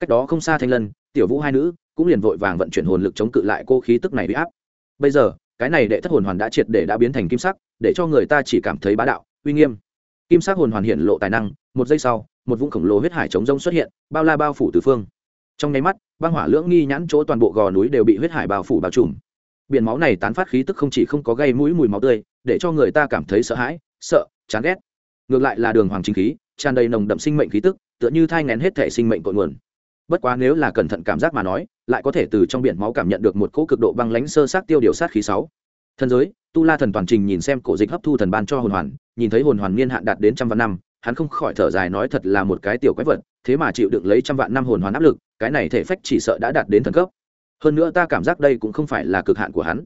Cách đó không xa thanh lân, tiểu vũ hai nữ cũng liền vội vàng vận chuyển hồn lực chống cự lại cô khí tức này bị áp. Bây giờ cái này đệ thất hồn hoàn đã triệt để đã biến thành kim sắc, để cho người ta chỉ cảm thấy bá đạo, uy nghiêm. Kim sắc hồn hoàn hiện lộ tài năng, một giây sau, một vũng khổng lồ huyết hải chống rông xuất hiện, bao la bao phủ từ phương. Trong nháy mắt, băng hỏa lưỡng nghi nhãn chỗ toàn bộ gò núi đều bị huyết hải bao phủ bao trùm. Biển máu này tán phát khí tức không chỉ không có gây mũi mùi máu tươi, để cho người ta cảm thấy sợ hãi, sợ, chán ghét. Ngược lại là đường hoàng chính khí, tràn đầy nồng đậm sinh mệnh khí tức, tựa như thai ngén hết thể sinh mệnh cội nguồn bất quá nếu là cẩn thận cảm giác mà nói, lại có thể từ trong biển máu cảm nhận được một cỗ cực độ băng lãnh sơ sát tiêu điều sát khí sáu. Thần giới, tu la thần toàn trình nhìn xem cổ dịch hấp thu thần ban cho hồn hoàn, nhìn thấy hồn hoàn niên hạn đạt đến trăm vạn năm, hắn không khỏi thở dài nói thật là một cái tiểu quái vật, thế mà chịu đựng lấy trăm vạn năm hồn hoàn áp lực, cái này thể phách chỉ sợ đã đạt đến thần cấp. Hơn nữa ta cảm giác đây cũng không phải là cực hạn của hắn.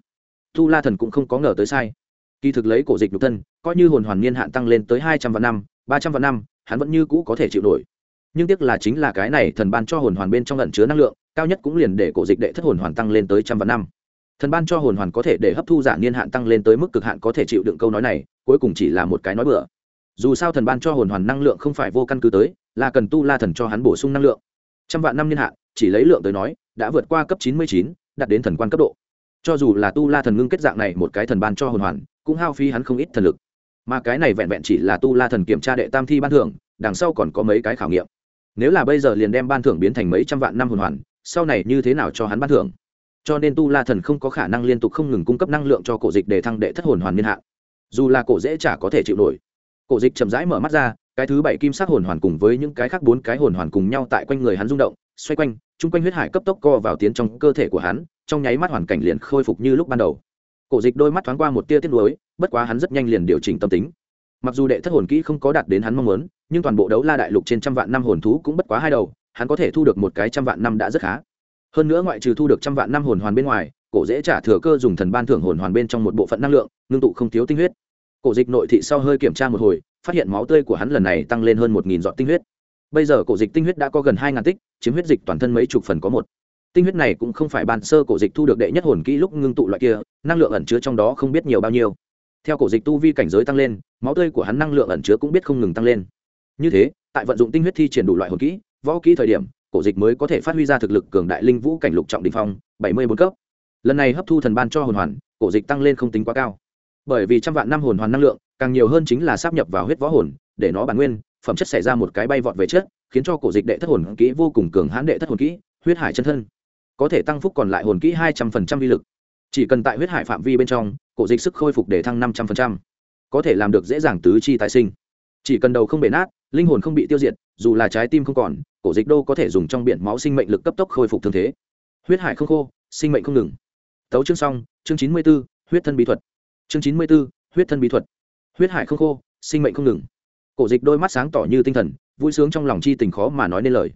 Tu la thần cũng không có ngờ tới sai. Kỳ thực lấy cổ dịch nhục thân, coi như hồn hoàn niên hạn tăng lên tới hai trăm vạn năm, ba trăm vạn năm, hắn vẫn như cũ có thể chịu nổi nhưng tiếc là chính là cái này thần ban cho hồn hoàn bên trong lẩn chứa năng lượng, cao nhất cũng liền để cổ dịch đệ thất hồn hoàn tăng lên tới trăm vạn năm. Thần ban cho hồn hoàn có thể để hấp thu giả niên hạn tăng lên tới mức cực hạn có thể chịu đựng câu nói này, cuối cùng chỉ là một cái nói bừa. Dù sao thần ban cho hồn hoàn năng lượng không phải vô căn cứ tới, là cần tu la thần cho hắn bổ sung năng lượng. Trăm vạn năm niên hạn, chỉ lấy lượng tới nói, đã vượt qua cấp chín mươi chín, đạt đến thần quan cấp độ. Cho dù là tu la thần ngưng kết dạng này một cái thần ban cho hồn hoàn, cũng hao phí hắn không ít thần lực. Mà cái này vẹn vẹn chỉ là tu la thần kiểm tra đệ tam thi ban thưởng, đằng sau còn có mấy cái khảo nghiệm nếu là bây giờ liền đem ban thưởng biến thành mấy trăm vạn năm hồn hoàn, sau này như thế nào cho hắn ban thưởng? Cho nên tu la thần không có khả năng liên tục không ngừng cung cấp năng lượng cho cổ dịch để thăng đệ thất hồn hoàn niên hạn. Dù là cổ dễ chả có thể chịu nổi. Cổ dịch chậm rãi mở mắt ra, cái thứ bảy kim sắc hồn hoàn cùng với những cái khác bốn cái hồn hoàn cùng nhau tại quanh người hắn rung động, xoay quanh, chung quanh huyết hải cấp tốc co vào tiến trong cơ thể của hắn, trong nháy mắt hoàn cảnh liền khôi phục như lúc ban đầu. Cổ dịch đôi mắt thoáng qua một tia tiếc nuối, bất quá hắn rất nhanh liền điều chỉnh tâm tính. Mặc dù đệ thất hồn kỹ không có đạt đến hắn mong muốn nhưng toàn bộ đấu la đại lục trên trăm vạn năm hồn thú cũng bất quá hai đầu, hắn có thể thu được một cái trăm vạn năm đã rất khá. Hơn nữa ngoại trừ thu được trăm vạn năm hồn hoàn bên ngoài, cổ dễ trả thừa cơ dùng thần ban thưởng hồn hoàn bên trong một bộ phận năng lượng, ngưng tụ không thiếu tinh huyết. Cổ dịch nội thị sau hơi kiểm tra một hồi, phát hiện máu tươi của hắn lần này tăng lên hơn một nghìn giọt tinh huyết. Bây giờ cổ dịch tinh huyết đã có gần hai ngàn tích, chiếm huyết dịch toàn thân mấy chục phần có một. Tinh huyết này cũng không phải bàn sơ cổ dịch thu được đệ nhất hồn kỹ lúc ngưng tụ loại kia, năng lượng ẩn chứa trong đó không biết nhiều bao nhiêu. Theo cổ dịch tu vi cảnh giới tăng lên, máu tươi của hắn năng lượng ẩn chứa cũng biết không ngừng tăng lên như thế, tại vận dụng tinh huyết thi triển đủ loại hồn kỹ, võ kỹ thời điểm, cổ dịch mới có thể phát huy ra thực lực cường đại linh vũ cảnh lục trọng đình phong, bảy mươi bốn cấp. Lần này hấp thu thần ban cho hồn hoàn, cổ dịch tăng lên không tính quá cao. Bởi vì trăm vạn năm hồn hoàn năng lượng, càng nhiều hơn chính là sắp nhập vào huyết võ hồn, để nó bản nguyên, phẩm chất xảy ra một cái bay vọt về chất khiến cho cổ dịch đệ thất hồn kỹ vô cùng cường hãn đệ thất hồn kỹ, huyết hải chân thân. Có thể tăng phúc còn lại hồn kỹ hai trăm phần trăm vi lực. Chỉ cần tại huyết hải phạm vi bên trong, cổ dịch sức khôi phục để thăng năm trăm phần trăm. Có thể làm được dễ dàng tứ chi tái sinh chỉ cần đầu không bể nát, linh hồn không bị tiêu diệt, dù là trái tim không còn, cổ dịch đô có thể dùng trong biển máu sinh mệnh lực cấp tốc khôi phục thương thế. Huyết hải không khô, sinh mệnh không ngừng. Tấu chương xong, chương chín mươi b ố huyết thân bí thuật. Chương chín mươi b ố huyết thân bí thuật. Huyết hải không khô, sinh mệnh không ngừng. Cổ dịch đôi mắt sáng tỏ như tinh thần, vui sướng trong lòng chi tình khó mà nói nên lời.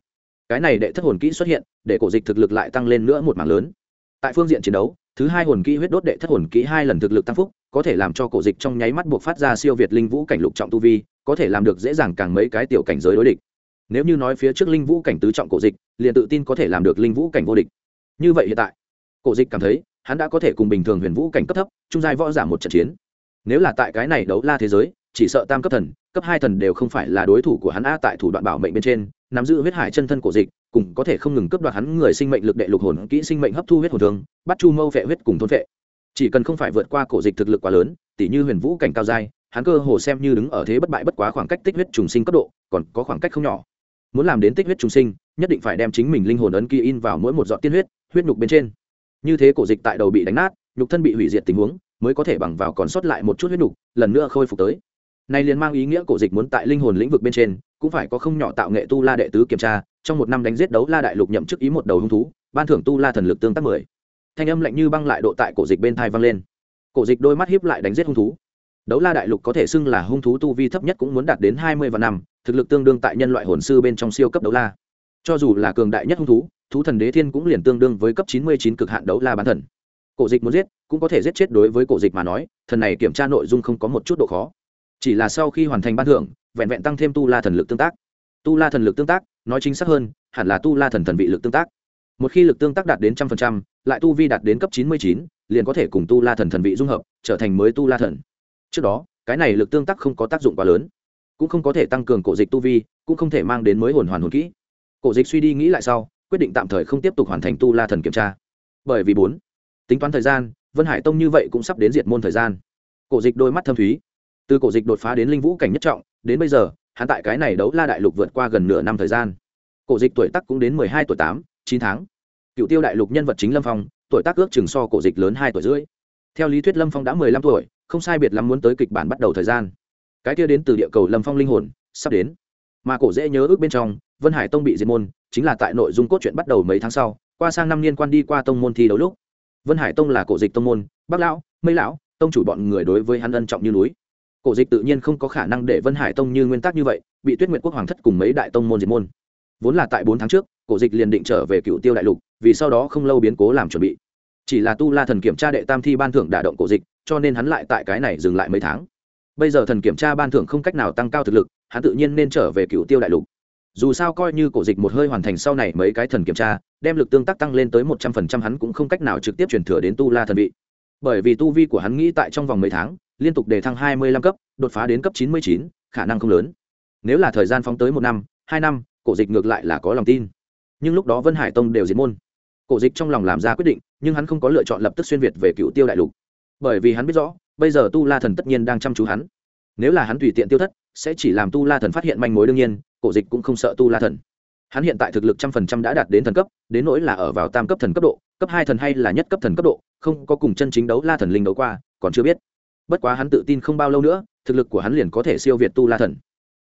Cái này đệ thất hồn kỹ xuất hiện, để cổ dịch thực lực lại tăng lên nữa một mảng lớn. Tại phương diện chiến đấu, thứ hai hồn kỹ huyết đốt đệ thất hồn kỹ hai lần thực lực tăng phúc, có thể làm cho cổ dịch trong nháy mắt buộc phát ra siêu việt linh vũ cảnh lục trọng tu vi có thể làm được dễ dàng càng mấy cái tiểu cảnh giới đối địch. Nếu như nói phía trước linh vũ cảnh tứ trọng cổ dịch, liền tự tin có thể làm được linh vũ cảnh vô địch. Như vậy hiện tại, cổ dịch cảm thấy, hắn đã có thể cùng bình thường huyền vũ cảnh cấp thấp, trung giai võ giả một trận chiến. Nếu là tại cái này đấu la thế giới, chỉ sợ tam cấp thần, cấp hai thần đều không phải là đối thủ của hắn a tại thủ đoạn bảo mệnh bên trên, nắm giữ huyết hải chân thân cổ dịch cùng có thể không ngừng cấp đoạt hắn người sinh mệnh lực đệ lục hồn, kỹ sinh mệnh hấp thu huyết hồn thương, bắt chu mâu vệ huyết cùng thôn vệ. Chỉ cần không phải vượt qua cổ dịch thực lực quá lớn tỷ như huyền vũ cảnh cao giai hắn cơ hồ xem như đứng ở thế bất bại bất quá khoảng cách tích huyết trùng sinh cấp độ, còn có khoảng cách không nhỏ. Muốn làm đến tích huyết trùng sinh, nhất định phải đem chính mình linh hồn ấn ký in vào mỗi một giọt tiên huyết huyết nhục bên trên. Như thế cổ dịch tại đầu bị đánh nát, nhục thân bị hủy diệt tình huống, mới có thể bằng vào còn sót lại một chút huyết nhục, lần nữa khôi phục tới. Này liền mang ý nghĩa cổ dịch muốn tại linh hồn lĩnh vực bên trên, cũng phải có không nhỏ tạo nghệ tu la đệ tứ kiểm tra, trong một năm đánh giết đấu la đại lục nhậm chức ý một đầu hung thú, ban thưởng tu la thần lực tương tác mười. Thanh âm lạnh như băng lại độ tại cổ dịch bên thai vang lên. Cổ dịch đôi mắt hiếp lại đánh giết hung thú đấu la đại lục có thể xưng là hung thú tu vi thấp nhất cũng muốn đạt đến hai mươi vạn năm, thực lực tương đương tại nhân loại hồn sư bên trong siêu cấp đấu la. Cho dù là cường đại nhất hung thú thú thần đế thiên cũng liền tương đương với cấp chín mươi chín cực hạn đấu la bán thần. Cổ dịch muốn giết, cũng có thể giết chết đối với cổ dịch mà nói, thần này kiểm tra nội dung không có một chút độ khó. Chỉ là sau khi hoàn thành ban thưởng, vẹn vẹn tăng thêm tu la thần lực tương tác. Tu la thần lực tương tác, nói chính xác hơn, hẳn là tu la thần thần vị lực tương tác. Một khi lực tương tác đạt đến trăm phần trăm, lại tu vi đạt đến cấp chín mươi chín, liền có thể cùng tu la thần thần vị dung hợp, trở thành mới tu la thần trước đó, cái này lực tương tác không có tác dụng quá lớn, cũng không có thể tăng cường cổ dịch tu vi, cũng không thể mang đến mới hồn hoàn hồn kỹ. Cổ dịch suy đi nghĩ lại sau, quyết định tạm thời không tiếp tục hoàn thành tu la thần kiểm tra. Bởi vì bốn, tính toán thời gian, vân hải tông như vậy cũng sắp đến diệt môn thời gian. Cổ dịch đôi mắt thâm thúy. Từ cổ dịch đột phá đến linh vũ cảnh nhất trọng, đến bây giờ, hắn tại cái này đấu la đại lục vượt qua gần nửa năm thời gian. Cổ dịch tuổi tắc cũng đến mười hai tuổi tám, chín tháng. Cựu tiêu đại lục nhân vật chính lâm phong, tuổi tác ước chừng so cổ dịch lớn hai tuổi rưỡi. Theo lý thuyết lâm phong đã mười lăm tuổi không sai biệt lắm muốn tới kịch bản bắt đầu thời gian. Cái kia đến từ địa cầu lâm phong linh hồn, sắp đến. Mà cổ dễ nhớ ước bên trong, vân hải tông bị diệt môn, chính là tại nội dung cốt truyện bắt đầu mấy tháng sau, qua sang năm niên quan đi qua tông môn thi đấu lúc. Vân hải tông là cổ dịch tông môn, bắc lão, mây lão, tông chủ bọn người đối với hắn ân trọng như núi. Cổ dịch tự nhiên không có khả năng để vân hải tông như nguyên tắc như vậy, bị tuyết nguyệt quốc hoàng thất cùng mấy đại tông môn diệt môn. Vốn là tại bốn tháng trước, cổ dịch liền định trở về cựu tiêu đại lục, vì sau đó không lâu biến cố làm chuẩn bị chỉ là tu la thần kiểm tra đệ tam thi ban thưởng đả động cổ dịch, cho nên hắn lại tại cái này dừng lại mấy tháng. Bây giờ thần kiểm tra ban thưởng không cách nào tăng cao thực lực, hắn tự nhiên nên trở về cựu tiêu đại lục. Dù sao coi như cổ dịch một hơi hoàn thành sau này mấy cái thần kiểm tra, đem lực tương tác tăng lên tới một trăm phần trăm hắn cũng không cách nào trực tiếp chuyển thừa đến tu la thần vị. Bởi vì tu vi của hắn nghĩ tại trong vòng mấy tháng, liên tục đề thăng hai mươi lăm cấp, đột phá đến cấp chín mươi chín, khả năng không lớn. Nếu là thời gian phóng tới một năm, hai năm, cổ dịch ngược lại là có lòng tin. Nhưng lúc đó vân hải tông đều diệt môn. Cổ dịch trong lòng làm ra quyết định nhưng hắn không có lựa chọn lập tức xuyên việt về cựu tiêu đại lục. Bởi vì hắn biết rõ, bây giờ tu la thần tất nhiên đang chăm chú hắn. Nếu là hắn tùy tiện tiêu thất, sẽ chỉ làm tu la thần phát hiện manh mối đương nhiên, cổ dịch cũng không sợ tu la thần. Hắn hiện tại thực lực trăm phần trăm đã đạt đến thần cấp, đến nỗi là ở vào tam cấp thần cấp độ, cấp hai thần hay là nhất cấp thần cấp độ, không có cùng chân chính đấu la thần linh đấu qua, còn chưa biết. Bất quá hắn tự tin không bao lâu nữa, thực lực của hắn liền có thể siêu việt tu la thần.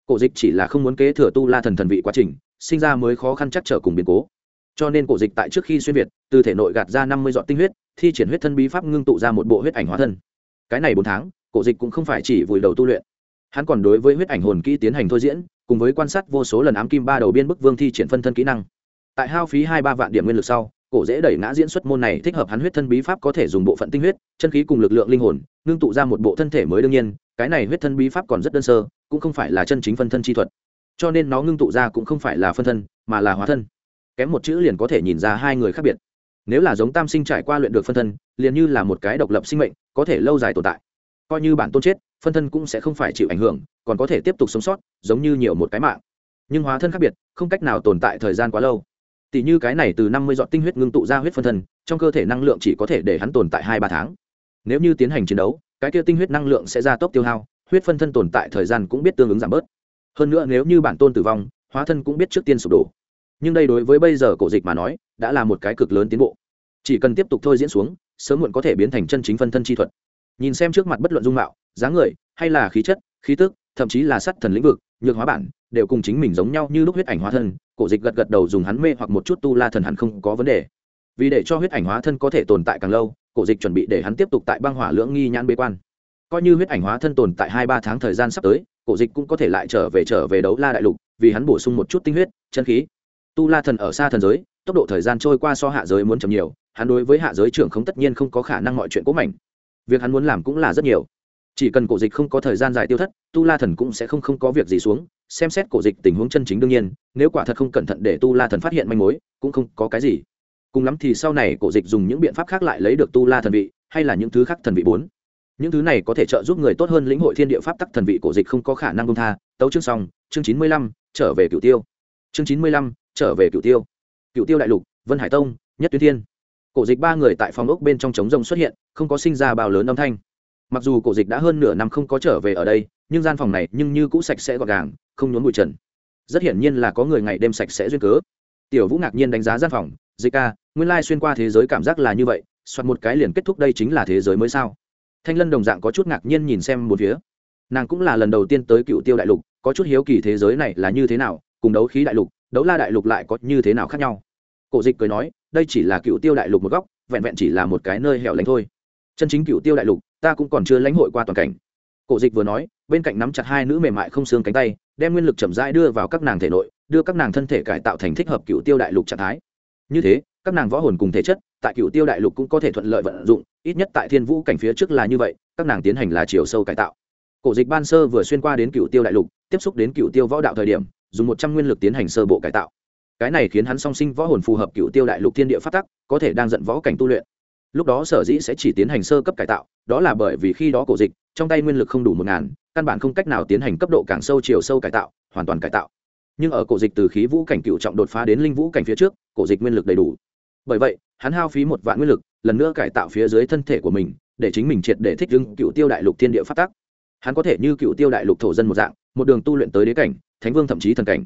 Cổ dịch chỉ là không muốn kế thừa tu la thần thần vị quá trình, sinh ra mới khó khăn chắc trở cùng biến cố cho nên cổ dịch tại trước khi xuyên việt, từ thể nội gạt ra năm mươi dọn tinh huyết, thi triển huyết thân bí pháp ngưng tụ ra một bộ huyết ảnh hóa thân. Cái này bốn tháng, cổ dịch cũng không phải chỉ vùi đầu tu luyện. Hắn còn đối với huyết ảnh hồn kỹ tiến hành thôi diễn, cùng với quan sát vô số lần ám kim ba đầu biên bức vương thi triển phân thân kỹ năng. Tại hao phí hai ba vạn điểm nguyên lực sau, cổ dễ đẩy ngã diễn xuất môn này thích hợp hắn huyết thân bí pháp có thể dùng bộ phận tinh huyết, chân khí cùng lực lượng linh hồn, ngưng tụ ra một bộ thân thể mới đương nhiên, cái này huyết thân bí pháp còn rất đơn sơ, cũng không phải là chân chính phân thân chi thuật. Cho nên nó ngưng tụ ra cũng không phải là phân thân, mà là hóa thân kém một chữ liền có thể nhìn ra hai người khác biệt. Nếu là giống tam sinh trải qua luyện được phân thân, liền như là một cái độc lập sinh mệnh, có thể lâu dài tồn tại. Coi như bản tôn chết, phân thân cũng sẽ không phải chịu ảnh hưởng, còn có thể tiếp tục sống sót, giống như nhiều một cái mạng. Nhưng hóa thân khác biệt, không cách nào tồn tại thời gian quá lâu. Tỷ như cái này từ năm mươi dọn tinh huyết ngưng tụ ra huyết phân thân, trong cơ thể năng lượng chỉ có thể để hắn tồn tại hai ba tháng. Nếu như tiến hành chiến đấu, cái kia tinh huyết năng lượng sẽ ra tốc tiêu hao, huyết phân thân tồn tại thời gian cũng biết tương ứng giảm bớt. Hơn nữa nếu như bản tôn tử vong, hóa thân cũng biết trước tiên sụp đổ nhưng đây đối với bây giờ cổ dịch mà nói, đã là một cái cực lớn tiến bộ. Chỉ cần tiếp tục thôi diễn xuống, sớm muộn có thể biến thành chân chính phân thân chi thuật. Nhìn xem trước mặt bất luận dung mạo, dáng người, hay là khí chất, khí tức, thậm chí là sắt thần lĩnh vực, nhược hóa bản, đều cùng chính mình giống nhau như lúc huyết ảnh hóa thân, cổ dịch gật gật đầu dùng hắn mê hoặc một chút tu la thần hẳn không có vấn đề. Vì để cho huyết ảnh hóa thân có thể tồn tại càng lâu, cổ dịch chuẩn bị để hắn tiếp tục tại băng hỏa lưỡng nghi nhãn bế quan. Coi như huyết ảnh hóa thân tồn tại hai ba tháng thời gian sắp tới, cổ dịch cũng có thể lại trở về trở về đấu la đại lục, vì hắn bổ sung một chút tinh huyết, chân khí tu la thần ở xa thần giới, tốc độ thời gian trôi qua so hạ giới muốn chậm nhiều, hắn đối với hạ giới trưởng không tất nhiên không có khả năng mọi chuyện cố mảnh. Việc hắn muốn làm cũng là rất nhiều. Chỉ cần cổ dịch không có thời gian dài tiêu thất, tu la thần cũng sẽ không không có việc gì xuống, xem xét cổ dịch tình huống chân chính đương nhiên, nếu quả thật không cẩn thận để tu la thần phát hiện manh mối, cũng không có cái gì. Cùng lắm thì sau này cổ dịch dùng những biện pháp khác lại lấy được tu la thần vị, hay là những thứ khác thần vị bốn. Những thứ này có thể trợ giúp người tốt hơn lĩnh hội thiên địa pháp tắc thần vị cổ dịch không có khả năng công tha. Tấu chương xong, chương chín mươi lăm, trở về cửu tiêu. Chương chín mươi lăm trở về cựu tiêu. Cựu tiêu đại lục, vân hải tông, nhất tuyến thiên. Cổ dịch ba người tại phòng ốc bên trong trống rông xuất hiện, không có sinh ra bao lớn âm thanh. Mặc dù cổ dịch đã hơn nửa năm không có trở về ở đây, nhưng gian phòng này nhưng như cũ sạch sẽ gọn gàng, không nhốn bụi trần. Rất hiển nhiên là có người ngày đêm sạch sẽ duyên cớ. Tiểu vũ ngạc nhiên đánh giá gian phòng, dịch ca, nguyên lai xuyên qua thế giới cảm giác là như vậy, soạt một cái liền kết thúc đây chính là thế giới mới sao? Thanh lân đồng dạng có chút ngạc nhiên nhìn xem một phía. Nàng cũng là lần đầu tiên tới cựu tiêu đại lục, có chút hiếu kỳ thế giới này là như thế nào, cùng đấu khí đại lục đấu la đại lục lại có như thế nào khác nhau? Cổ dịch cười nói, đây chỉ là cựu tiêu đại lục một góc, vẹn vẹn chỉ là một cái nơi hẻo lánh thôi. Chân chính cựu tiêu đại lục, ta cũng còn chưa lãnh hội qua toàn cảnh. Cổ dịch vừa nói, bên cạnh nắm chặt hai nữ mềm mại không xương cánh tay, đem nguyên lực chậm rãi đưa vào các nàng thể nội, đưa các nàng thân thể cải tạo thành thích hợp cựu tiêu đại lục trạng thái. Như thế, các nàng võ hồn cùng thể chất, tại cựu tiêu đại lục cũng có thể thuận lợi vận dụng, ít nhất tại thiên vũ cảnh phía trước là như vậy, các nàng tiến hành là chiều sâu cải tạo. Cổ dịch ban sơ vừa xuyên qua đến cựu tiêu đại lục, tiếp xúc đến cựu tiêu võ đạo thời điểm dùng một trăm nguyên lực tiến hành sơ bộ cải tạo. Cái này khiến hắn song sinh võ hồn phù hợp cựu tiêu đại lục thiên địa phát tắc, có thể đang dẫn võ cảnh tu luyện. Lúc đó sở dĩ sẽ chỉ tiến hành sơ cấp cải tạo, đó là bởi vì khi đó cổ dịch, trong tay nguyên lực không đủ một ngàn, căn bản không cách nào tiến hành cấp độ càng sâu chiều sâu cải tạo, hoàn toàn cải tạo. Nhưng ở cổ dịch từ khí vũ cảnh cựu trọng đột phá đến linh vũ cảnh phía trước, cổ dịch nguyên lực đầy đủ. Bởi vậy, hắn hao phí một vạn nguyên lực, lần nữa cải tạo phía dưới thân thể của mình, để chính mình triệt để thích ứng cựu tiêu đại lục thiên địa phát tắc. Hắn có thể như cựu tiêu đại lục thổ dân một dạng, một đường tu luyện tới đế cảnh thánh vương thậm chí thần cảnh,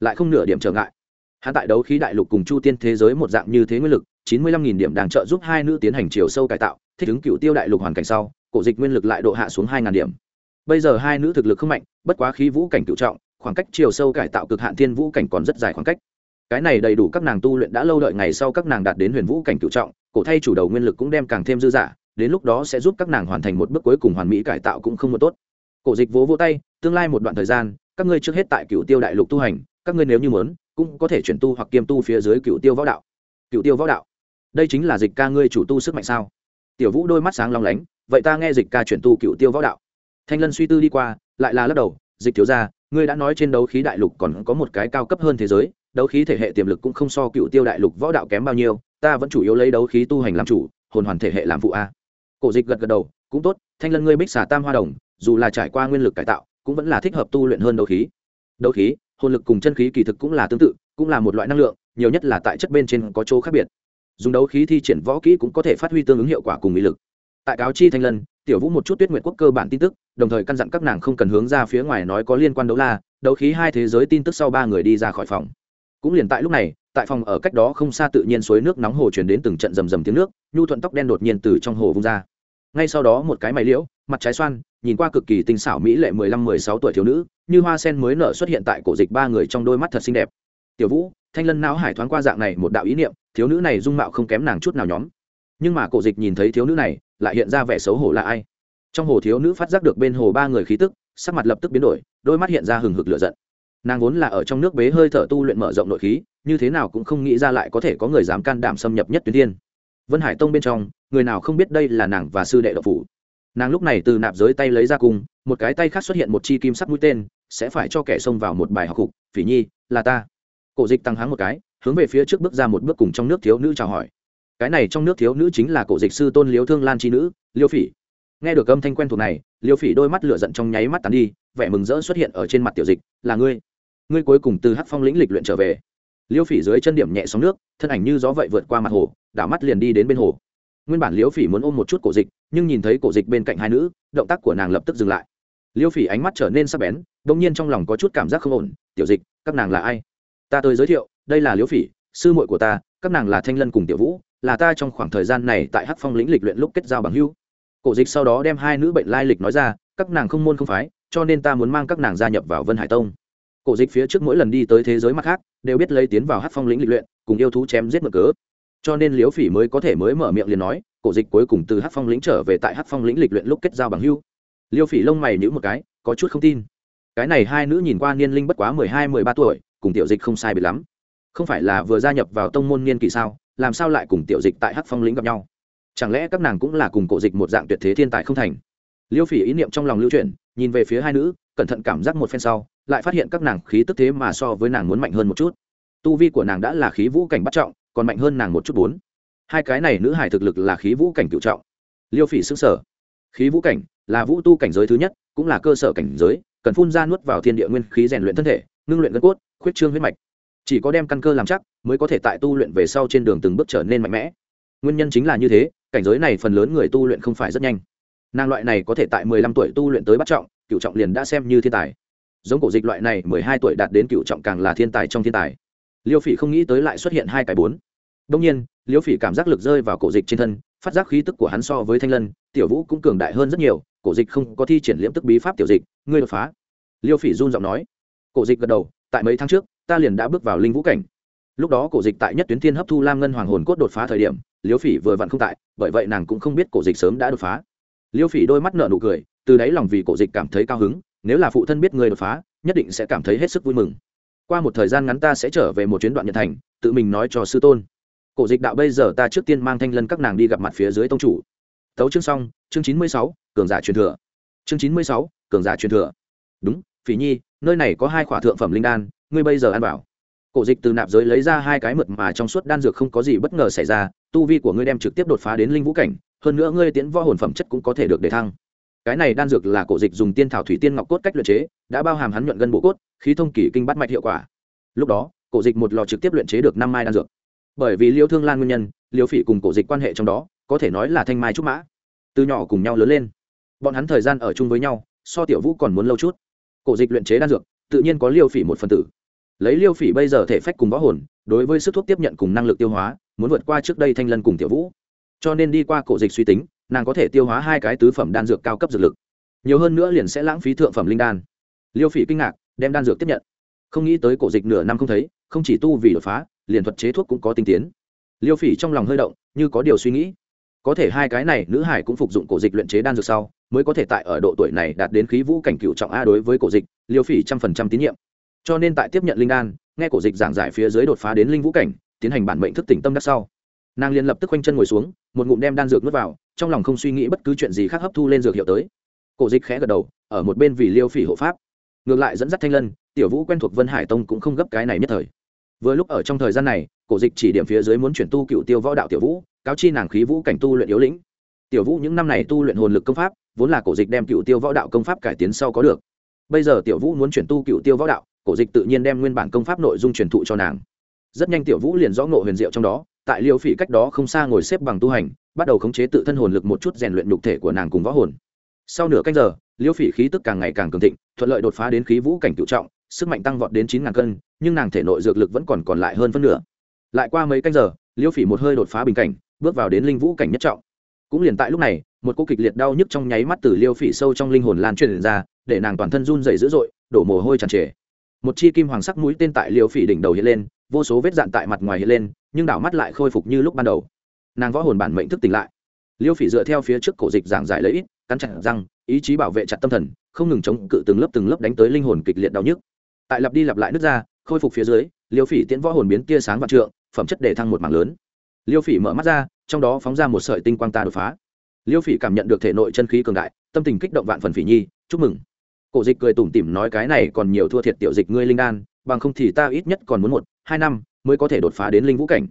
lại không nửa điểm trở ngại. Hắn tại đấu khí đại lục cùng chu tiên thế giới một dạng như thế nguyên lực, chín mươi lăm nghìn điểm đang trợ giúp hai nữ tiến hành chiều sâu cải tạo, thích ứng cựu tiêu đại lục hoàn cảnh sau, cổ dịch nguyên lực lại độ hạ xuống hai ngàn điểm. Bây giờ hai nữ thực lực không mạnh, bất quá khí vũ cảnh cựu trọng, khoảng cách chiều sâu cải tạo cực hạn thiên vũ cảnh còn rất dài khoảng cách. Cái này đầy đủ các nàng tu luyện đã lâu đợi ngày sau các nàng đạt đến huyền vũ cảnh cựu trọng, cổ thay chủ đầu nguyên lực cũng đem càng thêm dư dả, đến lúc đó sẽ giúp các nàng hoàn thành một bước cuối cùng hoàn mỹ cải tạo cũng không một tốt. Cổ dịch vỗ vỗ tay, tương lai một đoạn thời gian các ngươi trước hết tại cựu tiêu đại lục tu hành, các ngươi nếu như muốn, cũng có thể chuyển tu hoặc kiêm tu phía dưới cựu tiêu võ đạo. Cựu tiêu võ đạo? Đây chính là dịch ca ngươi chủ tu sức mạnh sao? Tiểu vũ đôi mắt sáng long lánh, vậy ta nghe dịch ca chuyển tu cựu tiêu võ đạo. Thanh lân suy tư đi qua, lại là lắc đầu, dịch thiếu ra ngươi đã nói trên đấu khí đại lục còn có một cái cao cấp hơn thế giới, đấu khí thể hệ tiềm lực cũng không so cựu tiêu đại lục võ đạo kém bao nhiêu, ta vẫn chủ yếu lấy đấu khí tu hành làm chủ, hồn hoàn thể hệ làm phụ a. Cổ dịch gật gật đầu, cũng tốt, thanh lân ngươi bích xà tam hoa đồng, dù là trải qua nguyên lực cải tạo cũng vẫn là thích hợp tu luyện hơn đấu khí. Đấu khí, hồn lực cùng chân khí kỳ thực cũng là tương tự, cũng là một loại năng lượng, nhiều nhất là tại chất bên trên có chỗ khác biệt. Dùng đấu khí thi triển võ kỹ cũng có thể phát huy tương ứng hiệu quả cùng mỹ lực. Tại cáo chi thanh lân, tiểu vũ một chút tuyết nguyện quốc cơ bản tin tức, đồng thời căn dặn các nàng không cần hướng ra phía ngoài nói có liên quan đấu la, đấu khí hai thế giới tin tức sau ba người đi ra khỏi phòng. Cũng liền tại lúc này, tại phòng ở cách đó không xa tự nhiên suối nước nóng hồ chuyển đến từng trận rầm rầm tiếng nước, nhu thuận tóc đen đột nhiên từ trong hồ vung ra ngay sau đó một cái mày liễu, mặt trái xoan, nhìn qua cực kỳ tinh xảo mỹ lệ mười lăm, mười sáu tuổi thiếu nữ, như hoa sen mới nở xuất hiện tại cổ dịch ba người trong đôi mắt thật xinh đẹp. Tiểu vũ, thanh lân não hải thoáng qua dạng này một đạo ý niệm, thiếu nữ này dung mạo không kém nàng chút nào nhóm. Nhưng mà cổ dịch nhìn thấy thiếu nữ này, lại hiện ra vẻ xấu hổ là ai? Trong hồ thiếu nữ phát giác được bên hồ ba người khí tức, sắc mặt lập tức biến đổi, đôi mắt hiện ra hừng hực lửa giận. Nàng vốn là ở trong nước bế hơi thở tu luyện mở rộng nội khí, như thế nào cũng không nghĩ ra lại có thể có người dám can đảm xâm nhập nhất tuyến tiên vân hải tông bên trong người nào không biết đây là nàng và sư đệ độc phủ. Nàng lúc này từ nạp giới tay lấy ra cung, một cái tay khác xuất hiện một chi kim sắc mũi tên sẽ phải cho kẻ xông vào một bài học cục. phỉ nhi là ta. Cổ dịch tăng háng một cái hướng về phía trước bước ra một bước cùng trong nước thiếu nữ chào hỏi. Cái này trong nước thiếu nữ chính là cổ dịch sư tôn liếu thương lan chi nữ liêu phỉ. Nghe được âm thanh quen thuộc này liêu phỉ đôi mắt lửa giận trong nháy mắt tàn đi vẻ mừng rỡ xuất hiện ở trên mặt tiểu dịch là ngươi. Ngươi cuối cùng từ hắc phong lĩnh lịch luyện trở về liêu phỉ dưới chân điểm nhẹ sóng nước, thân ảnh như gió vậy vượt qua mặt hồ, đảo mắt liền đi đến bên hồ. Nguyên bản liêu phỉ muốn ôm một chút cổ dịch, nhưng nhìn thấy cổ dịch bên cạnh hai nữ, động tác của nàng lập tức dừng lại. Liêu phỉ ánh mắt trở nên sắc bén đ ỗ n g nhiên trong lòng có chút cảm giác không ổn, tiểu dịch, các nàng là ai? Ta tới giới thiệu, đây là liêu phỉ, sư muội của ta, các nàng là thanh lân cùng tiểu vũ, là ta trong khoảng thời gian này tại hắc phong lĩnh lịch luyện lúc kết giao bằng hưu cổ dịch sau đó đem hai nữ bệnh lai lịch nói ra, các nàng không môn không phái, cho nên ta muốn mang các nàng gia nhập vào vân hải tông. Cổ dịch phía trước mỗi lần đi tới thế giới mặt khác đều biết lấy tiến vào hát phong lĩnh lịch luyện, cùng yêu thú chém giết mở cớ. Cho nên liếu phỉ mới có thể mới mở miệng liền nói, cổ dịch cuối cùng từ hát phong lĩnh trở về tại hát phong lĩnh lịch luyện lúc kết giao bằng hưu. Liêu phỉ lông mày nhữ một cái, có chút không tin. Cái này hai nữ nhìn qua niên linh bất quá mười hai, mười ba tuổi, cùng tiểu dịch không sai bị lắm. Không phải là vừa gia nhập vào tông môn niên kỳ sao, làm sao lại cùng tiểu dịch tại hát phong lĩnh gặp nhau? Chẳng lẽ các nàng cũng là cùng cổ dịch một dạng tuyệt thế thiên tài không thành? Liêu phỉ ý niệm trong lòng lưu truyền nhìn về phía hai nữ, cẩn thận cảm giác một phen sau, lại phát hiện các nàng khí tức thế mà so với nàng muốn mạnh hơn một chút. Tu vi của nàng đã là khí vũ cảnh bắt trọng, còn mạnh hơn nàng một chút bốn. Hai cái này nữ hải thực lực là khí vũ cảnh cựu trọng. Liêu phỉ xứng sở khí vũ cảnh là vũ tu cảnh giới thứ nhất, cũng là cơ sở cảnh giới, cần phun ra nuốt vào thiên địa nguyên khí rèn luyện thân thể, ngưng luyện gân cốt, khuyết trương huyết mạch. Chỉ có đem căn cơ làm chắc, mới có thể tại tu luyện về sau trên đường từng bước trở nên mạnh mẽ. Nguyên nhân chính là như thế, cảnh giới này phần lớn người tu luyện không phải rất nhanh nàng loại này có thể tại mười lăm tuổi tu luyện tới bắt trọng, cựu trọng liền đã xem như thiên tài. Giống cổ dịch loại này, mười hai tuổi đạt đến cựu trọng càng là thiên tài trong thiên tài. Liêu phỉ không nghĩ tới lại xuất hiện hai cái bốn. Đông nhiên, liêu phỉ cảm giác lực rơi vào cổ dịch trên thân, phát giác khí tức của hắn so với thanh lân, tiểu vũ cũng cường đại hơn rất nhiều, cổ dịch không có thi triển liễm tức bí pháp tiểu dịch, ngươi đột phá. Liêu phỉ run giọng nói. Cổ dịch gật đầu, tại mấy tháng trước, ta liền đã bước vào linh vũ cảnh. Lúc đó cổ dịch tại nhất tuyến thiên hấp thu lam ngân hoàng hồn cốt đột phá thời điểm, liêu phỉ vừa vặn không tại, bởi vậy nàng cũng không biết cổ dịch sớm đã đột phá liêu phỉ đôi mắt nợ nụ cười, từ đáy lòng vì cổ dịch cảm thấy cao hứng, nếu là phụ thân biết người đột phá, nhất định sẽ cảm thấy hết sức vui mừng. Qua một thời gian ngắn ta sẽ trở về một chuyến đoạn Nhật thành, tự mình nói cho sư tôn. Cổ dịch đạo bây giờ ta trước tiên mang thanh lân các nàng đi gặp mặt phía dưới tông chủ. Tấu chương xong, chương chín mươi sáu, cường giả truyền thừa. Chương chín mươi sáu, cường giả truyền thừa. Đúng, phỉ nhi, nơi này có hai khỏa thượng phẩm linh đan, ngươi bây giờ ăn bảo cổ dịch từ nạp giới lấy ra hai cái mượt mà trong suốt đan dược không có gì bất ngờ xảy ra, tu vi của ngươi đem trực tiếp đột phá đến linh vũ cảnh hơn nữa ngươi tiến võ hồn phẩm chất cũng có thể được để thăng. Cái này đan dược là cổ dịch dùng tiên thảo thủy tiên ngọc cốt cách luyện chế, đã bao hàm hắn nhuận gân bộ cốt, khí thông kỳ kinh bắt mạch hiệu quả. Lúc đó, cổ dịch một lò trực tiếp luyện chế được năm mai đan dược. Bởi vì liêu thương lan nguyên nhân, liêu phỉ cùng cổ dịch quan hệ trong đó, có thể nói là thanh mai trúc mã. Từ nhỏ cùng nhau lớn lên, bọn hắn thời gian ở chung với nhau, so tiểu vũ còn muốn lâu chút. Cổ dịch luyện chế đan dược, tự nhiên có liêu phỉ một phần tử. Lấy liêu phỉ bây giờ thể phách cùng võ hồn, đối với sức thuốc tiếp nhận cùng năng lực tiêu hóa, muốn vượt qua trước đây thanh lân cùng tiểu vũ cho nên đi qua cổ dịch suy tính, nàng có thể tiêu hóa hai cái tứ phẩm đan dược cao cấp dược lực. Nhiều hơn nữa liền sẽ lãng phí thượng phẩm linh đan. Liêu phỉ kinh ngạc, đem đan dược tiếp nhận. Không nghĩ tới cổ dịch nửa năm không thấy, không chỉ tu vì đột phá, liền thuật chế thuốc cũng có tinh tiến. Liêu phỉ trong lòng hơi động, như có điều suy nghĩ. Có thể hai cái này nữ hải cũng phục dụng cổ dịch luyện chế đan dược sau, mới có thể tại ở độ tuổi này đạt đến khí vũ cảnh cựu trọng a đối với cổ dịch, liêu phỉ trăm phần trăm tín nhiệm. Cho nên tại tiếp nhận linh đan, nghe cổ dịch giảng giải phía dưới đột phá đến linh vũ cảnh, tiến hành bản mệnh thức tỉnh tâm đắc sau nàng liền lập tức quanh chân ngồi xuống, một ngụm đem đan dược nuốt vào, trong lòng không suy nghĩ bất cứ chuyện gì khác hấp thu lên dược hiệu tới. Cổ dịch khẽ gật đầu, ở một bên vì liêu phỉ hộ pháp. Ngược lại dẫn dắt thanh lân, tiểu vũ quen thuộc vân hải tông cũng không gấp cái này nhất thời. Vừa lúc ở trong thời gian này, cổ dịch chỉ điểm phía dưới muốn chuyển tu cựu tiêu võ đạo tiểu vũ, cáo chi nàng khí vũ cảnh tu luyện yếu lĩnh. Tiểu vũ những năm này tu luyện hồn lực công pháp, vốn là cổ dịch đem cựu tiêu võ đạo công pháp cải tiến sau có được. Bây giờ tiểu vũ muốn chuyển tu cựu tiêu võ đạo, cổ dịch tự nhiên đem nguyên bản công pháp nội dung truyền thụ cho nàng. Rất nhanh tiểu vũ liền rõ ngộ huyền diệu trong đó tại liêu phỉ cách đó không xa ngồi xếp bằng tu hành, bắt đầu khống chế tự thân hồn lực một chút rèn luyện nhục thể của nàng cùng võ hồn. Sau nửa canh giờ, liêu phỉ khí tức càng ngày càng cường thịnh, thuận lợi đột phá đến khí vũ cảnh cựu trọng, sức mạnh tăng vọt đến chín ngàn cân, nhưng nàng thể nội dược lực vẫn còn còn lại hơn phân nửa. Lại qua mấy canh giờ, liêu phỉ một hơi đột phá bình cảnh, bước vào đến linh vũ cảnh nhất trọng. Cũng liền tại lúc này, một cô kịch liệt đau nhức trong nháy mắt từ liêu phỉ sâu trong linh hồn lan truyền ra, để nàng toàn thân run dày dữ dội, đổ mồ hôi tràn trề. Một chi kim hoàng sắc mũi tên tại liêu phỉ đỉnh đầu hiện lên, vô số vết dạn tại mặt ngoài hiện lên nhưng đảo mắt lại khôi phục như lúc ban đầu. Nàng võ hồn bản mệnh thức tỉnh lại. Liêu phỉ dựa theo phía trước cổ dịch giảng giải lấy ít, cắn chặt răng, ý chí bảo vệ chặt tâm thần, không ngừng chống cự từng lớp từng lớp đánh tới linh hồn kịch liệt đau nhức. Tại lặp đi lặp lại nước ra, khôi phục phía dưới, liêu phỉ tiễn võ hồn biến tia sáng vạn trượng, phẩm chất để thăng một mảng lớn. Liêu phỉ mở mắt ra, trong đó phóng ra một sợi tinh quang ta đột phá. Liêu phỉ cảm nhận được thể nội chân khí cường đại, tâm tình kích động vạn phần phỉ nhi, chúc mừng. Cổ dịch cười tủm tỉm nói cái này còn nhiều thua thiệt tiểu dịch ngươi linh đan, bằng không thì ta ít nhất còn muốn một, hai năm mới có thể đột phá đến linh vũ cảnh.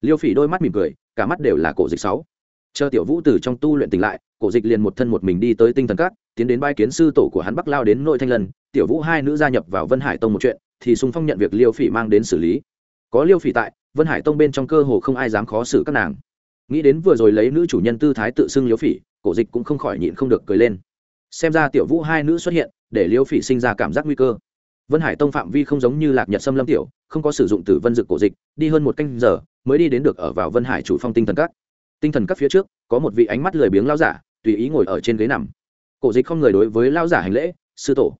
Liêu phỉ đôi mắt mỉm cười, cả mắt đều là cổ dịch sáu. Chờ tiểu vũ từ trong tu luyện tỉnh lại, cổ dịch liền một thân một mình đi tới tinh thần các, tiến đến bãi kiến sư tổ của hắn bắc lao đến nội thanh lần tiểu vũ hai nữ gia nhập vào vân hải tông một chuyện, thì sung phong nhận việc liêu phỉ mang đến xử lý. Có liêu phỉ tại, vân hải tông bên trong cơ hồ không ai dám khó xử các nàng. Nghĩ đến vừa rồi lấy nữ chủ nhân tư thái tự xưng liêu phỉ, cổ dịch cũng không khỏi nhịn không được cười lên. Xem ra tiểu vũ hai nữ xuất hiện, để liêu phỉ sinh ra cảm giác nguy cơ vân hải tông phạm vi không giống như lạc nhật Sâm lâm tiểu, không có sử dụng tử vân dực cổ dịch, đi hơn một canh giờ mới đi đến được ở vào vân hải chủ phong tinh thần các. Tinh thần các phía trước, có một vị ánh mắt lười biếng lao giả, tùy ý ngồi ở trên ghế nằm. Cổ dịch không người đối với lao giả hành lễ, sư tổ.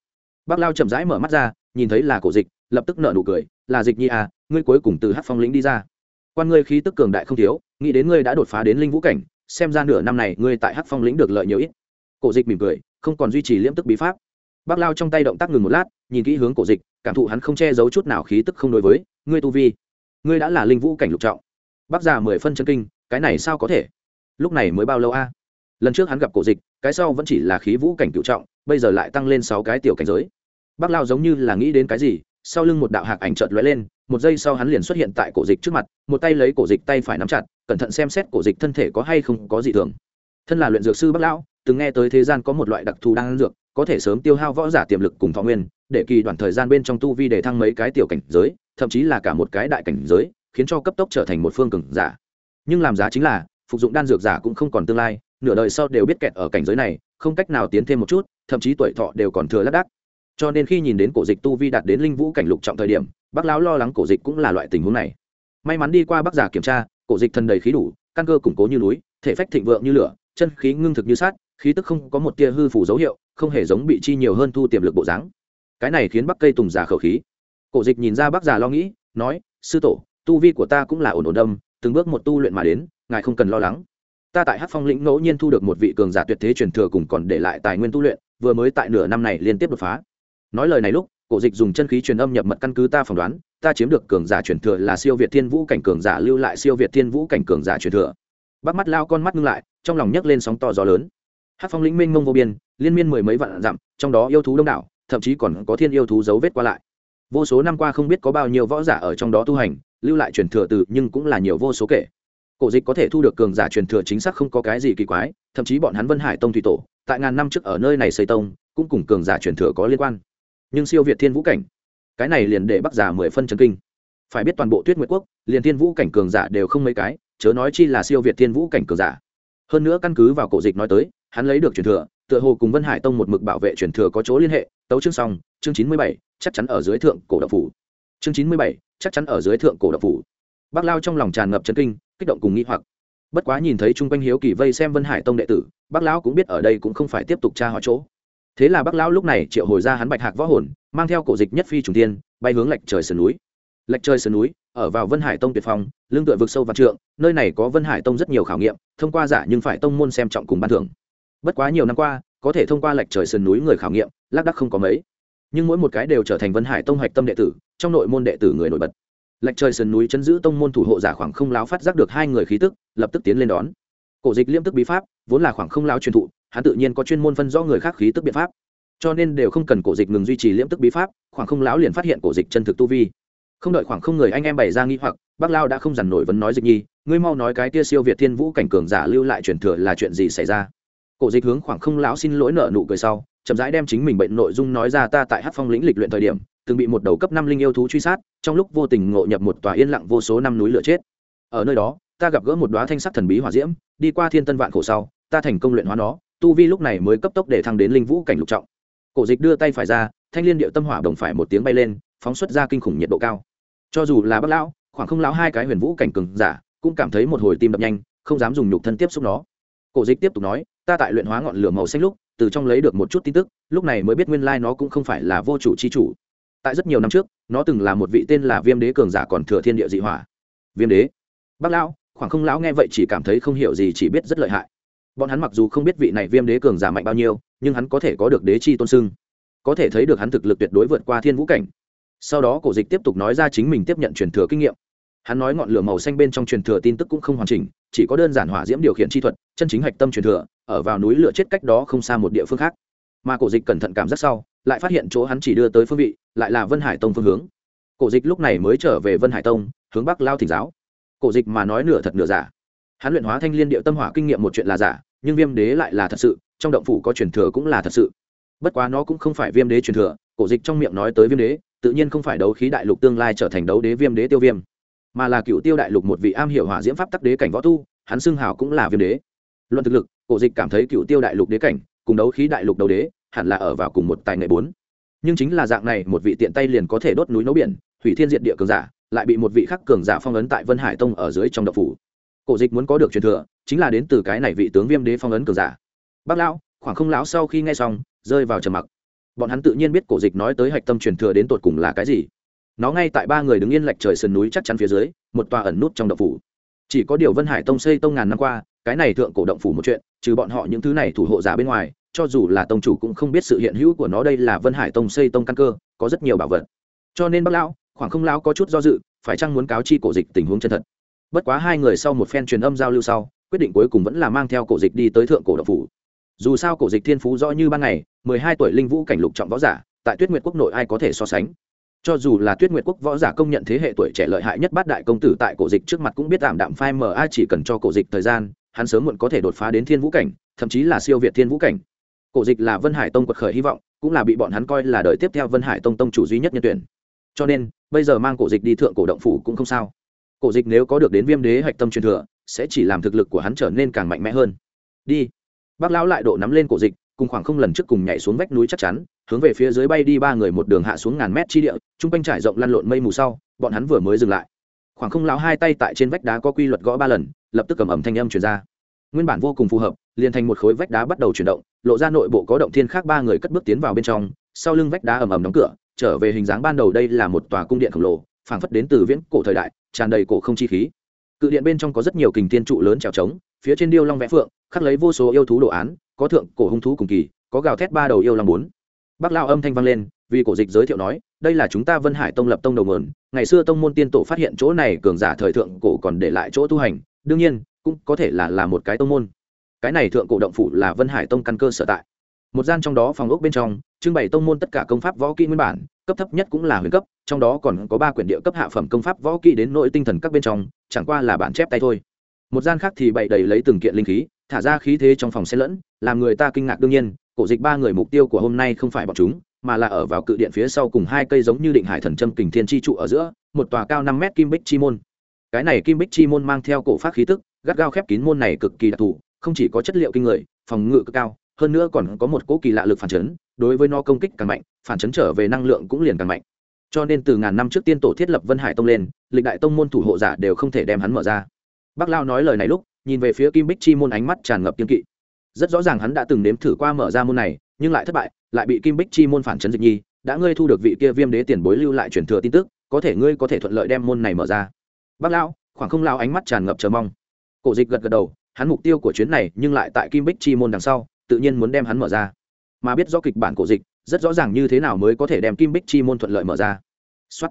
Bác lao chậm rãi mở mắt ra, nhìn thấy là cổ dịch, lập tức nợ nụ cười, là dịch nhi à ngươi cuối cùng từ hát phong lĩnh đi ra. Quan ngươi khí tức cường đại không thiếu, nghĩ đến ngươi đã đột phá đến linh vũ cảnh, xem ra nửa năm này ngươi tại hát phong lĩnh được lợi nhiều ít. Cổ dịch mỉm cười, không còn duy trì liễm tức bí pháp bác lao trong tay động tác ngừng một lát, nhìn kỹ hướng cổ dịch, cảm thụ hắn không che giấu chút nào khí tức không đối với, ngươi tu vi, ngươi đã là linh vũ cảnh lục trọng. Bác già mười phân chân kinh, cái này sao có thể? Lúc này mới bao lâu a? Lần trước hắn gặp cổ dịch, cái sau vẫn chỉ là khí vũ cảnh cựu trọng, bây giờ lại tăng lên sáu cái tiểu cảnh giới. Bác lao giống như là nghĩ đến cái gì, sau lưng một đạo hạc ảnh chợt lóe lên, một giây sau hắn liền xuất hiện tại cổ dịch trước mặt, một tay lấy cổ dịch tay phải nắm chặt, cẩn thận xem xét cổ dịch thân thể có hay không có gì thường. Thân là luyện dược sư bác lão, từng nghe tới thế gian có một loại đặc thù đang dược có thể sớm tiêu hao võ giả tiềm lực cùng thọ nguyên, để kỳ đoạn thời gian bên trong tu vi để thăng mấy cái tiểu cảnh giới, thậm chí là cả một cái đại cảnh giới, khiến cho cấp tốc trở thành một phương cường giả. Nhưng làm giá chính là, phục dụng đan dược giả cũng không còn tương lai, nửa đời sau đều biết kẹt ở cảnh giới này, không cách nào tiến thêm một chút, thậm chí tuổi thọ đều còn thừa lác đác. Cho nên khi nhìn đến cổ dịch tu vi đạt đến linh vũ cảnh lục trọng thời điểm, bác lão lo lắng cổ dịch cũng là loại tình huống này. May mắn đi qua bác giả kiểm tra, cổ dịch thân đầy khí đủ, căn cơ củng cố như núi, thể phách thịnh vượng như lửa, chân khí ngưng thực như sát khí tức không có một tia hư phủ dấu hiệu, không hề giống bị chi nhiều hơn thu tiềm lực bộ dáng. Cái này khiến bắc cây tùng giả khẩu khí. Cổ dịch nhìn ra bác già lo nghĩ, nói, sư tổ, tu vi của ta cũng là ổn ổn đâm từng bước một tu luyện mà đến, ngài không cần lo lắng. Ta tại hát phong lĩnh ngẫu nhiên thu được một vị cường giả tuyệt thế truyền thừa cùng còn để lại tài nguyên tu luyện, vừa mới tại nửa năm này liên tiếp đột phá. Nói lời này lúc, cổ dịch dùng chân khí truyền âm nhập mật căn cứ ta phỏng đoán, ta chiếm được cường giả truyền thừa là siêu việt thiên vũ cảnh cường giả, lưu lại siêu việt thiên vũ cảnh cường giả truyền thừa. Bắt mắt lao con mắt ngưng lại, trong lòng nhấc lên sóng to gió lớn hát phong lĩnh minh mông vô biên, liên miên mười mấy vạn dặm, trong đó yêu thú đông đảo, thậm chí còn có thiên yêu thú dấu vết qua lại. Vô số năm qua không biết có bao nhiêu võ giả ở trong đó tu hành, lưu lại truyền thừa từ, nhưng cũng là nhiều vô số kể. Cổ dịch có thể thu được cường giả truyền thừa chính xác không có cái gì kỳ quái, thậm chí bọn hắn vân hải tông thủy tổ, tại ngàn năm trước ở nơi này xây tông, cũng cùng cường giả truyền thừa có liên quan. Nhưng siêu việt thiên vũ cảnh, cái này liền để bắc giả mười phân trần kinh. Phải biết toàn bộ tuyết nguyệt quốc, liền thiên vũ cảnh cường giả đều không mấy cái, chớ nói chi là siêu việt thiên vũ cảnh cường giả. Hơn nữa căn cứ vào cổ dịch nói tới hắn lấy được truyền thừa, tựa hồ cùng vân hải tông một mực bảo vệ truyền thừa có chỗ liên hệ. Tấu chương xong, chương chín mươi bảy, chắc chắn ở dưới thượng cổ độc phủ. Chương chín mươi bảy, chắc chắn ở dưới thượng cổ độc phủ. Bác lao trong lòng tràn ngập chấn kinh, kích động cùng nghĩ hoặc. Bất quá nhìn thấy chung quanh hiếu kỳ vây xem vân hải tông đệ tử, bác lão cũng biết ở đây cũng không phải tiếp tục tra hỏi chỗ. Thế là bác lão lúc này triệu hồi ra hắn bạch hạc võ hồn, mang theo cổ dịch nhất phi trùng tiên bay hướng lệch trời sườn núi. Lệch trời sườn núi, ở vào vân hải tông tuyệt phong lương tựa vực sâu và trượng, nơi này có vân hải tông rất nhiều khảo nghiệm, thông qua giả nhưng phải tông môn xem trọng cùng ban thưởng bất quá nhiều năm qua, có thể thông qua lệch trời sườn núi người khảo nghiệm, lác đắc không có mấy. Nhưng mỗi một cái đều trở thành vân hải tông hoạch tâm đệ tử, trong nội môn đệ tử người nổi bật. Lệch trời sườn núi chấn giữ tông môn thủ hộ giả khoảng không láo phát giác được hai người khí tức, lập tức tiến lên đón. Cổ dịch liêm tức bí pháp, vốn là khoảng không láo truyền thụ, hắn tự nhiên có chuyên môn phân rõ người khác khí tức biện pháp. Cho nên đều không cần cổ dịch ngừng duy trì liễm tức bí pháp, khoảng không láo liền phát hiện cổ dịch chân thực tu vi. Không đợi khoảng không người anh em bày ra nghi hoặc bác lao đã không dằn nổi vấn nói dịch nhi, ngươi mau nói cái tia siêu việt thiên vũ cảnh cường giả lưu lại truyền thừa là chuyện gì xảy ra? Cổ dịch hướng khoảng không lão xin lỗi nợ nụ cười sau, chậm rãi đem chính mình bệnh nội dung nói ra ta tại hát phong lĩnh lịch luyện thời điểm, từng bị một đầu cấp năm linh yêu thú truy sát, trong lúc vô tình ngộ nhập một tòa yên lặng vô số năm núi lửa chết. Ở nơi đó, ta gặp gỡ một đoá thanh sắc thần bí hỏa diễm, đi qua thiên tân vạn khổ sau, ta thành công luyện hóa nó, tu vi lúc này mới cấp tốc để thăng đến linh vũ cảnh lục trọng. Cổ dịch đưa tay phải ra, thanh liên điệu tâm hỏa đồng phải một tiếng bay lên, phóng xuất ra kinh khủng nhiệt độ cao. Cho dù là bác lão, khoảng không lão hai cái huyền vũ cảnh cường giả, cũng cảm thấy một hồi tim đập nhanh, không dám dùng nhục thân tiếp xúc nó. Cổ dịch tiếp tục nói ta tại luyện hóa ngọn lửa màu xanh lúc, từ trong lấy được một chút tin tức, lúc này mới biết nguyên lai nó cũng không phải là vô chủ chi chủ. Tại rất nhiều năm trước, nó từng là một vị tên là viêm đế cường giả còn thừa thiên địa dị hỏa. Viêm đế? Bác lão, khoảng không lão nghe vậy chỉ cảm thấy không hiểu gì, chỉ biết rất lợi hại. Bọn hắn mặc dù không biết vị này viêm đế cường giả mạnh bao nhiêu, nhưng hắn có thể có được đế chi tôn sưng. Có thể thấy được hắn thực lực tuyệt đối vượt qua thiên vũ cảnh. Sau đó, cổ dịch tiếp tục nói ra chính mình tiếp nhận truyền thừa kinh nghiệm hắn nói ngọn lửa màu xanh bên trong truyền thừa tin tức cũng không hoàn chỉnh, chỉ có đơn giản hỏa diễm điều khiển chi thuật, chân chính hạch tâm truyền thừa, ở vào núi lửa chết cách đó không xa một địa phương khác. Mà cổ dịch cẩn thận cảm giác sau, lại phát hiện chỗ hắn chỉ đưa tới phương vị, lại là vân hải tông phương hướng. Cổ dịch lúc này mới trở về vân hải tông, hướng bắc lao thỉnh giáo. Cổ dịch mà nói nửa thật nửa giả. Hắn luyện hóa thanh liên điệu tâm hỏa kinh nghiệm một chuyện là giả, nhưng viêm đế lại là thật sự, trong động phủ có truyền thừa cũng là thật sự. Bất quá nó cũng không phải viêm đế truyền thừa, cổ dịch trong miệng nói tới viêm đế, tự nhiên không phải đấu khí đại lục tương lai trở thành đấu đế viêm đế tiêu viêm mà là cựu tiêu đại lục một vị am hiểu hỏa diễm pháp tắc đế cảnh võ tu, hắn xưng hào cũng là viêm đế. Luận thực lực, cổ dịch cảm thấy cựu tiêu đại lục đế cảnh, cùng đấu khí đại lục đấu đế, hẳn là ở vào cùng một tài nghệ bốn. Nhưng chính là dạng này, một vị tiện tay liền có thể đốt núi nấu biển, hủy thiên diện địa cường giả, lại bị một vị khắc cường giả phong ấn tại vân hải tông ở dưới trong đậu phủ. Cổ dịch muốn có được truyền thừa, chính là đến từ cái này vị tướng viêm đế phong ấn cường giả. Bác lão, khoảng không lão sau khi nghe xong, rơi vào trầm mặc. Bọn hắn tự nhiên biết cổ dịch nói tới hạch tâm truyền thừa đến tột cùng là cái gì nó ngay tại ba người đứng yên lệch trời sườn núi chắc chắn phía dưới, một tòa ẩn nút trong động phủ. Chỉ có điều vân hải tông xây tông ngàn năm qua, cái này thượng cổ động phủ một chuyện, trừ bọn họ những thứ này thủ hộ giả bên ngoài, cho dù là tông chủ cũng không biết sự hiện hữu của nó đây là vân hải tông xây tông căn cơ, có rất nhiều bảo vật. Cho nên bác lão, khoảng không lão có chút do dự, phải chăng muốn cáo chi cổ dịch tình huống chân thật? Bất quá hai người sau một phen truyền âm giao lưu sau, quyết định cuối cùng vẫn là mang theo cổ dịch đi tới thượng cổ động phủ. Dù sao cổ dịch thiên phú rõ như ban ngày, mười hai tuổi linh vũ cảnh lục trọng võ giả, tại tuyết nguyệt quốc nội ai có thể so sánh? Cho dù là tuyết nguyệt quốc võ giả công nhận thế hệ tuổi trẻ lợi hại nhất bát đại công tử tại cổ dịch trước mặt cũng biết tạm đạm phai mờ, ai chỉ cần cho cổ dịch thời gian, hắn sớm muộn có thể đột phá đến thiên vũ cảnh, thậm chí là siêu việt thiên vũ cảnh. Cổ dịch là vân hải tông quật khởi hy vọng, cũng là bị bọn hắn coi là đời tiếp theo vân hải tông tông chủ duy nhất nhân tuyển. Cho nên, bây giờ mang cổ dịch đi thượng cổ động phủ cũng không sao. Cổ dịch nếu có được đến viêm đế hạch tâm truyền thừa, sẽ chỉ làm thực lực của hắn trở nên càng mạnh mẽ hơn. Đi. Bác lão lại độ nắm lên cổ dịch, cùng khoảng không lần trước cùng nhảy xuống vách núi chắc chắn hướng về phía dưới bay đi ba người một đường hạ xuống ngàn mét chi địa, chung quanh trải rộng lăn lộn mây mù sau, bọn hắn vừa mới dừng lại. Khoảng không lão hai tay tại trên vách đá có quy luật gõ ba lần, lập tức cầm ẩm thanh âm chuyển ra. Nguyên bản vô cùng phù hợp, liền thành một khối vách đá bắt đầu chuyển động, lộ ra nội bộ có động thiên khác ba người cất bước tiến vào bên trong, sau lưng vách đá ầm ầm đóng cửa, trở về hình dáng ban đầu đây là một tòa cung điện khổng lồ, phảng phất đến từ viễn cổ thời đại, tràn đầy cổ không chi khí. Cự điện bên trong có rất nhiều kình tiên trụ lớn trèo trống phía trên điêu long vẽ phượng, khắc lấy vô số yêu thú đồ án, có thượng cổ hung thú cùng kỳ, có gào thét ba đầu yêu long bốn bác lao âm thanh vang lên, vì cổ dịch giới thiệu nói, đây là chúng ta vân hải tông lập tông đầu nguồn, ngày xưa tông môn tiên tổ phát hiện chỗ này cường giả thời thượng cổ còn để lại chỗ tu hành, đương nhiên, cũng có thể là là một cái tông môn. Cái này thượng cổ động phủ là vân hải tông căn cơ sở tại. Một gian trong đó phòng ốc bên trong, trưng bày tông môn tất cả công pháp võ kỹ nguyên bản, cấp thấp nhất cũng là huyền cấp, trong đó còn có ba quyển địa cấp hạ phẩm công pháp võ kỹ đến nội tinh thần các bên trong, chẳng qua là bản chép tay thôi. Một gian khác thì bày đầy lấy từng kiện linh khí, thả ra khí thế trong phòng xen lẫn, làm người ta kinh ngạc đương nhiên cổ dịch ba người mục tiêu của hôm nay không phải bọn chúng, mà là ở vào cự điện phía sau cùng hai cây giống như định hải thần châm kình thiên chi trụ ở giữa, một tòa cao năm mét kim bích chi môn. Cái này kim bích chi môn mang theo cổ phát khí tức, gắt gao khép kín môn này cực kỳ đặc thù, không chỉ có chất liệu kinh người, phòng ngự cực cao, hơn nữa còn có một cỗ kỳ lạ lực phản chấn, đối với nó công kích càng mạnh, phản chấn trở về năng lượng cũng liền càng mạnh. Cho nên từ ngàn năm trước tiên tổ thiết lập vân hải tông lên, lịch đại tông môn thủ hộ giả đều không thể đem hắn mở ra. Bác lao nói lời này lúc, nhìn về phía kim bích chi môn ánh mắt tràn ngập kiên kỵ rất rõ ràng hắn đã từng nếm thử qua mở ra môn này, nhưng lại thất bại, lại bị kim bích chi môn phản chấn dịch nhi, đã ngươi thu được vị kia viêm đế tiền bối lưu lại truyền thừa tin tức, có thể ngươi có thể thuận lợi đem môn này mở ra. Bác lão, khoảng không lao ánh mắt tràn ngập chờ mong. Cổ dịch gật gật đầu, hắn mục tiêu của chuyến này nhưng lại tại kim bích chi môn đằng sau, tự nhiên muốn đem hắn mở ra. Mà biết rõ kịch bản cổ dịch, rất rõ ràng như thế nào mới có thể đem kim bích chi môn thuận lợi mở ra. Xuất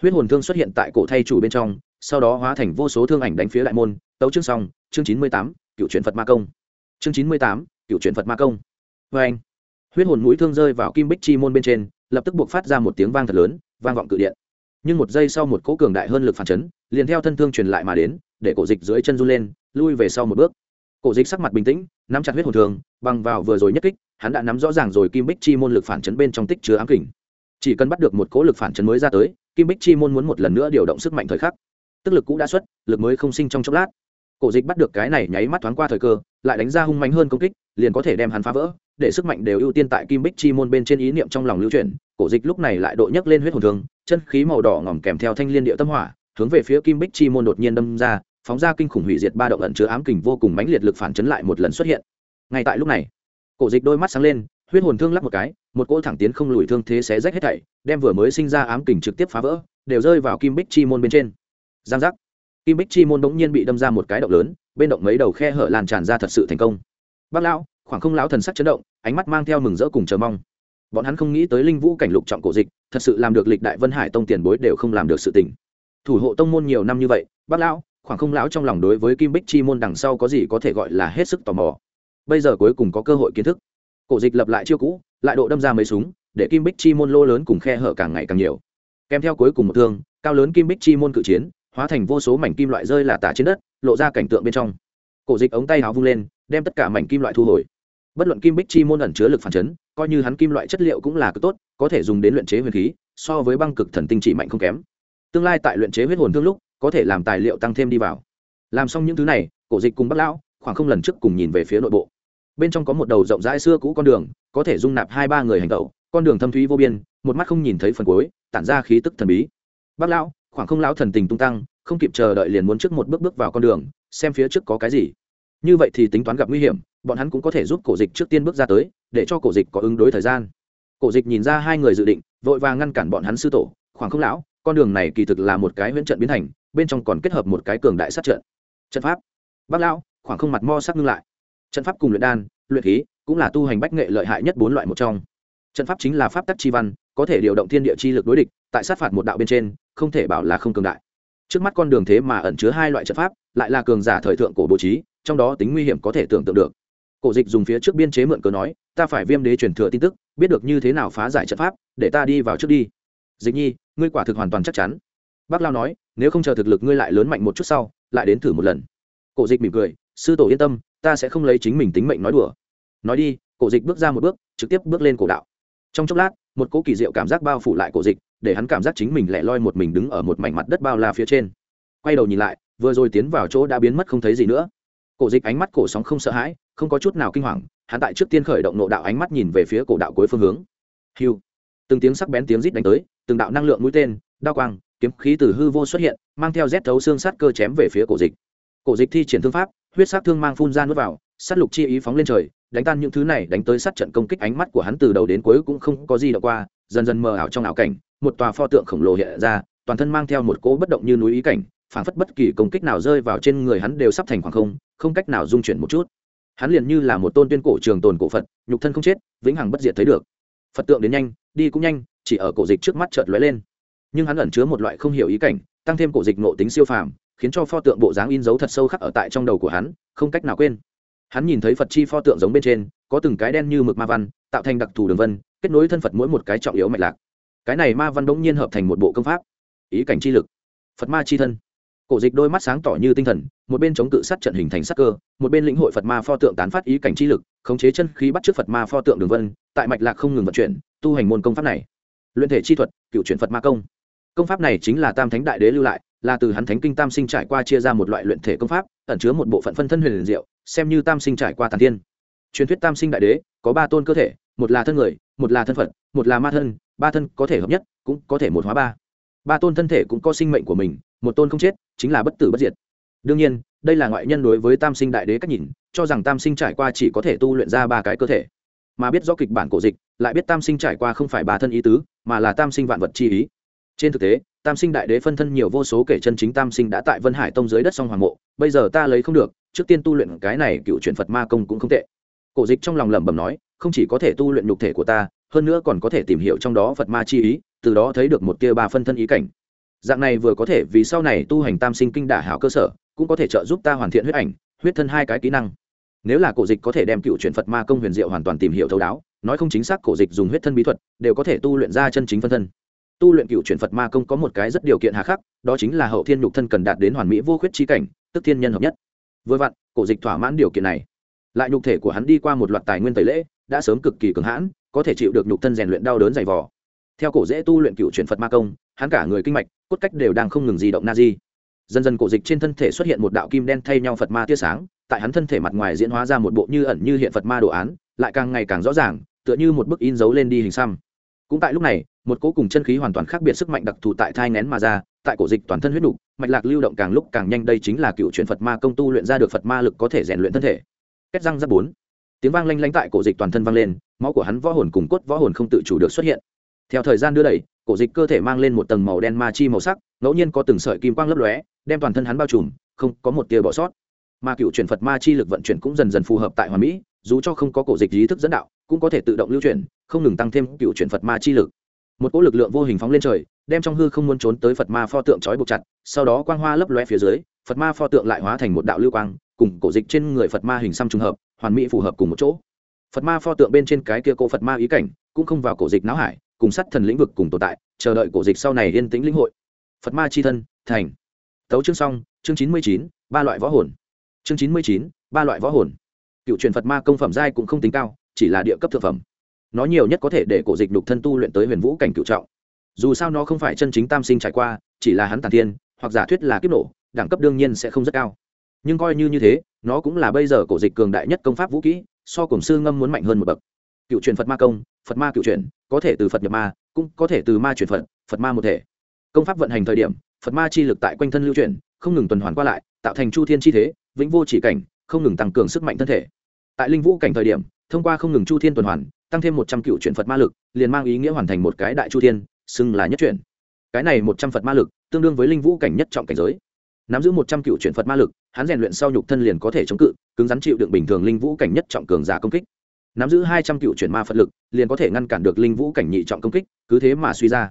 huyết hồn thương xuất hiện tại cổ thay chủ bên trong, sau đó hóa thành vô số thương ảnh đánh phía đại môn. Tấu chương xong, chương chín mươi tám, cựu truyền phật ma công chương chín mươi tám, cựu truyền phật ma công. Vê anh, huyết hồn mũi thương rơi vào kim bích chi môn bên trên, lập tức buộc phát ra một tiếng vang thật lớn, vang vọng cự điện. Nhưng một giây sau một cỗ cường đại hơn lực phản chấn, liền theo thân thương truyền lại mà đến, để cổ dịch dưới chân run lên, lui về sau một bước. Cổ dịch sắc mặt bình tĩnh, nắm chặt huyết hồn thường bằng vào vừa rồi nhất kích, hắn đã nắm rõ ràng rồi kim bích chi môn lực phản chấn bên trong tích chứa ám kình. Chỉ cần bắt được một cỗ lực phản chấn mới ra tới, kim bích chi môn muốn một lần nữa điều động sức mạnh thời khắc. Tức lực cũ đã xuất, lực mới không sinh trong chốc lát cổ dịch bắt được cái này nháy mắt thoáng qua thời cơ, lại đánh ra hung mạnh hơn công kích, liền có thể đem hắn phá vỡ, để sức mạnh đều ưu tiên tại kim bích chi môn bên trên ý niệm trong lòng lưu chuyển. Cổ dịch lúc này lại độ nhấc lên huyết hồn thương, chân khí màu đỏ ngỏm kèm theo thanh liên địa tâm hỏa, hướng về phía kim bích chi môn đột nhiên đâm ra, phóng ra kinh khủng hủy diệt ba động ẩn chứa ám kình vô cùng mãnh liệt lực phản chấn lại một lần xuất hiện. Ngay tại lúc này, cổ dịch đôi mắt sáng lên, huyết hồn thương lắp một cái, một cỗ thẳng tiến không lùi thương thế xé rách hết thảy, đem vừa mới sinh ra ám kình trực tiếp phá vỡ, đều rơi vào kim bích chi môn bên trên. Giang giác kim bích chi môn bỗng nhiên bị đâm ra một cái động lớn, bên động mấy đầu khe hở lan tràn ra thật sự thành công. Bác lão, khoảng không lão thần sắc chấn động, ánh mắt mang theo mừng rỡ cùng chờ mong. Bọn hắn không nghĩ tới linh vũ cảnh lục trọng cổ dịch, thật sự làm được lịch đại vân hải tông tiền bối đều không làm được sự tình. Thủ hộ tông môn nhiều năm như vậy, bác lão, khoảng không lão trong lòng đối với kim bích chi môn đằng sau có gì có thể gọi là hết sức tò mò. Bây giờ cuối cùng có cơ hội kiến thức. Cổ dịch lập lại chiêu cũ, lại độ đâm ra mấy súng, để kim bích chi môn lô lớn cùng khe hở càng ngày càng nhiều. Kèm theo cuối cùng một thương, cao lớn kim bích chi môn cự chiến hóa thành vô số mảnh kim loại rơi là tả trên đất, lộ ra cảnh tượng bên trong. Cổ dịch ống tay áo vung lên, đem tất cả mảnh kim loại thu hồi. Bất luận kim bích chi môn ẩn chứa lực phản chấn, coi như hắn kim loại chất liệu cũng là cực tốt, có thể dùng đến luyện chế huyền khí, so với băng cực thần tinh chỉ mạnh không kém. Tương lai tại luyện chế huyết hồn thương lúc, có thể làm tài liệu tăng thêm đi vào. Làm xong những thứ này, cổ dịch cùng bắt lão, khoảng không lần trước cùng nhìn về phía nội bộ. Bên trong có một đầu rộng rãi xưa cũ con đường, có thể dung nạp hai ba người hành tẩu, con đường thâm thúy vô biên, một mắt không nhìn thấy phần cuối, tản ra khí tức thần bí. Bác lão khoảng không lão thần tình tung tăng, không kịp chờ đợi liền muốn trước một bước bước vào con đường, xem phía trước có cái gì. Như vậy thì tính toán gặp nguy hiểm, bọn hắn cũng có thể giúp cổ dịch trước tiên bước ra tới, để cho cổ dịch có ứng đối thời gian. Cổ dịch nhìn ra hai người dự định, vội vàng ngăn cản bọn hắn sư tổ, khoảng không lão, con đường này kỳ thực là một cái huyễn trận biến thành, bên trong còn kết hợp một cái cường đại sát trận. Trận pháp. Bác lão, khoảng không mặt mo sắc ngưng lại. Trận pháp cùng luyện đan, luyện khí, cũng là tu hành bách nghệ lợi hại nhất bốn loại một trong. Trận pháp chính là pháp tắc chi văn có thể điều động thiên địa chi lực đối địch, tại sát phạt một đạo bên trên, không thể bảo là không cường đại. Trước mắt con đường thế mà ẩn chứa hai loại trận pháp, lại là cường giả thời thượng cổ bố trí, trong đó tính nguy hiểm có thể tưởng tượng được. Cổ dịch dùng phía trước biên chế mượn cớ nói, ta phải viêm đế truyền thừa tin tức, biết được như thế nào phá giải trận pháp, để ta đi vào trước đi. Dịch nhi, ngươi quả thực hoàn toàn chắc chắn. Bác lao nói, nếu không chờ thực lực ngươi lại lớn mạnh một chút sau, lại đến thử một lần. Cổ dịch mỉm cười, sư tổ yên tâm, ta sẽ không lấy chính mình tính mệnh nói đùa. Nói đi, cổ dịch bước ra một bước, trực tiếp bước lên cổ đạo. Trong chốc lát một cỗ kỳ diệu cảm giác bao phủ lại cổ dịch, để hắn cảm giác chính mình lẻ loi một mình đứng ở một mảnh mặt đất bao la phía trên. Quay đầu nhìn lại, vừa rồi tiến vào chỗ đã biến mất không thấy gì nữa. Cổ dịch ánh mắt cổ sóng không sợ hãi, không có chút nào kinh hoàng, hắn tại trước tiên khởi động nộ đạo ánh mắt nhìn về phía cổ đạo cuối phương hướng. Hiu từng tiếng sắc bén tiếng rít đánh tới, từng đạo năng lượng mũi tên, đao quang, kiếm khí từ hư vô xuất hiện, mang theo rét thấu xương sát cơ chém về phía cổ dịch. Cổ dịch thi triển thương pháp, huyết sát thương mang phun ra nuốt vào, sát lục chi ý phóng lên trời đánh tan những thứ này, đánh tới sát trận công kích ánh mắt của hắn từ đầu đến cuối cũng không có gì đọc qua, dần dần mờ ảo trong ảo cảnh, một tòa pho tượng khổng lồ hiện ra, toàn thân mang theo một cỗ bất động như núi ý cảnh, phảng phất bất kỳ công kích nào rơi vào trên người hắn đều sắp thành khoảng không không cách nào dung chuyển một chút. Hắn liền như là một tôn tuyên cổ trường tồn cổ phật, nhục thân không chết, vĩnh hằng bất diệt thấy được. Phật tượng đến nhanh, đi cũng nhanh, chỉ ở cổ dịch trước mắt chợt lóe lên. Nhưng hắn ẩn chứa một loại không hiểu ý cảnh, tăng thêm cổ dịch nộ tính siêu phàm, khiến cho pho tượng bộ dáng in dấu thật sâu khắc ở tại trong đầu của hắn, không cách nào quên hắn nhìn thấy phật chi pho tượng giống bên trên, có từng cái đen như mực ma văn, tạo thành đặc thù đường vân, kết nối thân phật mỗi một cái trọng yếu mạch lạc. Cái này ma văn bỗng nhiên hợp thành một bộ công pháp. Ý cảnh chi lực. Phật ma chi thân. Cổ dịch đôi mắt sáng tỏ như tinh thần, một bên chống cự sát trận hình thành sắc cơ, một bên lĩnh hội phật ma pho tượng tán phát ý cảnh chi lực, khống chế chân khí bắt trước phật ma pho tượng đường vân, tại mạch lạc không ngừng vận chuyển, tu hành môn công pháp này. Luyện thể chi thuật, cựu chuyển phật ma công. Công pháp này chính là tam thánh đại đế lưu lại, là từ hắn thánh kinh tam sinh trải qua chia ra một loại luyện thể công pháp ẩn chứa một bộ phận phân thân huyền liền diệu, xem như tam sinh trải qua tàn thiên. Truyền thuyết tam sinh đại đế, có ba tôn cơ thể, một là thân người, một là thân phận, một là ma thân, ba thân có thể hợp nhất, cũng có thể một hóa ba. Ba tôn thân thể cũng có sinh mệnh của mình, một tôn không chết, chính là bất tử bất diệt. Đương nhiên, đây là ngoại nhân đối với tam sinh đại đế cách nhìn, cho rằng tam sinh trải qua chỉ có thể tu luyện ra ba cái cơ thể. Mà biết rõ kịch bản cổ dịch, lại biết tam sinh trải qua không phải ba thân ý tứ, mà là tam sinh vạn vật chi ý. Trên thực tế, tam sinh đại đế phân thân nhiều vô số kể chân chính tam sinh đã tại vân hải tông dưới đất song hoàng mộ bây giờ ta lấy không được, trước tiên tu luyện cái này cựu chuyển phật ma công cũng không tệ. Cổ dịch trong lòng lẩm bẩm nói, không chỉ có thể tu luyện nhục thể của ta, hơn nữa còn có thể tìm hiểu trong đó phật ma chi ý, từ đó thấy được một tia ba phân thân ý cảnh. Dạng này vừa có thể vì sau này tu hành tam sinh kinh đả hảo cơ sở, cũng có thể trợ giúp ta hoàn thiện huyết ảnh, huyết thân hai cái kỹ năng. Nếu là cổ dịch có thể đem cựu chuyển phật ma công huyền diệu hoàn toàn tìm hiểu thấu đáo, nói không chính xác cổ dịch dùng huyết thân bí thuật, đều có thể tu luyện ra chân chính phân thân. Tu luyện cựu chuyển phật ma công có một cái rất điều kiện hà khắc, đó chính là hậu thiên nhục thân cần đạt đến hoàn mỹ vô khuyết trí cảnh tức thiên nhân hợp nhất. Vừa vặn, cổ dịch thỏa mãn điều kiện này. Lại nhục thể của hắn đi qua một loạt tài nguyên tẩy lễ, đã sớm cực kỳ cường hãn, có thể chịu được nhục thân rèn luyện đau đớn dày vò. Theo cổ dễ tu luyện cựu chuyển phật ma công, hắn cả người kinh mạch, cốt cách đều đang không ngừng di động na di dần dần cổ dịch trên thân thể xuất hiện một đạo kim đen thay nhau phật ma tia sáng, tại hắn thân thể mặt ngoài diễn hóa ra một bộ như ẩn như hiện phật ma đồ án, lại càng ngày càng rõ ràng, tựa như một bức in dấu lên đi hình xăm. Cũng tại lúc này, một cố cùng chân khí hoàn toàn khác biệt sức mạnh đặc thù tại thai ngén mà ra tại cổ dịch toàn thân huyết đủ, mạch lạc lưu động càng lúc càng nhanh đây chính là cựu truyền phật ma công tu luyện ra được phật ma lực có thể rèn luyện thân thể. Kết răng ra bốn. Tiếng vang lanh lanh tại cổ dịch toàn thân vang lên máu của hắn võ hồn cùng cốt võ hồn không tự chủ được xuất hiện. Theo thời gian đưa đẩy cổ dịch cơ thể mang lên một tầng màu đen ma chi màu sắc ngẫu nhiên có từng sợi kim quang lấp lóe đem toàn thân hắn bao trùm không có một tia bỏ sót. Ma cựu truyền phật ma chi lực vận chuyển cũng dần dần phù hợp tại hoàn mỹ dù cho không có cổ dịch ý thức dẫn đạo cũng có thể tự động lưu chuyển không ngừng tăng thêm cựu truyền phật ma chi lực. Một cỗ lực lượng vô hình phóng lên trời đem trong hư không muốn trốn tới phật ma pho tượng trói buộc chặt, sau đó quang hoa lấp loe phía dưới, phật ma pho tượng lại hóa thành một đạo lưu quang, cùng cổ dịch trên người phật ma hình xăm trùng hợp, hoàn mỹ phù hợp cùng một chỗ. Phật ma pho tượng bên trên cái kia cổ phật ma ý cảnh, cũng không vào cổ dịch não hải, cùng sắt thần lĩnh vực cùng tồn tại, chờ đợi cổ dịch sau này yên tĩnh lĩnh hội. Phật ma c h i thân, thành. Tấu chương xong, chương chín mươi chín, ba loại võ hồn. Chương chín mươi chín, ba loại võ hồn. Cựu truyền phật ma công phẩm giai cũng không tính cao, chỉ là địa cấp thượng phẩm. Nó nhiều nhất có thể để cổ dịch đục thân tu luyện tới huyền vũ cảnh cựu trọng dù sao nó không phải chân chính tam sinh trải qua, chỉ là hắn tàn thiên, hoặc giả thuyết là kiếp nổ, đẳng cấp đương nhiên sẽ không rất cao. Nhưng coi như như thế, nó cũng là bây giờ cổ dịch cường đại nhất công pháp vũ kỹ, so cổng sư ngâm muốn mạnh hơn một bậc. Cựu truyền phật ma công, phật ma cựu truyền, có thể từ phật nhập ma, cũng có thể từ ma truyền phật phật ma một thể. Công pháp vận hành thời điểm, phật ma chi lực tại quanh thân lưu chuyển, không ngừng tuần hoàn qua lại, tạo thành chu thiên chi thế, vĩnh vô chỉ cảnh, không ngừng tăng cường sức mạnh thân thể. Tại linh vũ cảnh thời điểm, thông qua không ngừng chu thiên tuần hoàn, tăng thêm một trăm cựu chuyển phật ma lực, liền mang ý nghĩa hoàn thành một cái đại chu thiên xưng là nhất chuyển. Cái này một trăm phật ma lực, tương đương với linh vũ cảnh nhất trọng cảnh giới. Nắm giữ một trăm cựu chuyển phật ma lực, hắn rèn luyện sau nhục thân liền có thể chống cự, cứng rắn chịu đựng bình thường linh vũ cảnh nhất trọng cường giả công kích. Nắm giữ hai trăm cựu chuyển ma phật lực, liền có thể ngăn cản được linh vũ cảnh nhị trọng công kích, cứ thế mà suy ra.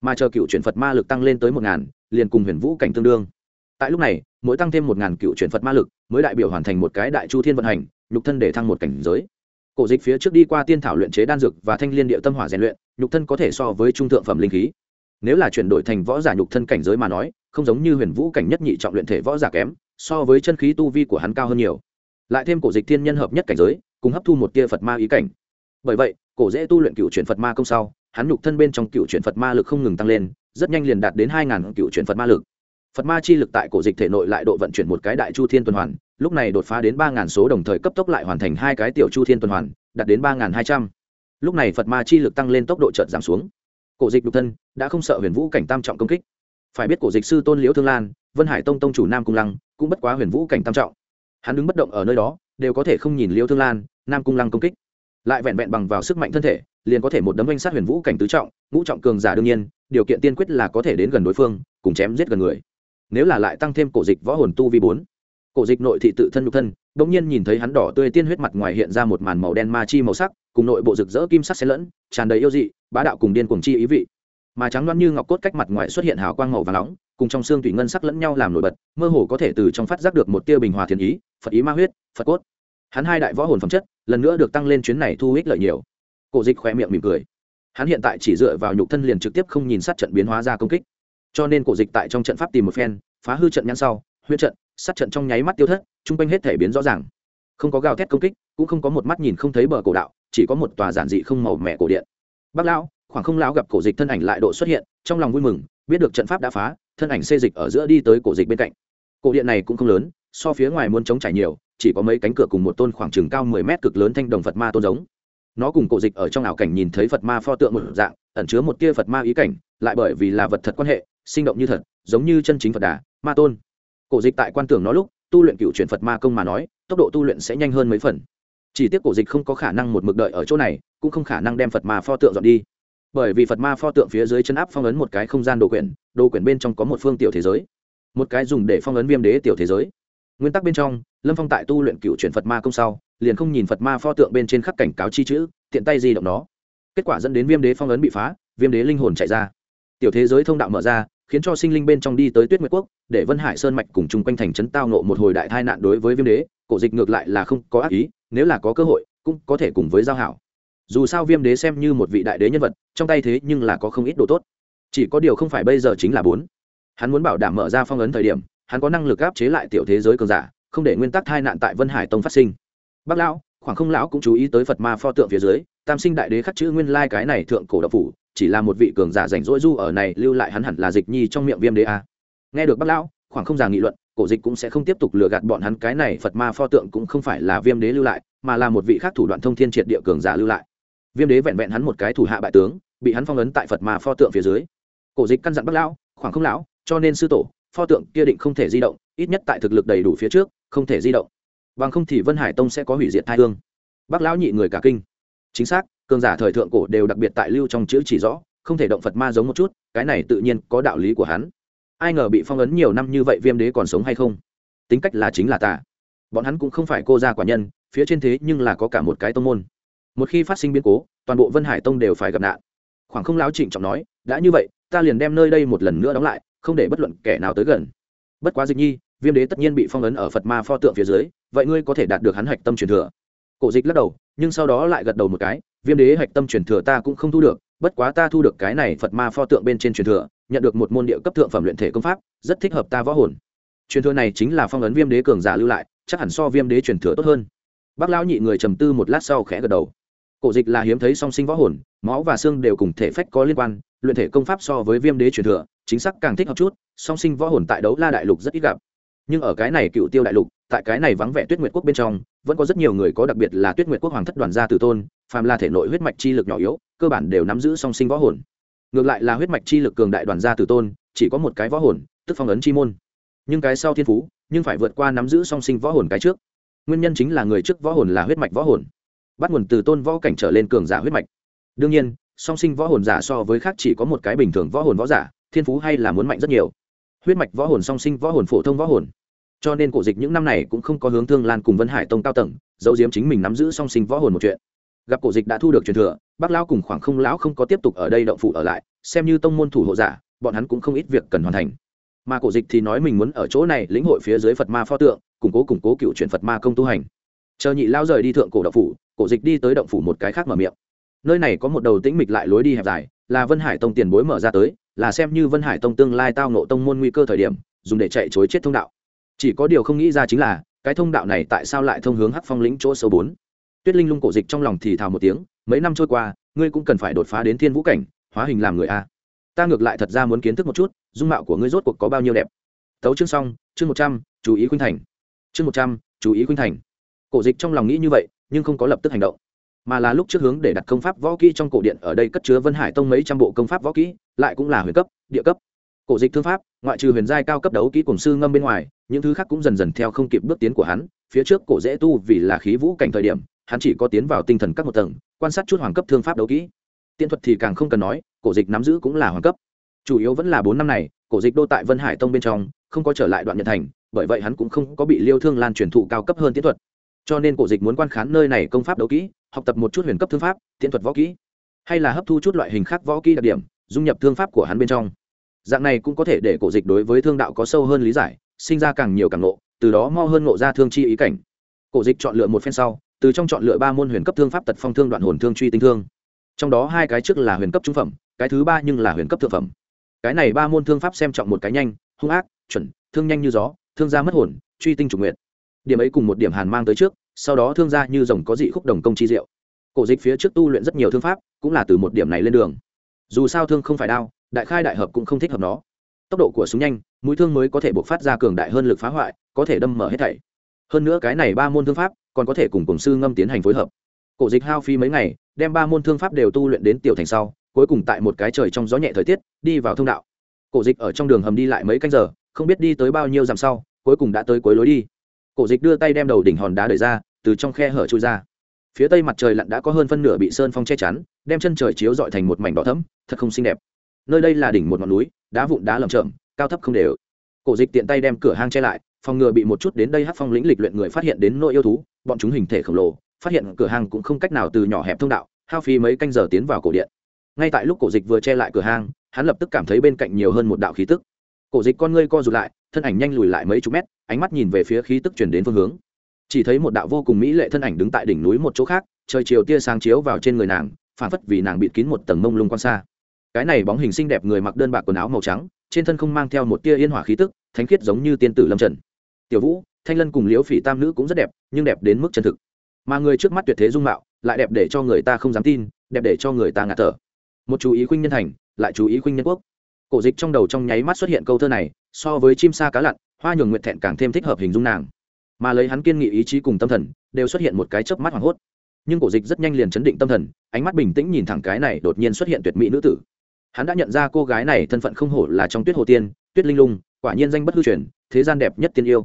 Mà chờ cựu chuyển phật ma lực tăng lên tới một ngàn, liền cùng huyền vũ cảnh tương đương. Tại lúc này, mỗi tăng thêm một ngàn cựu chuyển phật ma lực, mới đại biểu hoàn thành một cái đại chu thiên vận hành, nhục thân để thăng một cảnh giới cổ dịch phía trước đi qua tiên thảo luyện chế đan dược và thanh liên địa tâm hỏa rèn luyện, nhục thân có thể so với trung thượng phẩm linh khí. Nếu là chuyển đổi thành võ giả nhục thân cảnh giới mà nói, không giống như huyền vũ cảnh nhất nhị trọng luyện thể võ giả kém, so với chân khí tu vi của hắn cao hơn nhiều. Lại thêm cổ dịch thiên nhân hợp nhất cảnh giới, cùng hấp thu một tia phật ma ý cảnh. Bởi vậy, cổ dễ tu luyện cựu chuyển phật ma công sau, hắn nhục thân bên trong cựu chuyển phật ma lực không ngừng tăng lên, rất nhanh liền đạt đến hai ngàn cựu chuyển phật ma lực. Phật ma chi lực tại cổ dịch thể nội lại độ vận chuyển một cái đại chu thiên tuần hoàn lúc này đột phá đến ba ngàn số đồng thời cấp tốc lại hoàn thành hai cái tiểu chu thiên tuần hoàn, đạt đến ba ngàn hai trăm. Lúc này phật ma chi lực tăng lên tốc độ chợt giảm xuống. Cổ dịch đục thân đã không sợ huyền vũ cảnh tam trọng công kích. Phải biết cổ dịch sư tôn liễu thương lan, vân hải tông tông chủ nam cung lăng, cũng bất quá huyền vũ cảnh tam trọng. Hắn đứng bất động ở nơi đó, đều có thể không nhìn liễu thương lan, nam cung lăng công kích. Lại vẹn vẹn bằng vào sức mạnh thân thể, liền có thể một đấm oanh sát huyền vũ cảnh tứ trọng, ngũ trọng cường giả đương nhiên, điều kiện tiên quyết là có thể đến gần đối phương, cùng chém giết gần người. Nếu là lại tăng thêm cổ dịch võ hồn tu vi bốn cổ dịch nội thị tự thân nhục thân đ ỗ n g nhiên nhìn thấy hắn đỏ tươi tiên huyết mặt ngoài hiện ra một màn màu đen ma chi màu sắc, cùng nội bộ rực rỡ kim sắc xen lẫn, tràn đầy yêu dị, bá đạo cùng điên cuồng chi ý vị. Mà trắng loan như ngọc cốt cách mặt ngoài xuất hiện hào quang màu và nóng, cùng trong xương thủy ngân sắc lẫn nhau làm nổi bật, mơ hồ có thể từ trong phát giác được một tia bình hòa thiền ý, phật ý ma huyết, phật cốt. Hắn hai đại võ hồn phẩm chất, lần nữa được tăng lên chuyến này thu ích lợi nhiều. Cổ dịch khoe miệng mỉm cười. Hắn hiện tại chỉ dựa vào nhục thân liền trực tiếp không nhìn sát trận biến hóa ra công kích. Cho nên cổ dịch tại trong trận pháp tìm một phen, phá hư trận nhãn sau huyết trận sát trận trong nháy mắt tiêu thất, chung quanh hết thể biến rõ ràng. Không có gào thét công kích, cũng không có một mắt nhìn không thấy bờ cổ đạo, chỉ có một tòa giản dị không màu mẹ cổ điện. Bác lão, khoảng không lão gặp cổ dịch thân ảnh lại độ xuất hiện, trong lòng vui mừng, biết được trận pháp đã phá, thân ảnh xê dịch ở giữa đi tới cổ dịch bên cạnh. Cổ điện này cũng không lớn, so phía ngoài muốn chống trải nhiều, chỉ có mấy cánh cửa cùng một tôn khoảng chừng cao mười mét cực lớn thanh đồng phật ma tôn giống. Nó cùng cổ dịch ở trong ảo cảnh nhìn thấy phật ma pho tượng một dạng, ẩn chứa một tia phật ma ý cảnh, lại bởi vì là vật thật quan hệ, sinh động như thật, giống như chân chính phật đà, ma tôn cổ dịch tại quan tưởng nó lúc, tu luyện cựu chuyển phật ma công mà nói, tốc độ tu luyện sẽ nhanh hơn mấy phần. Chỉ tiếc cổ dịch không có khả năng một mực đợi ở chỗ này, cũng không khả năng đem phật ma pho tượng dọn đi. Bởi vì phật ma pho tượng phía dưới chân áp phong ấn một cái không gian đồ quyển đồ quyển bên trong có một phương tiểu thế giới. Một cái dùng để phong ấn viêm đế tiểu thế giới. Nguyên tắc bên trong, lâm phong tại tu luyện cựu chuyển phật ma công sau, liền không nhìn phật ma pho tượng bên trên khắc cảnh cáo chi chữ, tiện tay di động nó. Kết quả dẫn đến viêm đế phong ấn bị phá, viêm đế linh hồn chạy ra. Tiểu thế giới thông đạo mở ra khiến cho sinh linh bên trong đi tới tuyết nguyệt quốc, để vân hải sơn mạch cùng chung quanh thành trấn tao nộ một hồi đại tai nạn đối với viêm đế, cổ dịch ngược lại là không có ác ý, nếu là có cơ hội, cũng có thể cùng với giao hảo. Dù sao viêm đế xem như một vị đại đế nhân vật, trong tay thế nhưng là có không ít đồ tốt. Chỉ có điều không phải bây giờ chính là bốn. Hắn muốn bảo đảm mở ra phong ấn thời điểm, hắn có năng lực áp chế lại tiểu thế giới cường giả, không để nguyên tắc tai nạn tại vân hải tông phát sinh. Bác lão, khoảng không lão cũng chú ý tới phật ma pho tượng phía dưới, tam sinh đại đế khắc chữ nguyên lai cái này thượng cổ độc phủ chỉ là một vị cường giả rảnh rỗi du ở này, lưu lại hắn hẳn là dịch nhi trong miệng viêm đế a. Nghe được bác lão, khoảng không già nghị luận, cổ dịch cũng sẽ không tiếp tục lừa gạt bọn hắn, cái này phật ma pho tượng cũng không phải là viêm đế lưu lại, mà là một vị khác thủ đoạn thông thiên triệt địa cường giả lưu lại. Viêm đế vẹn vẹn hắn một cái thủ hạ bại tướng, bị hắn phong ấn tại phật ma pho tượng phía dưới. Cổ dịch căn dặn bác lão, khoảng không lão, cho nên sư tổ, pho tượng kia định không thể di động, ít nhất tại thực lực đầy đủ phía trước, không thể di động. Bằng không thì vân hải tông sẽ có hủy diệt thai hương. Bác lão nhị người cả kinh. Chính xác cường giả thời thượng cổ đều đặc biệt tại lưu trong chữ chỉ rõ, không thể động phật ma giống một chút, cái này tự nhiên có đạo lý của hắn. Ai ngờ bị phong ấn nhiều năm như vậy viêm đế còn sống hay không? Tính cách là chính là tà. Bọn hắn cũng không phải cô gia quả nhân, phía trên thế nhưng là có cả một cái tông môn. Một khi phát sinh biến cố, toàn bộ vân hải tông đều phải gặp nạn. Khoảng không láo trịnh trọng nói, đã như vậy, ta liền đem nơi đây một lần nữa đóng lại, không để bất luận kẻ nào tới gần. Bất quá dịch nhi, viêm đế tất nhiên bị phong ấn ở phật ma pho tượng phía dưới, vậy ngươi có thể đạt được hắn hạch tâm truyền thừa. Cổ dịch lắc đầu, nhưng sau đó lại gật đầu một cái viêm đế hạch tâm truyền thừa ta cũng không thu được, bất quá ta thu được cái này phật ma pho tượng bên trên truyền thừa, nhận được một môn địa cấp thượng phẩm luyện thể công pháp, rất thích hợp ta võ hồn. Truyền thừa này chính là phong ấn viêm đế cường giả lưu lại, chắc hẳn so viêm đế truyền thừa tốt hơn. Bác lão nhị người trầm tư một lát sau khẽ gật đầu. Cổ dịch là hiếm thấy song sinh võ hồn, máu và xương đều cùng thể phách có liên quan, luyện thể công pháp so với viêm đế truyền thừa, chính xác càng thích hợp chút, song sinh võ hồn tại đấu la đại lục rất ít gặp. Nhưng ở cái này cựu tiêu đại lục, tại cái này vắng vẻ tuyết nguyệt quốc bên trong, vẫn có rất nhiều người có đặc biệt là tuyết nguyệt quốc hoàng thất đoàn gia tử tôn phàm là thể nội huyết mạch chi lực nhỏ yếu, cơ bản đều nắm giữ song sinh võ hồn. Ngược lại là huyết mạch chi lực cường đại đoàn gia tử tôn, chỉ có một cái võ hồn, tức phong ấn chi môn. Nhưng cái sau thiên phú, nhưng phải vượt qua nắm giữ song sinh võ hồn cái trước. Nguyên nhân chính là người trước võ hồn là huyết mạch võ hồn. Bắt nguồn từ tôn võ cảnh trở lên cường giả huyết mạch. Đương nhiên, song sinh võ hồn giả so với khác chỉ có một cái bình thường võ hồn võ giả, thiên phú hay là muốn mạnh rất nhiều. Huyết mạch võ hồn, song sinh võ hồn, phổ thông võ hồn. Cho nên cổ dịch những năm này cũng không có hướng thương lan cùng vân hải tông cao tầng dấu diếm chính mình nắm giữ song sinh võ hồn một chuyện gặp cổ dịch đã thu được truyền thừa, bác lão cùng khoảng không lão không có tiếp tục ở đây động phụ ở lại, xem như tông môn thủ hộ giả, bọn hắn cũng không ít việc cần hoàn thành. Mà cổ dịch thì nói mình muốn ở chỗ này lĩnh hội phía dưới phật ma pho tượng, củng cố củng cố cựu chuyển phật ma công tu hành. Chờ nhị lao rời đi thượng cổ động phủ, cổ dịch đi tới động phủ một cái khác mở miệng. Nơi này có một đầu tĩnh mịch lại lối đi hẹp dài, là vân hải tông tiền bối mở ra tới, là xem như vân hải tông tương lai tao nộ tông môn nguy cơ thời điểm, dùng để chạy chối chết thông đạo. Chỉ có điều không nghĩ ra chính là, cái thông đạo này tại sao lại thông hướng hắc phong lĩnh chỗ sâu bốn? Tuyết linh lung cổ dịch trong lòng thì thào một tiếng, mấy năm trôi qua, ngươi cũng cần phải đột phá đến thiên vũ cảnh, hóa hình làm người a. Ta ngược lại thật ra muốn kiến thức một chút, dung mạo của ngươi rốt cuộc có bao nhiêu đẹp. Tấu chương xong, chương một trăm, chú ý khuynh thành. Chương một trăm, chú ý khuynh thành. Cổ dịch trong lòng nghĩ như vậy, nhưng không có lập tức hành động. Mà là lúc trước hướng để đặt công pháp võ kỹ trong cổ điện ở đây cất chứa vân hải tông mấy trăm bộ công pháp võ kỹ, lại cũng là huyền cấp, địa cấp. Cổ dịch thương pháp, ngoại trừ huyền giai cao cấp đấu kỹ cùng sư ngâm bên ngoài, những thứ khác cũng dần dần theo không kịp bước tiến của hắn, phía trước cổ dễ tu vì là khí vũ cảnh thời điểm hắn chỉ có tiến vào tinh thần các một tầng, quan sát chút hoàng cấp thương pháp đấu kỹ. Tiên thuật thì càng không cần nói, cổ dịch nắm giữ cũng là hoàng cấp. Chủ yếu vẫn là bốn năm này, cổ dịch đô tại vân hải tông bên trong, không có trở lại đoạn nhận thành, bởi vậy hắn cũng không có bị liêu thương lan truyền thụ cao cấp hơn tiến thuật. Cho nên cổ dịch muốn quan khán nơi này công pháp đấu kỹ, học tập một chút huyền cấp thương pháp tiến thuật võ kỹ, hay là hấp thu chút loại hình khác võ kỹ đặc điểm, dung nhập thương pháp của hắn bên trong. Dạng này cũng có thể để cổ dịch đối với thương đạo có sâu hơn lý giải, sinh ra càng nhiều càng nộ từ đó mo hơn ngộ ra thương chi ý cảnh. Cổ dịch chọn lựa một phen sau từ trong chọn lựa ba môn huyền cấp thương pháp tật phong thương đoạn hồn thương truy tinh thương. Trong đó hai cái trước là huyền cấp trung phẩm, cái thứ ba nhưng là huyền cấp thượng phẩm. Cái này ba môn thương pháp xem trọng một cái nhanh, hung ác, chuẩn, thương nhanh như gió, thương gia mất hồn, truy tinh chủ nguyện điểm ấy cùng một điểm hàn mang tới trước, sau đó thương gia như rồng có dị khúc đồng công chi diệu. Cổ dịch phía trước tu luyện rất nhiều thương pháp, cũng là từ một điểm này lên đường. Dù sao thương không phải đao, đại khai đại hợp cũng không thích hợp nó. Tốc độ của súng nhanh, mũi thương mới có thể buộc phát ra cường đại hơn lực phá hoại, có thể đâm mở hết thảy. Hơn nữa cái này ba môn thương pháp còn có thể cùng cùng sư ngâm tiến hành phối hợp. Cổ dịch hao phí mấy ngày, đem ba môn thương pháp đều tu luyện đến tiểu thành sau, cuối cùng tại một cái trời trong gió nhẹ thời tiết, đi vào thông đạo. Cổ dịch ở trong đường hầm đi lại mấy canh giờ, không biết đi tới bao nhiêu dặm sau, cuối cùng đã tới cuối lối đi. Cổ dịch đưa tay đem đầu đỉnh hòn đá đẩy ra, từ trong khe hở trôi ra. Phía tây mặt trời lặn đã có hơn phân nửa bị sơn phong che chắn, đem chân trời chiếu dọi thành một mảnh đỏ thẫm, thật không xinh đẹp. Nơi đây là đỉnh một ngọn núi, đá vụn đá lầm chậm cao thấp không đều. Cổ dịch tiện tay đem cửa hang che lại phòng ngừa bị một chút đến đây hát phong lĩnh lịch luyện người phát hiện đến nội yêu thú bọn chúng hình thể khổng lồ phát hiện cửa hàng cũng không cách nào từ nhỏ hẹp thông đạo hao phí mấy canh giờ tiến vào cổ điện. Ngay tại lúc cổ dịch vừa che lại cửa hàng, hắn lập tức cảm thấy bên cạnh nhiều hơn một đạo khí tức. Cổ dịch con ngươi co rụt lại thân ảnh nhanh lùi lại mấy chục mét ánh mắt nhìn về phía khí tức chuyển đến phương hướng. Chỉ thấy một đạo vô cùng mỹ lệ thân ảnh đứng tại đỉnh núi một chỗ khác trời chiều tia sáng chiếu vào trên người nàng phản phất vì nàng bịt kín một tầng mông lung quan xa. Cái này bóng hình xinh đẹp người mặc đơn bạc quần áo màu trắng trên thân không mang theo một tia yên hỏa khí tức thánh khiết giống như tiên tử lâm trần tiểu vũ, thanh lân cùng liễu phỉ tam nữ cũng rất đẹp, nhưng đẹp đến mức chân thực. Mà người trước mắt tuyệt thế dung mạo, lại đẹp để cho người ta không dám tin, đẹp để cho người ta ngạt thở. Một chú ý khuynh nhân thành, lại chú ý khuynh nhân quốc. Cổ dịch trong đầu trong nháy mắt xuất hiện câu thơ này, so với chim sa cá lặn, hoa nhường nguyện thẹn càng thêm thích hợp hình dung nàng. Mà lấy hắn kiên nghị ý chí cùng tâm thần, đều xuất hiện một cái chớp mắt hoảng hốt. Nhưng cổ dịch rất nhanh liền chấn định tâm thần, ánh mắt bình tĩnh nhìn thẳng cái này đột nhiên xuất hiện tuyệt mỹ nữ tử. Hắn đã nhận ra cô gái này thân phận không hổ là trong tuyết hồ tiên, tuyết linh lung, quả nhiên danh bất hư truyền, thế gian đẹp nhất tiên yêu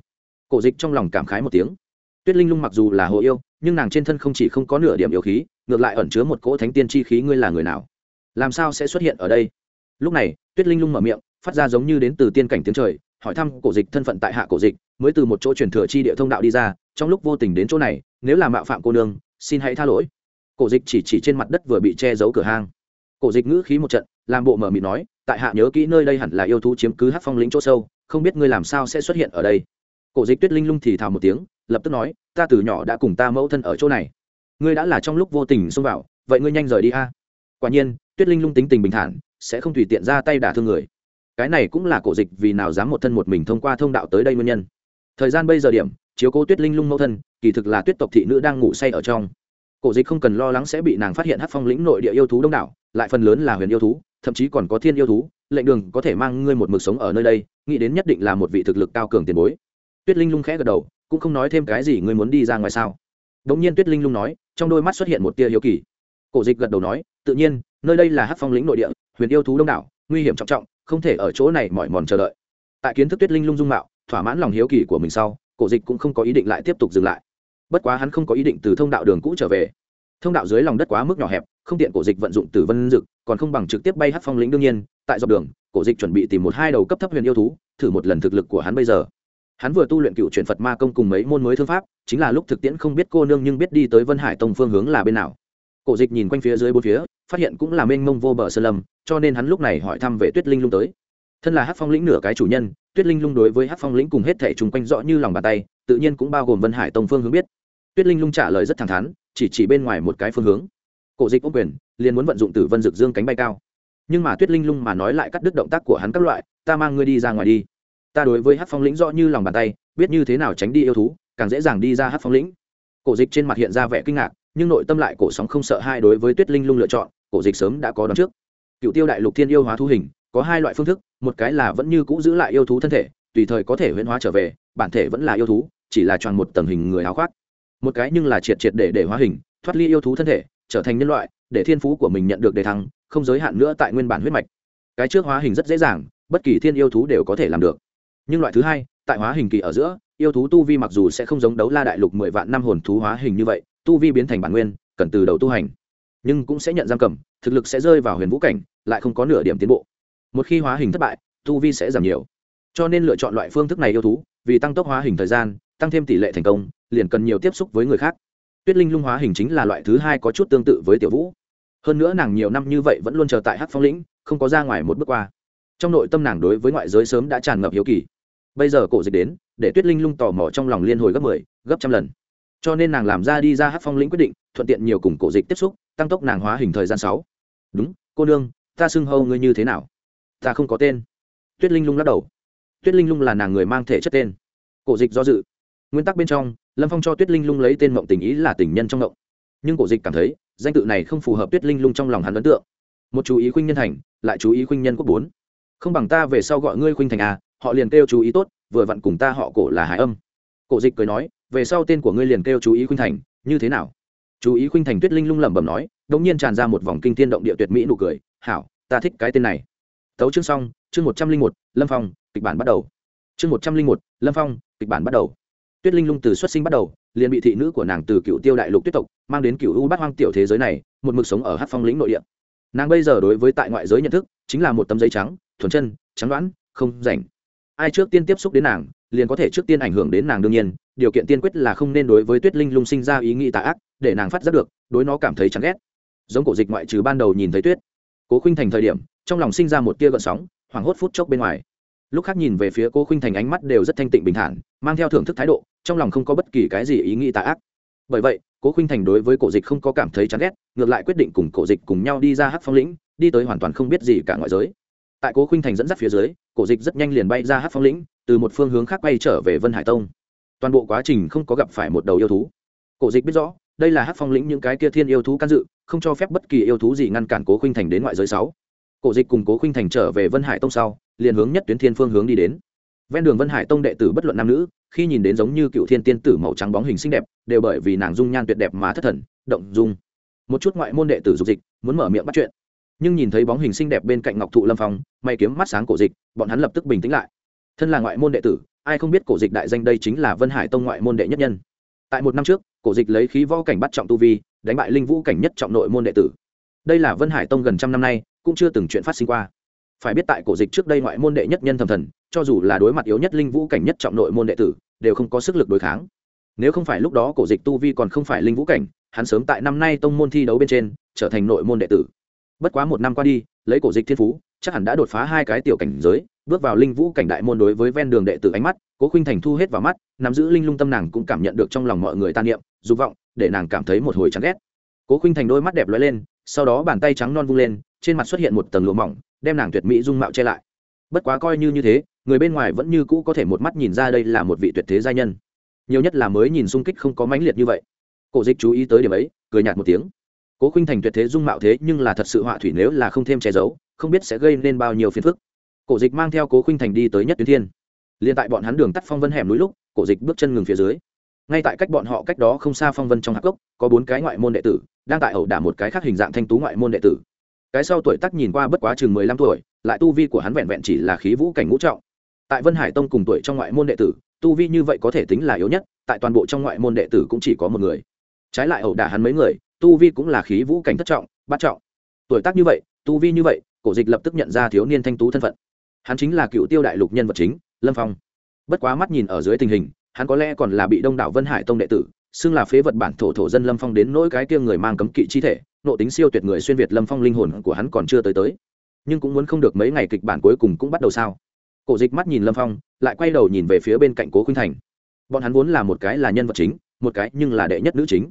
cổ dịch trong lòng cảm khái một tiếng. Tuyết linh lung mặc dù là hồ yêu, nhưng nàng trên thân không chỉ không có nửa điểm yêu khí, ngược lại ẩn chứa một cỗ thánh tiên chi khí ngươi là người nào? Làm sao sẽ xuất hiện ở đây? Lúc này, tuyết linh lung mở miệng, phát ra giống như đến từ tiên cảnh tiếng trời, hỏi thăm cổ dịch thân phận tại hạ cổ dịch, mới từ một chỗ truyền thừa chi địa thông đạo đi ra, trong lúc vô tình đến chỗ này, nếu là mạo phạm cô nương, xin hãy tha lỗi. Cổ dịch chỉ chỉ trên mặt đất vừa bị che giấu cửa hang. Cổ dịch ngữ khí một trận, làm bộ mở mịt nói, tại hạ nhớ kỹ nơi đây hẳn là yêu thú chiếm cứ hát phong lĩnh chỗ sâu, không biết ngươi làm sao sẽ xuất hiện ở đây cổ dịch tuyết linh lung thì thào một tiếng, lập tức nói, ta từ nhỏ đã cùng ta mẫu thân ở chỗ này. Ngươi đã là trong lúc vô tình xông vào, vậy ngươi nhanh rời đi a. Quả nhiên, tuyết linh lung tính tình bình thản, sẽ không tùy tiện ra tay đả thương người. Cái này cũng là cổ dịch vì nào dám một thân một mình thông qua thông đạo tới đây nguyên nhân. Thời gian bây giờ điểm, chiếu cố tuyết linh lung mẫu thân, kỳ thực là tuyết tộc thị nữ đang ngủ say ở trong. Cổ dịch không cần lo lắng sẽ bị nàng phát hiện hát phong lĩnh nội địa yêu thú đông đảo, lại phần lớn là huyền yêu thú, thậm chí còn có thiên yêu thú, lệnh đường có thể mang ngươi một mực sống ở nơi đây, nghĩ đến nhất định là một vị thực lực cao cường tiền bối tuyết linh lung khẽ gật đầu, cũng không nói thêm cái gì ngươi muốn đi ra ngoài sao. Đ ỗ n g nhiên tuyết linh lung nói, trong đôi mắt xuất hiện một tia hiếu kỳ. Cổ dịch gật đầu nói, tự nhiên, nơi đây là hát phong lĩnh nội địa, huyền yêu thú đông đảo, nguy hiểm trọng trọng, không thể ở chỗ này mỏi mòn chờ đợi. Tại kiến thức tuyết linh lung dung mạo, thỏa mãn lòng hiếu kỳ của mình sau, cổ dịch cũng không có ý định lại tiếp tục dừng lại. Bất quá hắn không có ý định từ thông đạo đường cũ trở về. Thông đạo dưới lòng đất quá mức nhỏ hẹp, không tiện cổ dịch vận dụng từ vân dực, còn không bằng trực tiếp bay hát phong lĩnh đương nhiên. Tại dọc đường, cổ dịch chuẩn bị tìm một hai đầu cấp thấp huyền yêu thú, thử một lần thực lực của hắn bây giờ hắn vừa tu luyện cựu chuyển phật ma công cùng mấy môn mới thương pháp, chính là lúc thực tiễn không biết cô nương nhưng biết đi tới vân hải tông phương hướng là bên nào. Cổ dịch nhìn quanh phía dưới bốn phía, phát hiện cũng là mênh mông vô bờ sơn lâm, cho nên hắn lúc này hỏi thăm về tuyết linh lung tới. Thân là hát phong lĩnh nửa cái chủ nhân, tuyết linh lung đối với hát phong lĩnh cùng hết thể chung quanh rõ như lòng bàn tay, tự nhiên cũng bao gồm vân hải tông phương hướng biết. Tuyết linh lung trả lời rất thẳng thắn, chỉ chỉ bên ngoài một cái phương hướng. Cổ dịch ô quyền, liền muốn vận dụng từ vân dực dương cánh bay cao. Nhưng mà tuyết linh lung mà nói lại cắt đứt động tác của hắn các loại, ta mang ngươi đi ra ngoài đi ta đối với hát phong lĩnh rõ như lòng bàn tay, biết như thế nào tránh đi yêu thú, càng dễ dàng đi ra hát phong lĩnh. Cổ dịch trên mặt hiện ra vẻ kinh ngạc, nhưng nội tâm lại cổ sóng không sợ hai đối với tuyết linh lung lựa chọn, cổ dịch sớm đã có đón trước. Cựu tiêu đại lục thiên yêu hóa thu hình, có hai loại phương thức, một cái là vẫn như cũ giữ lại yêu thú thân thể, tùy thời có thể huyễn hóa trở về, bản thể vẫn là yêu thú, chỉ là tròn một tầng hình người áo khoác. Một cái nhưng là triệt triệt để để hóa hình, thoát ly yêu thú thân thể, trở thành nhân loại, để thiên phú của mình nhận được đề thăng, không giới hạn nữa tại nguyên bản huyết mạch. Cái trước hóa hình rất dễ dàng, bất kỳ thiên yêu thú đều có thể làm được nhưng loại thứ hai, tại hóa hình kỳ ở giữa, yêu thú tu vi mặc dù sẽ không giống đấu la đại lục mười vạn năm hồn thú hóa hình như vậy, tu vi biến thành bản nguyên, cần từ đầu tu hành. Nhưng cũng sẽ nhận giam cầm, thực lực sẽ rơi vào huyền vũ cảnh, lại không có nửa điểm tiến bộ. Một khi hóa hình thất bại, tu vi sẽ giảm nhiều. Cho nên lựa chọn loại phương thức này yêu thú, vì tăng tốc hóa hình thời gian, tăng thêm tỷ lệ thành công, liền cần nhiều tiếp xúc với người khác. Tuyết linh lung hóa hình chính là loại thứ hai có chút tương tự với tiểu vũ. Hơn nữa nàng nhiều năm như vậy vẫn luôn chờ tại hát phong lĩnh, không có ra ngoài một bước qua. Trong nội tâm nàng đối với ngoại giới sớm đã tràn ngập hiếu kỳ bây giờ cổ dịch đến để tuyết linh lung tò mò trong lòng liên hồi gấp mười 10, gấp trăm lần. Cho nên nàng làm ra đi ra hát phong lĩnh quyết định thuận tiện nhiều cùng cổ dịch tiếp xúc tăng tốc nàng hóa hình thời gian sáu. Đúng cô nương ta xưng hâu ngươi như thế nào? Ta không có tên. Tuyết linh lung lắc đầu. Tuyết linh lung là nàng người mang thể chất tên. Cổ dịch do dự. Nguyên tắc bên trong lâm phong cho tuyết linh lung lấy tên mộng tình ý là tình nhân trong mộng. Nhưng cổ dịch cảm thấy danh tự này không phù hợp tuyết linh lung trong lòng hắn ấn tượng. Một chú ý khuynh nhân thành lại chú ý khuynh nhân quốc bốn. Không bằng ta về sau gọi ngươi khuynh thành à họ liền kêu chú ý tốt, vừa vặn cùng ta họ cổ là hải âm. Cổ dịch cười nói, về sau tên của ngươi liền kêu chú ý khuynh thành, như thế nào? Chú ý khuynh thành tuyết linh lung lẩm bẩm nói, đống nhiên tràn ra một vòng kinh thiên động địa tuyệt mỹ nụ cười, hảo, ta thích cái tên này. Tấu chương xong, chương một trăm linh một, lâm phong, kịch bản bắt đầu. Chương một trăm linh một, lâm phong, kịch bản bắt đầu. Tuyết linh lung từ xuất sinh bắt đầu, liền bị thị nữ của nàng từ cựu tiêu đại lục tuyết tộc, mang đến cựu u bát hoang tiểu thế giới này, một mực sống ở hát phong lĩnh nội địa. Nàng bây giờ đối với tại ngoại giới nhận thức, chính là một tấm giấy trắng, thuần chân, trắng đoán, không rảnh ai trước tiên tiếp xúc đến nàng, liền có thể trước tiên ảnh hưởng đến nàng đương nhiên, điều kiện tiên quyết là không nên đối với tuyết linh lung sinh ra ý nghĩ tà ác, để nàng phát giác được, đối nó cảm thấy chán ghét. Giống cổ dịch ngoại trừ ban đầu nhìn thấy tuyết, cố khinh thành thời điểm, trong lòng sinh ra một tia gợn sóng, hoảng hốt phút chốc bên ngoài. Lúc khác nhìn về phía cố khinh thành ánh mắt đều rất thanh tịnh bình thản, mang theo thưởng thức thái độ, trong lòng không có bất kỳ cái gì ý nghĩ tà ác. Bởi vậy, cố khinh thành đối với cổ dịch không có cảm thấy chán ghét, ngược lại quyết định cùng cổ dịch cùng nhau đi ra hát phong lĩnh, đi tới hoàn toàn không biết gì cả ngoại giới tại cố khinh thành dẫn dắt phía dưới, cổ dịch rất nhanh liền bay ra hát phong lĩnh, từ một phương hướng khác bay trở về vân hải tông. Toàn bộ quá trình không có gặp phải một đầu yêu thú. Cổ dịch biết rõ, đây là hát phong lĩnh những cái kia thiên yêu thú can dự, không cho phép bất kỳ yêu thú gì ngăn cản cố khinh thành đến ngoại giới sáu. Cổ dịch cùng cố khinh thành trở về vân hải tông sau, liền hướng nhất tuyến thiên phương hướng đi đến. Ven đường vân hải tông đệ tử bất luận nam nữ, khi nhìn đến giống như cựu thiên tiên tử màu trắng bóng hình xinh đẹp, đều bởi vì nàng dung nhan tuyệt đẹp mà thất thần, động dung. Một chút ngoại môn đệ tử dục dịch, muốn mở miệng bắt chuyện nhưng nhìn thấy bóng hình xinh đẹp bên cạnh ngọc thụ lâm phong, may kiếm mắt sáng cổ dịch, bọn hắn lập tức bình tĩnh lại. Thân là ngoại môn đệ tử, ai không biết cổ dịch đại danh đây chính là vân hải tông ngoại môn đệ nhất nhân. Tại một năm trước, cổ dịch lấy khí võ cảnh bắt trọng tu vi, đánh bại linh vũ cảnh nhất trọng nội môn đệ tử. Đây là vân hải tông gần trăm năm nay, cũng chưa từng chuyện phát sinh qua. Phải biết tại cổ dịch trước đây ngoại môn đệ nhất nhân thầm thần, cho dù là đối mặt yếu nhất linh vũ cảnh nhất trọng nội môn đệ tử, đều không có sức lực đối kháng. Nếu không phải lúc đó cổ dịch tu vi còn không phải linh vũ cảnh, hắn sớm tại năm nay tông môn thi đấu bên trên, trở thành nội môn đệ tử bất quá một năm qua đi, lấy cổ dịch thiên phú, chắc hẳn đã đột phá hai cái tiểu cảnh giới, bước vào linh vũ cảnh đại môn đối với ven đường đệ tử ánh mắt, cố khinh thành thu hết vào mắt, nắm giữ linh lung tâm nàng cũng cảm nhận được trong lòng mọi người tan niệm, dục vọng, để nàng cảm thấy một hồi chán ghét. Cố khinh thành đôi mắt đẹp lóe lên, sau đó bàn tay trắng non vung lên, trên mặt xuất hiện một tầng lụa mỏng, đem nàng tuyệt mỹ dung mạo che lại. Bất quá coi như như thế, người bên ngoài vẫn như cũ có thể một mắt nhìn ra đây là một vị tuyệt thế gia nhân. Nhiều nhất là mới nhìn xung kích không có mãnh liệt như vậy. Cổ dịch chú ý tới điểm ấy, cười nhạt một tiếng cố khinh thành tuyệt thế dung mạo thế nhưng là thật sự họa thủy nếu là không thêm che giấu, không biết sẽ gây nên bao nhiêu phiền phức. Cổ dịch mang theo cố khinh thành đi tới nhất tuyến thiên. Liền tại bọn hắn đường tắt phong vân hẻm núi lúc, cổ dịch bước chân ngừng phía dưới. Ngay tại cách bọn họ cách đó không xa phong vân trong hạc cốc, có bốn cái ngoại môn đệ tử, đang tại ẩu đả một cái khác hình dạng thanh tú ngoại môn đệ tử. Cái sau tuổi tác nhìn qua bất quá chừng mười lăm tuổi, lại tu vi của hắn vẹn vẹn chỉ là khí vũ cảnh ngũ trọng. Tại vân hải tông cùng tuổi trong ngoại môn đệ tử, tu vi như vậy có thể tính là yếu nhất, tại toàn bộ trong ngoại môn đệ tử cũng chỉ có một người. Trái lại ẩu đả hắn mấy người tu vi cũng là khí vũ cảnh thất trọng, bát trọng. Tuổi tác như vậy, tu vi như vậy, cổ dịch lập tức nhận ra thiếu niên thanh tú thân phận. Hắn chính là cựu tiêu đại lục nhân vật chính, lâm phong. Bất quá mắt nhìn ở dưới tình hình, hắn có lẽ còn là bị đông đảo vân hải tông đệ tử, xưng là phế vật bản thổ thổ dân lâm phong đến nỗi cái kia người mang cấm kỵ chi thể, nộ tính siêu tuyệt người xuyên việt lâm phong linh hồn của hắn còn chưa tới tới. Nhưng cũng muốn không được mấy ngày kịch bản cuối cùng cũng bắt đầu sao? Cổ dịch mắt nhìn lâm phong, lại quay đầu nhìn về phía bên cạnh cố khuynh thành. Bọn hắn vốn là một cái là nhân vật chính, một cái nhưng là đệ nhất nữ chính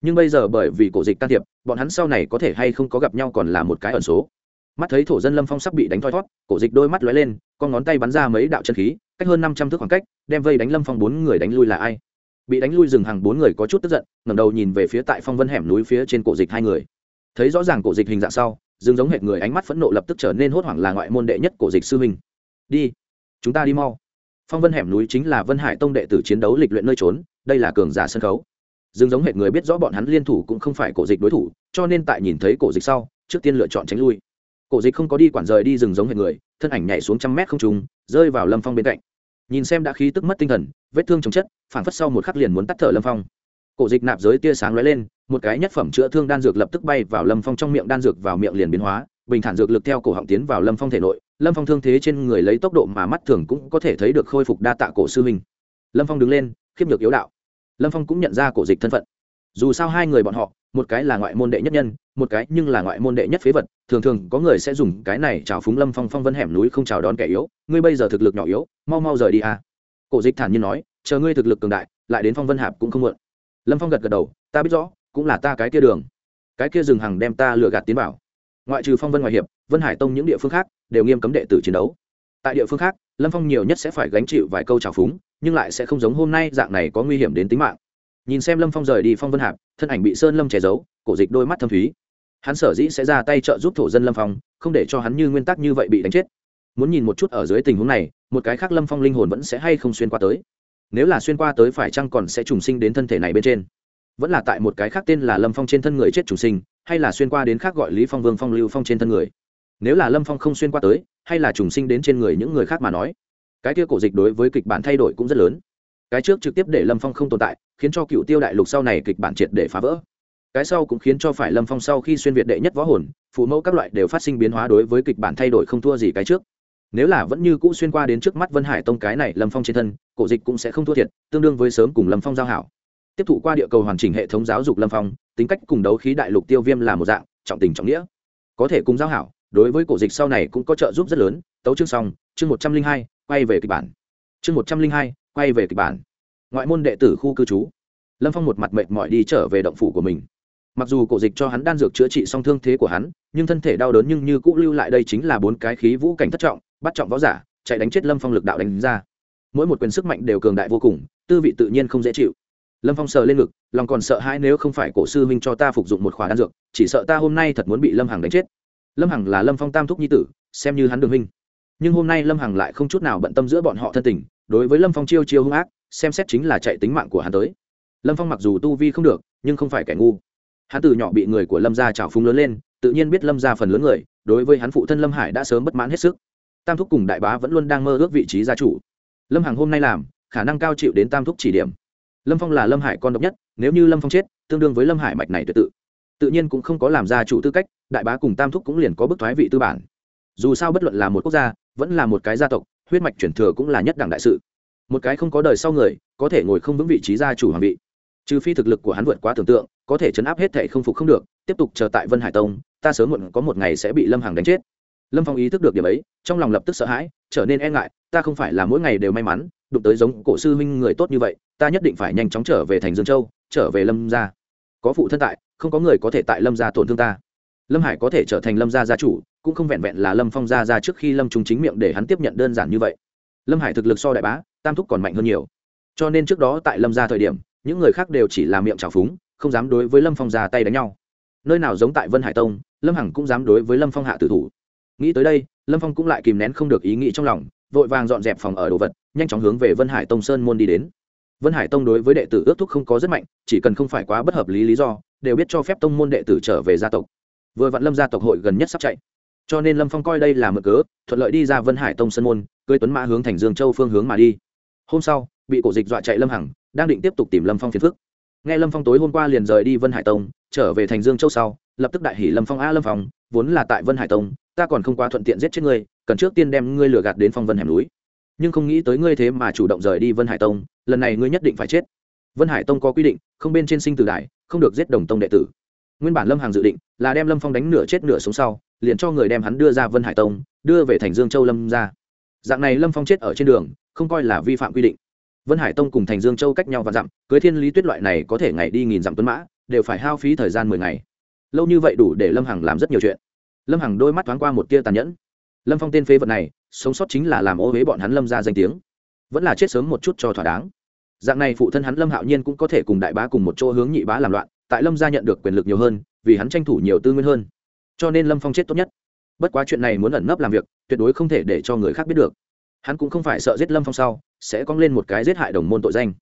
nhưng bây giờ bởi vì cổ dịch can thiệp, bọn hắn sau này có thể hay không có gặp nhau còn là một cái ẩn số. Mắt thấy thổ dân lâm phong sắp bị đánh thoi thót, cổ dịch đôi mắt lóe lên, con ngón tay bắn ra mấy đạo chân khí, cách hơn năm trăm thước khoảng cách, đem vây đánh lâm phong bốn người đánh lui là ai? Bị đánh lui rừng hàng bốn người có chút tức giận, ngẩng đầu nhìn về phía tại phong vân hẻm núi phía trên cổ dịch hai người. Thấy rõ ràng cổ dịch hình dạng sau, rừng giống hệt người ánh mắt phẫn nộ lập tức trở nên hốt hoảng là ngoại môn đệ nhất cổ dịch sư huynh. Đi, chúng ta đi mau. Phong vân hẻm núi chính là vân hải tông đệ tử chiến đấu lịch luyện nơi trốn, đây là cường giả sân khấu dừng giống hệt người biết rõ bọn hắn liên thủ cũng không phải cổ dịch đối thủ, cho nên tại nhìn thấy cổ dịch sau, trước tiên lựa chọn tránh lui. Cổ dịch không có đi quản rời đi rừng giống hệt người, thân ảnh nhảy xuống trăm mét không trùng rơi vào lâm phong bên cạnh. Nhìn xem đã khí tức mất tinh thần, vết thương chống chất phản phất sau một khắc liền muốn tắt thở lâm phong. Cổ dịch nạp giới tia sáng lóe lên, một cái nhất phẩm chữa thương đan dược lập tức bay vào lâm phong trong miệng, đan dược vào miệng liền biến hóa, bình thản dược lực theo cổ họng tiến vào lâm phong thể nội, lâm phong thương thế trên người lấy tốc độ mà mắt thường cũng có thể thấy được khôi phục đa tạ cổ sư minh lâm phong đứng lên, khiếp nhược yếu đạo lâm phong cũng nhận ra cổ dịch thân phận. Dù sao hai người bọn họ, một cái là ngoại môn đệ nhất nhân, một cái nhưng là ngoại môn đệ nhất phế vật, thường thường có người sẽ dùng cái này chào phúng lâm phong phong vân hẻm núi không chào đón kẻ yếu, ngươi bây giờ thực lực nhỏ yếu, mau mau rời đi à. cổ dịch thản nhiên nói, chờ ngươi thực lực cường đại, lại đến phong vân hạp cũng không muộn. Lâm phong gật gật đầu, ta biết rõ, cũng là ta cái kia đường. Cái kia rừng hằng đem ta lừa gạt tiến vào. Ngoại trừ phong vân ngoại hiệp, vân hải tông những địa phương khác, đều nghiêm cấm đệ tử chiến đấu. Tại địa phương khác lâm phong nhiều nhất sẽ phải gánh chịu vài câu trào phúng, nhưng lại sẽ không giống hôm nay dạng này có nguy hiểm đến tính mạng. Nhìn xem lâm phong rời đi phong vân hạp, thân ảnh bị sơn lâm che giấu, cổ dịch đôi mắt thâm thúy. Hắn sở dĩ sẽ ra tay trợ giúp thổ dân lâm phong, không để cho hắn như nguyên tắc như vậy bị đánh chết. Muốn nhìn một chút ở dưới tình huống này, một cái khác lâm phong linh hồn vẫn sẽ hay không xuyên qua tới. Nếu là xuyên qua tới phải chăng còn sẽ trùng sinh đến thân thể này bên trên? Vẫn là tại một cái khác tên là lâm phong trên thân người chết trùng sinh, hay là xuyên qua đến khác gọi lý phong vương phong lưu phong trên thân người? Nếu là lâm phong không xuyên qua tới, hay là trùng sinh đến trên người những người khác mà nói, cái kia cổ dịch đối với kịch bản thay đổi cũng rất lớn. Cái trước trực tiếp để lâm phong không tồn tại, khiến cho cựu tiêu đại lục sau này kịch bản triệt để phá vỡ. Cái sau cũng khiến cho phải lâm phong sau khi xuyên việt đệ nhất võ hồn, phụ mẫu các loại đều phát sinh biến hóa đối với kịch bản thay đổi không thua gì cái trước. Nếu là vẫn như cũ xuyên qua đến trước mắt vân hải tông cái này lâm phong trên thân, cổ dịch cũng sẽ không thua thiệt, tương đương với sớm cùng lâm phong giao hảo. Tiếp thụ qua địa cầu hoàn chỉnh hệ thống giáo dục lâm phong, tính cách cùng đấu khí đại lục tiêu viêm là một dạng, trọng tình trọng nghĩa. Có thể cùng giao hảo đối với cổ dịch sau này cũng có trợ giúp rất lớn. Tấu chương xong, chương một trăm linh hai, quay về kịch bản. Chương một trăm linh hai, quay về kịch bản. Ngoại môn đệ tử khu cư trú. Lâm phong một mặt mệt mỏi đi trở về động phủ của mình. Mặc dù cổ dịch cho hắn đan dược chữa trị xong thương thế của hắn, nhưng thân thể đau đớn nhưng như cũ lưu lại đây chính là bốn cái khí vũ cảnh thất trọng, bắt trọng võ giả, chạy đánh chết lâm phong lực đạo đánh ra. Mỗi một quyền sức mạnh đều cường đại vô cùng, tư vị tự nhiên không dễ chịu. Lâm phong sờ lên ngực, lòng còn sợ hãi nếu không phải cổ sư minh cho ta phục dụng một khóa đan dược, chỉ sợ ta hôm nay thật muốn bị lâm hằng đánh chết lâm hằng là lâm phong tam thúc nhi tử, xem như hắn đường huynh. Nhưng hôm nay lâm hằng lại không chút nào bận tâm giữa bọn họ thân tình, đối với lâm phong chiêu chiêu hung ác, xem xét chính là chạy tính mạng của hắn tới. Lâm phong mặc dù tu vi không được, nhưng không phải kẻ ngu. Hắn từ nhỏ bị người của lâm gia trào phúng lớn lên, tự nhiên biết lâm gia phần lớn người, đối với hắn phụ thân lâm hải đã sớm bất mãn hết sức. Tam thúc cùng đại bá vẫn luôn đang mơ ước vị trí gia chủ. Lâm hằng hôm nay làm, khả năng cao chịu đến tam thúc chỉ điểm. Lâm phong là lâm hải con độc nhất, nếu như lâm phong chết, tương đương với lâm hải mạch này tuyệt tự. Tự nhiên cũng không có làm gia chủ tư cách đại bá cùng tam thúc cũng liền có bức thoái vị tư bản. Dù sao bất luận là một quốc gia, vẫn là một cái gia tộc, huyết mạch chuyển thừa cũng là nhất đẳng đại sự. Một cái không có đời sau người, có thể ngồi không vững vị trí gia chủ hoàng vị. Trừ phi thực lực của hắn vượt quá tưởng tượng, có thể chấn áp hết thệ không phục không được, tiếp tục chờ tại vân hải tông, ta sớm muộn có một ngày sẽ bị lâm hằng đánh chết. Lâm phong ý thức được điểm ấy, trong lòng lập tức sợ hãi, trở nên e ngại, ta không phải là mỗi ngày đều may mắn, đụng tới giống cổ sư huynh người tốt như vậy, ta nhất định phải nhanh chóng trở về thành dương châu, trở về lâm gia. Có phụ thân tại, không có người có thể tại lâm gia tổn thương ta lâm hải có thể trở thành lâm gia gia chủ, cũng không vẹn vẹn là lâm phong gia ra trước khi lâm trung chính miệng để hắn tiếp nhận đơn giản như vậy. Lâm hải thực lực so đại bá, tam thúc còn mạnh hơn nhiều. Cho nên trước đó tại lâm gia thời điểm, những người khác đều chỉ là miệng trào phúng, không dám đối với lâm phong ra tay đánh nhau. Nơi nào giống tại vân hải tông, lâm hằng cũng dám đối với lâm phong hạ tử thủ. Nghĩ tới đây, lâm phong cũng lại kìm nén không được ý nghĩ trong lòng, vội vàng dọn dẹp phòng ở đồ vật, nhanh chóng hướng về vân hải tông sơn môn đi đến. Vân hải tông đối với đệ tử ước thúc không có rất mạnh, chỉ cần không phải quá bất hợp lý lý do, đều biết cho phép tông môn đệ tử trở về gia tộc vừa vặn lâm gia tộc hội gần nhất sắp chạy. Cho nên lâm phong coi đây là mở cớ, thuận lợi đi ra vân hải tông sơn môn, cưới tuấn mã hướng thành dương châu phương hướng mà đi. Hôm sau, bị cổ dịch dọa chạy lâm hằng, đang định tiếp tục tìm lâm phong phiền phức. Nghe lâm phong tối hôm qua liền rời đi vân hải tông, trở về thành dương châu sau, lập tức đại hỷ lâm phong, a lâm phong, vốn là tại vân hải tông, ta còn không qua thuận tiện giết chết ngươi, cần trước tiên đem ngươi lừa gạt đến phong vân hẻm núi. Nhưng không nghĩ tới ngươi thế mà chủ động rời đi vân hải tông, lần này ngươi nhất định phải chết. Vân hải tông có quy định, không bên trên sinh tử đại, không được giết đồng tông đệ tử. Nguyên bản lâm hàng dự định là đem lâm phong đánh nửa chết nửa sống sau, liền cho người đem hắn đưa ra vân hải tông, đưa về thành dương châu lâm ra. Dạng này lâm phong chết ở trên đường, không coi là vi phạm quy định. Vân hải tông cùng thành dương châu cách nhau và dặm, cưới thiên lý tuyết loại này có thể ngày đi nghìn dặm tuấn mã, đều phải hao phí thời gian mười ngày. Lâu như vậy đủ để lâm hằng làm rất nhiều chuyện. Lâm hằng đôi mắt thoáng qua một tia tàn nhẫn. Lâm phong tên phế vật này, sống sót chính là làm ô huế bọn hắn lâm ra danh tiếng. Vẫn là chết sớm một chút cho thỏa đáng. Dạng này phụ thân hắn lâm hạo nhiên cũng có thể cùng đại bá cùng một chỗ hướng nhị bá làm loạn, tại lâm gia nhận được quyền lực nhiều hơn vì hắn tranh thủ nhiều tư nguyên hơn. Cho nên lâm phong chết tốt nhất. Bất quá chuyện này muốn ẩn nấp làm việc, tuyệt đối không thể để cho người khác biết được. Hắn cũng không phải sợ giết lâm phong sau, sẽ cong lên một cái giết hại đồng môn tội danh.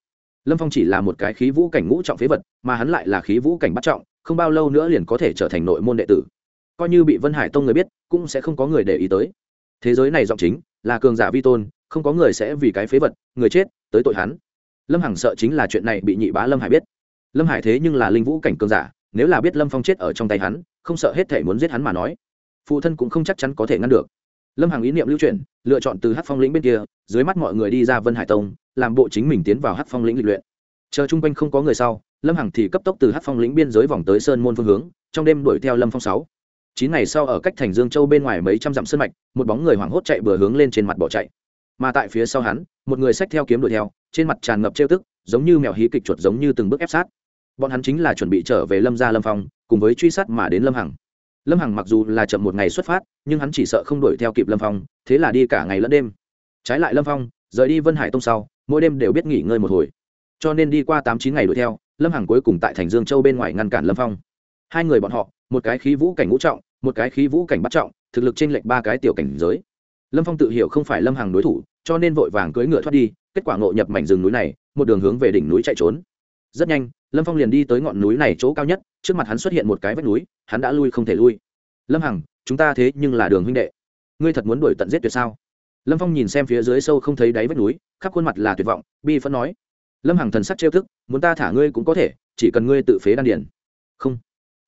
Lâm phong chỉ là một cái khí vũ cảnh ngũ trọng phế vật, mà hắn lại là khí vũ cảnh bắt trọng, không bao lâu nữa liền có thể trở thành nội môn đệ tử. Coi như bị vân hải tông người biết, cũng sẽ không có người để ý tới. Thế giới này giọng chính, là cường giả vi tôn, không có người sẽ vì cái phế vật, người chết, tới tội hắn. Lâm hằng sợ chính là chuyện này bị nhị bá lâm hải biết. Lâm hải thế nhưng là linh vũ cảnh cường giả nếu là biết lâm phong chết ở trong tay hắn, không sợ hết thể muốn giết hắn mà nói. Phụ thân cũng không chắc chắn có thể ngăn được. Lâm hằng ý niệm lưu chuyển, lựa chọn từ hát phong lĩnh bên kia, dưới mắt mọi người đi ra vân hải tông, làm bộ chính mình tiến vào hát phong lĩnh lịch luyện. Chờ chung quanh không có người sau, lâm hằng thì cấp tốc từ hát phong lĩnh biên giới vòng tới sơn môn phương hướng, trong đêm đuổi theo lâm phong sáu. Chín ngày sau ở cách thành dương châu bên ngoài mấy trăm dặm sân mạch, một bóng người hoảng hốt chạy bừa hướng lên trên mặt bỏ chạy. Mà tại phía sau hắn, một người xách theo kiếm đuổi theo, trên mặt tràn ngập trêu tức, giống như mèo hí kịch chuột giống như từng bước ép sát bọn hắn chính là chuẩn bị trở về lâm gia lâm phong, cùng với truy sát mà đến lâm hằng. Lâm hằng mặc dù là chậm một ngày xuất phát, nhưng hắn chỉ sợ không đuổi theo kịp lâm phong, thế là đi cả ngày lẫn đêm. Trái lại lâm phong, rời đi vân hải tông sau, mỗi đêm đều biết nghỉ ngơi một hồi. Cho nên đi qua tám chín ngày đuổi theo, lâm hằng cuối cùng tại thành dương châu bên ngoài ngăn cản lâm phong. Hai người bọn họ, một cái khí vũ cảnh ngũ trọng, một cái khí vũ cảnh bắt trọng, thực lực t r ê n lệch ba cái tiểu cảnh giới. Lâm phong tự hiểu không phải lâm hằng đối thủ, cho nên vội vàng cưỡi ngựa thoát đi, kết quả ngộ nhập mảnh rừng núi này, một đường hướng về đỉnh núi chạy trốn. Rất nhanh lâm phong liền đi tới ngọn núi này chỗ cao nhất, trước mặt hắn xuất hiện một cái vách núi, hắn đã lui không thể lui. Lâm hằng, chúng ta thế nhưng là đường huynh đệ. Ngươi thật muốn đuổi tận giết tuyệt sao? Lâm phong nhìn xem phía dưới sâu không thấy đáy vách núi, khắp khuôn mặt là tuyệt vọng, bi phẫn nói. Lâm hằng thần sắc trêu thức, muốn ta thả ngươi cũng có thể, chỉ cần ngươi tự phế đan điền. Không,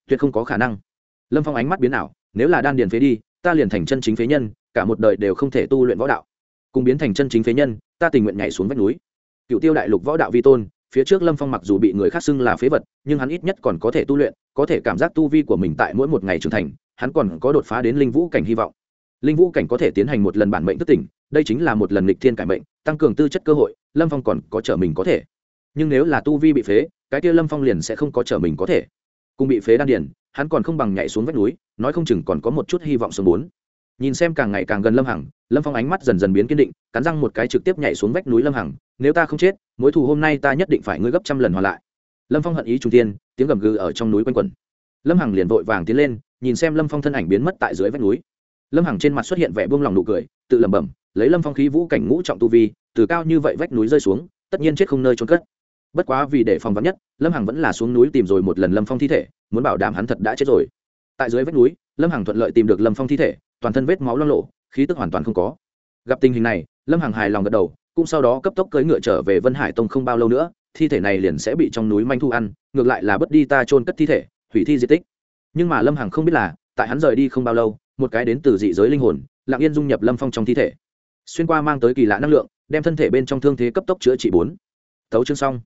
tuyệt không có khả năng. Lâm phong ánh mắt biến ảo, nếu là đan điền phế đi, ta liền thành chân chính phế nhân, cả một đời đều không thể tu luyện võ đạo. Cùng biến thành chân chính phế nhân, ta tình nguyện nhảy xuống vách núi. Cựu tiêu đại lục võ đạo vi tôn phía trước lâm phong mặc dù bị người khác xưng là phế vật, nhưng hắn ít nhất còn có thể tu luyện, có thể cảm giác tu vi của mình tại mỗi một ngày trưởng thành, hắn còn có đột phá đến linh vũ cảnh hy vọng. Linh vũ cảnh có thể tiến hành một lần bản mệnh thức tỉnh, đây chính là một lần lịch thiên cải mệnh, tăng cường tư chất cơ hội, lâm phong còn có trở mình có thể. Nhưng nếu là tu vi bị phế, cái kia lâm phong liền sẽ không có trở mình có thể. Cùng bị phế đan điền, hắn còn không bằng nhảy xuống vách núi, nói không chừng còn có một chút hy vọng sống bốn. Nhìn xem càng ngày càng gần lâm hằng, lâm phong ánh mắt dần dần biến kiên định, cắn răng một cái trực tiếp nhảy xuống vách núi lâm hằng nếu ta không chết, mối thù hôm nay ta nhất định phải ngươi gấp trăm lần hoàn lại. Lâm phong hận ý trung tiên tiếng gầm gừ ở trong núi quanh quẩn. Lâm hằng liền vội vàng tiến lên, nhìn xem lâm phong thân ảnh biến mất tại dưới vách núi. Lâm hằng trên mặt xuất hiện vẻ buông lòng nụ cười, tự lẩm bẩm, lấy lâm phong khí vũ cảnh ngũ trọng tu vi, từ cao như vậy vách núi rơi xuống, tất nhiên chết không nơi trốn cất. Bất quá vì để phòng vắn nhất, lâm hằng vẫn là xuống núi tìm rồi một lần lâm phong thi thể, muốn bảo đảm hắn thật đã chết rồi. Tại dưới vách núi, lâm hằng thuận lợi tìm được lâm phong thi thể, toàn thân vết máu lo lộ khí tức hoàn toàn không có. Gặp tình hình này, lâm hằng hài lòng gật đầu cũng sau đó cấp tốc cưỡi ngựa trở về vân hải tông không bao lâu nữa, thi thể này liền sẽ bị trong núi manh thu ăn, ngược lại là bất đi ta chôn cất thi thể, hủy thi di tích. Nhưng mà lâm hằng không biết là, tại hắn rời đi không bao lâu, một cái đến từ dị giới linh hồn, lặng yên dung nhập lâm phong trong thi thể. Xuyên qua mang tới kỳ lạ năng lượng, đem thân thể bên trong thương thế cấp tốc chữa trị bốn. Tấu chương xong.